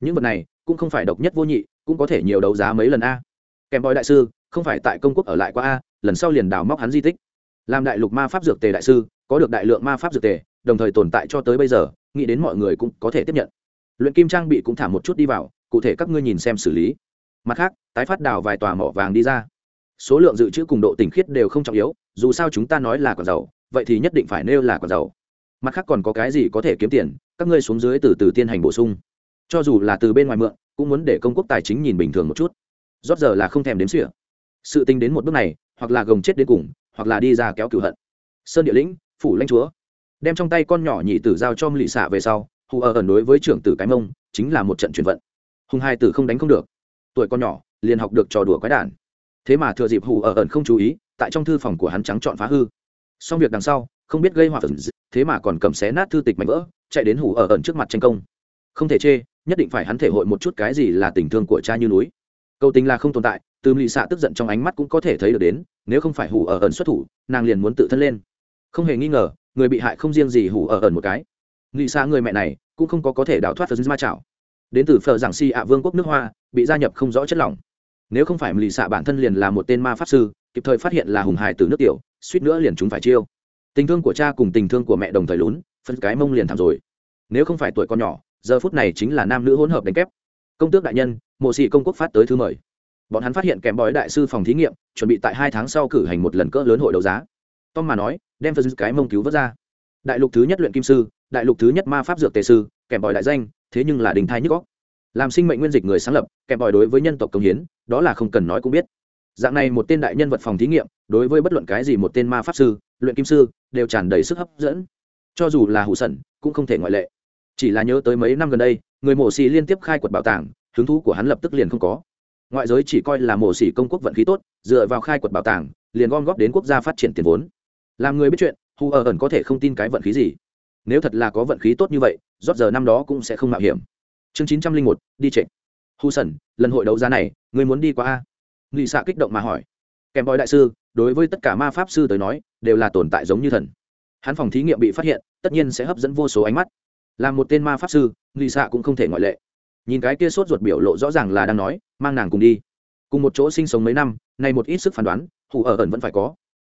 Những vật này cũng không phải độc nhất vô nhị, cũng có thể nhiều đấu giá mấy lần a. Kèm bói đại sư, không phải tại công quốc ở lại qua a, lần sau liền đào móc hắn di tích. Làm đại lục ma pháp dược tề đại sư, có được đại lượng ma pháp dược tề, đồng thời tồn tại cho tới bây giờ, nghĩ đến mọi người cũng có thể tiếp nhận. Luyện kim trang bị cũng thả một chút đi vào, cụ thể các ngươi nhìn xem xử lý. Mặt khác, tái phát đào vài tòa mỏ vàng đi ra. Số lượng dự trữ cùng độ tỉnh khiết đều không trọng yếu, dù sao chúng ta nói là còn giàu vậy thì nhất định phải nêu là còn giàu. Mặt khác còn có cái gì có thể kiếm tiền, các ngươi xuống dưới từ từ tiên hành bổ sung. Cho dù là từ bên ngoài mượn, cũng muốn để công quốc tài chính nhìn bình thường một chút. Rót giờ là không thèm đếm xỉa. Sự tính đến một bước này, hoặc là gồng chết đến cùng, hoặc là đi ra kéo cửu hận. Sơn địa lĩnh, phủ lãnh chúa. Đem trong tay con nhỏ nhị tử giao cho lì xạ về sau, hù ở ẩn đối với trưởng tử cái mông, chính là một trận chuyển vận. Hùng hai tử không đánh không được. Tuổi con nhỏ, liền học được trò đùa quái đản. Thế mà thừa dịp hù ở ẩn không chú ý, tại trong thư phòng của hắn trắng chọn phá hư xong việc đằng sau, không biết gây hòa phần thế mà còn cầm xé nát thư tịch mạnh vỡ, chạy đến hủ ở ẩn trước mặt tranh công. Không thể chê, nhất định phải hắn thể hội một chút cái gì là tình thương của cha như núi. Câu tình là không tồn tại, từ lì xạ tức giận trong ánh mắt cũng có thể thấy được đến, nếu không phải hủ ở ẩn xuất thủ, nàng liền muốn tự thân lên. Không hề nghi ngờ, người bị hại không riêng gì hủ ở ẩn một cái. Lì xạ người mẹ này, cũng không có có thể đào thoát phật ma chảo. Đến từ phở giảng si ạ vương quốc nước hoa, bị gia nhập không rõ chất lỏng. Nếu không phải lì xạ bản thân liền là một tên ma pháp sư, kịp thời phát hiện là hùng hài từ nước tiểu suýt nữa liền chúng phải chiêu. Tình thương của cha cùng tình thương của mẹ đồng thời lún, phân cái mông liền thảm rồi. Nếu không phải tuổi con nhỏ, giờ phút này chính là nam nữ hỗn hợp đánh kép. Công tước đại nhân, mộ sĩ công quốc phát tới thư mời. Bọn hắn phát hiện kèm bói đại sư phòng thí nghiệm, chuẩn bị tại hai tháng sau cử hành một lần cỡ lớn hội đấu giá. Tom mà nói, đem phân cái mông cứu vớt ra. Đại lục thứ nhất luyện kim sư, đại lục thứ nhất ma pháp dược tề sư kèm bói đại danh, thế nhưng là đình thai nhức góc làm sinh mệnh nguyên dịch người sáng lập kèm bói đối với nhân tộc công hiến, đó là không cần nói cũng biết. Dạng này một tên đại nhân vật phòng thí nghiệm đối với bất luận cái gì một tên ma pháp sư, luyện kim sư, đều tràn đầy sức hấp dẫn. Cho dù là hụ sẩn, cũng không thể ngoại lệ. Chỉ là nhớ tới mấy năm gần đây, người mổ xì liên tiếp khai quật bảo tàng, hứng thú của hắn lập tức liền không có. Ngoại giới chỉ coi là mổ xỉ công quốc vận khí tốt, dựa vào khai quật bảo tàng, liền gom góp đến quốc gia phát triển tiền vốn. Làm người biết chuyện hù ở ẩn có thể không tin cái vận khí gì. Nếu thật là có vận khí tốt như vậy rót giờ năm đó cũng sẽ không mạo hiểm. Chương chín trăm linh một, đi trịnh. Hù sẩn, lần hội đấu giá này, người muốn đi qua a? Nghị xạ kích động mà hỏi. Kèm bói đại sư đối với tất cả ma pháp sư tới nói, đều là tồn tại giống như thần. Hắn phòng thí nghiệm bị phát hiện, tất nhiên sẽ hấp dẫn vô số ánh mắt. Là một tên ma pháp sư nghị xạ cũng không thể ngoại lệ. Nhìn cái kia sốt ruột biểu lộ rõ ràng là đang nói, mang nàng cùng đi. Cùng một chỗ sinh sống mấy năm, nay một ít sức phán đoán hù ở ẩn vẫn phải có.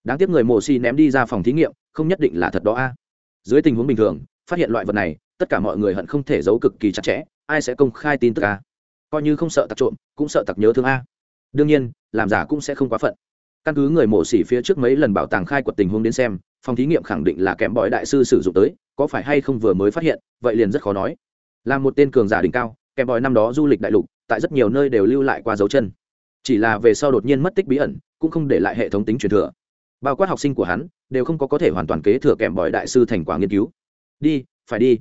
Đáng tiếc người mồ xi ném đi ra phòng thí nghiệm, không nhất định là thật đó a. Dưới tình huống bình thường, phát hiện loại vật này, tất cả mọi người hận không thể giấu cực kỳ chặt chẽ, ai sẽ công khai tin tức a? Coi như không sợ tặc trộm, cũng sợ tặc nhớ thương a. Đương nhiên, làm giả cũng sẽ không quá phận căn cứ người mổ xỉ phía trước mấy lần bảo tàng khai quật tình huống đến xem, phòng thí nghiệm khẳng định là kém bói đại sư sử dụng tới, có phải hay không vừa mới phát hiện, vậy liền rất khó nói. Là một tên cường giả đỉnh cao, kém bói năm đó du lịch đại lục, tại rất nhiều nơi đều lưu lại qua dấu chân. Chỉ là về sau đột nhiên mất tích bí ẩn, cũng không để lại hệ thống tính truyền thừa. Bao quát học sinh của hắn, đều không có có thể hoàn toàn kế thừa kèm bói đại sư thành quả nghiên cứu. Đi, phải đi.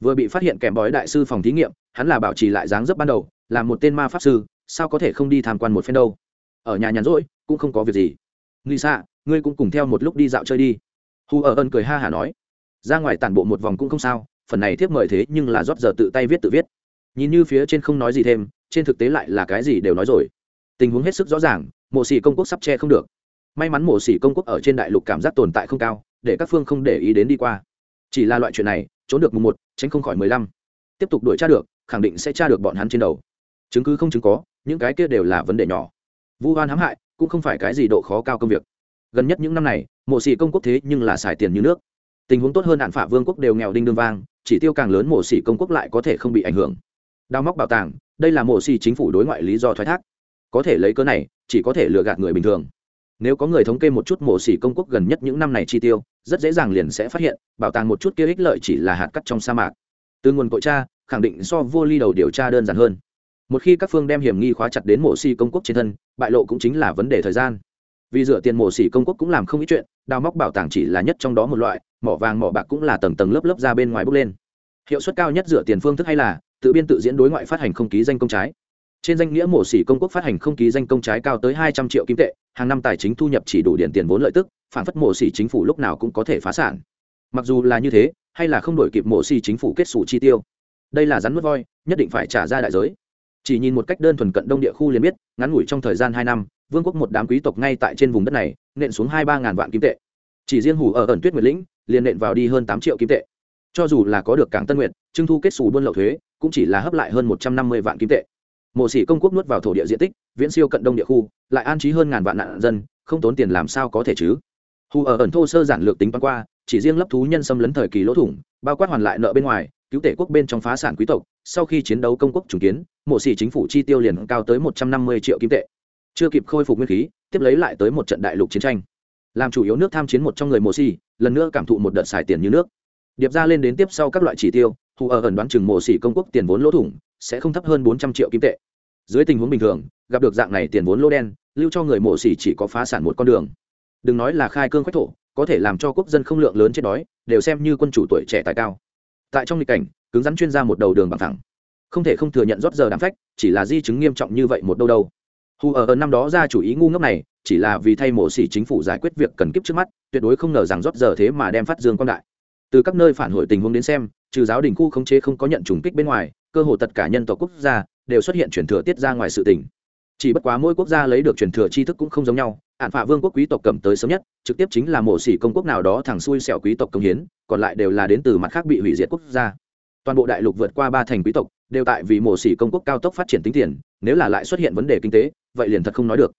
Vừa bị phát hiện kèm bói đại sư phòng thí nghiệm, hắn là bảo trì lại dáng dấp ban đầu, là một tên ma pháp sư, sao có thể không đi tham quan một phen đâu? Ở nhà nhàn rỗi, cũng không có việc gì. Nghĩ xạ ngươi cũng cùng theo một lúc đi dạo chơi đi. Hù ở ân cười ha hả nói. Ra ngoài tản bộ một vòng cũng không sao, phần này thiếp mời thế nhưng là rót giờ tự tay viết tự viết. Nhìn như phía trên không nói gì thêm, trên thực tế lại là cái gì đều nói rồi. Tình huống hết sức rõ ràng, mộ sĩ công quốc sắp che không được. May mắn mộ sĩ công quốc ở trên đại lục cảm giác tồn tại không cao, để các phương không để ý đến đi qua. Chỉ là loại chuyện này, trốn được mùng một, tránh không khỏi mười lăm. Tiếp tục đuổi tra được, khẳng định sẽ tra được bọn hắn trên đầu. Chứng cứ không chứng có, những cái kia đều là vấn đề nhỏ vu hoan hãm hại, cũng không phải cái gì độ khó cao công việc. Gần nhất những năm này, mộ xỉ công quốc thế nhưng là xài tiền như nước. Tình huống tốt hơn hạn phả vương quốc đều nghèo đinh đương vang, chỉ tiêu càng lớn mộ xỉ công quốc lại có thể không bị ảnh hưởng. Đào móc bảo tàng, đây là mộ xỉ chính phủ đối ngoại lý do thoái thác. Có thể lấy cớ này, chỉ có thể lừa gạt người bình thường. Nếu có người thống kê một chút mộ xỉ công quốc gần nhất những năm này chi tiêu, rất dễ dàng liền sẽ phát hiện, bảo tàng một chút kia ích lợi chỉ là hạt cắt trong sa mạc. Từ nguồn cội tra, khẳng định so vô ly đầu điều tra đơn giản hơn một khi các phương đem hiểm nghi khóa chặt đến mộ xì công quốc trên thân, bại lộ cũng chính là vấn đề thời gian. Vì dựa tiền mộ xì công quốc cũng làm không ít chuyện, đào móc bảo tàng chỉ là nhất trong đó một loại, mỏ vàng mỏ bạc cũng là tầng tầng lớp lớp ra bên ngoài bốc lên. Hiệu suất cao nhất dựa tiền phương thức hay là, tự biên tự diễn đối ngoại phát hành không ký danh công trái. Trên danh nghĩa mổ xỉ công quốc phát hành không ký danh công trái cao tới hai trăm triệu kim tệ, hàng năm tài chính thu nhập chỉ đủ điện tiền vốn lợi tức, phản phất mổ xỉ chính phủ lúc nào cũng có thể phá sản. Mặc dù là như thế, hay là không đổi kịp mổ xỉ chính phủ kết xù chi tiêu. Đây là rắn mất voi, nhất định phải trả ra đại giới chỉ nhìn một cách đơn thuần cận đông địa khu liền biết, ngắn ngủi trong thời gian hai năm, vương quốc một đám quý tộc ngay tại trên vùng đất này, nện xuống hai ba ngàn vạn kim tệ. Chỉ riêng hủ ở ẩn tuyết nguyệt lĩnh, liền nện vào đi hơn tám triệu kim tệ. Cho dù là có được cảng tân nguyệt, trưng thu kết xù buôn lậu thuế, cũng chỉ là hấp lại hơn một trăm năm mươi vạn kim tệ. Mộ sĩ công quốc nuốt vào thổ địa diện tích, viễn siêu cận đông địa khu, lại an trí hơn ngàn vạn nạn dân, không tốn tiền làm sao có thể chứ? Hù ở ẩn thô sơ giản lược tính toán qua, chỉ riêng lấp thú nhân xâm lấn thời kỳ lỗ thủng, bao quát hoàn lại nợ bên ngoài cứu tể quốc bên trong phá sản quý tộc, sau khi chiến đấu công quốc trùng kiến, mộ sĩ chính phủ chi tiêu liền cao tới một trăm năm mươi triệu kim tệ. Chưa kịp khôi phục nguyên khí, tiếp lấy lại tới một trận đại lục chiến tranh. Làm chủ yếu nước tham chiến một trong người mộ sĩ lần nữa cảm thụ một đợt xài tiền như nước. Điệp ra lên đến tiếp sau các loại chỉ tiêu, hù ở ẩn đoán chừng mộ sĩ công quốc tiền vốn lỗ thủng, sẽ không thấp hơn bốn trăm triệu kim tệ. Dưới tình huống bình thường, gặp được dạng này tiền vốn lỗ đen, lưu cho người mộ xỉ chỉ có phá sản một con đường. Đừng nói là khai cương khoách thổ, có thể làm cho quốc dân không lượng lớn chết đói, đều xem như quân chủ tuổi trẻ tài cao tại trong lịch cảnh, cứng rắn chuyên ra một đầu đường bằng thẳng. Không thể không thừa nhận rót giờ đám phách, chỉ là di chứng nghiêm trọng như vậy một đâu đâu. Hù ở năm đó ra chủ ý ngu ngốc này, chỉ là vì thay mổ xỉ chính phủ giải quyết việc cần kiếp trước mắt, tuyệt đối không ngờ rằng rót giờ thế mà đem phát dương quan đại. Từ các nơi phản hồi tình huống đến xem, trừ giáo đình khu khống chế không có nhận trùng kích bên ngoài, cơ hồ tất cả nhân tộc quốc gia đều xuất hiện chuyển thừa tiết ra ngoài sự tình chỉ bất quá mỗi quốc gia lấy được truyền thừa tri thức cũng không giống nhau ạn phạ vương quốc quý tộc cầm tới sớm nhất, trực tiếp chính là mổ xỉ công quốc nào đó thẳng xui xẻo quý tộc công hiến, còn lại đều là đến từ mặt khác bị hủy diệt quốc gia. Toàn bộ đại lục vượt qua ba thành quý tộc, đều tại vì mổ xỉ công quốc cao tốc phát triển tính tiền, nếu là lại xuất hiện vấn đề kinh tế, vậy liền thật không nói được.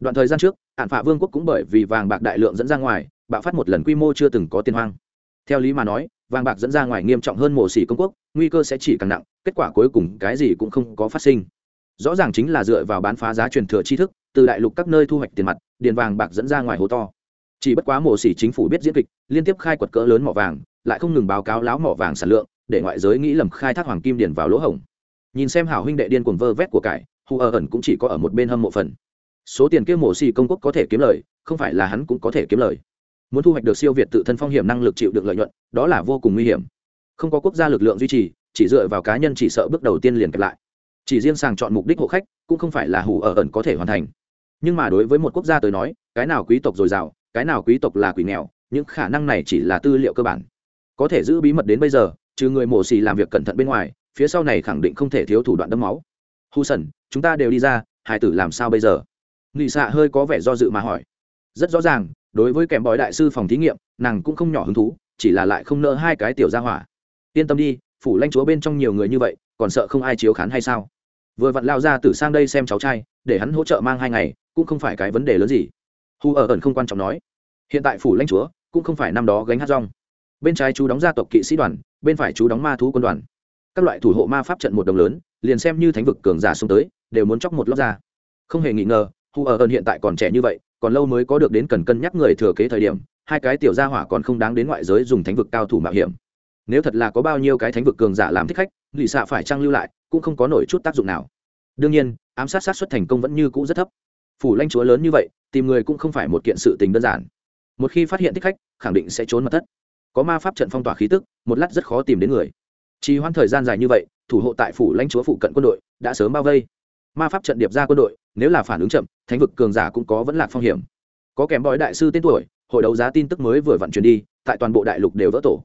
Đoạn thời gian trước ạn phạ vương quốc cũng bởi vì vàng bạc đại lượng dẫn ra ngoài, bạo phát một lần quy mô chưa từng có tiền hoang. Theo lý mà nói, vàng bạc dẫn ra ngoài nghiêm trọng hơn mổ xỉ công quốc, nguy cơ sẽ chỉ càng nặng, kết quả cuối cùng cái gì cũng không có phát sinh rõ ràng chính là dựa vào bán phá giá truyền thừa tri thức, từ đại lục các nơi thu hoạch tiền mặt, điền vàng bạc dẫn ra ngoài hố to. Chỉ bất quá mổ xỉ chính phủ biết diễn kịch, liên tiếp khai quật cỡ lớn mỏ vàng, lại không ngừng báo cáo láo mỏ vàng sản lượng, để ngoại giới nghĩ lầm khai thác hoàng kim điền vào lỗ hổng. Nhìn xem hảo huynh đệ điên cuồng vơ vét của cải hù ở ẩn cũng chỉ có ở một bên hâm mộ phần. Số tiền kia mổ xỉ công quốc có thể kiếm lời, không phải là hắn cũng có thể kiếm lời. Muốn thu hoạch được siêu việt tự thân phong hiểm năng lực chịu được lợi nhuận, đó là vô cùng nguy hiểm. Không có quốc gia lực lượng duy trì, chỉ dựa vào cá nhân chỉ sợ bước đầu tiên liền kẹp lại chỉ riêng sàng chọn mục đích hộ khách, cũng không phải là hủ ở ẩn có thể hoàn thành. Nhưng mà đối với một quốc gia tới nói, cái nào quý tộc dồi dào, cái nào quý tộc là quỷ nghèo, những khả năng này chỉ là tư liệu cơ bản. Có thể giữ bí mật đến bây giờ, trừ người mổ xì làm việc cẩn thận bên ngoài, phía sau này khẳng định không thể thiếu thủ đoạn đấm máu. Hù sần, chúng ta đều đi ra, hải tử làm sao bây giờ? Nghị xạ hơi có vẻ do dự mà hỏi. Rất rõ ràng, đối với kèm bói đại sư phòng thí nghiệm, nàng cũng không nhỏ hứng thú, chỉ là lại không nỡ hai cái tiểu ra hỏa. Yên tâm đi, phủ lanh chúa bên trong nhiều người như vậy còn sợ không ai chiếu khán hay sao? Vừa vặn lao ra từ sang đây xem cháu trai, để hắn hỗ trợ mang hai ngày, cũng không phải cái vấn đề lớn gì. Hù ở ẩn không quan trọng nói. Hiện tại phủ lãnh chúa, cũng không phải năm đó gánh hát rong. Bên trái chú đóng gia tộc kỵ sĩ đoàn, bên phải chú đóng ma thú quân đoàn. Các loại thủ hộ ma pháp trận một đồng lớn, liền xem như thánh vực cường giả xuống tới, đều muốn chóc một lóc ra. Không hề nghi ngờ hù ở ẩn hiện tại còn trẻ như vậy, còn lâu mới có được đến cần cân nhắc người thừa kế thời điểm, hai cái tiểu gia hỏa còn không đáng đến ngoại giới dùng thánh vực cao thủ mạo hiểm nếu thật là có bao nhiêu cái thánh vực cường giả làm thích khách, lì xạ phải trang lưu lại, cũng không có nổi chút tác dụng nào. Đương nhiên, ám sát sát xuất thành công vẫn như cũ rất thấp. Phủ lanh chúa lớn như vậy, tìm người cũng không phải một kiện sự tình đơn giản. Một khi phát hiện thích khách, khẳng định sẽ trốn mật thất. Có ma pháp trận phong tỏa khí tức, một lát rất khó tìm đến người. Trì hoãn thời gian dài như vậy, thủ hộ tại phủ lãnh chúa phụ cận quân đội, đã sớm bao vây. Ma pháp trận điệp ra quân đội, nếu là phản ứng chậm, thánh vực cường giả cũng có vẫn là phong hiểm. Có kèm bói đại sư tên tuổi, hội đấu giá tin tức mới vừa vận chuyển đi, tại toàn bộ đại lục đều vỡ tổ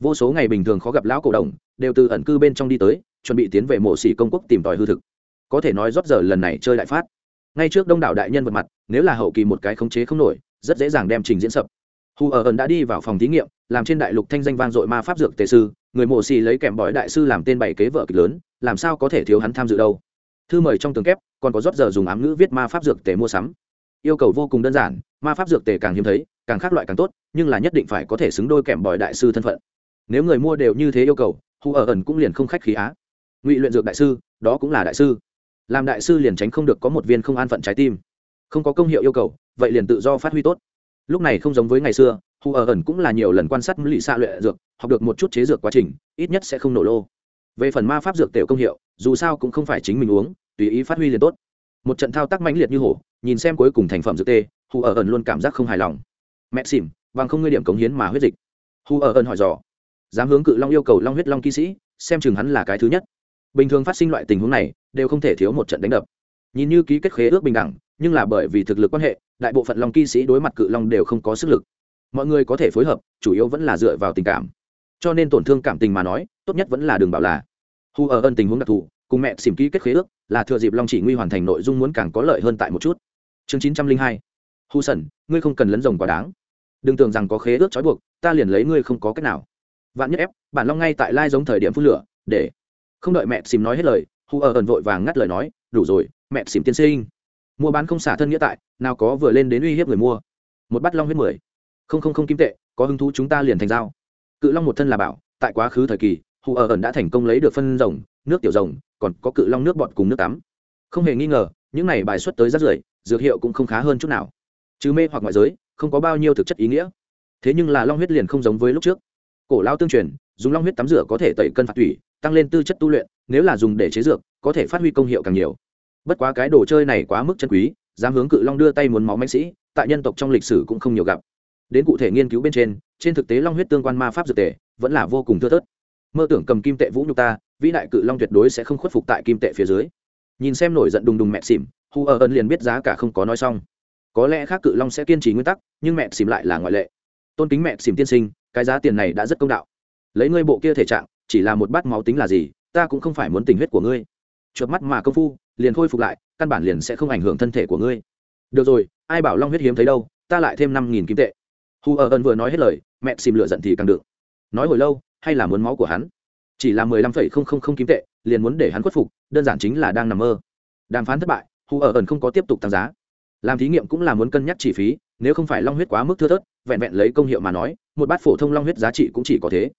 vô số ngày bình thường khó gặp lão cổ đồng đều từ ẩn cư bên trong đi tới, chuẩn bị tiến về mộ xỉ công quốc tìm tòi hư thực. Có thể nói rót giờ lần này chơi đại phát. Ngay trước đông đảo đại nhân vật mặt, nếu là hậu kỳ một cái khống chế không nổi, rất dễ dàng đem trình diễn sập. Hù ở ẩn đã đi vào phòng thí nghiệm, làm trên đại lục thanh danh vang dội ma pháp dược tề sư, người mộ xì lấy kèm bói đại sư làm tên bảy kế vợ kịch lớn, làm sao có thể thiếu hắn tham dự đâu? Thư mời trong tường kép, còn có rót giờ dùng ám ngữ viết ma pháp dược tề mua sắm. Yêu cầu vô cùng đơn giản, ma pháp dược tề càng hiếm thấy, càng khác loại càng tốt, nhưng là nhất định phải có thể xứng đôi kèm bòi đại sư thân phận nếu người mua đều như thế yêu cầu, hù ở ẩn cũng liền không khách khí á. Ngụy luyện dược đại sư, đó cũng là đại sư. Làm đại sư liền tránh không được có một viên không an phận trái tim. Không có công hiệu yêu cầu, vậy liền tự do phát huy tốt. Lúc này không giống với ngày xưa, hù ở ẩn cũng là nhiều lần quan sát lì xạ luyện dược, học được một chút chế dược quá trình, ít nhất sẽ không nổ lô. Về phần ma pháp dược tiểu công hiệu, dù sao cũng không phải chính mình uống, tùy ý phát huy liền tốt. Một trận thao tác mãnh liệt như hổ, nhìn xem cuối cùng thành phẩm dược tê, hù ở ẩn luôn cảm giác không hài lòng. Mẹ xỉm, bằng không ngươi điểm cống hiến mà huyết dịch. Hù ở ẩn hỏi dò dám hướng cự long yêu cầu long huyết long kỵ sĩ, xem chừng hắn là cái thứ nhất. Bình thường phát sinh loại tình huống này, đều không thể thiếu một trận đánh đập. Nhìn như ký kết khế ước bình đẳng, nhưng là bởi vì thực lực quan hệ, đại bộ phận long kỵ sĩ đối mặt cự long đều không có sức lực. Mọi người có thể phối hợp, chủ yếu vẫn là dựa vào tình cảm. Cho nên tổn thương cảm tình mà nói, tốt nhất vẫn là đường bảo là. Hù ở ân tình huống đặc thù, cùng mẹ xìm ký kết khế ước, là thừa dịp long chỉ nguy hoàn thành nội dung muốn càng có lợi hơn tại một chút. Chương chín trăm linh hai. Hù sần ngươi không cần lấn rồng quá đáng. Đừng tưởng rằng có khế ước trói buộc, ta liền lấy ngươi không có cách nào vạn nhất ép, bản long ngay tại lai giống thời điểm phun lửa, để không đợi mẹ xìm nói hết lời hù ở ẩn vội vàng ngắt lời nói, đủ rồi, mẹ xìm tiên sinh. Mua bán không xả thân nghĩa tại, nào có vừa lên đến uy hiếp người mua. Một bát long huyết mười. Không không không kim tệ, có hứng thú chúng ta liền thành dao cự long một thân là bảo, tại quá khứ thời kỳ hù ở ẩn đã thành công lấy được phân rồng, nước tiểu rồng, còn có cự long nước bọt cùng nước tắm. Không hề nghi ngờ, những này bài xuất tới rất rưởi, dược hiệu cũng không khá hơn chút nào. Chứ mê hoặc ngoại giới, không có bao nhiêu thực chất ý nghĩa. Thế nhưng là long huyết liền không giống với lúc trước cổ lao tương truyền, dùng long huyết tắm rửa có thể tẩy cân phạt tủy, tăng lên tư chất tu luyện, nếu là dùng để chế dược, có thể phát huy công hiệu càng nhiều. Bất quá cái đồ chơi này quá mức chân quý, dám hướng cự long đưa tay muốn máu mạnh sĩ, tại nhân tộc trong lịch sử cũng không nhiều gặp. Đến cụ thể nghiên cứu bên trên trên thực tế long huyết tương quan ma pháp dược tề vẫn là vô cùng thưa thớt. Mơ tưởng cầm kim tệ vũ nhục ta, vĩ đại cự long tuyệt đối sẽ không khuất phục tại kim tệ phía dưới. Nhìn xem nổi giận đùng đùng mẹ xỉm, hu ở ân liền biết giá cả không có nói xong. Có lẽ khác cự long sẽ kiên trì nguyên tắc, nhưng mẹ xỉm lại là ngoại lệ. Tôn kính mẹ xỉm tiên sinh cái giá tiền này đã rất công đạo. Lấy ngươi bộ kia thể trạng, chỉ là một bát máu tính là gì, ta cũng không phải muốn tình huyết của ngươi. Chuột mắt mà công phu, liền khôi phục lại, căn bản liền sẽ không ảnh hưởng thân thể của ngươi. Được rồi, ai bảo long huyết hiếm thấy đâu, ta lại thêm năm nghìn kim tệ. Hù ở ờ ân vừa nói hết lời, mẹ xìm lửa giận thì càng được. Nói hồi lâu, hay là muốn máu của hắn? Chỉ là mười lăm phẩy không không không kim tệ, liền muốn để hắn khuất phục, đơn giản chính là đang nằm mơ. Đàm phán thất bại hù ở ờ ẩn không có tiếp tục tăng giá. Làm thí nghiệm cũng là muốn cân nhắc chi phí, nếu không phải long huyết quá mức thưa thớt vẹn vẹn lấy công hiệu mà nói, một bát phổ thông long huyết giá trị cũng chỉ có thế.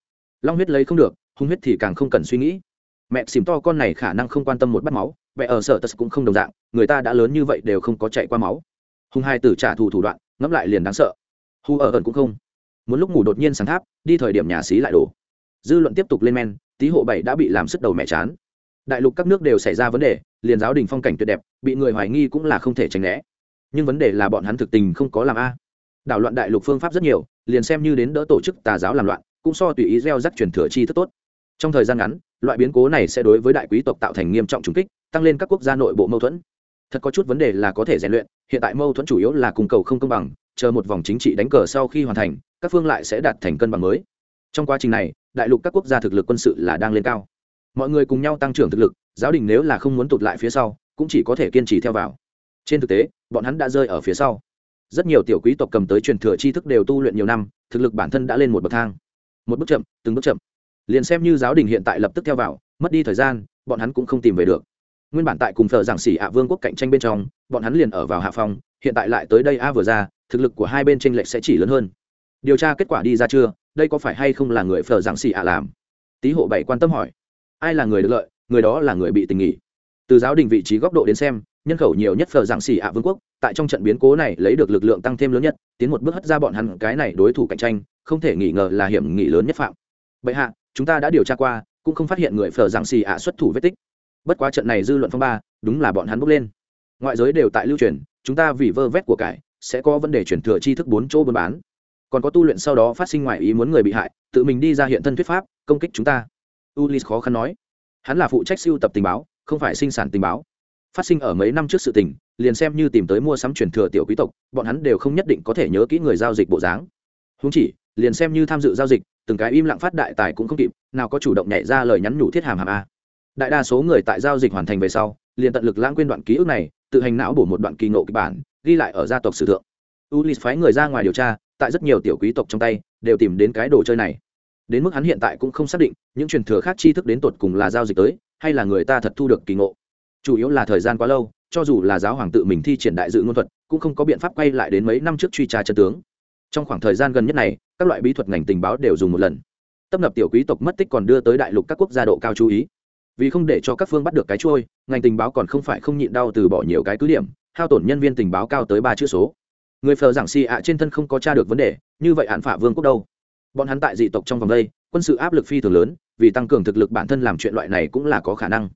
Long huyết lấy không được, hung huyết thì càng không cần suy nghĩ. Mẹ xìm to con này khả năng không quan tâm một bát máu vẻ ở sở tật cũng không đồng dạng, người ta đã lớn như vậy đều không có chạy qua máu. Hung hai tử trả thù thủ đoạn, ngẫm lại liền đáng sợ. Hu ở ẩn cũng không. Muốn lúc ngủ đột nhiên sáng tháp, đi thời điểm nhà xí lại đổ. Dư luận tiếp tục lên men tý hộ bảy đã bị làm sức đầu mẹ chán. Đại lục các nước đều xảy ra vấn đề, liền giáo đình phong cảnh tuyệt đẹp, bị người hoài nghi cũng là không thể tránh né. Nhưng vấn đề là bọn hắn thực tình không có làm a đảo loạn đại lục phương pháp rất nhiều, liền xem như đến đỡ tổ chức tà giáo làm loạn, cũng so tùy ý gieo rắc truyền thừa chi thức tốt. Trong thời gian ngắn, loại biến cố này sẽ đối với đại quý tộc tạo thành nghiêm trọng trùng kích, tăng lên các quốc gia nội bộ mâu thuẫn. Thật có chút vấn đề là có thể rèn luyện, hiện tại mâu thuẫn chủ yếu là cung cầu không công bằng, chờ một vòng chính trị đánh cờ sau khi hoàn thành, các phương lại sẽ đạt thành cân bằng mới. Trong quá trình này, đại lục các quốc gia thực lực quân sự là đang lên cao. Mọi người cùng nhau tăng trưởng thực lực, giáo đình nếu là không muốn tụt lại phía sau, cũng chỉ có thể kiên trì theo vào. Trên thực tế, bọn hắn đã rơi ở phía sau rất nhiều tiểu quý tộc cầm tới truyền thừa tri thức đều tu luyện nhiều năm, thực lực bản thân đã lên một bậc thang. Một bước chậm, từng bước chậm. Liền xem như giáo đình hiện tại lập tức theo vào, mất đi thời gian, bọn hắn cũng không tìm về được. Nguyên bản tại cùng thờ giảng sĩ ạ vương quốc cạnh tranh bên trong, bọn hắn liền ở vào hạ phòng hiện tại lại tới đây a vừa ra, thực lực của hai bên tranh lệch sẽ chỉ lớn hơn. Điều tra kết quả đi ra chưa, đây có phải hay không là người phờ giảng sĩ ạ làm? Tý hộ bảy quan tâm hỏi. Ai là người được lợi, người đó là người bị tình nghỉ. Từ giáo đình vị trí góc độ đến xem nhân khẩu nhiều nhất phở giảng xỉ ạ vương quốc, tại trong trận biến cố này lấy được lực lượng tăng thêm lớn nhất, tiến một bước hất ra bọn hắn cái này đối thủ cạnh tranh, không thể nghi ngờ là hiểm nghị lớn nhất phạm. Bệ hạ, chúng ta đã điều tra qua, cũng không phát hiện người phở giảng xì ạ xuất thủ vết tích. Bất quá trận này dư luận phong ba, đúng là bọn hắn bốc lên. Ngoại giới đều tại lưu truyền, chúng ta vì vơ vét của cải, sẽ có vấn đề chuyển thừa tri thức bốn chỗ buôn bán. Còn có tu luyện sau đó phát sinh ngoài ý muốn người bị hại, tự mình đi ra hiện thân thuyết pháp, công kích chúng ta. Ulis khó khăn nói. Hắn là phụ trách siêu tập tình báo, không phải sinh sản tình báo phát sinh ở mấy năm trước sự tình, liền xem như tìm tới mua sắm truyền thừa tiểu quý tộc, bọn hắn đều không nhất định có thể nhớ kỹ người giao dịch bộ dáng. Húng chỉ, liền xem như tham dự giao dịch, từng cái im lặng phát đại tài cũng không kịp, nào có chủ động nhảy ra lời nhắn nhủ thiết hàm hàm a. Đại đa số người tại giao dịch hoàn thành về sau, liền tận lực lãng quên đoạn ký ức này, tự hành não bổ một đoạn kỳ ngộ kịch bản, ghi lại ở gia tộc sử thượng. Ulis phái người ra ngoài điều tra, tại rất nhiều tiểu quý tộc trong tay, đều tìm đến cái đồ chơi này. Đến mức hắn hiện tại cũng không xác định, những truyền thừa khác tri thức đến tột cùng là giao dịch tới, hay là người ta thật thu được kỳ ngộ chủ yếu là thời gian quá lâu, cho dù là giáo hoàng tự mình thi triển đại dự ngôn thuật, cũng không có biện pháp quay lại đến mấy năm trước truy tra chân tướng. Trong khoảng thời gian gần nhất này, các loại bí thuật ngành tình báo đều dùng một lần. Tấp nập tiểu quý tộc mất tích còn đưa tới đại lục các quốc gia độ cao chú ý. Vì không để cho các phương bắt được cái trôi, ngành tình báo còn không phải không nhịn đau từ bỏ nhiều cái cứ điểm, hao tổn nhân viên tình báo cao tới ba chữ số. Người phờ giảng si ạ trên thân không có tra được vấn đề, như vậy hạn phả vương quốc đâu? Bọn hắn tại dị tộc trong vòng đây, quân sự áp lực phi thường lớn, vì tăng cường thực lực bản thân làm chuyện loại này cũng là có khả năng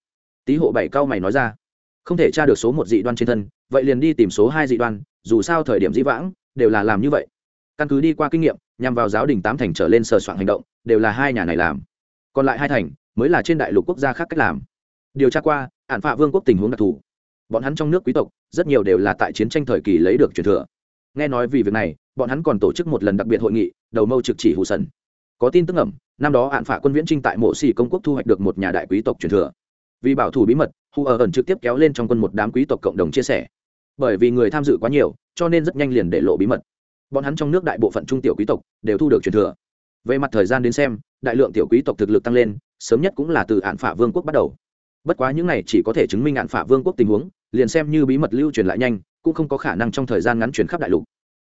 tý hộ bảy cao mày nói ra. Không thể tra được số một dị đoan trên thân, vậy liền đi tìm số hai dị đoan, dù sao thời điểm dĩ vãng, đều là làm như vậy. Căn cứ đi qua kinh nghiệm, nhằm vào giáo đình tám thành trở lên sờ soạn hành động, đều là hai nhà này làm. Còn lại hai thành, mới là trên đại lục quốc gia khác cách làm. Điều tra qua ạn phạ vương quốc tình huống đặc thù. Bọn hắn trong nước quý tộc, rất nhiều đều là tại chiến tranh thời kỳ lấy được truyền thừa. Nghe nói vì việc này, bọn hắn còn tổ chức một lần đặc biệt hội nghị, đầu mâu trực chỉ hù sần. Có tin tức ẩm năm đó ạn phạ quân viễn trinh tại mộ xì công quốc thu hoạch được một nhà đại quý tộc truyền thừa vì bảo thủ bí mật, hù ở ẩn trực tiếp kéo lên trong quân một đám quý tộc cộng đồng chia sẻ. Bởi vì người tham dự quá nhiều, cho nên rất nhanh liền để lộ bí mật. Bọn hắn trong nước đại bộ phận trung tiểu quý tộc đều thu được truyền thừa. Về mặt thời gian đến xem, đại lượng tiểu quý tộc thực lực tăng lên, sớm nhất cũng là từ hạn phả vương quốc bắt đầu. Bất quá những này chỉ có thể chứng minh hạn phả vương quốc tình huống, liền xem như bí mật lưu truyền lại nhanh, cũng không có khả năng trong thời gian ngắn truyền khắp đại lục.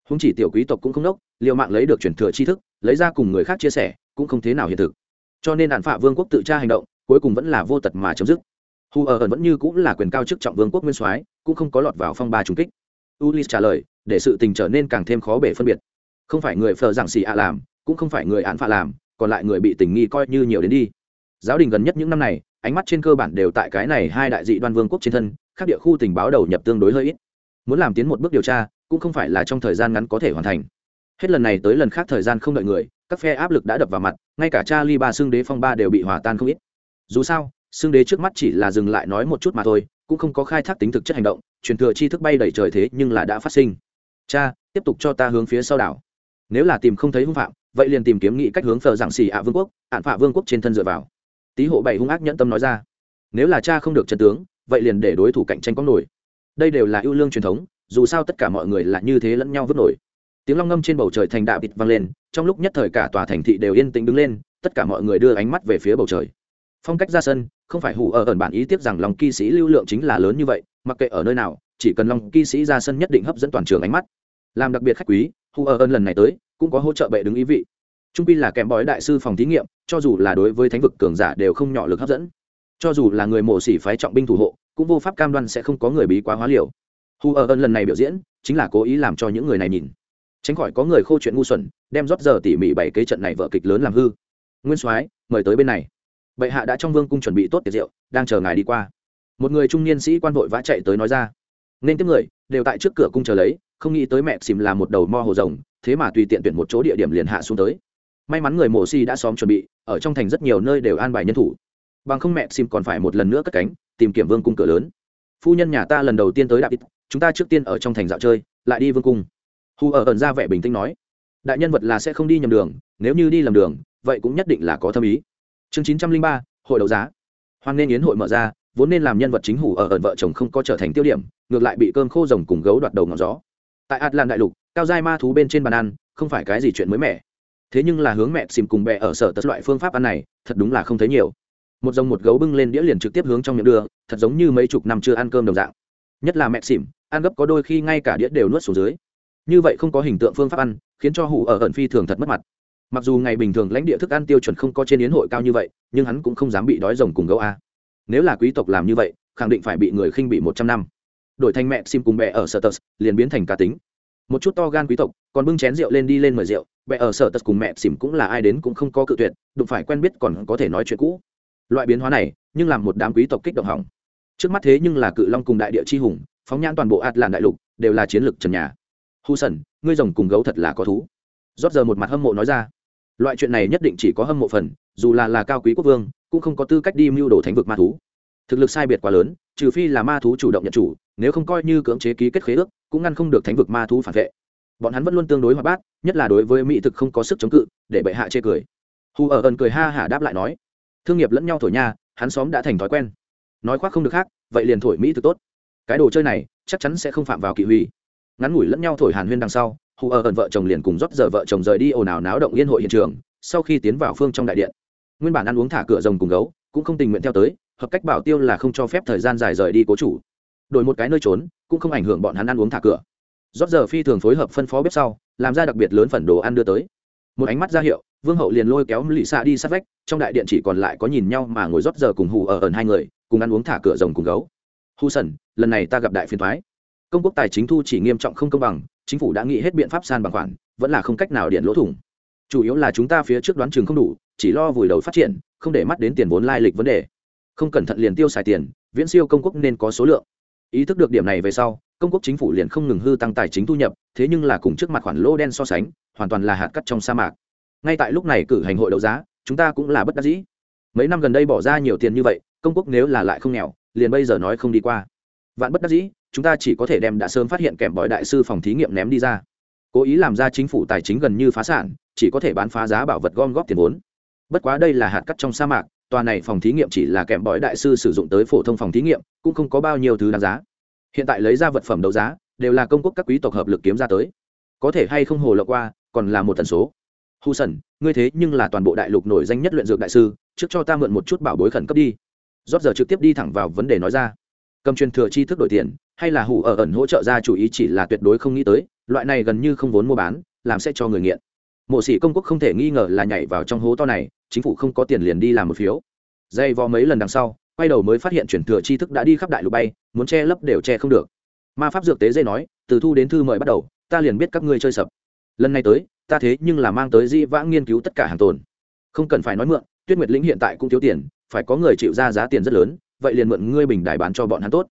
Húng chỉ tiểu quý tộc cũng không đốc liệu mạng lấy được truyền thừa tri thức, lấy ra cùng người khác chia sẻ, cũng không thế nào hiện thực. Cho nên hạn phả vương quốc tự tra hành động cuối cùng vẫn là vô tật mà chấm dứt. Hu ở ẩn vẫn như cũng là quyền cao chức trọng vương quốc nguyên soái, cũng không có lọt vào phong ba trung kích. Ulis trả lời, để sự tình trở nên càng thêm khó bể phân biệt. Không phải người phờ giảng xì ạ làm, cũng không phải người án phạ làm, còn lại người bị tình nghi coi như nhiều đến đi. Giáo đình gần nhất những năm này, ánh mắt trên cơ bản đều tại cái này hai đại dị đoan vương quốc trên thân các địa khu tình báo đầu nhập tương đối hơi ít. Muốn làm tiến một bước điều tra, cũng không phải là trong thời gian ngắn có thể hoàn thành. Hết lần này tới lần khác thời gian không đợi người, các phe áp lực đã đập vào mặt, ngay cả cha ly ba xương đế phong ba đều bị hòa tan không ít dù sao xương đế trước mắt chỉ là dừng lại nói một chút mà thôi, cũng không có khai thác tính thực chất hành động, truyền thừa chi thức bay đẩy trời thế nhưng là đã phát sinh. Cha, tiếp tục cho ta hướng phía sau đảo. Nếu là tìm không thấy hung phạm, vậy liền tìm kiếm nghị cách hướng phờ giảng xì ạ vương quốc, ạn phạ vương quốc trên thân dựa vào. Tý hộ bảy hung ác nhẫn tâm nói ra. Nếu là cha không được chân tướng, vậy liền để đối thủ cạnh tranh có nổi. Đây đều là ưu lương truyền thống, dù sao tất cả mọi người là như thế lẫn nhau vứt nổi. Tiếng long ngâm trên bầu trời thành đạo bịt vang lên, trong lúc nhất thời cả tòa thành thị đều yên tĩnh đứng lên, tất cả mọi người đưa ánh mắt về phía bầu trời phong cách ra sân, không phải hủ ở ẩn bản ý tiếc rằng lòng kỵ sĩ lưu lượng chính là lớn như vậy, mặc kệ ở nơi nào, chỉ cần lòng kỵ sĩ ra sân nhất định hấp dẫn toàn trường ánh mắt. Làm đặc biệt khách quý hủ ở ẩn lần này tới, cũng có hỗ trợ bệ đứng ý vị. Trung pin là kèm bói đại sư phòng thí nghiệm, cho dù là đối với thánh vực cường giả đều không nhỏ lực hấp dẫn. Cho dù là người mổ xỉ phái trọng binh thủ hộ, cũng vô pháp cam đoan sẽ không có người bí quá hóa liều. Hù ở ân lần này biểu diễn, chính là cố ý làm cho những người này nhìn. Tránh khỏi có người khô chuyện ngu xuẩn, đem rót giờ tỉ mỉ bảy kế trận này vợ kịch lớn làm hư. Nguyên soái, mời tới bên này bệ hạ đã trong vương cung chuẩn bị tốt tiệc rượu, đang chờ ngài đi qua. Một người trung niên sĩ quan vội vã chạy tới nói ra. Nên tiếp người, đều tại trước cửa cung chờ lấy, không nghĩ tới mẹ xìm là một đầu mo hồ rồng, thế mà tùy tiện tuyển một chỗ địa điểm liền hạ xuống tới. May mắn người mổ xi đã xóm chuẩn bị, ở trong thành rất nhiều nơi đều an bài nhân thủ. Bằng không mẹ xìm còn phải một lần nữa cất cánh, tìm kiếm vương cung cửa lớn. Phu nhân nhà ta lần đầu tiên tới đạp ít chúng ta trước tiên ở trong thành dạo chơi, lại đi vương cung. Hù ở ẩn ra vẻ bình tĩnh nói. Đại nhân vật là sẽ không đi nhầm đường, nếu như đi lầm đường, vậy cũng nhất định là có thâm ý chương chín trăm linh ba, hội đấu giá. Hoan nên yến hội mở ra, vốn nên làm nhân vật chính hủ ở ẩn vợ chồng không có trở thành tiêu điểm, ngược lại bị cơm khô rồng cùng gấu đoạt đầu ngọn gió. Tại atlan đại lục, cao giai ma thú bên trên bàn ăn, không phải cái gì chuyện mới mẻ. Thế nhưng là hướng mẹ xìm cùng bè ở sở tất loại phương pháp ăn này, thật đúng là không thấy nhiều. Một dòng một gấu bưng lên đĩa liền trực tiếp hướng trong miệng đưa, thật giống như mấy chục năm chưa ăn cơm đồng dạng. Nhất là mẹ xìm ăn gấp có đôi khi ngay cả đĩa đều nuốt xuống dưới. Như vậy không có hình tượng phương pháp ăn, khiến cho hủ ở ẩn phi thường thật mất mặt mặc dù ngày bình thường lãnh địa thức ăn tiêu chuẩn không có trên yến hội cao như vậy, nhưng hắn cũng không dám bị đói rồng cùng gấu a. Nếu là quý tộc làm như vậy, khẳng định phải bị người khinh bị một trăm năm. Đổi thành mẹ sim cùng bè ở sở tật, liền biến thành cá tính. Một chút to gan quý tộc, còn bưng chén rượu lên đi lên mời rượu bè ở sở tật cùng mẹ xìm cũng là ai đến cũng không có cự tuyệt, đụng phải quen biết còn có thể nói chuyện cũ. Loại biến hóa này, nhưng làm một đám quý tộc kích động hỏng. Trước mắt thế nhưng là cự long cùng đại địa chi hùng, phóng nhãn toàn bộ ạt làn đại lục, đều là chiến lược trần nhà. Hu sần ngươi rồng cùng gấu thật là có thú. Rót giờ một mặt hâm mộ nói ra loại chuyện này nhất định chỉ có hâm mộ phần, dù là là cao quý quốc vương, cũng không có tư cách đi mưu đồ thánh vực ma thú. Thực lực sai biệt quá lớn, trừ phi là ma thú chủ động nhận chủ, nếu không coi như cưỡng chế ký kết khế ước, cũng ngăn không được thánh vực ma thú phản vệ. Bọn hắn vẫn luôn tương đối hoạt bát, nhất là đối với mỹ thực không có sức chống cự, để bệ hạ chê cười. Hù ở ẩn cười ha hả đáp lại nói, thương nghiệp lẫn nhau thổi nha, hắn xóm đã thành thói quen. Nói khoác không được khác, vậy liền thổi mỹ thực tốt. Cái đồ chơi này, chắc chắn sẽ không phạm vào kỵ huy. Ngắn ngủi lẫn nhau thổi hàn huyên đằng sau hù ở ẩn vợ chồng liền cùng rót giờ vợ chồng rời đi ồn ào náo động yên hội hiện trường, sau khi tiến vào phương trong đại điện. Nguyên bản ăn uống thả cửa rồng cùng gấu, cũng không tình nguyện theo tới, hợp cách bảo tiêu là không cho phép thời gian dài rời đi cố chủ. Đổi một cái nơi trốn, cũng không ảnh hưởng bọn hắn ăn uống thả cửa. Rót giờ phi thường phối hợp phân phó bếp sau, làm ra đặc biệt lớn phần đồ ăn đưa tới. Một ánh mắt ra hiệu, vương hậu liền lôi kéo lì xạ đi sát vách, trong đại điện chỉ còn lại có nhìn nhau mà ngồi rót giờ cùng hù ở ẩn hai người, cùng ăn uống thả cửa rồng cùng gấu. Hù sần lần này ta gặp đại phiền thoái công quốc tài chính thu chỉ nghiêm trọng không công bằng chính phủ đã nghĩ hết biện pháp san bằng khoản, vẫn là không cách nào điện lỗ thủng. Chủ yếu là chúng ta phía trước đoán chừng không đủ, chỉ lo vùi đầu phát triển, không để mắt đến tiền vốn lai lịch vấn đề. Không cẩn thận liền tiêu xài tiền, viễn siêu công quốc nên có số lượng. Ý thức được điểm này về sau, công quốc chính phủ liền không ngừng hư tăng tài chính thu nhập, thế nhưng là cùng trước mặt khoản lỗ đen so sánh, hoàn toàn là hạt cắt trong sa mạc. Ngay tại lúc này cử hành hội đấu giá, chúng ta cũng là bất đắc dĩ. Mấy năm gần đây bỏ ra nhiều tiền như vậy, công quốc nếu là lại không nghèo, liền bây giờ nói không đi qua. Vạn bất đắc dĩ chúng ta chỉ có thể đem đã sớm phát hiện kèm bòi đại sư phòng thí nghiệm ném đi ra. Cố ý làm ra chính phủ tài chính gần như phá sản, chỉ có thể bán phá giá bảo vật gom góp tiền vốn. Bất quá đây là hạt cắt trong sa mạc, tòa này phòng thí nghiệm chỉ là kèm bói đại sư sử dụng tới phổ thông phòng thí nghiệm, cũng không có bao nhiêu thứ đáng giá. Hiện tại lấy ra vật phẩm đấu giá, đều là công quốc các quý tộc hợp lực kiếm ra tới. Có thể hay không hồ lộ qua, còn là một tần số. Hu sần ngươi thế nhưng là toàn bộ đại lục nổi danh nhất luyện dược đại sư, trước cho ta mượn một chút bảo bối khẩn cấp đi. Rót giờ trực tiếp đi thẳng vào vấn đề nói ra cầm truyền thừa chi thức đổi tiền, hay là hủ ở ẩn hỗ trợ ra chủ ý chỉ là tuyệt đối không nghĩ tới, loại này gần như không vốn mua bán, làm sẽ cho người nghiện. Mộ sĩ công quốc không thể nghi ngờ là nhảy vào trong hố to này, chính phủ không có tiền liền đi làm một phiếu. Dây vò mấy lần đằng sau, quay đầu mới phát hiện chuyển thừa tri thức đã đi khắp đại lục bay, muốn che lấp đều che không được. Ma pháp dược tế dây nói, từ thu đến thư mời bắt đầu, ta liền biết các ngươi chơi sập. Lần này tới, ta thế nhưng là mang tới di vãng nghiên cứu tất cả hàng tồn. Không cần phải nói mượn, tuyết nguyệt lĩnh hiện tại cũng thiếu tiền, phải có người chịu ra giá tiền rất lớn vậy liền mượn ngươi bình đài bán cho bọn hắn tốt.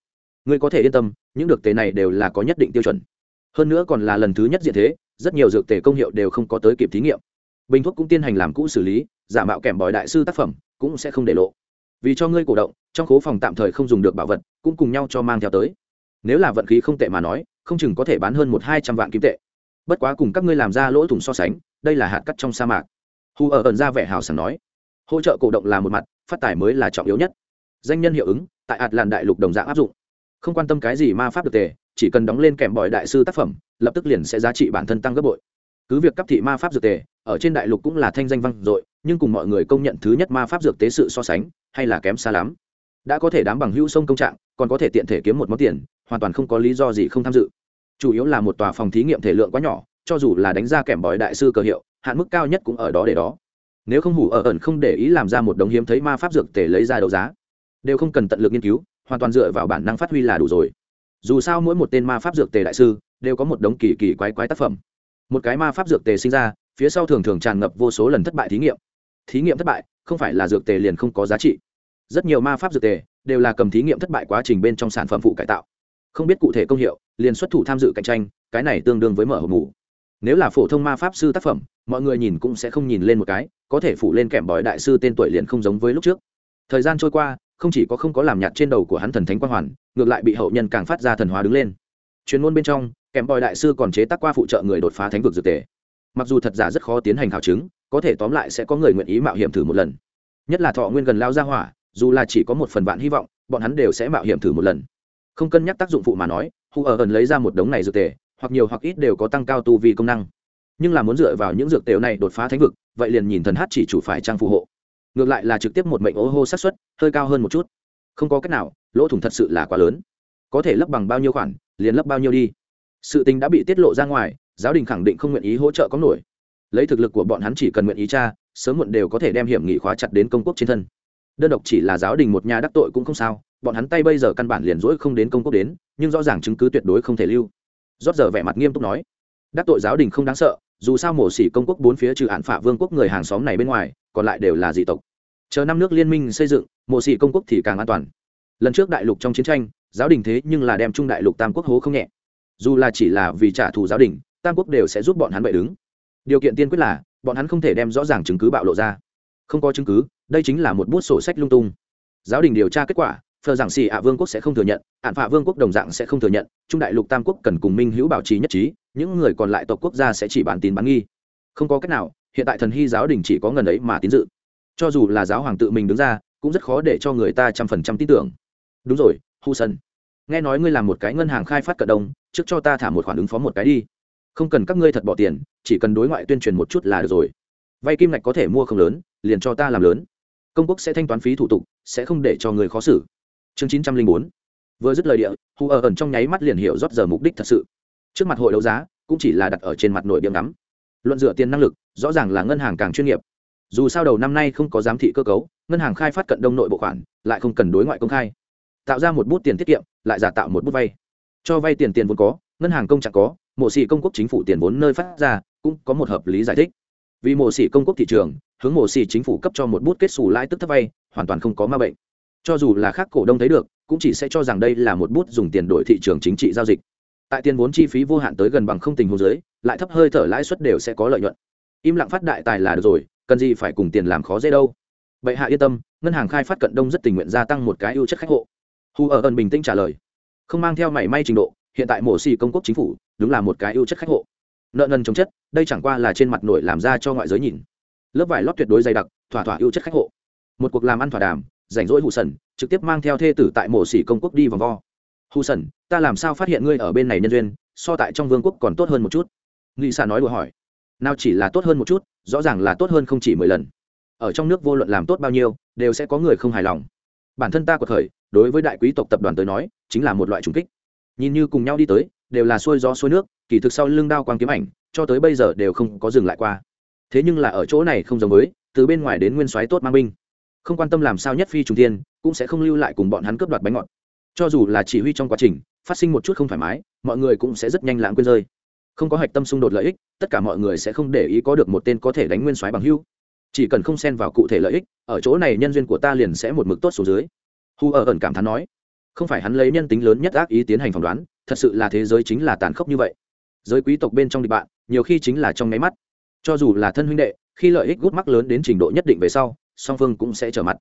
Ngươi có thể yên tâm, những dược tế này đều là có nhất định tiêu chuẩn. Hơn nữa còn là lần thứ nhất diện thế, rất nhiều dược tề công hiệu đều không có tới kịp thí nghiệm. Bình thuốc cũng tiến hành làm cũ xử lý, giả mạo kèm bòi đại sư tác phẩm, cũng sẽ không để lộ. Vì cho ngươi cổ động, trong khố phòng tạm thời không dùng được bảo vật, cũng cùng nhau cho mang theo tới. Nếu là vận khí không tệ mà nói, không chừng có thể bán hơn một hai trăm vạn kim tệ. Bất quá cùng các ngươi làm ra lỗ thủng so sánh, đây là hạt cắt trong sa mạc. Hù ở ẩn ra vẻ hào sảng nói, hỗ trợ cổ động là một mặt, phát tài mới là trọng yếu nhất danh nhân hiệu ứng, tại ạt làn đại lục đồng dạng áp dụng. Không quan tâm cái gì ma pháp được tề, chỉ cần đóng lên kèm bòi đại sư tác phẩm, lập tức liền sẽ giá trị bản thân tăng gấp bội. Cứ việc cấp thị ma pháp dược tề, ở trên đại lục cũng là thanh danh vang dội, nhưng cùng mọi người công nhận thứ nhất ma pháp dược tế sự so sánh, hay là kém xa lắm. Đã có thể đám bằng hữu sông công trạng, còn có thể tiện thể kiếm một món tiền, hoàn toàn không có lý do gì không tham dự. Chủ yếu là một tòa phòng thí nghiệm thể lượng quá nhỏ, cho dù là đánh ra kèm bói đại sư cơ hiệu, hạn mức cao nhất cũng ở đó để đó. Nếu không hủ ở ẩn không để ý làm ra một đống hiếm thấy ma pháp dược tề lấy ra đấu giá đều không cần tận lực nghiên cứu, hoàn toàn dựa vào bản năng phát huy là đủ rồi. Dù sao mỗi một tên ma pháp dược tề đại sư đều có một đống kỳ kỳ quái quái tác phẩm. Một cái ma pháp dược tề sinh ra, phía sau thường thường tràn ngập vô số lần thất bại thí nghiệm. Thí nghiệm thất bại không phải là dược tề liền không có giá trị. Rất nhiều ma pháp dược tề đều là cầm thí nghiệm thất bại quá trình bên trong sản phẩm phụ cải tạo. Không biết cụ thể công hiệu, liền xuất thủ tham dự cạnh tranh, cái này tương đương với mở hộp ngủ. nếu là phổ thông ma pháp sư tác phẩm, mọi người nhìn cũng sẽ không nhìn lên một cái, có thể phủ lên kèm bói đại sư tên tuổi liền không giống với lúc trước. Thời gian trôi qua không chỉ có không có làm nhạt trên đầu của hắn thần thánh quang hoàn, ngược lại bị hậu nhân càng phát ra thần hóa đứng lên. Chuyên môn bên trong, kèm bòi đại sư còn chế tác qua phụ trợ người đột phá thánh vực dược tề. Mặc dù thật giả rất khó tiến hành khảo chứng, có thể tóm lại sẽ có người nguyện ý mạo hiểm thử một lần. Nhất là thọ nguyên gần lao ra hỏa, dù là chỉ có một phần vạn hy vọng, bọn hắn đều sẽ mạo hiểm thử một lần. Không cân nhắc tác dụng phụ mà nói hù ở ẩn lấy ra một đống này dược tề, hoặc nhiều hoặc ít đều có tăng cao tu vi công năng. Nhưng là muốn dựa vào những dược tề này đột phá thánh vực, vậy liền nhìn thần hát chỉ chủ phải trang phù hộ ngược lại là trực tiếp một mệnh ố hô sát xuất hơi cao hơn một chút. Không có cách nào, lỗ thủng thật sự là quá lớn. Có thể lấp bằng bao nhiêu khoản, liền lấp bao nhiêu đi. Sự tình đã bị tiết lộ ra ngoài, giáo đình khẳng định không nguyện ý hỗ trợ có nổi. Lấy thực lực của bọn hắn chỉ cần nguyện ý cha sớm muộn đều có thể đem hiểm nghị khóa chặt đến công quốc trên thân. Đơn độc chỉ là giáo đình một nhà đắc tội cũng không sao, bọn hắn tay bây giờ căn bản liền rỗi không đến công quốc đến, nhưng rõ ràng chứng cứ tuyệt đối không thể lưu. Rót giờ vẻ mặt nghiêm túc nói, đắc tội giáo đình không đáng sợ, dù sao mổ xỉ công quốc bốn phía trừ hạn phả vương quốc người hàng xóm này bên ngoài còn lại đều là dị tộc. Chờ năm nước liên minh xây dựng, mộ xỉ công quốc thì càng an toàn. Lần trước đại lục trong chiến tranh, giáo đình thế nhưng là đem trung đại lục tam quốc hố không nhẹ. Dù là chỉ là vì trả thù giáo đình, tam quốc đều sẽ giúp bọn hắn bậy đứng. Điều kiện tiên quyết là, bọn hắn không thể đem rõ ràng chứng cứ bạo lộ ra. Không có chứng cứ, đây chính là một bút sổ sách lung tung. Giáo đình điều tra kết quả, phờ giảng xì ạ vương quốc sẽ không thừa nhận, ạn phạ vương quốc đồng dạng sẽ không thừa nhận, trung đại lục tam quốc cần cùng minh hữu bảo trì nhất trí, những người còn lại tộc quốc gia sẽ chỉ bán tin bán nghi. Không có cách nào hiện tại thần hy giáo đình chỉ có ngần ấy mà tín dự. Cho dù là giáo hoàng tự mình đứng ra, cũng rất khó để cho người ta trăm phần trăm tin tưởng. Đúng rồi, hu sân. Nghe nói ngươi làm một cái ngân hàng khai phát cận đông, trước cho ta thả một khoản ứng phó một cái đi. Không cần các ngươi thật bỏ tiền, chỉ cần đối ngoại tuyên truyền một chút là được rồi. Vay kim ngạch có thể mua không lớn, liền cho ta làm lớn. Công quốc sẽ thanh toán phí thủ tục, sẽ không để cho người khó xử. Chương chín trăm linh bốn. Vừa dứt lời địa hù ở ẩn trong nháy mắt liền hiểu rót giờ mục đích thật sự. Trước mặt hội đấu giá, cũng chỉ là đặt ở trên mặt nội điểm ngắm luận dựa tiền năng lực, rõ ràng là ngân hàng càng chuyên nghiệp. Dù sao đầu năm nay không có giám thị cơ cấu, ngân hàng khai phát cận đông nội bộ khoản, lại không cần đối ngoại công khai. Tạo ra một bút tiền tiết kiệm, lại giả tạo một bút vay. Cho vay tiền tiền vốn có, ngân hàng công trạng có, mộ xỉ công quốc chính phủ tiền vốn nơi phát ra, cũng có một hợp lý giải thích. Vì mộ xỉ công quốc thị trường, hướng mộ xỉ chính phủ cấp cho một bút kết xù lãi tức thấp vay, hoàn toàn không có ma bệnh. Cho dù là khác cổ đông thấy được, cũng chỉ sẽ cho rằng đây là một bút dùng tiền đổi thị trường chính trị giao dịch tại tiền vốn chi phí vô hạn tới gần bằng không tình hồ dưới, lại thấp hơi thở lãi suất đều sẽ có lợi nhuận. Im lặng phát đại tài là được rồi, cần gì phải cùng tiền làm khó dễ đâu. Bệ hạ yên tâm, ngân hàng khai phát cận đông rất tình nguyện gia tăng một cái ưu chất khách hộ. Hù ở ẩn bình tĩnh trả lời. Không mang theo mảy may trình độ, hiện tại mổ xì công quốc chính phủ, đúng là một cái ưu chất khách hộ. Nợ nần chống chất, đây chẳng qua là trên mặt nổi làm ra cho ngoại giới nhìn. Lớp vải lót tuyệt đối dày đặc, thỏa thỏa ưu chất khách hộ. Một cuộc làm ăn thỏa đàm, rảnh rỗi hụ sần, trực tiếp mang theo thê tử tại mổ xỉ công quốc đi vòng vo hù sần ta làm sao phát hiện ngươi ở bên này nhân duyên, so tại trong vương quốc còn tốt hơn một chút? Nghị xạ nói đùa hỏi. Nào chỉ là tốt hơn một chút, rõ ràng là tốt hơn không chỉ mười lần. Ở trong nước vô luận làm tốt bao nhiêu, đều sẽ có người không hài lòng. Bản thân ta của thời đối với đại quý tộc tập đoàn tới nói, chính là một loại trùng kích. Nhìn như cùng nhau đi tới, đều là xuôi gió xuôi nước, kỳ thực sau lưng đao quang kiếm ảnh, cho tới bây giờ đều không có dừng lại qua. Thế nhưng là ở chỗ này không giống với, từ bên ngoài đến nguyên soái tốt mang binh. Không quan tâm làm sao nhất phi trùng tiên cũng sẽ không lưu lại cùng bọn hắn cướp đoạt bánh ngọt cho dù là chỉ huy trong quá trình, phát sinh một chút không thoải mái, mọi người cũng sẽ rất nhanh lãng quên rơi. Không có hạch tâm xung đột lợi ích, tất cả mọi người sẽ không để ý có được một tên có thể đánh nguyên soái bằng hưu. Chỉ cần không xen vào cụ thể lợi ích, ở chỗ này nhân duyên của ta liền sẽ một mực tốt xuống dưới. Hu ở ẩn cảm thán nói, không phải hắn lấy nhân tính lớn nhất ác ý tiến hành phỏng đoán, thật sự là thế giới chính là tàn khốc như vậy. Giới quý tộc bên trong địch bạn, nhiều khi chính là trong nháy mắt. Cho dù là thân huynh đệ, khi lợi ích gút mắc lớn đến trình độ nhất định về sau, song phương cũng sẽ trở mặt.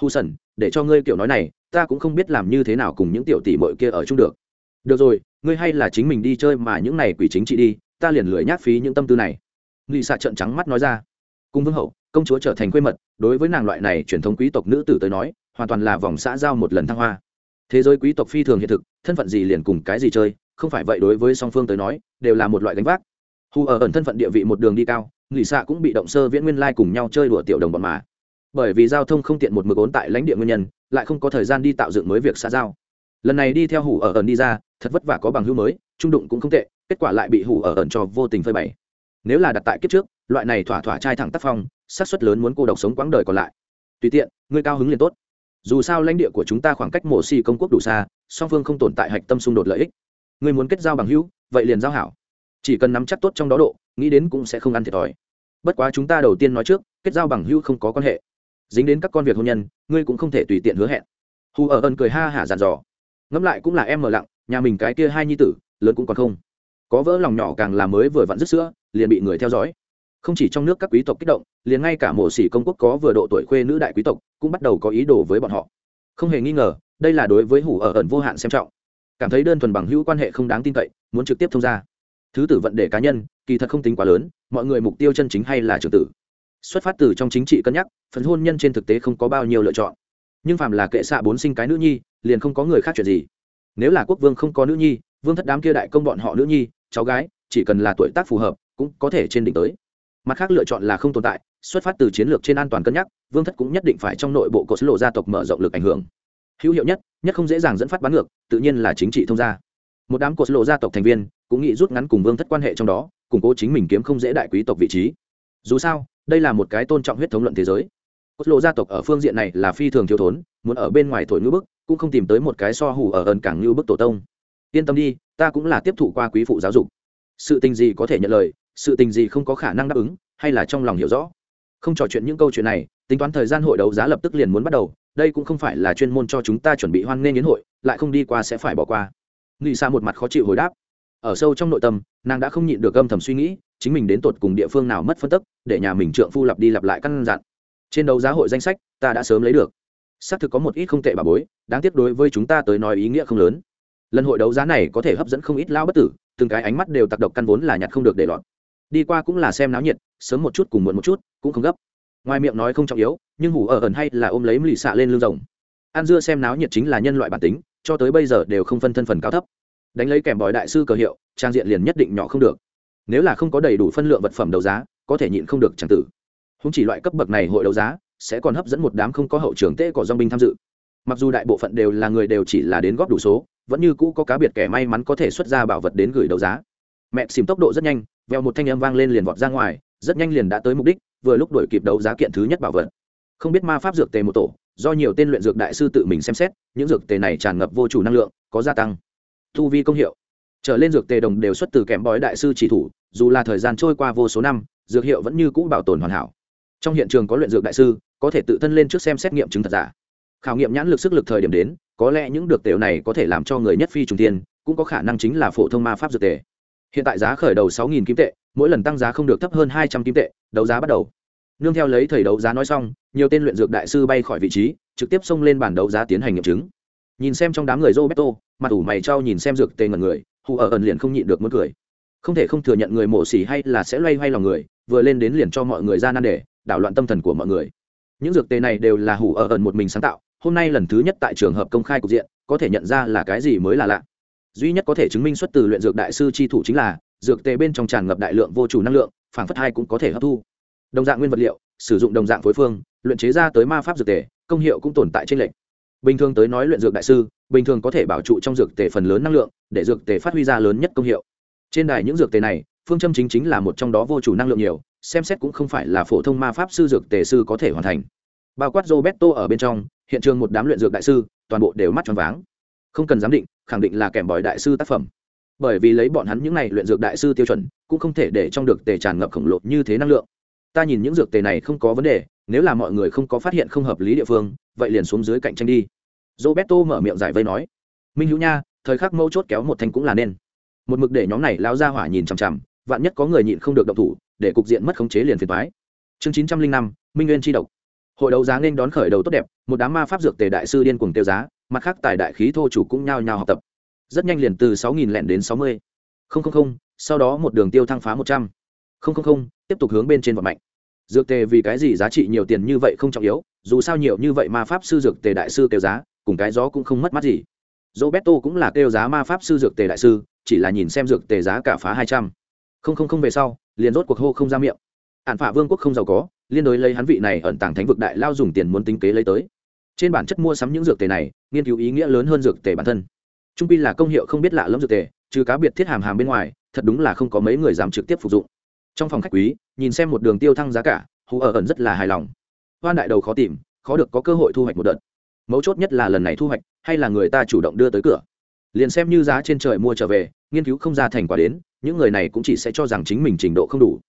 Hu sần để cho ngươi kiểu nói này, ta cũng không biết làm như thế nào cùng những tiểu tỷ mội kia ở chung được. Được rồi, ngươi hay là chính mình đi chơi mà những này quỷ chính trị đi, ta liền lười nhác phí những tâm tư này. Nghị xạ trợn trắng mắt nói ra. Cung vương hậu, công chúa trở thành quê mật, đối với nàng loại này truyền thống quý tộc nữ tử tới nói, hoàn toàn là vòng xã giao một lần thăng hoa. Thế giới quý tộc phi thường hiện thực, thân phận gì liền cùng cái gì chơi, không phải vậy đối với song phương tới nói, đều là một loại gánh vác. Hù ở ẩn thân phận địa vị một đường đi cao nghị xạ cũng bị động sơ viễn nguyên lai cùng nhau chơi đùa tiểu đồng bọn mà bởi vì giao thông không tiện một mực ốn tại lãnh địa nguyên nhân, lại không có thời gian đi tạo dựng mới việc xã giao. Lần này đi theo hủ ở ẩn đi ra, thật vất vả có bằng hữu mới, trung đụng cũng không tệ, kết quả lại bị hủ ở ẩn cho vô tình phơi bày. Nếu là đặt tại kiếp trước, loại này thỏa thỏa trai thẳng tác phong sát suất lớn muốn cô độc sống quãng đời còn lại. Tùy tiện, ngươi cao hứng liền tốt. Dù sao lãnh địa của chúng ta khoảng cách mổ xì công quốc đủ xa, song phương không tồn tại hạch tâm xung đột lợi ích. Ngươi muốn kết giao bằng hữu, vậy liền giao hảo. Chỉ cần nắm chắc tốt trong đó độ, nghĩ đến cũng sẽ không ăn thiệt thòi. Bất quá chúng ta đầu tiên nói trước, kết giao bằng hữu không có quan hệ dính đến các con việc hôn nhân, ngươi cũng không thể tùy tiện hứa hẹn. Hù ở ân cười ha hả dàn dò. Ngẫm lại cũng là em mở lặng, nhà mình cái kia hai nhi tử, lớn cũng còn không. Có vỡ lòng nhỏ càng là mới vừa vặn dứt sữa, liền bị người theo dõi. Không chỉ trong nước các quý tộc kích động, liền ngay cả mộ sĩ công quốc có vừa độ tuổi khuê nữ đại quý tộc cũng bắt đầu có ý đồ với bọn họ. Không hề nghi ngờ, đây là đối với hủ ở ẩn vô hạn xem trọng. Cảm thấy đơn thuần bằng hữu quan hệ không đáng tin cậy, muốn trực tiếp thông ra thứ tử vận đề cá nhân, kỳ thật không tính quá lớn, mọi người mục tiêu chân chính hay là trưởng tử xuất phát từ trong chính trị cân nhắc, phần hôn nhân trên thực tế không có bao nhiêu lựa chọn. Nhưng phàm là kệ xạ bốn sinh cái nữ nhi, liền không có người khác chuyện gì. Nếu là quốc vương không có nữ nhi, vương thất đám kia đại công bọn họ nữ nhi, cháu gái, chỉ cần là tuổi tác phù hợp, cũng có thể trên đỉnh tới. Mặt khác lựa chọn là không tồn tại, xuất phát từ chiến lược trên an toàn cân nhắc, vương thất cũng nhất định phải trong nội bộ cột lộ gia tộc mở rộng lực ảnh hưởng. Hữu hiệu nhất nhất không dễ dàng dẫn phát bán ngược, tự nhiên là chính trị thông gia. Một đám cột lộ gia tộc thành viên, cũng nghĩ rút ngắn cùng vương thất quan hệ trong đó, củng cố chính mình kiếm không dễ đại quý tộc vị trí. Dù sao đây là một cái tôn trọng huyết thống luận thế giới. Cốt lộ gia tộc ở phương diện này là phi thường thiếu thốn, muốn ở bên ngoài thổi ngữ bức, cũng không tìm tới một cái so hủ ở ẩn càng như bức tổ tông. Yên tâm đi, ta cũng là tiếp thụ qua quý phụ giáo dục. Sự tình gì có thể nhận lời, sự tình gì không có khả năng đáp ứng, hay là trong lòng hiểu rõ. Không trò chuyện những câu chuyện này, tính toán thời gian hội đấu giá lập tức liền muốn bắt đầu, đây cũng không phải là chuyên môn cho chúng ta chuẩn bị hoan nghênh đến hội, lại không đi qua sẽ phải bỏ qua. Nghĩ xa một mặt khó chịu hồi đáp. Ở sâu trong nội tâm, nàng đã không nhịn được âm thầm suy nghĩ chính mình đến tột cùng địa phương nào mất phân tức, để nhà mình trượng phu lặp đi lặp lại căn dặn. Trên đấu giá hội danh sách, ta đã sớm lấy được. Xác thực có một ít không tệ bà bối, đáng tiếc đối với chúng ta tới nói ý nghĩa không lớn. Lần hội đấu giá này có thể hấp dẫn không ít lao bất tử, từng cái ánh mắt đều tặc độc căn vốn là nhặt không được để lọt. Đi qua cũng là xem náo nhiệt, sớm một chút cùng muộn một chút, cũng không gấp. Ngoài miệng nói không trọng yếu, nhưng hủ ở ẩn hay là ôm lấy lì xạ lên lưng rồng. Ăn dưa xem náo nhiệt chính là nhân loại bản tính, cho tới bây giờ đều không phân thân phần cao thấp. Đánh lấy kèm bòi đại sư cờ hiệu, trang diện liền nhất định nhỏ không được nếu là không có đầy đủ phân lượng vật phẩm đấu giá, có thể nhịn không được chẳng tử. Không chỉ loại cấp bậc này hội đấu giá, sẽ còn hấp dẫn một đám không có hậu trường tễ của dong binh tham dự. Mặc dù đại bộ phận đều là người đều chỉ là đến góp đủ số, vẫn như cũ có cá biệt kẻ may mắn có thể xuất ra bảo vật đến gửi đấu giá. Mẹ xìm tốc độ rất nhanh, veo một thanh âm vang lên liền vọt ra ngoài, rất nhanh liền đã tới mục đích, vừa lúc đổi kịp đấu giá kiện thứ nhất bảo vật. Không biết ma pháp dược tề một tổ, do nhiều tên luyện dược đại sư tự mình xem xét, những dược tề này tràn ngập vô chủ năng lượng, có gia tăng. Thu vi công hiệu trở lên dược tề đồng đều xuất từ kèm bói đại sư chỉ thủ, dù là thời gian trôi qua vô số năm, dược hiệu vẫn như cũ bảo tồn hoàn hảo. Trong hiện trường có luyện dược đại sư, có thể tự thân lên trước xem xét nghiệm chứng thật giả. Khảo nghiệm nhãn lực sức lực thời điểm đến, có lẽ những dược tề này có thể làm cho người nhất phi trùng tiên cũng có khả năng chính là phổ thông ma pháp dược tề. Hiện tại giá khởi đầu sáu nghìn kim tệ, mỗi lần tăng giá không được thấp hơn hai trăm kim tệ, đấu giá bắt đầu. Nương theo lấy thầy đấu giá nói xong, nhiều tên luyện dược đại sư bay khỏi vị trí, trực tiếp xông lên bản đấu giá tiến hành nghiệm chứng nhìn xem trong đám người roberto, mặt ủ mày trao nhìn xem dược tề ngần người, hù ở ẩn liền không nhịn được muốn cười. Không thể không thừa nhận người mổ xỉ hay là sẽ loay hoay lòng người, vừa lên đến liền cho mọi người ra nan đề, đảo loạn tâm thần của mọi người. Những dược tề này đều là hủ ở ẩn một mình sáng tạo, hôm nay lần thứ nhất tại trường hợp công khai cục diện, có thể nhận ra là cái gì mới là lạ. Duy nhất có thể chứng minh xuất từ luyện dược đại sư tri thủ chính là, dược tề bên trong tràn ngập đại lượng vô chủ năng lượng, phản phất hai cũng có thể hấp thu. Đồng dạng nguyên vật liệu, sử dụng đồng dạng phối phương, luyện chế ra tới ma pháp dược tề, công hiệu cũng tồn tại trên lệnh bình thường tới nói luyện dược đại sư, bình thường có thể bảo trụ trong dược tề phần lớn năng lượng, để dược tề phát huy ra lớn nhất công hiệu. Trên đài những dược tề này, phương châm chính chính là một trong đó vô chủ năng lượng nhiều, xem xét cũng không phải là phổ thông ma pháp sư dược tề sư có thể hoàn thành. Bao quát roberto ở bên trong, hiện trường một đám luyện dược đại sư, toàn bộ đều mắt tròn váng. Không cần giám định, khẳng định là kèm bòi đại sư tác phẩm. Bởi vì lấy bọn hắn những này luyện dược đại sư tiêu chuẩn, cũng không thể để trong được tề tràn ngập khổng lồ như thế năng lượng. Ta nhìn những dược tề này không có vấn đề, nếu là mọi người không có phát hiện không hợp lý địa phương, vậy liền xuống dưới cạnh tranh đi roberto mở miệng giải vây nói, minh hữu nha, thời khắc mâu chốt kéo một thanh cũng là nên. Một mực để nhóm này lao ra hỏa nhìn chằm chằm, vạn nhất có người nhịn không được động thủ, để cục diện mất khống chế liền phiền thoái chương chín trăm linh năm, minh nguyên tri độc. Hội đấu giá nên đón khởi đầu tốt đẹp, một đám ma pháp dược tề đại sư điên cuồng tiêu giá, mặt khác tài đại khí thô chủ cũng nhao nhao học tập. Rất nhanh liền từ sáu nghìn lẹn đến sáu mươi. Không không không, sau đó một đường tiêu thăng phá một trăm. Không không không, tiếp tục hướng bên trên vận mạnh. Dược tề vì cái gì giá trị nhiều tiền như vậy không trọng yếu, dù sao nhiều như vậy ma pháp sư dược tề đại sư tiêu giá cùng cái gió cũng không mất mát gì. Roberto cũng là kêu giá ma pháp sư dược tề đại sư, chỉ là nhìn xem dược tề giá cả phá hai trăm. Không không không về sau, liền rốt cuộc hô không ra miệng. Ạn phả vương quốc không giàu có, liên đối lấy hắn vị này ẩn tàng thánh vực đại lao dùng tiền muốn tính kế lấy tới. Trên bản chất mua sắm những dược tề này, nghiên cứu ý nghĩa lớn hơn dược tề bản thân. Trung pi là công hiệu không biết lạ lẫm dược tề, trừ cá biệt thiết hàm hàm bên ngoài, thật đúng là không có mấy người dám trực tiếp phục dụng. Trong phòng khách quý, nhìn xem một đường tiêu thăng giá cả hù ở ẩn rất là hài lòng. Hoan đại đầu khó tìm, khó được có cơ hội thu hoạch một đợt mấu chốt nhất là lần này thu hoạch, hay là người ta chủ động đưa tới cửa. Liền xem như giá trên trời mua trở về, nghiên cứu không ra thành quả đến, những người này cũng chỉ sẽ cho rằng chính mình trình độ không đủ.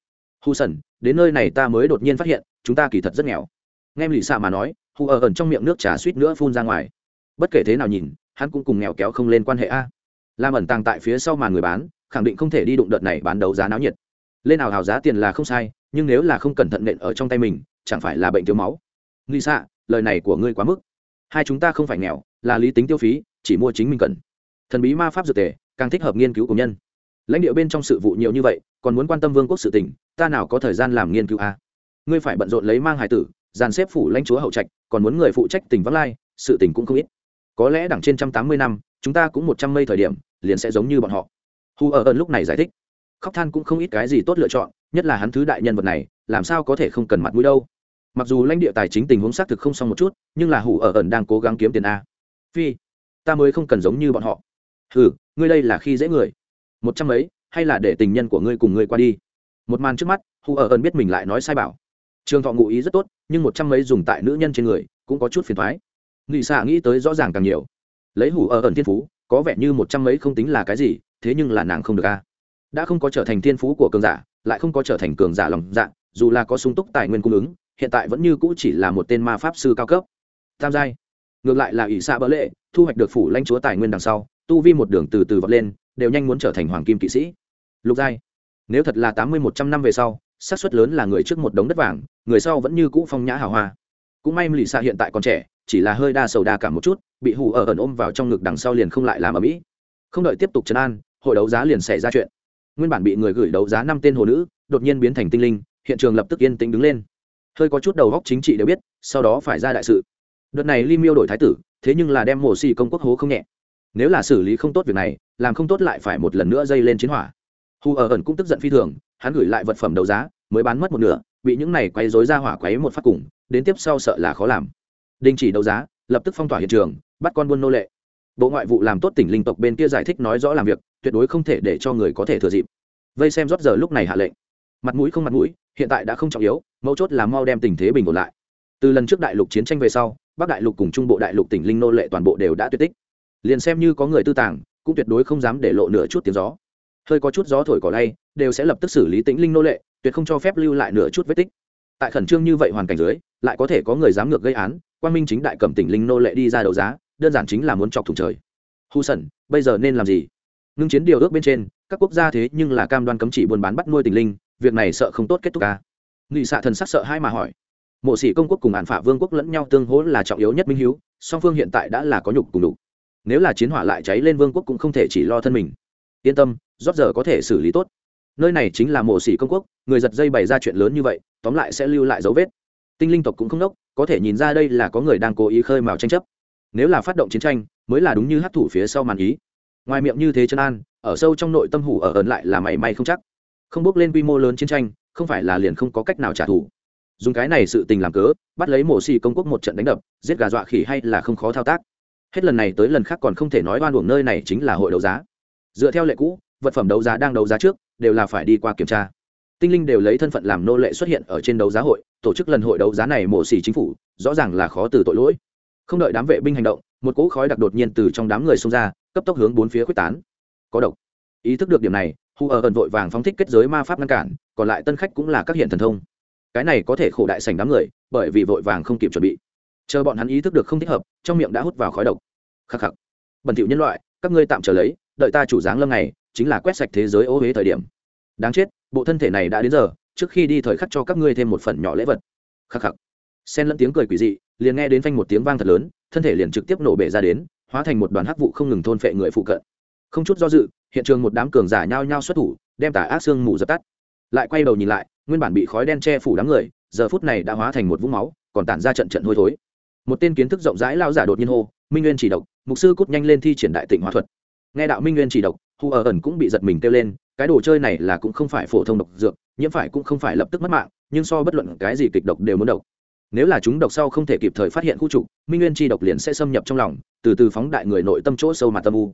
Hu sần, đến nơi này ta mới đột nhiên phát hiện, chúng ta kỳ thật rất nghèo. Nghe lì xạ mà nói hù ở ẩn trong miệng nước trà suýt nữa phun ra ngoài. Bất kể thế nào nhìn, hắn cũng cùng nghèo kéo không lên quan hệ a. Làm ẩn tàng tại phía sau mà người bán, khẳng định không thể đi đụng đợt này bán đấu giá náo nhiệt. Lên nào hào giá tiền là không sai, nhưng nếu là không cẩn thận nện ở trong tay mình, chẳng phải là bệnh thiếu máu. Nghĩ xạ lời này của ngươi quá mức hai chúng ta không phải nghèo, là lý tính tiêu phí, chỉ mua chính mình cần. Thần bí ma pháp dược tề, càng thích hợp nghiên cứu của nhân. Lãnh địa bên trong sự vụ nhiều như vậy, còn muốn quan tâm vương quốc sự tỉnh ta nào có thời gian làm nghiên cứu a ngươi phải bận rộn lấy mang hải tử, dàn xếp phủ lãnh chúa hậu trạch, còn muốn người phụ trách tỉnh vắng lai, sự tỉnh cũng không ít. Có lẽ đẳng trên trăm tám mươi năm, chúng ta cũng một trăm mây thời điểm, liền sẽ giống như bọn họ. Hu ở ơn lúc này giải thích. Khóc than cũng không ít cái gì tốt lựa chọn, nhất là hắn thứ đại nhân vật này, làm sao có thể không cần mặt mũi đâu? Mặc dù lãnh địa tài chính tình huống xác thực không xong một chút, nhưng là hủ ở ẩn đang cố gắng kiếm tiền a. Phi, ta mới không cần giống như bọn họ. Ừ ngươi đây là khi dễ người. Một trăm mấy, hay là để tình nhân của ngươi cùng ngươi qua đi. Một màn trước mắt, hủ ở ẩn biết mình lại nói sai bảo. Trường thọ ngụ ý rất tốt, nhưng một trăm mấy dùng tại nữ nhân trên người, cũng có chút phiền thoái. Nghị xạ nghĩ tới rõ ràng càng nhiều. Lấy hủ ở ẩn thiên phú, có vẻ như một trăm mấy không tính là cái gì, thế nhưng là nàng không được a. Đã không có trở thành thiên phú của cường giả, lại không có trở thành cường giả lòng dạ dù là có sung túc tài nguyên cung ứng hiện tại vẫn như cũ chỉ là một tên ma pháp sư cao cấp. Tam giai. Ngược lại là ỷ xạ bỡ lệ, thu hoạch được phủ lãnh chúa tài nguyên đằng sau, tu vi một đường từ từ vọt lên, đều nhanh muốn trở thành hoàng kim kỵ sĩ. Lục giai. Nếu thật là tám mươi một trăm năm về sau, xác suất lớn là người trước một đống đất vàng, người sau vẫn như cũ phong nhã hào hoa. Cũng may lì xạ hiện tại còn trẻ, chỉ là hơi đa sầu đa cảm một chút, bị hù ở ẩn ôm vào trong ngực đằng sau liền không lại làm ở mỹ. Không đợi tiếp tục chấn an, hội đấu giá liền xảy ra chuyện. Nguyên bản bị người gửi đấu giá năm tên hồ nữ, đột nhiên biến thành tinh linh, hiện trường lập tức yên tĩnh đứng lên hơi có chút đầu góc chính trị đều biết, sau đó phải ra đại sự. Đợt này li miêu đổi thái tử, thế nhưng là đem mổ xì công quốc hố không nhẹ. Nếu là xử lý không tốt việc này, làm không tốt lại phải một lần nữa dây lên chiến hỏa. Hù ở ẩn cũng tức giận phi thường, hắn gửi lại vật phẩm đấu giá, mới bán mất một nửa, bị những này quấy rối ra hỏa quấy một phát cùng, đến tiếp sau sợ là khó làm. Đình chỉ đấu giá, lập tức phong tỏa hiện trường, bắt con buôn nô lệ. Bộ ngoại vụ làm tốt tỉnh linh tộc bên kia giải thích nói rõ làm việc, tuyệt đối không thể để cho người có thể thừa dịp. Vây xem rót giờ lúc này hạ lệnh mặt mũi không mặt mũi, hiện tại đã không trọng yếu, mấu chốt là mau đem tình thế bình ổn lại. Từ lần trước đại lục chiến tranh về sau, bắc đại lục cùng trung bộ đại lục tỉnh linh nô lệ toàn bộ đều đã tuyệt tích. Liền xem như có người tư tàng, cũng tuyệt đối không dám để lộ nửa chút tiếng gió. Hơi có chút gió thổi cỏ lay, đều sẽ lập tức xử lý tĩnh linh nô lệ, tuyệt không cho phép lưu lại nửa chút vết tích. Tại khẩn trương như vậy hoàn cảnh dưới, lại có thể có người dám ngược gây án quan minh chính đại cầm tỉnh linh nô lệ đi ra đấu giá, đơn giản chính là muốn chọc thủng trời. Hù sẩn, bây giờ nên làm gì? Ngưng chiến điều ước bên trên, các quốc gia thế nhưng là cam đoan cấm chỉ buôn bán bắt nuôi tình linh việc này sợ không tốt kết thúc ca. Nghị xạ thần sắc sợ hai mà hỏi. Mộ sĩ công quốc cùng hạn phả vương quốc lẫn nhau tương hỗ là trọng yếu nhất minh hiếu, song phương hiện tại đã là có nhục cùng đủ nếu là chiến hỏa lại cháy lên vương quốc cũng không thể chỉ lo thân mình. Yên tâm, rót giờ có thể xử lý tốt. Nơi này chính là mộ sĩ công quốc, người giật dây bày ra chuyện lớn như vậy, tóm lại sẽ lưu lại dấu vết. Tinh linh tộc cũng không đốc, có thể nhìn ra đây là có người đang cố ý khơi mào tranh chấp. Nếu là phát động chiến tranh, mới là đúng như hát thủ phía sau màn ý. Ngoài miệng như thế chân an, ở sâu trong nội tâm hủ ở ẩn lại là mảy may không chắc không bước lên quy mô lớn chiến tranh, không phải là liền không có cách nào trả thù. Dùng cái này sự tình làm cớ, bắt lấy mổ xì công quốc một trận đánh đập, giết gà dọa khỉ hay là không khó thao tác. Hết lần này tới lần khác còn không thể nói oan uổng nơi này chính là hội đấu giá. Dựa theo lệ cũ, vật phẩm đấu giá đang đấu giá trước, đều là phải đi qua kiểm tra. Tinh linh đều lấy thân phận làm nô lệ xuất hiện ở trên đấu giá hội, tổ chức lần hội đấu giá này mổ xì chính phủ, rõ ràng là khó từ tội lỗi. Không đợi đám vệ binh hành động, một cỗ khói đặc đột nhiên từ trong đám người xông ra, cấp tốc hướng bốn phía quyết tán. Có độc. Ý thức được điểm này hù ở ẩn vội vàng phóng thích kết giới ma pháp ngăn cản, còn lại tân khách cũng là các hiện thần thông. Cái này có thể khổ đại sành đám người, bởi vì vội vàng không kịp chuẩn bị. Chờ bọn hắn ý thức được không thích hợp, trong miệng đã hút vào khói độc. Khắc khắc. Bẩn thỉu nhân loại, các ngươi tạm trở lấy, đợi ta chủ dáng lâm này chính là quét sạch thế giới ô huế thời điểm. Đáng chết, bộ thân thể này đã đến giờ, trước khi đi thời khắc cho các ngươi thêm một phần nhỏ lễ vật. Khắc khắc. Xen lẫn tiếng cười quỷ dị, liền nghe đến phanh một tiếng vang thật lớn, thân thể liền trực tiếp nổ bể ra đến, hóa thành một đoàn hắc vụ không ngừng thôn phệ người phụ cận không chút do dự, hiện trường một đám cường giả nhao nhao xuất thủ, đem tả ác xương mù dập tắt. Lại quay đầu nhìn lại, nguyên bản bị khói đen che phủ đám người, giờ phút này đã hóa thành một vũng máu, còn tản ra trận trận hôi thối. Một tên kiến thức rộng rãi lao giả đột nhiên hô, minh nguyên chỉ độc, mục sư cút nhanh lên thi triển đại tịnh hóa thuật. Nghe đạo minh nguyên chỉ độc hù ở ẩn cũng bị giật mình kêu lên, cái đồ chơi này là cũng không phải phổ thông độc dược, nhiễm phải cũng không phải lập tức mất mạng, nhưng so bất luận cái gì kịch độc đều muốn độc. Nếu là chúng độc sau không thể kịp thời phát hiện khu trục, minh nguyên chi độc liền sẽ xâm nhập trong lòng, từ từ phóng đại người nội tâm chỗ sâu mà tâm u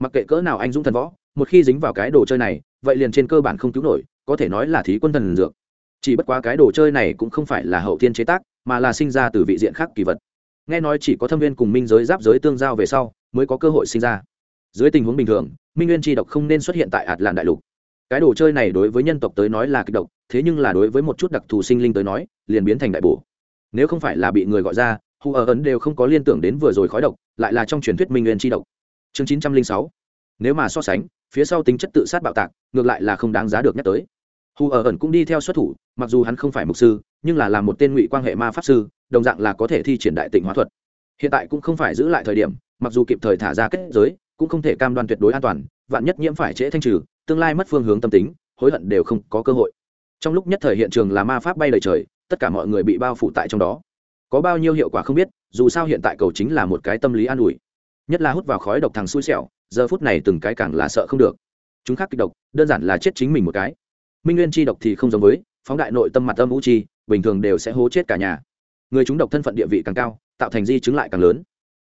mặc kệ cỡ nào anh dũng thần võ, một khi dính vào cái đồ chơi này, vậy liền trên cơ bản không cứu nổi, có thể nói là thí quân thần dược. Chỉ bất quá cái đồ chơi này cũng không phải là hậu thiên chế tác, mà là sinh ra từ vị diện khác kỳ vật. Nghe nói chỉ có thâm viên cùng minh giới giáp giới tương giao về sau, mới có cơ hội sinh ra. Dưới tình huống bình thường, minh nguyên tri độc không nên xuất hiện tại ạt làn đại lục. Cái đồ chơi này đối với nhân tộc tới nói là kịch độc, thế nhưng là đối với một chút đặc thù sinh linh tới nói, liền biến thành đại bổ. Nếu không phải là bị người gọi ra, hù ở ấn đều không có liên tưởng đến vừa rồi khói độc, lại là trong truyền thuyết minh nguyên tri độc chương chín trăm linh sáu. Nếu mà so sánh, phía sau tính chất tự sát bạo tạc, ngược lại là không đáng giá được nhắc tới. Hù ở ẩn cũng đi theo xuất thủ, mặc dù hắn không phải mục sư, nhưng là làm một tên ngụy quan hệ ma pháp sư, đồng dạng là có thể thi triển đại tịnh hóa thuật. Hiện tại cũng không phải giữ lại thời điểm, mặc dù kịp thời thả ra kết giới, cũng không thể cam đoan tuyệt đối an toàn, vạn nhất nhiễm phải trễ thanh trừ, tương lai mất phương hướng tâm tính, hối hận đều không có cơ hội. Trong lúc nhất thời hiện trường là ma pháp bay lời trời, tất cả mọi người bị bao phủ tại trong đó. Có bao nhiêu hiệu quả không biết, dù sao hiện tại cầu chính là một cái tâm lý an ủi nhất là hút vào khói độc thằng xui xẻo, giờ phút này từng cái càng là sợ không được. Chúng khác kịch độc, đơn giản là chết chính mình một cái. Minh nguyên chi độc thì không giống với, phóng đại nội tâm mặt âm vũ chi, bình thường đều sẽ hố chết cả nhà. Người chúng độc thân phận địa vị càng cao, tạo thành di chứng lại càng lớn.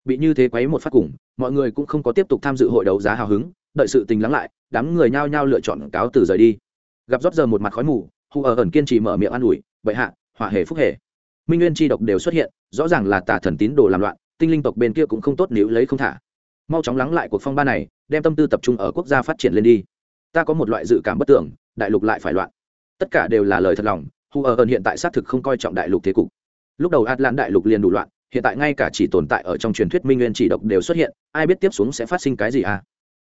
Bị như thế quấy một phát cùng, mọi người cũng không có tiếp tục tham dự hội đấu giá hào hứng, đợi sự tình lắng lại, đám người nhao nhao lựa chọn cáo từ rời đi. Gặp rót giờ một mặt khói mù hù ở ẩn kiên trì mở miệng an ủi, bệ hạ hỏa hề phúc hề. Minh nguyên chi độc đều xuất hiện, rõ ràng là tà thần tín đồ làm loạn tinh linh tộc bên kia cũng không tốt nếu lấy không thả. Mau chóng lắng lại cuộc phong ba này, đem tâm tư tập trung ở quốc gia phát triển lên đi. Ta có một loại dự cảm bất tưởng, đại lục lại phải loạn. Tất cả đều là lời thật lòng hù ở ẩn hiện tại xác thực không coi trọng đại lục thế cục. Lúc đầu atlan đại lục liền đủ loạn, hiện tại ngay cả chỉ tồn tại ở trong truyền thuyết minh nguyên chỉ độc đều xuất hiện, ai biết tiếp xuống sẽ phát sinh cái gì à?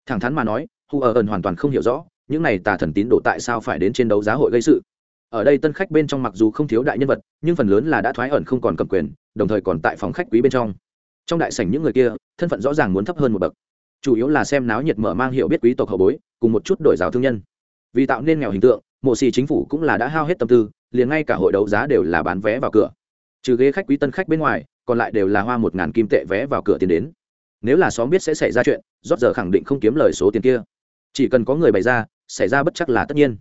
Thẳng thắn mà nói hù ở ẩn hoàn toàn không hiểu rõ, những này tà thần tín đồ tại sao phải đến trên đấu giá hội gây sự. Ở đây tân khách bên trong mặc dù không thiếu đại nhân vật, nhưng phần lớn là đã thoái ẩn không còn cầm quyền, đồng thời còn tại phòng khách quý bên trong trong đại sảnh những người kia, thân phận rõ ràng muốn thấp hơn một bậc. Chủ yếu là xem náo nhiệt mở mang hiệu biết quý tộc hậu bối, cùng một chút đổi giáo thương nhân. Vì tạo nên nghèo hình tượng, mộ xì chính phủ cũng là đã hao hết tâm tư, liền ngay cả hội đấu giá đều là bán vé vào cửa. Trừ ghế khách quý tân khách bên ngoài, còn lại đều là hoa một ngàn kim tệ vé vào cửa tiền đến. Nếu là xóm biết sẽ xảy ra chuyện, rót giờ khẳng định không kiếm lời số tiền kia. Chỉ cần có người bày ra, xảy ra bất chắc là tất nhiên.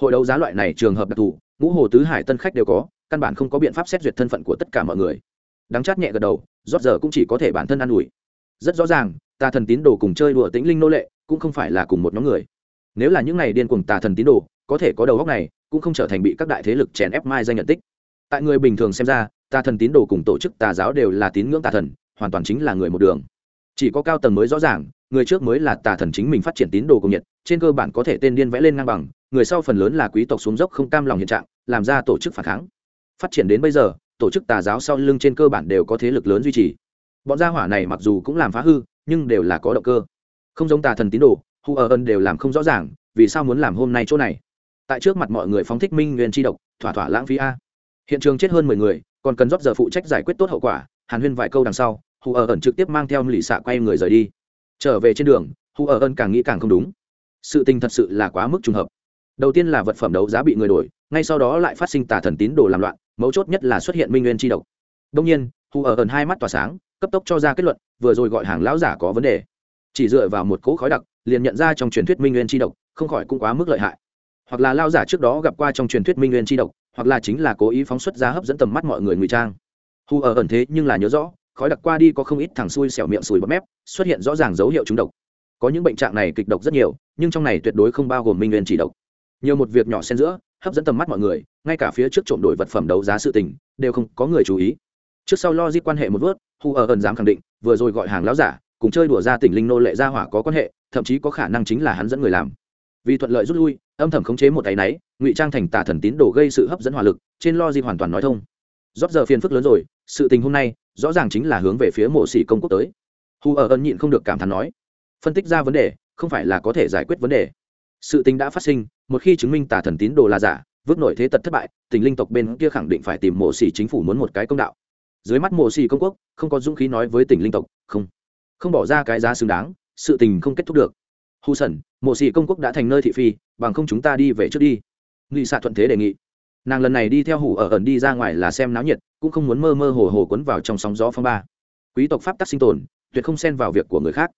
Hội đấu giá loại này trường hợp đặc thù, ngũ hồ tứ hải tân khách đều có, căn bản không có biện pháp xét duyệt thân phận của tất cả mọi người. Đáng chát nhẹ gật đầu rót giờ cũng chỉ có thể bản thân an ủi. Rất rõ ràng, tà thần tín đồ cùng chơi đùa tĩnh linh nô lệ cũng không phải là cùng một nhóm người. Nếu là những ngày điên cuồng tà thần tín đồ, có thể có đầu góc này, cũng không trở thành bị các đại thế lực chèn ép mai danh nhận tích. Tại người bình thường xem ra, tà thần tín đồ cùng tổ chức tà giáo đều là tín ngưỡng tà thần, hoàn toàn chính là người một đường. Chỉ có cao tầng mới rõ ràng, người trước mới là tà thần chính mình phát triển tín đồ cùng nhiệt, trên cơ bản có thể tên điên vẽ lên ngang bằng, người sau phần lớn là quý tộc xuống dốc không cam lòng hiện trạng, làm ra tổ chức phản kháng. Phát triển đến bây giờ tổ chức tà giáo sau lưng trên cơ bản đều có thế lực lớn duy trì. Bọn gia hỏa này mặc dù cũng làm phá hư, nhưng đều là có động cơ. Không giống tà thần tín đồ, hu ở ân đều làm không rõ ràng, vì sao muốn làm hôm nay chỗ này? Tại trước mặt mọi người phóng thích minh nguyên tri độc, thỏa thỏa lãng phí a. Hiện trường chết hơn mười người, còn cần rót giờ phụ trách giải quyết tốt hậu quả, hàn huyên vài câu đằng sau hù ở ẩn trực tiếp mang theo lì xạ quay người rời đi. Trở về trên đường hù ở ẩn càng nghĩ càng không đúng. Sự tình thật sự là quá mức trùng hợp. Đầu tiên là vật phẩm đấu giá bị người đổi ngay sau đó lại phát sinh tà thần tín đồ làm loạn, mấu chốt nhất là xuất hiện minh nguyên tri độc. Đông nhiên, hù ở ẩn hai mắt tỏa sáng, cấp tốc cho ra kết luận, vừa rồi gọi hàng lão giả có vấn đề. Chỉ dựa vào một cỗ khói đặc, liền nhận ra trong truyền thuyết minh nguyên tri độc, không khỏi cũng quá mức lợi hại. Hoặc là lao giả trước đó gặp qua trong truyền thuyết minh nguyên tri độc, hoặc là chính là cố ý phóng xuất ra hấp dẫn tầm mắt mọi người ngụy trang. Hù ở ẩn thế nhưng là nhớ rõ, khói đặc qua đi có không ít thằng xui xẻo miệng sùi bọt mép, xuất hiện rõ ràng dấu hiệu trúng độc. Có những bệnh trạng này kịch độc rất nhiều, nhưng trong này tuyệt đối không bao gồm minh nguyên chỉ độc. Nhiều một việc nhỏ xen giữa hấp dẫn tầm mắt mọi người, ngay cả phía trước trộm đổi vật phẩm đấu giá sự tình, đều không có người chú ý. Trước sau lo di quan hệ một vớt, hu ở ẩn dám khẳng định, vừa rồi gọi hàng láo giả, cùng chơi đùa ra tỉnh linh nô lệ gia hỏa có quan hệ, thậm chí có khả năng chính là hắn dẫn người làm. Vì thuận lợi rút lui, âm thầm khống chế một tay náy, ngụy trang thành tà thần tín đồ gây sự hấp dẫn hỏa lực, trên lo di hoàn toàn nói thông. Rót giờ phiền phức lớn rồi, sự tình hôm nay, rõ ràng chính là hướng về phía mộ sĩ công quốc tới. Hù ở ẩn nhịn không được cảm thán nói, phân tích ra vấn đề, không phải là có thể giải quyết vấn đề. Sự tình đã phát sinh một khi chứng minh tà thần tín đồ là giả, vứt nổi thế tật thất bại, tình linh tộc bên kia khẳng định phải tìm mộ xỉ chính phủ muốn một cái công đạo. Dưới mắt mộ xỉ công quốc, không có dũng khí nói với tỉnh linh tộc, không. Không bỏ ra cái giá xứng đáng, sự tình không kết thúc được. Hù sẩn mộ xỉ công quốc đã thành nơi thị phi, bằng không chúng ta đi về trước đi. Nghị xạ thuận thế đề nghị. Nàng lần này đi theo hủ ở ẩn đi ra ngoài là xem náo nhiệt, cũng không muốn mơ mơ hồ hồ quấn vào trong sóng gió phong ba. Quý tộc pháp tắc sinh tồn, tuyệt không xen vào việc của người khác.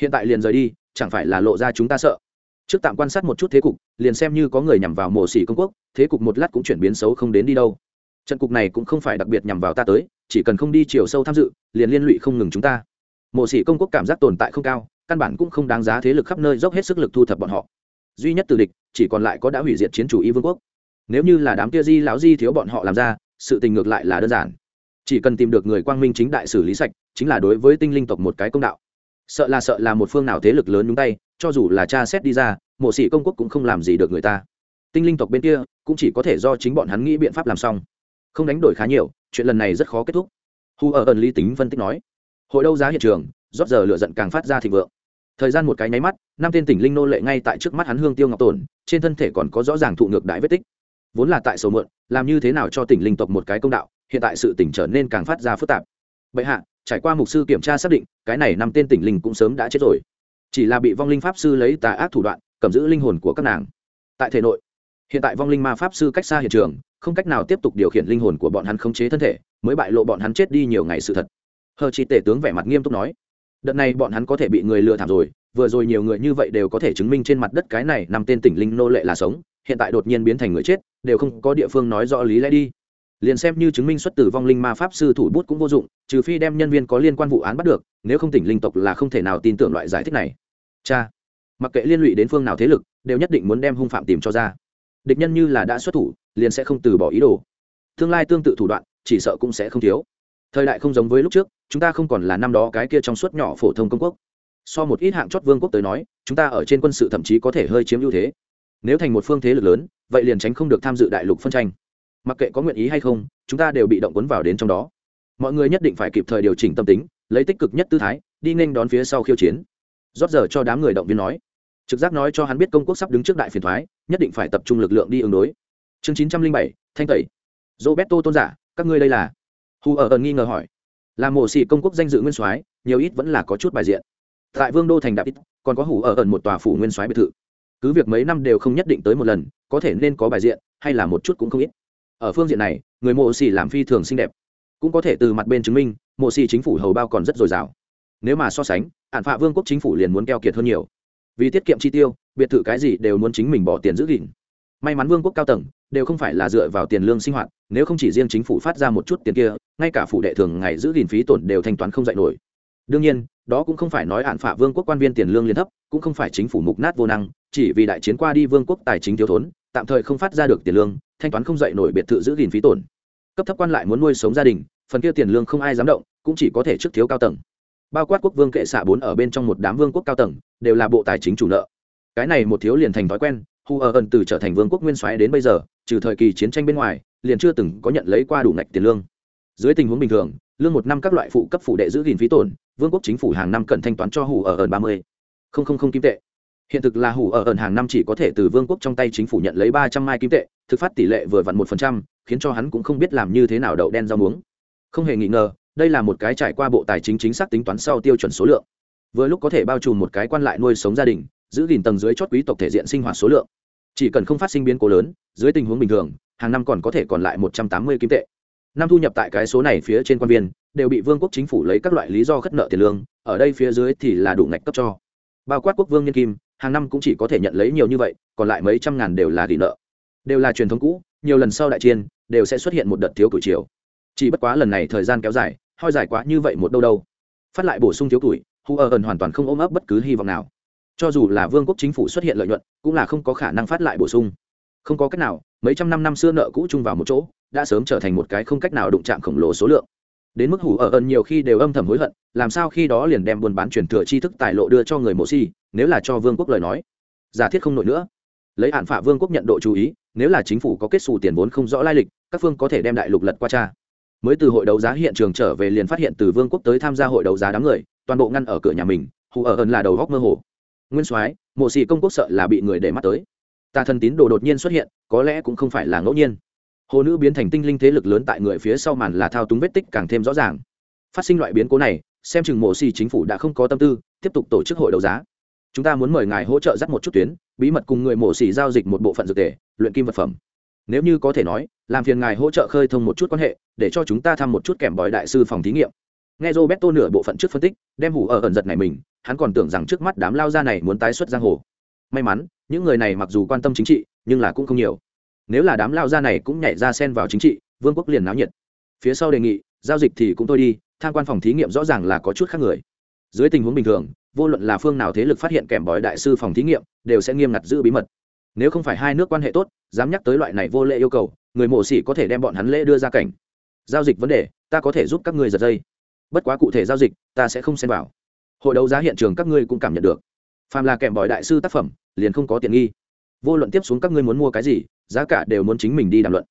Hiện tại liền rời đi, chẳng phải là lộ ra chúng ta sợ trước tạm quan sát một chút thế cục, liền xem như có người nhằm vào mổ xỉ công quốc, thế cục một lát cũng chuyển biến xấu không đến đi đâu. Trận cục này cũng không phải đặc biệt nhằm vào ta tới, chỉ cần không đi chiều sâu tham dự, liền liên lụy không ngừng chúng ta. Mổ xỉ công quốc cảm giác tồn tại không cao, căn bản cũng không đáng giá thế lực khắp nơi dốc hết sức lực thu thập bọn họ. Duy nhất từ địch, chỉ còn lại có đã hủy diệt chiến chủ y vương quốc. Nếu như là đám kia di lão di thiếu bọn họ làm ra, sự tình ngược lại là đơn giản. Chỉ cần tìm được người quang minh chính đại xử lý sạch, chính là đối với tinh linh tộc một cái công đạo sợ là sợ là một phương nào thế lực lớn nhúng tay, cho dù là cha xét đi ra, mộ sĩ công quốc cũng không làm gì được người ta. Tinh linh tộc bên kia cũng chỉ có thể do chính bọn hắn nghĩ biện pháp làm xong. Không đánh đổi khá nhiều, chuyện lần này rất khó kết thúc. Hu ở ẩn lý tính phân tích nói, hội đấu giá hiện trường rót giờ lựa giận càng phát ra thịnh vượng. Thời gian một cái nháy mắt, năm tên tỉnh linh nô lệ ngay tại trước mắt hắn hương tiêu ngọc tổn, trên thân thể còn có rõ ràng thụ ngược đại vết tích. Vốn là tại sầu mượn, làm như thế nào cho tỉnh linh tộc một cái công đạo, hiện tại sự tỉnh trở nên càng phát ra phức tạp. Bệ hạ trải qua mục sư kiểm tra xác định, cái này năm tên tỉnh linh cũng sớm đã chết rồi. Chỉ là bị vong linh pháp sư lấy tà ác thủ đoạn, cầm giữ linh hồn của các nàng. Tại thể nội, hiện tại vong linh ma pháp sư cách xa hiện trường, không cách nào tiếp tục điều khiển linh hồn của bọn hắn khống chế thân thể, mới bại lộ bọn hắn chết đi nhiều ngày sự thật. Hờ chi tể tướng vẻ mặt nghiêm túc nói, đợt này bọn hắn có thể bị người lừa thảm rồi, vừa rồi nhiều người như vậy đều có thể chứng minh trên mặt đất cái này năm tên tỉnh linh nô lệ là sống, hiện tại đột nhiên biến thành người chết, đều không có địa phương nói rõ lý lẽ đi liền xem như chứng minh xuất từ vong linh ma pháp sư thủ bút cũng vô dụng, trừ phi đem nhân viên có liên quan vụ án bắt được, nếu không tỉnh linh tộc là không thể nào tin tưởng loại giải thích này. Cha, mặc kệ liên lụy đến phương nào thế lực, đều nhất định muốn đem hung phạm tìm cho ra. Địch nhân như là đã xuất thủ, liền sẽ không từ bỏ ý đồ. Tương lai tương tự thủ đoạn, chỉ sợ cũng sẽ không thiếu. Thời đại không giống với lúc trước, chúng ta không còn là năm đó cái kia trong suốt nhỏ phổ thông công quốc. So một ít hạng chót vương quốc tới nói, chúng ta ở trên quân sự thậm chí có thể hơi chiếm ưu thế. Nếu thành một phương thế lực lớn, vậy liền tránh không được tham dự đại lục phân tranh mặc kệ có nguyện ý hay không, chúng ta đều bị động cuốn vào đến trong đó. Mọi người nhất định phải kịp thời điều chỉnh tâm tính, lấy tích cực nhất tư thái, đi nên đón phía sau khiêu chiến. Rót giờ cho đám người động viên nói. Trực giác nói cho hắn biết công quốc sắp đứng trước đại phiền thoái, nhất định phải tập trung lực lượng đi ứng đối. Chương chín trăm linh bảy, thanh tẩy. Roberto tôn giả, các ngươi đây là? Hù ở ẩn nghi ngờ hỏi. Là mổ sĩ công quốc danh dự nguyên soái, nhiều ít vẫn là có chút bài diện. Tại vương đô thành đạp ít, còn có hủ ở ẩn một tòa phủ nguyên soái biệt thự. Cứ việc mấy năm đều không nhất định tới một lần, có thể nên có bài diện, hay là một chút cũng không ít ở phương diện này, người mộ xỉ làm phi thường xinh đẹp. Cũng có thể từ mặt bên chứng minh, mộ xỉ chính phủ hầu bao còn rất dồi dào. Nếu mà so sánh ạn phạ vương quốc chính phủ liền muốn keo kiệt hơn nhiều. Vì tiết kiệm chi tiêu, biệt thự cái gì đều muốn chính mình bỏ tiền giữ gìn. May mắn vương quốc cao tầng, đều không phải là dựa vào tiền lương sinh hoạt, nếu không chỉ riêng chính phủ phát ra một chút tiền kia, ngay cả phủ đệ thường ngày giữ gìn phí tổn đều thanh toán không dạy nổi. Đương nhiên, đó cũng không phải nói hạn phạ vương quốc quan viên tiền lương liên thấp, cũng không phải chính phủ mục nát vô năng, chỉ vì đại chiến qua đi vương quốc tài chính thiếu thốn tạm thời không phát ra được tiền lương, thanh toán không dạy nổi biệt thự giữ gìn phí tổn. Cấp thấp quan lại muốn nuôi sống gia đình, phần kia tiền lương không ai dám động, cũng chỉ có thể trước thiếu cao tầng. Bao quát quốc vương kệ xạ bốn ở bên trong một đám vương quốc cao tầng, đều là bộ tài chính chủ nợ. Cái này một thiếu liền thành thói quen, hu ở ẩn từ trở thành vương quốc nguyên soái đến bây giờ, trừ thời kỳ chiến tranh bên ngoài, liền chưa từng có nhận lấy qua đủ ngạch tiền lương. Dưới tình huống bình thường, lương một năm các loại phụ cấp phụ đệ giữ gìn phí tổn, vương quốc chính phủ hàng năm cần thanh toán cho hủ ở ẩn ba mươi. Không không không kim tệ hiện thực là hủ ở ẩn hàng năm chỉ có thể từ vương quốc trong tay chính phủ nhận lấy ba trăm mai kim tệ, thực phát tỷ lệ vừa vặn một phần trăm, khiến cho hắn cũng không biết làm như thế nào đậu đen rau muống. Không hề nghi ngờ, đây là một cái trải qua bộ tài chính chính xác tính toán sau tiêu chuẩn số lượng. Vừa lúc có thể bao trùm một cái quan lại nuôi sống gia đình, giữ gìn tầng dưới chót quý tộc thể diện sinh hoạt số lượng. Chỉ cần không phát sinh biến cố lớn, dưới tình huống bình thường, hàng năm còn có thể còn lại một trăm tám mươi kim tệ. Năm thu nhập tại cái số này phía trên quan viên, đều bị vương quốc chính phủ lấy các loại lý do khất nợ tiền lương, ở đây phía dưới thì là đủ ngạch cấp cho. Bao quát quốc vương nhân kim hàng năm cũng chỉ có thể nhận lấy nhiều như vậy, còn lại mấy trăm ngàn đều là gỉ nợ. Đều là truyền thống cũ, nhiều lần sau đại chiên đều sẽ xuất hiện một đợt thiếu tuổi chiều. Chỉ bất quá lần này thời gian kéo dài, hoi dài quá như vậy một đâu đâu. Phát lại bổ sung thiếu tuổi hu ở ẩn hoàn toàn không ôm ấp bất cứ hy vọng nào. Cho dù là vương quốc chính phủ xuất hiện lợi nhuận, cũng là không có khả năng phát lại bổ sung. Không có cách nào, mấy trăm năm năm xưa nợ cũ chung vào một chỗ, đã sớm trở thành một cái không cách nào đụng chạm khổng lồ số lượng. Đến mức hủ ở ẩn nhiều khi đều âm thầm hối hận, làm sao khi đó liền đem buôn bán truyền thừa tri thức tài lộ đưa cho người mộ si nếu là cho vương quốc lời nói, giả thiết không nổi nữa. Lấy hạn phạ vương quốc nhận độ chú ý, nếu là chính phủ có kết xù tiền vốn không rõ lai lịch, các phương có thể đem đại lục lật qua cha. Mới từ hội đấu giá hiện trường trở về liền phát hiện từ vương quốc tới tham gia hội đấu giá đám người, toàn bộ ngăn ở cửa nhà mình, hù ở ẩn là đầu góc mơ hồ. Nguyên soái, mộ sĩ công quốc sợ là bị người để mắt tới. Tà thần tín đồ đột nhiên xuất hiện, có lẽ cũng không phải là ngẫu nhiên. Hồ nữ biến thành tinh linh thế lực lớn tại người phía sau màn là thao túng vết tích càng thêm rõ ràng. Phát sinh loại biến cố này, xem chừng mộ xì chính phủ đã không có tâm tư tiếp tục tổ chức hội đấu giá chúng ta muốn mời ngài hỗ trợ dắt một chút tuyến, bí mật cùng người mổ xì giao dịch một bộ phận dược tề, luyện kim vật phẩm. Nếu như có thể nói, làm phiền ngài hỗ trợ khơi thông một chút quan hệ, để cho chúng ta thăm một chút kèm bòi đại sư phòng thí nghiệm. Nghe roberto nửa bộ phận trước phân tích, đem hủ ở ẩn giật này mình, hắn còn tưởng rằng trước mắt đám lao ra này muốn tái xuất giang hồ. May mắn, những người này mặc dù quan tâm chính trị, nhưng là cũng không nhiều. Nếu là đám lao ra này cũng nhảy ra xen vào chính trị, vương quốc liền náo nhiệt. Phía sau đề nghị, giao dịch thì cũng thôi đi, tham quan phòng thí nghiệm rõ ràng là có chút khác người. Dưới tình huống bình thường vô luận là phương nào thế lực phát hiện kèm bói đại sư phòng thí nghiệm, đều sẽ nghiêm ngặt giữ bí mật. Nếu không phải hai nước quan hệ tốt, dám nhắc tới loại này vô lệ yêu cầu, người mộ sĩ có thể đem bọn hắn lễ đưa ra cảnh. Giao dịch vấn đề, ta có thể giúp các ngươi giật dây. Bất quá cụ thể giao dịch, ta sẽ không xem vào. Hội đấu giá hiện trường các ngươi cũng cảm nhận được. Phàm là kèm bói đại sư tác phẩm, liền không có tiện nghi. Vô luận tiếp xuống các ngươi muốn mua cái gì, giá cả đều muốn chính mình đi đàm luận.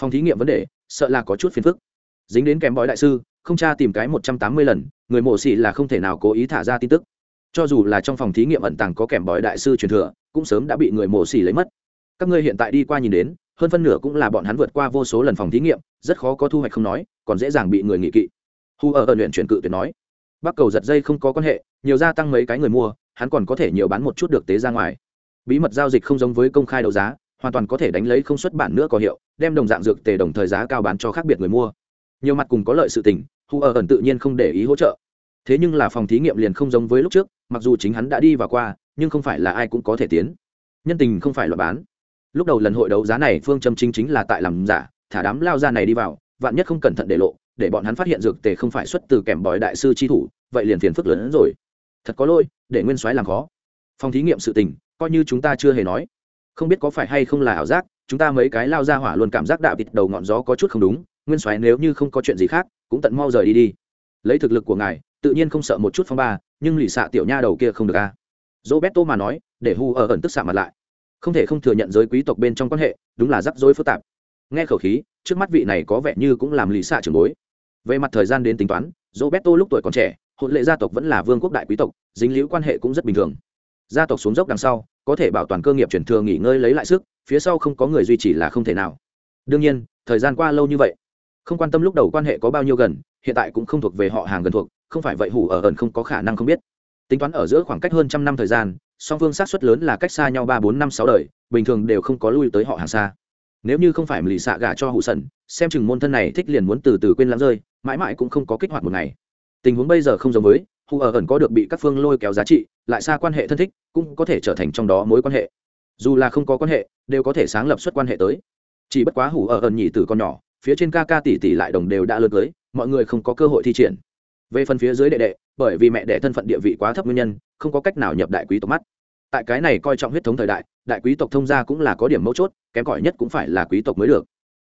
Phòng thí nghiệm vấn đề, sợ là có chút phiền phức. Dính đến kèm bói đại sư, không tra tìm cái một trăm tám mươi lần, người mộ xỉ là không thể nào cố ý thả ra tin tức cho dù là trong phòng thí nghiệm ẩn tàng có kèm bói đại sư truyền thừa, cũng sớm đã bị người mổ xỉ lấy mất. Các ngươi hiện tại đi qua nhìn đến, hơn phân nửa cũng là bọn hắn vượt qua vô số lần phòng thí nghiệm, rất khó có thu hoạch không nói, còn dễ dàng bị người nghị kỵ. Hu ở ẩn luyện chuyển cự tuyệt nói, bắc cầu giật dây không có quan hệ, nhiều gia tăng mấy cái người mua, hắn còn có thể nhiều bán một chút được tế ra ngoài. Bí mật giao dịch không giống với công khai đấu giá, hoàn toàn có thể đánh lấy không xuất bản nữa có hiệu, đem đồng dạng dược tề đồng thời giá cao bán cho khác biệt người mua. Nhiều mặt cùng có lợi sự tình, hu ở ẩn tự nhiên không để ý hỗ trợ. Thế nhưng là phòng thí nghiệm liền không giống với lúc trước mặc dù chính hắn đã đi và qua, nhưng không phải là ai cũng có thể tiến. Nhân tình không phải loại bán. Lúc đầu lần hội đấu giá này, phương châm chính chính là tại làm giả, thả đám lao ra này đi vào, vạn nhất không cẩn thận để lộ, để bọn hắn phát hiện dược tề không phải xuất từ kèm bói đại sư chi thủ, vậy liền phiền phức lớn hơn rồi. Thật có lỗi, để nguyên soái làm khó. Phòng thí nghiệm sự tình, coi như chúng ta chưa hề nói. Không biết có phải hay không là ảo giác, chúng ta mấy cái lao ra hỏa luôn cảm giác đạo vịt đầu ngọn gió có chút không đúng, nguyên soái nếu như không có chuyện gì khác, cũng tận mau rời đi đi. Lấy thực lực của ngài tự nhiên không sợ một chút phong ba, nhưng lì xạ tiểu nha đầu kia không được a. À. roberto mà nói, để hu ở ẩn tức xạ mặt lại. Không thể không thừa nhận giới quý tộc bên trong quan hệ, đúng là rắc rối phức tạp. Nghe khẩu khí, trước mắt vị này có vẻ như cũng làm lì xạ trường bối. Về mặt thời gian đến tính toán, roberto lúc tuổi còn trẻ, hôn lệ gia tộc vẫn là vương quốc đại quý tộc, dính liễu quan hệ cũng rất bình thường. Gia tộc xuống dốc đằng sau, có thể bảo toàn cơ nghiệp chuyển thừa nghỉ ngơi lấy lại sức, phía sau không có người duy trì là không thể nào. Đương nhiên, thời gian qua lâu như vậy, không quan tâm lúc đầu quan hệ có bao nhiêu gần, hiện tại cũng không thuộc về họ hàng gần thuộc không phải vậy hủ ở ẩn không có khả năng không biết. Tính toán ở giữa khoảng cách hơn trăm năm thời gian, song phương sát xuất lớn là cách xa nhau ba bốn năm sáu đời, bình thường đều không có lui tới họ hàng xa. Nếu như không phải lì xạ gả cho hủ sần xem chừng môn thân này thích liền muốn từ từ quên lãng rơi, mãi mãi cũng không có kích hoạt một ngày. Tình huống bây giờ không giống với, hủ ở ẩn có được bị các phương lôi kéo giá trị, lại xa quan hệ thân thích, cũng có thể trở thành trong đó mối quan hệ. Dù là không có quan hệ, đều có thể sáng lập xuất quan hệ tới. Chỉ bất quá hủ ở ẩn nhị tử con nhỏ, phía trên ca ca tỷ tỷ lại đồng đều đã lớn tới, mọi người không có cơ hội thi triển về phần phía dưới đệ đệ, bởi vì mẹ đẻ thân phận địa vị quá thấp nguyên nhân, không có cách nào nhập đại quý tộc mắt. Tại cái này coi trọng huyết thống thời đại đại quý tộc thông gia cũng là có điểm mấu chốt, kém cỏi nhất cũng phải là quý tộc mới được.